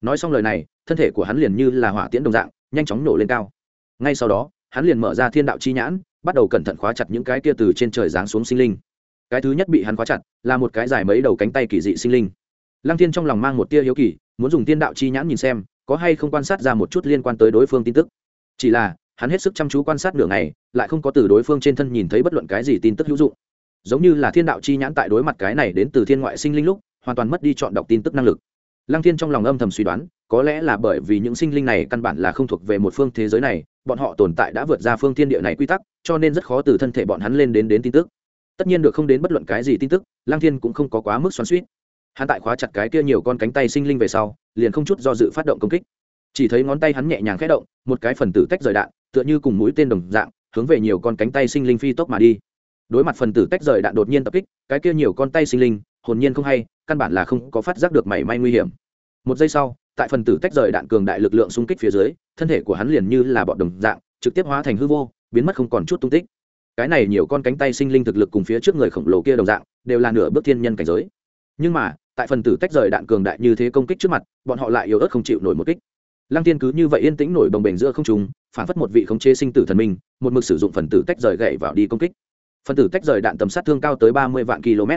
Nói xong lời này, thân thể của hắn liền như là hỏa tiễn đồng dạng, nhanh chóng nổ lên cao. Ngay sau đó, hắn liền mở ra thiên đạo chi nhãn, bắt đầu cẩn thận khóa chặt những cái kia từ trên trời giáng xuống sinh linh. Cái thứ nhất bị hắn khóa chặt, là một cái dài mấy đầu cánh tay kỳ dị sinh linh. Lăng thiên trong lòng mang một tia hiếu kỳ muốn dùng thiên đạo chi nhãn nhìn xem, có hay không quan sát ra một chút liên quan tới đối phương tin tức. Chỉ là, hắn hết sức chăm chú quan sát nửa ngày, lại không có từ đối phương trên thân nhìn thấy bất luận cái gì tin tức hữu dụng. Giống như là thiên đạo chi nhãn tại đối mặt cái này đến từ thiên ngoại sinh linh lúc, hoàn toàn mất đi chọn đọc tin tức năng lực. Lăng thiên trong lòng âm thầm suy đoán, có lẽ là bởi vì những sinh linh này căn bản là không thuộc về một phương thế giới này, bọn họ tồn tại đã vượt ra phương thiên địa này quy tắc, cho nên rất khó từ thân thể bọn hắn lên đến đến tin tức. Tất nhiên được không đến bất luận cái gì tin tức, lăng thiên cũng không có quá mức xoắn suýt hắn tại khóa chặt cái kia nhiều con cánh tay sinh linh về sau, liền không chút do dự phát động công kích. Chỉ thấy ngón tay hắn nhẹ nhàng khẽ động, một cái phần tử tách rời đạn, tựa như cùng mũi tên đồng dạng, hướng về nhiều con cánh tay sinh linh phi tốc mà đi. Đối mặt phần tử tách rời đạn đột nhiên tập kích, cái kia nhiều con tay sinh linh, hồn nhiên không hay, căn bản là không có phát giác được mảy may nguy hiểm. Một giây sau, tại phần tử tách rời đạn cường đại lực lượng xung kích phía dưới, thân thể của hắn liền như là bọn đồng dạng, trực tiếp hóa thành hư vô, biến mất không còn chút tung tích. Cái này nhiều con cánh tay sinh linh thực lực cùng phía trước người khổng lồ kia đồng dạng, đều là nửa bước thiên nhân cảnh giới. Nhưng mà tại phần tử tách rời đạn cường đại như thế công kích trước mặt, bọn họ lại yếu ớt không chịu nổi một kích. Lăng tiên cứ như vậy yên tĩnh nổi bồng bềnh giữa không trung, phản phất một vị khống chế sinh tử thần minh, một mực sử dụng phần tử tách rời gậy vào đi công kích. Phần tử tách rời đạn tầm sát thương cao tới ba mươi vạn km.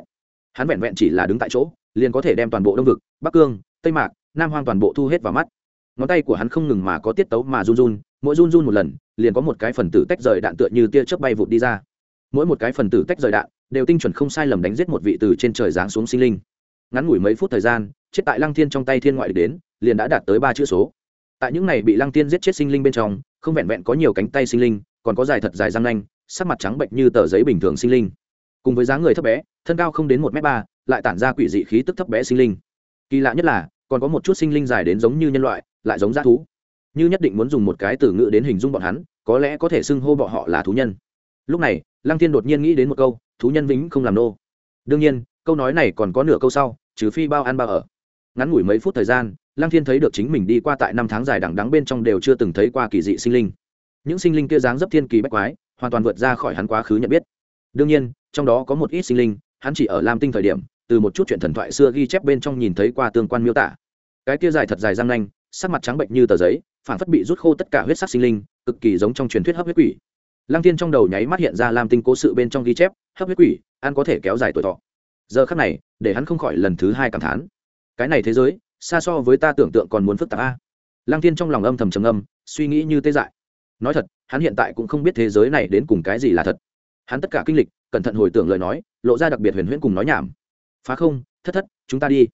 Hắn vẹn vẹn chỉ là đứng tại chỗ, liền có thể đem toàn bộ đông vực, bắc cương, tây mạc, nam hoang toàn bộ thu hết vào mắt. Ngón tay của hắn không ngừng mà có tiết tấu mà run run, mỗi run run một lần, liền có một cái phần tử tách rời đạn tựa như tia chớp bay vụt đi ra. Mỗi một cái phần tử tách rời đạn, đều tinh chuẩn không sai lầm đánh giết một vị từ trên trời giáng xuống sinh linh ngắn ngủi mấy phút thời gian, chết tại lăng thiên trong tay thiên ngoại địch đến, liền đã đạt tới ba chữ số. Tại những này bị lăng tiên giết chết sinh linh bên trong, không vẹn vẹn có nhiều cánh tay sinh linh, còn có dài thật dài răng nanh, sắc mặt trắng bệnh như tờ giấy bình thường sinh linh. Cùng với dáng người thấp bé, thân cao không đến một m ba, lại tản ra quỷ dị khí tức thấp bé sinh linh. Kỳ lạ nhất là, còn có một chút sinh linh dài đến giống như nhân loại, lại giống g thú. Như nhất định muốn dùng một cái từ ngữ đến hình dung bọn hắn, có lẽ có thể xưng hô bọn họ là thú nhân. Lúc này, lăng thiên đột nhiên nghĩ đến một câu, thú nhân vĩnh không làm nô. Đương nhiên câu nói này còn có nửa câu sau, trừ phi bao ăn bao ở. Ngắn ngủi mấy phút thời gian, lăng thiên thấy được chính mình đi qua tại năm tháng dài đằng đắng bên trong đều chưa từng thấy qua kỳ dị sinh linh. Những sinh linh kia dáng dấp thiên kỳ bách quái, hoàn toàn vượt ra khỏi hắn quá khứ nhận biết. Đương nhiên, trong đó có một ít sinh linh, hắn chỉ ở lam tinh thời điểm, từ một chút chuyện thần thoại xưa ghi chép bên trong nhìn thấy qua tương quan miêu tả. Cái kia dài thật dài răng nanh, sắc mặt trắng bệnh như tờ giấy phản phất bị rút khô tất cả huyết sắc sinh linh, cực kỳ giống trong truyền thuyết hấp huyết quỷ. Lăng Thiên trong đầu nháy mắt hiện ra lam tinh cố sự bên trong ghi chép, hấp huyết quỷ, ăn có thể kéo dài tuổi thọ giờ khắc này, để hắn không khỏi lần thứ hai cảm thán. Cái này thế giới, xa so với ta tưởng tượng còn muốn phức tạp a. Lăng thiên trong lòng âm thầm trầm âm suy nghĩ như tê dại. Nói thật, hắn hiện tại cũng không biết thế giới này đến cùng cái gì là thật. Hắn tất cả kinh lịch, cẩn thận hồi tưởng lời nói, lộ ra đặc biệt huyền huyễn cùng nói nhảm. Phá không, thất thất, chúng ta đi.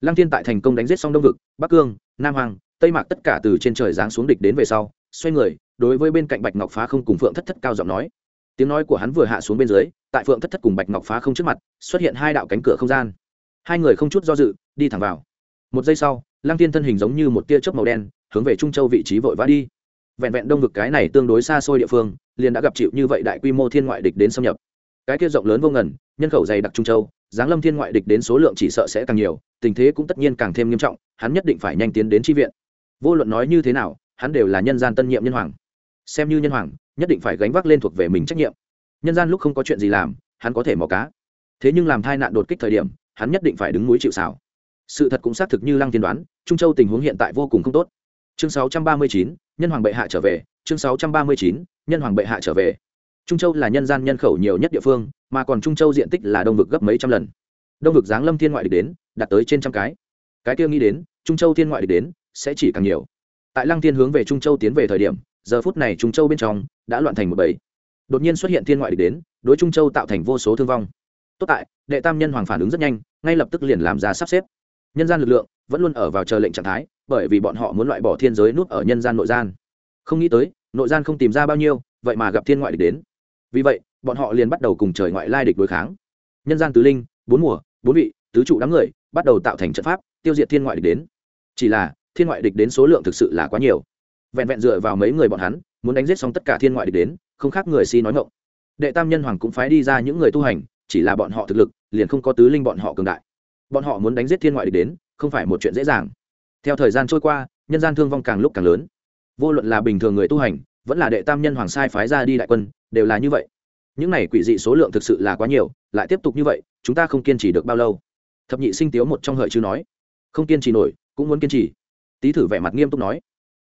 Lăng thiên tại thành công đánh giết xong đông vực, bắc cương, nam hoàng tây mạc tất cả từ trên trời giáng xuống địch đến về sau, xoay người, đối với bên cạnh bạch ngọc phá không cùng phượng thất thất cao giọng nói tiếng nói của hắn vừa hạ xuống bên dưới, tại phượng thất thất cùng bạch ngọc phá không trước mặt, xuất hiện hai đạo cánh cửa không gian. Hai người không chút do dự, đi thẳng vào. Một giây sau, lăng tiên thân hình giống như một tia chớp màu đen, hướng về trung châu vị trí vội vã đi. Vẹn vẹn đông vực cái này tương đối xa xôi địa phương, liền đã gặp chịu như vậy đại quy mô thiên ngoại địch đến xâm nhập. Cái kia rộng lớn vô ngần, nhân khẩu dày đặc trung châu giáng lâm thiên ngoại địch đến số lượng chỉ sợ sẽ càng nhiều, tình thế cũng tất nhiên càng thêm nghiêm trọng, hắn nhất định phải nhanh tiến đến tri viện. Vô luận nói như thế nào, hắn đều là nhân gian tân nhiệm nhân hoàng. Xem như nhân hoàng nhất định phải gánh vác lên thuộc về mình trách nhiệm. Nhân gian lúc không có chuyện gì làm hắn có thể mò cá. Thế nhưng làm thai nạn đột kích thời điểm hắn nhất định phải đứng núi chịu xảo sự thật cũng xác thực như lăng tiên đoán trung châu tình huống hiện tại vô cùng không tốt. Chương 639, nhân hoàng bệ hạ trở về chương 639, nhân hoàng bệ hạ trở về. Trung châu là nhân gian nhân khẩu nhiều nhất địa phương mà còn trung châu diện tích là đông vực gấp mấy trăm lần. Đông vực giáng lâm thiên ngoại địch đến đạt tới trên trăm cái. Cái kia nghĩ đến trung châu thiên ngoại địch đến sẽ chỉ càng nhiều. Tại lăng thiên hướng về trung châu tiến về thời điểm giờ phút này trung châu bên trong đã loạn thành một bầy. Đột nhiên xuất hiện thiên ngoại địch đến, đối trung châu tạo thành vô số thương vong. Tốt tại, đệ tam nhân hoàng phản ứng rất nhanh, ngay lập tức liền làm ra sắp xếp. Nhân gian lực lượng vẫn luôn ở vào chờ lệnh trạng thái, bởi vì bọn họ muốn loại bỏ thiên giới nút ở nhân gian nội gian. Không nghĩ tới, nội gian không tìm ra bao nhiêu, vậy mà gặp thiên ngoại địch đến. Vì vậy, bọn họ liền bắt đầu cùng trời ngoại lai địch đối kháng. Nhân gian tứ linh, bốn mùa, bốn vị, tứ trụ đám người, bắt đầu tạo thành trận pháp, tiêu diệt thiên ngoại địch đến. Chỉ là, thiên ngoại địch đến số lượng thực sự là quá nhiều vẹn vẹn dựa vào mấy người bọn hắn, muốn đánh giết xong tất cả thiên ngoại địch đến, không khác người si nói ngộng đệ tam nhân hoàng cũng phái đi ra những người tu hành, chỉ là bọn họ thực lực, liền không có tứ linh bọn họ cường đại. Bọn họ muốn đánh giết thiên ngoại địch đến, không phải một chuyện dễ dàng. Theo thời gian trôi qua, nhân gian thương vong càng lúc càng lớn. Vô luận là bình thường người tu hành, vẫn là đệ tam nhân hoàng sai phái ra đi đại quân, đều là như vậy. Những này quỷ dị số lượng thực sự là quá nhiều, lại tiếp tục như vậy, chúng ta không kiên trì được bao lâu. Thập nhị sinh tiếu một trong hợi chứ nói. Không kiên trì nổi, cũng muốn kiên trì. Tý thử vẻ mặt nghiêm túc nói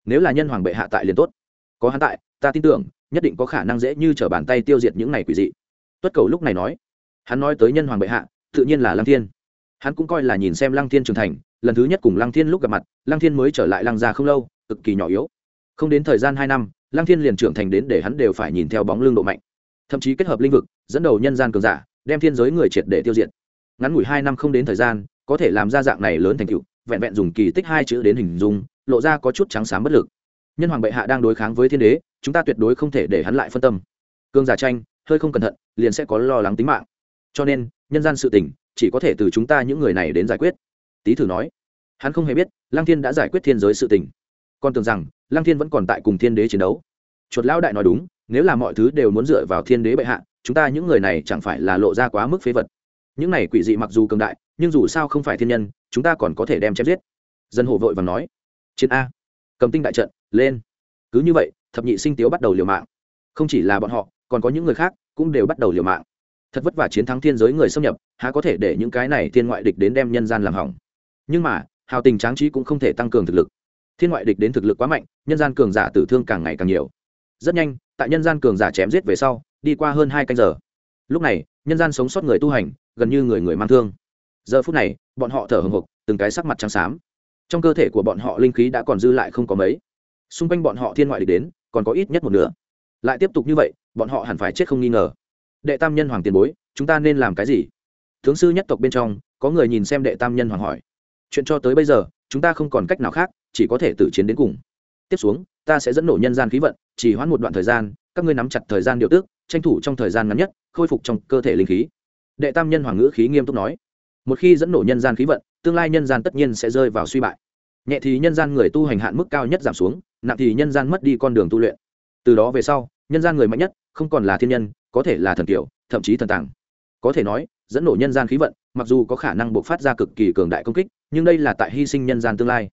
nếu là nhân hoàng bệ hạ tại liền tốt. Có hắn tại, ta tin tưởng, nhất định có khả năng dễ như t r ở bàn tay tiêu diệt những này quỷ dị. Tuất cầu lúc này nói, hắn nói tới nhân hoàng bệ hạ, tự nhiên là lăng thiên. Hắn cũng coi là nhìn xem lăng thiên trưởng thành, lần thứ nhất cùng lăng thiên lúc gặp mặt, lăng thiên mới trở lại lăng gia không lâu, cực kỳ nhỏ yếu. Không đến thời gian hai năm, lăng thiên liền trưởng thành đến để hắn đều phải nhìn theo bóng lưng độ mạnh. Thậm chí kết hợp linh vực, dẫn đầu nhân gian cường giả, đem thiên giới người triệt để tiêu diệt. Ngắn ngủi hai năm không đến thời gian, có thể làm ra dạng này lớn thành tựu, vẹn vẹn dùng kỳ tích hai chữ đến hình dung lộ ra có chút trắng xám bất lực. Nhân hoàng bệ hạ đang đối kháng với thiên đế, chúng ta tuyệt đối không thể để hắn lại phân tâm. Cương giả tranh, hơi không cẩn thận, liền sẽ có lo lắng tính mạng. Cho nên, nhân gian sự tình, chỉ có thể từ chúng ta những người này đến giải quyết. Tý thử nói. Hắn không hề biết, lăng thiên đã giải quyết thiên giới sự tình. Còn tưởng rằng, lăng thiên vẫn còn tại cùng thiên đế chiến đấu. Chuột lão đại nói đúng, nếu là mọi thứ đều muốn dựa vào thiên đế bệ hạ, chúng ta những người này chẳng phải là lộ ra quá mức phế vật. Những này quỷ dị mặc dù cường đại, nhưng dù sao không phải thiên nhân, chúng ta còn có thể đem chém giết. Dân hộ vội và nói chiến a. Cầm tinh đại trận, lên. Cứ như vậy, thập nhị sinh tiếu bắt đầu liều mạng. Không chỉ là bọn họ, còn có những người khác cũng đều bắt đầu liều mạng. Thật vất vả chiến thắng thiên giới người xâm nhập, há có thể để những cái này thiên ngoại địch đến đem nhân gian làm hỏng. Nhưng mà, hào tình tráng trí cũng không thể tăng cường thực lực. Thiên ngoại địch đến thực lực quá mạnh, nhân gian cường giả tử thương càng ngày càng nhiều. Rất nhanh, tại nhân gian cường giả chém giết về sau, đi qua hơn hai canh giờ. Lúc này, nhân gian sống sót người tu hành, gần như người người mang thương. Giờ phút này, bọn họ thở hồng hộc, từng cái sắc mặt trắng xám trong cơ thể của bọn họ linh khí đã còn dư lại không có mấy. Xung quanh bọn họ thiên ngoại địch đến, còn có ít nhất một nửa. Lại tiếp tục như vậy, bọn họ hẳn phải chết không nghi ngờ. Đệ tam nhân hoàng tiền bối, chúng ta nên làm cái gì? Tướng sư nhất tộc bên trong, có người nhìn xem đệ tam nhân hoàng hỏi. Chuyện cho tới bây giờ, chúng ta không còn cách nào khác, chỉ có thể tử chiến đến cùng. Tiếp xuống, ta sẽ dẫn nổ nhân gian khí vận, chỉ hoãn một đoạn thời gian, các ngươi nắm chặt thời gian điều tước tranh thủ trong thời gian ngắn nhất, khôi phục trong cơ thể linh khí. Đệ tam nhân hoàng ngữ khí nghiêm túc nói một khi dẫn nổ nhân gian khí vận, tương lai nhân gian tất nhiên sẽ rơi vào suy bại. Nhẹ thì nhân gian người tu hành hạn mức cao nhất giảm xuống, nặng thì nhân gian mất đi con đường tu luyện. Từ đó về sau, nhân gian người mạnh nhất không còn là thiên nhân, có thể là thần kiểu, thậm chí thần tàng. Có thể nói, dẫn nổ nhân gian khí vận, mặc dù có khả năng buộc phát ra cực kỳ cường đại công kích, nhưng đây là tại hy sinh nhân gian tương lai.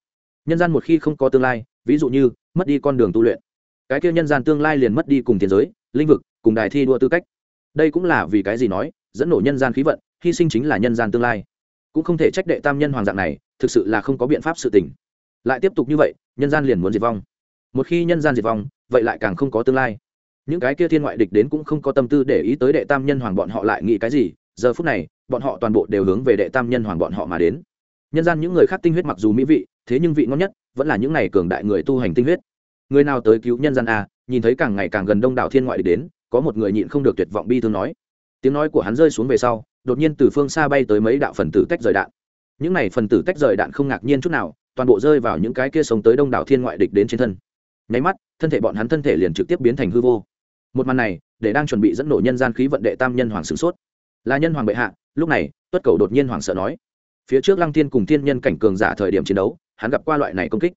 Nhân gian một khi không có tương lai, ví dụ như mất đi con đường tu luyện, cái kia nhân gian tương lai liền mất đi cùng thế giới, linh vực, cùng đài thi đua tư cách. Đây cũng là vì cái gì nói, dẫn nổ nhân gian khí vận hy sinh chính là nhân gian tương lai. Cũng không thể trách đệ tam nhân hoàng dạng này, thực sự là không có biện pháp sự tình. Lại tiếp tục như vậy, nhân gian liền muốn diệt vong. Một khi nhân gian diệt vong, vậy lại càng không có tương lai. Những cái kia thiên ngoại địch đến cũng không có tâm tư để ý tới đệ tam nhân hoàng bọn họ lại nghĩ cái gì, giờ phút này, bọn họ toàn bộ đều hướng về đệ tam nhân hoàng bọn họ mà đến. Nhân gian những người khác tinh huyết mặc dù mỹ vị, thế nhưng vị ngon nhất vẫn là những này cường đại người tu hành tinh huyết. Người nào tới cứu nhân gian a nhìn thấy càng ngày càng gần đông đảo thiên ngoại địch đến, có một người nhịn không được tuyệt vọng bi thương nói. Tiếng nói của hắn rơi xuống về sau đột nhiên từ phương xa bay tới mấy đạo phần tử tách rời đạn. Những này phần tử tách rời đạn không ngạc nhiên chút nào, toàn bộ rơi vào những cái kia sống tới đông đảo thiên ngoại địch đến trên thân. Nháy mắt, thân thể bọn hắn thân thể liền trực tiếp biến thành hư vô. Một màn này, để đang chuẩn bị dẫn nổ nhân gian khí vận đệ tam nhân hoàng sửng sốt. Là nhân hoàng bệ hạ, lúc này, tuất cầu đột nhiên hoàng sợ nói. Phía trước lăng thiên cùng thiên nhân cảnh cường giả thời điểm chiến đấu, hắn gặp qua loại này công kích.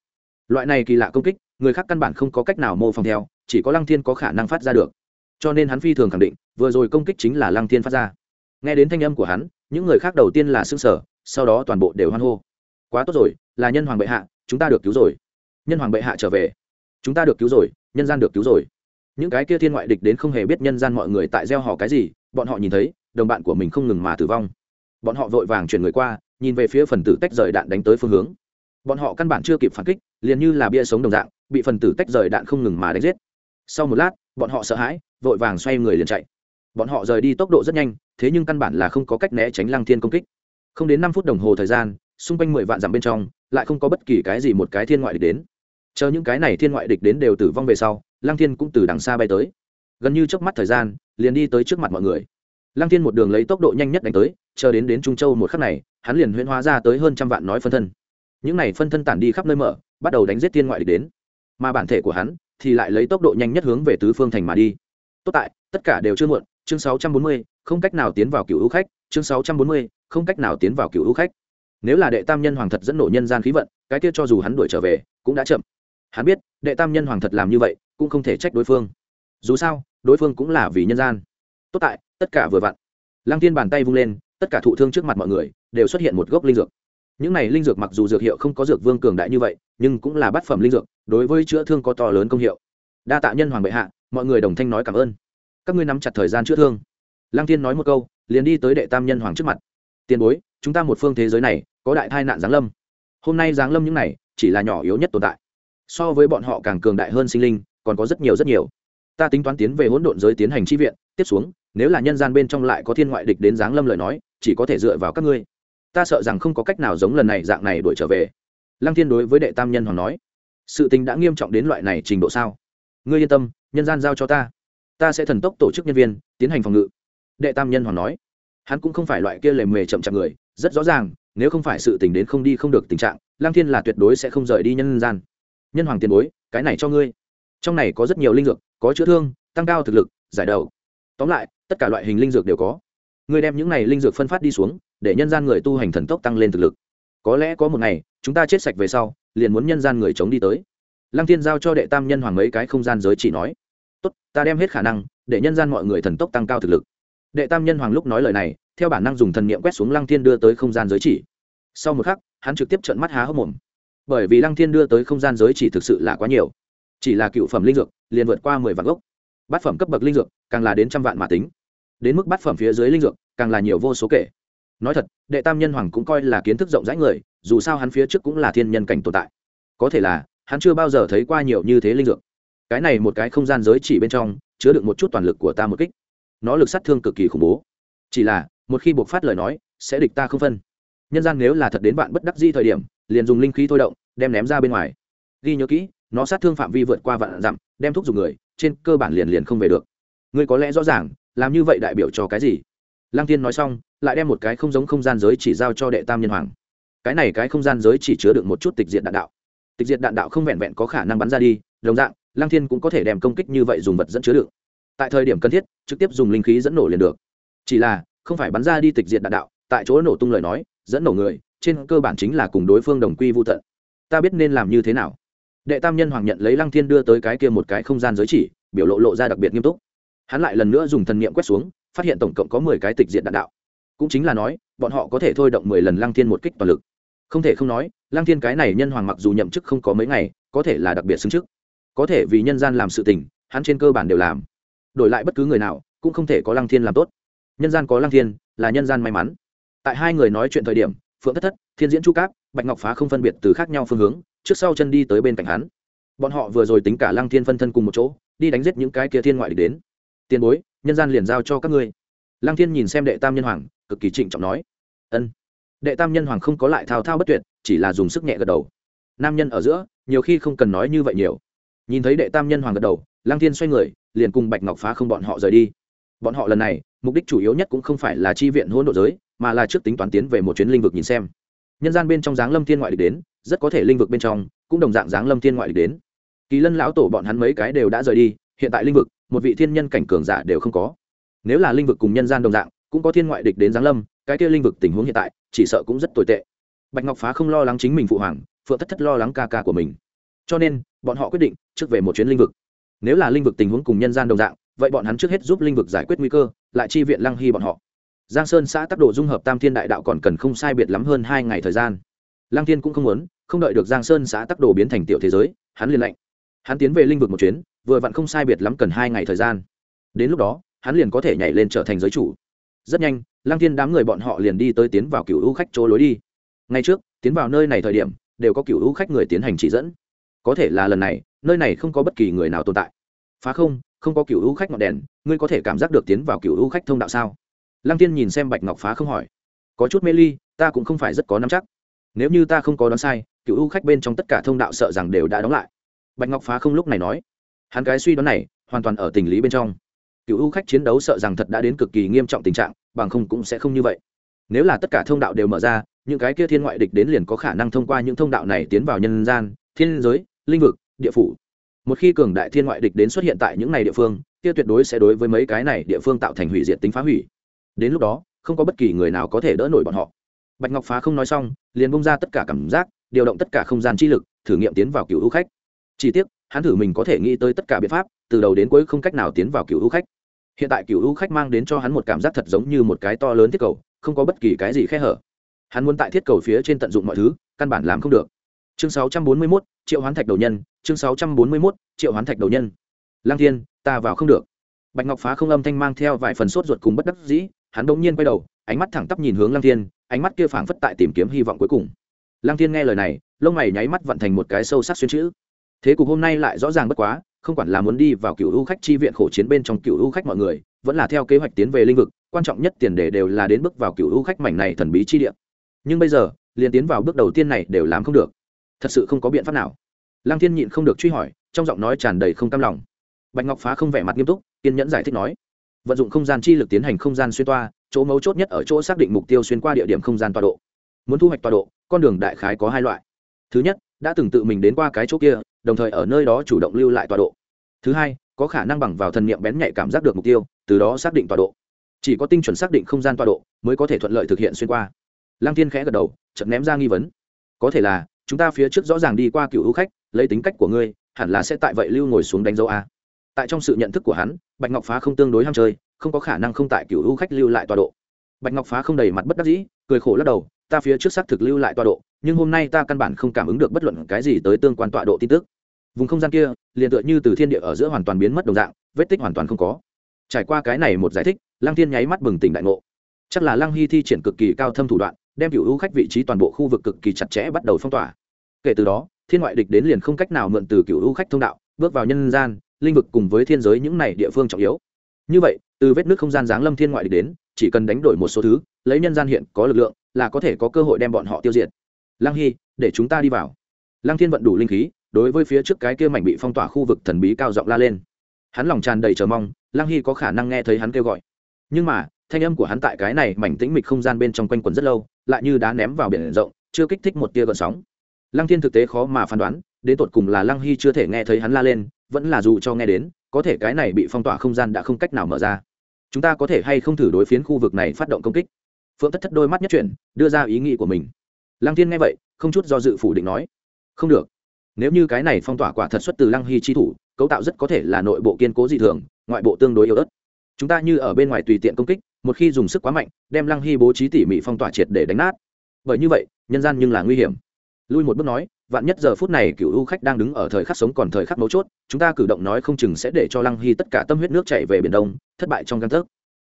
Loại này kỳ lạ công kích, người khác căn bản không có cách nào mô phỏng theo, chỉ có lăng thiên có khả năng phát ra được. Cho nên hắn phi thường khẳng định, vừa rồi công kích chính là lăng thiên phát ra nghe đến thanh âm của hắn, những người khác đầu tiên là xương sở sau đó toàn bộ đều hoan hô. Quá tốt rồi, là nhân hoàng bệ hạ, chúng ta được cứu rồi. Nhân hoàng bệ hạ trở về. Chúng ta được cứu rồi, nhân gian được cứu rồi. Những cái kia thiên ngoại địch đến không hề biết nhân gian mọi người tại gieo họ cái gì, bọn họ nhìn thấy, đồng bạn của mình không ngừng mà tử vong. Bọn họ vội vàng chuyển người qua, nhìn về phía phần tử tách rời đạn đánh tới phương hướng. Bọn họ căn bản chưa kịp phản kích, liền như là bia sống đồng dạng, bị phần tử tách rời đạn không ngừng mà đánh giết. Sau một lát, bọn họ sợ hãi, vội vàng xoay người liền chạy. Bọn họ rời đi tốc độ rất nhanh thế nhưng căn bản là không có cách né tránh lăng thiên công kích. Không đến năm phút đồng hồ thời gian xung quanh mười vạn dặm bên trong lại không có bất kỳ cái gì một cái thiên ngoại địch đến. Chờ những cái này thiên ngoại địch đến đều tử vong về sau lăng thiên cũng từ đằng xa bay tới. Gần như trước mắt thời gian liền đi tới trước mặt mọi người. Lăng thiên một đường lấy tốc độ nhanh nhất đánh tới chờ đến đến trung châu một khắc này hắn liền huyễn hóa ra tới hơn trăm vạn nói phân thân. Những này phân thân tản đi khắp nơi mở bắt đầu đánh giết thiên ngoại địch đến. Mà bản thể của hắn thì lại lấy tốc độ nhanh nhất hướng về tứ phương thành mà đi. Tốt tại tất cả đều chưa muộn chương 640, không cách nào tiến vào cựu hữu khách chương 640, không cách nào tiến vào cựu hữu khách. Nếu là đệ tam nhân hoàng thật dẫn nổ nhân gian khí vận cái kia cho dù hắn đuổi trở về cũng đã chậm. Hắn biết đệ tam nhân hoàng thật làm như vậy cũng không thể trách đối phương. Dù sao đối phương cũng là vì nhân gian. Tốt tại tất cả vừa vặn. Lăng tiên bàn tay vung lên tất cả thụ thương trước mặt mọi người đều xuất hiện một gốc linh dược. Những này linh dược mặc dù dược hiệu không có dược vương cường đại như vậy nhưng cũng là bát phẩm linh dược đối với chữa thương có to lớn công hiệu. Đa tạ nhân hoàng bệ hạ mọi người đồng thanh nói cảm ơn. Các ngươi nắm chặt thời gian chữa thương lăng Thiên nói một câu, liền đi tới đệ tam nhân hoàng trước mặt. Tiền bối, chúng ta một phương thế giới này, có đại tai nạn giáng lâm. Hôm nay giáng lâm những này, chỉ là nhỏ yếu nhất tồn tại. So với bọn họ càng cường đại hơn sinh linh, còn có rất nhiều rất nhiều. Ta tính toán tiến về hỗn độn giới tiến hành chi viện, tiếp xuống, nếu là nhân gian bên trong lại có thiên ngoại địch đến giáng lâm lời nói, chỉ có thể dựa vào các ngươi. Ta sợ rằng không có cách nào giống lần này dạng này đuổi trở về. Lăng thiên đối với đệ tam nhân hoàng nói. Sự tình đã nghiêm trọng đến loại này trình độ sao? Ngươi yên tâm, nhân gian giao cho ta. Ta sẽ thần tốc tổ chức nhân viên, tiến hành phòng ngự đệ tam nhân hoàng nói, hắn cũng không phải loại kia lề mề chậm chạp người, rất rõ ràng, nếu không phải sự tình đến không đi không được tình trạng lang thiên là tuyệt đối sẽ không rời đi nhân gian. Nhân hoàng tiền bối, cái này cho ngươi. Trong này có rất nhiều linh dược, có chữa thương, tăng cao thực lực, giải đầu tóm lại, tất cả loại hình linh dược đều có. Ngươi đem những này linh dược phân phát đi xuống, để nhân gian người tu hành thần tốc tăng lên thực lực. Có lẽ có một ngày, chúng ta chết sạch về sau, liền muốn nhân gian người chống đi tới. Lăng thiên giao cho đệ tam nhân hoàng mấy cái không gian giới chỉ nói, tốt, ta đem hết khả năng, để nhân gian mọi người thần tốc tăng cao thực lực đệ tam nhân hoàng lúc nói lời này, theo bản năng dùng thần niệm quét xuống lăng thiên đưa tới không gian giới chỉ. Sau một khắc, hắn trực tiếp trợn mắt há hốc mồm. Bởi vì lăng thiên đưa tới không gian giới chỉ thực sự là quá nhiều. Chỉ là cựu phẩm linh dược, liền vượt qua mười vạn gốc. Bát phẩm cấp bậc linh dược, càng là đến trăm vạn mà tính. Đến mức bát phẩm phía dưới linh dược, càng là nhiều vô số kể. Nói thật, đệ tam nhân hoàng cũng coi là kiến thức rộng rãi người, dù sao hắn phía trước cũng là thiên nhân cảnh tồn tại. Có thể là, hắn chưa bao giờ thấy qua nhiều như thế linh dược. Cái này một cái không gian giới chỉ bên trong, chứa được một chút toàn lực của ta một kích nó lực sát thương cực kỳ khủng bố. Chỉ là, một khi buộc phát lời nói, sẽ địch ta không phân. Nhân gian nếu là thật đến bạn bất đắc di thời điểm, liền dùng linh khí thôi động, đem ném ra bên ngoài. Ghi nhớ kỹ, nó sát thương phạm vi vượt qua vạn dặm, đem thúc giục người, trên cơ bản liền liền không về được. Ngươi có lẽ rõ ràng, làm như vậy đại biểu cho cái gì? Lăng tiên nói xong, lại đem một cái không giống không gian giới chỉ giao cho đệ tam nhân hoàng. Cái này cái không gian giới chỉ chứa được một chút tịch diệt đạn đạo. Tịch diệt đạn đạo không vẹn vẹn có khả năng bắn ra đi, đồng dạng, lăng thiên cũng có thể đem công kích như vậy dùng vật dẫn chứa đựng tại thời điểm cần thiết, trực tiếp dùng linh khí dẫn nổ liền được. Chỉ là, không phải bắn ra đi tịch diệt đạn đạo, tại chỗ nổ tung lời nói, dẫn nổ người, trên cơ bản chính là cùng đối phương đồng quy vô tận. Ta biết nên làm như thế nào. Đệ tam nhân hoàng nhận lấy lăng thiên đưa tới cái kia một cái không gian giới chỉ, biểu lộ lộ ra đặc biệt nghiêm túc. Hắn lại lần nữa dùng thần niệm quét xuống, phát hiện tổng cộng có mười cái tịch diện đạn đạo. Cũng chính là nói, bọn họ có thể thôi động mười lần lăng thiên một kích toàn lực. Không thể không nói, lăng thiên cái này nhân hoàng mặc dù nhậm chức không có mấy ngày, có thể là đặc biệt xứng chức có thể vì nhân gian làm sự tình, hắn trên cơ bản đều làm đổi lại bất cứ người nào cũng không thể có lăng thiên làm tốt. Nhân gian có lăng thiên, là nhân gian may mắn. Tại hai người nói chuyện thời điểm, phượng thất thất, thiên diễn chu cáp, bạch ngọc phá không phân biệt từ khác nhau phương hướng, trước sau chân đi tới bên cạnh hắn. Bọn họ vừa rồi tính cả lăng thiên phân thân cùng một chỗ, đi đánh giết những cái kia thiên ngoại địch đến. Tiền bối, nhân gian liền giao cho các ngươi. Lăng thiên nhìn xem đệ tam nhân hoàng, cực kỳ trịnh trọng nói. Ân. Đệ tam nhân hoàng không có lại thao thao bất tuyệt, chỉ là dùng sức nhẹ gật đầu. Nam nhân ở giữa, nhiều khi không cần nói như vậy nhiều. Nhìn thấy đệ tam nhân hoàng gật đầu lăng thiên xoay người, liền cùng bạch ngọc phá không bọn họ rời đi. Bọn họ lần này, mục đích chủ yếu nhất cũng không phải là chi viện hỗn độ giới, mà là trước tính toán tiến về một chuyến linh vực nhìn xem. Nhân gian bên trong giáng lâm thiên ngoại địch đến, rất có thể linh vực bên trong cũng đồng dạng giáng lâm thiên ngoại địch đến. Kỳ lân lão tổ bọn hắn mấy cái đều đã rời đi, hiện tại linh vực, một vị thiên nhân cảnh cường giả đều không có. Nếu là linh vực cùng nhân gian đồng dạng, cũng có thiên ngoại địch đến giáng lâm, cái kia linh vực tình huống hiện tại, chỉ sợ cũng rất tồi tệ. Bạch ngọc phá không lo lắng chính mình phụ hoàng, phượng thất thất lo lắng ca ca của mình. Cho nên, bọn họ quyết định trước về một chuyến linh vực nếu là linh vực tình huống cùng nhân gian đồng dạng, vậy bọn hắn trước hết giúp linh vực giải quyết nguy cơ, lại chi viện lăng hy bọn họ. Giang sơn xã tắc độ dung hợp tam thiên đại đạo còn cần không sai biệt lắm hơn hai ngày thời gian. Lăng thiên cũng không muốn, không đợi được giang sơn xã tắc đồ biến thành tiểu thế giới, hắn liền lệnh hắn tiến về linh vực một chuyến, vừa vặn không sai biệt lắm cần hai ngày thời gian. Đến lúc đó, hắn liền có thể nhảy lên trở thành giới chủ. Rất nhanh, lăng thiên đám người bọn họ liền đi tới tiến vào cựu u khách chỗ lối đi. Ngay trước, tiến vào nơi này thời điểm, đều có cựu u khách người tiến hành chỉ dẫn. Có thể là lần này nơi này không có bất kỳ người nào tồn tại. Phá không không có cựu hữu khách ngọn đèn, ngươi có thể cảm giác được tiến vào cựu hữu khách thông đạo sao? Lăng tiên nhìn xem bạch ngọc phá không hỏi. Có chút mê ly, ta cũng không phải rất có nắm chắc. Nếu như ta không có đoán sai, cựu hữu khách bên trong tất cả thông đạo sợ rằng đều đã đóng lại. Bạch ngọc phá không lúc này nói. Hắn cái suy đoán này, hoàn toàn ở tình lý bên trong. Cựu u khách chiến đấu sợ rằng thật đã đến cực kỳ nghiêm trọng tình trạng, bằng không cũng sẽ không như vậy. Nếu là tất cả thông đạo đều mở ra, những cái kia thiên ngoại địch đến liền có khả năng thông qua những thông đạo này tiến vào nhân gian, thiên giới, linh vực địa phủ. Một khi cường đại thiên ngoại địch đến xuất hiện tại những này địa phương kia tuyệt đối sẽ đối với mấy cái này địa phương tạo thành hủy diệt tính phá hủy. Đến lúc đó không có bất kỳ người nào có thể đỡ nổi bọn họ. Bạch ngọc phá không nói xong liền bung ra tất cả cảm giác điều động tất cả không gian chi lực thử nghiệm tiến vào cựu hữu khách. Chi tiết hắn thử mình có thể nghĩ tới tất cả biện pháp từ đầu đến cuối không cách nào tiến vào cựu hữu khách. Hiện tại cựu hữu khách mang đến cho hắn một cảm giác thật giống như một cái to lớn thiết cầu không có bất kỳ cái gì khe hở. Hắn muốn tại thiết cầu phía trên tận dụng mọi thứ căn bản làm không được. Chương 641, triệu hoán thạch đầu nhân chương 641, triệu hoán thạch đầu nhân. Lang thiên ta vào không được. Bạch ngọc phá không âm thanh mang theo vài phần sốt ruột cùng bất đắc dĩ hắn bỗng nhiên quay đầu ánh mắt thẳng tắp nhìn hướng lang thiên ánh mắt kia phảng phất tại tìm kiếm hy vọng cuối cùng. Lang thiên nghe lời này lông mày nháy mắt vận thành một cái sâu sắc xuyên chữ. Thế cục hôm nay lại rõ ràng bất quá không quản là muốn đi vào cựu u khách chi viện khổ chiến bên trong cựu u khách mọi người vẫn là theo kế hoạch tiến về linh vực quan trọng nhất tiền đề đều là đến bước vào cựu u khách mảnh này thần bí chi địa. Nhưng bây giờ liền tiến vào bước đầu tiên này đều làm không được thật sự không có biện pháp nào. Lăng thiên nhịn không được truy hỏi, trong giọng nói tràn đầy không cam lòng. Bạch ngọc phá không vẻ mặt nghiêm túc, kiên nhẫn giải thích nói, vận dụng không gian chi lực tiến hành không gian xuyên toa, chỗ mấu chốt nhất ở chỗ xác định mục tiêu xuyên qua địa điểm không gian tọa độ. Muốn thu hoạch tọa độ, con đường đại khái có hai loại. Thứ nhất, đã từng tự mình đến qua cái chỗ kia, đồng thời ở nơi đó chủ động lưu lại tọa độ. Thứ hai, có khả năng bằng vào thần niệm bén nhạy cảm giác được mục tiêu, từ đó xác định tọa độ. Chỉ có tinh chuẩn xác định không gian tọa độ, mới có thể thuận lợi thực hiện xuyên qua. Lăng tiên khẽ gật đầu, chợt ném ra nghi vấn. Có thể là chúng ta phía trước rõ ràng đi qua cựu hữu khách, lấy tính cách của ngươi, hẳn là sẽ tại vậy lưu ngồi xuống đánh dấu a. Tại trong sự nhận thức của hắn, bạch ngọc phá không tương đối ham chơi, không có khả năng không tại cựu hữu khách lưu lại tọa độ. Bạch ngọc phá không đầy mặt bất đắc dĩ, cười khổ lắc đầu, ta phía trước xác thực lưu lại tọa độ, nhưng hôm nay ta căn bản không cảm ứng được bất luận cái gì tới tương quan tọa độ tin tức. Vùng không gian kia, liền tựa như từ thiên địa ở giữa hoàn toàn biến mất đồng dạng, vết tích hoàn toàn không có. Trải qua cái này một giải thích, lăng thiên nháy mắt bừng tỉnh đại ngộ. Chắc là lăng hy thi triển cực kỳ cao thâm thủ đoạn, đem cựu hữu khách vị trí toàn bộ khu vực cực kỳ chặt chẽ bắt đầu phong tỏa kể từ đó, thiên ngoại địch đến liền không cách nào mượn từ cựu u khách thông đạo, bước vào nhân gian, linh vực cùng với thiên giới những này địa phương trọng yếu. Như vậy, từ vết nước không gian giáng lâm thiên ngoại địch đến, chỉ cần đánh đổi một số thứ, lấy nhân gian hiện có lực lượng, là có thể có cơ hội đem bọn họ tiêu diệt. Lăng hy, để chúng ta đi vào. Lăng thiên vận đủ linh khí, đối với phía trước cái kia mảnh bị phong tỏa khu vực thần bí cao giọng la lên. Hắn lòng tràn đầy chờ mong, lăng hy có khả năng nghe thấy hắn kêu gọi. Nhưng mà, thanh âm của hắn tại cái này mảnh tĩnh mịch không gian bên trong quanh quần rất lâu, lại như đá ném vào biển rộng, chưa kích thích một tia gợn sóng lăng thiên thực tế khó mà phán đoán, đến tột cùng là lăng hy chưa thể nghe thấy hắn la lên, vẫn là dù cho nghe đến, có thể cái này bị phong tỏa không gian đã không cách nào mở ra. Chúng ta có thể hay không thử đối phiến khu vực này phát động công kích? Phượng thất thất đôi mắt nhất chuyển, đưa ra ý nghĩ của mình. Lăng thiên nghe vậy, không chút do dự phủ định nói, không được. Nếu như cái này phong tỏa quả thật xuất từ lăng hy chi thủ, cấu tạo rất có thể là nội bộ kiên cố dị thường, ngoại bộ tương đối yếu ớt. Chúng ta như ở bên ngoài tùy tiện công kích, một khi dùng sức quá mạnh, đem lăng hy bố trí tỉ mỉ phong tỏa triệt để đánh nát. Bởi như vậy, nhân gian nhưng là nguy hiểm lui một bước nói, vạn nhất giờ phút này cựu u khách đang đứng ở thời khắc sống còn thời khắc mấu chốt, chúng ta cử động nói không chừng sẽ để cho lăng hy tất cả tâm huyết nước chạy về biển đông, thất bại trong căn thức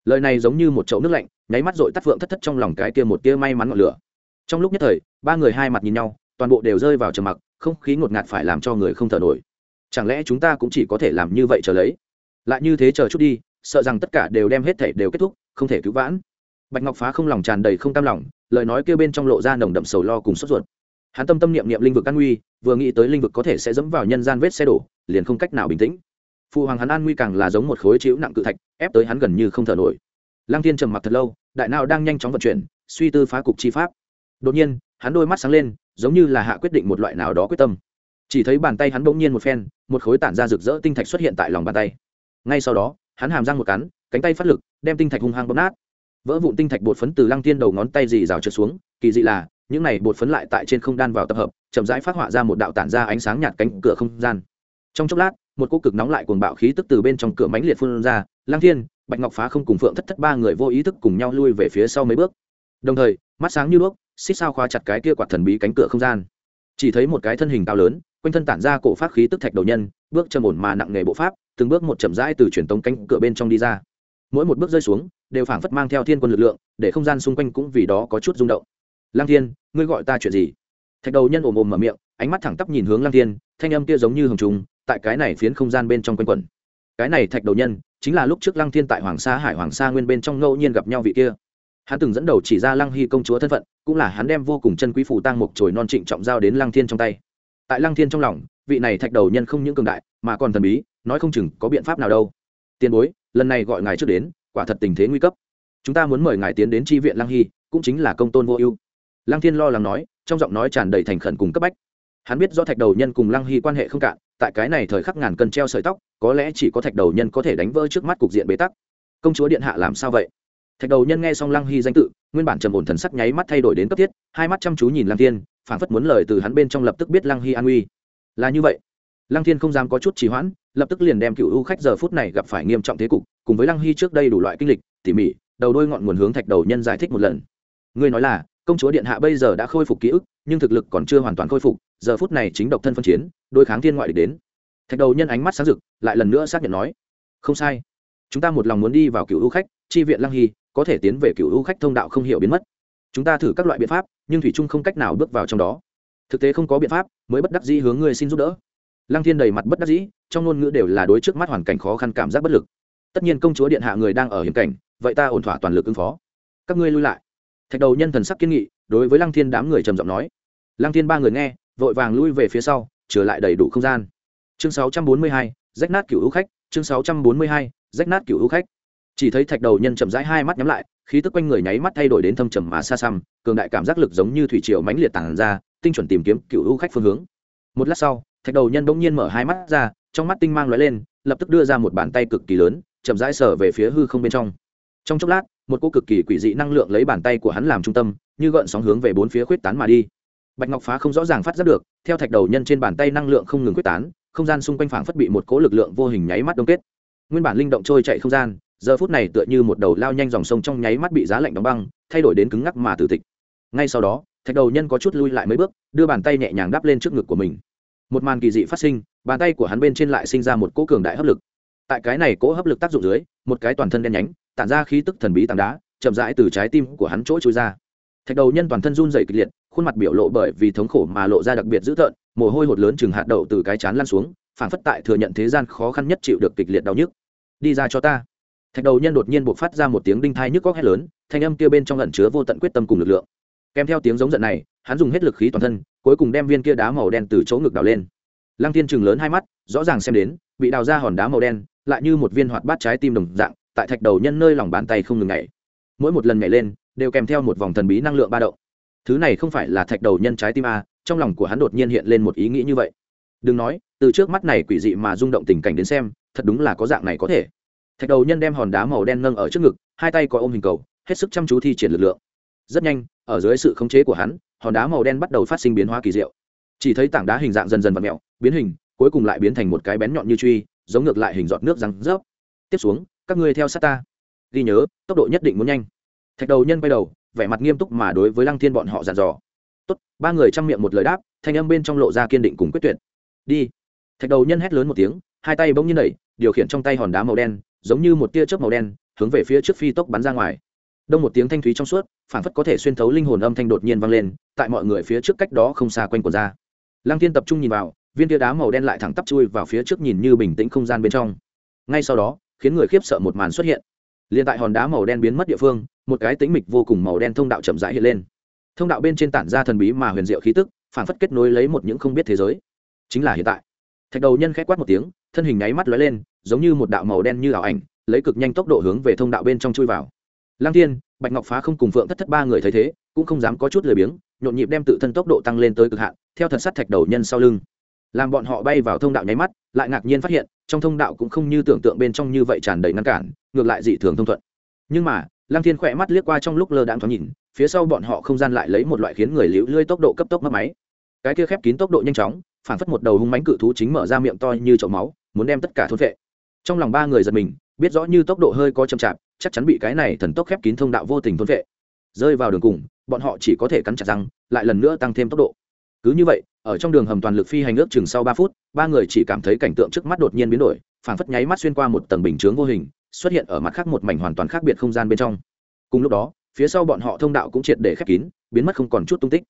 lời này giống như một chậu nước lạnh, nháy mắt dội tắt phượng thất thất trong lòng cái kia một tia may mắn ngọn lửa. Trong lúc nhất thời, ba người hai mặt nhìn nhau, toàn bộ đều rơi vào trầm mặc, không khí ngột ngạt phải làm cho người không thở nổi. Chẳng lẽ chúng ta cũng chỉ có thể làm như vậy chờ lấy? Lại như thế chờ chút đi, sợ rằng tất cả đều đem hết thể đều kết thúc, không thể cứu vãn. Bạch ngọc phá không lòng tràn đầy không cam lòng, lời nói kêu bên trong lộ ra nồng đậm sầu lo cùng sốt ruột hắn tâm tâm niệm niệm linh vực an nguy, vừa nghĩ tới linh vực có thể sẽ dẫm vào nhân gian vết xe đổ, liền không cách nào bình tĩnh. Phụ hoàng hắn an nguy càng là giống một khối chịu nặng cự thạch, ép tới hắn gần như không thở nổi. Lăng thiên trầm mặc thật lâu, đại nào đang nhanh chóng vận chuyển, suy tư phá cục chi pháp. Đột nhiên, hắn đôi mắt sáng lên, giống như là hạ quyết định một loại nào đó quyết tâm. Chỉ thấy bàn tay hắn bỗng nhiên một phen, một khối tản ra rực rỡ tinh thạch xuất hiện tại lòng bàn tay. Ngay sau đó, hắn hàm răng một cắn, cánh tay phát lực, đem tinh thạch hung hăng bóp nát. Vỡ vụn tinh thạch bột phấn từ lăng tiên đầu ngón tay dì rào trượt xuống, kỳ dị là những này bột phấn lại tại trên không đan vào tập hợp, chậm rãi phát họa ra một đạo tản ra ánh sáng nhạt cánh cửa không gian. Trong chốc lát, một cô cực nóng lại cuồng bạo khí tức từ bên trong cửa mánh liệt phun ra Lang thiên, bạch ngọc phá không cùng phượng thất thất ba người vô ý thức cùng nhau lui về phía sau mấy bước. Đồng thời, mắt sáng như đuốc, xích sao khóa chặt cái kia quạt thần bí cánh cửa không gian. Chỉ thấy một cái thân hình cao lớn, quanh thân tản ra cổ phát khí tức thạch đầu nhân, bước chầm ổn mà nặng nghề bộ pháp, từng bước một chậm rãi từ truyền tống cánh cửa bên trong đi ra. Mỗi một bước rơi xuống, đều phảng phất mang theo thiên quân lực lượng, để không gian xung quanh cũng vì đó có chút rung động lang thiên, ngươi gọi ta chuyện gì? Thạch đầu nhân ồm ồm mở miệng, ánh mắt thẳng tắp nhìn hướng lang thiên, thanh âm kia giống như hồng trùng, tại cái này phiến không gian bên trong quanh quẩn. Cái này thạch đầu nhân, chính là lúc trước lăng thiên tại hoàng sa hải hoàng sa nguyên bên trong ngẫu nhiên gặp nhau vị kia. Hắn từng dẫn đầu chỉ ra lăng hy công chúa thân phận, cũng là hắn đem vô cùng chân quý phủ tang mục trồi non trịnh trọng giao đến lăng thiên trong tay. Tại lăng thiên trong lòng, vị này thạch đầu nhân không những cường đại, mà còn thần bí, nói không chừng có biện pháp nào đâu. Tiền bối, lần này gọi ngài trước đến, quả thật tình thế nguy cấp. Chúng ta muốn mời ngài tiến đến tri viện lăng hy, cũng chính là công tôn vô ưu lăng thiên lo lắng nói, trong giọng nói tràn đầy thành khẩn cùng cấp bách. Hắn biết do thạch đầu nhân cùng lăng hy quan hệ không cạn, tại cái này thời khắc ngàn cân treo sợi tóc, có lẽ chỉ có thạch đầu nhân có thể đánh vỡ trước mắt cục diện bế tắc. Công chúa điện hạ làm sao vậy? Thạch đầu nhân nghe xong lăng hy danh tự, nguyên bản trầm ổn thần sắc nháy mắt thay đổi đến cấp thiết, hai mắt chăm chú nhìn lăng thiên phản phất muốn lời từ hắn bên trong lập tức biết lăng hy an uy là như vậy. Lăng thiên không dám có chút trì hoãn, lập tức liền đem cựu u khách giờ phút này gặp phải nghiêm trọng thế cục, cùng với lăng hy trước đây đủ loại kinh lịch, tỉ mỉ, đầu đôi ngọn nguồn hướng thạch đầu nhân giải thích một lần. Ngươi nói là công chúa điện hạ bây giờ đã khôi phục ký ức, nhưng thực lực còn chưa hoàn toàn khôi phục, giờ phút này chính độc thân phân chiến đôi kháng thiên ngoại địch đến. Thạch đầu nhân ánh mắt sáng rực, lại lần nữa xác nhận nói, không sai. Chúng ta một lòng muốn đi vào cựu ưu khách, chi viện lăng hy, có thể tiến về cựu ưu khách thông đạo không hiểu biến mất. Chúng ta thử các loại biện pháp, nhưng thủy trung không cách nào bước vào trong đó. Thực tế không có biện pháp, mới bất đắc dĩ hướng ngươi xin giúp đỡ. Lăng thiên đầy mặt bất đắc dĩ, trong ngôn ngữ đều là đối trước mắt hoàn cảnh khó khăn cảm giác bất lực. Tất nhiên công chúa điện hạ người đang ở hiểm cảnh, vậy ta ổn thỏa toàn lực ứng phó. Các ngươi lui lại thạch đầu nhân thần sắc kiên nghị đối với lăng thiên đám người trầm giọng nói. Lăng thiên ba người nghe vội vàng lui về phía sau trở lại đầy đủ không gian. Chương 642, rách nát cựu hữu khách chương 642, rách nát cựu hữu khách. Chỉ thấy thạch đầu nhân chậm rãi hai mắt nhắm lại khí tức quanh người nháy mắt thay đổi đến thâm trầm mà xa xăm cường đại cảm giác lực giống như thủy triều mãnh liệt tản ra tinh chuẩn tìm kiếm cựu hữu khách phương hướng. Một lát sau thạch đầu nhân bỗng nhiên mở hai mắt ra trong mắt tinh mang lóe lên lập tức đưa ra một bàn tay cực kỳ lớn chậm rãi sở về phía hư không bên trong. Trong chốc lát một cô cực kỳ quỷ dị năng lượng lấy bàn tay của hắn làm trung tâm, như gợn sóng hướng về bốn phía khuyết tán mà đi. Bạch ngọc phá không rõ ràng phát giác được, theo thạch đầu nhân trên bàn tay năng lượng không ngừng quyết tán, không gian xung quanh phảng phất bị một cố lực lượng vô hình nháy mắt đông kết. Nguyên bản linh động trôi chạy không gian, giờ phút này tựa như một đầu lao nhanh dòng sông trong nháy mắt bị giá lạnh đóng băng, thay đổi đến cứng ngắc mà tử tịch. Ngay sau đó, thạch đầu nhân có chút lui lại mấy bước, đưa bàn tay nhẹ nhàng đắp lên trước ngực của mình. Một màn kỳ dị phát sinh, bàn tay của hắn bên trên lại sinh ra một cỗ cường đại hấp lực. Tại cái này cỗ hấp lực tác dụng dưới một cái toàn thân đen nhánh, tản ra khí tức thần bí tảng đá, chậm rãi từ trái tim của hắn chỗ trôi ra. Thạch đầu nhân toàn thân run dày kịch liệt, khuôn mặt biểu lộ bởi vì thống khổ mà lộ ra đặc biệt dữ tợn, mồ hôi hột lớn chừng hạt đậu từ cái chán lan xuống phản phất tại thừa nhận thế gian khó khăn nhất chịu được kịch liệt đau nhức. Đi ra cho ta. Thạch đầu nhân đột nhiên buộc phát ra một tiếng đinh thai nhức góc hét lớn, thanh âm kia bên trong lẩn chứa vô tận quyết tâm cùng lực lượng. Kèm theo tiếng giống giận này, hắn dùng hết lực khí toàn thân, cuối cùng đem viên kia đá màu đen từ chỗ ngực đào lên. Lăng thiên chừng lớn hai mắt, rõ ràng xem đến, bị đào ra hòn đá màu đen lại như một viên hoạt bát trái tim đồng dạng, tại thạch đầu nhân nơi lòng bàn tay không ngừng nhảy. Mỗi một lần nhảy lên, đều kèm theo một vòng thần bí năng lượng ba động. Thứ này không phải là thạch đầu nhân trái tim a, trong lòng của hắn đột nhiên hiện lên một ý nghĩ như vậy. Đừng nói, từ trước mắt này quỷ dị mà rung động tình cảnh đến xem, thật đúng là có dạng này có thể. Thạch đầu nhân đem hòn đá màu đen nâng ở trước ngực, hai tay có ôm hình cầu, hết sức chăm chú thi triển lực lượng. Rất nhanh, ở dưới sự khống chế của hắn, hòn đá màu đen bắt đầu phát sinh biến hóa kỳ diệu. Chỉ thấy tảng đá hình dạng dần dần vặn mẹo, biến hình, cuối cùng lại biến thành một cái bén nhọn như truy giống ngược lại hình giọt nước răng rớp. Tiếp xuống, các ngươi theo sát ta. Ghi nhớ, tốc độ nhất định muốn nhanh. Thạch đầu nhân quay đầu, vẻ mặt nghiêm túc mà đối với lăng thiên bọn họ dàn dò. Tốt, ba người chăm miệng một lời đáp, thanh âm bên trong lộ ra kiên định cùng quyết tuyệt. Đi. Thạch đầu nhân hét lớn một tiếng, hai tay bỗng nhiên đẩy, điều khiển trong tay hòn đá màu đen, giống như một tia chớp màu đen, hướng về phía trước phi tốc bắn ra ngoài. Đông một tiếng thanh thúy trong suốt, phản phất có thể xuyên thấu linh hồn âm thanh đột nhiên vang lên, tại mọi người phía trước cách đó không xa quanh quần ra. Lăng thiên tập trung nhìn vào viên tia đá màu đen lại thẳng tắp chui vào phía trước nhìn như bình tĩnh không gian bên trong. Ngay sau đó, khiến người khiếp sợ một màn xuất hiện. Liền tại hòn đá màu đen biến mất địa phương, một cái tĩnh mịch vô cùng màu đen thông đạo chậm rãi hiện lên. Thông đạo bên trên tản ra thần bí mà huyền diệu khí tức, phản phất kết nối lấy một những không biết thế giới. Chính là hiện tại. Thạch đầu nhân k h ẽ quát một tiếng, thân hình nháy mắt lóe lên, giống như một đạo màu đen như ảo ảnh, lấy cực nhanh tốc độ hướng về thông đạo bên trong chui vào. Lang thiên, bạch ngọc phá không cùng phượng thất thất ba người thấy thế, cũng không dám có chút lười biếng, nhộn nhịp đem tự thân tốc độ tăng lên tới cực hạn, theo thật sắt thạch đầu nhân sau lưng làm bọn họ bay vào thông đạo nháy mắt, lại ngạc nhiên phát hiện, trong thông đạo cũng không như tưởng tượng bên trong như vậy tràn đầy ngăn cản, ngược lại dị thường thông thuận. Nhưng mà, lăng thiên khỏe mắt liếc qua trong lúc lơ đãng thoáng nhìn, phía sau bọn họ không gian lại lấy một loại khiến người liễu lươi tốc độ cấp tốc mất máy. Cái kia khép kín tốc độ nhanh chóng phản phất một đầu hung mánh cự thú chính mở ra miệng to như chậu máu, muốn đem tất cả thốt vệ. Trong lòng ba người giật mình, biết rõ như tốc độ hơi có chậm chạp, chắc chắn bị cái này thần tốc khép kín thông đạo vô tình thôn vệ. Rơi vào đường cùng, bọn họ chỉ có thể cắn chặt răng, lại lần nữa tăng thêm tốc độ. Cứ như vậy ở trong đường hầm toàn lực phi hành ước chừng sau ba phút, ba người chỉ cảm thấy cảnh tượng trước mắt đột nhiên biến đổi, phảng phất nháy mắt xuyên qua một tầng bình chướng vô hình, xuất hiện ở mặt khác một mảnh hoàn toàn khác biệt không gian bên trong. Cùng lúc đó, phía sau bọn họ thông đạo cũng triệt để khép kín, biến mất không còn chút tung tích.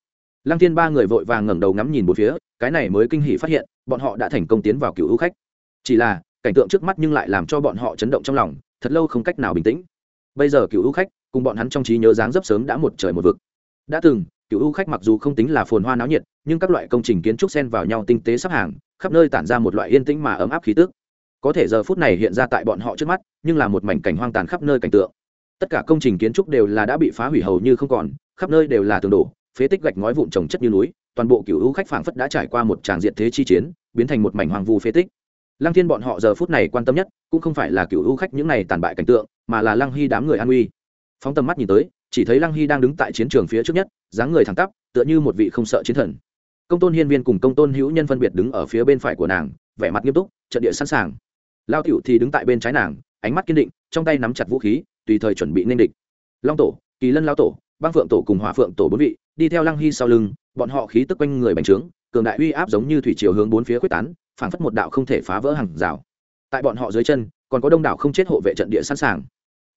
Lăng thiên ba người vội vàng ngẩng đầu ngắm nhìn một phía, cái này mới kinh hỉ phát hiện, bọn họ đã thành công tiến vào cựu hữu khách. Chỉ là, cảnh tượng trước mắt nhưng lại làm cho bọn họ chấn động trong lòng, thật lâu không cách nào bình tĩnh. Bây giờ cựu hữu khách, cùng bọn hắn trong trí nhớ dáng dấp sớm đã một trời một vực. Đã từng cựu U khách mặc dù không tính là phồn hoa náo nhiệt, nhưng các loại công trình kiến trúc xen vào nhau tinh tế sắp hàng, khắp nơi tản ra một loại yên tĩnh mà ấm áp khí tức. Có thể giờ phút này hiện ra tại bọn họ trước mắt, nhưng là một mảnh cảnh hoang tàn khắp nơi cảnh tượng. Tất cả công trình kiến trúc đều là đã bị phá hủy hầu như không còn, khắp nơi đều là tường đổ, phế tích gạch ngói vụn trồng chất như núi, toàn bộ cựu U khách phảng phất đã trải qua một tràng diện thế chi chiến, biến thành một mảnh hoàng vu phế tích. Lăng thiên bọn họ giờ phút này quan tâm nhất, cũng không phải là cựu U khách những này tàn bại cảnh tượng, mà là lăng hy đám người an uy phóng tầm mắt nhìn tới chỉ thấy lăng hy đang đứng tại chiến trường phía trước nhất, dáng người thẳng tắp, tựa như một vị không sợ chiến thần. Công tôn hiên viên cùng công tôn hữu nhân phân biệt đứng ở phía bên phải của nàng, vẻ mặt nghiêm túc, trận địa sẵn sàng. Lao tiểu thì đứng tại bên trái nàng, ánh mắt kiên định, trong tay nắm chặt vũ khí, tùy thời chuẩn bị nên địch. Long tổ, kỳ lân lao tổ, băng phượng tổ cùng hỏa phượng tổ bốn vị, đi theo lăng hy sau lưng, bọn họ khí tức quanh người bành trướng, cường đại uy áp giống như thủy chiều hướng bốn phía quyết tán, phảng phất một đạo không thể phá vỡ hàng rào. Tại bọn họ dưới chân, còn có đông đảo không chết hộ vệ trận địa sẵn sàng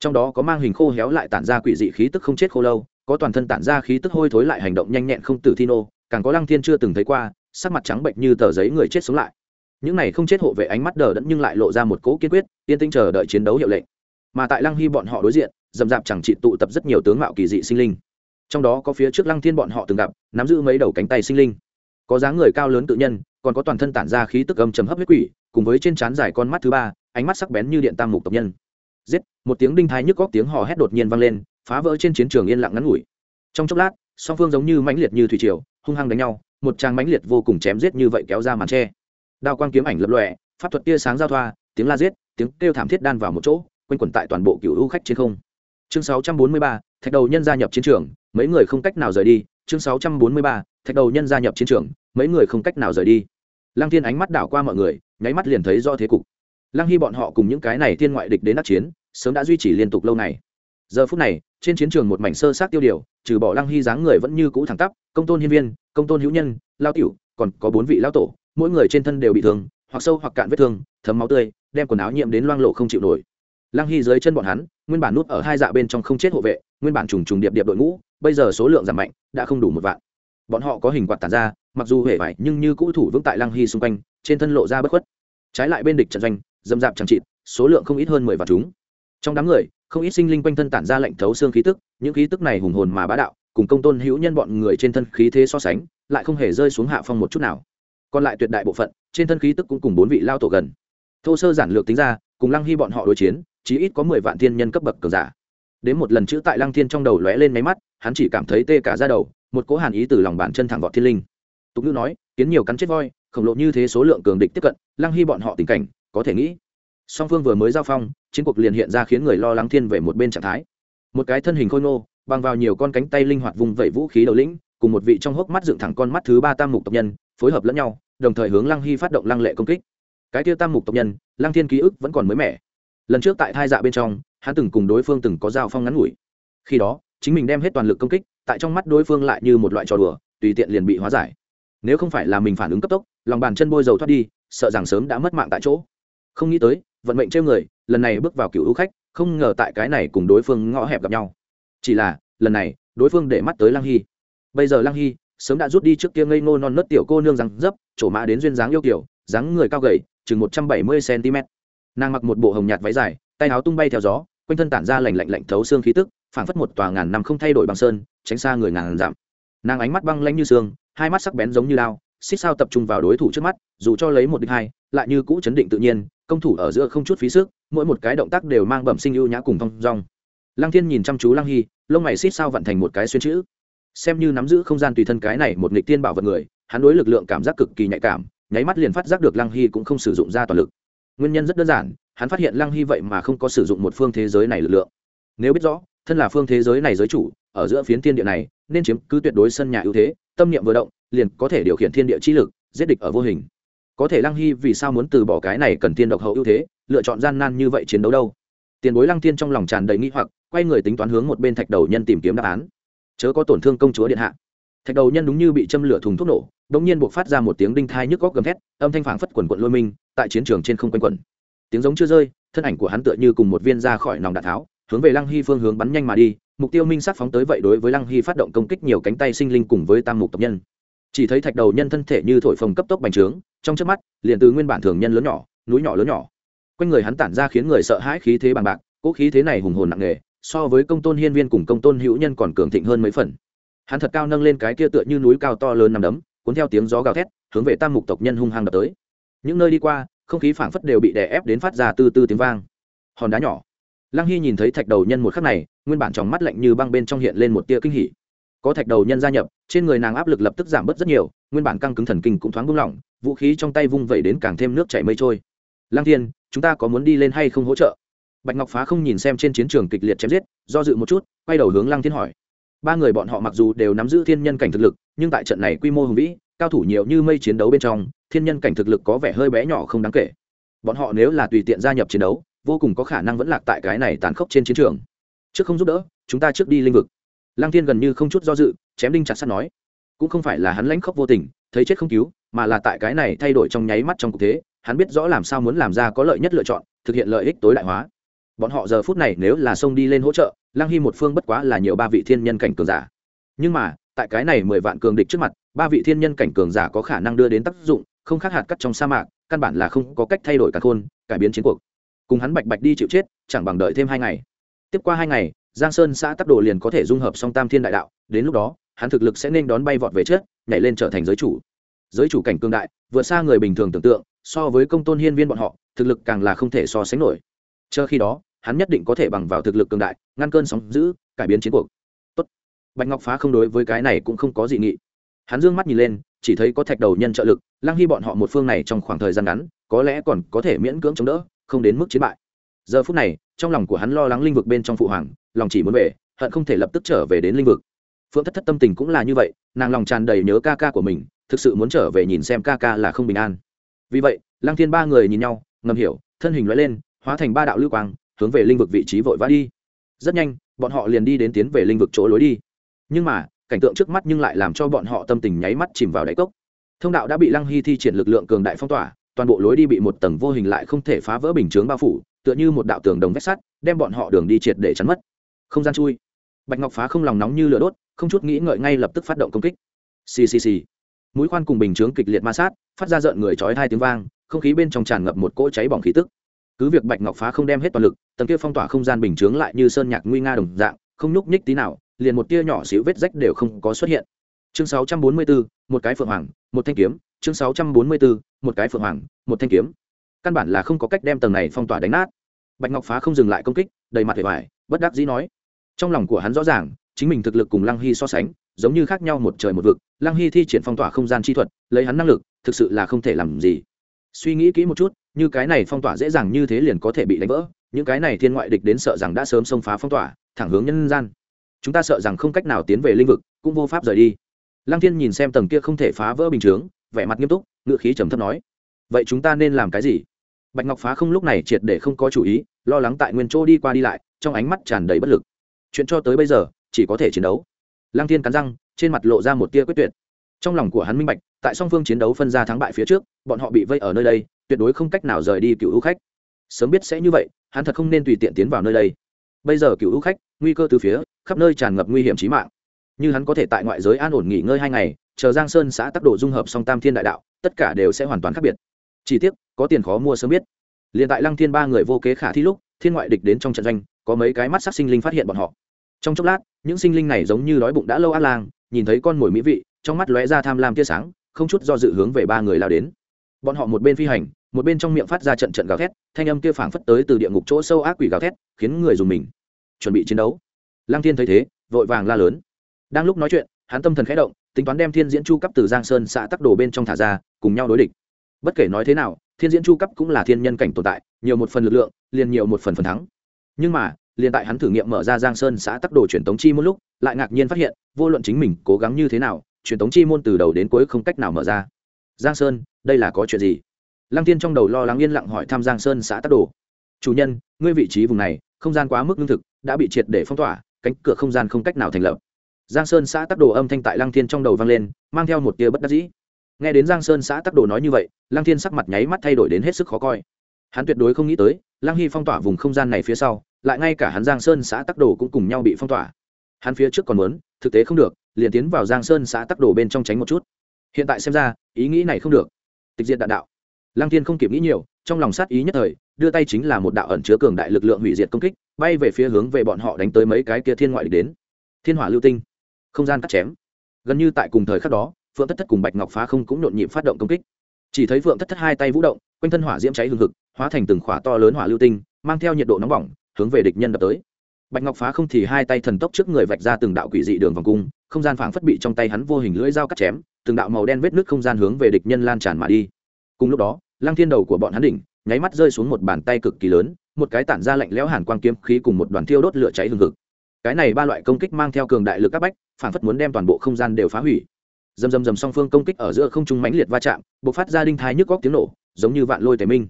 trong đó có mang hình khô héo lại tản ra quỷ dị khí tức không chết khô lâu, có toàn thân tản ra khí tức hôi thối lại hành động nhanh nhẹn không tử thi nô, càng có lăng thiên chưa từng thấy qua, sắc mặt trắng bệnh như tờ giấy người chết sống lại. Những này không chết hộ vệ ánh mắt đờ đẫn nhưng lại lộ ra một cỗ kiên quyết, yên tinh chờ đợi chiến đấu hiệu lệnh. Mà tại lăng hy bọn họ đối diện dầm dạp chẳng trị tụ tập rất nhiều tướng mạo kỳ dị sinh linh. Trong đó có phía trước lăng thiên bọn họ từng gặp, nắm giữ mấy đầu cánh tay sinh linh. Có dáng người cao lớn tự nhân, còn có toàn thân tản ra khí tức âm trầm hấp huyết quỷ, cùng với trên trán dài con mắt thứ ba, ánh mắt sắc bén như điện tam mục tộc nhân giết một tiếng đinh thái nhức góc tiếng hò hét đột nhiên vang lên phá vỡ trên chiến trường yên lặng ngắn ngủi. Trong chốc lát song phương giống như mãnh liệt như thủy triều hung hăng đánh nhau một tràng mãnh liệt vô cùng chém giết như vậy kéo ra màn tre. Đao quang kiếm ảnh lập lòe pháp thuật tia sáng giao thoa tiếng la giết tiếng kêu thảm thiết đan vào một chỗ quanh quẩn tại toàn bộ cựu hữu khách trên không. Chương 643, thạch đầu nhân gia nhập chiến trường mấy người không cách nào rời đi. Chương 643, thạch đầu nhân gia nhập chiến trường mấy người không cách nào rời đi. Lăng thiên ánh mắt đảo qua mọi người nháy mắt liền thấy do thế cục lăng hy bọn họ cùng những cái này thiên ngoại địch đến đắc chiến, sớm đã duy trì liên tục lâu này. Giờ phút này, trên chiến trường một mảnh sơ sát tiêu điều, trừ bỏ lăng hy dáng người vẫn như cũ thẳng tắp, công tôn hiên viên, công tôn hữu nhân, lao tiểu, còn có bốn vị lao tổ, mỗi người trên thân đều bị thương, hoặc sâu hoặc cạn vết thương, thấm máu tươi, đem quần áo nhiễm đến loang lộ không chịu nổi. Lăng hy dưới chân bọn hắn, nguyên bản nút ở hai dạ bên trong không chết hộ vệ, nguyên bản trùng trùng điệp điệp đội ngũ, bây giờ số lượng giảm mạnh, đã không đủ một vạn. Bọn họ có hình quạt tàn ra, mặc dù hề vải nhưng như cũ thủ vững tại lăng hy xung quanh, trên thân lộ ra bất khuất. Trái lại bên địch trận doanh dâm dạp chẳng chịt, số lượng không ít hơn mười vạn chúng. Trong đám người, không ít sinh linh quanh thân tản ra lệnh thấu xương khí tức, những khí tức này hùng hồn mà bá đạo, cùng công tôn hữu nhân bọn người trên thân khí thế so sánh, lại không hề rơi xuống hạ phong một chút nào. Còn lại tuyệt đại bộ phận, trên thân khí tức cũng cùng bốn vị lao tổ gần. Thô sơ giản lược tính ra, cùng lăng hy bọn họ đối chiến, chí ít có mười vạn thiên nhân cấp bậc cường giả. Đến một lần chữ tại lăng thiên trong đầu lóe lên máy mắt, hắn chỉ cảm thấy tê cả ra đầu, một cố hàn ý từ lòng bàn chân thẳng vọt thiên linh. Tục ngữ nói, kiến nhiều cắn chết voi, khổng lộ như thế số lượng cường địch tiếp cận, lăng hy bọn họ tình cảnh có thể nghĩ. Song phương vừa mới giao phong, chiến cuộc liền hiện ra khiến người lo lắng thiên về một bên trạng thái. Một cái thân hình khôi ngô, bằng vào nhiều con cánh tay linh hoạt vùng vẩy vũ khí đầu lĩnh, cùng một vị trong hốc mắt dựng thẳng con mắt thứ ba tam mục tộc nhân, phối hợp lẫn nhau, đồng thời hướng lăng hy phát động lăng lệ công kích. Cái tiêu tam mục tộc nhân, lăng thiên ký ức vẫn còn mới mẻ. Lần trước tại thai dạ bên trong, hắn từng cùng đối phương từng có giao phong ngắn ngủi. Khi đó, chính mình đem hết toàn lực công kích, tại trong mắt đối phương lại như một loại trò đùa, tùy tiện liền bị hóa giải. Nếu không phải là mình phản ứng cấp tốc, lòng bàn chân bôi dầu thoát đi, sợ rằng sớm đã mất mạng tại chỗ không nghĩ tới, vận mệnh trêu người, lần này bước vào cựu hữu khách, không ngờ tại cái này cùng đối phương ngõ hẹp gặp nhau. Chỉ là, lần này, đối phương để mắt tới lăng hy. Bây giờ lăng hy sớm đã rút đi trước kia ngây ngô non nớt tiểu cô nương rằng dấp trổ mã đến duyên dáng yêu kiểu, dáng người cao gầy, chừng một trăm bảy mươi cm nàng mặc một bộ hồng nhạt váy dài, tay áo tung bay theo gió, quanh thân tản ra lành lạnh lạnh thấu xương khí tức, phảng phất một tòa ngàn năm không thay đổi bằng sơn, tránh xa người ngàn giảm nàng ánh mắt băng lanh như xương hai mắt sắc bén giống như lao, xích sao tập trung vào đối thủ trước mắt, dù cho lấy một địch hai lại như cũ chấn định tự nhiên, công thủ ở giữa không chút phí sức, mỗi một cái động tác đều mang bẩm sinh ưu nhã cùng thong dong. Lăng thiên nhìn chăm chú lăng hy, lông mày xít sao vận thành một cái xuyên chữ. Xem như nắm giữ không gian tùy thân cái này một nghịch tiên bảo vật người, hắn đối lực lượng cảm giác cực kỳ nhạy cảm, nháy mắt liền phát giác được lăng hy cũng không sử dụng ra toàn lực. Nguyên nhân rất đơn giản, hắn phát hiện lăng hy vậy mà không có sử dụng một phương thế giới này lực lượng. Nếu biết rõ, thân là phương thế giới này giới chủ, ở giữa phiến thiên địa này, nên chiếm cứ tuyệt đối sân nhà ưu thế, tâm niệm vừa động, liền có thể điều khiển thiên địa chi lực, giết địch ở vô hình có thể lăng hy vì sao muốn từ bỏ cái này cần tiên độc hậu ưu thế, lựa chọn gian nan như vậy chiến đấu đâu? Tiền bối lăng tiên trong lòng tràn đầy nghĩ hoặc, quay người tính toán hướng một bên thạch đầu nhân tìm kiếm đáp án. Chớ có tổn thương công chúa điện hạ. Thạch đầu nhân đúng như bị châm lửa thùng thuốc nổ đ ỗ n g nhiên buộc phát ra một tiếng đinh thai nhức góc gầm thét, âm thanh phản phất quần quận lôi minh tại chiến trường trên không quanh quẩn. Tiếng giống chưa rơi, thân ảnh của hắn tựa như cùng một viên ra khỏi nòng đạn tháo, hướng về lăng hy phương hướng bắn nhanh mà đi, mục tiêu minh sắc phóng tới vậy đối với lăng hy phát động công kích nhiều cánh tay sinh linh cùng với tam mục tộc nhân chỉ thấy thạch đầu nhân thân thể như thổi phồng cấp tốc bành trướng, trong trước mắt, liền từ nguyên bản thường nhân lớn nhỏ, núi nhỏ lớn nhỏ. Quanh người hắn tản ra khiến người sợ hãi khí thế bằng bạc, cỗ khí thế này hùng hồn nặng nề, so với công tôn hiên viên cùng công tôn hữu nhân còn cường thịnh hơn mấy phần. Hắn thật cao nâng lên cái kia tựa như núi cao to lớn nằm đấm, cuốn theo tiếng gió gào thét, hướng về tam mục tộc nhân hung hăng đập tới. Những nơi đi qua, không khí phảng phất đều bị đè ép đến phát ra từ từ tiếng vang. Hòn đá nhỏ. Lăng hy nhìn thấy thạch đầu nhân một khắc này, nguyên bản trong mắt lạnh như băng bên trong hiện lên một tia kinh hỉ có thạch đầu nhân gia nhập, trên người nàng áp lực lập tức giảm bớt rất nhiều, nguyên bản căng cứng thần kinh cũng thoáng buông lỏng, vũ khí trong tay vung vẩy đến càng thêm nước chảy mây trôi. Lăng thiên, chúng ta có muốn đi lên hay không hỗ trợ? Bạch ngọc phá không nhìn xem trên chiến trường kịch liệt chém giết, do dự một chút, quay đầu hướng lăng thiên hỏi. Ba người bọn họ mặc dù đều nắm giữ thiên nhân cảnh thực lực, nhưng tại trận này quy mô hùng vĩ, cao thủ nhiều như mây chiến đấu bên trong, thiên nhân cảnh thực lực có vẻ hơi bé nhỏ không đáng kể. Bọn họ nếu là tùy tiện gia nhập chiến đấu, vô cùng có khả năng vẫn lạc tại cái này tàn khốc trên chiến trường. Trước không giúp đỡ, chúng ta trước đi linh vực lăng thiên gần như không chút do dự, chém đinh chặt sắt nói, cũng không phải là hắn lãnh khốc vô tình, thấy chết không cứu, mà là tại cái này thay đổi trong nháy mắt trong cuộc thế, hắn biết rõ làm sao muốn làm ra có lợi nhất lựa chọn, thực hiện lợi ích tối đại hóa. Bọn họ giờ phút này nếu là xông đi lên hỗ trợ, lăng hy một phương bất quá là nhiều ba vị thiên nhân cảnh cường giả. Nhưng mà, tại cái này mười vạn cường địch trước mặt, ba vị thiên nhân cảnh cường giả có khả năng đưa đến tác dụng, không khác hạt cắt trong sa mạc, căn bản là không có cách thay đổi cả khôn, cải biến chiến cuộc. Cùng hắn bạch bạch đi chịu chết, chẳng bằng đợi thêm hai ngày. Tiếp qua hai ngày giang sơn xã tắc đồ liền có thể dung hợp song tam thiên đại đạo, đến lúc đó, hắn thực lực sẽ nên đón bay vọt về chết nhảy lên trở thành giới chủ. Giới chủ cảnh cương đại, vượt xa người bình thường tưởng tượng, so với công tôn hiên viên bọn họ, thực lực càng là không thể so sánh nổi. Chờ khi đó, hắn nhất định có thể bằng vào thực lực cường đại, ngăn cơn sóng giữ cải biến chiến cuộc. Tốt. bạch ngọc phá không đối với cái này cũng không có gì nghị. Hắn dương mắt nhìn lên, chỉ thấy có thạch đầu nhân trợ lực, lăng hy bọn họ một phương này trong khoảng thời gian ngắn, có lẽ còn có thể miễn cưỡng chống đỡ, không đến mức chiến bại. Giờ phút này, trong lòng của hắn lo lắng linh vực bên trong phụ hoàng lòng chỉ muốn về, hận không thể lập tức trở về đến linh vực. Phượng thất thất tâm tình cũng là như vậy, nàng lòng tràn đầy nhớ ca ca của mình, thực sự muốn trở về nhìn xem ca ca là không bình an. Vì vậy, lăng thiên ba người nhìn nhau, ngầm hiểu, thân hình loại lên, hóa thành ba đạo lưu quang, hướng về linh vực vị trí vội vã đi. Rất nhanh, bọn họ liền đi đến tiến về linh vực chỗ lối đi. Nhưng mà, cảnh tượng trước mắt nhưng lại làm cho bọn họ tâm tình nháy mắt chìm vào đáy cốc. Thông đạo đã bị lăng hy thi triển lực lượng cường đại phong tỏa, toàn bộ lối đi bị một tầng vô hình lại không thể phá vỡ bình chướng bao phủ, tựa như một đạo tường đồng vách sắt, đem bọn họ đường đi triệt để chắn mất không gian chui. Bạch ngọc phá không lòng nóng như lửa đốt không chút nghĩ ngợi ngay lập tức phát động công kích. Xì xì xì, mũi khoan cùng bình chướng kịch liệt ma sát phát ra rợn người chói hai tiếng vang không khí bên trong tràn ngập một cỗ cháy bỏng khí tức. Cứ việc bạch ngọc phá không đem hết toàn lực tầng kia phong tỏa không gian bình chướng lại như sơn nhạc nguy nga đồng dạng không nhúc nhích tí nào liền một tia nhỏ xíu vết rách đều không có xuất hiện. Chương 644, một cái phượng hoàng một thanh kiếm. Chương 644, một cái phượng hoàng một thanh kiếm. Căn bản là không có cách đem tầng này phong tỏa đánh nát. Bạch ngọc phá không dừng lại công kích đầy mặt vẻ vải bất đắc dĩ nói trong lòng của hắn rõ ràng, chính mình thực lực cùng lăng hy so sánh, giống như khác nhau một trời một vực. Lăng hy thi triển phong tỏa không gian chi thuật, lấy hắn năng lực, thực sự là không thể làm gì. Suy nghĩ kỹ một chút, như cái này phong tỏa dễ dàng như thế liền có thể bị đánh vỡ, những cái này thiên ngoại địch đến sợ rằng đã sớm xông phá phong tỏa, thẳng hướng nhân gian. Chúng ta sợ rằng không cách nào tiến về linh vực, cũng vô pháp rời đi. Lăng thiên nhìn xem tầng kia không thể phá vỡ bình chướng, vẻ mặt nghiêm túc, ngựa khí trầm thấp nói, vậy chúng ta nên làm cái gì? Bạch ngọc phá không lúc này triệt để không có chủ ý, lo lắng tại nguyên chỗ đi qua đi lại, trong ánh mắt tràn đầy bất lực chuyện cho tới bây giờ, chỉ có thể chiến đấu. Lăng thiên cắn răng, trên mặt lộ ra một tia quyết tuyệt. Trong lòng của hắn minh bạch, tại song phương chiến đấu phân ra thắng bại phía trước, bọn họ bị vây ở nơi đây, tuyệt đối không cách nào rời đi cựu hữu khách. Sớm biết sẽ như vậy, hắn thật không nên tùy tiện tiến vào nơi đây. Bây giờ cựu hữu khách, nguy cơ từ phía, khắp nơi tràn ngập nguy hiểm trí mạng. Như hắn có thể tại ngoại giới an ổn nghỉ ngơi hai ngày, chờ giang sơn xã tắc độ dung hợp song tam thiên đại đạo, tất cả đều sẽ hoàn toàn khác biệt. Chỉ tiếc, có tiền khó mua sớm biết. Liền tại lăng thiên ba người vô kế khả thi lúc, thiên ngoại địch đến trong trận doanh có mấy cái mắt sắc sinh linh phát hiện bọn họ. Trong chốc lát, những sinh linh này giống như đói bụng đã lâu át lang, nhìn thấy con mồi mỹ vị, trong mắt lóe ra tham lam tia sáng, không chút do dự hướng về ba người lao đến. Bọn họ một bên phi hành, một bên trong miệng phát ra trận trận gào thét, thanh âm kia phảng phất tới từ địa ngục chỗ sâu ác quỷ gào thét, khiến người dùng mình chuẩn bị chiến đấu. Lăng thiên thấy thế, vội vàng la lớn. Đang lúc nói chuyện, hắn tâm thần khẽ động, tính toán đem thiên diễn chu cấp từ giang sơn xã tắc đồ bên trong thả ra, cùng nhau đối địch. Bất kể nói thế nào, thiên diễn chu cấp cũng là thiên nhân cảnh tồn tại, nhiều một phần lực lượng, liền nhiều một phần phần thắng nhưng mà, liền tại hắn thử nghiệm mở ra giang sơn xã tắc đồ truyền tống chi môn lúc, lại ngạc nhiên phát hiện, vô luận chính mình cố gắng như thế nào, truyền tống chi môn từ đầu đến cuối không cách nào mở ra. Giang sơn, đây là có chuyện gì? Lăng tiên trong đầu lo lắng yên lặng hỏi thăm giang sơn xã tắc đồ. Chủ nhân, ngươi vị trí vùng này, không gian quá mức lương thực, đã bị triệt để phong tỏa, cánh cửa không gian không cách nào thành lập. Giang sơn xã tắc đồ âm thanh tại lăng thiên trong đầu vang lên, mang theo một tia bất đắc dĩ. Nghe đến giang sơn xã tắc đồ nói như vậy, lăng thiên sắc mặt nháy mắt thay đổi đến hết sức khó coi hắn tuyệt đối không nghĩ tới, lăng hy phong tỏa vùng không gian này phía sau, lại ngay cả hắn giang sơn xã tắc đồ cũng cùng nhau bị phong tỏa. Hắn phía trước còn muốn, thực tế không được, liền tiến vào giang sơn xã tắc đồ bên trong tránh một chút. Hiện tại xem ra, ý nghĩ này không được. Tịch diệt đạn đạo. Lăng thiên không kịp nghĩ nhiều, trong lòng sát ý nhất thời, đưa tay chính là một đạo ẩn chứa cường đại lực lượng hủy diệt công kích, bay về phía hướng về bọn họ đánh tới mấy cái kia thiên ngoại đến. Thiên hỏa lưu tinh. Không gian cắt chém. Gần như tại cùng thời khắc đó, phượng thất thất cùng bạch ngọc phá không cũng nhộn nhịp phát động công kích. Chỉ thấy phượng thất thất hai tay vũ động, quanh thân hỏa diễm cháy hừng hực hóa thành từng khỏa to lớn hỏa lưu tinh, mang theo nhiệt độ nóng bỏng, hướng về địch nhân đập tới. Bạch ngọc phá không thì hai tay thần tốc trước người vạch ra từng đạo quỷ dị đường vòng cung, không gian phảng phất bị trong tay hắn vô hình lưỡi dao cắt chém, từng đạo màu đen vết nước không gian hướng về địch nhân lan tràn mà đi. Cùng lúc đó, lăng thiên đầu của bọn hắn đỉnh, nháy mắt rơi xuống một bàn tay cực kỳ lớn, một cái tản ra lạnh lẽo hàn quang kiếm khí cùng một đoàn thiêu đốt lửa cháy hừng hực. Cái này ba loại công kích mang theo cường đại lực các bách, phảng phất muốn đem toàn bộ không gian đều phá hủy. Dầm dầm dầm song phương công kích ở giữa không trung mãnh liệt va chạm, bộc phát ra đinh thái nhức góc tiếng nổ, giống như vạn lôi tề minh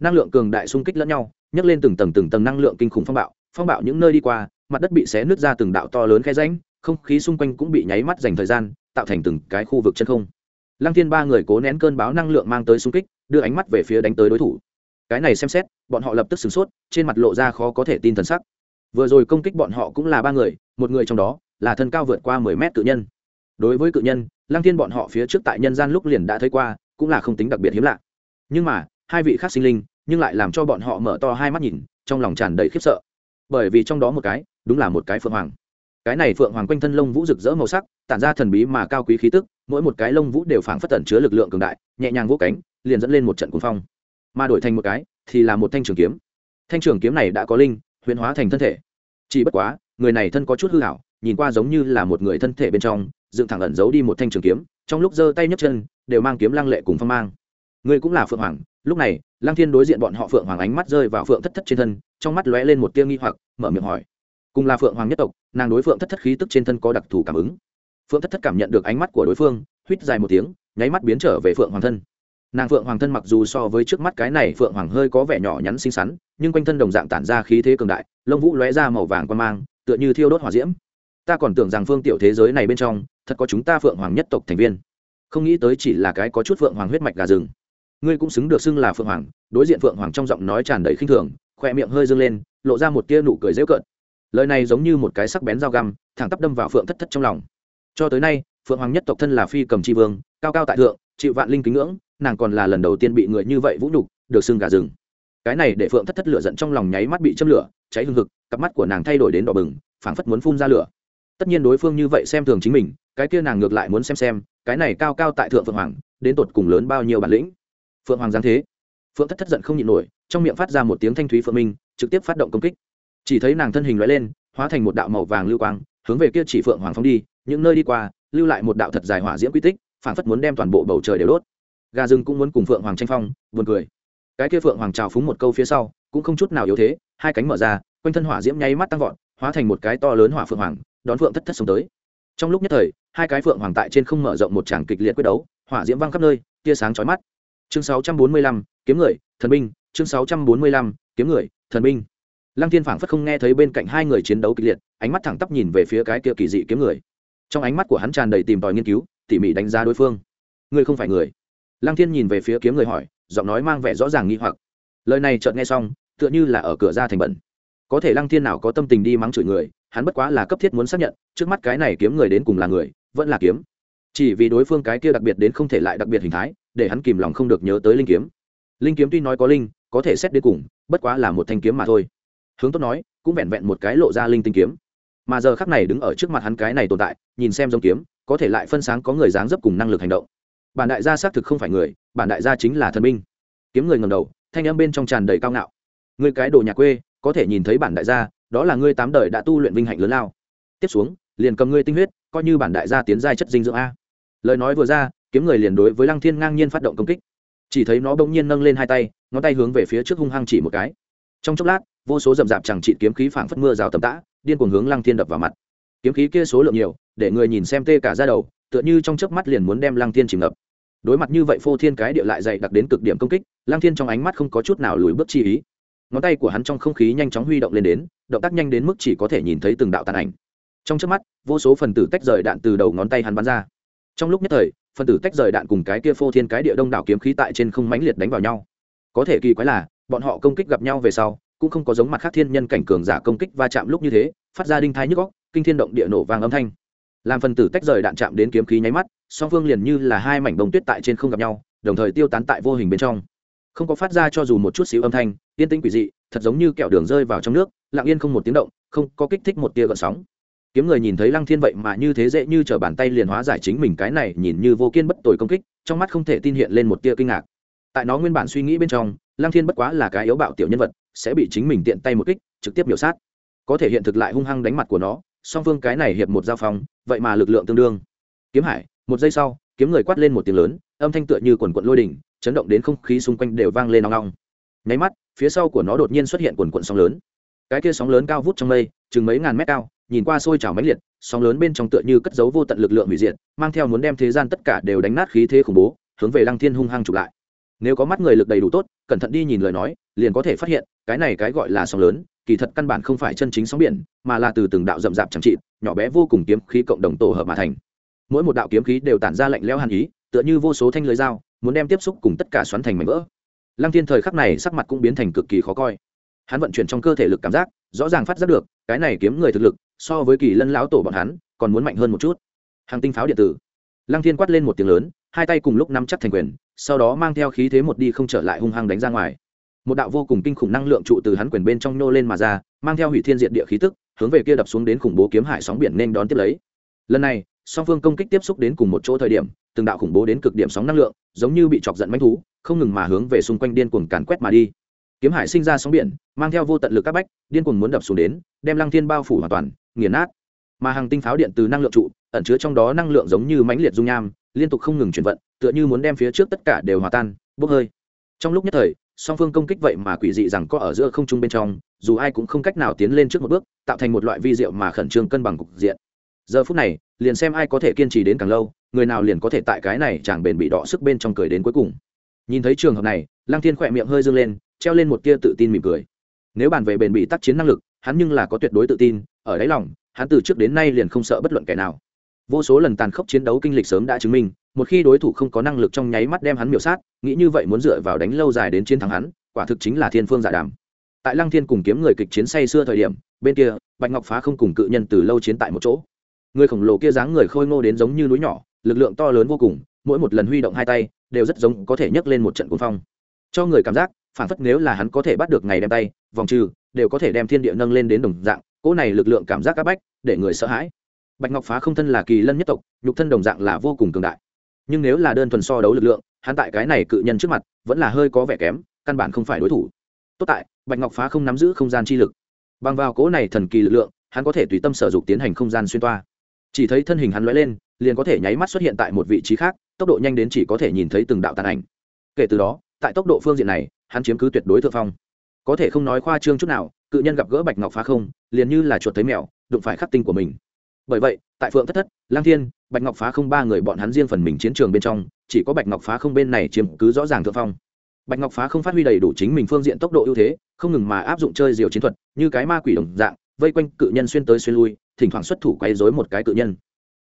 năng lượng cường đại xung kích lẫn nhau, nhấc lên từng tầng từng tầng năng lượng kinh khủng phong bạo. Phong bạo những nơi đi qua, mặt đất bị xé nứt ra từng đạo to lớn khe rãnh, không khí xung quanh cũng bị nháy mắt dành thời gian, tạo thành từng cái khu vực chân không. Lăng thiên ba người cố nén cơn báo năng lượng mang tới xung kích, đưa ánh mắt về phía đánh tới đối thủ. Cái này xem xét, bọn họ lập tức sửng sốt, trên mặt lộ ra khó có thể tin thần sắc. Vừa rồi công kích bọn họ cũng là ba người, một người trong đó là thân cao vượt qua mười mét cự nhân. Đối với cự nhân, lăng thiên bọn họ phía trước tại nhân gian lúc liền đã thấy qua, cũng là không tính đặc biệt hiếm lạ. Nhưng mà, hai vị khác sinh linh nhưng lại làm cho bọn họ mở to hai mắt nhìn, trong lòng tràn đầy khiếp sợ. Bởi vì trong đó một cái, đúng là một cái phượng hoàng. Cái này phượng hoàng quanh thân lông vũ rực rỡ màu sắc, tản ra thần bí mà cao quý khí tức, mỗi một cái lông vũ đều phảng phất tẩn chứa lực lượng cường đại, nhẹ nhàng vỗ cánh, liền dẫn lên một trận cuồng phong. Mà đổi thành một cái, thì là một thanh trường kiếm. Thanh trường kiếm này đã có linh, huyền hóa thành thân thể. Chỉ bất quá, người này thân có chút hư hảo nhìn qua giống như là một người thân thể bên trong, dựng thẳng ẩn giấu đi một thanh trường kiếm, trong lúc giơ tay nhấc chân, đều mang kiếm lăng lệ cùng phong mang. Người cũng là phượng hoàng lúc này, lăng thiên đối diện bọn họ phượng hoàng ánh mắt rơi vào phượng thất thất trên thân, trong mắt lóe lên một tia nghi hoặc, mở miệng hỏi. Cùng là phượng hoàng nhất tộc, nàng đối phượng thất thất khí tức trên thân có đặc thù cảm ứng. Phượng thất thất cảm nhận được ánh mắt của đối phương, huýt dài một tiếng, nháy mắt biến trở về phượng hoàng thân. Nàng phượng hoàng thân mặc dù so với trước mắt cái này phượng hoàng hơi có vẻ nhỏ nhắn xinh xắn, nhưng quanh thân đồng dạng tản ra khí thế cường đại, lông vũ lóe ra màu vàng quan mang, tựa như thiêu đốt hỏa diễm. Ta còn tưởng rằng phương tiểu thế giới này bên trong, thật có chúng ta phượng hoàng nhất tộc thành viên. Không nghĩ tới chỉ là cái có chút phượng hoàng huyết mạch gà rừng ngươi cũng xứng được xưng là phượng hoàng, đối diện phượng hoàng trong giọng nói tràn đầy khinh thường khoe miệng hơi dâng lên, lộ ra một tia nụ cười dễu cợt. Lời này giống như một cái sắc bén dao găm, thẳng tắp đâm vào phượng thất thất trong lòng. Cho tới nay, phượng hoàng nhất tộc thân là phi cầm tri vương, cao cao tại thượng, chịu vạn linh kính ngưỡng, nàng còn là lần đầu tiên bị người như vậy vũ nhục, được xưng gà rừng. Cái này để phượng thất thất lửa giận trong lòng nháy mắt bị châm lửa, cháy hương hực, cặp mắt của nàng thay đổi đến đỏ bừng, phảng phất muốn phun ra lửa. Tất nhiên đối phương như vậy xem thường chính mình, cái kia nàng ngược lại muốn xem xem, cái này cao cao tại thượng phượng hoàng, đến tột cùng lớn bao nhiêu bản lĩnh phượng hoàng giáng thế. Phượng thất thất giận không nhịn nổi, trong miệng phát ra một tiếng thanh thúy phượng minh, trực tiếp phát động công kích. Chỉ thấy nàng thân hình loại lên, hóa thành một đạo màu vàng lưu quang, hướng về kia chỉ phượng hoàng phong đi, những nơi đi qua, lưu lại một đạo thật dài hỏa diễm quy tích phản phất muốn đem toàn bộ bầu trời đều đốt. Gà rừng cũng muốn cùng phượng hoàng tranh phong, buồn cười. Cái kia phượng hoàng trào phúng một câu phía sau, cũng không chút nào yếu thế, hai cánh mở ra, quanh thân hỏa diễm nháy mắt tăng vọt, hóa thành một cái to lớn hỏa phượng hoàng, đón phượng thất thất sống tới. Trong lúc nhất thời, hai cái phượng hoàng tại trên không mở rộng một tràng kịch liệt quyết đấu, hỏa diễm văng khắp nơi, tia sáng chói mắt chương 645, kiếm người thần binh. Chương 645, kiếm người thần binh. Lăng thiên phảng phất không nghe thấy bên cạnh hai người chiến đấu kịch liệt ánh mắt thẳng tắp nhìn về phía cái kia kỳ dị kiếm người. Trong ánh mắt của hắn tràn đầy tìm tòi nghiên cứu tỉ mỉ đánh giá đối phương. Ngươi không phải người. Lăng thiên nhìn về phía kiếm người hỏi giọng nói mang vẻ rõ ràng nghi hoặc. Lời này chợt nghe xong tựa như là ở cửa ra thành bẩn. Có thể lăng thiên nào có tâm tình đi mắng chửi người hắn bất quá là cấp thiết muốn xác nhận trước mắt cái này kiếm người đến cùng là người vẫn là kiếm. Chỉ vì đối phương cái kia đặc biệt đến không thể lại đặc biệt hình thái để hắn kìm lòng không được nhớ tới linh kiếm. Linh kiếm tuy nói có linh, có thể xét đến cùng, bất quá là một thanh kiếm mà thôi. Hướng tốt nói, cũng vẹn vẹn một cái lộ ra linh tinh kiếm. Mà giờ khắc này đứng ở trước mặt hắn cái này tồn tại, nhìn xem giống kiếm, có thể lại phân sáng có người dáng dấp cùng năng lực hành động. Bản đại gia xác thực không phải người, bản đại gia chính là thần binh. Kiếm người ngầm đầu, thanh âm bên trong tràn đầy cao ngạo. Người cái đồ nhà quê, có thể nhìn thấy bản đại gia, đó là ngươi tám đời đã tu luyện vinh hạnh lớn lao. Tiếp xuống, liền cầm ngươi tinh huyết, coi như bản đại gia tiến giai chất dinh dưỡng a. Lời nói vừa ra kiếm người liền đối với lăng thiên ngang nhiên phát động công kích. Chỉ thấy nó bỗng nhiên nâng lên hai tay, ngón tay hướng về phía trước hung hăng chỉ một cái. Trong chốc lát, vô số rậm rạp chẳng trị kiếm khí phảng phất mưa rào tầm tã, điên cuồng hướng lăng thiên đập vào mặt. Kiếm khí kia số lượng nhiều, để người nhìn xem tê cả ra đầu, tựa như trong chớp mắt liền muốn đem lăng thiên chìm ngập. Đối mặt như vậy phô thiên cái địa lại dày đặc đến cực điểm công kích, lăng thiên trong ánh mắt không có chút nào lùi bước chi ý. Ngón tay của hắn trong không khí nhanh chóng huy động lên đến, động tác nhanh đến mức chỉ có thể nhìn thấy từng đạo tàn ảnh. Trong trước mắt, vô số phần tử tách rời đạn từ đầu ngón tay hắn bắn ra. Trong lúc nhất thời phần tử tách rời đạn cùng cái kia phô thiên cái địa đông đảo kiếm khí tại trên không mãnh liệt đánh vào nhau. Có thể kỳ quái là, bọn họ công kích gặp nhau về sau, cũng không có giống mặt khác thiên nhân cảnh cường giả công kích va chạm lúc như thế, phát ra đinh thái nhức góc kinh thiên động địa nổ vang âm thanh. Làm phần tử tách rời đạn chạm đến kiếm khí nháy mắt, song phương liền như là hai mảnh bông tuyết tại trên không gặp nhau, đồng thời tiêu tán tại vô hình bên trong. Không có phát ra cho dù một chút xíu âm thanh, yên tĩnh quỷ dị, thật giống như kẹo đường rơi vào trong nước, lặng yên không một tiếng động, không có kích thích một tia gợn sóng kiếm người nhìn thấy lăng thiên vậy mà như thế dễ như t bàn tay liền hóa giải chính mình cái này nhìn như vô kiên bất tồi công kích, trong mắt không thể tin hiện lên một tia kinh ngạc. Tại nó nguyên bản suy nghĩ bên trong, lăng thiên bất quá là cái yếu bạo tiểu nhân vật, sẽ bị chính mình tiện tay một kích, trực tiếp biểu sát. Có thể hiện thực lại hung hăng đánh mặt của nó, song phương cái này hiệp một giao phong, vậy mà lực lượng tương đương. Kiếm hải, một giây sau, kiếm người quát lên một tiếng lớn, âm thanh tựa như quần quận lôi đỉnh, chấn động đến không khí xung quanh đều vang lên nong nong nháy mắt, phía sau của nó đột nhiên xuất hiện quần quận sóng lớn. Cái kia sóng lớn cao vút trong mây, chừng mấy ngàn mét cao nhìn qua sôi trào mãnh liệt, sóng lớn bên trong tựa như cất giấu vô tận lực lượng hủy diệt, mang theo muốn đem thế gian tất cả đều đánh nát khí thế khủng bố, hướng về lăng thiên hung hăng chụp lại. Nếu có mắt người lực đầy đủ tốt, cẩn thận đi nhìn lời nói, liền có thể phát hiện, cái này cái gọi là sóng lớn, kỳ thật căn bản không phải chân chính sóng biển, mà là từ từng đạo rậm rạp chẳng trị, nhỏ bé vô cùng kiếm khí cộng đồng tổ hợp mà thành. Mỗi một đạo kiếm khí đều tản ra lạnh lẽo hàn ý, tựa như vô số thanh lưới dao, muốn đem tiếp xúc cùng tất cả xoắn thành mảnh vỡ. Lăng thiên thời khắc này sắc mặt cũng biến thành cực kỳ khó coi. Hắn vận chuyển trong cơ thể lực cảm giác, rõ ràng phát giác được, cái này kiếm người thực lực so với kỳ lân lão tổ bọn hắn, còn muốn mạnh hơn một chút. Hàng tinh pháo điện tử. Lăng thiên quát lên một tiếng lớn, hai tay cùng lúc nắm chắc thành quyền, sau đó mang theo khí thế một đi không trở lại hung hăng đánh ra ngoài. Một đạo vô cùng kinh khủng năng lượng trụ từ hắn quyền bên trong nô lên mà ra, mang theo hủy thiên diện địa khí tức, hướng về kia đập xuống đến khủng bố kiếm hải sóng biển nên đón tiếp lấy. Lần này, song phương công kích tiếp xúc đến cùng một chỗ thời điểm, từng đạo khủng bố đến cực điểm sóng năng lượng, giống như bị chọc giận manh thú, không ngừng mà hướng về xung quanh điên cuồng càn quét mà đi. Kiếm hải sinh ra sóng biển, mang theo vô tận lực các bách, điên cuồng muốn đập xuống đến, đem lăng thiên bao phủ hoàn toàn nghiền nát. Mà hàng tinh pháo điện từ năng lượng trụ, ẩn chứa trong đó năng lượng giống như mãnh liệt dung nham, liên tục không ngừng chuyển vận, tựa như muốn đem phía trước tất cả đều hòa tan, bốc hơi. Trong lúc nhất thời, song phương công kích vậy mà quỷ dị rằng có ở giữa không trung bên trong, dù ai cũng không cách nào tiến lên trước một bước, tạo thành một loại vi diệu mà khẩn trương cân bằng cục diện. Giờ phút này, liền xem ai có thể kiên trì đến càng lâu, người nào liền có thể tại cái này chẳng bền bị đọ sức bên trong cười đến cuối cùng. Nhìn thấy trường hợp này, lăng thiên khỏe miệng hơi dâng lên, treo lên một tia tự tin mỉm cười. Nếu bàn về bền bị tác chiến năng lực, hắn nhưng là có tuyệt đối tự tin ở đáy lòng, hắn từ trước đến nay liền không sợ bất luận kẻ nào. Vô số lần tàn khốc chiến đấu kinh lịch sớm đã chứng minh, một khi đối thủ không có năng lực trong nháy mắt đem hắn miểu sát, nghĩ như vậy muốn dựa vào đánh lâu dài đến chiến thắng hắn, quả thực chính là thiên phương giả đàm. Tại lăng thiên cùng kiếm người kịch chiến say xưa thời điểm, bên kia, bạch ngọc phá không cùng cự nhân từ lâu chiến tại một chỗ. Người khổng lồ kia dáng người khôi ngô đến giống như núi nhỏ, lực lượng to lớn vô cùng, mỗi một lần huy động hai tay, đều rất giống có thể nhấc lên một trận cuồng phong. Cho người cảm giác phản phất nếu là hắn có thể bắt được ngày đem tay, vòng trừ, đều có thể đem thiên địa nâng lên đến đồng dạng cỗ này lực lượng cảm giác áp bách, để người sợ hãi. Bạch ngọc phá không thân là kỳ lân nhất tộc, nhục thân đồng dạng là vô cùng cường đại. Nhưng nếu là đơn thuần so đấu lực lượng, hắn tại cái này cự nhân trước mặt, vẫn là hơi có vẻ kém, căn bản không phải đối thủ. Tốt tại, bạch ngọc phá không nắm giữ không gian chi lực. Bằng vào cỗ này thần kỳ lực lượng, hắn có thể tùy tâm sở dục tiến hành không gian xuyên toa. Chỉ thấy thân hình hắn lóe lên, liền có thể nháy mắt xuất hiện tại một vị trí khác, tốc độ nhanh đến chỉ có thể nhìn thấy từng đạo tàn ảnh. Kể từ đó, tại tốc độ phương diện này, hắn chiếm cứ tuyệt đối thượng phong có thể không nói khoa trương chút nào, cự nhân gặp gỡ bạch ngọc phá không, liền như là chuột thấy mèo, đụng phải khắc tinh của mình. Bởi vậy, tại phượng thất thất, lang thiên, bạch ngọc phá không ba người bọn hắn riêng phần mình chiến trường bên trong, chỉ có bạch ngọc phá không bên này chiếm cứ rõ ràng thượng phong. Bạch ngọc phá không phát huy đầy đủ chính mình phương diện tốc độ ưu thế, không ngừng mà áp dụng chơi diều chiến thuật, như cái ma quỷ đồng dạng, vây quanh cự nhân xuyên tới xuyên lui, thỉnh thoảng xuất thủ quay dối một cái cự nhân.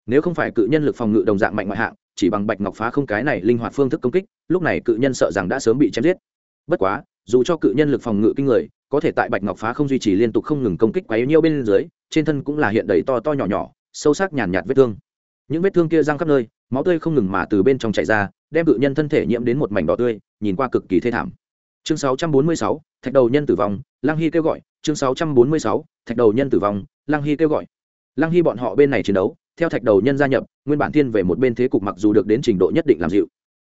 Nếu không phải cự nhân lực phòng ngự đồng dạng mạnh ngoại hạng, chỉ bằng bạch ngọc phá không cái này linh hoạt phương thức công kích, lúc này cự nhân sợ rằng đã sớm bị chém giết. Bất quá dù cho cự nhân lực phòng ngự kinh người có thể tại bạch ngọc phá không duy trì liên tục không ngừng công kích quấy nhiêu bên dưới trên thân cũng là hiện đầy to to nhỏ nhỏ sâu sắc nhàn nhạt vết thương. Những vết thương kia răng khắp nơi máu tươi không ngừng mà từ bên trong chảy ra đem cự nhân thân thể nhiễm đến một mảnh đỏ tươi nhìn qua cực kỳ thê thảm. Chương 646, thạch đầu nhân tử vong lang hy kêu gọi. Chương 646, thạch đầu nhân tử vong lang hy kêu gọi. Lang hy bọn họ bên này chiến đấu theo thạch đầu nhân gia nhập nguyên bản thiên về một bên thế cục mặc dù được đến trình độ nhất định làm dịu.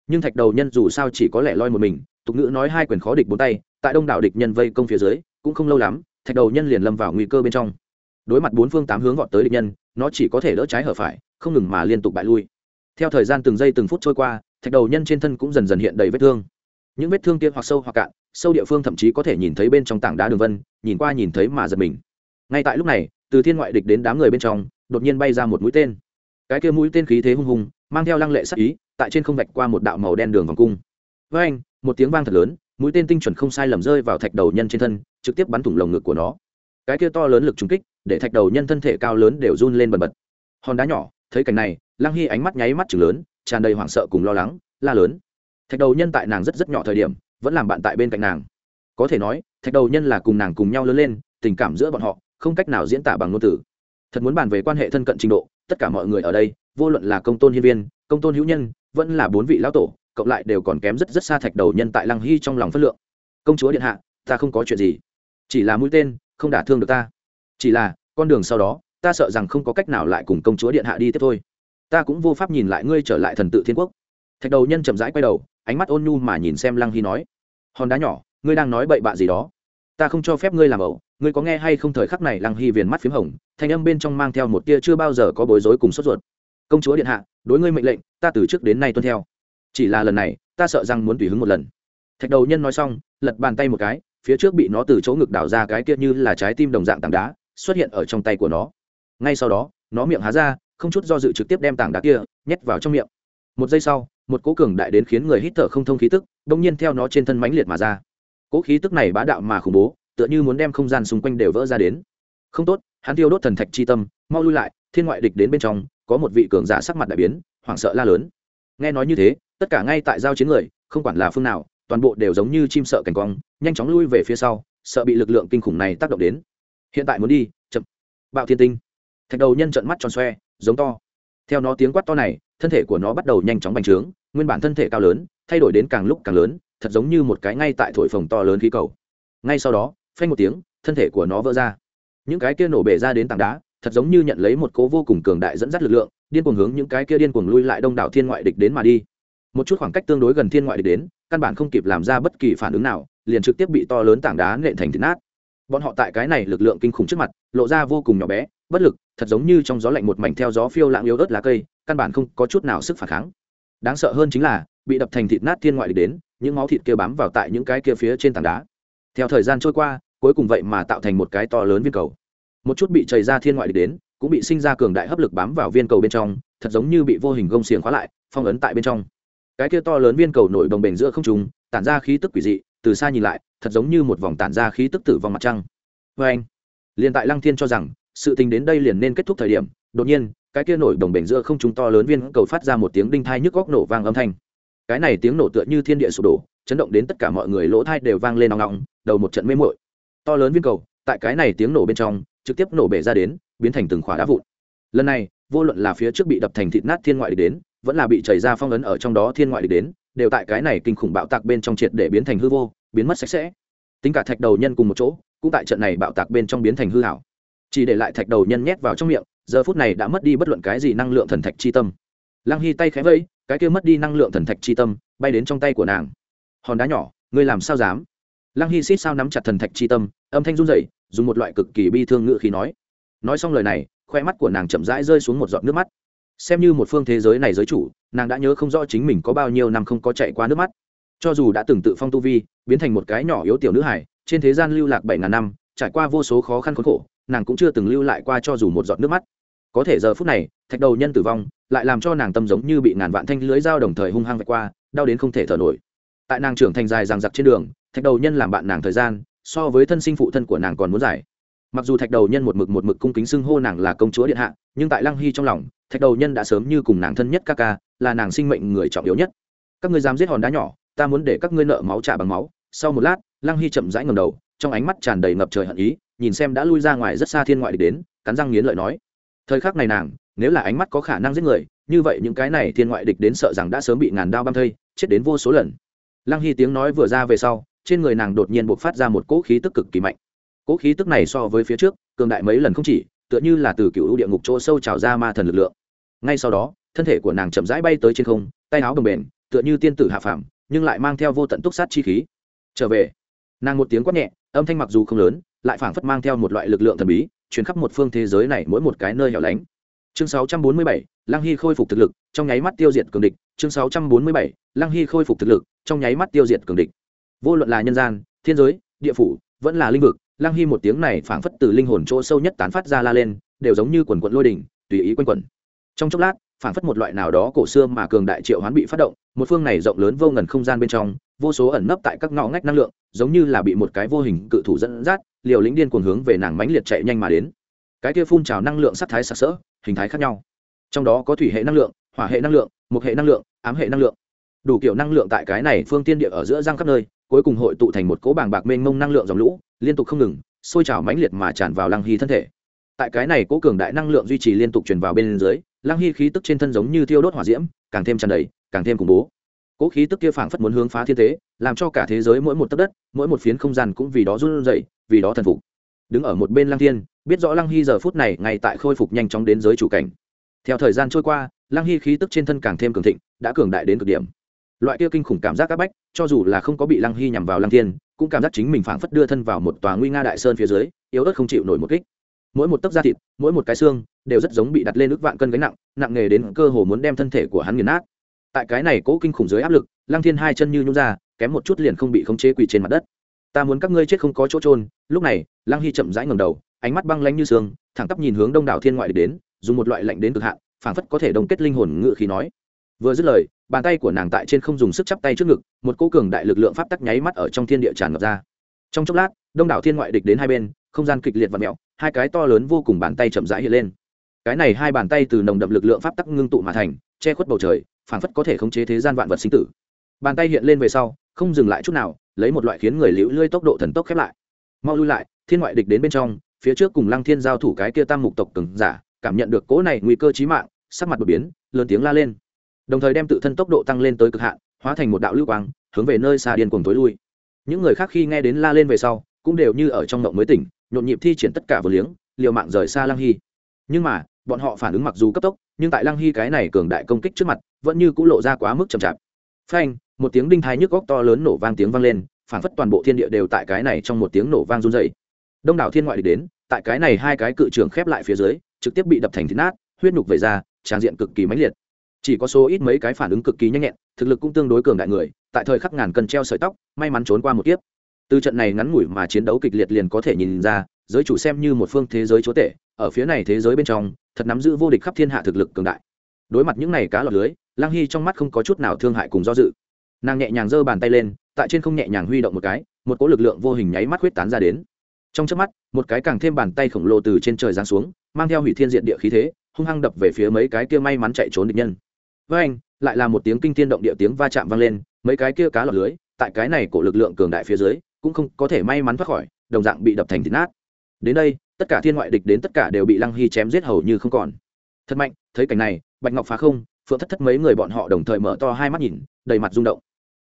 Nhưng thạch đầu nhân dù sao chỉ có lẻ loi một mình tục ngữ nói hai quyền khó địch bốn tay, tại đông đảo địch nhân vây công phía dưới, cũng không lâu lắm, thạch đầu nhân liền lâm vào nguy cơ bên trong. Đối mặt bốn phương tám hướng vọt tới địch nhân, nó chỉ có thể đỡ trái hở phải, không ngừng mà liên tục bại lui. Theo thời gian từng giây từng phút trôi qua, thạch đầu nhân trên thân cũng dần dần hiện đầy vết thương. Những vết thương kia hoặc sâu hoặc cạn, sâu địa phương thậm chí có thể nhìn thấy bên trong tảng đá đường vân, nhìn qua nhìn thấy mà giật mình. Ngay tại lúc này, từ thiên ngoại địch đến đám người bên trong, đột nhiên bay ra một mũi tên. Cái kia mũi tên khí thế hung hùng, mang theo lăng lệ sắc ý, tại trên không vạch qua một đạo màu đen đường vòng cung. Với anh một tiếng vang thật lớn, mũi tên tinh chuẩn không sai lầm rơi vào thạch đầu nhân trên thân, trực tiếp bắn thủng lồng ngực của nó. Cái kia to lớn lực trúng kích, để thạch đầu nhân thân thể cao lớn đều run lên bần bật. Hòn đá nhỏ, thấy cảnh này, lăng hy ánh mắt nháy mắt chừng lớn, tràn đầy hoảng sợ cùng lo lắng, la lớn. Thạch đầu nhân tại nàng rất rất nhỏ thời điểm, vẫn làm bạn tại bên cạnh nàng. Có thể nói, thạch đầu nhân là cùng nàng cùng nhau lớn lên, tình cảm giữa bọn họ, không cách nào diễn tả bằng ngôn từ. Thật muốn bàn về quan hệ thân cận trình độ, tất cả mọi người ở đây, vô luận là công tôn hiên viên, công tôn hữu nhân, vẫn là bốn vị lão tổ cộng lại đều còn kém rất rất xa thạch đầu nhân tại lăng hy trong lòng phất lượng. Công chúa điện hạ, ta không có chuyện gì. Chỉ là mũi tên, không đả thương được ta. Chỉ là, con đường sau đó, ta sợ rằng không có cách nào lại cùng công chúa điện hạ đi tiếp thôi. Ta cũng vô pháp nhìn lại ngươi trở lại thần tự thiên quốc. Thạch đầu nhân chậm rãi quay đầu, ánh mắt ôn nhu mà nhìn xem lăng hy nói, hòn đá nhỏ, ngươi đang nói bậy bạ gì đó? Ta không cho phép ngươi làm ẩu. Ngươi có nghe hay không thời khắc này? Lăng hy viền mắt p h í m hồng, thanh âm bên trong mang theo một tia chưa bao giờ có bối rối cùng sốt ruột. Công chúa điện hạ, đối ngươi mệnh lệnh, ta từ trước đến nay tuân theo chỉ là lần này, ta sợ rằng muốn tùy hứng một lần. Thạch đầu nhân nói xong, lật bàn tay một cái, phía trước bị nó từ chỗ ngực đảo ra cái kia như là trái tim đồng dạng tảng đá, xuất hiện ở trong tay của nó. Ngay sau đó, nó miệng há ra, không chút do dự trực tiếp đem tảng đá kia nhét vào trong miệng. Một giây sau, một cố cường đại đến khiến người hít thở không thông khí tức, bỗng nhiên theo nó trên thân mãnh liệt mà ra. Cố khí tức này bá đạo mà khủng bố, tựa như muốn đem không gian xung quanh đều vỡ ra đến. Không tốt, hắn tiêu đốt thần thạch chi tâm, mau lui lại, thiên ngoại địch đến bên trong, có một vị cường giả sắc mặt đại biến, hoảng sợ la lớn. Nghe nói như thế tất cả ngay tại giao chiến người, không quản là phương nào, toàn bộ đều giống như chim sợ cảnh quang, nhanh chóng lui về phía sau, sợ bị lực lượng kinh khủng này tác động đến. Hiện tại muốn đi, chậm. Bạo thiên tinh. Thạch đầu nhân trận mắt tròn xoe, giống to. Theo nó tiếng quát to này, thân thể của nó bắt đầu nhanh chóng bành trướng, nguyên bản thân thể cao lớn, thay đổi đến càng lúc càng lớn, thật giống như một cái ngay tại thổi phồng to lớn khí cầu. Ngay sau đó, phanh một tiếng, thân thể của nó vỡ ra. Những cái kia nổ bể ra đến tảng đá, thật giống như nhận lấy một cố vô cùng cường đại dẫn dắt lực lượng, điên cuồng hướng những cái kia điên cuồng lui lại đông đảo thiên ngoại địch đến mà đi một chút khoảng cách tương đối gần thiên ngoại địch đến, căn bản không kịp làm ra bất kỳ phản ứng nào, liền trực tiếp bị to lớn tảng đá nện thành thịt nát. Bọn họ tại cái này lực lượng kinh khủng trước mặt, lộ ra vô cùng nhỏ bé, bất lực, thật giống như trong gió lạnh một mảnh theo gió phiêu lãng yếu ớt lá cây, căn bản không có chút nào sức phản kháng. Đáng sợ hơn chính là, bị đập thành thịt nát thiên ngoại địch đến, những máu thịt kia bám vào tại những cái kia phía trên tảng đá. Theo thời gian trôi qua, cuối cùng vậy mà tạo thành một cái to lớn viên cầu. Một chút bị chảy ra thiên ngoại địch đến, cũng bị sinh ra cường đại hấp lực bám vào viên cầu bên trong, thật giống như bị vô hình gông xiềng khóa lại, phong ấn tại bên trong cái kia to lớn viên cầu nổi đồng bền giữa không trung, tản ra khí tức quỷ dị, từ xa nhìn lại, thật giống như một vòng tản ra khí tức tử vong mặt trăng. Vê anh, liền tại lăng thiên cho rằng, sự tình đến đây liền nên kết thúc thời điểm, đột nhiên, cái kia nổi đồng bền giữa không trung to lớn viên cầu phát ra một tiếng đinh thai nhức góc nổ vang âm thanh. Cái này tiếng nổ tựa như thiên địa sụp đổ, chấn động đến tất cả mọi người lỗ thai đều vang lên nòng nòng đầu một trận mê mội to lớn viên cầu, tại cái này tiếng nổ bên trong, trực tiếp nổ bể ra đến, biến thành từng khỏa đá vụn. Lần này, vô luận là phía trước bị đập thành thịt nát thiên ngoại đến vẫn là bị chảy ra phong ấn ở trong đó thiên ngoại địch đến, đều tại cái này kinh khủng bạo tạc bên trong triệt để biến thành hư vô, biến mất sạch sẽ. Tính cả thạch đầu nhân cùng một chỗ, cũng tại trận này bạo tạc bên trong biến thành hư hảo. Chỉ để lại thạch đầu nhân nhét vào trong miệng, giờ phút này đã mất đi bất luận cái gì năng lượng thần thạch chi tâm. Lăng hy tay khẽ vây cái kia mất đi năng lượng thần thạch chi tâm, bay đến trong tay của nàng. Hòn đá nhỏ, ngươi làm sao dám? Lăng hy xít sao nắm chặt thần thạch chi tâm, âm thanh run rẩy, dùng một loại cực kỳ bi thương ngự khi nói. Nói xong lời này, khoe mắt của nàng chậm rãi rơi xuống một giọt nước mắt xem như một phương thế giới này giới chủ, nàng đã nhớ không rõ chính mình có bao nhiêu năm không có chạy qua nước mắt. Cho dù đã từng tự phong tu vi, biến thành một cái nhỏ yếu tiểu nữ hải trên thế gian lưu lạc bảy ngàn năm, trải qua vô số khó khăn khốn khổ, nàng cũng chưa từng lưu lại qua cho dù một giọt nước mắt. Có thể giờ phút này, thạch đầu nhân tử vong, lại làm cho nàng tâm giống như bị ngàn vạn thanh lưới dao đồng thời hung hăng vạch qua, đau đến không thể thở nổi. Tại nàng trưởng thành dài ràng giặc trên đường, thạch đầu nhân làm bạn nàng thời gian, so với thân sinh phụ thân của nàng còn muốn giải mặc dù thạch đầu nhân một mực một mực cung kính xưng hô nàng là công chúa điện hạ, nhưng tại lăng hy trong lòng, thạch đầu nhân đã sớm như cùng nàng thân nhất ca ca, là nàng sinh mệnh người trọng yếu nhất. Các ngươi dám giết hòn đá nhỏ, ta muốn để các ngươi nợ máu trả bằng máu. Sau một lát, lăng hy chậm rãi ngầm đầu, trong ánh mắt tràn đầy ngập trời hận ý, nhìn xem đã lui ra ngoài rất xa thiên ngoại địch đến, cắn răng nghiến lợi nói, thời khắc này nàng, nếu là ánh mắt có khả năng giết người, như vậy những cái này thiên ngoại địch đến sợ rằng đã sớm bị ngàn đao băm thây, chết đến vô số lần. Lăng hy tiếng nói vừa ra về sau, trên người nàng đột nhiên buộc phát ra một cỗ khí tức cực kỳ mạnh cỗ khí tức này so với phía trước cường đại mấy lần không chỉ tựa như là từ cựu địa ngục chỗ sâu trào ra ma thần lực lượng. Ngay sau đó thân thể của nàng chậm rãi bay tới trên không tay áo đồng bền tựa như tiên tử hạ phàm nhưng lại mang theo vô tận túc sát chi khí. Trở về nàng một tiếng quát nhẹ âm thanh mặc dù không lớn lại phảng phất mang theo một loại lực lượng thần bí chuyển khắp một phương thế giới này mỗi một cái nơi hẻo lánh. Chương 647, lăng hy khôi phục thực lực trong nháy mắt tiêu diệt cường địch. Chương 647, lăng hy khôi phục thực lực trong nháy mắt tiêu diệt cường địch. Vô luận là nhân gian thiên giới địa phủ vẫn là linh vực lang hy một tiếng này phảng phất từ linh hồn chỗ sâu nhất tán phát ra la lên, đều giống như quần quận lôi đỉnh, tùy ý quanh quẩn. Trong chốc lát, phảng phất một loại nào đó cổ xưa mà cường đại triệu hoán bị phát động, một phương này rộng lớn vô ngần không gian bên trong, vô số ẩn nấp tại các ngõ ngách năng lượng, giống như là bị một cái vô hình cự thủ dẫn dắt, liều lĩnh điên cuồng hướng về nàng mãnh liệt chạy nhanh mà đến. Cái kia phun trào năng lượng sắc thái sặc sỡ, hình thái khác nhau. Trong đó có thủy hệ năng lượng, hỏa hệ năng lượng mục hệ năng lượng, ám hệ năng lượng. Đủ kiểu năng lượng tại cái này phương tiên địa ở giữa giang khắp nơi, cuối cùng hội tụ thành một cỗ bàng bạc mênh mông năng lượng dòng lũ liên tục không ngừng, sôi trào mãnh liệt mà tràn vào lăng hy thân thể. Tại cái này cố cường đại năng lượng duy trì liên tục truyền vào bên dưới, lăng hy khí tức trên thân giống như thiêu đốt hỏa diễm, càng thêm tràn đầy, càng thêm khủng bố. Cố khí tức kia phảng phất muốn hướng phá thiên thế, làm cho cả thế giới mỗi một tấc đất, mỗi một phiến không gian cũng vì đó run rẩy, vì đó thần phục. Đứng ở một bên lăng thiên, biết rõ lăng hy giờ phút này ngay tại khôi phục nhanh chóng đến giới chủ cảnh. Theo thời gian trôi qua, lăng hy khí tức trên thân càng thêm cường thịnh, đã cường đại đến cực điểm. Loại kia kinh khủng cảm giác áp bách, cho dù là không có bị lăng hy nhằm vào lăng thiên cũng cảm giác chính mình phảng phất đưa thân vào một tòa nguy nga đại sơn phía dưới, yếu ớt không chịu nổi một kích. Mỗi một tấc da thịt, mỗi một cái xương, đều rất giống bị đặt lên ức vạn cân gánh nặng nặng nề đến cơ hồ muốn đem thân thể của hắn nghiền nát. Tại cái này cố kinh khủng dưới áp lực, lăng thiên hai chân như nhún ra, kém một chút liền không bị khống chế quỳ trên mặt đất. Ta muốn các ngươi chết không có chỗ trôn lúc này, lăng hy chậm rãi ngầm đầu, ánh mắt băng lanh như sương, thẳng tắp nhìn hướng đông đảo thiên ngoại đến, dùng một loại lạnh đến cực hạn, phảng phất có thể đồng kết linh hồn ngự khí nói. Vừa dứt lời bàn tay của nàng tại trên không dùng sức chắp tay trước ngực, một cô cường đại lực lượng pháp tắc nháy mắt ở trong thiên địa tràn ngập ra. Trong chốc lát, đông đảo thiên ngoại địch đến hai bên, không gian kịch liệt và mẹo hai cái to lớn vô cùng bàn tay chậm rãi hiện lên. Cái này hai bàn tay từ nồng đậm lực lượng pháp tắc ngưng tụ mà thành, che khuất bầu trời, phảng phất có thể khống chế thế gian vạn vật sinh tử. Bàn tay hiện lên về sau, không dừng lại chút nào, lấy một loại khiến người liễu lươi tốc độ thần tốc khép lại. Mau lui lại, thiên ngoại địch đến bên trong, phía trước cùng lăng thiên giao thủ cái kia tam mục tộc cường giả, cảm nhận được cỗ này nguy cơ chí mạng, sắc mặt đột biến, lớn tiếng la lên đồng thời đem tự thân tốc độ tăng lên tới cực hạn, hóa thành một đạo lưu quang, hướng về nơi xa điên cuồng tối lui. Những người khác khi nghe đến la lên về sau, cũng đều như ở trong mộng mới tỉnh, nhộn nhịp thi triển tất cả vừa liếng, liều mạng rời xa lăng hy. Nhưng mà, bọn họ phản ứng mặc dù cấp tốc, nhưng tại lăng hy cái này cường đại công kích trước mặt, vẫn như cũng lộ ra quá mức chậm chạp. Phanh, một tiếng đinh thái nhức góc to lớn nổ vang tiếng vang lên, phản phất toàn bộ thiên địa đều tại cái này trong một tiếng nổ vang run dày đông đảo thiên ngoại địch đến, tại cái này hai cái cự trường khép lại phía dưới, trực tiếp bị đập thành thịt nát, huyết nhục về ra, tràn diện cực kỳ mãnh liệt chỉ có số ít mấy cái phản ứng cực kỳ nhanh nhẹn, thực lực cũng tương đối cường đại người, tại thời khắc ngàn cân treo sợi tóc, may mắn trốn qua một kiếp. Từ trận này ngắn ngủi mà chiến đấu kịch liệt liền có thể nhìn ra, giới chủ xem như một phương thế giới chúa tể, ở phía này thế giới bên trong, thật nắm giữ vô địch khắp thiên hạ thực lực cường đại. Đối mặt những này cá lọt lưới, lang hy trong mắt không có chút nào thương hại cùng do dự. Nàng nhẹ nhàng giơ bàn tay lên, tại trên không nhẹ nhàng huy động một cái, một cỗ lực lượng vô hình nháy mắt huyết tán ra đến. Trong trước mắt, một cái càng thêm bàn tay khổng lồ từ trên trời giáng xuống, mang theo hủy thiên diện địa khí thế, hung hăng đập về phía mấy cái kia may mắn chạy trốn địch nhân với anh, lại là một tiếng kinh thiên động địa tiếng va chạm vang lên, mấy cái kia cá lọt lưới, tại cái này của lực lượng cường đại phía dưới, cũng không có thể may mắn thoát khỏi, đồng dạng bị đập thành thịt nát. Đến đây, tất cả thiên ngoại địch đến tất cả đều bị lăng hy chém giết hầu như không còn. Thật mạnh, thấy cảnh này, bạch ngọc phá không, phượng thất thất mấy người bọn họ đồng thời mở to hai mắt nhìn, đầy mặt rung động.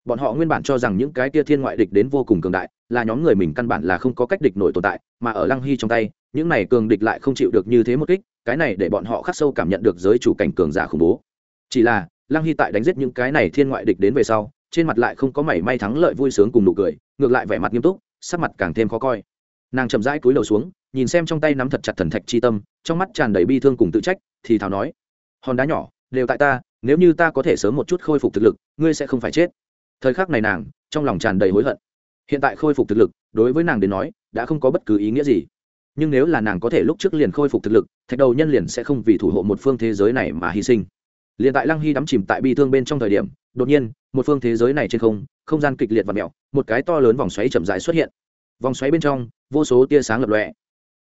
Bọn họ nguyên bản cho rằng những cái tia thiên ngoại địch đến vô cùng cường đại, là nhóm người mình căn bản là không có cách địch nổi tồn tại, mà ở lăng hy trong tay, những này cường địch lại không chịu được như thế một kích, cái này để bọn họ khắc sâu cảm nhận được giới chủ cảnh cường giả khủng bố chỉ là, lăng hy tại đánh giết những cái này thiên ngoại địch đến về sau, trên mặt lại không có mảy may thắng lợi vui sướng cùng nụ cười, ngược lại vẻ mặt nghiêm túc, sắc mặt càng thêm khó coi. Nàng chậm rãi cúi đầu xuống, nhìn xem trong tay nắm thật chặt thần thạch chi tâm, trong mắt tràn đầy bi thương cùng tự trách, thì thào nói, hòn đá nhỏ, đều tại ta, nếu như ta có thể sớm một chút khôi phục thực lực, ngươi sẽ không phải chết. Thời khắc này nàng, trong lòng tràn đầy hối hận. Hiện tại khôi phục thực lực, đối với nàng đến nói, đã không có bất cứ ý nghĩa gì. Nhưng nếu là nàng có thể lúc trước liền khôi phục thực lực, thạch đầu nhân liền sẽ không vì thủ hộ một phương thế giới này mà hy sinh liền tại lăng hy đắm chìm tại bi thương bên trong thời điểm, đột nhiên, một phương thế giới này trên không không gian kịch liệt và mẹo, một cái to lớn vòng xoáy chậm rãi xuất hiện. Vòng xoáy bên trong, vô số tia sáng lập lọe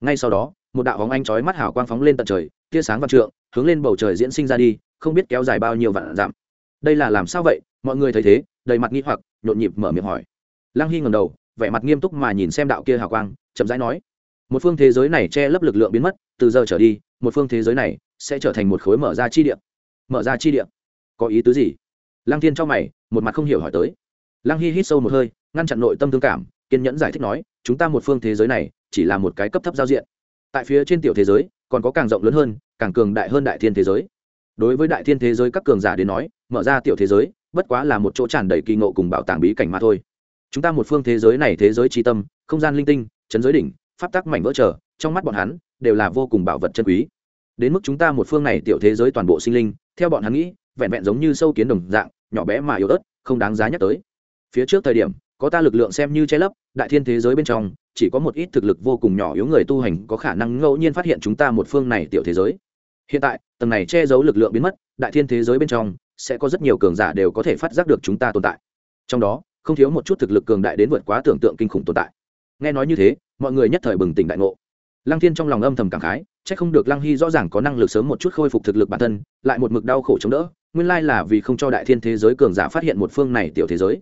ngay sau đó, một đạo bóng anh chói mắt hào quang phóng lên tận trời, tia sáng vạn trượng, hướng lên bầu trời diễn sinh ra đi, không biết kéo dài bao nhiêu vạn dặm. Đây là làm sao vậy? Mọi người thấy thế, đầy mặt nghi hoặc, nhộn nhịp mở miệng hỏi. Lăng hy ngầm đầu, vẻ mặt nghiêm túc mà nhìn xem đạo kia hào quang, chậm rãi nói, một phương thế giới này che lấp lực lượng biến mất, từ giờ trở đi, một phương thế giới này sẽ trở thành một khối mở ra chi địa mở ra chi địa có ý tứ gì? Lăng thiên cho mày, một mặt không hiểu hỏi tới. Lăng hy hít sâu một hơi, ngăn chặn nội tâm thương cảm, kiên nhẫn giải thích nói, chúng ta một phương thế giới này, chỉ là một cái cấp thấp giao diện. Tại phía trên tiểu thế giới, còn có càng rộng lớn hơn, càng cường đại hơn đại thiên thế giới. Đối với đại thiên thế giới các cường giả đến nói, mở ra tiểu thế giới, bất quá là một chỗ tràn đầy kỳ ngộ cùng bảo tàng bí cảnh mà thôi. Chúng ta một phương thế giới này thế giới tri tâm, không gian linh tinh, chấn giới đỉnh, pháp tắc mảnh vỡ trở trong mắt bọn hắn đều là vô cùng bảo vật chân quý đến mức chúng ta một phương này tiểu thế giới toàn bộ sinh linh, theo bọn hắn nghĩ, vẹn vẹn giống như sâu kiến đồng dạng, nhỏ bé mà yếu ớt, không đáng giá nhắc tới. Phía trước thời điểm, có ta lực lượng xem như che lấp, đại thiên thế giới bên trong, chỉ có một ít thực lực vô cùng nhỏ yếu người tu hành có khả năng ngẫu nhiên phát hiện chúng ta một phương này tiểu thế giới. Hiện tại, tầng này che giấu lực lượng biến mất, đại thiên thế giới bên trong, sẽ có rất nhiều cường giả đều có thể phát giác được chúng ta tồn tại. Trong đó, không thiếu một chút thực lực cường đại đến vượt quá tưởng tượng kinh khủng tồn tại. Nghe nói như thế, mọi người nhất thời bừng tỉnh đại ngộ. Lăng thiên trong lòng âm thầm cảm khái chắc không được lăng hy rõ ràng có năng lực sớm một chút khôi phục thực lực bản thân, lại một mực đau khổ chống đỡ, nguyên lai là vì không cho đại thiên thế giới cường giả phát hiện một phương này tiểu thế giới.